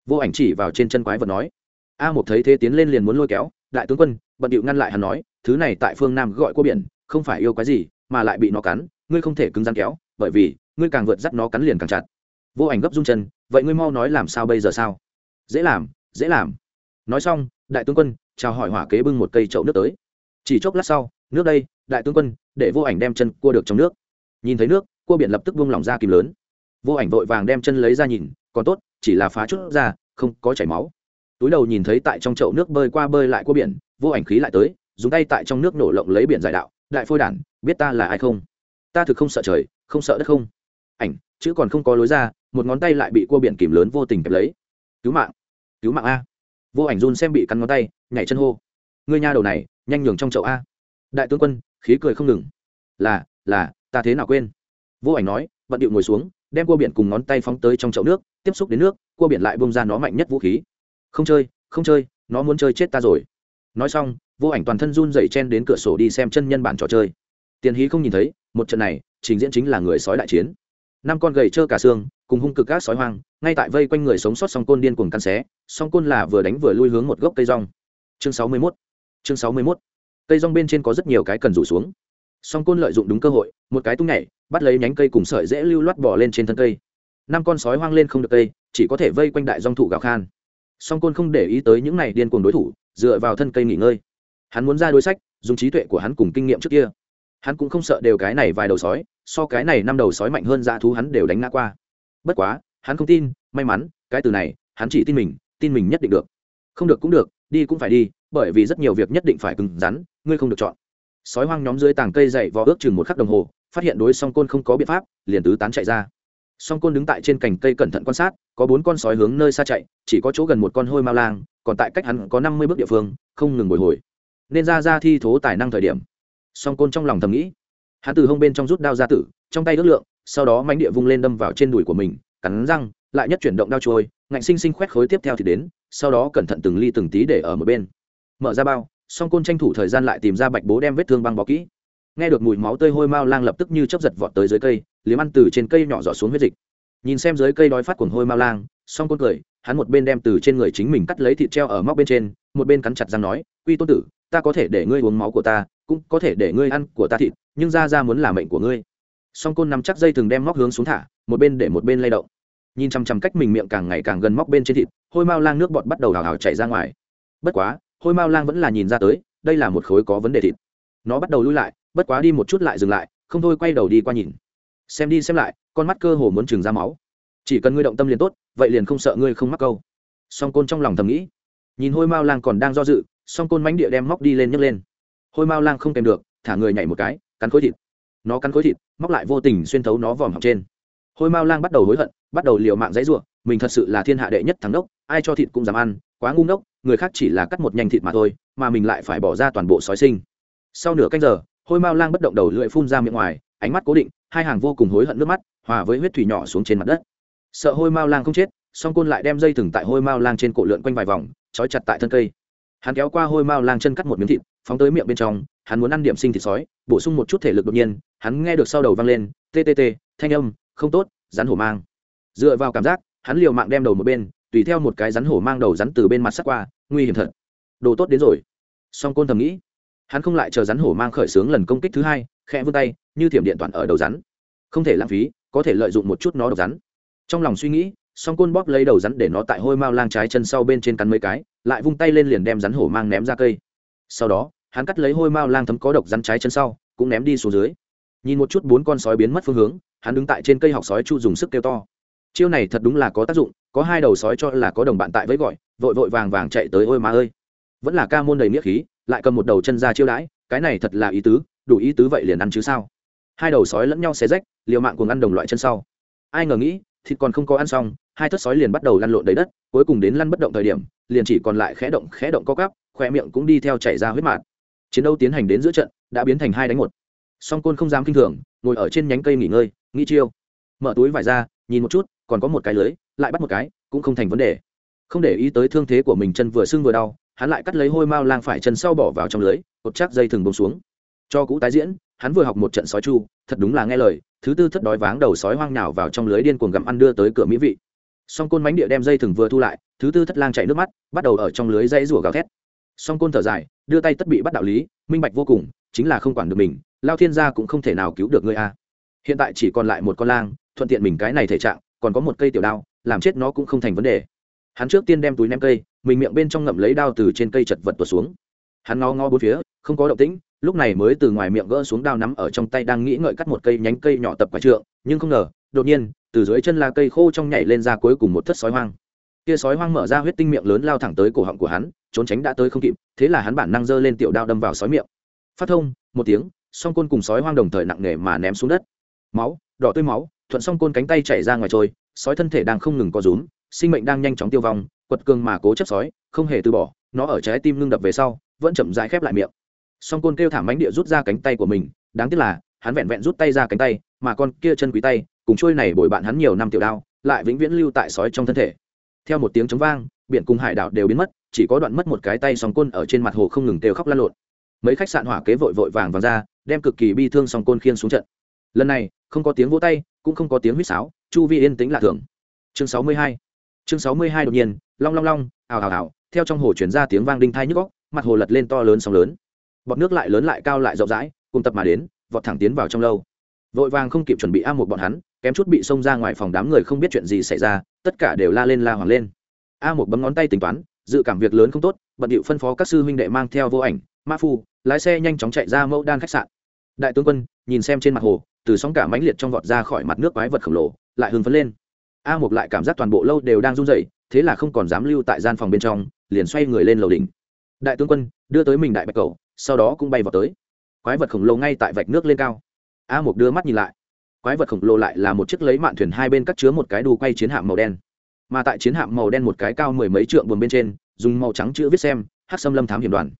Vô ảnh chỉ vào trên chân quái vật nói. A một thấy thế tiến lên liền muốn lôi kéo, đại tướng quân, bận điệu ngăn lại hắn nói, thứ này tại phương nam gọi qua biển, không phải yêu quái gì, mà lại bị nó cắn, ngươi không thể cứng rắn kéo, bởi vì ngươi càng vượt dắt nó cắn liền càng chặt. Vô ảnh gấp rung chân, vậy ngươi mau nói làm sao bây giờ sao? Dễ làm dễ làm. Nói xong, đại tướng quân, chào hỏi hỏa kế bưng một cây chậu nước tới. Chỉ chốc lát sau, nước đây, đại tướng quân, để vô ảnh đem chân cua được trong nước. Nhìn thấy nước, cua biển lập tức buông lỏng ra kìm lớn. Vô ảnh vội vàng đem chân lấy ra nhìn, còn tốt, chỉ là phá chút ra, không có chảy máu. Túi đầu nhìn thấy tại trong chậu nước bơi qua bơi lại cua biển, vô ảnh khí lại tới, dùng tay tại trong nước nổ lộng lấy biển giải đạo. Đại phôi đản, biết ta là ai không? Ta thực không sợ trời, không sợ đất không? Ảnh chứ còn không có lối ra, một ngón tay lại bị cua biển kìm lớn vô tình kẹp lấy. Cứu mạng cứu mạng a. Vô ảnh run xem bị cắn ngón tay, nhảy chân hô. Ngươi nha đầu này, nhanh nhường trong chậu a. Đại tướng quân, khí cười không ngừng. Là là, ta thế nào quên? Vô ảnh nói, bận điệu ngồi xuống, đem cua biển cùng ngón tay phóng tới trong chậu nước, tiếp xúc đến nước, cua biển lại bông ra nó mạnh nhất vũ khí. Không chơi không chơi, nó muốn chơi chết ta rồi. Nói xong, vô ảnh toàn thân run dậy chen đến cửa sổ đi xem chân nhân bản trò chơi. Tiền hí không nhìn thấy, một trận này, trình diễn chính là người sói đại chiến năm con gầy trơ cả xương, cùng hung cực các sói hoang, ngay tại vây quanh người sống sót song côn điên cuồng căn xé, song côn là vừa đánh vừa lui hướng một gốc cây rong. Chương sáu mươi 61 chương sáu mươi 61 cây rong bên trên có rất nhiều cái cần rủ xuống. Song côn lợi dụng đúng cơ hội, một cái tung nhảy, bắt lấy nhánh cây cùng sợi dễ lưu loát bỏ lên trên thân cây. Năm con sói hoang lên không được cây, chỉ có thể vây quanh đại dong thụ gào khan. Song côn không để ý tới những này điên cuồng đối thủ, dựa vào thân cây nghỉ ngơi. Hắn muốn ra đối sách, dùng trí tuệ của hắn cùng kinh nghiệm trước kia. Hắn cũng không sợ đều cái này vài đầu sói so cái này năm đầu sói mạnh hơn dã thú hắn đều đánh ngã qua. Bất quá, hắn không tin, may mắn, cái từ này, hắn chỉ tin mình tin mình nhất định được. Không được cũng được, đi cũng phải đi, bởi vì rất nhiều việc nhất định phải cứng rắn, ngươi không được chọn. Sói hoang nhóm dưới tàng cây dậy vò ước chừng một khắc đồng hồ, phát hiện đối song côn không có biện pháp, liền tứ tán chạy ra. Song côn đứng tại trên cành cây cẩn thận quan sát, có bốn con sói hướng nơi xa chạy, chỉ có chỗ gần một con hôi mao lang, còn tại cách hắn có năm mươi bước địa phương, không ngừng bồi hồi. Nên ra ra thi thố tài năng thời điểm. Song côn trong lòng thầm nghĩ hắn từ hông bên trong rút đao ra tử, trong tay ước lượng, sau đó mánh địa vung lên đâm vào trên đùi của mình, cắn răng, lại nhất chuyển động đao trôi, ngạnh sinh sinh khoét khối tiếp theo thì đến, sau đó cẩn thận từng ly từng tí để ở một bên. Mở ra bao, song côn tranh thủ thời gian lại tìm ra bạch bố đem vết thương băng bó kỹ. Nghe được mùi máu tơi hôi mao lang lập tức như chấp giật vọt tới dưới cây, liếm ăn từ trên cây nhỏ giọt xuống huyết dịch. Nhìn xem dưới cây đói phát cuồng hôi mao lang, song côn cười, hắn một bên đem từ trên người chính mình cắt lấy thịt treo ở móc bên trên, một bên cắn chặt răng nói, quy tôn tử, ta có thể để ngươi uống máu của ta cũng có thể để ngươi ăn của ta thịt, nhưng ra ra muốn là mệnh của ngươi. Song côn nắm chắc dây thường đem móc hướng xuống thả, một bên để một bên lay động. Nhìn chằm chằm cách mình miệng càng ngày càng gần móc bên trên thịt, hôi mao lang nước bọt bắt đầu hào hào chảy ra ngoài. Bất quá, hôi mao lang vẫn là nhìn ra tới, đây là một khối có vấn đề thịt. Nó bắt đầu lui lại, bất quá đi một chút lại dừng lại, không thôi quay đầu đi qua nhìn. Xem đi xem lại, con mắt cơ hồ muốn trừng ra máu. Chỉ cần ngươi động tâm liền tốt, vậy liền không sợ ngươi không mắc câu. Song côn trong lòng thầm nghĩ. Nhìn hôi mao lang còn đang do dự, song côn mánh địa đem móc đi lên nhấc lên hôi mao lang không kèm được, thả người nhảy một cái, cắn khối thịt. Nó cắn khối thịt, móc lại vô tình xuyên thấu nó vòm học trên. Hôi mao lang bắt đầu hối hận, bắt đầu liều mạng dãy ruộng mình thật sự là thiên hạ đệ nhất thắng đốc ai cho thịt cũng dám ăn, quá ngu ngốc, người khác chỉ là cắt một nhanh thịt mà thôi, mà mình lại phải bỏ ra toàn bộ sói sinh. Sau nửa canh giờ, hôi mao lang bất động đầu lưỡi phun ra miệng ngoài, ánh mắt cố định, hai hàng vô cùng hối hận nước mắt, hòa với huyết thủy nhỏ xuống trên mặt đất. Sợ hôi mao lang không chết, song côn lại đem dây thừng tại hôi mao lang trên cổ lượn quanh vài vòng, trói chặt tại thân cây. Hắn kéo qua hôi mao lang chân cắt một miếng thịt phóng tới miệng bên trong, hắn muốn ăn điểm sinh thịt sói, bổ sung một chút thể lực đột nhiên, hắn nghe được sau đầu vang lên ttt thanh âm, không tốt, rắn hổ mang. Dựa vào cảm giác, hắn liều mạng đem đầu một bên, tùy theo một cái rắn hổ mang đầu rắn từ bên mặt sắt qua, nguy hiểm thật. Đồ tốt đến rồi. Song côn thầm nghĩ, hắn không lại chờ rắn hổ mang khởi xướng lần công kích thứ hai, khẽ vươn tay, như thiểm điện toàn ở đầu rắn. Không thể lãng phí, có thể lợi dụng một chút nó độc rắn. Trong lòng suy nghĩ, song côn bóp lấy đầu rắn để nó tại hôi mao lang trái chân sau bên trên cắn mấy cái, lại vung tay lên liền đem rắn hổ mang ném ra cây sau đó, hắn cắt lấy hôi mao lang thấm có độc rắn trái chân sau, cũng ném đi xuống dưới. Nhìn một chút bốn con sói biến mất phương hướng, hắn đứng tại trên cây học sói chu dùng sức kêu to. Chiêu này thật đúng là có tác dụng, có hai đầu sói cho là có đồng bạn tại với gọi, vội vội vàng vàng chạy tới ôi mà ơi. Vẫn là ca môn đầy nghĩa khí, lại cầm một đầu chân ra chiêu đãi, cái này thật là ý tứ, đủ ý tứ vậy liền ăn chứ sao? Hai đầu sói lẫn nhau xé rách, liều mạng cùng ăn đồng loại chân sau. Ai ngờ nghĩ, thịt còn không có ăn xong, hai thất sói liền bắt đầu lăn lộn đầy đất, cuối cùng đến lăn bất động thời điểm, liền chỉ còn lại khẽ động khẽ động co cắp khoe miệng cũng đi theo chảy ra huyết mạt. Chiến đấu tiến hành đến giữa trận, đã biến thành hai đánh một. Song côn không dám kinh thường, ngồi ở trên nhánh cây nghỉ ngơi, nghĩ chiêu. Mở túi vải ra, nhìn một chút, còn có một cái lưới, lại bắt một cái, cũng không thành vấn đề. Không để ý tới thương thế của mình, chân vừa sưng vừa đau, hắn lại cắt lấy hôi mao lang phải chân sau bỏ vào trong lưới, cột chắc dây thừng bông xuống. Cho cũ tái diễn, hắn vừa học một trận sói chu, thật đúng là nghe lời, thứ tư thất đói váng đầu sói hoang nào vào trong lưới điên cuồng gặm ăn đưa tới cửa mỹ vị. Song côn mánh địa đem dây thừng vừa thu lại, thứ tư thất lang chạy nước mắt, bắt đầu ở trong lưới dây rủa gào thét song côn thở dài, đưa tay tất bị bắt đạo lý, minh bạch vô cùng, chính là không quản được mình, lao thiên gia cũng không thể nào cứu được ngươi a. Hiện tại chỉ còn lại một con lang, thuận tiện mình cái này thể trạng, còn có một cây tiểu đao, làm chết nó cũng không thành vấn đề. Hắn trước tiên đem túi ném cây, mình miệng bên trong ngậm lấy đao từ trên cây chật vật tuột xuống. Hắn ngó ngó bốn phía, không có động tĩnh, lúc này mới từ ngoài miệng gỡ xuống đao nắm ở trong tay đang nghĩ ngợi cắt một cây nhánh cây nhỏ tập quả trượng, nhưng không ngờ, đột nhiên, từ dưới chân là cây khô trong nhảy lên ra cuối cùng một thất sói hoang. Kia sói hoang mở ra huyết tinh miệng lớn lao thẳng tới cổ họng của hắn trốn tránh đã tới không kịp, thế là hắn bản năng giơ lên tiểu đao đâm vào sói miệng. Phát thông, một tiếng, song côn cùng sói hoang đồng thời nặng nề mà ném xuống đất. Máu, đỏ tươi máu, thuận song côn cánh tay chảy ra ngoài trôi, sói thân thể đang không ngừng co rúm, sinh mệnh đang nhanh chóng tiêu vong, quật cường mà cố chấp sói, không hề từ bỏ, nó ở trái tim ngưng đập về sau, vẫn chậm rãi khép lại miệng. Song côn kêu thảm mánh địa rút ra cánh tay của mình, đáng tiếc là, hắn vẹn vẹn rút tay ra cánh tay, mà con kia chân quý tay, cùng trôi này bồi bạn hắn nhiều năm tiểu đao, lại vĩnh viễn lưu tại sói trong thân thể theo một tiếng chống vang, biển cùng hải đảo đều biến mất, chỉ có đoạn mất một cái tay sòng côn ở trên mặt hồ không ngừng kêu khóc lan lộn. Mấy khách sạn hỏa kế vội vội vàng vàng ra, đem cực kỳ bi thương sòng côn khiên xuống trận. Lần này, không có tiếng vỗ tay, cũng không có tiếng huýt sáo, chu vi yên tĩnh lạ thường. Chương sáu mươi hai. Chương sáu mươi hai đột nhiên, long long long, ào ào ào, theo trong hồ chuyển ra tiếng vang đinh thai nhức góc mặt hồ lật lên to lớn sóng lớn. Bọt nước lại lớn lại cao lại rộng rãi, cùng tập mà đến, vọt thẳng tiến vào trong lâu. Vội vàng không kịp chuẩn bị a một bọn hắn, kém chút bị xông ra ngoài phòng đám người không biết chuyện gì xảy ra tất cả đều la lên la hoàng lên. A một bấm ngón tay tính toán, dự cảm việc lớn không tốt, bận điệu phân phó các sư huynh đệ mang theo vô ảnh, ma phu, lái xe nhanh chóng chạy ra mẫu đan khách sạn. Đại tướng quân, nhìn xem trên mặt hồ, từ sóng cả mãnh liệt trong vọt ra khỏi mặt nước quái vật khổng lồ, lại hưng phấn lên. A một lại cảm giác toàn bộ lâu đều đang run rẩy, thế là không còn dám lưu tại gian phòng bên trong, liền xoay người lên lầu đỉnh. Đại tướng quân, đưa tới mình đại bạch cầu, sau đó cũng bay vào tới. Quái vật khổng lồ ngay tại vạch nước lên cao. A một đưa mắt nhìn lại quái vật khổng lồ lại là một chiếc lấy mạn thuyền hai bên cắt chứa một cái đu quay chiến hạm màu đen. Mà tại chiến hạm màu đen một cái cao mười mấy trượng buồn bên trên, dùng màu trắng chữ viết xem hát xâm lâm thám hiểm đoàn.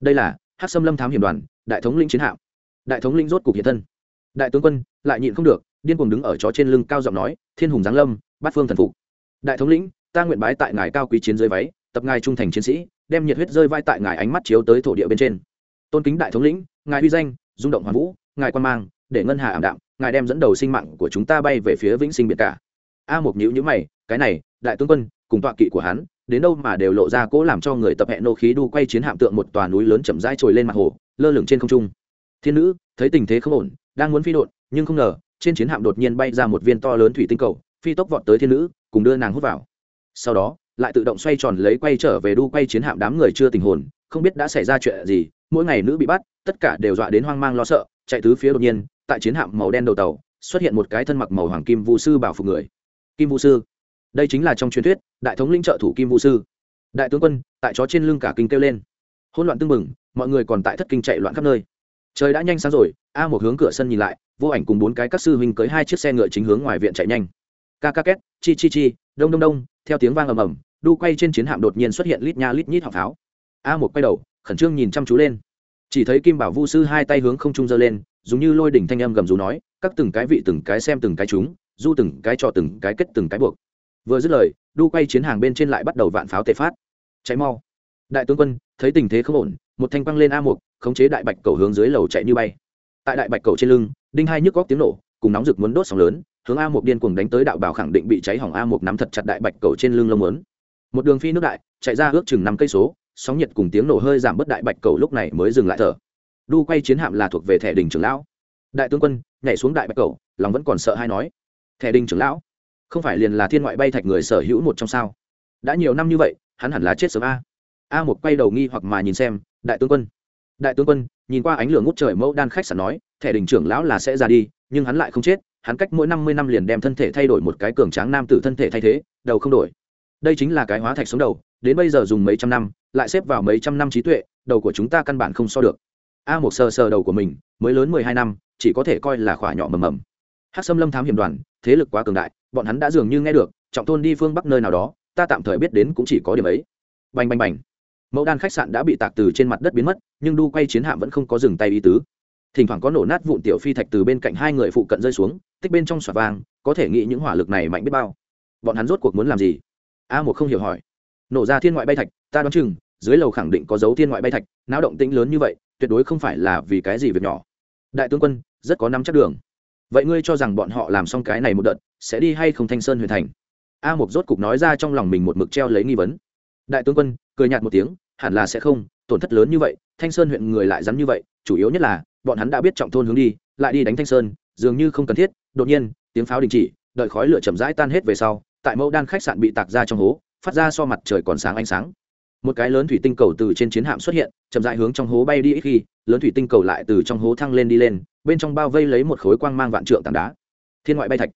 Đây là hát xâm lâm thám hiểm đoàn, đại thống lĩnh chiến hạm. Đại thống lĩnh rốt cục hiện thân. Đại tướng quân, lại nhịn không được, điên cuồng đứng ở chó trên lưng cao giọng nói, thiên hùng giáng lâm bát phương thần phục. Đại thống lĩnh, ta nguyện bái tại ngài cao quý chiến dưới váy, tập ngài trung thành chiến sĩ, đem nhiệt huyết rơi vai tại ngài ánh mắt chiếu tới thổ địa bên trên. Tôn kính đại thống lĩnh, ngài uy danh, rung động hoàn vũ, ngài quan mang để ngân hà ảm đạm, ngài đem dẫn đầu sinh mạng của chúng ta bay về phía vĩnh sinh biệt cả. A một nhữ nhữ mày, cái này, đại tướng quân, cùng tọa kỵ của hắn, đến đâu mà đều lộ ra cỗ làm cho người tập hẹn nô khí đu quay chiến hạm tượng một tòa núi lớn chậm rãi trồi lên mặt hồ, lơ lửng trên không trung. Thiên nữ, thấy tình thế không ổn, đang muốn phi đột nhưng không ngờ, trên chiến hạm đột nhiên bay ra một viên to lớn thủy tinh cầu, phi tốc vọt tới thiên nữ, cùng đưa nàng hút vào. Sau đó, lại tự động xoay tròn lấy quay trở về đu quay chiến hạm đám người chưa tình hồn, không biết đã xảy ra chuyện gì, mỗi ngày nữ bị bắt, tất cả đều dọa đến hoang mang lo sợ chạy tứ phía đột nhiên, tại chiến hạm màu đen đầu tàu, xuất hiện một cái thân mặc màu hoàng kim vũ sư bảo phục người. Kim vũ sư? Đây chính là trong truyền thuyết, đại thống lĩnh trợ thủ kim vũ sư. Đại tướng quân, tại chó trên lưng cả kinh kêu lên. Hỗn loạn tưng bừng, mọi người còn tại thất kinh chạy loạn khắp nơi. Trời đã nhanh sáng rồi, a một hướng cửa sân nhìn lại, vô ảnh cùng bốn cái các sư huynh cưới hai chiếc xe ngựa chính hướng ngoài viện chạy nhanh. Ca ca két, chi chi chi, đông đông đông, theo tiếng vang ầm ầm, đu quay trên chiến hạm đột nhiên xuất hiện lít nha lít nhít họng pháo. A một quay đầu, khẩn trương nhìn chăm chú lên chỉ thấy kim bảo vu sư hai tay hướng không trung giơ lên, dùng như lôi đỉnh thanh âm gầm rú nói, các từng cái vị, từng cái xem từng cái chúng, du từng cái cho từng cái kết từng cái buộc. Vừa dứt lời, đu quay chiến hàng bên trên lại bắt đầu vạn pháo tệ phát. Cháy mau. Đại tướng quân, thấy tình thế không ổn, một thanh quăng lên a một khống chế đại bạch cầu hướng dưới lầu chạy như bay. Tại đại bạch cầu trên lưng, đinh hai nhức góc tiếng nổ, cùng nóng rực muốn đốt sóng lớn, hướng a một điên cuồng đánh tới đạo bảo khẳng định bị cháy hỏng a một nắm thật chặt đại bạch cầu trên lưng lông lớn một đường phi nước đại, chạy ra ước chừng năm cây số sóng nhiệt cùng tiếng nổ hơi giảm bớt đại bạch cầu lúc này mới dừng lại thở. Đu quay chiến hạm là thuộc về thẻ đình trưởng lão. Đại tướng quân, nhảy xuống đại bạch cầu, lòng vẫn còn sợ hay nói. Thẻ đình trưởng lão, không phải liền là thiên ngoại bay thạch người sở hữu một trong sao? Đã nhiều năm như vậy, hắn hẳn là chết sớm a. A một quay đầu nghi hoặc mà nhìn xem, đại tướng quân. Đại tướng quân, nhìn qua ánh lửa ngút trời mẫu đan khách sạn nói, thẻ đình trưởng lão là sẽ ra đi, nhưng hắn lại không chết, hắn cách mỗi năm mươi năm liền đem thân thể thay đổi một cái cường tráng nam tử thân thể thay thế, đầu không đổi đây chính là cái hóa thạch sống đầu, đến bây giờ dùng mấy trăm năm, lại xếp vào mấy trăm năm trí tuệ, đầu của chúng ta căn bản không so được. A một sờ sờ đầu của mình, mới lớn mười hai năm, chỉ có thể coi là khỏa nhỏ mầm mầm. Hát xâm lâm thám hiểm đoàn, thế lực quá cường đại, bọn hắn đã dường như nghe được, trọng thôn đi phương bắc nơi nào đó, ta tạm thời biết đến cũng chỉ có điểm ấy. Bành bành bành. Mẫu đan khách sạn đã bị tạc từ trên mặt đất biến mất, nhưng đu quay chiến hạm vẫn không có dừng tay ý tứ. Thỉnh thoảng có nổ nát vụn tiểu phi thạch từ bên cạnh hai người phụ cận rơi xuống, tích bên trong xoạt vàng, có thể nghĩ những hỏa lực này mạnh biết bao. Bọn hắn rốt cuộc muốn làm gì? A một không hiểu hỏi. Nổ ra thiên ngoại bay thạch, ta đoán chừng, dưới lầu khẳng định có dấu thiên ngoại bay thạch, náo động tĩnh lớn như vậy, tuyệt đối không phải là vì cái gì việc nhỏ. Đại tướng quân, rất có nắm chắc đường. Vậy ngươi cho rằng bọn họ làm xong cái này một đợt, sẽ đi hay không thanh sơn huyền thành? A một rốt cục nói ra trong lòng mình một mực treo lấy nghi vấn. Đại tướng quân, cười nhạt một tiếng, hẳn là sẽ không, tổn thất lớn như vậy, thanh sơn huyện người lại rắn như vậy, chủ yếu nhất là, bọn hắn đã biết trọng thôn hướng đi, lại đi đánh thanh sơn, dường như không cần thiết, đột nhiên, tiếng pháo đình chỉ, đợi khói lửa chậm rãi tan hết về sau tại mẫu đan khách sạn bị tạc ra trong hố, phát ra so mặt trời còn sáng ánh sáng. Một cái lớn thủy tinh cầu từ trên chiến hạm xuất hiện, chậm rãi hướng trong hố bay đi ít khi, lớn thủy tinh cầu lại từ trong hố thăng lên đi lên, bên trong bao vây lấy một khối quang mang vạn trượng tảng đá. Thiên ngoại bay thạch.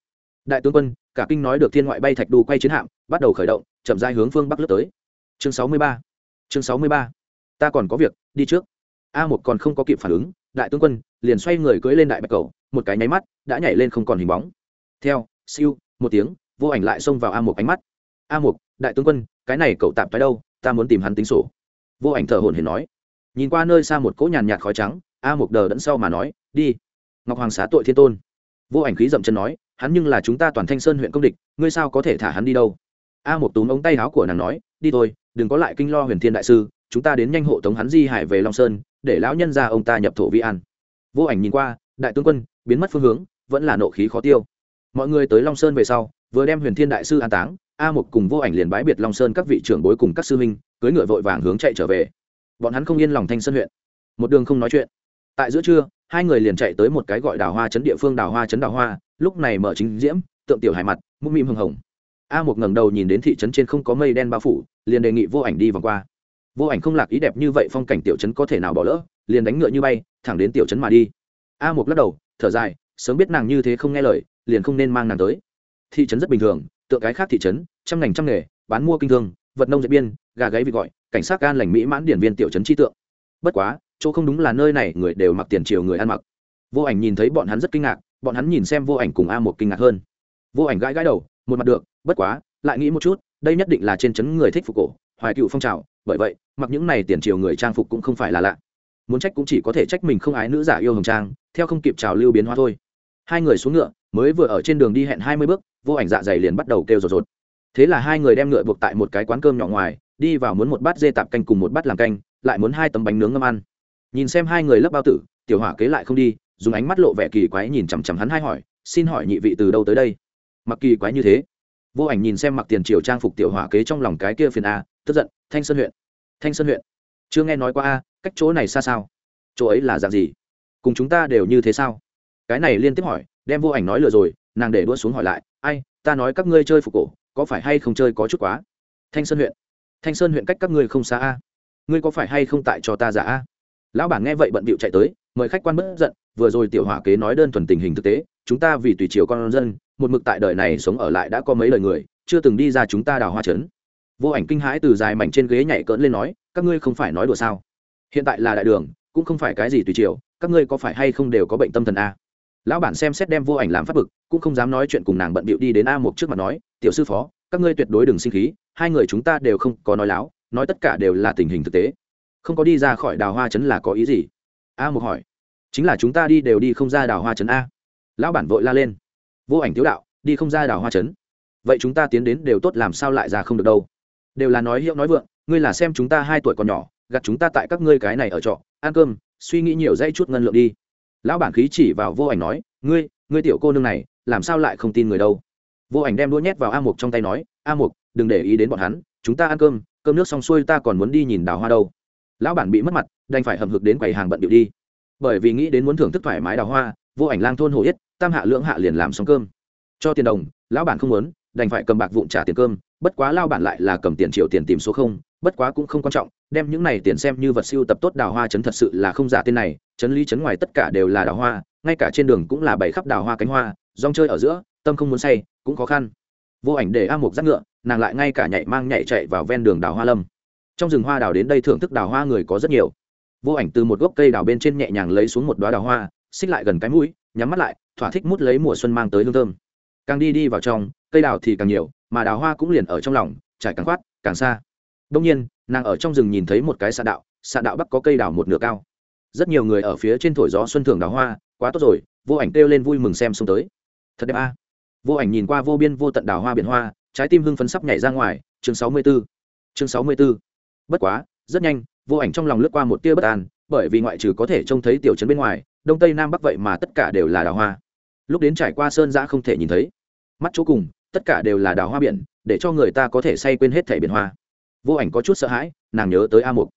Đại tướng quân, cả kinh nói được thiên ngoại bay thạch đu quay chiến hạm, bắt đầu khởi động, chậm rãi hướng phương bắc lướt tới. Chương sáu mươi ba. Chương sáu mươi ba. Ta còn có việc, đi trước. A một còn không có kịp phản ứng, đại tướng quân, liền xoay người cưỡi lên đại bạch cầu, một cái nháy mắt, đã nhảy lên không còn hình bóng. Theo, siêu, một tiếng vô ảnh lại xông vào a một ánh mắt. A một đại tướng quân, cái này cậu tạm tới đâu, ta muốn tìm hắn tính sổ. Vô ảnh thở hổn hển nói. Nhìn qua nơi xa một cỗ nhàn nhạt khói trắng, a một đờ đẫn sau mà nói, đi. Ngọc hoàng xá tội thiên tôn. Vô ảnh khí dậm chân nói, hắn nhưng là chúng ta toàn thanh sơn huyện công địch, ngươi sao có thể thả hắn đi đâu? A một túm ống tay áo của nàng nói, đi thôi, đừng có lại kinh lo huyền thiên đại sư, chúng ta đến nhanh hộ tống hắn di hải về long sơn, để lão nhân ra ông ta nhập thổ vi an. Vô ảnh nhìn qua, đại tướng quân, biến mất phương hướng, vẫn là nộ khí khó tiêu mọi người tới long sơn về sau, vừa đem huyền thiên đại sư an táng, a một cùng vô ảnh liền bái biệt long sơn các vị trưởng bối cùng các sư huynh cưới ngựa vội vàng hướng chạy trở về. Bọn hắn không yên lòng thanh sơn huyện. Một đường không nói chuyện. Tại giữa trưa, hai người liền chạy tới một cái gọi đào hoa trấn địa phương đào hoa trấn đào hoa, lúc này mở chính diễm, tượng tiểu hải mặt, mũm mịm hưng hồng. A một ngẩng đầu nhìn đến thị trấn trên không có mây đen bao phủ, liền đề nghị vô ảnh đi vòng qua. Vô ảnh không lạc ý đẹp như vậy phong cảnh tiểu trấn có thể nào bỏ lỡ, liền đánh ngựa như bay, thẳng đến tiểu trấn mà đi. A một lắc đầu, thở dài, sớm biết nàng như thế không nghe lời liền không nên mang nàng tới. Thị trấn rất bình thường tượng cái khác thị trấn, trăm ngành trăm nghề, bán mua kinh thương, vật nông dệt biên, gà gáy vịt gọi, cảnh sát gan lành mỹ mãn điển viên tiểu trấn chi tượng. Bất quá, chỗ không đúng là nơi này người đều mặc tiền triều người ăn mặc. Vô ảnh nhìn thấy bọn hắn rất kinh ngạc, bọn hắn nhìn xem vô ảnh cùng a một kinh ngạc hơn. Vô ảnh gãi gãi đầu, một mặt được, bất quá, lại nghĩ một chút, đây nhất định là trên trấn người thích phục cổ, hoài cựu phong trào, bởi vậy, mặc những này tiền triều người trang phục cũng không phải là lạ. Muốn trách cũng chỉ có thể trách mình không ái nữ giả yêu hồng trang, theo không kịp trào lưu biến hóa thôi. Hai người xuống ngựa mới vừa ở trên đường đi hẹn hai mươi bước, vô ảnh dạ dày liền bắt đầu kêu rột rột. Thế là hai người đem ngựa buộc tại một cái quán cơm nhỏ ngoài, đi vào muốn một bát dê tạp canh cùng một bát làm canh, lại muốn hai tấm bánh nướng ngâm ăn. Nhìn xem hai người lấp bao tử, tiểu hỏa kế lại không đi, dùng ánh mắt lộ vẻ kỳ quái nhìn chằm chằm hắn hai hỏi, xin hỏi nhị vị từ đâu tới đây? Mặc kỳ quái như thế. Vô ảnh nhìn xem mặc tiền triều trang phục tiểu hỏa kế trong lòng cái kia phiền a, tức giận, thanh sơn huyện, thanh sơn huyện, chưa nghe nói qua a, cách chỗ này xa sao? Chỗ ấy là dạng gì? Cùng chúng ta đều như thế sao? Cái này liên tiếp hỏi đem vô ảnh nói lừa rồi, nàng để đua xuống hỏi lại, ai, ta nói các ngươi chơi phục cổ, có phải hay không chơi có chút quá? Thanh sơn huyện. Thanh sơn huyện cách các ngươi không xa a. Ngươi có phải hay không tại cho ta giả a? Lão bản nghe vậy bận bịu chạy tới, mời khách quan bất giận, vừa rồi tiểu hỏa kế nói đơn thuần tình hình thực tế, chúng ta vì tùy chiều con dân, một mực tại đời này sống ở lại đã có mấy lời người, chưa từng đi ra chúng ta đào hoa trấn. Vô ảnh kinh hãi từ dài mảnh trên ghế nhảy cỡn lên nói, các ngươi không phải nói đùa sao? Hiện tại là đại đường, cũng không phải cái gì tùy chiều, các ngươi có phải hay không đều có bệnh tâm thần a? Lão bản xem xét đem vô ảnh làm phát bực, cũng không dám nói chuyện cùng nàng bận bịu đi đến a một trước mặt nói, tiểu sư phó, các ngươi tuyệt đối đừng sinh khí, hai người chúng ta đều không có nói láo, nói tất cả đều là tình hình thực tế. Không có đi ra khỏi đào hoa trấn là có ý gì? A một hỏi. Chính là chúng ta đi đều đi không ra đào hoa trấn a. Lão bản vội la lên. Vô ảnh tiếu đạo, đi không ra đào hoa trấn. Vậy chúng ta tiến đến đều tốt làm sao lại ra không được đâu? Đều là nói hiệu nói vượng, ngươi là xem chúng ta hai tuổi còn nhỏ gặt chúng ta tại các ngươi cái này ở trọ. Ăn cơm, suy nghĩ nhiều dây chút ngân lượng đi lão bản khí chỉ vào vô ảnh nói, ngươi ngươi tiểu cô nương này, làm sao lại không tin người đâu? Vô ảnh đem đũa nhét vào a mục trong tay nói, a mục, đừng để ý đến bọn hắn, chúng ta ăn cơm cơm nước xong xuôi ta còn muốn đi nhìn đào hoa đâu. Lão bản bị mất mặt, đành phải hầm hực đến quầy hàng bận điệu đi. Bởi vì nghĩ đến muốn thưởng thức thoải mái đào hoa, vô ảnh lang thôn hổ yết, tam hạ lưỡng hạ liền làm xong cơm. Cho tiền đồng, lão bản không muốn, đành phải cầm bạc vụn trả tiền cơm, bất quá lao bản lại là cầm tiền triệu tiền tìm số không, bất quá cũng không quan trọng đem những này tiền xem như vật siêu tập tốt đào hoa chấn thật sự là không giả tên này, chấn lý chấn ngoài tất cả đều là đào hoa, ngay cả trên đường cũng là bảy khắp đào hoa cánh hoa, rong chơi ở giữa, tâm không muốn say, cũng khó khăn. Vô ảnh để a mục dắt ngựa, nàng lại ngay cả nhảy mang nhảy chạy vào ven đường đào hoa lâm. Trong rừng hoa đào đến đây thưởng thức đào hoa người có rất nhiều. Vô ảnh từ một gốc cây đào bên trên nhẹ nhàng lấy xuống một đoá đào hoa, xích lại gần cái mũi, nhắm mắt lại, thỏa thích mút lấy mùa xuân mang tới hương thơm. Càng đi đi vào trong, cây đào thì càng nhiều, mà đào hoa cũng liền ở trong lòng, trải càng khoát, càng xa. Đông nhiên nàng ở trong rừng nhìn thấy một cái xạ đạo xạ đạo bắc có cây đào một nửa cao. Rất nhiều người ở phía trên thổi gió xuân thường đào hoa, quá tốt rồi, vô ảnh kêu lên vui mừng xem xông tới. Thật đẹp a. Vô ảnh nhìn qua vô biên vô tận đào hoa biển hoa, trái tim hưng phấn sắp nhảy ra ngoài, chương sáu mươi 64. chương sáu mươi 64. bất quá, rất nhanh, vô ảnh trong lòng lướt qua một tia bất an, bởi vì ngoại trừ có thể trông thấy tiểu trấn bên ngoài, đông tây nam bắc vậy mà tất cả đều là đào hoa. Lúc đến trải qua sơn giã không thể nhìn thấy. Mắt chỗ cùng, tất cả đều là đào hoa biển, để cho người ta có thể say quên hết thẻ biển hoa vô ảnh có chút sợ hãi, nàng nhớ tới a mục.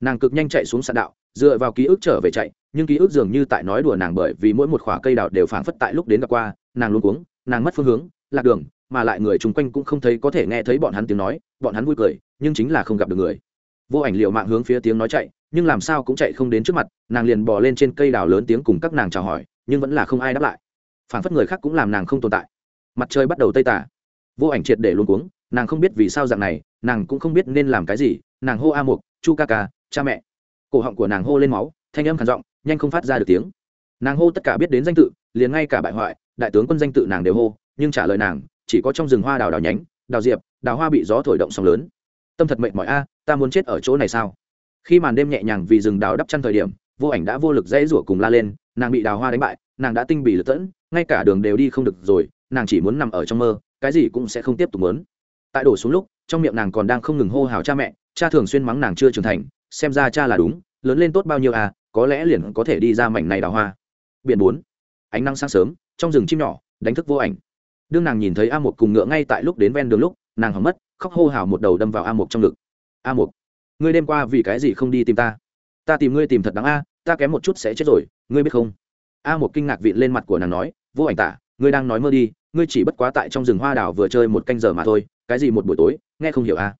Nàng cực nhanh chạy xuống sạn đạo, dựa vào ký ức trở về chạy, nhưng ký ức dường như tại nói đùa nàng bởi vì mỗi một khoả cây đào đều phảng phất tại lúc đến gặp qua, nàng luôn cuống, nàng mất phương hướng, lạc đường, mà lại người chung quanh cũng không thấy có thể nghe thấy bọn hắn tiếng nói, bọn hắn vui cười, nhưng chính là không gặp được người. Vô ảnh liệu mạng hướng phía tiếng nói chạy, nhưng làm sao cũng chạy không đến trước mặt, nàng liền bò lên trên cây đào lớn tiếng cùng các nàng chào hỏi, nhưng vẫn là không ai đáp lại. Phảng phất người khác cũng làm nàng không tồn tại. Mặt trời bắt đầu tây tả. Vô ảnh triệt để luôn cuống nàng không biết vì sao dạng này, nàng cũng không biết nên làm cái gì, nàng hô a mục, chu ca ca, cha mẹ. Cổ họng của nàng hô lên máu, thanh âm khản giọng, nhanh không phát ra được tiếng. Nàng hô tất cả biết đến danh tự, liền ngay cả bại hoại, đại tướng quân danh tự nàng đều hô, nhưng trả lời nàng, chỉ có trong rừng hoa đào đào nhánh, đào diệp, đào hoa bị gió thổi động sóng lớn. Tâm thật mệnh mọi a, ta muốn chết ở chỗ này sao? Khi màn đêm nhẹ nhàng vì rừng đào đắp chăn thời điểm, vô ảnh đã vô lực dãy rủa cùng la lên, nàng bị đào hoa đánh bại, nàng đã tinh bỉ lật tẫn, ngay cả đường đều đi không được rồi, nàng chỉ muốn nằm ở trong mơ, cái gì cũng sẽ không tiếp tục muốn tại đổ xuống lúc, trong miệng nàng còn đang không ngừng hô hào cha mẹ, cha thường xuyên mắng nàng chưa trưởng thành, xem ra cha là đúng, lớn lên tốt bao nhiêu à có lẽ liền có thể đi ra mảnh này đào hoa. Biển bốn. Ánh nắng sáng sớm, trong rừng chim nhỏ, đánh thức vô ảnh. Đương nàng nhìn thấy a một cùng ngựa ngay tại lúc đến ven đường lúc, nàng hỏng mất, khóc hô hào một đầu đâm vào a một trong ngực. A một ngươi đêm qua vì cái gì không đi tìm ta? Ta tìm ngươi tìm thật đáng a, ta kém một chút sẽ chết rồi, ngươi biết không? A một kinh ngạc vịn lên mặt của nàng nói, vô ảnh tả, ngươi đang nói mơ đi, ngươi chỉ bất quá tại trong rừng hoa đảo vừa chơi một canh giờ mà thôi cái gì một buổi tối, nghe không hiểu a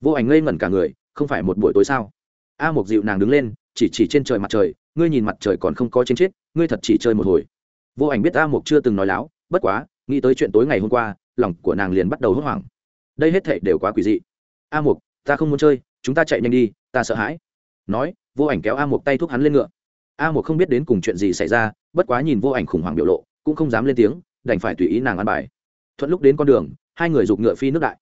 vô ảnh ngây ngẩn cả người, không phải một buổi tối sao? A một dịu nàng đứng lên, chỉ chỉ trên trời mặt trời, ngươi nhìn mặt trời còn không có trên chết, ngươi thật chỉ chơi một hồi. Vô ảnh biết a một chưa từng nói láo, bất quá, nghĩ tới chuyện tối ngày hôm qua, lòng của nàng liền bắt đầu hốt hoảng. Đây hết thệ đều quá quỷ dị. A mục ta không muốn chơi, chúng ta chạy nhanh đi, ta sợ hãi. Nói, vô ảnh kéo a mục tay thúc hắn lên ngựa. A mục không biết đến cùng chuyện gì xảy ra, bất quá nhìn vô ảnh khủng hoảng biểu lộ, cũng không dám lên tiếng, đành phải tùy ý nàng ăn bài. Thuận lúc đến con đường hai người giục ngựa phi nước đại.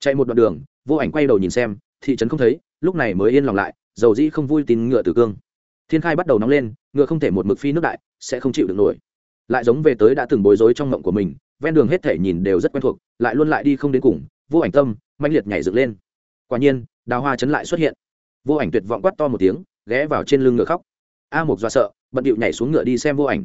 Chạy một đoạn đường, vô ảnh quay đầu nhìn xem, thị trấn không thấy, lúc này mới yên lòng lại, dầu dĩ không vui tin ngựa từ cương. Thiên khai bắt đầu nóng lên, ngựa không thể một mực phi nước đại, sẽ không chịu được nổi. Lại giống về tới đã từng bối rối trong mộng của mình, ven đường hết thể nhìn đều rất quen thuộc, lại luôn lại đi không đến cùng, vô ảnh tâm manh liệt nhảy dựng lên. Quả nhiên, đào hoa chấn lại xuất hiện. Vô ảnh tuyệt vọng quát to một tiếng, ghé vào trên lưng ngựa khóc. A mục do sợ, bận điệu nhảy xuống ngựa đi xem vô ảnh.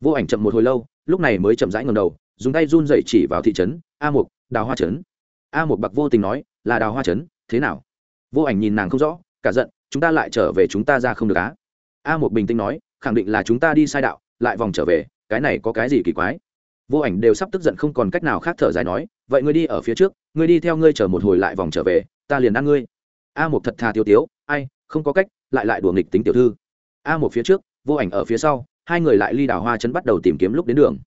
Vô ảnh chậm một hồi lâu, lúc này mới chậm rãi ngầm đầu, dùng tay run dậy chỉ vào thị trấn, a mục đào hoa trấn. A một bạc vô tình nói, là đào hoa trấn, thế nào? Vô ảnh nhìn nàng không rõ, cả giận, chúng ta lại trở về chúng ta ra không được á? A một bình tĩnh nói, khẳng định là chúng ta đi sai đạo, lại vòng trở về, cái này có cái gì kỳ quái? Vô ảnh đều sắp tức giận không còn cách nào khác thở dài nói, vậy ngươi đi ở phía trước, ngươi đi theo ngươi chờ một hồi lại vòng trở về, ta liền ăn ngươi. A một thật thà tiêu tiếu, ai, không có cách, lại lại đùa nghịch tính tiểu thư. A một phía trước, vô ảnh ở phía sau, hai người lại ly đào hoa chấn bắt đầu tìm kiếm lúc đến đường.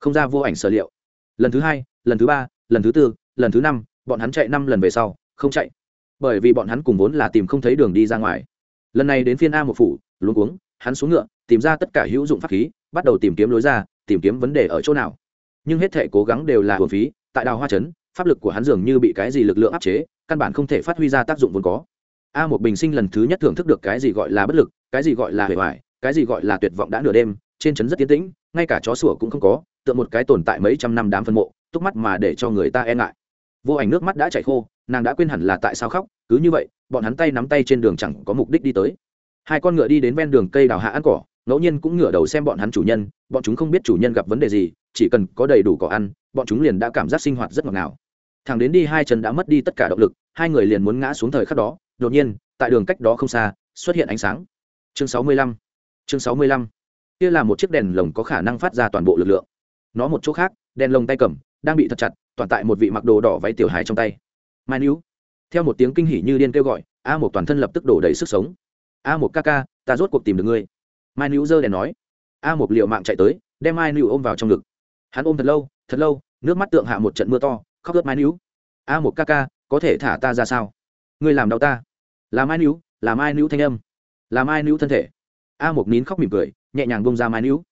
Không ra vô ảnh sở liệu. Lần thứ hai, lần thứ ba lần thứ tư, lần thứ năm, bọn hắn chạy năm lần về sau, không chạy. Bởi vì bọn hắn cùng vốn là tìm không thấy đường đi ra ngoài. Lần này đến phiên a một phủ luôn uống hắn xuống ngựa, tìm ra tất cả hữu dụng pháp khí, bắt đầu tìm kiếm lối ra, tìm kiếm vấn đề ở chỗ nào. Nhưng hết thể cố gắng đều là hồn phí, tại đào hoa trấn, pháp lực của hắn dường như bị cái gì lực lượng áp chế, căn bản không thể phát huy ra tác dụng vốn có. A một bình sinh lần thứ nhất thưởng thức được cái gì gọi là bất lực, cái gì gọi là hề hoài cái gì gọi là tuyệt vọng đã nửa đêm, trên trấn rất tiến tĩnh, ngay cả chó sủa cũng không có, tựa một cái tồn tại mấy trăm năm đám phân mộ túc mắt mà để cho người ta e ngại. Vô ảnh nước mắt đã chảy khô, nàng đã quên hẳn là tại sao khóc, cứ như vậy, bọn hắn tay nắm tay trên đường chẳng có mục đích đi tới. Hai con ngựa đi đến ven đường cây đào hạ ăn cỏ, ngẫu nhiên cũng ngửa đầu xem bọn hắn chủ nhân, bọn chúng không biết chủ nhân gặp vấn đề gì, chỉ cần có đầy đủ cỏ ăn, bọn chúng liền đã cảm giác sinh hoạt rất ngọt ngào. Thằng đến đi hai chân đã mất đi tất cả động lực, hai người liền muốn ngã xuống thời khắc đó, đột nhiên, tại đường cách đó không xa, xuất hiện ánh sáng. Chương sáu mươi lăm, chương sáu mươi lăm. Kia là một chiếc đèn lồng có khả năng phát ra toàn bộ lực lượng. Nó một chỗ khác, đèn lồng tay cầm đang bị thật chặt, toàn tại một vị mặc đồ đỏ váy tiểu hài trong tay. Mai níu, theo một tiếng kinh hỉ như điên kêu gọi, a một toàn thân lập tức đổ đầy sức sống. A một ca ca, ta rốt cuộc tìm được ngươi. Mai níu giơ đèn nói. A một liệu mạng chạy tới, đem mai níu ôm vào trong ngực. Hắn ôm thật lâu thật lâu, nước mắt tượng hạ một trận mưa to, khóc ướt mai níu. A một ca ca, có thể thả ta ra sao? Ngươi làm đau ta. Là mai níu, là mai níu thanh âm. Là mai níu thân thể. A một nín khóc mỉm cười, nhẹ nhàng bông ra mai níu.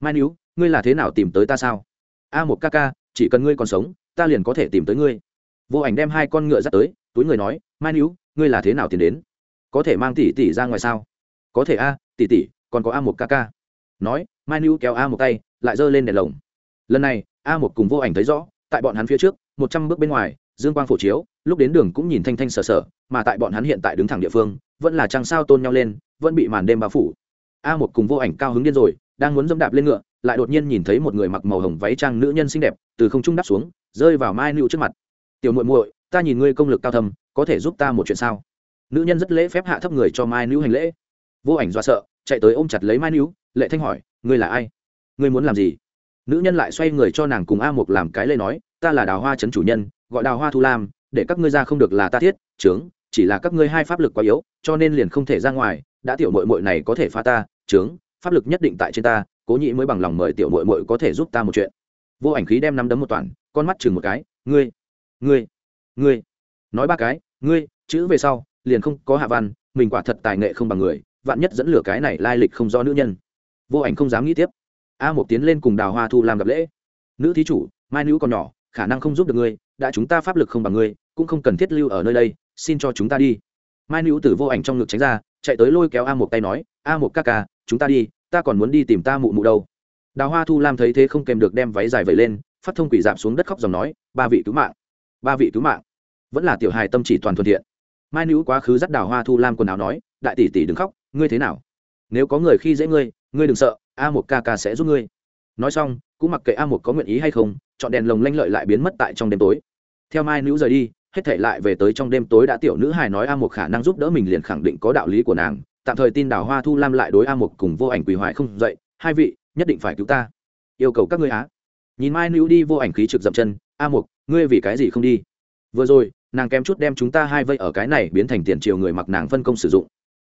Mai níu, ngươi là thế nào tìm tới ta sao? A một ca ca chỉ cần ngươi còn sống, ta liền có thể tìm tới ngươi. Vô ảnh đem hai con ngựa dắt tới, túi người nói mai níu ngươi là thế nào tìm đến? Có thể mang tỷ tỷ ra ngoài sao? Có thể a, tỷ tỷ, còn có a một ca ca. Nói mai níu kéo a một tay, lại giơ lên đèn lồng. Lần này, a một cùng vô ảnh thấy rõ, tại bọn hắn phía trước, một trăm bước bên ngoài, dương quang phổ chiếu, lúc đến đường cũng nhìn thanh thanh sờ sờ mà tại bọn hắn hiện tại đứng thẳng địa phương, vẫn là trăng sao tôn nhau lên, vẫn bị màn đêm bao phủ. A một cùng vô ảnh cao hứng điên rồi đang muốn dẫm đạp lên ngựa, lại đột nhiên nhìn thấy một người mặc màu hồng váy trang nữ nhân xinh đẹp, từ không trung đáp xuống, rơi vào mai nữu trước mặt. Tiểu muội muội, ta nhìn ngươi công lực cao thâm, có thể giúp ta một chuyện sao? Nữ nhân rất lễ phép hạ thấp người cho mai nữu hành lễ. Vô ảnh do sợ, chạy tới ôm chặt lấy mai nữu lệ thanh hỏi, ngươi là ai? Ngươi muốn làm gì? Nữ nhân lại xoay người cho nàng cùng a mục làm cái lê nói, ta là đào hoa trấn chủ nhân, gọi đào hoa thu lam, để các ngươi ra không được là ta thiết trướng chỉ là các ngươi hai pháp lực quá yếu, cho nên liền không thể ra ngoài, đã tiểu mội mội này có thể pha ta trướng pháp lực nhất định tại trên ta, cố nhị mới bằng lòng mời tiểu mội mội có thể giúp ta một chuyện. Vô ảnh khí đem nắm đấm một toàn, con mắt chừng một cái, ngươi ngươi ngươi. Nói ba cái, ngươi, chữ về sau, liền không có hạ văn, mình quả thật tài nghệ không bằng người, vạn nhất dẫn lửa cái này lai lịch không do nữ nhân. Vô ảnh không dám nghĩ tiếp. A một tiến lên cùng đào hoa thu làm gặp lễ. Nữ thí chủ, mai nữ còn nhỏ, khả năng không giúp được ngươi, đã chúng ta pháp lực không bằng ngươi, cũng không cần thiết lưu ở nơi đây, xin cho chúng ta đi. Mai nữ tử vô ảnh trong ngực tránh ra, chạy tới lôi kéo a một tay nói a một ca ca, chúng ta đi, ta còn muốn đi tìm ta mụ mụ đâu. Đào hoa thu lam thấy thế không kèm được đem váy dài vẩy lên, phát thông quỷ giảm xuống đất khóc dòng nói, ba vị cứu mạng, ba vị cứu mạng. Vẫn là tiểu hài tâm chỉ toàn thuần thiện. Mai nữ quá khứ dắt đào hoa thu lam quần áo nói, đại tỷ tỷ đừng khóc, ngươi thế nào? Nếu có người khi dễ ngươi ngươi đừng sợ, a một ca ca sẽ giúp ngươi. Nói xong, cũng mặc kệ a một có nguyện ý hay không, chọn đèn lồng lanh lợi lại biến mất tại trong đêm tối. Theo mai nữ rời đi, hết thể lại về tới trong đêm tối đã tiểu nữ hài nói a một khả năng giúp đỡ mình liền khẳng định có đạo lý của nàng tạm thời tin đào hoa thu lam lại đối a mục cùng vô ảnh quỳ hoại không dậy hai vị nhất định phải cứu ta. Yêu cầu các ngươi á. Nhìn mai nữ đi vô ảnh khí trực dậm chân a mục, ngươi vì cái gì không đi? Vừa rồi nàng kém chút đem chúng ta hai vây ở cái này biến thành tiền triều người mặc nàng phân công sử dụng.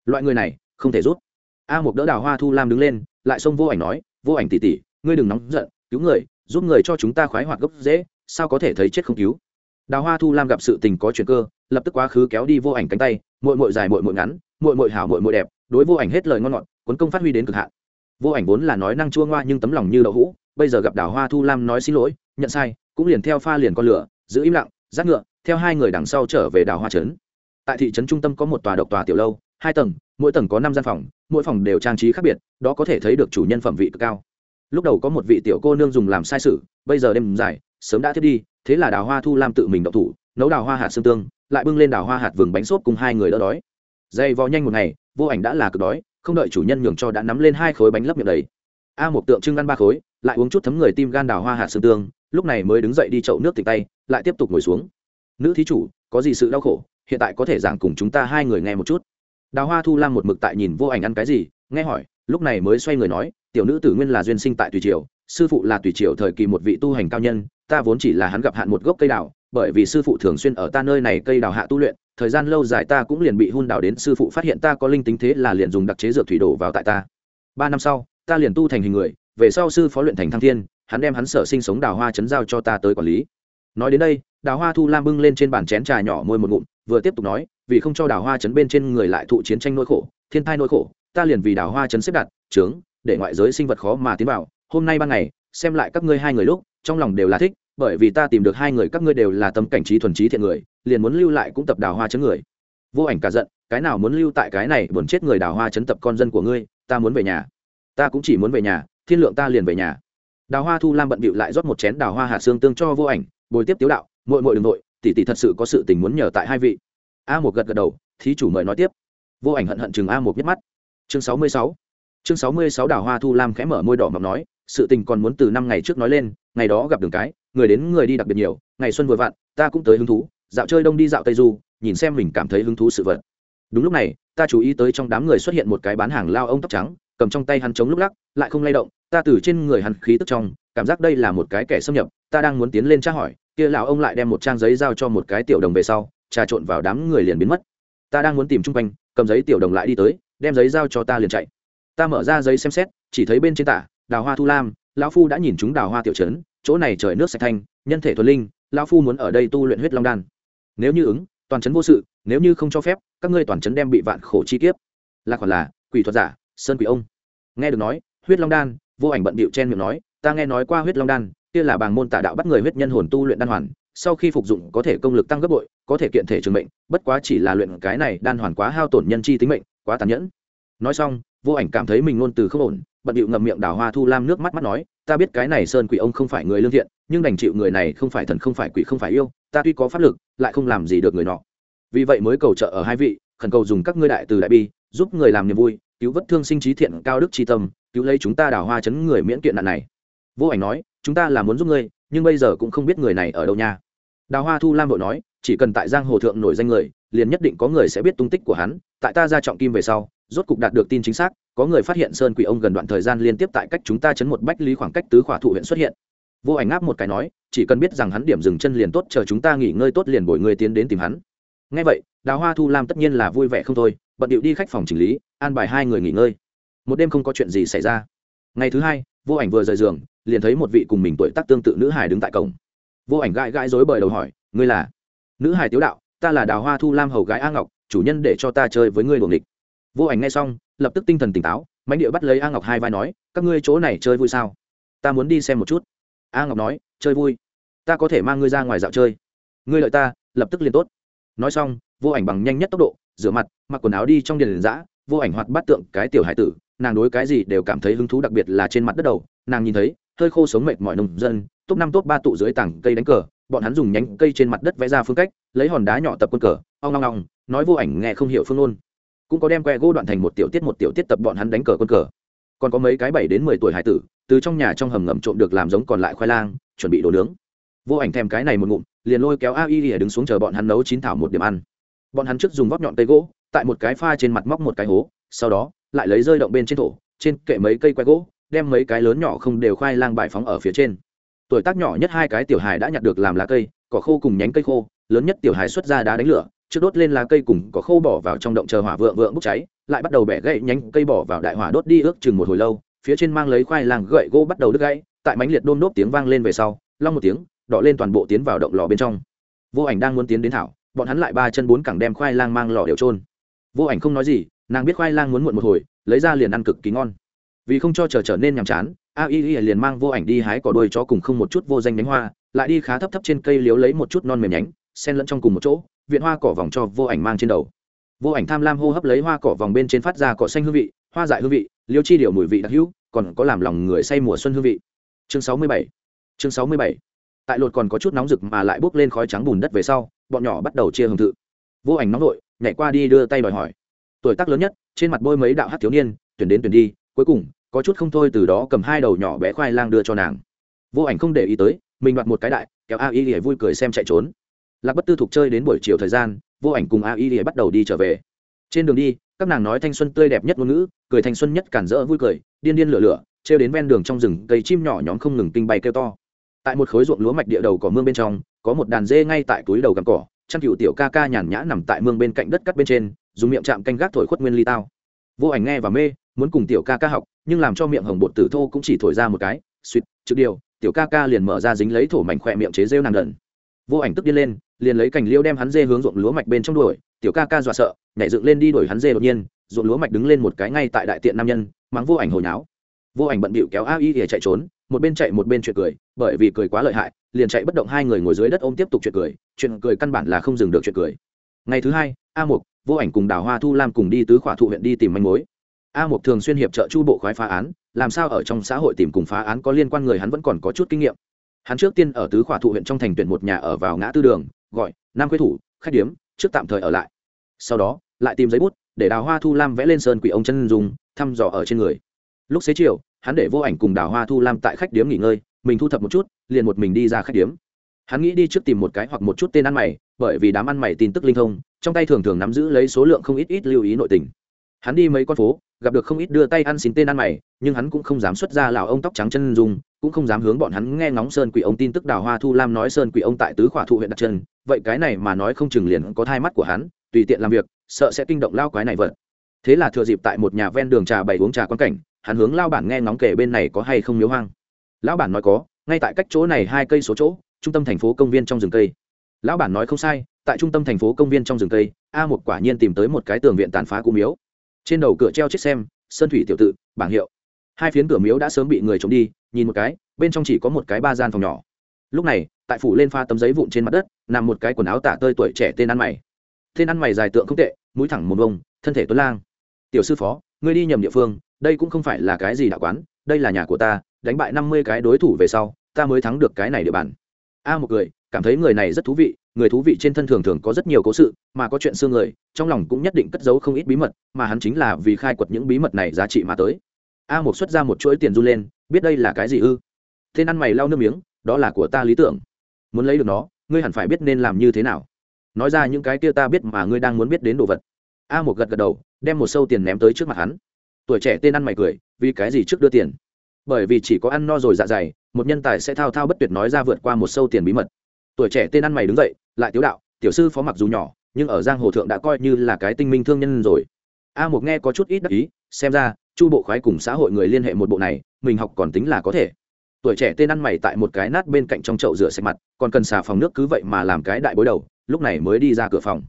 Loại người này không thể rút. A mục đỡ đào hoa thu lam đứng lên lại xông vô ảnh nói vô ảnh tỉ tỉ ngươi đừng nóng giận cứu người giúp người cho chúng ta khoái hoạt gốc dễ sao có thể thấy chết không cứu? Đào hoa thu lam gặp sự tình có chuyện cơ lập tức quá khứ kéo đi vô ảnh cánh tay mội mội dài mội mội ngắn mội mội hảo mội mội đẹp, đối vô ảnh hết lời ngon ngọt, cuốn công phát huy đến cực hạn. Vô ảnh vốn là nói năng chua ngoa nhưng tấm lòng như đậu hũ, bây giờ gặp đào hoa thu lam nói xin lỗi, nhận sai, cũng liền theo pha liền con lửa, giữ im lặng giác ngựa, theo hai người đằng sau trở về đào hoa trấn. Tại thị trấn trung tâm có một tòa độc tòa tiểu lâu, hai tầng, mỗi tầng có năm gian phòng, mỗi phòng đều trang trí khác biệt, đó có thể thấy được chủ nhân phẩm vị cực cao. Lúc đầu có một vị tiểu cô nương dùng làm sai sự, bây giờ đêm dài, sớm đã thiết đi, thế là đào hoa thu lam tự mình đậu thủ, nấu đào hoa hạt xương tương, lại bưng lên đào hoa hạt vừng bánh xốp cùng hai người đỡ đói dày vò nhanh một ngày, vô ảnh đã là cực đói, không đợi chủ nhân nhường cho đã nắm lên hai khối bánh lấp miệng đầy. A một tượng trưng ăn ba khối, lại uống chút thấm người tim gan đào hoa hạt xương tương, lúc này mới đứng dậy đi chậu nước tịch tay, lại tiếp tục ngồi xuống. Nữ thí chủ, có gì sự đau khổ? Hiện tại có thể giảng cùng chúng ta hai người nghe một chút. Đào hoa thu lam một mực tại nhìn vô ảnh ăn cái gì, nghe hỏi, lúc này mới xoay người nói, tiểu nữ tử nguyên là duyên sinh tại tùy triều, sư phụ là tùy triều thời kỳ một vị tu hành cao nhân ta vốn chỉ là hắn gặp hạn một gốc cây đào, bởi vì sư phụ thường xuyên ở ta nơi này cây đào hạ tu luyện, thời gian lâu dài ta cũng liền bị hun đào đến sư phụ phát hiện ta có linh tính thế là liền dùng đặc chế dược thủy đổ vào tại ta. Ba năm sau, ta liền tu thành hình người, về sau sư phó luyện thành thăng thiên, hắn đem hắn sở sinh sống đào hoa chấn giao cho ta tới quản lý. Nói đến đây, đào hoa thu lam bưng lên trên bàn chén trà nhỏ môi một ngụm, vừa tiếp tục nói, vì không cho đào hoa chấn bên trên người lại thụ chiến tranh nỗi khổ, thiên thai nỗi khổ, ta liền vì đào hoa chấn xếp đặt, trướng, để ngoại giới sinh vật khó mà tiến vào. Hôm nay ban ngày, xem lại các ngươi hai người lúc, trong lòng đều là thích bởi vì ta tìm được hai người các ngươi đều là tâm cảnh trí thuần trí thiện người, liền muốn lưu lại cũng tập đào hoa chấn người. Vô ảnh cả giận, cái nào muốn lưu tại cái này buồn chết người đào hoa chấn tập con dân của ngươi, ta muốn về nhà. Ta cũng chỉ muốn về nhà, thiên lượng ta liền về nhà. Đào hoa thu lam bận bịu lại rót một chén đào hoa hạt xương tương cho vô ảnh, bồi tiếp tiếu đạo mội mội đ ừ n g nội tỷ tỷ thật sự có sự tình muốn nhờ tại hai vị. A một gật gật đầu, thí chủ mời nói tiếp. Vô ảnh hận hận chừng a một nhắc mắt. Chương sáu mươi sáu. Chương sáu mươi sáu đào hoa thu lam khẽ mở môi đỏ mập nói, sự tình còn muốn từ năm ngày trước nói lên ngày đó gặp đường cái, người đến người đi đặc biệt nhiều, ngày xuân vừa vặn, ta cũng tới hứng thú, dạo chơi đông đi dạo tây du, nhìn xem mình cảm thấy hứng thú sự vật. Đúng lúc này, ta chú ý tới trong đám người xuất hiện một cái bán hàng lao ông tóc trắng, cầm trong tay hắn chống lúc lắc, lại không lay động, ta từ trên người hắn khí tức trong, cảm giác đây là một cái kẻ xâm nhập, ta đang muốn tiến lên tra hỏi, kia lão ông lại đem một trang giấy giao cho một cái tiểu đồng về sau, trà trộn vào đám người liền biến mất. Ta đang muốn tìm chung quanh, cầm giấy tiểu đồng lại đi tới, đem giấy giao cho ta liền chạy. Ta mở ra giấy xem xét, chỉ thấy bên trên tả, đào hoa thu lam lão phu đã nhìn chúng đào hoa tiểu trấn, chỗ này trời nước sạch thanh, nhân thể thuần linh, lão phu muốn ở đây tu luyện huyết long đan. Nếu như ứng, toàn trấn vô sự, nếu như không cho phép, các ngươi toàn trấn đem bị vạn khổ chi kiếp. Là còn là, quỷ thuật giả, sơn quỷ ông. Nghe được nói, huyết long đan, vô ảnh bận bịu chen miệng nói, ta nghe nói qua huyết long đan, kia là bàng môn tà đạo bắt người huyết nhân hồn tu luyện đan hoàn, sau khi phục dụng có thể công lực tăng gấp bội, có thể kiện thể trường mệnh, bất quá chỉ là luyện cái này đan hoàn quá hao tổn nhân chi tính mệnh, quá tàn nhẫn. Nói xong, vô ảnh cảm thấy mình ngôn từ không ổn bận điệu ngậm miệng đào hoa thu lam nước mắt mắt nói, ta biết cái này sơn quỷ ông không phải người lương thiện, nhưng đành chịu người này không phải thần không phải quỷ không phải yêu, ta tuy có pháp lực, lại không làm gì được người nọ. Vì vậy mới cầu trợ ở hai vị, khẩn cầu dùng các ngươi đại từ đại bi, giúp người làm niềm vui, cứu vất thương sinh trí thiện, cao đức tri tâm, cứu lấy chúng ta đào hoa chấn người miễn kiện nạn này. Vô ảnh nói, chúng ta là muốn giúp ngươi, nhưng bây giờ cũng không biết người này ở đâu nha. Đào hoa thu lam vội nói, chỉ cần tại giang hồ thượng nổi danh người, liền nhất định có người sẽ biết tung tích của hắn, tại ta ra trọng kim về sau, rốt cục đạt được tin chính xác có người phát hiện sơn quỷ ông gần đoạn thời gian liên tiếp tại cách chúng ta chấn một bách lý khoảng cách tứ khỏa thụ huyện xuất hiện. Vô ảnh áp một cái nói, chỉ cần biết rằng hắn điểm dừng chân liền tốt, chờ chúng ta nghỉ ngơi tốt liền bồi người tiến đến tìm hắn. Ngay vậy, đào hoa thu lam tất nhiên là vui vẻ không thôi, bận điệu đi khách phòng chỉnh lý, an bài hai người nghỉ ngơi. Một đêm không có chuyện gì xảy ra. Ngày thứ hai, vô ảnh vừa rời giường, liền thấy một vị cùng mình tuổi tác tương tự nữ hải đứng tại cổng. Vô ảnh gãi gãi dối bời đầu hỏi, ngươi là? Nữ hải tiếu đạo, ta là đào hoa thu lam hầu gái a ngọc, chủ nhân để cho ta chơi với ngươi luồng địch vô ảnh nghe xong, lập tức tinh thần tỉnh táo mánh địa bắt lấy a ngọc hai vai nói, các ngươi chỗ này chơi vui sao? Ta muốn đi xem một chút. A ngọc nói, chơi vui? Ta có thể mang ngươi ra ngoài dạo chơi. Ngươi lợi ta, lập tức liền tốt. Nói xong, vô ảnh bằng nhanh nhất tốc độ, rửa mặt, mặc quần áo đi trong điền giã vô ảnh hoạt bắt tượng cái tiểu hải tử, nàng đối cái gì đều cảm thấy hứng thú đặc biệt là trên mặt đất đầu, nàng nhìn thấy, hơi khô sống mệt mọi nông dân, top năm top ba tụ dưới tảng cây đánh cờ, bọn hắn dùng nhánh cây trên mặt đất vẽ ra phương cách, lấy hòn đá nhỏ tập quân cờ, ong ong ong, nói vô ảnh nghe không hiểu phương ngôn cũng có đem que gỗ đoạn thành một tiểu tiết một tiểu tiết tập bọn hắn đánh cờ quân cờ. Còn có mấy cái bảy đến mười tuổi hải tử, từ trong nhà trong hầm ngầm trộm được làm giống còn lại khoai lang, chuẩn bị đồ nướng. Vô ảnh thèm cái này một ngụm, liền lôi kéo a y ỉa đứng xuống chờ bọn hắn nấu chín thảo một điểm ăn. Bọn hắn trước dùng vóc nhọn cây gỗ, tại một cái pha trên mặt móc một cái hố, sau đó lại lấy rơi động bên trên thổ, trên kệ mấy cây que gỗ, đem mấy cái lớn nhỏ không đều khoai lang bài phóng ở phía trên. Tuổi tác nhỏ nhất hai cái tiểu hài đã nhặt được làm lá cây, cỏ khô cùng nhánh cây khô, lớn nhất tiểu hài xuất ra đá đánh lửa trước đốt lên lá cây cùng có khô bỏ vào trong động chờ hỏa vượng vượng bốc cháy, lại bắt đầu bẻ gậy nhánh cây bỏ vào đại hỏa đốt đi ước chừng một hồi lâu, phía trên mang lấy khoai lang gậy gỗ bắt đầu đứt gãy, tại mánh liệt đôn đốt tiếng vang lên về sau, long một tiếng, đỏ lên toàn bộ tiến vào động lò bên trong. Vô ảnh đang muốn tiến đến thảo, bọn hắn lại ba chân bốn cẳng đem khoai lang mang lò đều trôn vô ảnh không nói gì, nàng biết khoai lang muốn muộn một hồi, lấy ra liền ăn cực kỳ ngon. Vì không cho chờ trở nên nhàm chán, a y y liền mang vô ảnh đi hái cỏ đuôi chó cùng không một chút vô danh nhánh hoa, lại đi khá thấp thấp trên cây liếu lấy một chút non mềm nhánh, xen lẫn trong cùng một chỗ viện hoa cỏ vòng cho vô ảnh mang trên đầu. Vô ảnh tham lam hô hấp lấy hoa cỏ vòng bên trên phát ra cỏ xanh hương vị, hoa dại hương vị, liêu chi điều mùi vị đặc hữu, còn có làm lòng người say mùa xuân hương vị. Chương sáu mươi bảy. Chương sáu mươi bảy. Tại lột còn có chút nóng rực mà lại bốc lên khói trắng bùn đất về sau, bọn nhỏ bắt đầu chia hưởng thự. Vô ảnh nóng vội nhảy qua đi đưa tay đòi hỏi. Tuổi tác lớn nhất, trên mặt bôi mấy đạo hát thiếu niên, tuyển đến tuyển đi, cuối cùng, có chút không thôi từ đó cầm hai đầu nhỏ bé khoai lang đưa cho nàng. Vô ảnh không để ý tới, mình đoạt một cái đại, kéo a y vui cười xem chạy trốn lạc bất tư thục chơi đến buổi chiều thời gian, vô ảnh cùng a y bắt đầu đi trở về. Trên đường đi, các nàng nói thanh xuân tươi đẹp nhất ngôn ngữ, cười thanh xuân nhất cản rỡ vui cười, điên điên lửa lửa, trêu đến ven đường trong rừng cây chim nhỏ nhóm không ngừng kinh bay kêu to. Tại một khối ruộng lúa mạch địa đầu cỏ mương bên trong, có một đàn dê ngay tại túi đầu cắm cỏ, chăn cựu tiểu ca ca nhàn nhã nằm tại mương bên cạnh đất cắt bên trên, dùng miệng chạm canh gác thổi khuất nguyên ly tao. Vô ảnh nghe và mê, muốn cùng tiểu ca ca học, nhưng làm cho miệng hồng bột tử thô cũng chỉ thổi ra một cái, suýt trực điều, tiểu ca ca liền mở ra dính lấy thổ mảnh khỏe miệng chế rêu nàng đần. Vô ảnh tức điên lên liền lấy cành liêu đem hắn dê hướng ruộng lúa mạch bên trong đuổi, tiểu ca ca dọa sợ, nhảy dựng lên đi đuổi hắn dê đột nhiên, ruộng lúa mạch đứng lên một cái ngay tại đại tiện nam nhân, mắng vô ảnh hồi náo. Vô ảnh bận bịu kéo a y để chạy trốn, một bên chạy một bên chuyện cười, bởi vì cười quá lợi hại, liền chạy bất động hai người ngồi dưới đất ôm tiếp tục chuyện cười chuyện cười căn bản là không dừng được chuyện cười. Ngày thứ hai, a một vô ảnh cùng đào hoa thu lam cùng đi tứ khỏa thụ huyện đi tìm manh mối. A một thường xuyên hiệp trợ chu bộ khoái phá án, làm sao ở trong xã hội tìm cùng phá án có liên quan người hắn vẫn còn có chút kinh nghiệm. Hắn trước tiên ở tứ khỏa thụ huyện trong thành tuyển một nhà ở vào ngã tư đường gọi, nam quế thủ, khách điếm, trước tạm thời ở lại. Sau đó, lại tìm giấy bút để đào hoa thu lam vẽ lên sơn quỷ ông chân dùng thăm dò ở trên người. Lúc xế chiều, hắn để vô ảnh cùng đào hoa thu lam tại khách điếm nghỉ ngơi, mình thu thập một chút, liền một mình đi ra khách điếm. Hắn nghĩ đi trước tìm một cái hoặc một chút tên ăn mày, bởi vì đám ăn mày tin tức linh thông, trong tay thường thường nắm giữ lấy số lượng không ít ít lưu ý nội tình. Hắn đi mấy con phố gặp được không ít đưa tay ăn xin tên ăn mày, nhưng hắn cũng không dám xuất ra lào ông tóc trắng chân dùng cũng không dám hướng bọn hắn nghe ngóng sơn quỷ ông tin tức đào hoa thu lam nói sơn quỷ ông tại tứ khỏa thụ huyện đặt chân. Vậy cái này mà nói không chừng liền có thai mắt của hắn, tùy tiện làm việc, sợ sẽ kinh động lao quái này vật. Thế là thừa dịp tại một nhà ven đường trà bày uống trà quan cảnh, hắn hướng lao bản nghe ngóng kể bên này có hay không miếu hoang. Lão bản nói có, ngay tại cách chỗ này hai cây số chỗ, trung tâm thành phố công viên trong rừng cây. Lão bản nói không sai, tại trung tâm thành phố công viên trong rừng cây, a một quả nhiên tìm tới một cái tường viện tàn phá cũ miếu trên đầu cửa treo chiếc xem, sơn thủy tiểu tự, bảng hiệu. Hai phiến cửa miếu đã sớm bị người trộm đi, nhìn một cái, bên trong chỉ có một cái ba gian phòng nhỏ. Lúc này, tại phủ lên pha tấm giấy vụn trên mặt đất, nằm một cái quần áo tả tơi tuổi trẻ tên ăn mày. Tên ăn mày dài tượng không tệ, mũi thẳng một vông thân thể tuấn lang. Tiểu sư phó, ngươi đi nhầm địa phương, đây cũng không phải là cái gì đạo quán, đây là nhà của ta, đánh bại năm mươi cái đối thủ về sau, ta mới thắng được cái này địa bàn. A một người cảm thấy người này rất thú vị, người thú vị trên thân thường thường có rất nhiều cố sự, mà có chuyện xương người, trong lòng cũng nhất định cất giấu không ít bí mật, mà hắn chính là vì khai quật những bí mật này giá trị mà tới. A một xuất ra một chuỗi tiền run lên, biết đây là cái gì ư? Tên ăn mày lau nước miếng, đó là của ta lý tưởng. Muốn lấy được nó, ngươi hẳn phải biết nên làm như thế nào. Nói ra những cái kia ta biết mà ngươi đang muốn biết đến đồ vật. A một gật gật đầu, đem một sâu tiền ném tới trước mặt hắn. Tuổi trẻ tên ăn mày cười, vì cái gì trước đưa tiền? Bởi vì chỉ có ăn no rồi dạ dày, một nhân tài sẽ thao thao bất tuyệt nói ra vượt qua một sâu tiền bí mật tuổi trẻ tên ăn mày đứng dậy, lại tiếu đạo, tiểu sư phó mặc dù nhỏ, nhưng ở giang hồ thượng đã coi như là cái tinh minh thương nhân rồi. A một nghe có chút ít đắc ý, xem ra, chu bộ khoái cùng xã hội người liên hệ một bộ này, mình học còn tính là có thể. Tuổi trẻ tên ăn mày tại một cái nát bên cạnh trong chậu rửa sạch mặt, còn cần xà phòng nước cứ vậy mà làm cái đại bối đầu, lúc này mới đi ra cửa phòng.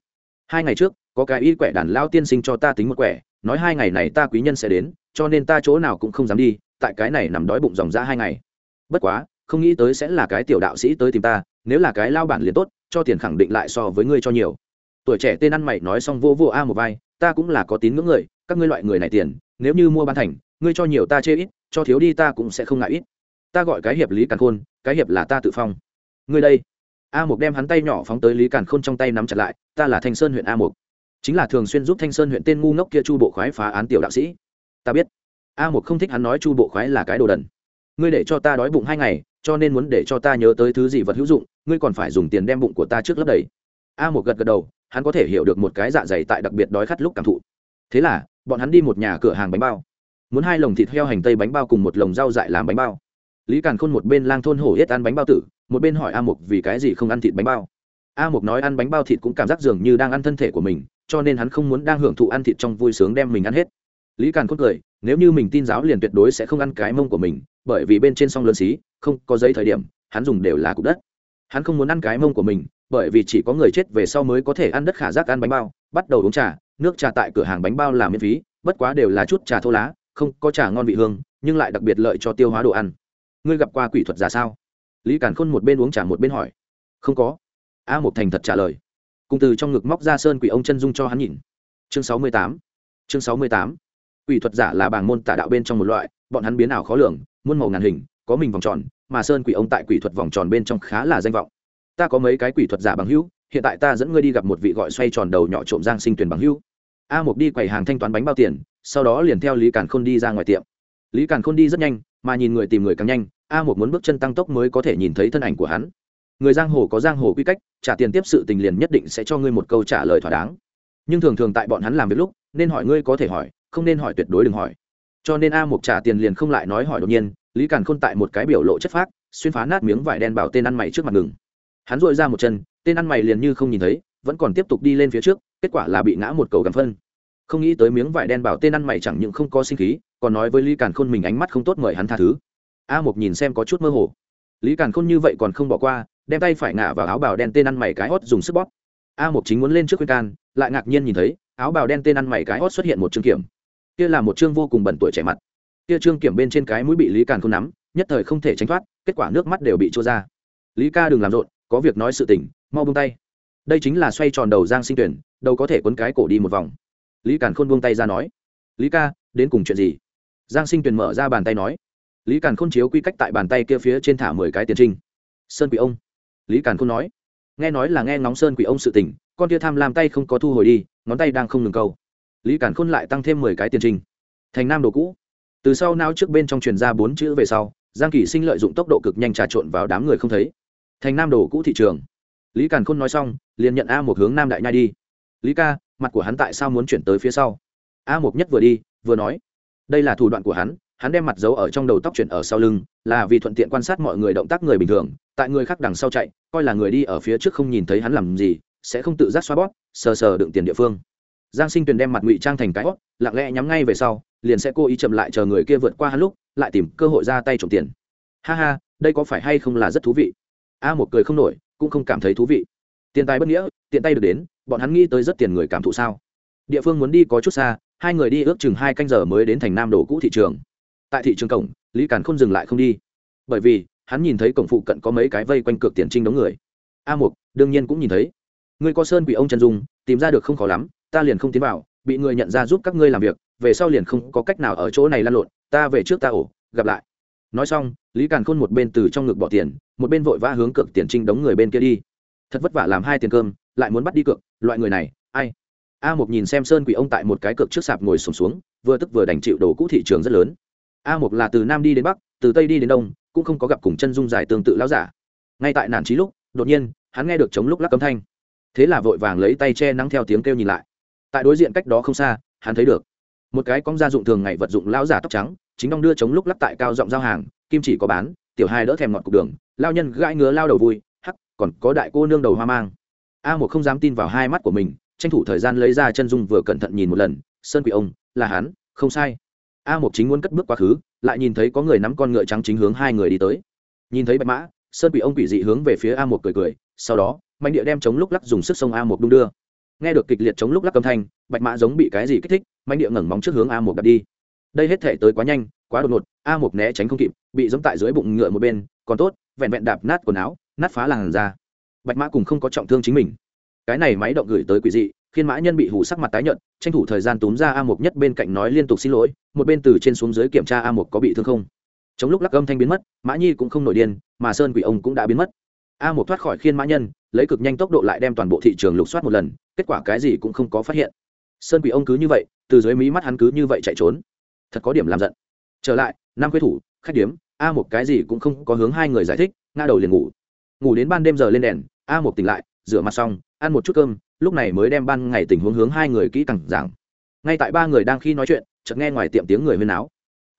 Hai ngày trước, có cái y quẻ đàn lao tiên sinh cho ta tính một quẻ, nói hai ngày này ta quý nhân sẽ đến, cho nên ta chỗ nào cũng không dám đi, tại cái này nằm đói bụng dòng ra hai ngày. Bất quá, không nghĩ tới sẽ là cái tiểu đạo sĩ tới tìm ta nếu là cái lao bản liền tốt, cho tiền khẳng định lại so với ngươi cho nhiều. Tuổi trẻ tên ăn mày nói xong vô vô a một vai, ta cũng là có tín ngưỡng người, các ngươi loại người này tiền, nếu như mua bán thành, ngươi cho nhiều ta chê ít, cho thiếu đi ta cũng sẽ không ngại ít. Ta gọi cái hiệp lý càn khôn, cái hiệp là ta tự phong. Ngươi đây. A một đem hắn tay nhỏ phóng tới lý càn khôn trong tay nắm chặt lại, ta là thanh sơn huyện a một. Chính là thường xuyên giúp thanh sơn huyện tên ngu ngốc kia chu bộ khoái phá án tiểu đạo sĩ. Ta biết. A một không thích hắn nói chu bộ khoái là cái đồ đần. Ngươi để cho ta đói bụng hai ngày, cho nên muốn để cho ta nhớ tới thứ gì vật hữu dụng ngươi còn phải dùng tiền đem bụng của ta trước lấp đầy. A một gật gật đầu, hắn có thể hiểu được một cái dạ dày tại đặc biệt đói khát lúc cảm thụ. Thế là, bọn hắn đi một nhà cửa hàng bánh bao. Muốn hai lồng thịt heo hành tây bánh bao cùng một lồng rau dại làm bánh bao. Lý càn khôn một bên lang thôn hổ hết ăn bánh bao tử, một bên hỏi a mục vì cái gì không ăn thịt bánh bao. A mục nói ăn bánh bao thịt cũng cảm giác dường như đang ăn thân thể của mình, cho nên hắn không muốn đang hưởng thụ ăn thịt trong vui sướng đem mình ăn hết. Lý càn khôn cười, nếu như mình tin giáo liền tuyệt đối sẽ không ăn cái mông của mình, bởi vì bên trên song lớn xí, không có giấy thời điểm, hắn dùng đều là cục đất hắn không muốn ăn cái mông của mình, bởi vì chỉ có người chết về sau mới có thể ăn đất khả giác ăn bánh bao, bắt đầu uống trà, nước trà tại cửa hàng bánh bao là miễn phí, bất quá đều là chút trà thô lá, không có trà ngon vị hương, nhưng lại đặc biệt lợi cho tiêu hóa đồ ăn. Ngươi gặp qua quỷ thuật giả sao? Lý càn khôn một bên uống trà một bên hỏi. Không có. A một thành thật trả lời. Cùng từ trong ngực móc ra sơn quỷ ông chân dung cho hắn nhìn. Chương sáu mươi tám. Chương sáu mươi tám. Quỷ thuật giả là bảng môn tả đạo bên trong một loại, bọn hắn biến ảo khó lường, muôn màu ngàn hình, có mình vòng tròn mà sơn quỷ ông tại quỷ thuật vòng tròn bên trong khá là danh vọng. Ta có mấy cái quỷ thuật giả bằng hữu, hiện tại ta dẫn ngươi đi gặp một vị gọi xoay tròn đầu nhỏ trộm giang sinh tuyển bằng hữu. A một đi quầy hàng thanh toán bánh bao tiền, sau đó liền theo lý càn khôn đi ra ngoài tiệm. Lý càn khôn đi rất nhanh, mà nhìn người tìm người càng nhanh, a một muốn bước chân tăng tốc mới có thể nhìn thấy thân ảnh của hắn. Người giang hồ có giang hồ quy cách, trả tiền tiếp sự tình liền nhất định sẽ cho ngươi một câu trả lời thỏa đáng. Nhưng thường thường tại bọn hắn làm việc lúc, nên hỏi ngươi có thể hỏi, không nên hỏi tuyệt đối đừng hỏi. Cho nên a mục trả tiền liền không lại nói hỏi đột nhiên lý càn khôn tại một cái biểu lộ chất phác, xuyên phá nát miếng vải đen bảo tên ăn mày trước mặt ngừng. Hắn dội ra một chân, tên ăn mày liền như không nhìn thấy, vẫn còn tiếp tục đi lên phía trước, kết quả là bị ngã một cầu gắm phân. Không nghĩ tới miếng vải đen bảo tên ăn mày chẳng những không có sinh khí, còn nói với lý càn khôn mình ánh mắt không tốt mời hắn tha thứ. A một nhìn xem có chút mơ hồ. Lý càn khôn như vậy còn không bỏ qua, đem tay phải ngã vào áo bào đen tên ăn mày cái hót dùng sức bóp. A một chính muốn lên trước khuyên can, lại ngạc nhiên nhìn thấy, áo bào đen tên ăn mày cái hót xuất hiện một chương kiểm. Kia là một chương vô cùng bẩn tuổi trẻ mặt kia trương kiểm bên trên cái mũi bị lý càn không nắm, nhất thời không thể tránh thoát, kết quả nước mắt đều bị trôi ra. Lý ca đừng làm rộn, có việc nói sự tình, mau buông tay. Đây chính là xoay tròn đầu giang sinh tuyển, đâu có thể quấn cái cổ đi một vòng. Lý càn khôn buông tay ra nói, lý ca, đến cùng chuyện gì? Giang sinh tuyển mở ra bàn tay nói, lý càn khôn chiếu quy cách tại bàn tay kia phía trên thả mười cái tiền trinh. Sơn quỷ ông. Lý càn khôn nói, nghe nói là nghe ngóng sơn quỷ ông sự tình, con kia tham làm tay không có thu hồi đi, ngón tay đang không ngừng câu. Lý càn khôn lại tăng thêm mười cái tiền trinh. Thành nam đồ cũ từ sau nao trước bên trong truyền ra bốn chữ về sau, giang kỳ sinh lợi dụng tốc độ cực nhanh trà trộn vào đám người không thấy. Thành nam đồ cũ thị trường. Lý càn khôn nói xong, liền nhận a một hướng nam đại nhai đi. Lý ca, mặt của hắn tại sao muốn chuyển tới phía sau? A một nhất vừa đi, vừa nói, đây là thủ đoạn của hắn hắn đem mặt giấu ở trong đầu tóc chuyển ở sau lưng, là vì thuận tiện quan sát mọi người động tác người bình thường, tại người khác đằng sau chạy, coi là người đi ở phía trước không nhìn thấy hắn làm gì, sẽ không tự giác xoa bóp, sờ sờ đựng tiền địa phương. Giang sinh tuyền đem mặt ngụy trang thành cái hót lặng lẽ nhắm ngay về sau liền sẽ cố ý chậm lại chờ người kia vượt qua hắn lúc, lại tìm cơ hội ra tay trộm tiền. Ha ha, đây có phải hay không là rất thú vị? A một cười không nổi, cũng không cảm thấy thú vị. Tiền tài bất nghĩa, tiện tay được đến, bọn hắn nghĩ tới rất tiền người cảm thụ sao? Địa phương muốn đi có chút xa, hai người đi ước chừng hai canh giờ mới đến thành nam đồ cũ thị trường. Tại thị trường cổng, lý càn không dừng lại không đi. Bởi vì, hắn nhìn thấy cổng phụ cận có mấy cái vây quanh cược tiền trinh đống người. A một đương nhiên cũng nhìn thấy. Ngươi có sơn quỷ ông trần dung, tìm ra được không khó lắm, ta liền không tiến vào bị người nhận ra giúp các ngươi làm việc về sau liền không có cách nào ở chỗ này lăn lộn ta về trước ta ổ gặp lại. Nói xong lý càn khôn một bên từ trong ngực bỏ tiền một bên vội vã hướng cược tiền trinh đống người bên kia đi. Thật vất vả làm hai tiền cơm lại muốn bắt đi cược loại người này ai? A một nhìn xem sơn quỷ ông tại một cái cược trước sạp ngồi sùng xuống, xuống vừa tức vừa đành chịu đồ cũ thị trường rất lớn. A một là từ nam đi đến bắc từ tây đi đến đông cũng không có gặp cùng chân dung dài tương tự lão giả. Ngay tại nản trí lúc đột nhiên hắn nghe được chống lúc lắc cấm thanh. Thế là vội vàng lấy tay che nắng theo tiếng kêu nhìn lại tại đối diện cách đó không xa, hắn thấy được một cái cong gia dụng thường ngày vật dụng lão giả tóc trắng, chính đong đưa chống lúc lắc tại cao giọng giao hàng, kim chỉ có bán, tiểu hai đỡ thèm ngọt cục đường, lao nhân gãi ngứa lao đầu vui, hắc, còn có đại cô nương đầu hoa mang. A một không dám tin vào hai mắt của mình, tranh thủ thời gian lấy ra chân dung vừa cẩn thận nhìn một lần, sơn quỷ ông, là hắn, không sai. A một chính muốn cất bước quá khứ, lại nhìn thấy có người nắm con ngựa trắng chính hướng hai người đi tới. Nhìn thấy bạch mã, sơn quỷ ông quỷ dị hướng về phía a một cười cười, sau đó mạnh địa đem chống lúc lắc dùng sức sông a một đung đưa nghe được kịch liệt chống lúc lắc âm thanh, bạch mã giống bị cái gì kích thích mạnh địa ngẩng móng trước hướng a một đặt đi. Đây hết thể tới quá nhanh, quá đột ngột, a một né tránh không kịp, bị giống tại dưới bụng ngựa một bên, còn tốt, vẹn vẹn đạp nát quần áo, nát phá làn da. Bạch mã cùng không có trọng thương chính mình. Cái này máy động gửi tới quỷ dị, khiến mã nhân bị hủ sắc mặt tái nhợt, tranh thủ thời gian túm ra a một nhất bên cạnh nói liên tục xin lỗi, một bên từ trên xuống dưới kiểm tra a một có bị thương không. Trong lúc lắc âm thanh biến mất, mã nhi cũng không nổi điên, mà sơn quỷ ông cũng đã biến mất. A một thoát khỏi khiên mã nhân lấy cực nhanh tốc độ lại đem toàn bộ thị trường lục soát một lần, kết quả cái gì cũng không có phát hiện. Sơn quỷ ông cứ như vậy, từ dưới mí mắt hắn cứ như vậy chạy trốn. Thật có điểm làm giận. Trở lại, năm quê thủ, khách điếm, a một cái gì cũng không có hướng hai người giải thích, ngã đầu liền ngủ. Ngủ đến ban đêm giờ lên đèn, a một tỉnh lại, rửa mặt xong, ăn một chút cơm, lúc này mới đem ban ngày tình huống hướng hai người kỹ càng giảng. Ngay tại ba người đang khi nói chuyện, chợt nghe ngoài tiệm tiếng người huyên áo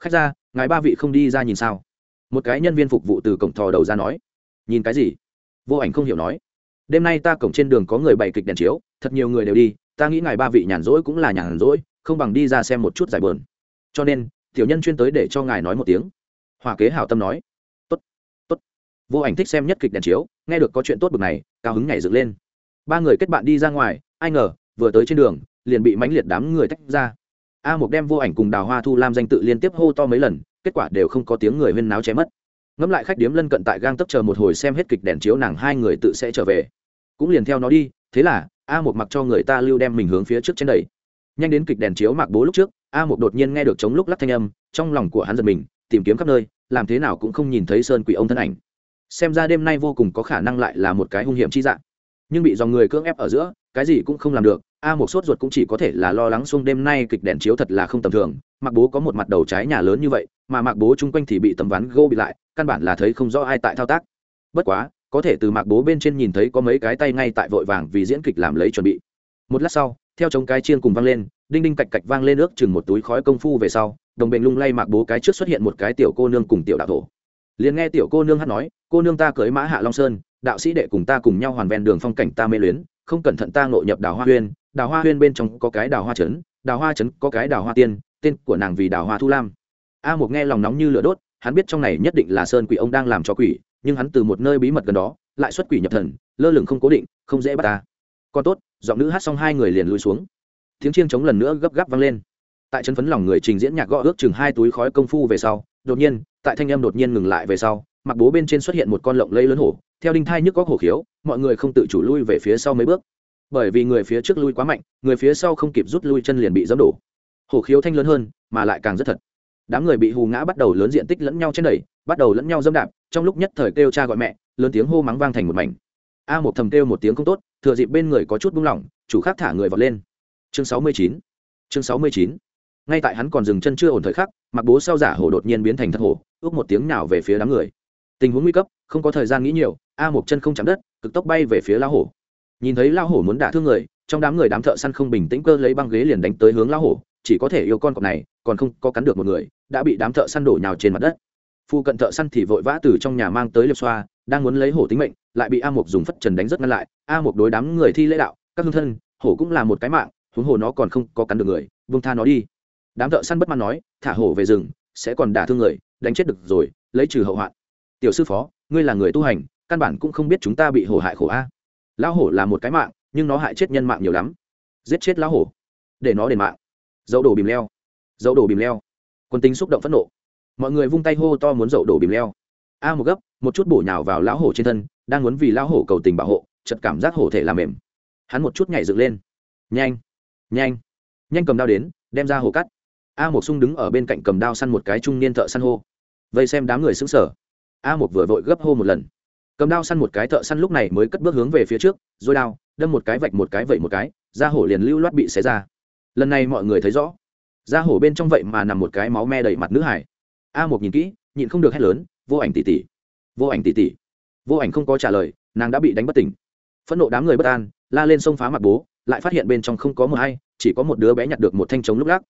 khách ra, ngài ba vị không đi ra nhìn sao? Một cái nhân viên phục vụ từ cổng thò đầu ra nói. Nhìn cái gì? Vô ảnh không hiểu nói đêm nay ta cổng trên đường có người bày kịch đèn chiếu, thật nhiều người đều đi, ta nghĩ ngài ba vị nhàn rỗi cũng là nhàn rỗi, không bằng đi ra xem một chút giải bờn cho nên, tiểu nhân chuyên tới để cho ngài nói một tiếng. Hòa kế hảo tâm nói. Tốt tốt. Vô ảnh thích xem nhất kịch đèn chiếu, nghe được có chuyện tốt bực này, cao hứng nhảy dựng lên. Ba người kết bạn đi ra ngoài, ai ngờ, vừa tới trên đường, liền bị mãnh liệt đám người tách ra. A một đem vô ảnh cùng đào hoa thu lam danh tự liên tiếp hô to mấy lần, kết quả đều không có tiếng người huyên náo chém mất ngẫm lại khách điếm lân cận tại gang tấp chờ một hồi xem hết kịch đèn chiếu nàng hai người tự sẽ trở về. Cũng liền theo nó đi, thế là, a một mặc cho người ta lưu đem mình hướng phía trước trên đẩy. Nhanh đến kịch đèn chiếu mặc bố lúc trước, a một đột nhiên nghe được chống lúc lắc thanh âm, trong lòng của hắn giật mình, tìm kiếm khắp nơi, làm thế nào cũng không nhìn thấy sơn quỷ ông thân ảnh. Xem ra đêm nay vô cùng có khả năng lại là một cái hung hiểm chi dạng. Nhưng bị dòng người cưỡng ép ở giữa, cái gì cũng không làm được, a một sốt ruột cũng chỉ có thể là lo lắng xuông đêm nay kịch đèn chiếu thật là không tầm thường, mặc bố có một mặt đầu trái nhà lớn như vậy mà mạc bố chung quanh thì bị tấm ván gô bị lại, căn bản là thấy không rõ ai tại thao tác. Bất quá, có thể từ mạc bố bên trên nhìn thấy có mấy cái tay ngay tại vội vàng vì diễn kịch làm lấy chuẩn bị. Một lát sau, theo chống cái chiên cùng vang lên, đinh đinh cạch cạch vang lên ước chừng một túi khói công phu về sau, đồng bệnh lung lay mạc bố cái trước xuất hiện một cái tiểu cô nương cùng tiểu đạo thổ liền nghe tiểu cô nương hát nói, cô nương ta cưới mã hạ long sơn, đạo sĩ đệ cùng ta cùng nhau hoàn ven đường phong cảnh ta mê luyến, không cẩn thận ta ngộ nhập đào hoa huyên, đào hoa huyên bên trong có cái đào hoa trấn, đào hoa trấn có cái đào hoa tiên, tên của nàng vì đào hoa thu lam a một nghe lòng nóng như lửa đốt, hắn biết trong này nhất định là sơn quỷ ông đang làm cho quỷ, nhưng hắn từ một nơi bí mật gần đó, lại xuất quỷ nhập thần, lơ lửng không cố định, không dễ bắt ta. Còn tốt, giọng nữ hát xong hai người liền lùi xuống. Tiếng chiêng chống lần nữa gấp gáp vang lên. Tại chân phấn lòng người trình diễn nhạc gõ ước chừng hai túi khói công phu về sau, đột nhiên, tại thanh âm đột nhiên ngừng lại về sau, mặc bố bên trên xuất hiện một con lộng lây lớn hổ, theo đinh thai nhức có hổ khiếu, mọi người không tự chủ lui về phía sau mấy bước. Bởi vì người phía trước lui quá mạnh, người phía sau không kịp rút lui chân liền bị dẫm đổ. Hổ khiếu thanh lớn hơn, mà lại càng rất thật đám người bị hù ngã bắt đầu lớn diện tích lẫn nhau trên đẩy, bắt đầu lẫn nhau dâm đạp, trong lúc nhất thời kêu cha gọi mẹ, lớn tiếng hô mắng vang thành một mảnh. A một thầm kêu một tiếng không tốt, thừa dịp bên người có chút buông lỏng, chủ khác thả người vọt lên. Chương sáu mươi chín, chương sáu mươi chín. Ngay tại hắn còn dừng chân chưa ổn thời khắc, mặc bố sau giả hổ đột nhiên biến thành thật hổ, ước một tiếng nào về phía đám người. Tình huống nguy cấp, không có thời gian nghĩ nhiều, a một chân không chạm đất, cực tốc bay về phía lao hổ. Nhìn thấy lao hổ muốn đả thương người, trong đám người đám thợ săn không bình tĩnh cơ lấy băng ghế liền đánh tới hướng lao hổ chỉ có thể yêu con cọp này, còn không có cắn được một người, đã bị đám thợ săn đổ nhào trên mặt đất. Phu cận thợ săn thì vội vã từ trong nhà mang tới liệp xoa, đang muốn lấy hổ tính mệnh, lại bị a mục dùng phất trần đánh rất ngăn lại. A mục đối đám người thi lễ đạo, các hương thân, hổ cũng là một cái mạng, huống hồ nó còn không có cắn được người vương tha nó đi. Đám thợ săn bất mãn nói, thả hổ về rừng, sẽ còn đả thương người, đánh chết được rồi, lấy trừ hậu hoạn. Tiểu sư phó, ngươi là người tu hành, căn bản cũng không biết chúng ta bị hổ hại khổ a. Lão hổ là một cái mạng, nhưng nó hại chết nhân mạng nhiều lắm. Giết chết lão hổ, để nó đền mạng dậu đổ bìm leo. Dậu đổ bìm leo. Quân tính xúc động phẫn nộ. Mọi người vung tay hô to muốn dậu đổ bìm leo. A một gấp, một chút bổ nhào vào lão hổ trên thân, đang muốn vì lão hổ cầu tình bảo hộ chật cảm giác hổ thể làm mềm. Hắn một chút nhảy dựng lên. Nhanh nhanh nhanh cầm đao đến, đem ra hổ cắt. A một sung đứng ở bên cạnh cầm đao săn một cái trung niên thợ săn hô. Vây xem đám người xứng sở a một vừa vội gấp hô một lần. Cầm đao săn một cái thợ săn lúc này mới cất bước hướng về phía trước, rồi đao, đâm một cái vạch một cái vẩy một cái, da hổ liền lưu loát bị xé ra lần này mọi người thấy rõ. Da hổ bên trong vậy mà nằm một cái máu me đầy mặt nữ hải. A một nhìn kỹ, nhịn không được hét lớn, vô ảnh tỷ tỷ, vô ảnh tỷ tỷ. Vô ảnh không có trả lời, nàng đã bị đánh bất tỉnh. Phẫn nộ đám người bất an, la lên sông phá mặt bố, lại phát hiện bên trong không có một hay, chỉ có một đứa bé nhặt được một thanh trống lúc lắc.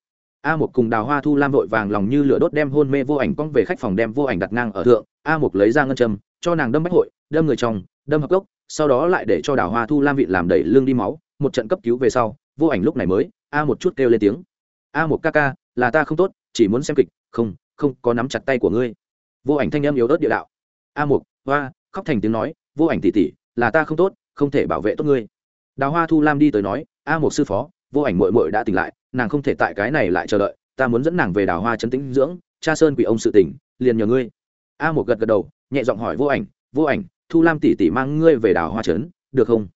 A một cùng đào hoa thu lam vội vàng lòng như lửa đốt đem hôn mê vô ảnh cong về khách phòng đem vô ảnh đặt ngang ở thượng. A một lấy ra ngân châm, cho nàng đâm bách hội, đâm người chồng đâm hợp gốc sau đó lại để cho đào hoa thu lam vị làm đẩy lương đi máu. Một trận cấp cứu về sau, vô ảnh lúc này mới a một chút kêu lên tiếng. A một ca ca, là ta không tốt, chỉ muốn xem kịch. Không không, có nắm chặt tay của ngươi. Vô ảnh thanh em yếu ớt địa đạo. A một, hoa, khóc thành tiếng nói. Vô ảnh tỉ tỉ, là ta không tốt, không thể bảo vệ tốt ngươi. Đào hoa thu lam đi tới nói. A một sư phó, vô ảnh mội mội đã tỉnh lại, nàng không thể tại cái này lại chờ đợi. Ta muốn dẫn nàng về đào hoa chấn tĩnh dưỡng, cha sơn quỷ ông sự tỉnh, liền nhờ ngươi. A một gật gật đầu, nhẹ giọng hỏi vô ảnh. Vô ảnh, thu lam tỷ tỷ mang ngươi về đào hoa trấn, được không?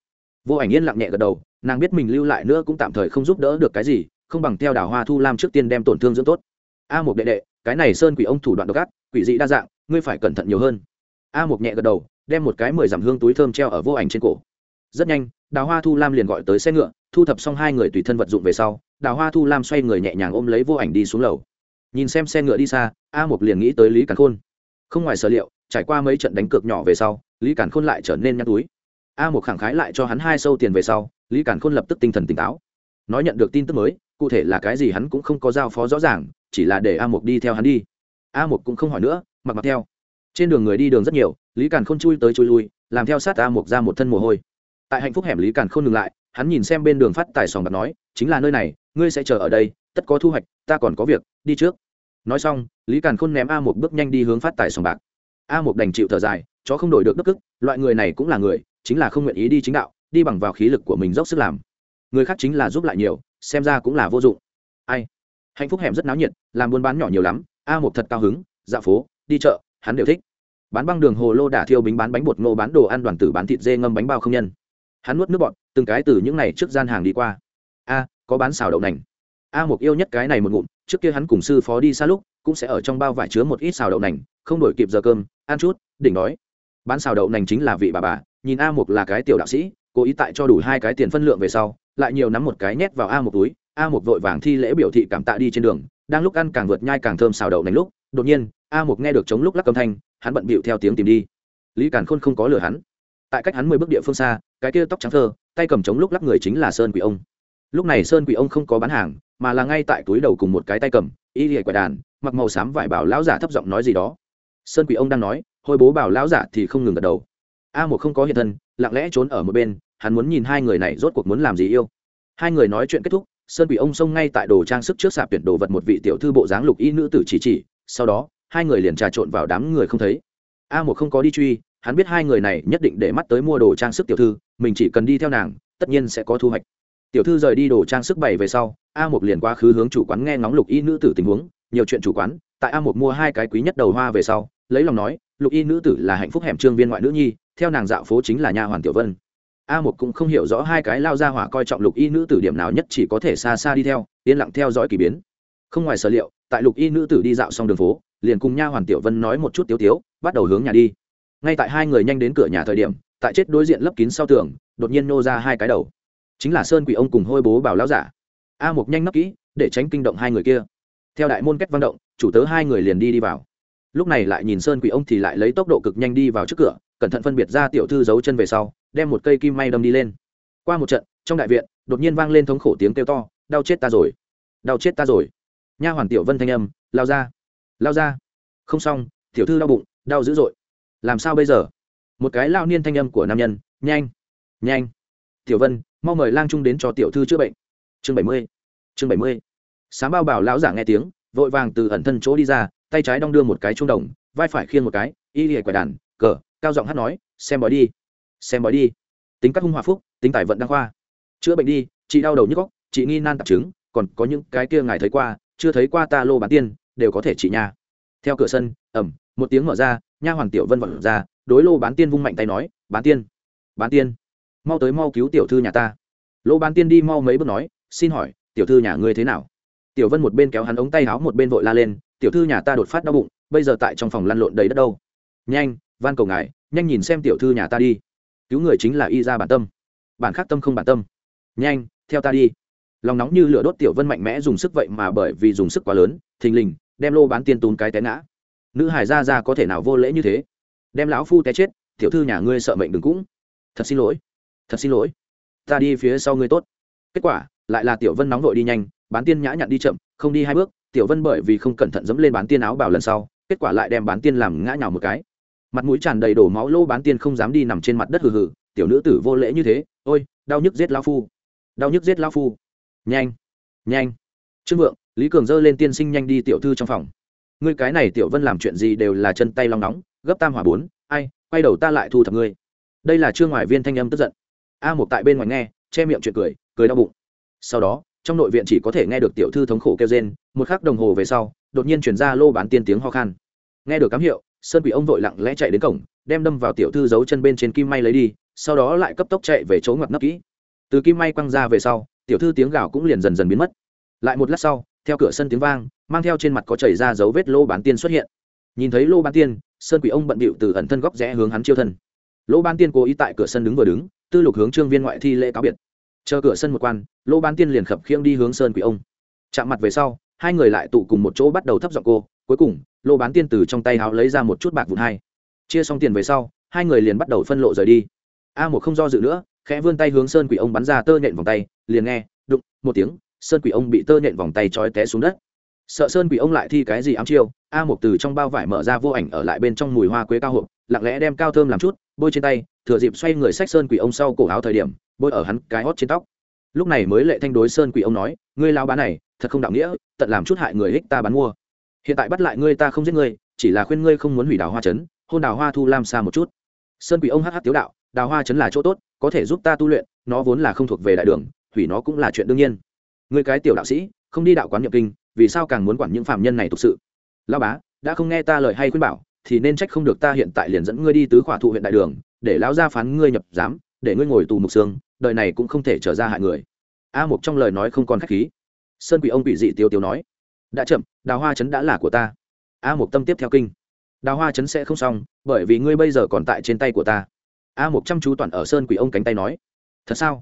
Vô ảnh yên lặng nhẹ gật đầu nàng biết mình lưu lại nữa cũng tạm thời không giúp đỡ được cái gì, không bằng theo đào hoa thu lam trước tiên đem tổn thương dưỡng tốt. A một đệ đệ, cái này sơn quỷ ông thủ đoạn độc ác, quỷ dị đa dạng, ngươi phải cẩn thận nhiều hơn. A một nhẹ gật đầu, đem một cái mười dặm hương túi thơm treo ở vô ảnh trên cổ. Rất nhanh, đào hoa thu lam liền gọi tới xe ngựa, thu thập xong hai người tùy thân vật dụng về sau, đào hoa thu lam xoay người nhẹ nhàng ôm lấy vô ảnh đi xuống lầu. Nhìn xem xe ngựa đi xa, a một liền nghĩ tới lý càn khôn. Không ngoài sở liệu, trải qua mấy trận đánh cược nhỏ về sau, lý càn khôn lại trở nên nhăn túi a một khẳng khái lại cho hắn hai sâu tiền về sau, lý Cản khôn lập tức tinh thần tỉnh táo. Nói nhận được tin tức mới, cụ thể là cái gì hắn cũng không có giao phó rõ ràng, chỉ là để a một đi theo hắn đi. A một cũng không hỏi nữa, mặc mặc theo. Trên đường người đi đường rất nhiều, lý Cản khôn chui tới chui lui, làm theo sát a một ra một thân mồ hôi. Tại hạnh phúc hẻm lý Cản khôn ngừng lại, hắn nhìn xem bên đường phát tài sòng bạc nói, chính là nơi này, ngươi sẽ chờ ở đây, tất có thu hoạch, ta còn có việc, đi trước. Nói xong, lý càn khôn ném a một bước nhanh đi hướng phát tài sòng bạc. A một đành chịu thở dài, chó không đổi được đức ức loại người này cũng là người chính là không nguyện ý đi chính đạo, đi bằng vào khí lực của mình dốc sức làm. Người khác chính là giúp lại nhiều, xem ra cũng là vô dụng. Ai? Hạnh phúc hẻm rất náo nhiệt, làm buôn bán nhỏ nhiều lắm, a một thật cao hứng, dạo phố, đi chợ, hắn đều thích. Bán băng đường hồ lô đả thiêu bính bán bánh bột ngô bán đồ ăn đoàn tử bán thịt dê ngâm bánh bao không nhân. Hắn nuốt nước bọt, từng cái từ những này trước gian hàng đi qua. A, có bán xào đậu nành. A một yêu nhất cái này một ngụm, trước kia hắn cùng sư phó đi xa lúc, cũng sẽ ở trong bao vải chứa một ít xào đậu nành, không đổi kịp giờ cơm, ăn chút, đỉnh đói. Bán xào đậu nành chính là vị bà bà nhìn a một là cái tiểu đạo sĩ, cố ý tại cho đủ hai cái tiền phân lượng về sau, lại nhiều nắm một cái nhét vào a một túi. A một vội vàng thi lễ biểu thị cảm tạ đi trên đường, đang lúc ăn càng vượt nhai càng thơm xào đậu nành lúc, đột nhiên, a một nghe được chống lúc lắc âm thanh, hắn bận bịu theo tiếng tìm đi. Lý càn khôn không có lừa hắn. Tại cách hắn mười bước địa phương xa, cái kia tóc trắng thơ, tay cầm trống lúc lắc người chính là sơn quỷ ông. Lúc này sơn quỷ ông không có bán hàng, mà là ngay tại túi đầu cùng một cái tay cầm, y lìa quả đàn, mặc màu xám vải bảo lão giả thấp giọng nói gì đó. Sơn quỷ ông đang nói, hồi bố bảo lão giả thì không ngừng gật đầu a một không có hiện thân, lặng lẽ trốn ở một bên, hắn muốn nhìn hai người này rốt cuộc muốn làm gì yêu. Hai người nói chuyện kết thúc, sơn quỷ ông xông ngay tại đồ trang sức trước sạp tuyển đồ vật một vị tiểu thư bộ dáng lục y nữ tử chỉ chỉ, sau đó, hai người liền trà trộn vào đám người không thấy. A một không có đi truy, hắn biết hai người này nhất định để mắt tới mua đồ trang sức tiểu thư, mình chỉ cần đi theo nàng, tất nhiên sẽ có thu hoạch. Tiểu thư rời đi đồ trang sức bày về sau, a một liền qua khứ hướng chủ quán nghe ngóng lục y nữ tử tình huống, nhiều chuyện chủ quán, tại a một mua hai cái quý nhất đầu hoa về sau, lấy lòng nói, lục y nữ tử là hạnh phúc hẻm trương viên ngoại nữ nhi theo nàng dạo phố chính là nha hoàn tiểu vân. A một cũng không hiểu rõ hai cái lao ra hỏa coi trọng lục y nữ tử điểm nào nhất chỉ có thể xa xa đi theo, yên lặng theo dõi k ỳ biến. Không ngoài sở liệu, tại lục y nữ tử đi dạo xong đường phố, liền cùng nha hoàn tiểu vân nói một chút tiếu tiếu, bắt đầu hướng nhà đi. Ngay tại hai người nhanh đến cửa nhà thời điểm, tại chết đối diện lấp kín sau tường, đột nhiên nô ra hai cái đầu. Chính là sơn quỷ ông cùng hôi bố bảo lão giả. A một nhanh nấp kỹ, để tránh kinh động hai người kia. Theo đại môn cách văn động, chủ tớ hai người liền đi đi vào. Lúc này lại nhìn sơn quỷ ông thì lại lấy tốc độ cực nhanh đi vào trước cửa cẩn thận phân biệt ra tiểu thư giấu chân về sau, đem một cây kim may đâm đi lên. Qua một trận, trong đại viện, đột nhiên vang lên thống khổ tiếng kêu to, đau chết ta rồi! Đau chết ta rồi! Nha hoàn tiểu vân thanh âm, lao ra! Lao ra! Không xong, tiểu thư đau bụng, đau dữ dội. Làm sao bây giờ? Một cái lao niên thanh âm của nam nhân, nhanh! Nhanh! Tiểu vân, mau mời lang trung đến cho tiểu thư chữa bệnh. Chương bảy mươi, chương bảy mươi. Sáng bao bảo lão giả nghe tiếng, vội vàng từ ẩn thân chỗ đi ra, tay trái đong đưa một cái trung đồng, vai phải khiêng một cái, y lìa quả đàn, cờ! Cao giọng hát nói, xem bói đi, xem bói đi. Tính các hung hòa phúc, tính tài vận đăng khoa. Chữa bệnh đi, chị đau đầu nhức góc chị nghi nan tạp chứng, còn có những cái kia ngài thấy qua, chưa thấy qua ta lô bán tiên đều có thể trị nha theo cửa sân, ẩm, một tiếng mở ra, nha hoàng tiểu vân vận ra, đối lô bán tiên vung mạnh tay nói, bán tiên bán tiên, mau tới mau cứu tiểu thư nhà ta. Lô bán tiên đi mau mấy bước nói, xin hỏi, tiểu thư nhà ngươi thế nào? Tiểu vân một bên kéo hắn ống tay áo một bên vội la lên, tiểu thư nhà ta đột phát đau bụng, bây giờ tại trong phòng lăn lộn đầy đất đâu? Nhanh van cầu ngài, nhanh nhìn xem tiểu thư nhà ta đi. Cứu người chính là y ra bản tâm. Bản khác tâm không bản tâm. Nhanh, theo ta đi. Lòng nóng như lửa đốt tiểu vân mạnh mẽ dùng sức vậy mà bởi vì dùng sức quá lớn, thình lình, đem lô bán tiên tốn cái té ngã. Nữ hải ra ra có thể nào vô lễ như thế? Đem lão phu té chết, tiểu thư nhà ngươi sợ mệnh đừng cũng. Thật xin lỗi. Thật xin lỗi. Ta đi phía sau ngươi tốt. Kết quả, lại là tiểu vân nóng vội đi nhanh, bán tiên nhã nhặn đi chậm, không đi hai bước, tiểu vân bởi vì không cẩn thận dẫm lên bán tiên áo bảo lần sau, kết quả lại đem bán tiên làm ngã nhào một cái mặt mũi tràn đầy đổ máu lô bán tiên không dám đi nằm trên mặt đất hừ hừ, tiểu nữ tử vô lễ như thế, ôi, đau nhức giết lao phu. Đau nhức giết lao phu. Nhanh nhanh. Trương vượng, lý cường dơ lên tiên sinh nhanh đi tiểu thư trong phòng. Ngươi cái này tiểu vân làm chuyện gì đều là chân tay long nóng, gấp tam hỏa bốn, ai, quay đầu ta lại thu thập ngươi. Đây là trương ngoại viên thanh âm tức giận. A một tại bên ngoài nghe, che miệng chuyện cười cười đau bụng. Sau đó, trong nội viện chỉ có thể nghe được tiểu thư thống khổ kêu rên, một khắc đồng hồ về sau, đột nhiên chuyển ra lô bán tiên tiếng ho khan. Nghe được cám hiệu sơn bị ông vội lặng lẽ chạy đến cổng, đem đâm vào tiểu thư giấu chân bên trên kim may lấy đi, sau đó lại cấp tốc chạy về chỗ ngoặt nấp kỹ. Từ kim may quăng ra về sau, tiểu thư tiếng gào cũng liền dần dần biến mất. Lại một lát sau, theo cửa sân tiếng vang, mang theo trên mặt có chảy ra dấu vết lô bán tiên xuất hiện. Nhìn thấy lô bán tiên, sơn quỷ ông bận bịu từ ẩn thân góc rẽ hướng hắn chiêu thân. Lô bán tiên cố ý tại cửa sân đứng vừa đứng, tư lục hướng trương viên ngoại thi lễ cáo biệt. Chờ cửa sân một quan, lô bán tiên liền khập khiêng đi hướng sơn quỷ ông. Chạm mặt về sau, hai người lại tụ cùng một chỗ bắt đầu thấp giọng cô cuối cùng, lô bán tiên từ trong tay háo lấy ra một chút bạc vụn hai. Chia xong tiền về sau, hai người liền bắt đầu phân lộ rời đi. A một không do dự nữa, khẽ vươn tay hướng sơn quỷ ông bắn ra tơ nhện vòng tay, liền nghe, đụng, một tiếng, sơn quỷ ông bị tơ nhện vòng tay trói té xuống đất. Sợ sơn quỷ ông lại thi cái gì ám chiêu, a một từ trong bao vải mở ra vô ảnh ở lại bên trong mùi hoa quế cao hộp, lặng lẽ đem cao thơm làm chút, bôi trên tay, thừa dịp xoay người sách sơn quỷ ông sau cổ áo thời điểm, bôi ở hắn cái hót trên tóc. Lúc này mới lệ thanh đối sơn quỷ ông nói, ngươi lao bán này, thật không đạo nghĩa, tận làm chút hại người hích ta bán mua hiện tại bắt lại ngươi ta không giết ngươi, chỉ là khuyên ngươi không muốn hủy đào hoa trấn, hôn đào hoa thu lam xa một chút. Sơn quỷ ông hh tiếu đạo đào hoa trấn là chỗ tốt, có thể giúp ta tu luyện, nó vốn là không thuộc về đại đường, hủy nó cũng là chuyện đương nhiên. Ngươi cái tiểu đạo sĩ, không đi đạo quán nhập kinh, vì sao càng muốn quản những phạm nhân này thực sự? Lao bá, đã không nghe ta lời hay khuyên bảo, thì nên trách không được ta hiện tại liền dẫn ngươi đi tứ khỏa thụ huyện đại đường, để lão gia phán ngươi nhập giám, để ngươi ngồi tù mục xương, đời này cũng không thể trở ra hại người. A mục trong lời nói không còn khách khí. Sơn quỷ ông quỷ dị tiêu tiêu nói đã chậm, đào hoa chấn đã là của ta. A một tâm tiếp theo kinh. Đào hoa chấn sẽ không xong, bởi vì ngươi bây giờ còn tại trên tay của ta. A một chăm chú toàn ở sơn quỷ ông cánh tay nói. Thật sao?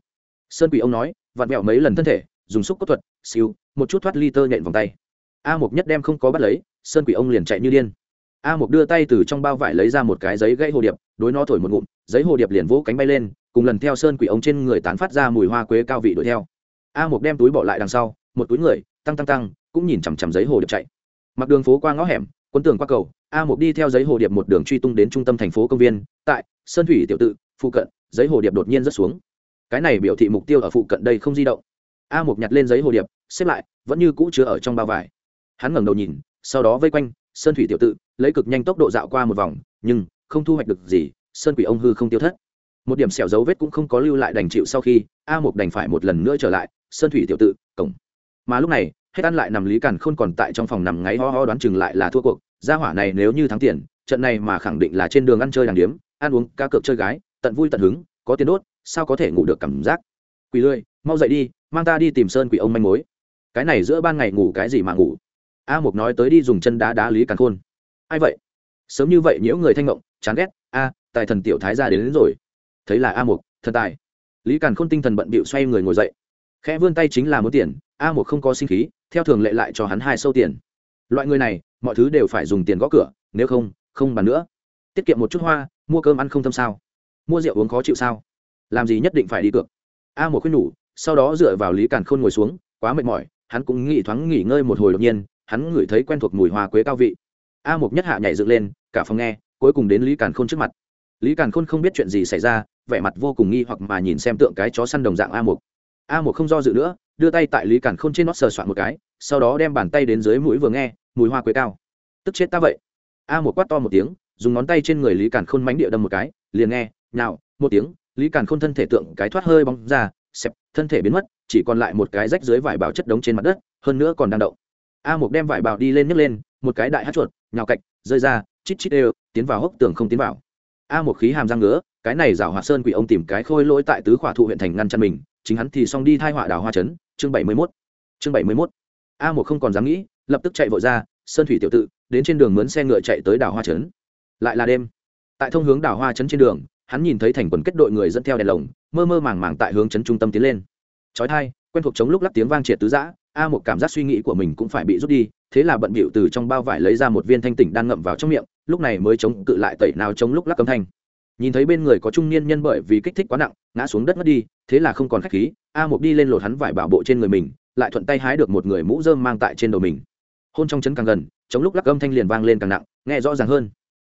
Sơn quỷ ông nói, vặn vẹo mấy lần thân thể, dùng xúc cốt thuật, siêu, một chút thoát ly tơ nhện vòng tay. A một nhất đem không có bắt lấy, sơn quỷ ông liền chạy như điên. A một đưa tay từ trong bao vải lấy ra một cái giấy gãy hồ điệp, đối nó thổi một ngụm, giấy hồ điệp liền vỗ cánh bay lên, cùng lần theo sơn quỷ ông trên người tán phát ra mùi hoa quế cao vị đuổi theo. A một đem túi bỏ lại đằng sau, một túi người, tăng tăng tăng cũng nhìn chằm chằm giấy hồ điệp chạy. Mặc đường phố qua ngõ hẻm quân tường qua cầu, a mục đi theo giấy hồ điệp một đường truy tung đến trung tâm thành phố công viên. Tại sơn thủy tiểu tự, phụ cận, giấy hồ điệp đột nhiên rớt xuống. Cái này biểu thị mục tiêu ở phụ cận đây không di động. A mục nhặt lên giấy hồ điệp, xếp lại, vẫn như cũ chứa ở trong bao vải. Hắn ngẩng đầu nhìn, sau đó vây quanh, sơn thủy tiểu tự, lấy cực nhanh tốc độ dạo qua một vòng, nhưng không thu hoạch được gì, sơn quỷ ông hư không tiêu thất. Một điểm xẻo dấu vết cũng không có lưu lại đành chịu sau khi a mục đành phải một lần nữa trở lại, sơn thủy tiểu tự, cổng. Mà lúc này hết ăn lại nằm lý càn khôn còn tại trong phòng nằm ngáy ho ho đoán chừng lại là thua cuộc. Gia hỏa này nếu như thắng tiền trận này mà khẳng định là trên đường ăn chơi đàng điếm ăn uống cá cược chơi gái tận vui tận hứng có tiền đốt sao có thể ngủ được cảm giác? Quỷ lươi mau dậy đi mang ta đi tìm sơn quỷ ông manh mối. Cái này giữa ban ngày ngủ cái gì mà ngủ? A mục nói tới đi dùng chân đá đá lý càn khôn. Ai vậy? Sớm như vậy nhiễu người thanh ngộng chán ghét. A tài thần tiểu thái gia đến, đến rồi. Thấy là a mục thần tài. Lý càn khôn tinh thần bận bịu xoay người ngồi dậy. Khẽ vươn tay chính là muốn tiền. A mục không có sinh khí theo thường lệ lại cho hắn hai sâu tiền. Loại người này, mọi thứ đều phải dùng tiền gõ cửa, nếu không không bàn nữa. Tiết kiệm một chút hoa, mua cơm ăn không thâm sao. Mua rượu uống khó chịu sao? Làm gì nhất định phải đi cược. A một khuyên nhủ, sau đó dựa vào lý càn khôn ngồi xuống, quá mệt mỏi, hắn cũng nghĩ thoáng nghỉ ngơi một hồi đột nhiên, hắn ngửi thấy quen thuộc mùi hoa quế cao vị. A một nhất hạ nhảy dựng lên, cả phòng nghe, cuối cùng đến lý càn khôn trước mặt. Lý càn khôn không biết chuyện gì xảy ra, vẻ mặt vô cùng nghi hoặc mà nhìn xem tượng cái chó săn đồng dạng a một a một không do dự nữa đưa tay tại lý càn khôn trên nót sờ soạn một cái, sau đó đem bàn tay đến dưới mũi vừa nghe, mùi hoa quế cao. Tức chết ta vậy. A một quát to một tiếng, dùng ngón tay trên người lý càn khôn mánh địa đâm một cái, liền nghe nào một tiếng, lý càn khôn thân thể tượng cái thoát hơi bóng ra, xẹp, thân thể biến mất, chỉ còn lại một cái rách dưới vải bào chất đống trên mặt đất, hơn nữa còn đang động. A một đem vải bào đi lên nhấc lên, một cái đại hát chuột, nhào cạch, rơi ra, chít chít đều, tiến vào hốc tường không tiến vào. A một khí hàm răng ngứa, cái này rào hòa sơn quỷ ông tìm cái khôi lỗi tại tứ khỏa thụ huyện thành ngăn chặn mình, chính hắn thì xong đi thai họa đào hoa trấn chương bảy mươi mốt. Chương bảy mươi mốt. A một không còn dám nghĩ, lập tức chạy vội ra, sơn thủy tiểu tự, đến trên đường mướn xe ngựa chạy tới đảo hoa trấn. Lại là đêm. Tại thông hướng đảo hoa trấn trên đường, hắn nhìn thấy thành quần kết đội người dẫn theo đèn lồng, mơ mơ màng màng tại hướng trấn trung tâm tiến lên. Chói thai quen thuộc chống lúc lắc tiếng vang triệt tứ giã, a một cảm giác suy nghĩ của mình cũng phải bị rút đi, thế là bận bịu từ trong bao vải lấy ra một viên thanh tỉnh đang ngậm vào trong miệng, lúc này mới chống cự lại tẩy nào chống lúc lắc cấm thanh nhìn thấy bên người có trung niên nhân bởi vì kích thích quá nặng, ngã xuống đất mất đi, thế là không còn khách khí, a một đi lên lột hắn vải bảo bộ trên người mình, lại thuận tay hái được một người mũ dơm mang tại trên đầu mình. Hôn trong chấn càng gần chống lúc lắc âm thanh liền vang lên càng nặng, nghe rõ ràng hơn.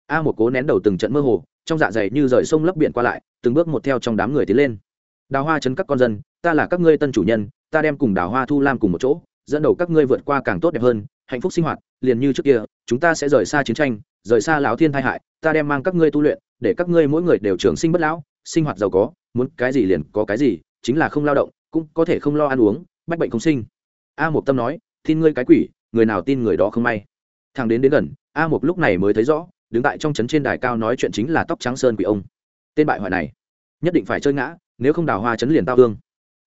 A một cố nén đầu từng trận mơ hồ, trong dạ dày như rời sông lấp biển qua lại, từng bước một theo trong đám người tiến lên. Đào hoa chấn các con dân, ta là các ngươi tân chủ nhân, ta đem cùng đào hoa thu lam cùng một chỗ, dẫn đầu các ngươi vượt qua càng tốt đẹp hơn, hạnh phúc sinh hoạt, liền như trước kia, chúng ta sẽ rời xa chiến tranh, rời xa lão thiên tai hại, ta đem mang các ngươi tu luyện để các ngươi mỗi người đều trường sinh bất lão, sinh hoạt giàu có, muốn cái gì liền có cái gì, chính là không lao động, cũng có thể không lo ăn uống, bách bệnh không sinh. A một tâm nói, tin ngươi cái quỷ, người nào tin người đó không may. Thằng đến đến gần, a một lúc này mới thấy rõ, đứng tại trong trấn trên đài cao nói chuyện chính là tóc trắng sơn quỷ ông. Tên bại hoại này, nhất định phải chơi ngã, nếu không đào hoa chấn liền tao thương.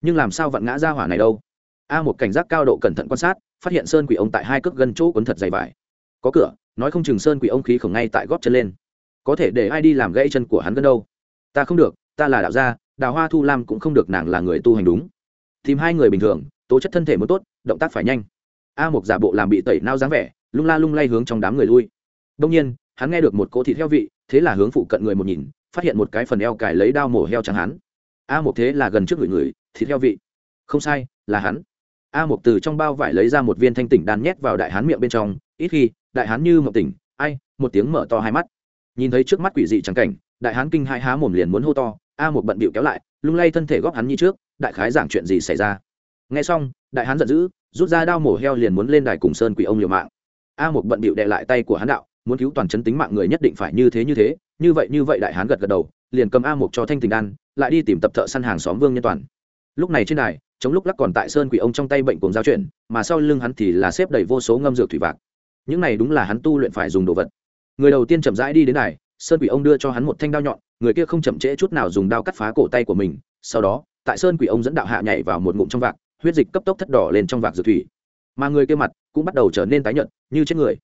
Nhưng làm sao vặn ngã ra hỏa này đâu? A một cảnh giác cao độ cẩn thận quan sát, phát hiện sơn quỷ ông tại hai cước gần chỗ quấn thật dày vải. Có cửa, nói không chừng sơn quỷ ông khí khổng ngay tại góp chân lên có thể để ai đi làm gãy chân của hắn gần đâu. Ta không được, ta là đạo gia, đào hoa thu lam cũng không được nàng là người tu hành đúng. Tìm hai người bình thường, tố chất thân thể mới tốt, động tác phải nhanh. A một giả bộ làm bị tẩy nao dáng vẻ, lung la lung lay hướng trong đám người lui. Đông nhiên, hắn nghe được một cỗ thịt heo vị, thế là hướng phụ cận người một nhìn, phát hiện một cái phần eo cài lấy đao mổ heo chẳng hắn. A một thế là gần trước người người, thịt heo vị. Không sai, là hắn. A một từ trong bao vải lấy ra một viên thanh tỉnh đan nhét vào đại hán miệng bên trong, ít khi, đại hán như mộng tỉnh, ai, một tiếng mở to hai mắt nhìn thấy trước mắt quỷ dị trắng cảnh, đại hán kinh hai há mồm liền muốn hô to, a một bận bịu kéo lại, lung lay thân thể góp hắn như trước, đại khái giảng chuyện gì xảy ra. Nghe xong, đại hán giận dữ, rút ra đao mổ heo liền muốn lên đài cùng sơn quỷ ông liều mạng. A một bận bịu đệ lại tay của hán đạo, muốn cứu toàn chấn tính mạng người nhất định phải như thế như thế, như vậy như vậy đại hán gật gật đầu, liền cầm a một cho thanh tình đan, lại đi tìm tập thợ săn hàng xóm vương nhân toàn. Lúc này trên đài, chống lúc lắc còn tại sơn quỷ ông trong tay bệnh cùng giao chuyển mà sau lưng hắn thì là xếp đầy vô số ngâm dược thủy vạc. Những này đúng là hắn tu luyện phải dùng đồ vật người đầu tiên chậm rãi đi đến đài, sơn quỷ ông đưa cho hắn một thanh đao nhọn, người kia không chậm trễ chút nào dùng đao cắt phá cổ tay của mình. Sau đó, tại sơn quỷ ông dẫn đạo hạ nhảy vào một ngụm trong vạc, huyết dịch cấp tốc thất đỏ lên trong vạc dược thủy. Mà người kia mặt cũng bắt đầu trở nên tái nhợt, như chết người.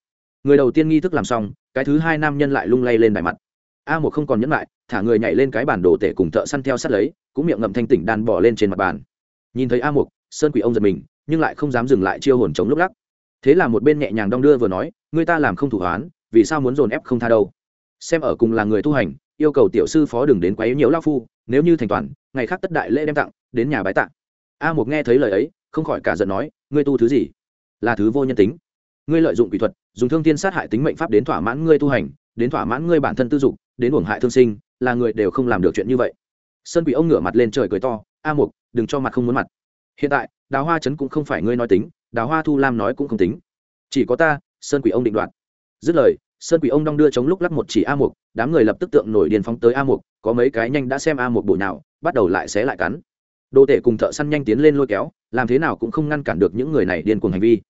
Người đầu tiên nghi thức làm xong, cái thứ hai nam nhân lại lung lay lên đài mặt. A một không còn nhẫn lại, thả người nhảy lên cái bản đồ tể cùng thợ săn theo sát lấy, cũng miệng ngậm thanh tỉnh đan bỏ lên trên mặt bàn. Nhìn thấy a một sơn quỷ ông giật mình, nhưng lại không dám dừng lại chiêu hồn chống lúc lắc. Thế là một bên nhẹ nhàng đong đưa vừa nói, người ta làm không thủ hoán vì sao muốn dồn ép không tha đâu. Xem ở cùng là người tu hành, yêu cầu tiểu sư phó đừng đến quấy nhiễu lao phu, nếu như thành toàn, ngày khác tất đại lễ đem tặng, đến nhà bái tặng a một nghe thấy lời ấy, không khỏi cả giận nói, ngươi tu thứ gì? Là thứ vô nhân tính. Ngươi lợi dụng quỷ thuật, dùng thương tiên sát hại tính mệnh pháp đến thỏa mãn ngươi tu hành, đến thỏa mãn ngươi bản thân tư dục, đến uổng hại thương sinh, là người đều không làm được chuyện như vậy. Sơn quỷ ông ngửa mặt lên trời cười to, a mục, đừng cho mặt không muốn mặt. Hiện tại, đào hoa trấn cũng không phải ngươi nói tính, đào hoa thu lam nói cũng không tính. Chỉ có ta, sơn quỷ ông định đoạt dứt lời, sơn quỷ ông đong đưa chống lúc lắc một chỉ a mục, đám người lập tức tượng nổi điền phóng tới a mục, có mấy cái nhanh đã xem a mục bộ nào bắt đầu lại xé lại cắn. Đồ tể cùng thợ săn nhanh tiến lên lôi kéo, làm thế nào cũng không ngăn cản được những người này điên cuồng hành vi.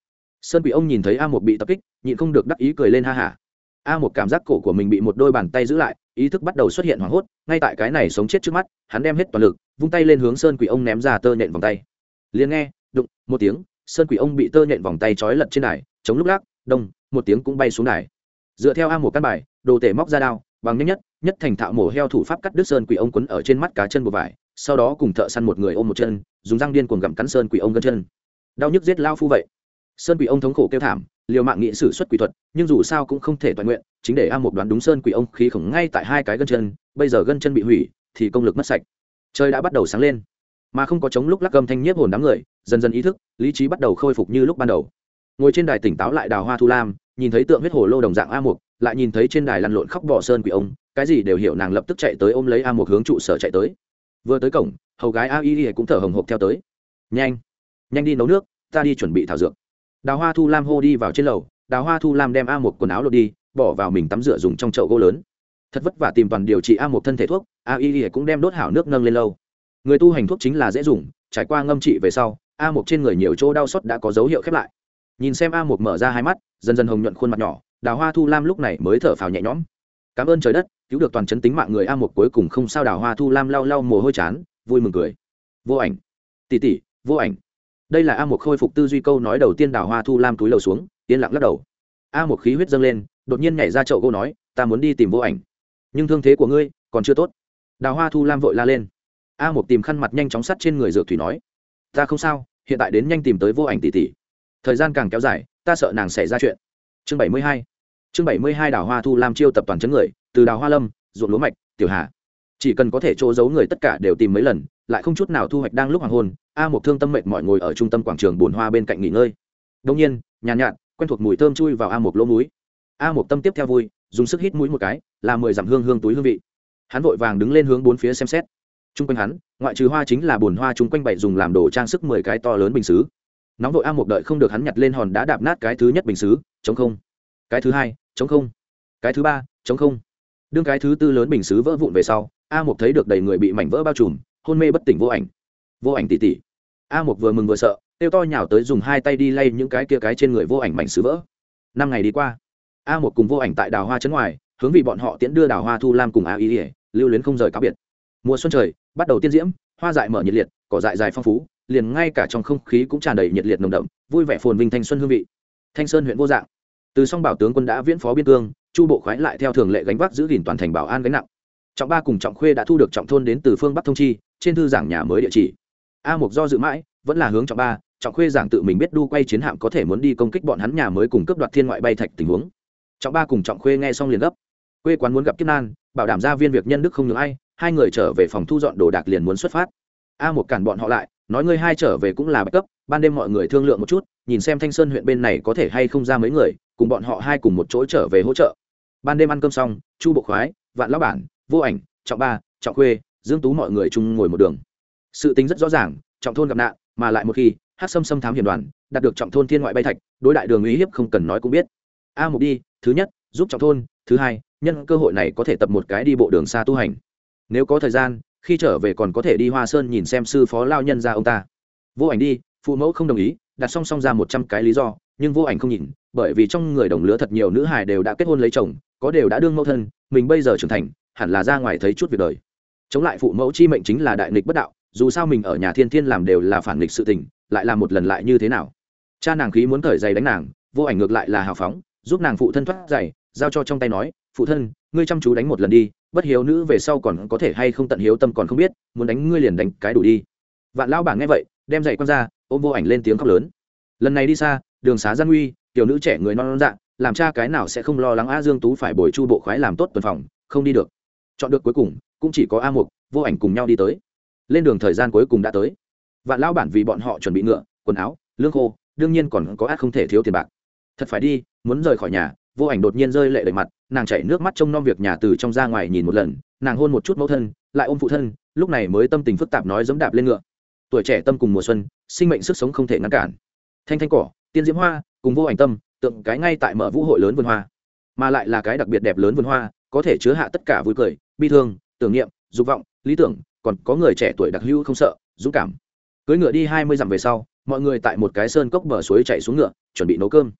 Sơn quỷ ông nhìn thấy a một bị tập kích, nhịn không được đắc ý cười lên ha hả. A một cảm giác cổ của mình bị một đôi bàn tay giữ lại, ý thức bắt đầu xuất hiện hoảng hốt, ngay tại cái này sống chết trước mắt, hắn đem hết toàn lực, vung tay lên hướng sơn quỷ ông ném ra tơ nhện vòng tay. Liền nghe, đụng, một tiếng, sơn quỷ ông bị tơ nhện vòng tay trói lật trên đài, chống lúc lắc đông, một tiếng cũng bay xuống đài. Dựa theo a một căn bài, đồ tể móc ra đao, bằng nhanh nhất nhất thành thạo mổ heo thủ pháp cắt đứt sơn quỷ ông quấn ở trên mắt cá chân một vải, sau đó cùng thợ săn một người ôm một chân, dùng răng điên cuồng gặm cắn sơn quỷ ông gân chân. Đau nhức giết lao phu vậy. Sơn quỷ ông thống khổ kêu thảm, liều mạng nghị sử xuất quỷ thuật, nhưng dù sao cũng không thể toàn nguyện, chính để a một đoán đúng sơn quỷ ông khí khổng ngay tại hai cái gân chân, bây giờ gân chân bị hủy, thì công lực mất sạch. Trời đã bắt đầu sáng lên. Mà không có chống lúc lắc gầm thanh nhiếp hồn đám người, dần dần ý thức, lý trí bắt đầu khôi phục như lúc ban đầu ngồi trên đài tỉnh táo lại đào hoa thu lam, nhìn thấy tượng huyết hồ lô đồng dạng a mục, lại nhìn thấy trên đài lăn lộn khóc bỏ sơn quỷ ông, cái gì đều hiểu nàng lập tức chạy tới ôm lấy a mục hướng trụ sở chạy tới. Vừa tới cổng, hầu gái a y cũng thở hồng hộc theo tới. Nhanh nhanh đi nấu nước, ta đi chuẩn bị thảo dược. Đào hoa thu lam hô đi vào trên lầu, đào hoa thu lam đem a một quần áo lột đi, bỏ vào mình tắm rửa dùng trong chậu gỗ lớn. Thật vất vả tìm toàn điều trị a một thân thể thuốc, a y cũng đem đốt hảo nước nâng lên lâu. Người tu hành thuốc chính là dễ dùng, trải qua ngâm trị về sau, a một trên người nhiều chỗ đau xót đã có dấu hiệu khép lại nhìn xem a một mở ra hai mắt, dần dần hồng nhuận khuôn mặt nhỏ, đào hoa thu lam lúc này mới thở phào nhẹ nhõm. Cảm ơn trời đất, cứu được toàn chấn tính mạng người a một cuối cùng không sao. Đào hoa thu lam lau lau mồ hôi chán, vui mừng cười. Vô ảnh tỉ tỉ vô ảnh. Đây là a một khôi phục tư duy câu nói đầu tiên đào hoa thu lam túi lầu xuống, yên lặng lắc đầu. A một khí huyết dâng lên, đột nhiên nhảy ra chậu gỗ nói, ta muốn đi tìm vô ảnh, nhưng thương thế của ngươi còn chưa tốt. Đào hoa thu lam vội la lên. A một tìm khăn mặt nhanh chóng sắt trên người dược thủy nói, ta không sao, hiện tại đến nhanh tìm tới vô ảnh tỷ tỷ thời gian càng kéo dài ta sợ nàng xảy ra chuyện. Chương bảy mươi hai. Chương bảy mươi hai đào hoa thu lam chiêu tập toàn chấn người từ đào hoa lâm ruộng lúa mạch tiểu hà. Chỉ cần có thể chỗ giấu người tất cả đều tìm mấy lần lại không chút nào thu hoạch đang lúc hoàng hôn a một thương tâm mệt mọi ngồi ở trung tâm quảng trường bồn hoa bên cạnh nghỉ ngơi. Đông nhiên nhàn nhạt, nhạt quen thuộc mùi thơm chui vào a một lỗ mũi. A một tâm tiếp theo vui dùng sức hít mũi một cái là mười dặm hương hương túi hương vị. Hắn vội vàng đứng lên hướng bốn phía xem xét. Chung quanh hắn ngoại trừ hoa chính là bồn hoa chung quanh bậy dùng làm đồ trang sức mười cái to lớn bình xứ nóng vội a một đợi không được hắn nhặt lên hòn đá đạp nát cái thứ nhất bình xứ, chống không. Cái thứ hai, chống không. Cái thứ ba, chống không. Đương cái thứ tư lớn bình xứ vỡ vụn về sau, a một thấy được đầy người bị mảnh vỡ bao trùm, hôn mê bất tỉnh vô ảnh. Vô ảnh tỉ tỉ. A một vừa mừng vừa sợ tiêu to nhào tới dùng hai tay đi lay những cái kia cái trên người vô ảnh mảnh xứ vỡ. Năm ngày đi qua, a một cùng vô ảnh tại đào hoa chấn ngoài, hướng vì bọn họ tiễn đưa đào hoa thu lam cùng a y ỉa lưu luyến không rời cáo biệt. Mùa xuân trời, bắt đầu tiên diễm, hoa dại mở nhiệt liệt, cỏ dại dài phong phú liền ngay cả trong không khí cũng tràn đầy nhiệt liệt nồng đậm, vui vẻ phồn vinh thanh xuân hương vị. Thanh sơn huyện vô dạng. Từ song bảo tướng quân đã viễn phó biên cương, chu bộ khoái lại theo thường lệ gánh vác giữ gìn toàn thành bảo an gánh nặng. Trọng ba cùng trọng khuê đã thu được trọng thôn đến từ phương bắc thông chi, trên thư giảng nhà mới địa chỉ. A mục do dự mãi, vẫn là hướng trọng ba, trọng khuê giảng tự mình biết đu quay chiến hạm có thể muốn đi công kích bọn hắn nhà mới cùng cấp đoạt thiên ngoại bay thạch tình huống. Trọng ba cùng trọng khuê nghe xong liền gấp. Quê quán muốn gặp kiếp nan, bảo đảm ra viên việc nhân đức không nhường ai, hai người trở về phòng thu dọn đồ đạc liền muốn xuất phát. A một cản bọn họ lại nói ngươi hai trở về cũng là backup ban đêm mọi người thương lượng một chút, nhìn xem thanh sơn huyện bên này có thể hay không ra mấy người, cùng bọn họ hai cùng một chỗ trở về hỗ trợ. Ban đêm ăn cơm xong, chu bộ khoái, vạn lão bản, vô ảnh, trọng ba, trọng khuê, dương tú mọi người chung ngồi một đường. Sự tính rất rõ ràng, trọng thôn gặp nạn, mà lại một khi hát xâm xâm thám hiểm đoàn, đạt được trọng thôn thiên ngoại bay thạch, đối đại đường uy hiếp không cần nói cũng biết. A mục đi, thứ nhất, giúp trọng thôn, thứ hai, nhân cơ hội này có thể tập một cái đi bộ đường xa tu hành. Nếu có thời gian khi trở về còn có thể đi hoa sơn nhìn xem sư phó lao nhân ra ông ta. Vô ảnh đi, phụ mẫu không đồng ý, đặt song song ra một trăm cái lý do, nhưng vô ảnh không nhìn, bởi vì trong người đồng lứa thật nhiều nữ hài đều đã kết hôn lấy chồng, có đều đã đương mẫu thân, mình bây giờ trưởng thành, hẳn là ra ngoài thấy chút việc đời. Chống lại phụ mẫu chi mệnh chính là đại nghịch bất đạo, dù sao mình ở nhà thiên thiên làm đều là phản nghịch sự tình, lại làm một lần lại như thế nào? Cha nàng khí muốn cởi giày đánh nàng, vô ảnh ngược lại là hào phóng, giúp nàng phụ thân thoát giày, giao cho trong tay nói, phụ thân, ngươi chăm chú đánh một lần đi bất hiếu nữ về sau còn có thể hay không tận hiếu tâm còn không biết muốn đánh ngươi liền đánh cái đủ đi. Vạn lão bảng nghe vậy đem giày con ra ôm vô ảnh lên tiếng khóc lớn. Lần này đi xa đường xá gian nguy tiểu nữ trẻ người non, non dạng làm cha cái nào sẽ không lo lắng a dương tú phải bồi chu bộ khoái làm tốt tuần phòng không đi được. Chọn được cuối cùng cũng chỉ có a mục vô ảnh cùng nhau đi tới. Lên đường thời gian cuối cùng đã tới. Vạn lão bản vì bọn họ chuẩn bị ngựa quần áo lương khô đương nhiên còn có át không thể thiếu tiền bạc. Thật phải đi muốn rời khỏi nhà vô ảnh đột nhiên rơi lệ đầy mặt nàng chảy nước mắt trông nom việc nhà từ trong ra ngoài nhìn một lần, nàng hôn một chút mẫu thân, lại ôm phụ thân, lúc này mới tâm tình phức tạp nói dẫm đạp lên ngựa. Tuổi trẻ tâm cùng mùa xuân, sinh mệnh sức sống không thể ngăn cản. Thanh thanh cỏ, tiên diễm hoa, cùng vô ảnh tâm, tượng cái ngay tại mở vũ hội lớn vườn hoa. Mà lại là cái đặc biệt đẹp lớn vườn hoa, có thể chứa hạ tất cả vui cười, bi thương, tưởng niệm, dục vọng, lý tưởng, còn có người trẻ tuổi đặc hữu không sợ, dũng cảm. Cưới ngựa đi hai mươi dặm về sau, mọi người tại một cái sơn cốc bờ suối chạy xuống ngựa, chuẩn bị nấu cơm.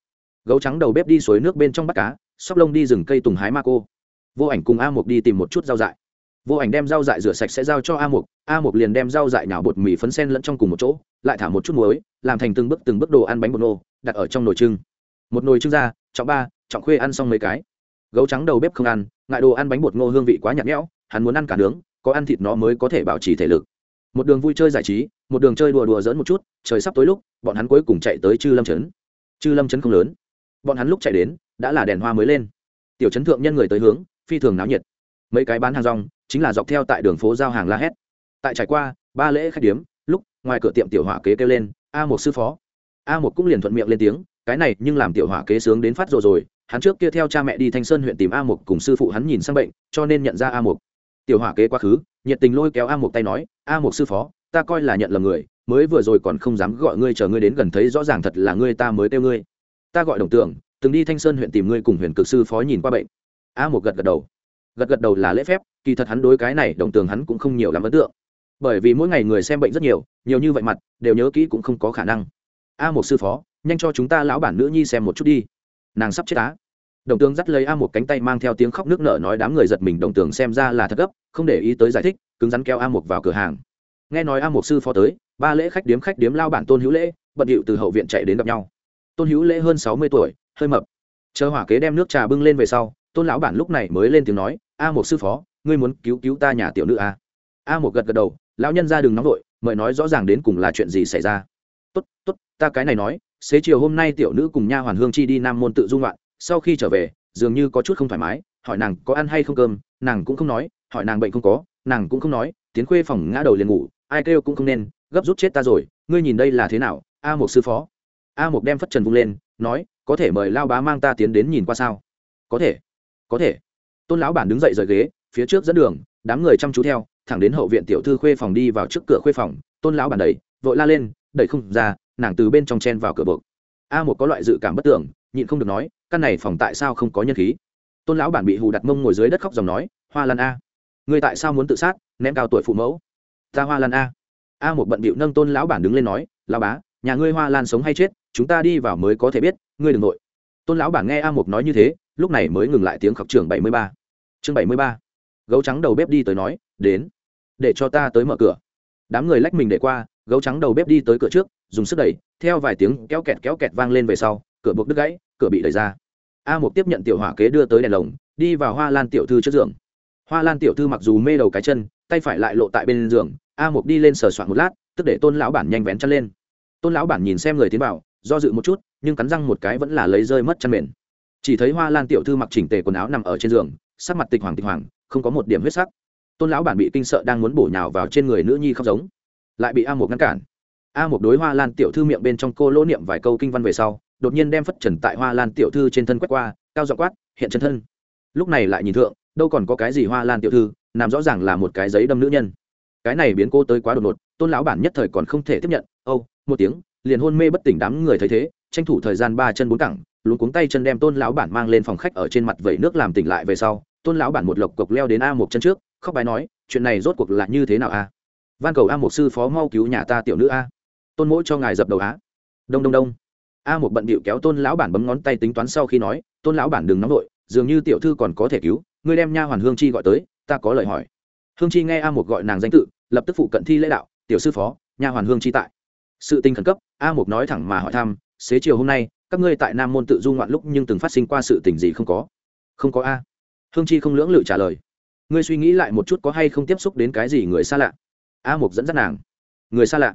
Gấu trắng đầu bếp đi suối nước bên trong bắt cá sóc lông đi rừng cây tùng hái ma cô. Vô ảnh cùng a mục đi tìm một chút rau dại. Vô ảnh đem rau dại rửa sạch sẽ giao cho a mục a mục liền đem rau dại nhào bột mì phấn sen lẫn trong cùng một chỗ, lại thả một chút muối, làm thành từng bước từng bước đồ ăn bánh bột nô, đặt ở trong nồi trưng. Một nồi trưng ra, trọng ba, trọng khuê ăn xong mấy cái. Gấu trắng đầu bếp không ăn, ngại đồ ăn bánh bột ngô hương vị quá nhạt nhẽo, hắn muốn ăn cả nướng, có ăn thịt nó mới có thể bảo trì thể lực. Một đường vui chơi giải trí, một đường chơi đùa đùa dỡn một chút, trời sắp tối lúc, bọn hắn cuối cùng chạy tới chư lâm trấn. Chư lâm trấn không lớn. Bọn hắn lúc chạy đến đã là đèn hoa mới lên. Tiểu chấn thượng nhân người tới hướng, phi thường náo nhiệt. Mấy cái bán hàng rong, chính là dọc theo tại đường phố giao hàng la hét. Tại trải qua, ba lễ khách điếm, lúc, ngoài cửa tiệm tiểu hỏa kế kêu lên, a một sư phó. A một cũng liền thuận miệng lên tiếng, cái này, nhưng làm tiểu hỏa kế sướng đến phát rồi rồi, hắn trước kia theo cha mẹ đi thanh sơn huyện tìm a một cùng sư phụ hắn nhìn sang bệnh, cho nên nhận ra a một. Tiểu hỏa kế quá khứ, nhiệt tình lôi kéo a một tay nói, a một sư phó, ta coi là nhận lầm người, mới vừa rồi còn không dám gọi ngươi chờ ngươi đến gần thấy rõ ràng thật là ngươi ta mới kêu ngươi. Ta gọi đồng tưởng từng đi thanh sơn huyện tìm ngươi cùng huyền cực sư phó nhìn qua bệnh. A một gật gật đầu. Gật gật đầu là lễ phép, kỳ thật hắn đối cái này đồng tường hắn cũng không nhiều làm ấn tượng. Bởi vì mỗi ngày người xem bệnh rất nhiều nhiều như vậy mặt, đều nhớ kỹ cũng không có khả năng. A một sư phó, nhanh cho chúng ta lão bản nữ nhi xem một chút đi. Nàng sắp chết á. Đồng tường dắt lấy a một cánh tay mang theo tiếng khóc nước nở nói đám người giật mình, đồng tường xem ra là thật gấp, không để ý tới giải thích, cứng rắn kéo a một vào cửa hàng. Nghe nói a một sư phó tới, ba lễ khách điếm khách điếm lao bản tôn hữu lễ, bận điệu từ hậu viện chạy đến gặp nhau. Tôn hữu lễ hơn sáu mươi tuổi hơi mập. Chờ hỏa kế đem nước trà bưng lên về sau, tôn lão bản lúc này mới lên tiếng nói, a một sư phó, ngươi muốn cứu cứu ta nhà tiểu nữ à? a a một gật gật đầu, lão nhân ra đường nóng vội, mời nói rõ ràng đến cùng là chuyện gì xảy ra. Tốt tốt, ta cái này nói, xế chiều hôm nay tiểu nữ cùng nha hoàn hương chi đi nam môn tự dung loạn sau khi trở về, dường như có chút không thoải mái, hỏi nàng có ăn hay không cơm, nàng cũng không nói, hỏi nàng bệnh không có, nàng cũng không nói, tiến khuê phòng ngã đầu liền ngủ, ai kêu cũng không nên, gấp rút chết ta rồi, ngươi nhìn đây là thế nào, a một sư phó. A một đem phất trần vung lên, nói có thể mời lao bá mang ta tiến đến nhìn qua sao? Có thể có thể. Tôn lão bản đứng dậy rời ghế, phía trước dẫn đường, đám người chăm chú theo, thẳng đến hậu viện tiểu thư khuê phòng đi vào trước cửa khuê phòng, tôn lão bản đẩy, vội la lên, đẩy không ra, nàng từ bên trong chen vào cửa buộc. A một có loại dự cảm bất tưởng, nhịn không được nói, căn này phòng tại sao không có nhân khí? Tôn lão bản bị hù đặt mông ngồi dưới đất khóc dòng nói, hoa lan a người tại sao muốn tự sát, ném cao tuổi phụ mẫu? Ta hoa lan a. A một bận bịu nâng tôn lão bản đứng lên nói lao bá nhà ngươi hoa lan sống hay chết, chúng ta đi vào mới có thể biết, ngươi đừng nội. Tôn lão bản nghe a Mục nói như thế, lúc này mới ngừng lại tiếng khọc trường bảy mươi ba. Chương bảy mươi ba. Gấu trắng đầu bếp đi tới nói, đến, để cho ta tới mở cửa. Đám người lách mình để qua, gấu trắng đầu bếp đi tới cửa trước, dùng sức đẩy, theo vài tiếng kéo kẹt kéo kẹt vang lên về sau, cửa buộc đứt gãy, cửa bị đẩy ra. A Mục tiếp nhận tiểu hỏa kế đưa tới đèn lồng, đi vào hoa lan tiểu thư trước giường. Hoa lan tiểu thư mặc dù mê đầu cái chân, tay phải lại lộ tại bên giường, a Mục đi lên sờ soạn một lát, tức để tôn lão bản nhanh vén chân lên tôn lão bản nhìn xem người tiến vào, do dự một chút, nhưng cắn răng một cái vẫn là lấy rơi mất chăn mền. Chỉ thấy hoa lan tiểu thư mặc chỉnh tề quần áo nằm ở trên giường, sắc mặt tịch hoàng tịch hoàng, không có một điểm huyết sắc. Tôn lão bản bị kinh sợ đang muốn bổ nhào vào trên người nữ nhi khóc giống, lại bị a một ngăn cản. A một đối hoa lan tiểu thư miệng bên trong cô lỗ niệm vài câu kinh văn về sau, đột nhiên đem phất trần tại hoa lan tiểu thư trên thân quét qua, cao dọ quát, hiện chân thân. Lúc này lại nhìn thượng, đâu còn có cái gì hoa lan tiểu thư, nằm rõ ràng là một cái giấy đâm nữ nhân. Cái này biến cô tới quá đột ngột, tôn lão bản nhất thời còn không thể tiếp nhận, âu một tiếng, liền hôn mê bất tỉnh đám người thấy thế, tranh thủ thời gian ba chân bốn cẳng, luống cuống tay chân đem tôn lão bản mang lên phòng khách ở trên mặt vẩy nước làm tỉnh lại về sau, tôn lão bản một lộc cộc leo đến a một chân trước, khóc bài nói, chuyện này rốt cuộc là như thế nào a? Van cầu a một sư phó mau cứu nhà ta tiểu nữ a. Tôn mỗi cho ngài dập đầu á đông đông đông. A một bận bịu kéo tôn lão bản bấm ngón tay tính toán sau khi nói, tôn lão bản đừng nóng vội, dường như tiểu thư còn có thể cứu, ngươi đem nha hoàn hương chi gọi tới, ta có lời hỏi. Hương chi nghe a một gọi nàng danh tự, lập tức phụ cận thi lễ đạo, tiểu sư phó, nha hoàn hương chi tại sự tình khẩn cấp, a mục nói thẳng mà hỏi thăm, xế chiều hôm nay, các ngươi tại nam môn tự du ngoạn lúc nhưng từng phát sinh qua sự tình gì không có? Không có a. Hương chi không lưỡng lự trả lời. Ngươi suy nghĩ lại một chút có hay không tiếp xúc đến cái gì người xa lạ? A mục dẫn dắt nàng. Người xa lạ?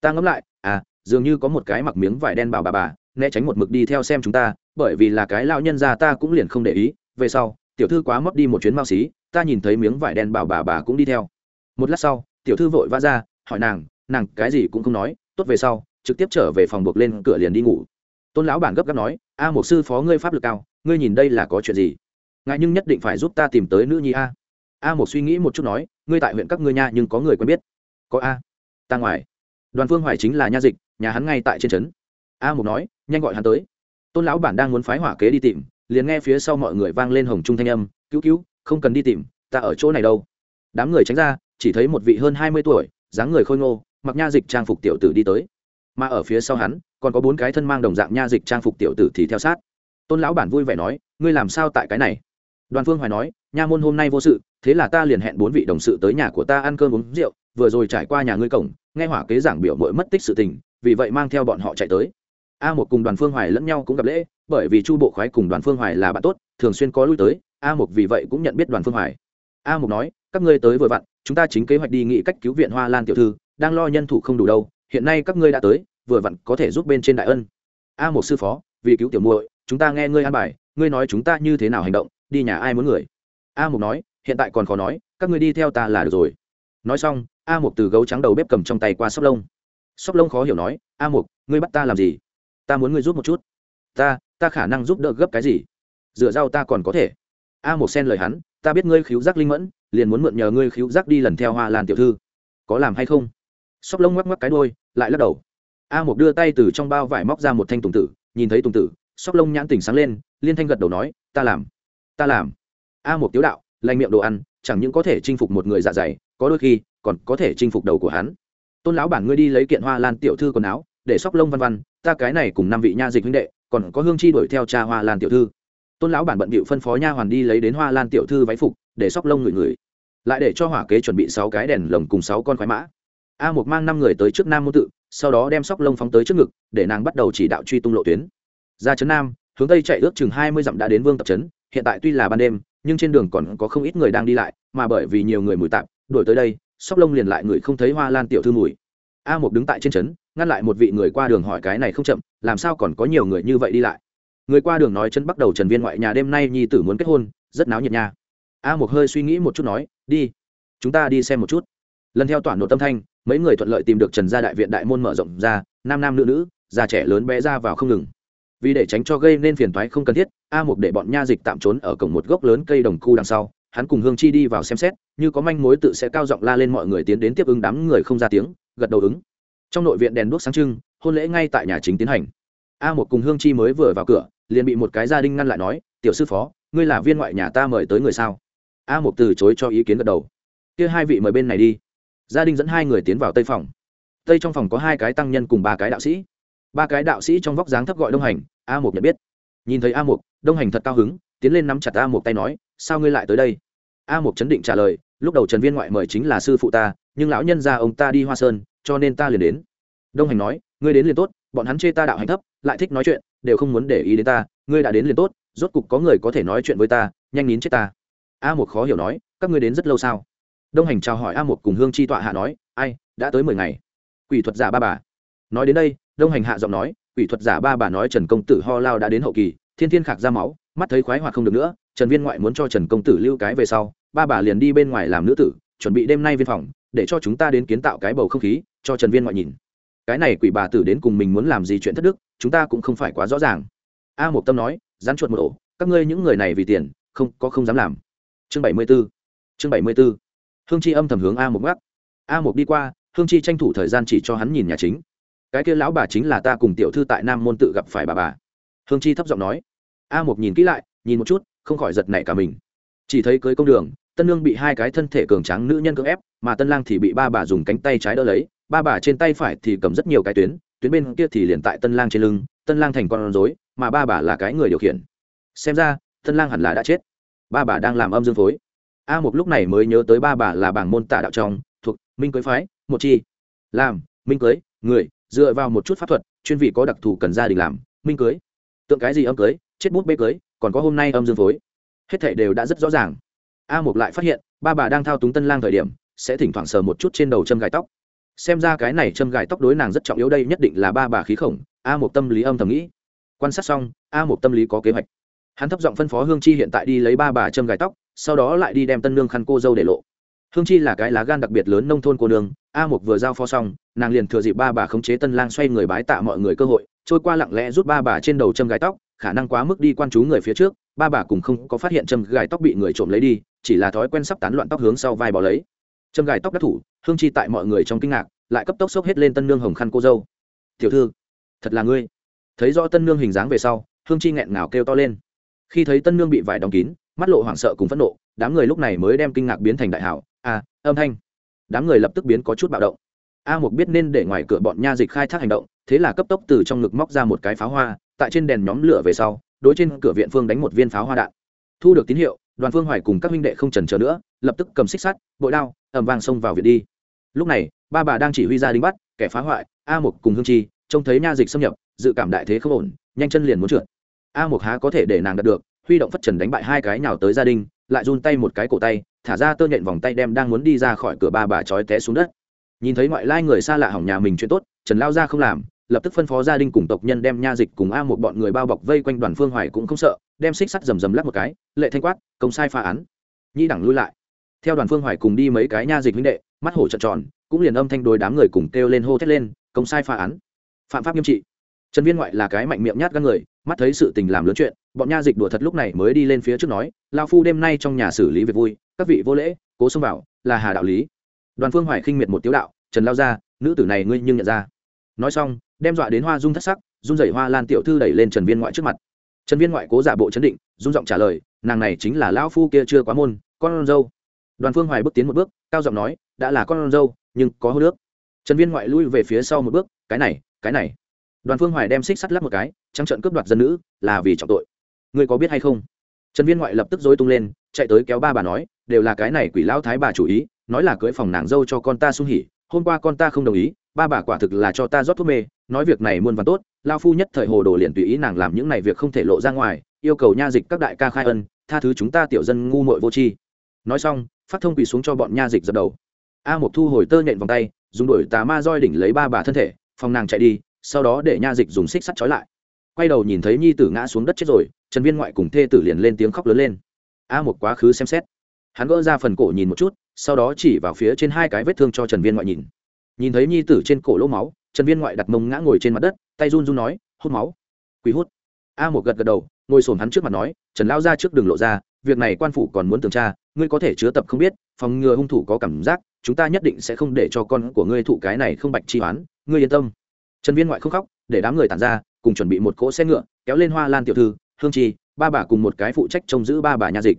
Ta ngẫm lại à dường như có một cái mặc miếng vải đen bảo bà bà, né tránh một mực đi theo xem chúng ta, bởi vì là cái lao nhân ra ta cũng liền không để ý, về sau, tiểu thư quá mất đi một chuyến mao xí, ta nhìn thấy miếng vải đen bảo bà bà cũng đi theo. Một lát sau, tiểu thư vội vã ra, hỏi nàng nàng cái gì cũng không nói tốt về sau, trực tiếp trở về phòng buộc lên cửa liền đi ngủ. Tôn lão bản gấp gáp nói, a một sư phó ngươi pháp lực cao, ngươi nhìn đây là có chuyện gì? Ngại nhưng nhất định phải giúp ta tìm tới nữ nhi a. A một suy nghĩ một chút nói, ngươi tại huyện các ngươi nha, nhưng có người quen biết. Có a. Ta ngoài. Đoàn phương hoài chính là nha dịch, nhà hắn ngay tại trên trấn. A một nói, nhanh gọi hắn tới. Tôn lão bản đang muốn phái hỏa kế đi tìm, liền nghe phía sau mọi người vang lên hồng trung thanh âm, cứu cứu, không cần đi tìm, ta ở chỗ này đâu. Đám người tránh ra, chỉ thấy một vị hơn hai mươi tuổi, dáng người khôi ngô mặc nha dịch trang phục tiểu tử đi tới. Mà ở phía sau hắn, còn có bốn cái thân mang đồng dạng nha dịch trang phục tiểu tử thì theo sát. Tôn lão bản vui vẻ nói, ngươi làm sao tại cái này? Đoàn phương hoài nói, nha môn hôm nay vô sự, thế là ta liền hẹn bốn vị đồng sự tới nhà của ta ăn cơm uống rượu, vừa rồi trải qua nhà ngươi cổng, nghe hỏa kế giảng biểu mội mất tích sự tình, vì vậy mang theo bọn họ chạy tới. A một cùng đoàn phương hoài lẫn nhau cũng gặp lễ, bởi vì chu bộ khoái cùng đoàn phương hoài là bạn tốt, thường xuyên có lui tới, a một vì vậy cũng nhận biết đoàn phương hoài. A một nói, các ngươi tới vừa vặn, chúng ta chính kế hoạch đi nghị cách cứu viện hoa lan tiểu thư đang lo nhân thủ không đủ đâu, hiện nay các ngươi đã tới, vừa vặn có thể giúp bên trên đại ân. A một sư phó, vì cứu tiểu muội, chúng ta nghe ngươi an bài, ngươi nói chúng ta như thế nào hành động, đi nhà ai muốn người? A mục nói, hiện tại còn khó nói, các ngươi đi theo ta là được rồi. Nói xong, a mục từ gấu trắng đầu bếp cầm trong tay qua sóc lông. Sóc lông khó hiểu nói, a mục ngươi bắt ta làm gì? Ta muốn ngươi giúp một chút. Ta ta khả năng giúp đỡ gấp cái gì? Dựa rau ta còn có thể. A mục xen lời hắn, ta biết ngươi khiếu giác linh mẫn, liền muốn mượn nhờ ngươi khiếu giác đi lần theo hoa lan tiểu thư. Có làm hay không? Sóc lông ngoắc ngoắc cái đôi lại lắc đầu. A mục đưa tay từ trong bao vải móc ra một thanh tùng tử, nhìn thấy tùng tử, sóc lông nhãn tỉnh sáng lên, liên thanh gật đầu nói, ta làm ta làm. A một tiếu đạo, lành miệng đồ ăn, chẳng những có thể chinh phục một người dạ dày, có đôi khi còn có thể chinh phục đầu của hắn. Tôn lão bản ngươi đi lấy kiện hoa lan tiểu thư quần áo, để sóc lông văn văn, ta cái này cùng năm vị nha dịch huynh đệ, còn có hương chi đuổi theo cha hoa lan tiểu thư. Tôn lão bản bận bịu phân phó nha hoàn đi lấy đến hoa lan tiểu thư váy phục, để sóc lông người người lại để cho hỏa kế chuẩn bị sáu cái đèn lồng cùng sáu con khoái mã a một mang năm người tới trước nam môn tự, sau đó đem sóc lông phóng tới trước ngực, để nàng bắt đầu chỉ đạo truy tung lộ tuyến. Ra trấn nam, hướng tây chạy ước chừng hai mươi dặm đã đến vương tập trấn, hiện tại tuy là ban đêm, nhưng trên đường còn có không ít người đang đi lại, mà bởi vì nhiều người mùi tạp đổi tới đây, sóc lông liền lại người không thấy hoa lan tiểu thư mùi. A một đứng tại trên trấn, ngăn lại một vị người qua đường hỏi cái này không chậm, làm sao còn có nhiều người như vậy đi lại? Người qua đường nói chân bắt đầu trần viên ngoại nhà đêm nay nhi tử muốn kết hôn, rất náo nhiệt nha. A một hơi suy nghĩ một chút nói, đi, chúng ta đi xem một chút. Lần theo toàn nội tâm thanh mấy người thuận lợi tìm được trần gia đại viện đại môn mở rộng ra, nam nam nữ nữ, già trẻ lớn bé ra vào không ngừng. Vì để tránh cho gây nên phiền toái không cần thiết, a một để bọn nha dịch tạm trốn ở cổng một gốc lớn cây đồng khu đằng sau, hắn cùng hương chi đi vào xem xét, như có manh mối tự sẽ cao giọng la lên mọi người tiến đến tiếp ứng đám người không ra tiếng, gật đầu ứng. Trong nội viện đèn đuốc sáng trưng, hôn lễ ngay tại nhà chính tiến hành. A một cùng hương chi mới vừa vào cửa, liền bị một cái gia đình ngăn lại nói, tiểu sư phó, ngươi là viên ngoại nhà ta mời tới người sao? A một từ chối cho ý kiến gật đầu. Kia hai vị mời bên này đi gia đình dẫn hai người tiến vào tây phòng. Tây trong phòng có hai cái tăng nhân cùng ba cái đạo sĩ. Ba cái đạo sĩ trong vóc dáng thấp gọi đông hành a mục nhận biết. Nhìn thấy a mục, đông hành thật cao hứng tiến lên nắm chặt a mục tay nói sao ngươi lại tới đây? A mục chấn định trả lời lúc đầu trần viên ngoại mời chính là sư phụ ta nhưng lão nhân ra ông ta đi hoa sơn cho nên ta liền đến. Đông hành nói ngươi đến liền tốt bọn hắn chê ta đạo hành thấp lại thích nói chuyện đều không muốn để ý đến ta ngươi đã đến liền tốt rốt cục có người có thể nói chuyện với ta nhanh nín chết ta. A một khó hiểu nói các ngươi đến rất lâu sao? Đông hành chào hỏi a một cùng hương chi tọa hạ nói, ai, đã tới mười ngày. Quỷ thuật giả ba bà. Nói đến đây, đông hành hạ giọng nói, quỷ thuật giả ba bà nói trần công tử ho lao đã đến hậu kỳ, thiên thiên khạc ra máu, mắt thấy khoái hoạt không được nữa, trần viên ngoại muốn cho trần công tử lưu cái về sau, ba bà liền đi bên ngoài làm nữ tử, chuẩn bị đêm nay viên phòng, để cho chúng ta đến kiến tạo cái bầu không khí, cho trần viên ngoại nhìn. Cái này quỷ bà tử đến cùng mình muốn làm gì chuyện thất đức, chúng ta cũng không phải quá rõ ràng. A một tâm nói rán chuột một ổ, các ngươi những người này vì tiền, không, có không dám làm. Chương bảy mươi b ố chương bảy mươi b ố hương chi âm thầm hướng a một gác a một đi qua, hương chi tranh thủ thời gian chỉ cho hắn nhìn nhà chính. Cái kia lão bà chính là ta cùng tiểu thư tại nam môn tự gặp phải bà bà. Hương chi thấp giọng nói. A một nhìn kỹ lại, nhìn một chút, không khỏi giật nảy cả mình. Chỉ thấy cưới công đường, tân lương bị hai cái thân thể cường tráng nữ nhân cưỡng ép, mà tân lang thì bị ba bà dùng cánh tay trái đỡ lấy, ba bà trên tay phải thì cầm rất nhiều cái tuyến tuyến bên kia thì liền tại tân lang trên lưng, tân lang thành con rối, mà ba bà là cái người điều khiển. Xem ra, tân lang hẳn là đã chết. Ba bà đang làm âm dương phối a một lúc này mới nhớ tới ba bà là bảng môn tả đạo trong, thuộc minh cưới phái, một chi. Làm, minh cưới, người, dựa vào một chút pháp thuật, chuyên vị có đặc thù cần gia đình làm, minh cưới. Tượng cái gì âm cưới, chết bút bê cưới, còn có hôm nay âm dương phối. Hết thảy đều đã rất rõ ràng. A một lại phát hiện, ba bà đang thao túng tân lang thời điểm, sẽ thỉnh thoảng sờ một chút trên đầu châm gài tóc. Xem ra cái này châm gài tóc đối nàng rất trọng yếu đây, nhất định là ba bà khí khổng, a một tâm lý âm thầm nghĩ. Quan sát xong, a một tâm lý có kế hoạch. Hắn thấp giọng phân phó hương chi hiện tại đi lấy ba bà châm gài tóc sau đó lại đi đem tân nương khăn cô dâu để lộ. Hương chi là cái lá gan đặc biệt lớn nông thôn cô nương, a mục vừa giao phó xong, nàng liền thừa dịp ba bà khống chế tân lang xoay người bái tạ mọi người cơ hội, trôi qua lặng lẽ rút ba bà trên đầu châm gái tóc, khả năng quá mức đi quan chú người phía trước, ba bà cùng không có phát hiện châm gài tóc bị người trộm lấy đi, chỉ là thói quen sắp tán loạn tóc hướng sau vai bỏ lấy. Châm gài tóc đắc thủ, hương chi tại mọi người trong kinh ngạc, lại cấp tốc xốc hết lên tân nương hồng khăn cô dâu. Tiểu thư, thật là ngươi. Thấy rõ tân nương hình dáng về sau, hương chi nghẹn ngào kêu to lên. Khi thấy tân nương bị vải đóng kín mắt lộ hoảng sợ cùng phẫn nộ, đám người lúc này mới đem kinh ngạc biến thành đại hảo. A âm thanh. Đám người lập tức biến có chút bạo động. A một biết nên để ngoài cửa bọn nha dịch khai thác hành động, thế là cấp tốc từ trong ngực móc ra một cái pháo hoa, tại trên đèn nhóm lửa về sau, đối trên cửa viện phương đánh một viên pháo hoa đạn. Thu được tín hiệu, đoàn phương hoài cùng các minh đệ không trần chờ nữa, lập tức cầm xích sắt, bội đao ẩm vang xông vào viện đi. Lúc này, ba bà đang chỉ huy ra đính bắt, kẻ phá hoại, a một cùng hương chi, trông thấy nha dịch xâm nhập, dự cảm đại thế không ổn, nhanh chân liền muốn trượt. A một há có thể để nàng đạt được huy động phất trần đánh bại hai cái nào tới gia đình, lại run tay một cái cổ tay, thả ra tơ nhện vòng tay đem đang muốn đi ra khỏi cửa ba bà trói té xuống đất. Nhìn thấy ngoại lai người xa lạ hỏng nhà mình chuyện tốt, trần lao ra không làm, lập tức phân phó gia đình cùng tộc nhân đem nha dịch cùng a một bọn người bao bọc vây quanh đoàn phương hoài cũng không sợ, đem xích sắt rầm rầm lắc một cái, lệ thanh quát, công sai phá án. Nhĩ đẳng lui lại. Theo đoàn phương hoài cùng đi mấy cái nha dịch huynh đệ, mắt hổ trợn tròn, cũng liền âm thanh đối đám người cùng kêu lên hô thét lên, công sai phá án. Phạm pháp nghiêm trị trần viên ngoại là cái mạnh miệng nhát gan người, mắt thấy sự tình làm lớn chuyện, bọn nha dịch đùa thật lúc này mới đi lên phía trước nói lao phu đêm nay trong nhà xử lý việc vui, các vị vô lễ, cố xông vào, là hà đạo lý. Đoàn phương hoài khinh miệt một tiếu đạo, trần lao ra, nữ tử này ngươi nhưng nhận ra. Nói xong, đem dọa đến hoa dung thất sắc dung dày hoa lan tiểu thư đẩy lên trần viên ngoại trước mặt. Trần viên ngoại cố giả bộ chấn định Dung giọng trả lời, nàng này chính là lão phu kia chưa quá môn, con dâu. Đoàn phương hoài bước tiến một bước, cao giọng nói, đã là con dâu, nhưng có hô nước trần viên ngoại lui về phía sau một bước, cái này cái này đoàn phương hoài đem xích sắt lắp một cái, trắng trận cướp đoạt dân nữ, là vì trọng tội. Ngươi có biết hay không? Trần viên ngoại lập tức dối tung lên, chạy tới kéo ba bà nói, đều là cái này quỷ lão thái bà chủ ý, nói là cưới phòng nàng dâu cho con ta sung hỉ, hôm qua con ta không đồng ý, ba bà quả thực là cho ta rót thuốc mê, nói việc này muôn vàn tốt lao phu nhất thời hồ đồ liền tùy ý nàng làm những này việc không thể lộ ra ngoài, yêu cầu nha dịch các đại ca khai ân, tha thứ chúng ta tiểu dân ngu muội vô tri. Nói xong, phát thông quỳ xuống cho bọn nha dịch dập đầu. A một thu hồi tơ nhện vòng tay, dùng đuổi tà ma roi đỉnh lấy ba bà thân thể, phòng nàng chạy đi sau đó để nha dịch dùng xích sắt trói lại. Quay đầu nhìn thấy nhi tử ngã xuống đất chết rồi, trần viên ngoại cùng thê tử liền lên tiếng khóc lớn lên. A một quá khứ xem xét. Hắn gỡ ra phần cổ nhìn một chút, sau đó chỉ vào phía trên hai cái vết thương cho trần viên ngoại nhìn. Nhìn thấy nhi tử trên cổ lỗ máu, trần viên ngoại đặt mông ngã ngồi trên mặt đất, tay run run nói, hút máu. Quý hút. A một gật gật đầu, ngồi sồn hắn trước mặt nói, trần lao ra trước đường lộ ra, việc này quan phủ còn muốn tường tra, ngươi có thể chứa tập không biết, phòng ngừa hung thủ có cảm giác, chúng ta nhất định sẽ không để cho con của ngươi thụ cái này không bạch chi oán, ngươi yên tâm trần viên ngoại không khóc, để đám người tản ra, cùng chuẩn bị một cỗ xe ngựa, kéo lên hoa lan tiểu thư, hương chi, ba bà cùng một cái phụ trách trông giữ ba bà nha dịch.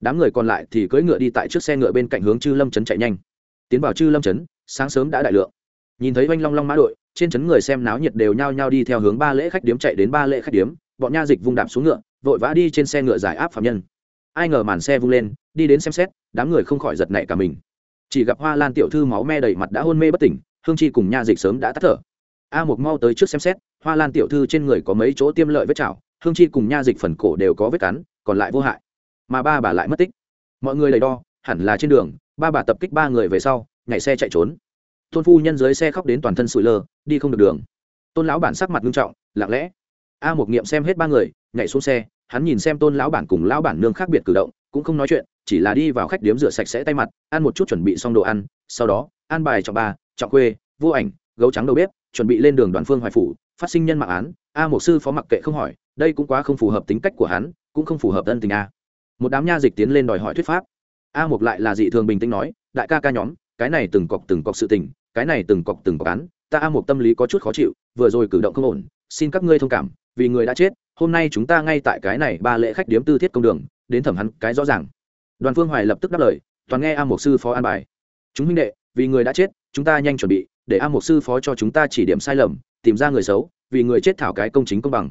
Đám người còn lại thì cưỡi ngựa đi tại trước xe ngựa bên cạnh hướng chư lâm trấn chạy nhanh. Tiến vào chư lâm trấn, sáng sớm đã đại lượng. Nhìn thấy oanh long long mã đội, trên trấn người xem náo nhiệt đều nhao nhao đi theo hướng ba lễ khách điếm chạy đến ba lễ khách điếm, bọn nha dịch vung đạp xuống ngựa, vội vã đi trên xe ngựa giải áp phạm nhân. Ai ngờ màn xe vung lên, đi đến xem xét, đám người không khỏi giật nảy cả mình. Chỉ gặp hoa lan tiểu thư máu me đầy mặt đã hôn mê bất tỉnh, hương chi cùng nha dịch sớm đã tắt thở a một mau tới trước xem xét, hoa lan tiểu thư trên người có mấy chỗ tiêm lợi vết chảo, hương chi cùng nha dịch phần cổ đều có vết cắn, còn lại vô hại. Mà ba bà lại mất tích. Mọi người lầy đo, hẳn là trên đường, ba bà tập kích ba người về sau, nhảy xe chạy trốn. Tôn phu nhân dưới xe khóc đến toàn thân sụi lơ, đi không được đường. Tôn lão bản sắc mặt nghiêm trọng, lặng lẽ. A một nghiệm xem hết ba người, nhảy xuống xe, hắn nhìn xem tôn lão bản cùng lão bản nương khác biệt cử động, cũng không nói chuyện, chỉ là đi vào khách điếm rửa sạch sẽ tay mặt, ăn một chút chuẩn bị xong đồ ăn, sau đó ăn bài trọng ba trọng khuê, vô ảnh, gấu trắng đầu bếp chuẩn bị lên đường đoàn phương hoài phủ, phát sinh nhân mạng án, a một sư phó mặc kệ không hỏi, đây cũng quá không phù hợp tính cách của hắn, cũng không phù hợp thân tình a. Một đám nha dịch tiến lên đòi hỏi thuyết pháp. A một lại là dị thường bình tĩnh nói, đại ca ca nhóm, cái này từng cọc từng cọc sự tình, cái này từng cọc từng cọc án, ta a một tâm lý có chút khó chịu, vừa rồi cử động không ổn, xin các ngươi thông cảm, vì người đã chết, hôm nay chúng ta ngay tại cái này ba lễ khách điếm tư thiết công đường, đến thẩm hắn cái rõ ràng. Đoàn phương hoài lập tức đáp lời, toàn nghe a một sư phó an bài. Chúng huynh đệ, vì người đã chết, chúng ta nhanh chuẩn bị để a một sư phó cho chúng ta chỉ điểm sai lầm, tìm ra người xấu, vì người chết thảo cái công chính công bằng.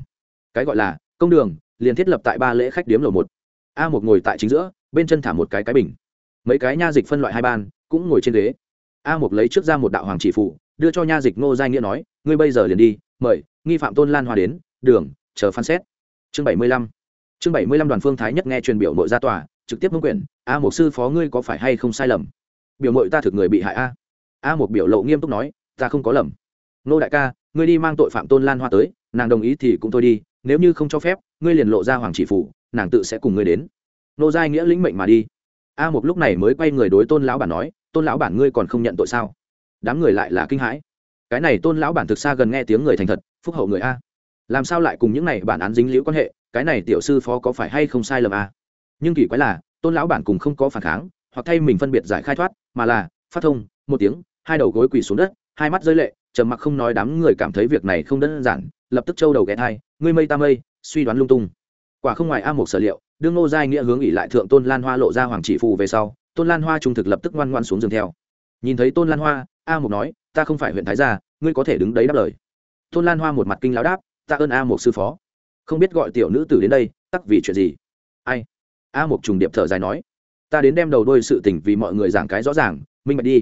Cái gọi là công đường, liền thiết lập tại ba lễ khách điếm lầu một. A một ngồi tại chính giữa, bên chân thả một cái cái bình. Mấy cái nha dịch phân loại hai ban, cũng ngồi trên ghế. A một lấy trước ra một đạo hoàng chỉ phụ, đưa cho nha dịch ngô giai nghĩa nói, ngươi bây giờ liền đi, mời, nghi phạm tôn lan hoa đến, đường, chờ phán xét. Chương bảy mươi lăm. Chương bảy mươi lăm đoàn phương thái nhất nghe truyền biểu nội ra tòa, trực tiếp mông quyển, a một sư phó ngươi có phải hay không sai lầm? Biểu nội ta thực người bị hại a a một biểu lộ nghiêm túc nói, ta không có lầm. Nô đại ca, ngươi đi mang tội phạm tôn lan hoa tới, nàng đồng ý thì cũng thôi đi, nếu như không cho phép, ngươi liền lộ ra hoàng chỉ phủ, nàng tự sẽ cùng ngươi đến. Nô giai nghĩa lĩnh mệnh mà đi. A một lúc này mới quay người đối tôn lão bản nói, tôn lão bản ngươi còn không nhận tội sao? Đám người lại là kinh hãi. Cái này tôn lão bản thực xa gần nghe tiếng người thành thật, phúc hậu người a. Làm sao lại cùng những này bản án dính liễu quan hệ, cái này tiểu sư phó có phải hay không sai lầm a? Nhưng kỳ quái là, tôn lão bản cùng không có phản kháng, hoặc thay mình phân biệt giải khai thoát, mà là, phát thông một tiếng, hai đầu gối quỳ xuống đất, hai mắt rơi lệ, trầm mặc không nói đám người cảm thấy việc này không đơn giản, lập tức trâu đầu ghé thai, ngươi mây ta mây, suy đoán lung tung. Quả không ngoài a một sở liệu, đương nô giai nghĩa hướng ỉ lại thượng tôn lan hoa lộ ra hoàng chỉ phù về sau, tôn lan hoa trung thực lập tức ngoan ngoan xuống giường theo. Nhìn thấy tôn lan hoa, a một nói, ta không phải huyện thái gia, ngươi có thể đứng đấy đáp lời. Tôn lan hoa một mặt kinh lão đáp, ta ơn a một sư phó. Không biết gọi tiểu nữ tử đến đây, tắc vì chuyện gì? Ai? A một trùng điệp thở dài nói, ta đến đem đầu đôi sự tình vì mọi người giảng cái rõ ràng, minh bạch đi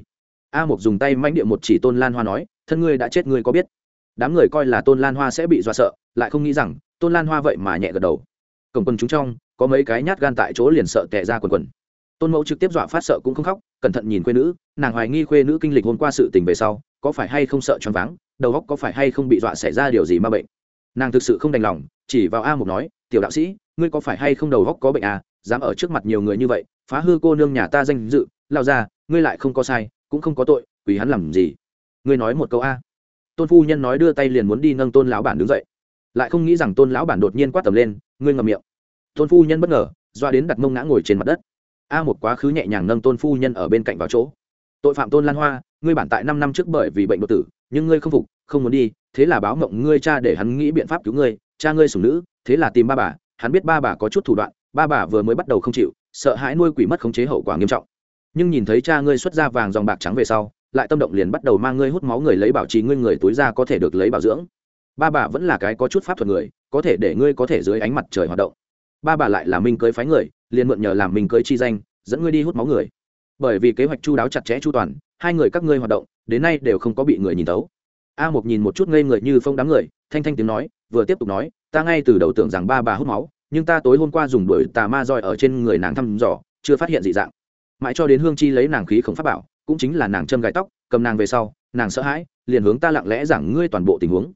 a một dùng tay manh địa một chỉ tôn lan hoa nói, thân ngươi đã chết ngươi có biết? Đám người coi là tôn lan hoa sẽ bị dọa sợ, lại không nghĩ rằng, tôn lan hoa vậy mà nhẹ gật đầu. Cổng quần chúng trong, có mấy cái nhát gan tại chỗ liền sợ tệ ra quần quần. Tôn mẫu trực tiếp dọa phát sợ cũng không khóc, cẩn thận nhìn khuê nữ, nàng hoài nghi khuê nữ kinh lịch hôm qua sự tình về sau, có phải hay không sợ choáng váng, đầu óc có phải hay không bị dọa xảy ra điều gì ma bệnh. Nàng thực sự không đành lòng, chỉ vào a một nói, tiểu đạo sĩ, ngươi có phải hay không đầu óc có bệnh à dám ở trước mặt nhiều người như vậy, phá hư cô nương nhà ta danh dự, lao ra, ngươi lại không có sai cũng không có tội quỷ hắn làm gì? Ngươi nói một câu a. Tôn phu nhân nói đưa tay liền muốn đi nâng tôn lão bản đứng dậy. Lại không nghĩ rằng tôn lão bản đột nhiên quát tầm lên, ngươi ngậm miệng. Tôn phu nhân bất ngờ, doa đến đặt mông ngã ngồi trên mặt đất. A một quá khứ nhẹ nhàng nâng tôn phu nhân ở bên cạnh vào chỗ. Tội phạm tôn lan hoa, ngươi bản tại năm năm trước bởi vì bệnh đột tử, nhưng ngươi không phục, không muốn đi, thế là báo mộng ngươi cha để hắn nghĩ biện pháp cứu ngươi, cha ngươi sủng nữ, thế là tìm ba bà, hắn biết ba bà có chút thủ đoạn, ba bà vừa mới bắt đầu không chịu, sợ hãi nuôi quỷ mất khống chế hậu quả nghiêm trọng nhưng nhìn thấy cha ngươi xuất ra vàng dòng bạc trắng về sau, lại tâm động liền bắt đầu mang ngươi hút máu người lấy bảo trì ngươi người túi ra có thể được lấy bảo dưỡng. Ba bà vẫn là cái có chút pháp thuật người, có thể để ngươi có thể dưới ánh mặt trời hoạt động. Ba bà lại là minh cưới phái người, liền mượn nhờ làm minh cưới chi danh, dẫn ngươi đi hút máu người. Bởi vì kế hoạch chu đáo chặt chẽ chu toàn, hai người các ngươi hoạt động, đến nay đều không có bị người nhìn tấu a một nhìn một chút ngây người như phong đám người, thanh thanh tiếng nói, vừa tiếp tục nói, ta ngay từ đầu tưởng rằng ba bà hút máu, nhưng ta tối hôm qua dùng đuổi tà ma roi ở trên người nàng thăm dò, chưa phát hiện dị dạng mãi cho đến hương chi lấy nàng khí khổng pháp bảo, cũng chính là nàng châm gai tóc, cầm nàng về sau, nàng sợ hãi, liền hướng ta lặng lẽ giảng ngươi toàn bộ tình huống.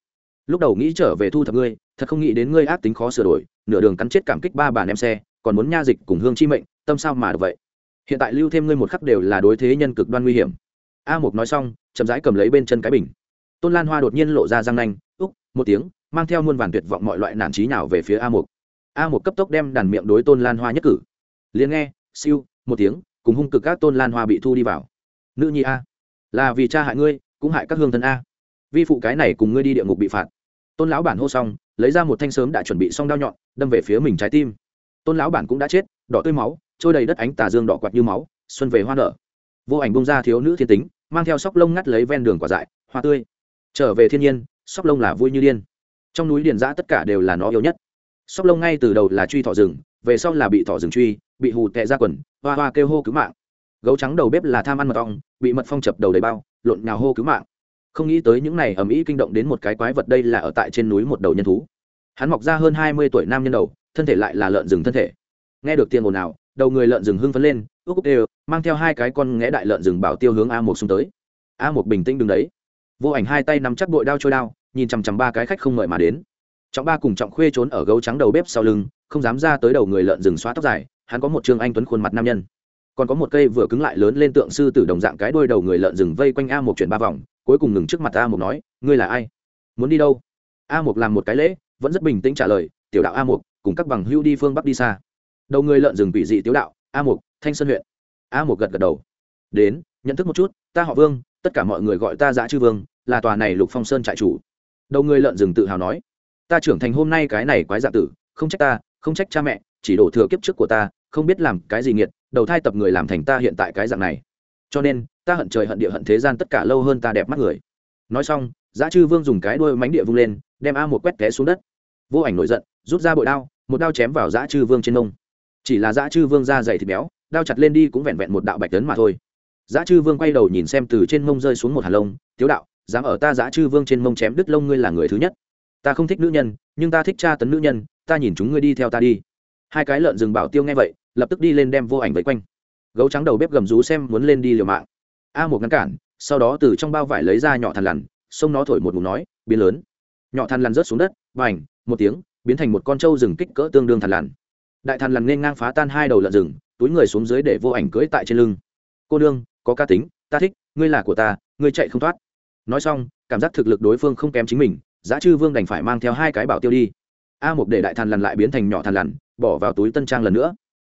Lúc đầu nghĩ trở về thu thập ngươi, thật không nghĩ đến ngươi ác tính khó sửa đổi, nửa đường cắn chết cảm kích ba bàn em xe, còn muốn nha dịch cùng hương chi mệnh, tâm sao mà được vậy? Hiện tại lưu thêm ngươi một khắc đều là đối thế nhân cực đoan nguy hiểm. A mục nói xong, chậm rãi cầm lấy bên chân cái bình. Tôn lan hoa đột nhiên lộ ra răng nanh, úc, một tiếng, mang theo muôn vàn tuyệt vọng mọi loại nản trí nào về phía a mục. A mục cấp tốc đem đàn miệng đối tôn lan hoa nhất cử. Liền nghe, siêu, một tiếng cùng hung cực các tôn lan hoa bị thu đi vào. Nữ nhi a, là vì cha hại ngươi, cũng hại các hương thân a. Vi phụ cái này cùng ngươi đi địa ngục bị phạt. Tôn lão bản hô xong, lấy ra một thanh sớm đã chuẩn bị xong đao nhọn, đâm về phía mình trái tim. Tôn lão bản cũng đã chết, đỏ tươi máu, trôi đầy đất ánh tà dương đỏ quạt như máu, xuân về hoa nở. Vô ảnh bông ra thiếu nữ thiên tính, mang theo sóc lông ngắt lấy ven đường quả dại, hoa tươi. Trở về thiên nhiên, sóc lông là vui như điên. Trong núi điền giã tất cả đều là nó yêu nhất. Sóc lông ngay từ đầu là truy thỏ rừng, về sau là bị thỏ rừng truy bị hù tệ ra quần, hoa hoa kêu hô cứu mạng. Gấu trắng đầu bếp là tham ăn mật ong, bị mật phong chập đầu đầy bao, lộn nào hô cứu mạng. Không nghĩ tới những này ầm ĩ kinh động đến một cái quái vật đây là ở tại trên núi một đầu nhân thú. Hắn mọc ra hơn hai mươi tuổi nam nhân đầu, thân thể lại là lợn rừng thân thể. Nghe được tiền ồn nào đầu người lợn rừng hưng phấn lên, ước úc đều, mang theo hai cái con nghé đại lợn rừng bảo tiêu hướng a một xung tới. A một bình tĩnh đứng đấy. Vô ảnh hai tay nắm chắc bội đao trôi đao, nhìn chằm chằm ba cái khách không mời mà đến. Trọng ba cùng trọng khuê trốn ở gấu trắng đầu bếp sau lưng, không dám ra tới đầu người lợn rừng xóa tóc dài hắn có một trương anh tuấn khuôn mặt nam nhân. Còn có một cây vừa cứng lại lớn lên tượng sư tử đồng dạng cái đuôi đầu người lợn rừng vây quanh a một chuyển ba vòng, cuối cùng ngừng trước mặt a một nói, ngươi là ai? Muốn đi đâu? A một làm một cái lễ, vẫn rất bình tĩnh trả lời, tiểu đạo a một cùng các bằng hưu đi phương bắc đi xa. Đầu người lợn rừng bị dị tiểu đạo, a một thanh sơn huyện. A một gật gật đầu. Đến, nhận thức một chút, ta họ vương, tất cả mọi người gọi ta giã chư vương, là tòa này lục phong sơn trại chủ. Đầu người lợn rừng tự hào nói, ta trưởng thành hôm nay cái này quái dạ tử, không trách ta, không trách cha mẹ, chỉ đổ thừa kiếp trước của ta không biết làm cái gì nghiệt, đầu thai tập người làm thành ta hiện tại cái dạng này. Cho nên, ta hận trời hận địa hận thế gian tất cả lâu hơn ta đẹp mắt người. Nói xong giá chư vương dùng cái đuôi mánh địa vung lên, đem a một quét té xuống đất. Vô ảnh nổi giận, rút ra bội đao, một đao chém vào giá chư vương trên nông chỉ là giá chư vương da dày thịt béo, đao chặt lên đi cũng vẹn vẹn một đạo bạch tấn mà thôi. Giá chư vương quay đầu nhìn xem từ trên mông rơi xuống một hàn lông, tiếu đạo, dám ở ta giá chư vương trên mông chém đứt lông ngươi là người thứ nhất. Ta không thích nữ nhân, nhưng ta thích tra tấn nữ nhân, ta nhìn chúng ngươi đi theo ta đi. Hai cái lợn rừng bảo tiêu nghe vậy lập tức đi lên đem vô ảnh vây quanh. Gấu trắng đầu bếp gầm rú xem muốn lên đi liều mạng. A một ngăn cản, sau đó từ trong bao vải lấy ra nhỏ thằn lằn, xông nó thổi một mục nói, biến lớn. Nhỏ thằn lằn rớt xuống đất và ảnh một tiếng, biến thành một con trâu rừng kích cỡ tương đương thằn lằn. Đại thằn lằn nên ngang phá tan hai đầu lợn rừng, túi người xuống dưới để vô ảnh cưỡi tại trên lưng. Cô nương, có ca tính, ta thích, ngươi là của ta, ngươi chạy không thoát. Nói xong, cảm giác thực lực đối phương không kém chính mình, giá chư vương đành phải mang theo hai cái bảo tiêu đi. A một để đại thằn lằn lại biến thành nhỏ thằn lằn, bỏ vào túi tân trang lần nữa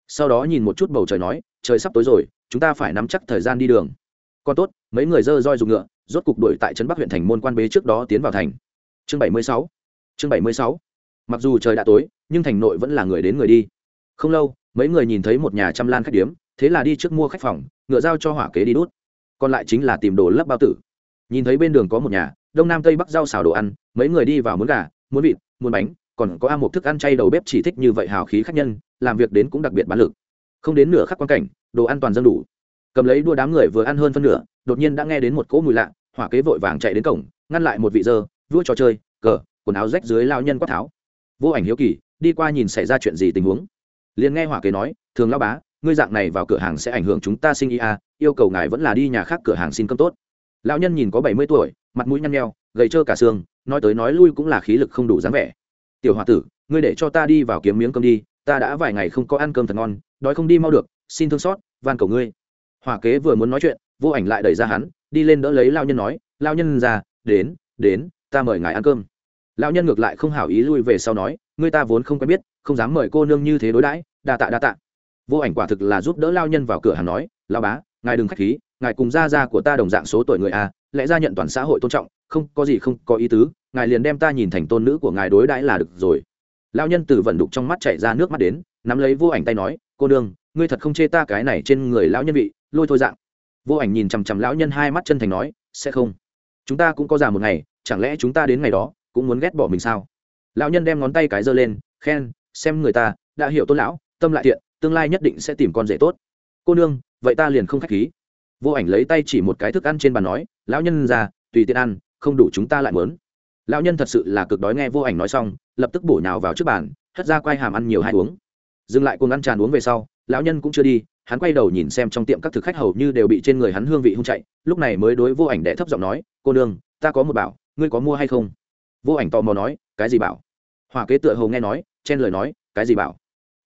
sau đó nhìn một chút bầu trời nói, trời sắp tối rồi, chúng ta phải nắm chắc thời gian đi đường. Còn tốt, mấy người dơ roi dùng ngựa, rốt cục đuổi tại trấn bắc huyện thành môn quan bế trước đó tiến vào thành. Chương bảy mươi sáu. Chương bảy mươi sáu. Mặc dù trời đã tối, nhưng thành nội vẫn là người đến người đi. Không lâu, mấy người nhìn thấy một nhà trăm lan khách điếm, thế là đi trước mua khách phòng, ngựa giao cho hỏa kế đi đút. Còn lại chính là tìm đồ lấp bao tử. Nhìn thấy bên đường có một nhà, đông nam tây bắc rau xào đồ ăn, mấy người đi vào muốn gà, muốn vịt, muốn bánh, còn có a một thức ăn chay đầu bếp chỉ thích như vậy hào khí khách nhân làm việc đến cũng đặc biệt bán lực. Không đến nửa khắc quan cảnh đồ ăn toàn dân đủ. Cầm lấy đua đám người vừa ăn hơn phân nửa đột nhiên đã nghe đến một cỗ mùi lạ hỏa kế vội vàng chạy đến cổng ngăn lại một vị dơ vua trò chơi cờ quần áo rách dưới lao nhân quát tháo. Vô ảnh hiếu kỳ đi qua nhìn xảy ra chuyện gì tình huống. Liền nghe hỏa kế nói thường lao bá ngươi dạng này vào cửa hàng sẽ ảnh hưởng chúng ta sinh ý à, yêu cầu ngài vẫn là đi nhà khác cửa hàng xin cơm tốt. Lão nhân nhìn có bảy mươi tuổi mặt mũi nhăn nheo gầy trơ cả xương nói tới nói lui cũng là khí lực không đủ dáng vẻ. Tiểu h o a tử ngươi để cho ta đi vào kiếm miếng cơm đi ta đã vài ngày không có ăn cơm thật ngon, đói không đi mau được, xin thương xót, van cầu ngươi. Hòa kế vừa muốn nói chuyện, vô ảnh lại đẩy ra hắn, đi lên đỡ lấy lao nhân nói, lao nhân ra đến đến, ta mời ngài ăn cơm. Lao nhân ngược lại không hảo ý lui về sau nói, ngươi ta vốn không quen biết, không dám mời cô nương như thế đối đãi, đa tạ đa tạ. Vô ảnh quả thực là giúp đỡ lao nhân vào cửa hàng nói lao bá, ngài đừng k h á c h khí, ngài cùng gia gia của ta đồng dạng số tuổi người a, lẽ ra nhận toàn xã hội tôn trọng, không có gì không có ý tứ, ngài liền đem ta nhìn thành tôn nữ của ngài đối đãi là được rồi lao nhân từ vận đục trong mắt chạy ra nước mắt đến, nắm lấy vô ảnh tay nói, cô đương ngươi thật không chê ta cái này trên người lão nhân vị, lôi thôi dạng. Vô ảnh nhìn chằm chằm lão nhân hai mắt chân thành nói, sẽ không. Chúng ta cũng có già một ngày, chẳng lẽ chúng ta đến ngày đó cũng muốn ghét bỏ mình sao? Lão nhân đem ngón tay cái giơ lên, khen, xem người ta, đã hiểu tôn lão, tâm lại thiện, tương lai nhất định sẽ tìm con rể tốt. Cô nương, vậy ta liền không khách khí. Vô ảnh lấy tay chỉ một cái thức ăn trên bàn nói, lão nhân ra tùy tiện ăn, không đủ chúng ta lại mớn lão nhân thật sự là cực đói nghe vô ảnh nói xong, lập tức bổ nhào vào trước bàn, hất ra quay hàm ăn nhiều hai uống. Dừng lại cùng ăn tràn uống về sau, lão nhân cũng chưa đi, hắn quay đầu nhìn xem trong tiệm các thực khách hầu như đều bị trên người hắn hương vị hung chạy, lúc này mới đối vô ảnh đệ thấp giọng nói, cô nương, ta có một bảo, ngươi có mua hay không? Vô ảnh tò mò nói, cái gì bảo? Hòa kế tựa hầu nghe nói, chen lời nói, cái gì bảo?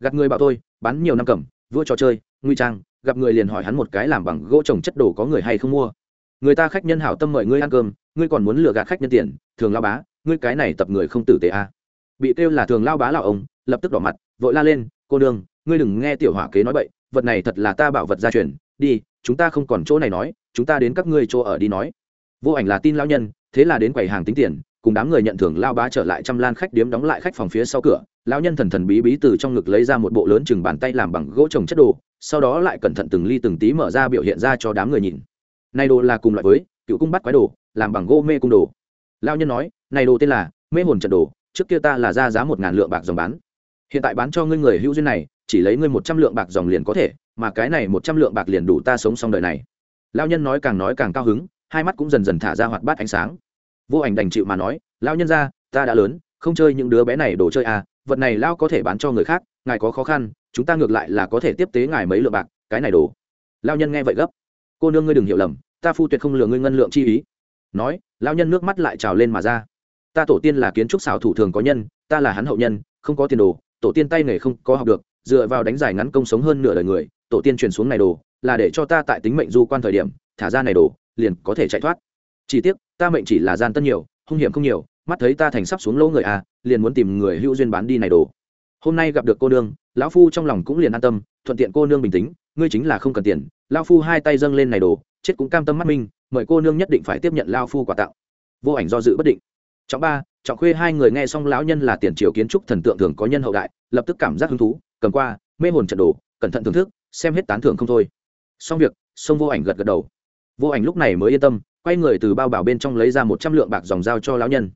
Gặt người bảo tôi bán nhiều năm cầm, vua trò chơi nguy trang, gặp người liền hỏi hắn một cái làm bằng gỗ trồng chất đồ có người hay không mua người ta khách nhân hảo tâm mời ngươi ăn cơm ngươi còn muốn lừa gạt khách nhân tiền thường lao bá ngươi cái này tập người không tử tế a. À. bị kêu là thường lao bá lão ông lập tức đỏ mặt vội la lên cô đường, ngươi đừng nghe tiểu hỏa kế nói bậy vật này thật là ta bảo vật gia truyền đi chúng ta không còn chỗ này nói chúng ta đến các ngươi chỗ ở đi nói. Vô ảnh là tin lao nhân thế là đến quầy hàng tính tiền cùng đám người nhận thưởng lao bá trở lại trăm lan khách điếm đóng lại khách phòng phía sau cửa. Lão nhân thần thần bí bí từ trong ngực lấy ra một bộ lớn chừng bàn tay làm bằng gỗ trồng chất đồ sau đó lại cẩn thận từng ly từng tí mở ra biểu hiện ra cho đám người nhìn này đồ là cùng loại với cựu cung bắt quái đồ, làm bằng gỗ mê cung đồ. Lao nhân nói, này đồ tên là mê hồn trận đồ, trước kia ta là ra giá một ngàn lượng bạc dòng bán. Hiện tại bán cho ngươi người hữu duyên này, chỉ lấy ngươi một trăm lượng bạc dòng liền có thể, mà cái này một trăm lượng bạc liền đủ ta sống xong đời này. Lao nhân nói càng nói càng cao hứng, hai mắt cũng dần dần thả ra hoạt bát ánh sáng. Vô ảnh đành chịu mà nói lao nhân ra ta đã lớn, không chơi những đứa bé này đồ chơi à vật này lao có thể bán cho người khác, ngài có khó khăn, chúng ta ngược lại là có thể tiếp tế ngài mấy lượng bạc, cái này đồ. Lao nhân nghe vậy gấp cô nương ngươi đừng hiểu lầm, ta phu tuyệt không lừa ngươi ngân lượng chi ý. Nói, lão nhân nước mắt lại trào lên mà ra. Ta tổ tiên là kiến trúc xảo thủ thường có nhân, ta là hắn hậu nhân, không có tiền đồ, tổ tiên tay nghề không có học được, dựa vào đánh giải ngắn công sống hơn nửa đời người, tổ tiên truyền xuống này đồ, là để cho ta tại tính mệnh du quan thời điểm, thả ra này đồ, liền có thể chạy thoát. Chỉ tiếc, ta mệnh chỉ là gian tân nhiều, hung hiểm không nhiều, mắt thấy ta thành sắp xuống lỗ người à liền muốn tìm người hữu duyên bán đi này đồ. Hôm nay gặp được cô nương, lão phu trong lòng cũng liền an tâm, thuận tiện cô nương bình tĩnh ngươi chính là không cần tiền lão phu hai tay dâng lên này đồ, chết cũng cam tâm mắt minh, mời cô nương nhất định phải tiếp nhận lão phu quà tặng. Vô ảnh do dự bất định. Trọng ba, trọng khuê hai người nghe xong lão nhân là tiền triều kiến trúc thần tượng thường có nhân hậu đại, lập tức cảm giác hứng thú, cầm qua, mê hồn trận đồ, cẩn thận thưởng thức, xem hết tán thưởng không thôi. Xong việc, sông vô ảnh gật gật đầu. Vô ảnh lúc này mới yên tâm, quay người từ bao bảo bên trong lấy ra một trăm lượng bạc dòng dao cho lão nhân.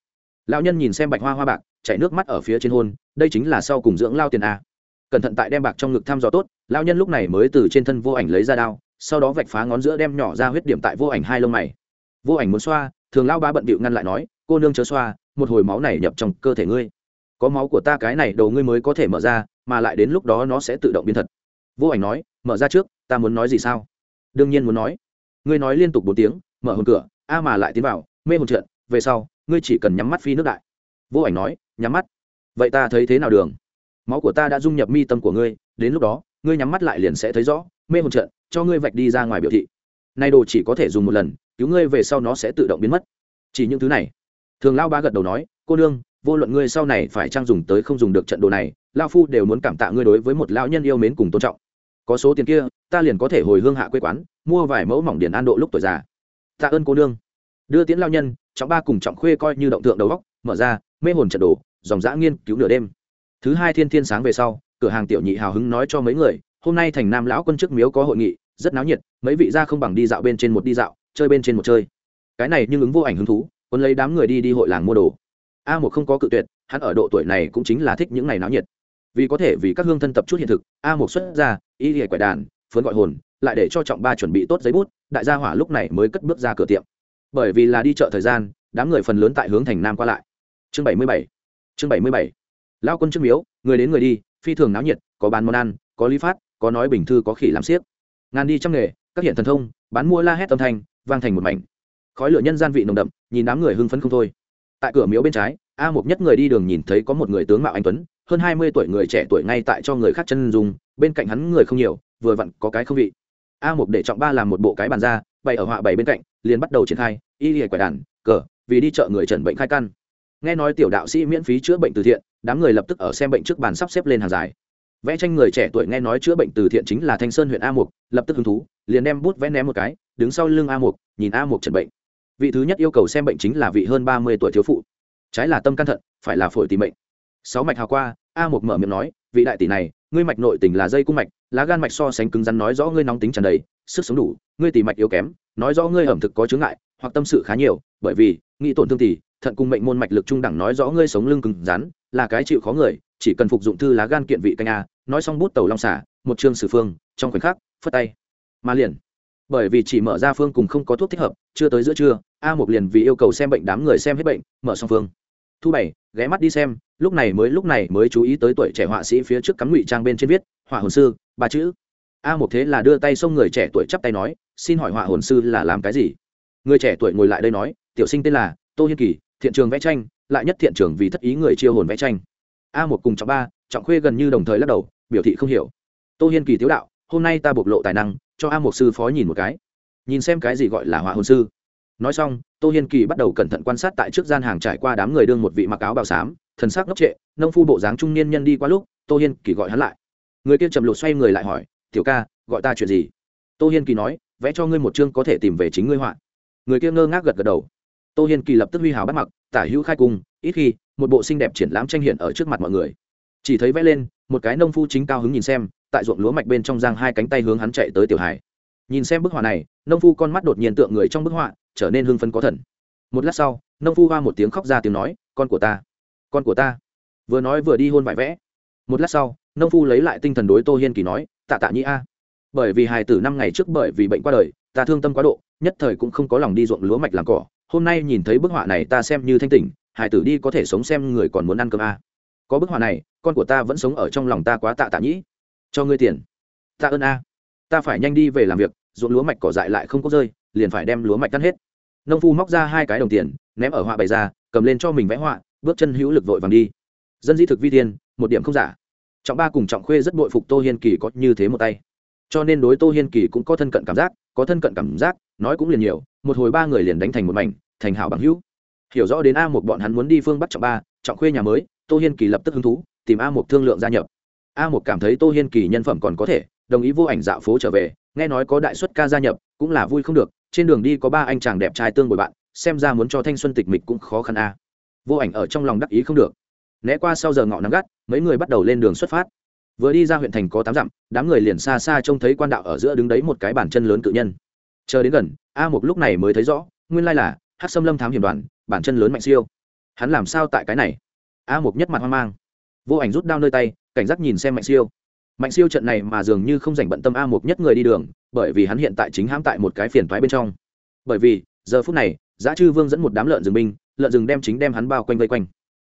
Lão nhân nhìn xem bạch hoa hoa bạc, chảy nước mắt ở phía trên hôn, đây chính là sau cùng dưỡng lao tiền a cẩn thận tại đem bạc trong ngực thăm dò tốt, lão nhân lúc này mới từ trên thân vô ảnh lấy ra đao, sau đó vạch phá ngón giữa đem nhỏ ra huyết điểm tại vô ảnh hai lông mày. Vô ảnh muốn xoa, thường lao ba bận bịu ngăn lại nói, cô nương chớ xoa, một hồi máu này nhập trong cơ thể ngươi. Có máu của ta cái này đầu ngươi mới có thể mở ra, mà lại đến lúc đó nó sẽ tự động biến thật. Vô ảnh nói, mở ra trước, ta muốn nói gì sao? Đương nhiên muốn nói. Ngươi nói liên tục bốn tiếng, mở hồn cửa, a mà lại tiến vào, mê hồn trượt về sau, ngươi chỉ cần nhắm mắt phi nước đại. Vô ảnh nói, nhắm mắt. Vậy ta thấy thế nào đường? Máu của ta đã dung nhập mi tâm của ngươi, đến lúc đó, ngươi nhắm mắt lại liền sẽ thấy rõ, mê hồn trận, cho ngươi vạch đi ra ngoài biểu thị. Nay đồ chỉ có thể dùng một lần, cứu ngươi về sau nó sẽ tự động biến mất. Chỉ những thứ này. Thường lao ba gật đầu nói, cô nương, vô luận ngươi sau này phải trang dùng tới không dùng được trận đồ này, lao phu đều muốn cảm tạ ngươi đối với một lão nhân yêu mến cùng tôn trọng. Có số tiền kia, ta liền có thể hồi hương hạ quê quán, mua vài mẫu mỏng điền an độ lúc tuổi già. Tạ ơn cô nương. Đưa tiến lao nhân, trọng ba cùng trọng khuê coi như động tượng đầu góc mở ra, mê hồn trận đồ, dòng dã nghiên cứu nửa đêm thứ hai thiên thiên sáng về sau, cửa hàng tiểu nhị hào hứng nói cho mấy người, hôm nay thành nam lão quân chức miếu có hội nghị, rất náo nhiệt, mấy vị gia không bằng đi dạo bên trên một đi dạo, chơi bên trên một chơi. Cái này nhưng ứng vô ảnh hứng thú, quân lấy đám người đi đi hội làng mua đồ. A một không có cự tuyệt, hắn ở độ tuổi này cũng chính là thích những ngày náo nhiệt. Vì có thể, vì các hương thân tập chút hiện thực, a một xuất ra, y hệ quẻ đàn phớn gọi hồn, lại để cho trọng ba chuẩn bị tốt giấy bút, đại gia hỏa lúc này mới cất bước ra cửa tiệm. Bởi vì là đi chợ thời gian, đám người phần lớn tại hướng thành nam qua lại. Chương bảy mươi bảy. Chương bảy mươi bảy lao quân trước miếu, người đến người đi, phi thường náo nhiệt, có bán món ăn, có lý phát, có nói bình thư, có khỉ làm siếc ngàn đi trong nghề, các hiện thần thông, bán mua la hét âm thanh, vang thành một mảnh. Khói lửa nhân gian vị nồng đậm, nhìn đám người hưng phấn không thôi. Tại cửa miếu bên trái, a một nhất người đi đường nhìn thấy có một người tướng mạo anh tuấn, hơn hai mươi tuổi người trẻ tuổi ngay tại cho người khác chân dùng bên cạnh hắn người không nhiều, vừa vặn có cái không vị. A một để trọng ba làm một bộ cái bàn ra, bày ở họa bảy bên cạnh, liền bắt đầu triển khai, y hề quẻ đàn, cờ, vì đi chợ người trần bệnh khai căn nghe nói tiểu đạo sĩ miễn phí chữa bệnh từ thiện, đám người lập tức ở xem bệnh trước bàn sắp xếp lên hàng dài. Vẽ tranh người trẻ tuổi nghe nói chữa bệnh từ thiện chính là thanh sơn huyện a mục, lập tức hứng thú, liền đem bút vẽ ném một cái, đứng sau lưng a mục, nhìn a mục trần bệnh. Vị thứ nhất yêu cầu xem bệnh chính là vị hơn ba mươi tuổi thiếu phụ. Trái là tâm căn thận, phải là phổi tìm bệnh sáu mạch hào qua, a mục mở miệng nói, vị đại tỷ này, ngươi mạch nội tình là dây cung mạch, lá gan mạch so sánh cứng rắn nói rõ ngươi nóng tính tràn đầy, sức sống đủ, ngươi tỉ mạch yếu kém, nói rõ ngươi ẩm thực có chướng ngại, hoặc tâm sự khá nhiều, bởi vì, nghĩ tổn thương tỉ thận cùng mệnh môn mạch lực trung đẳng nói rõ ngươi sống lưng cứng rắn, là cái chịu khó người, chỉ cần phục dụng thư lá gan kiện vị canh a, nói xong bút tàu long xả, một chương sử phương, trong khoảnh khắc, phất tay. Mà liền, bởi vì chỉ mở ra phương cùng không có thuốc thích hợp, chưa tới giữa trưa, a một liền vì yêu cầu xem bệnh đám người xem hết bệnh, mở xong phương. Thu bảy, ghé mắt đi xem, lúc này mới, lúc này mới chú ý tới tuổi trẻ họa sĩ phía trước cắm ngụy trang bên trên viết, họa hồn sư, ba chữ. A một thế là đưa tay xông người trẻ tuổi chắp tay nói, xin hỏi họa hồn sư là làm cái gì? Người trẻ tuổi ngồi lại đây nói, tiểu sinh tên là tô hiên kỳ thiện trường vẽ tranh, lại nhất thiện trường vì thất ý người chiêu hồn vẽ tranh. A một cùng trọng ba, trọng khuê gần như đồng thời lắc đầu, biểu thị không hiểu. Tô hiên kỳ tiếu đạo, hôm nay ta bộc lộ tài năng, cho a một sư phó nhìn một cái. Nhìn xem cái gì gọi là hòa hồn sư. Nói xong, tô hiên kỳ bắt đầu cẩn thận quan sát tại trước gian hàng trải qua đám người đương một vị mặc áo bào xám, thần sắc ngốc trệ, nông phu bộ dáng trung niên nhân đi qua lúc, tô hiên kỳ gọi hắn lại. Người kia chậm lột xoay người lại hỏi, tiểu ca, gọi ta chuyện gì? Tô hiên kỳ nói, vẽ cho ngươi một chương có thể tìm về chính ngươi họa. Người kia ngơ ngác gật gật đầu tô hiên kỳ lập tức huy hào bắt mặc, tả hữu khai cung, ít khi, một bộ xinh đẹp triển lãm tranh hiện ở trước mặt mọi người. Chỉ thấy vẽ lên, một cái nông phu chính cao hứng nhìn xem, tại ruộng lúa mạch bên trong giang hai cánh tay hướng hắn chạy tới tiểu hải nhìn xem bức họa này, nông phu con mắt đột nhiên tượng người trong bức họa, trở nên hưng phấn có thần. Một lát sau, nông phu hoa một tiếng khóc ra tiếng nói, con của ta, con của ta. Vừa nói vừa đi hôn vải vẽ. Một lát sau, nông phu lấy lại tinh thần đối tô hiên kỳ nói, tạ tạ nhĩ a. Bởi vì hài tử năm ngày trước bởi vì bệnh qua đời, ta thương tâm quá độ, nhất thời cũng không có lòng đi ruộng lúa mạch làm cỏ hôm nay nhìn thấy bức họa này ta xem như thanh tỉnh, hải tử đi có thể sống xem người còn muốn ăn cơm a có bức họa này, con của ta vẫn sống ở trong lòng ta quá tạ tạ nhĩ. Cho ngươi tiền. Tạ ơn a. Ta phải nhanh đi về làm việc, ruộng lúa mạch cỏ dại lại không có rơi, liền phải đem lúa mạch cắt hết. Nông phu móc ra hai cái đồng tiền, ném ở họa bày ra, cầm lên cho mình vẽ họa, bước chân hữu lực vội vàng đi. Dân di thực vi tiên một điểm không giả. Trọng ba cùng trọng khuê rất bội phục tô hiên kỳ có như thế một tay. Cho nên đối tô hiên kỳ cũng có thân cận cảm giác, có thân cận cảm giác, nói cũng liền nhiều, một hồi ba người liền đánh thành một mảnh thành hảo bằng hữu. Hiểu rõ đến a một bọn hắn muốn đi phương bắc trọng ba, trọng khuê nhà mới, tô hiên kỳ lập tức hứng thú, tìm a một thương lượng gia nhập. A một cảm thấy tô hiên kỳ nhân phẩm còn có thể, đồng ý vô ảnh dạo phố trở về, nghe nói có đại xuất ca gia nhập, cũng là vui không được, trên đường đi có ba anh chàng đẹp trai tương bồi bạn, xem ra muốn cho thanh xuân tịch mịch cũng khó khăn a. Vô ảnh ở trong lòng đắc ý không được. Né qua sau giờ ngọ nắng gắt, mấy người bắt đầu lên đường xuất phát. Vừa đi ra huyện thành có tám dặm, đám người liền xa xa trông thấy quan đạo ở giữa đứng đấy một cái bàn chân lớn cự nhân. Chờ đến gần, a một lúc này mới thấy rõ, nguyên lai là hát xâm lâm thám hiểm đoàn, bản chân lớn mạnh siêu. Hắn làm sao tại cái này? A mục nhất mặt hoang mang. Vô ảnh rút đao nơi tay, cảnh giác nhìn xem mạnh siêu. Mạnh siêu trận này mà dường như không dành bận tâm a mục nhất người đi đường, bởi vì hắn hiện tại chính hãm tại một cái phiền toái bên trong. Bởi vì, giờ phút này giá chư vương dẫn một đám lợn rừng binh, lợn rừng đem chính đem hắn bao quanh vây quanh.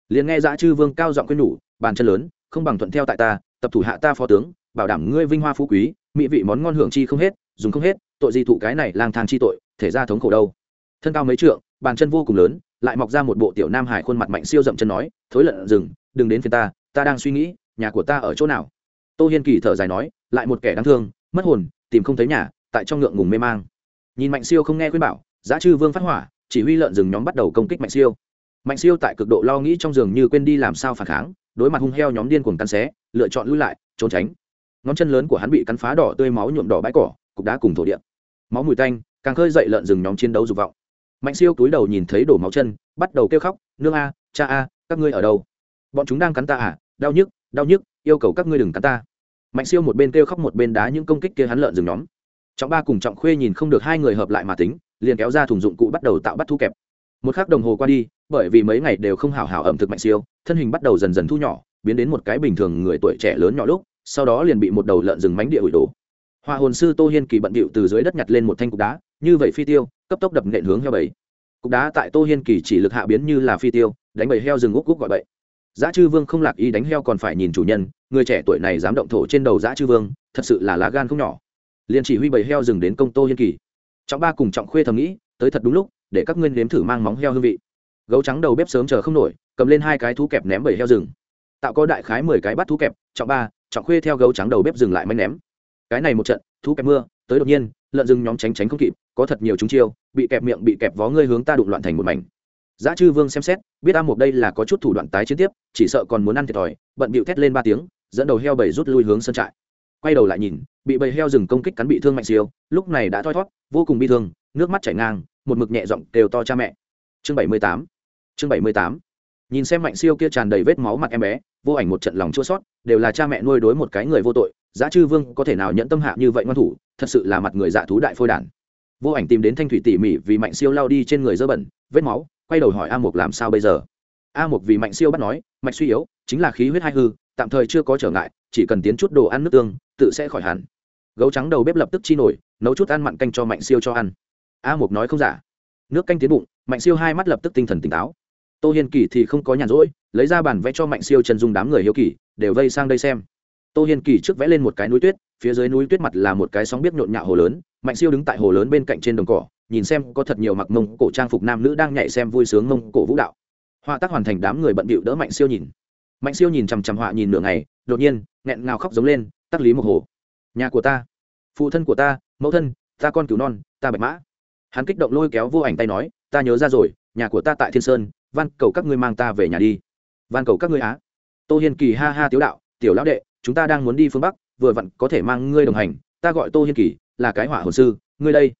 Liền nghe giá chư vương cao giọng quên nhủ, bàn chân lớn, không bằng thuận theo tại ta, tập thủ hạ ta phó tướng, bảo đảm ngươi vinh hoa phú quý, mỹ vị món ngon hưởng chi không hết, dùng không hết, tội gì thụ cái này lang thang chi tội, thể ra thống khổ đâu thân cao mấy trượng, bàn chân vô cùng lớn, lại mọc ra một bộ tiểu nam hải khuôn mặt mạnh siêu dậm chân nói, thối lợn rừng đừng đến phiền ta ta đang suy nghĩ, nhà của ta ở chỗ nào? Tô hiên kỳ thở dài nói, lại một kẻ đáng thương, mất hồn, tìm không thấy nhà, tại trong ngượng ngùng mê mang. Nhìn mạnh siêu không nghe khuyên bảo, giá chư vương phát hỏa, chỉ huy lợn rừng nhóm bắt đầu công kích mạnh siêu. Mạnh siêu tại cực độ lo nghĩ trong giường như quên đi làm sao phản kháng, đối mặt hung heo nhóm điên cuồng cắn xé, lựa chọn lui lại, trốn tránh. Ngón chân lớn của hắn bị cắn phá đỏ tươi máu nhuộm đỏ bãi cỏ, cục đá cùng thổ địa. Máu mùi tanh, càng khơi dậy lợn rừng nhóm chiến đấu dục vọng mạnh siêu túi đầu nhìn thấy đổ máu chân, bắt đầu kêu khóc, nương a, cha a, các ngươi ở đâu? Bọn chúng đang cắn ta à? Đau nhức đau nhức, yêu cầu các ngươi đừng cắn ta. Mạnh siêu một bên kêu khóc một bên đá những công kích kia hắn lợn rừng nhóm. Trọng ba cùng trọng khuê nhìn không được hai người hợp lại mà tính, liền kéo ra thùng dụng cụ bắt đầu tạo bắt thu kẹp. Một k h ắ c đồng hồ qua đi, bởi vì mấy ngày đều không hào hào ẩm thực mạnh siêu, thân hình bắt đầu dần dần thu nhỏ, biến đến một cái bình thường người tuổi trẻ lớn nhỏ lúc, sau đó liền bị một đầu lợn rừng mánh địa ủi đổ. Hoa hồn sư tô hiên kỳ bận bịu từ dưới đất nhặt lên một thanh cục đá như vậy phi tiêu, cấp tốc đập nện hướng heo bầy. Cục đá tại tô hiên kỳ chỉ lực hạ biến như là phi tiêu, đánh bầy heo rừng úc úc gọi bậy. Giá chư vương không lạc ý đánh heo còn phải nhìn chủ nhân, người trẻ tuổi này dám động thổ trên đầu giá chư vương, thật sự là lá gan không nhỏ. Liền chỉ huy bầy heo rừng đến công tô hiên kỳ. Trọng ba cùng trọng khuê thầm nghĩ, tới thật đúng lúc, để các nguyên nếm thử mang móng heo hương vị. Gấu trắng đầu bếp sớm chờ không nổi, cầm lên hai cái thú kẹp ném bầy heo rừng. Tạo có đại khái mười cái bắt thú kẹp, trọng ba, trọng khuê theo gấu trắng đầu bếp dừng lại manh ném. Cái này một trận, thú kẹp mưa, tới đột nhiên, lợn rừng nhóm tránh tránh không kịp có thật nhiều chúng chiêu, bị kẹp miệng, bị kẹp vó ngươi hướng ta đụng loạn thành một mảnh. Giá chư vương xem xét, biết a một đây là có chút thủ đoạn tái chiến tiếp, chỉ sợ còn muốn ăn thiệt thòi, bận bịu thét lên ba tiếng, dẫn đầu heo bầy rút lui hướng sân trại. Quay đầu lại nhìn, bị bầy heo rừng công kích cắn bị thương mạnh siêu, lúc này đã thoi thót, vô cùng bi thương, nước mắt chảy ngang, một mực nhẹ giọng đều to cha mẹ. Chương bảy mươi tám, chương bảy mươi tám. Nhìn xem mạnh siêu kia tràn đầy vết máu mặt em bé, vô ảnh một trận lòng chua sót đều là cha mẹ nuôi đối một cái người vô tội, giá chư vương có thể nào nhận tâm hạ như vậy ngoan thủ, thật sự là mặt người dạ thú đại phôi đản vô ảnh tìm đến thanh thủy tỉ mỉ vì mạnh siêu lao đi trên người dơ bẩn, vết máu, quay đầu hỏi a mục làm sao bây giờ? A mục vì mạnh siêu bắt nói, mạch suy yếu, chính là khí huyết hai hư, tạm thời chưa có trở ngại, chỉ cần tiến chút đồ ăn nước tương, tự sẽ khỏi hẳn. Gấu trắng đầu bếp lập tức chi nổi, nấu chút ăn mặn canh cho mạnh siêu cho ăn. A mục nói không giả. Nước canh tiến bụng, mạnh siêu hai mắt lập tức tinh thần tỉnh táo. Tô hiên kỳ thì không có nhàn rỗi, lấy ra bản vẽ cho mạnh siêu chân dung đám người hiếu kỳ, đều vây sang đây xem. Tô hiên kỳ trước vẽ lên một cái núi tuyết, phía dưới núi tuyết mặt là một cái sóng biết nhộn nhạo hồ lớn mạnh siêu đứng tại hồ lớn bên cạnh trên đồng cỏ, nhìn xem có thật nhiều mặc mông cổ trang phục nam nữ đang nhảy xem vui sướng mông cổ vũ đạo. Họa tác hoàn thành đám người bận bịu đỡ mạnh siêu nhìn. Mạnh siêu nhìn chằm chằm họa nhìn nửa ngày, đột nhiên, nghẹn ngào khóc giống lên, tắc lý một hồ, nhà của ta, phụ thân của ta, mẫu thân, ta con cứu non, ta bạch mã. Hắn kích động lôi kéo vô ảnh tay nói, ta nhớ ra rồi, nhà của ta tại thiên sơn, van cầu các ngươi mang ta về nhà đi. Van cầu các ngươi á? Tô hiên kỳ ha ha tiếu đạo, tiểu lão đệ, chúng ta đang muốn đi phương bắc, vừa vặn có thể mang ngươi đồng hành, ta gọi tô hiên kỳ là cái hỏa hồn sư, ngươi đây.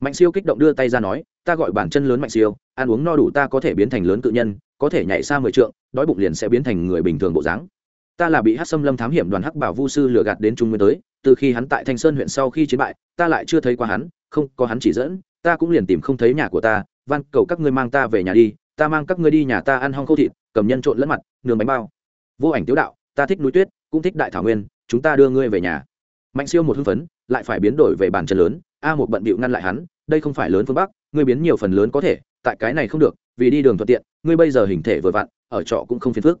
Mạnh siêu kích động đưa tay ra nói, ta gọi bản chân lớn mạnh siêu, ăn uống no đủ ta có thể biến thành lớn cự nhân, có thể nhảy xa mười trượng, đói bụng liền sẽ biến thành người bình thường bộ dáng. Ta là bị hát xâm lâm thám hiểm đoàn hắc bảo vu sư lừa gạt đến trung nguyên tới, từ khi hắn tại thanh sơn huyện sau khi chiến bại, ta lại chưa thấy qua hắn, không, có hắn chỉ dẫn, ta cũng liền tìm không thấy nhà của ta, van, cầu các ngươi mang ta về nhà đi, ta mang các ngươi đi nhà ta ăn hong khâu thịt, cầm nhân trộn lẫn mặt, nướng bánh bao. Vô ảnh tiếu đạo, ta thích núi tuyết, cũng thích đại thảo nguyên, chúng ta đưa ngươi về nhà mạnh siêu một hưng phấn, lại phải biến đổi về bàn chân lớn, a một bận bịu ngăn lại hắn, đây không phải lớn phương bắc, ngươi biến nhiều phần lớn có thể, tại cái này không được, vì đi đường thuận tiện, ngươi bây giờ hình thể vừa vặn, ở trọ cũng không phiền phức.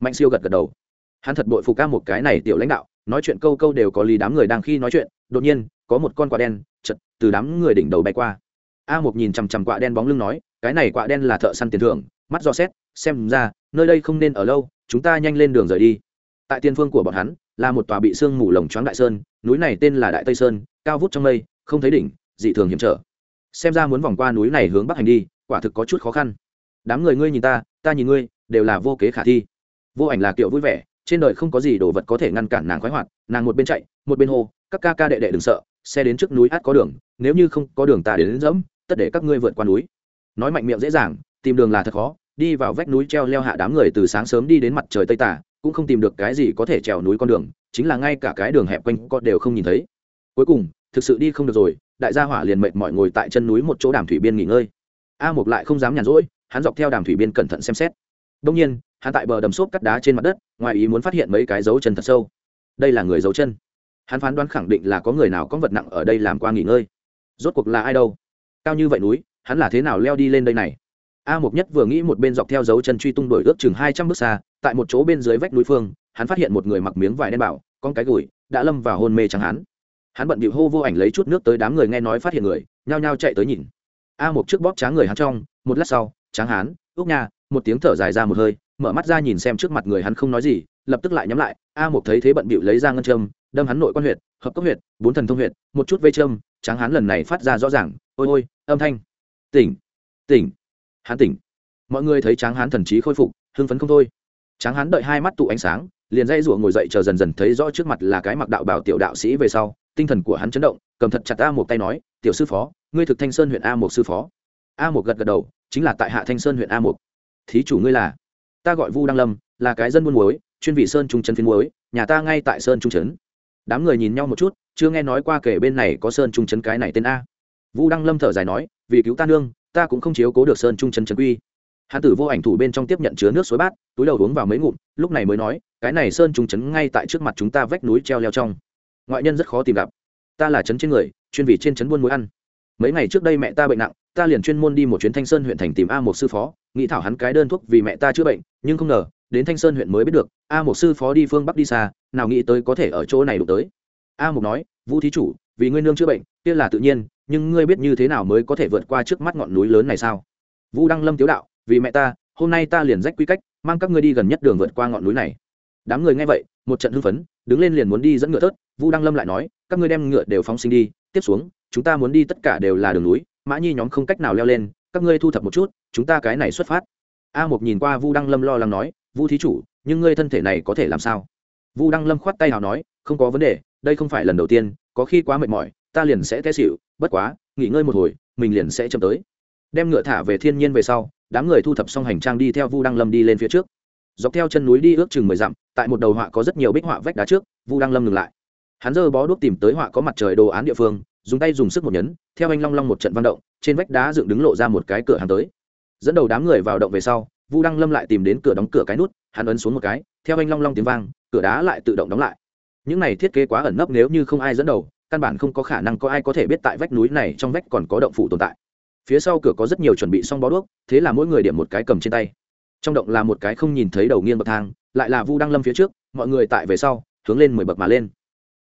Mạnh siêu gật gật đầu. Hắn thật bội phục ca một cái này tiểu lãnh đạo, nói chuyện câu câu đều có lý đám người đang khi nói chuyện, đột nhiên, có một con quạ đen chật từ đám người đỉnh đầu bay qua. A một nhìn chằm chằm quạ đen bóng lưng nói, cái này quạ đen là thợ săn tiền thưởng, mắt do xét, xem ra, nơi đây không nên ở lâu, chúng ta nhanh lên đường rời đi. Tại tiên phương của bọn hắn, là một tòa bị sương mù lồng choáng đại sơn núi này tên là đại tây sơn cao vút trong mây không thấy đỉnh dị thường hiểm trở. Xem ra muốn vòng qua núi này hướng bắc hành đi quả thực có chút khó khăn. Đám người ngươi nhìn ta ta nhìn ngươi đều là vô kế khả thi. Vô ảnh là kiểu vui vẻ trên đời không có gì đồ vật có thể ngăn cản nàng khoái hoạt nàng một bên chạy một bên hô các ca ca đệ đệ đừng sợ xe đến trước núi át có đường nếu như không có đường ta đến, đến dẫm tất để các ngươi vượt qua núi. Nói mạnh miệng dễ dàng tìm đường là thật khó đi vào vách núi treo leo hạ đám người từ sáng sớm đi đến mặt trời tây tả cũng không tìm được cái gì có thể trèo núi con đường, chính là ngay cả cái đường hẹp quanh co đều không nhìn thấy. Cuối cùng, thực sự đi không được rồi, đại gia hỏa liền mệt mỏi ngồi tại chân núi một chỗ đàm thủy biên nghỉ ngơi. A mục lại không dám nhàn rỗi, hắn dọc theo đàm thủy biên cẩn thận xem xét. Đông nhiên, hắn tại bờ đầm xốp cắt đá trên mặt đất, ngoài ý muốn phát hiện mấy cái dấu chân thật sâu. Đây là người dấu chân. Hắn phán đoán khẳng định là có người nào có vật nặng ở đây làm qua nghỉ ngơi. Rốt cuộc là ai đâu? Cao như vậy núi, hắn là thế nào leo đi lên đây này? A mục nhất vừa nghĩ một bên dọc theo dấu chân truy tung đổi ước chừng hai trăm bước xa tại một chỗ bên dưới vách núi phương hắn phát hiện một người mặc miếng vải đen bảo con cái gùi đã lâm vào hôn mê chẳng hắn. Hắn bận bịu hô vô ảnh lấy chút nước tới đám người nghe nói phát hiện người nhao nhao chạy tới nhìn. A một trước bóp tráng người hắn trong một lát sau tráng hắn, úc nha. Một tiếng thở dài ra một hơi mở mắt ra nhìn xem trước mặt người hắn không nói gì lập tức lại nhắm lại. A một thấy thế bận bịu lấy ra ngân châm đâm hắn nội quan huyệt hợp cấp huyệt bốn thần thông huyệt một chút vây châm tráng hắn lần này phát ra rõ ràng ôi ôi âm thanh. Tỉnh tỉnh. Hán tỉnh. Mọi người thấy tráng hán thần trí khôi phục, hưng phấn không thôi. Tráng hán đợi hai mắt tụ ánh sáng, liền dây rủa ngồi dậy chờ dần dần thấy rõ trước mặt là cái mặc đạo bảo tiểu đạo sĩ về sau, tinh thần của hắn chấn động, cầm thật chặt a một tay nói, tiểu sư phó, ngươi thực thanh sơn huyện a một sư phó. A một gật gật đầu, chính là tại hạ thanh sơn huyện a một thí chủ ngươi là? Ta gọi vu đăng lâm, là cái dân buôn muối, chuyên vị sơn trung trấn phiên muối, nhà ta ngay tại sơn trung trấn. Đám người nhìn nhau một chút, chưa nghe nói qua kể bên này có sơn trung trấn cái này tên a. Vu đăng lâm thở dài nói, vì cứu ta nương ta cũng không chiếu cố được sơn trung trấn trấn quy. Hán tử vô ảnh thủ bên trong tiếp nhận chứa nước suối bát, túi đầu uống vào mấy ngụm, lúc này mới nói, cái này sơn trung trấn ngay tại trước mặt chúng ta vách núi treo leo trong. Ngoại nhân rất khó tìm gặp. Ta là trấn trên người, chuyên vì trên trấn buôn muối ăn. Mấy ngày trước đây mẹ ta bệnh nặng, ta liền chuyên môn đi một chuyến thanh sơn huyện thành tìm a một sư phó, nghĩ thảo hắn cái đơn thuốc vì mẹ ta chữa bệnh, nhưng không ngờ, đến thanh sơn huyện mới biết được, a một sư phó đi phương bắc đi xa, nào nghĩ tới có thể ở chỗ này đụng tới. A một nói, vũ thí chủ, vì ngươi nương chữa bệnh, kia là tự nhiên nhưng ngươi biết như thế nào mới có thể vượt qua trước mắt ngọn núi lớn này sao? Vũ đăng lâm tiếu đạo, vì mẹ ta, hôm nay ta liền rách quy cách, mang các ngươi đi gần nhất đường vượt qua ngọn núi này. Đám người nghe vậy, một trận hưng phấn, đứng lên liền muốn đi dẫn ngựa tớt vu đăng lâm lại nói, các ngươi đem ngựa đều phóng sinh đi, tiếp xuống, chúng ta muốn đi tất cả đều là đường núi, mã nhi nhóm không cách nào leo lên, các ngươi thu thập một chút, chúng ta cái này xuất phát. A một nhìn qua vu đăng lâm lo lắng nói, vu thí chủ, nhưng ngươi thân thể này có thể làm sao? Vu đăng lâm khoát tay nào nói, không có vấn đề, đây không phải lần đầu tiên, có khi quá mệt mỏi ta liền sẽ té xịu bất quá, nghỉ ngơi một hồi, mình liền sẽ chậm tới. Đem ngựa thả về thiên nhiên về sau, đám người thu thập xong hành trang đi theo vu đăng lâm đi lên phía trước. Dọc theo chân núi đi ước chừng mười dặm, tại một đầu họa có rất nhiều bích họa vách đá trước, vu đăng lâm ngừng lại. Hắn giơ bó đuốc tìm tới họa có mặt trời đồ án địa phương, dùng tay dùng sức một nhấn, theo anh long long một trận văn động, trên vách đá dựng đứng lộ ra một cái cửa hàng tới. Dẫn đầu đám người vào động về sau, vu đăng lâm lại tìm đến cửa đóng cửa cái nút, hắn ấn xuống một cái, theo anh long long tiếng vang, cửa đá lại tự động đóng lại. Những này thiết kế quá ẩn nấp nếu như không ai dẫn đầu căn bản không có khả năng có ai có thể biết tại vách núi này trong vách còn có động phủ tồn tại. Phía sau cửa có rất nhiều chuẩn bị xong bó đuốc, thế là mỗi người điểm một cái cầm trên tay. Trong động là một cái không nhìn thấy đầu nghiêng bậc thang, lại là vu đăng lâm phía trước, mọi người tại về sau, hướng lên mười bậc mà lên.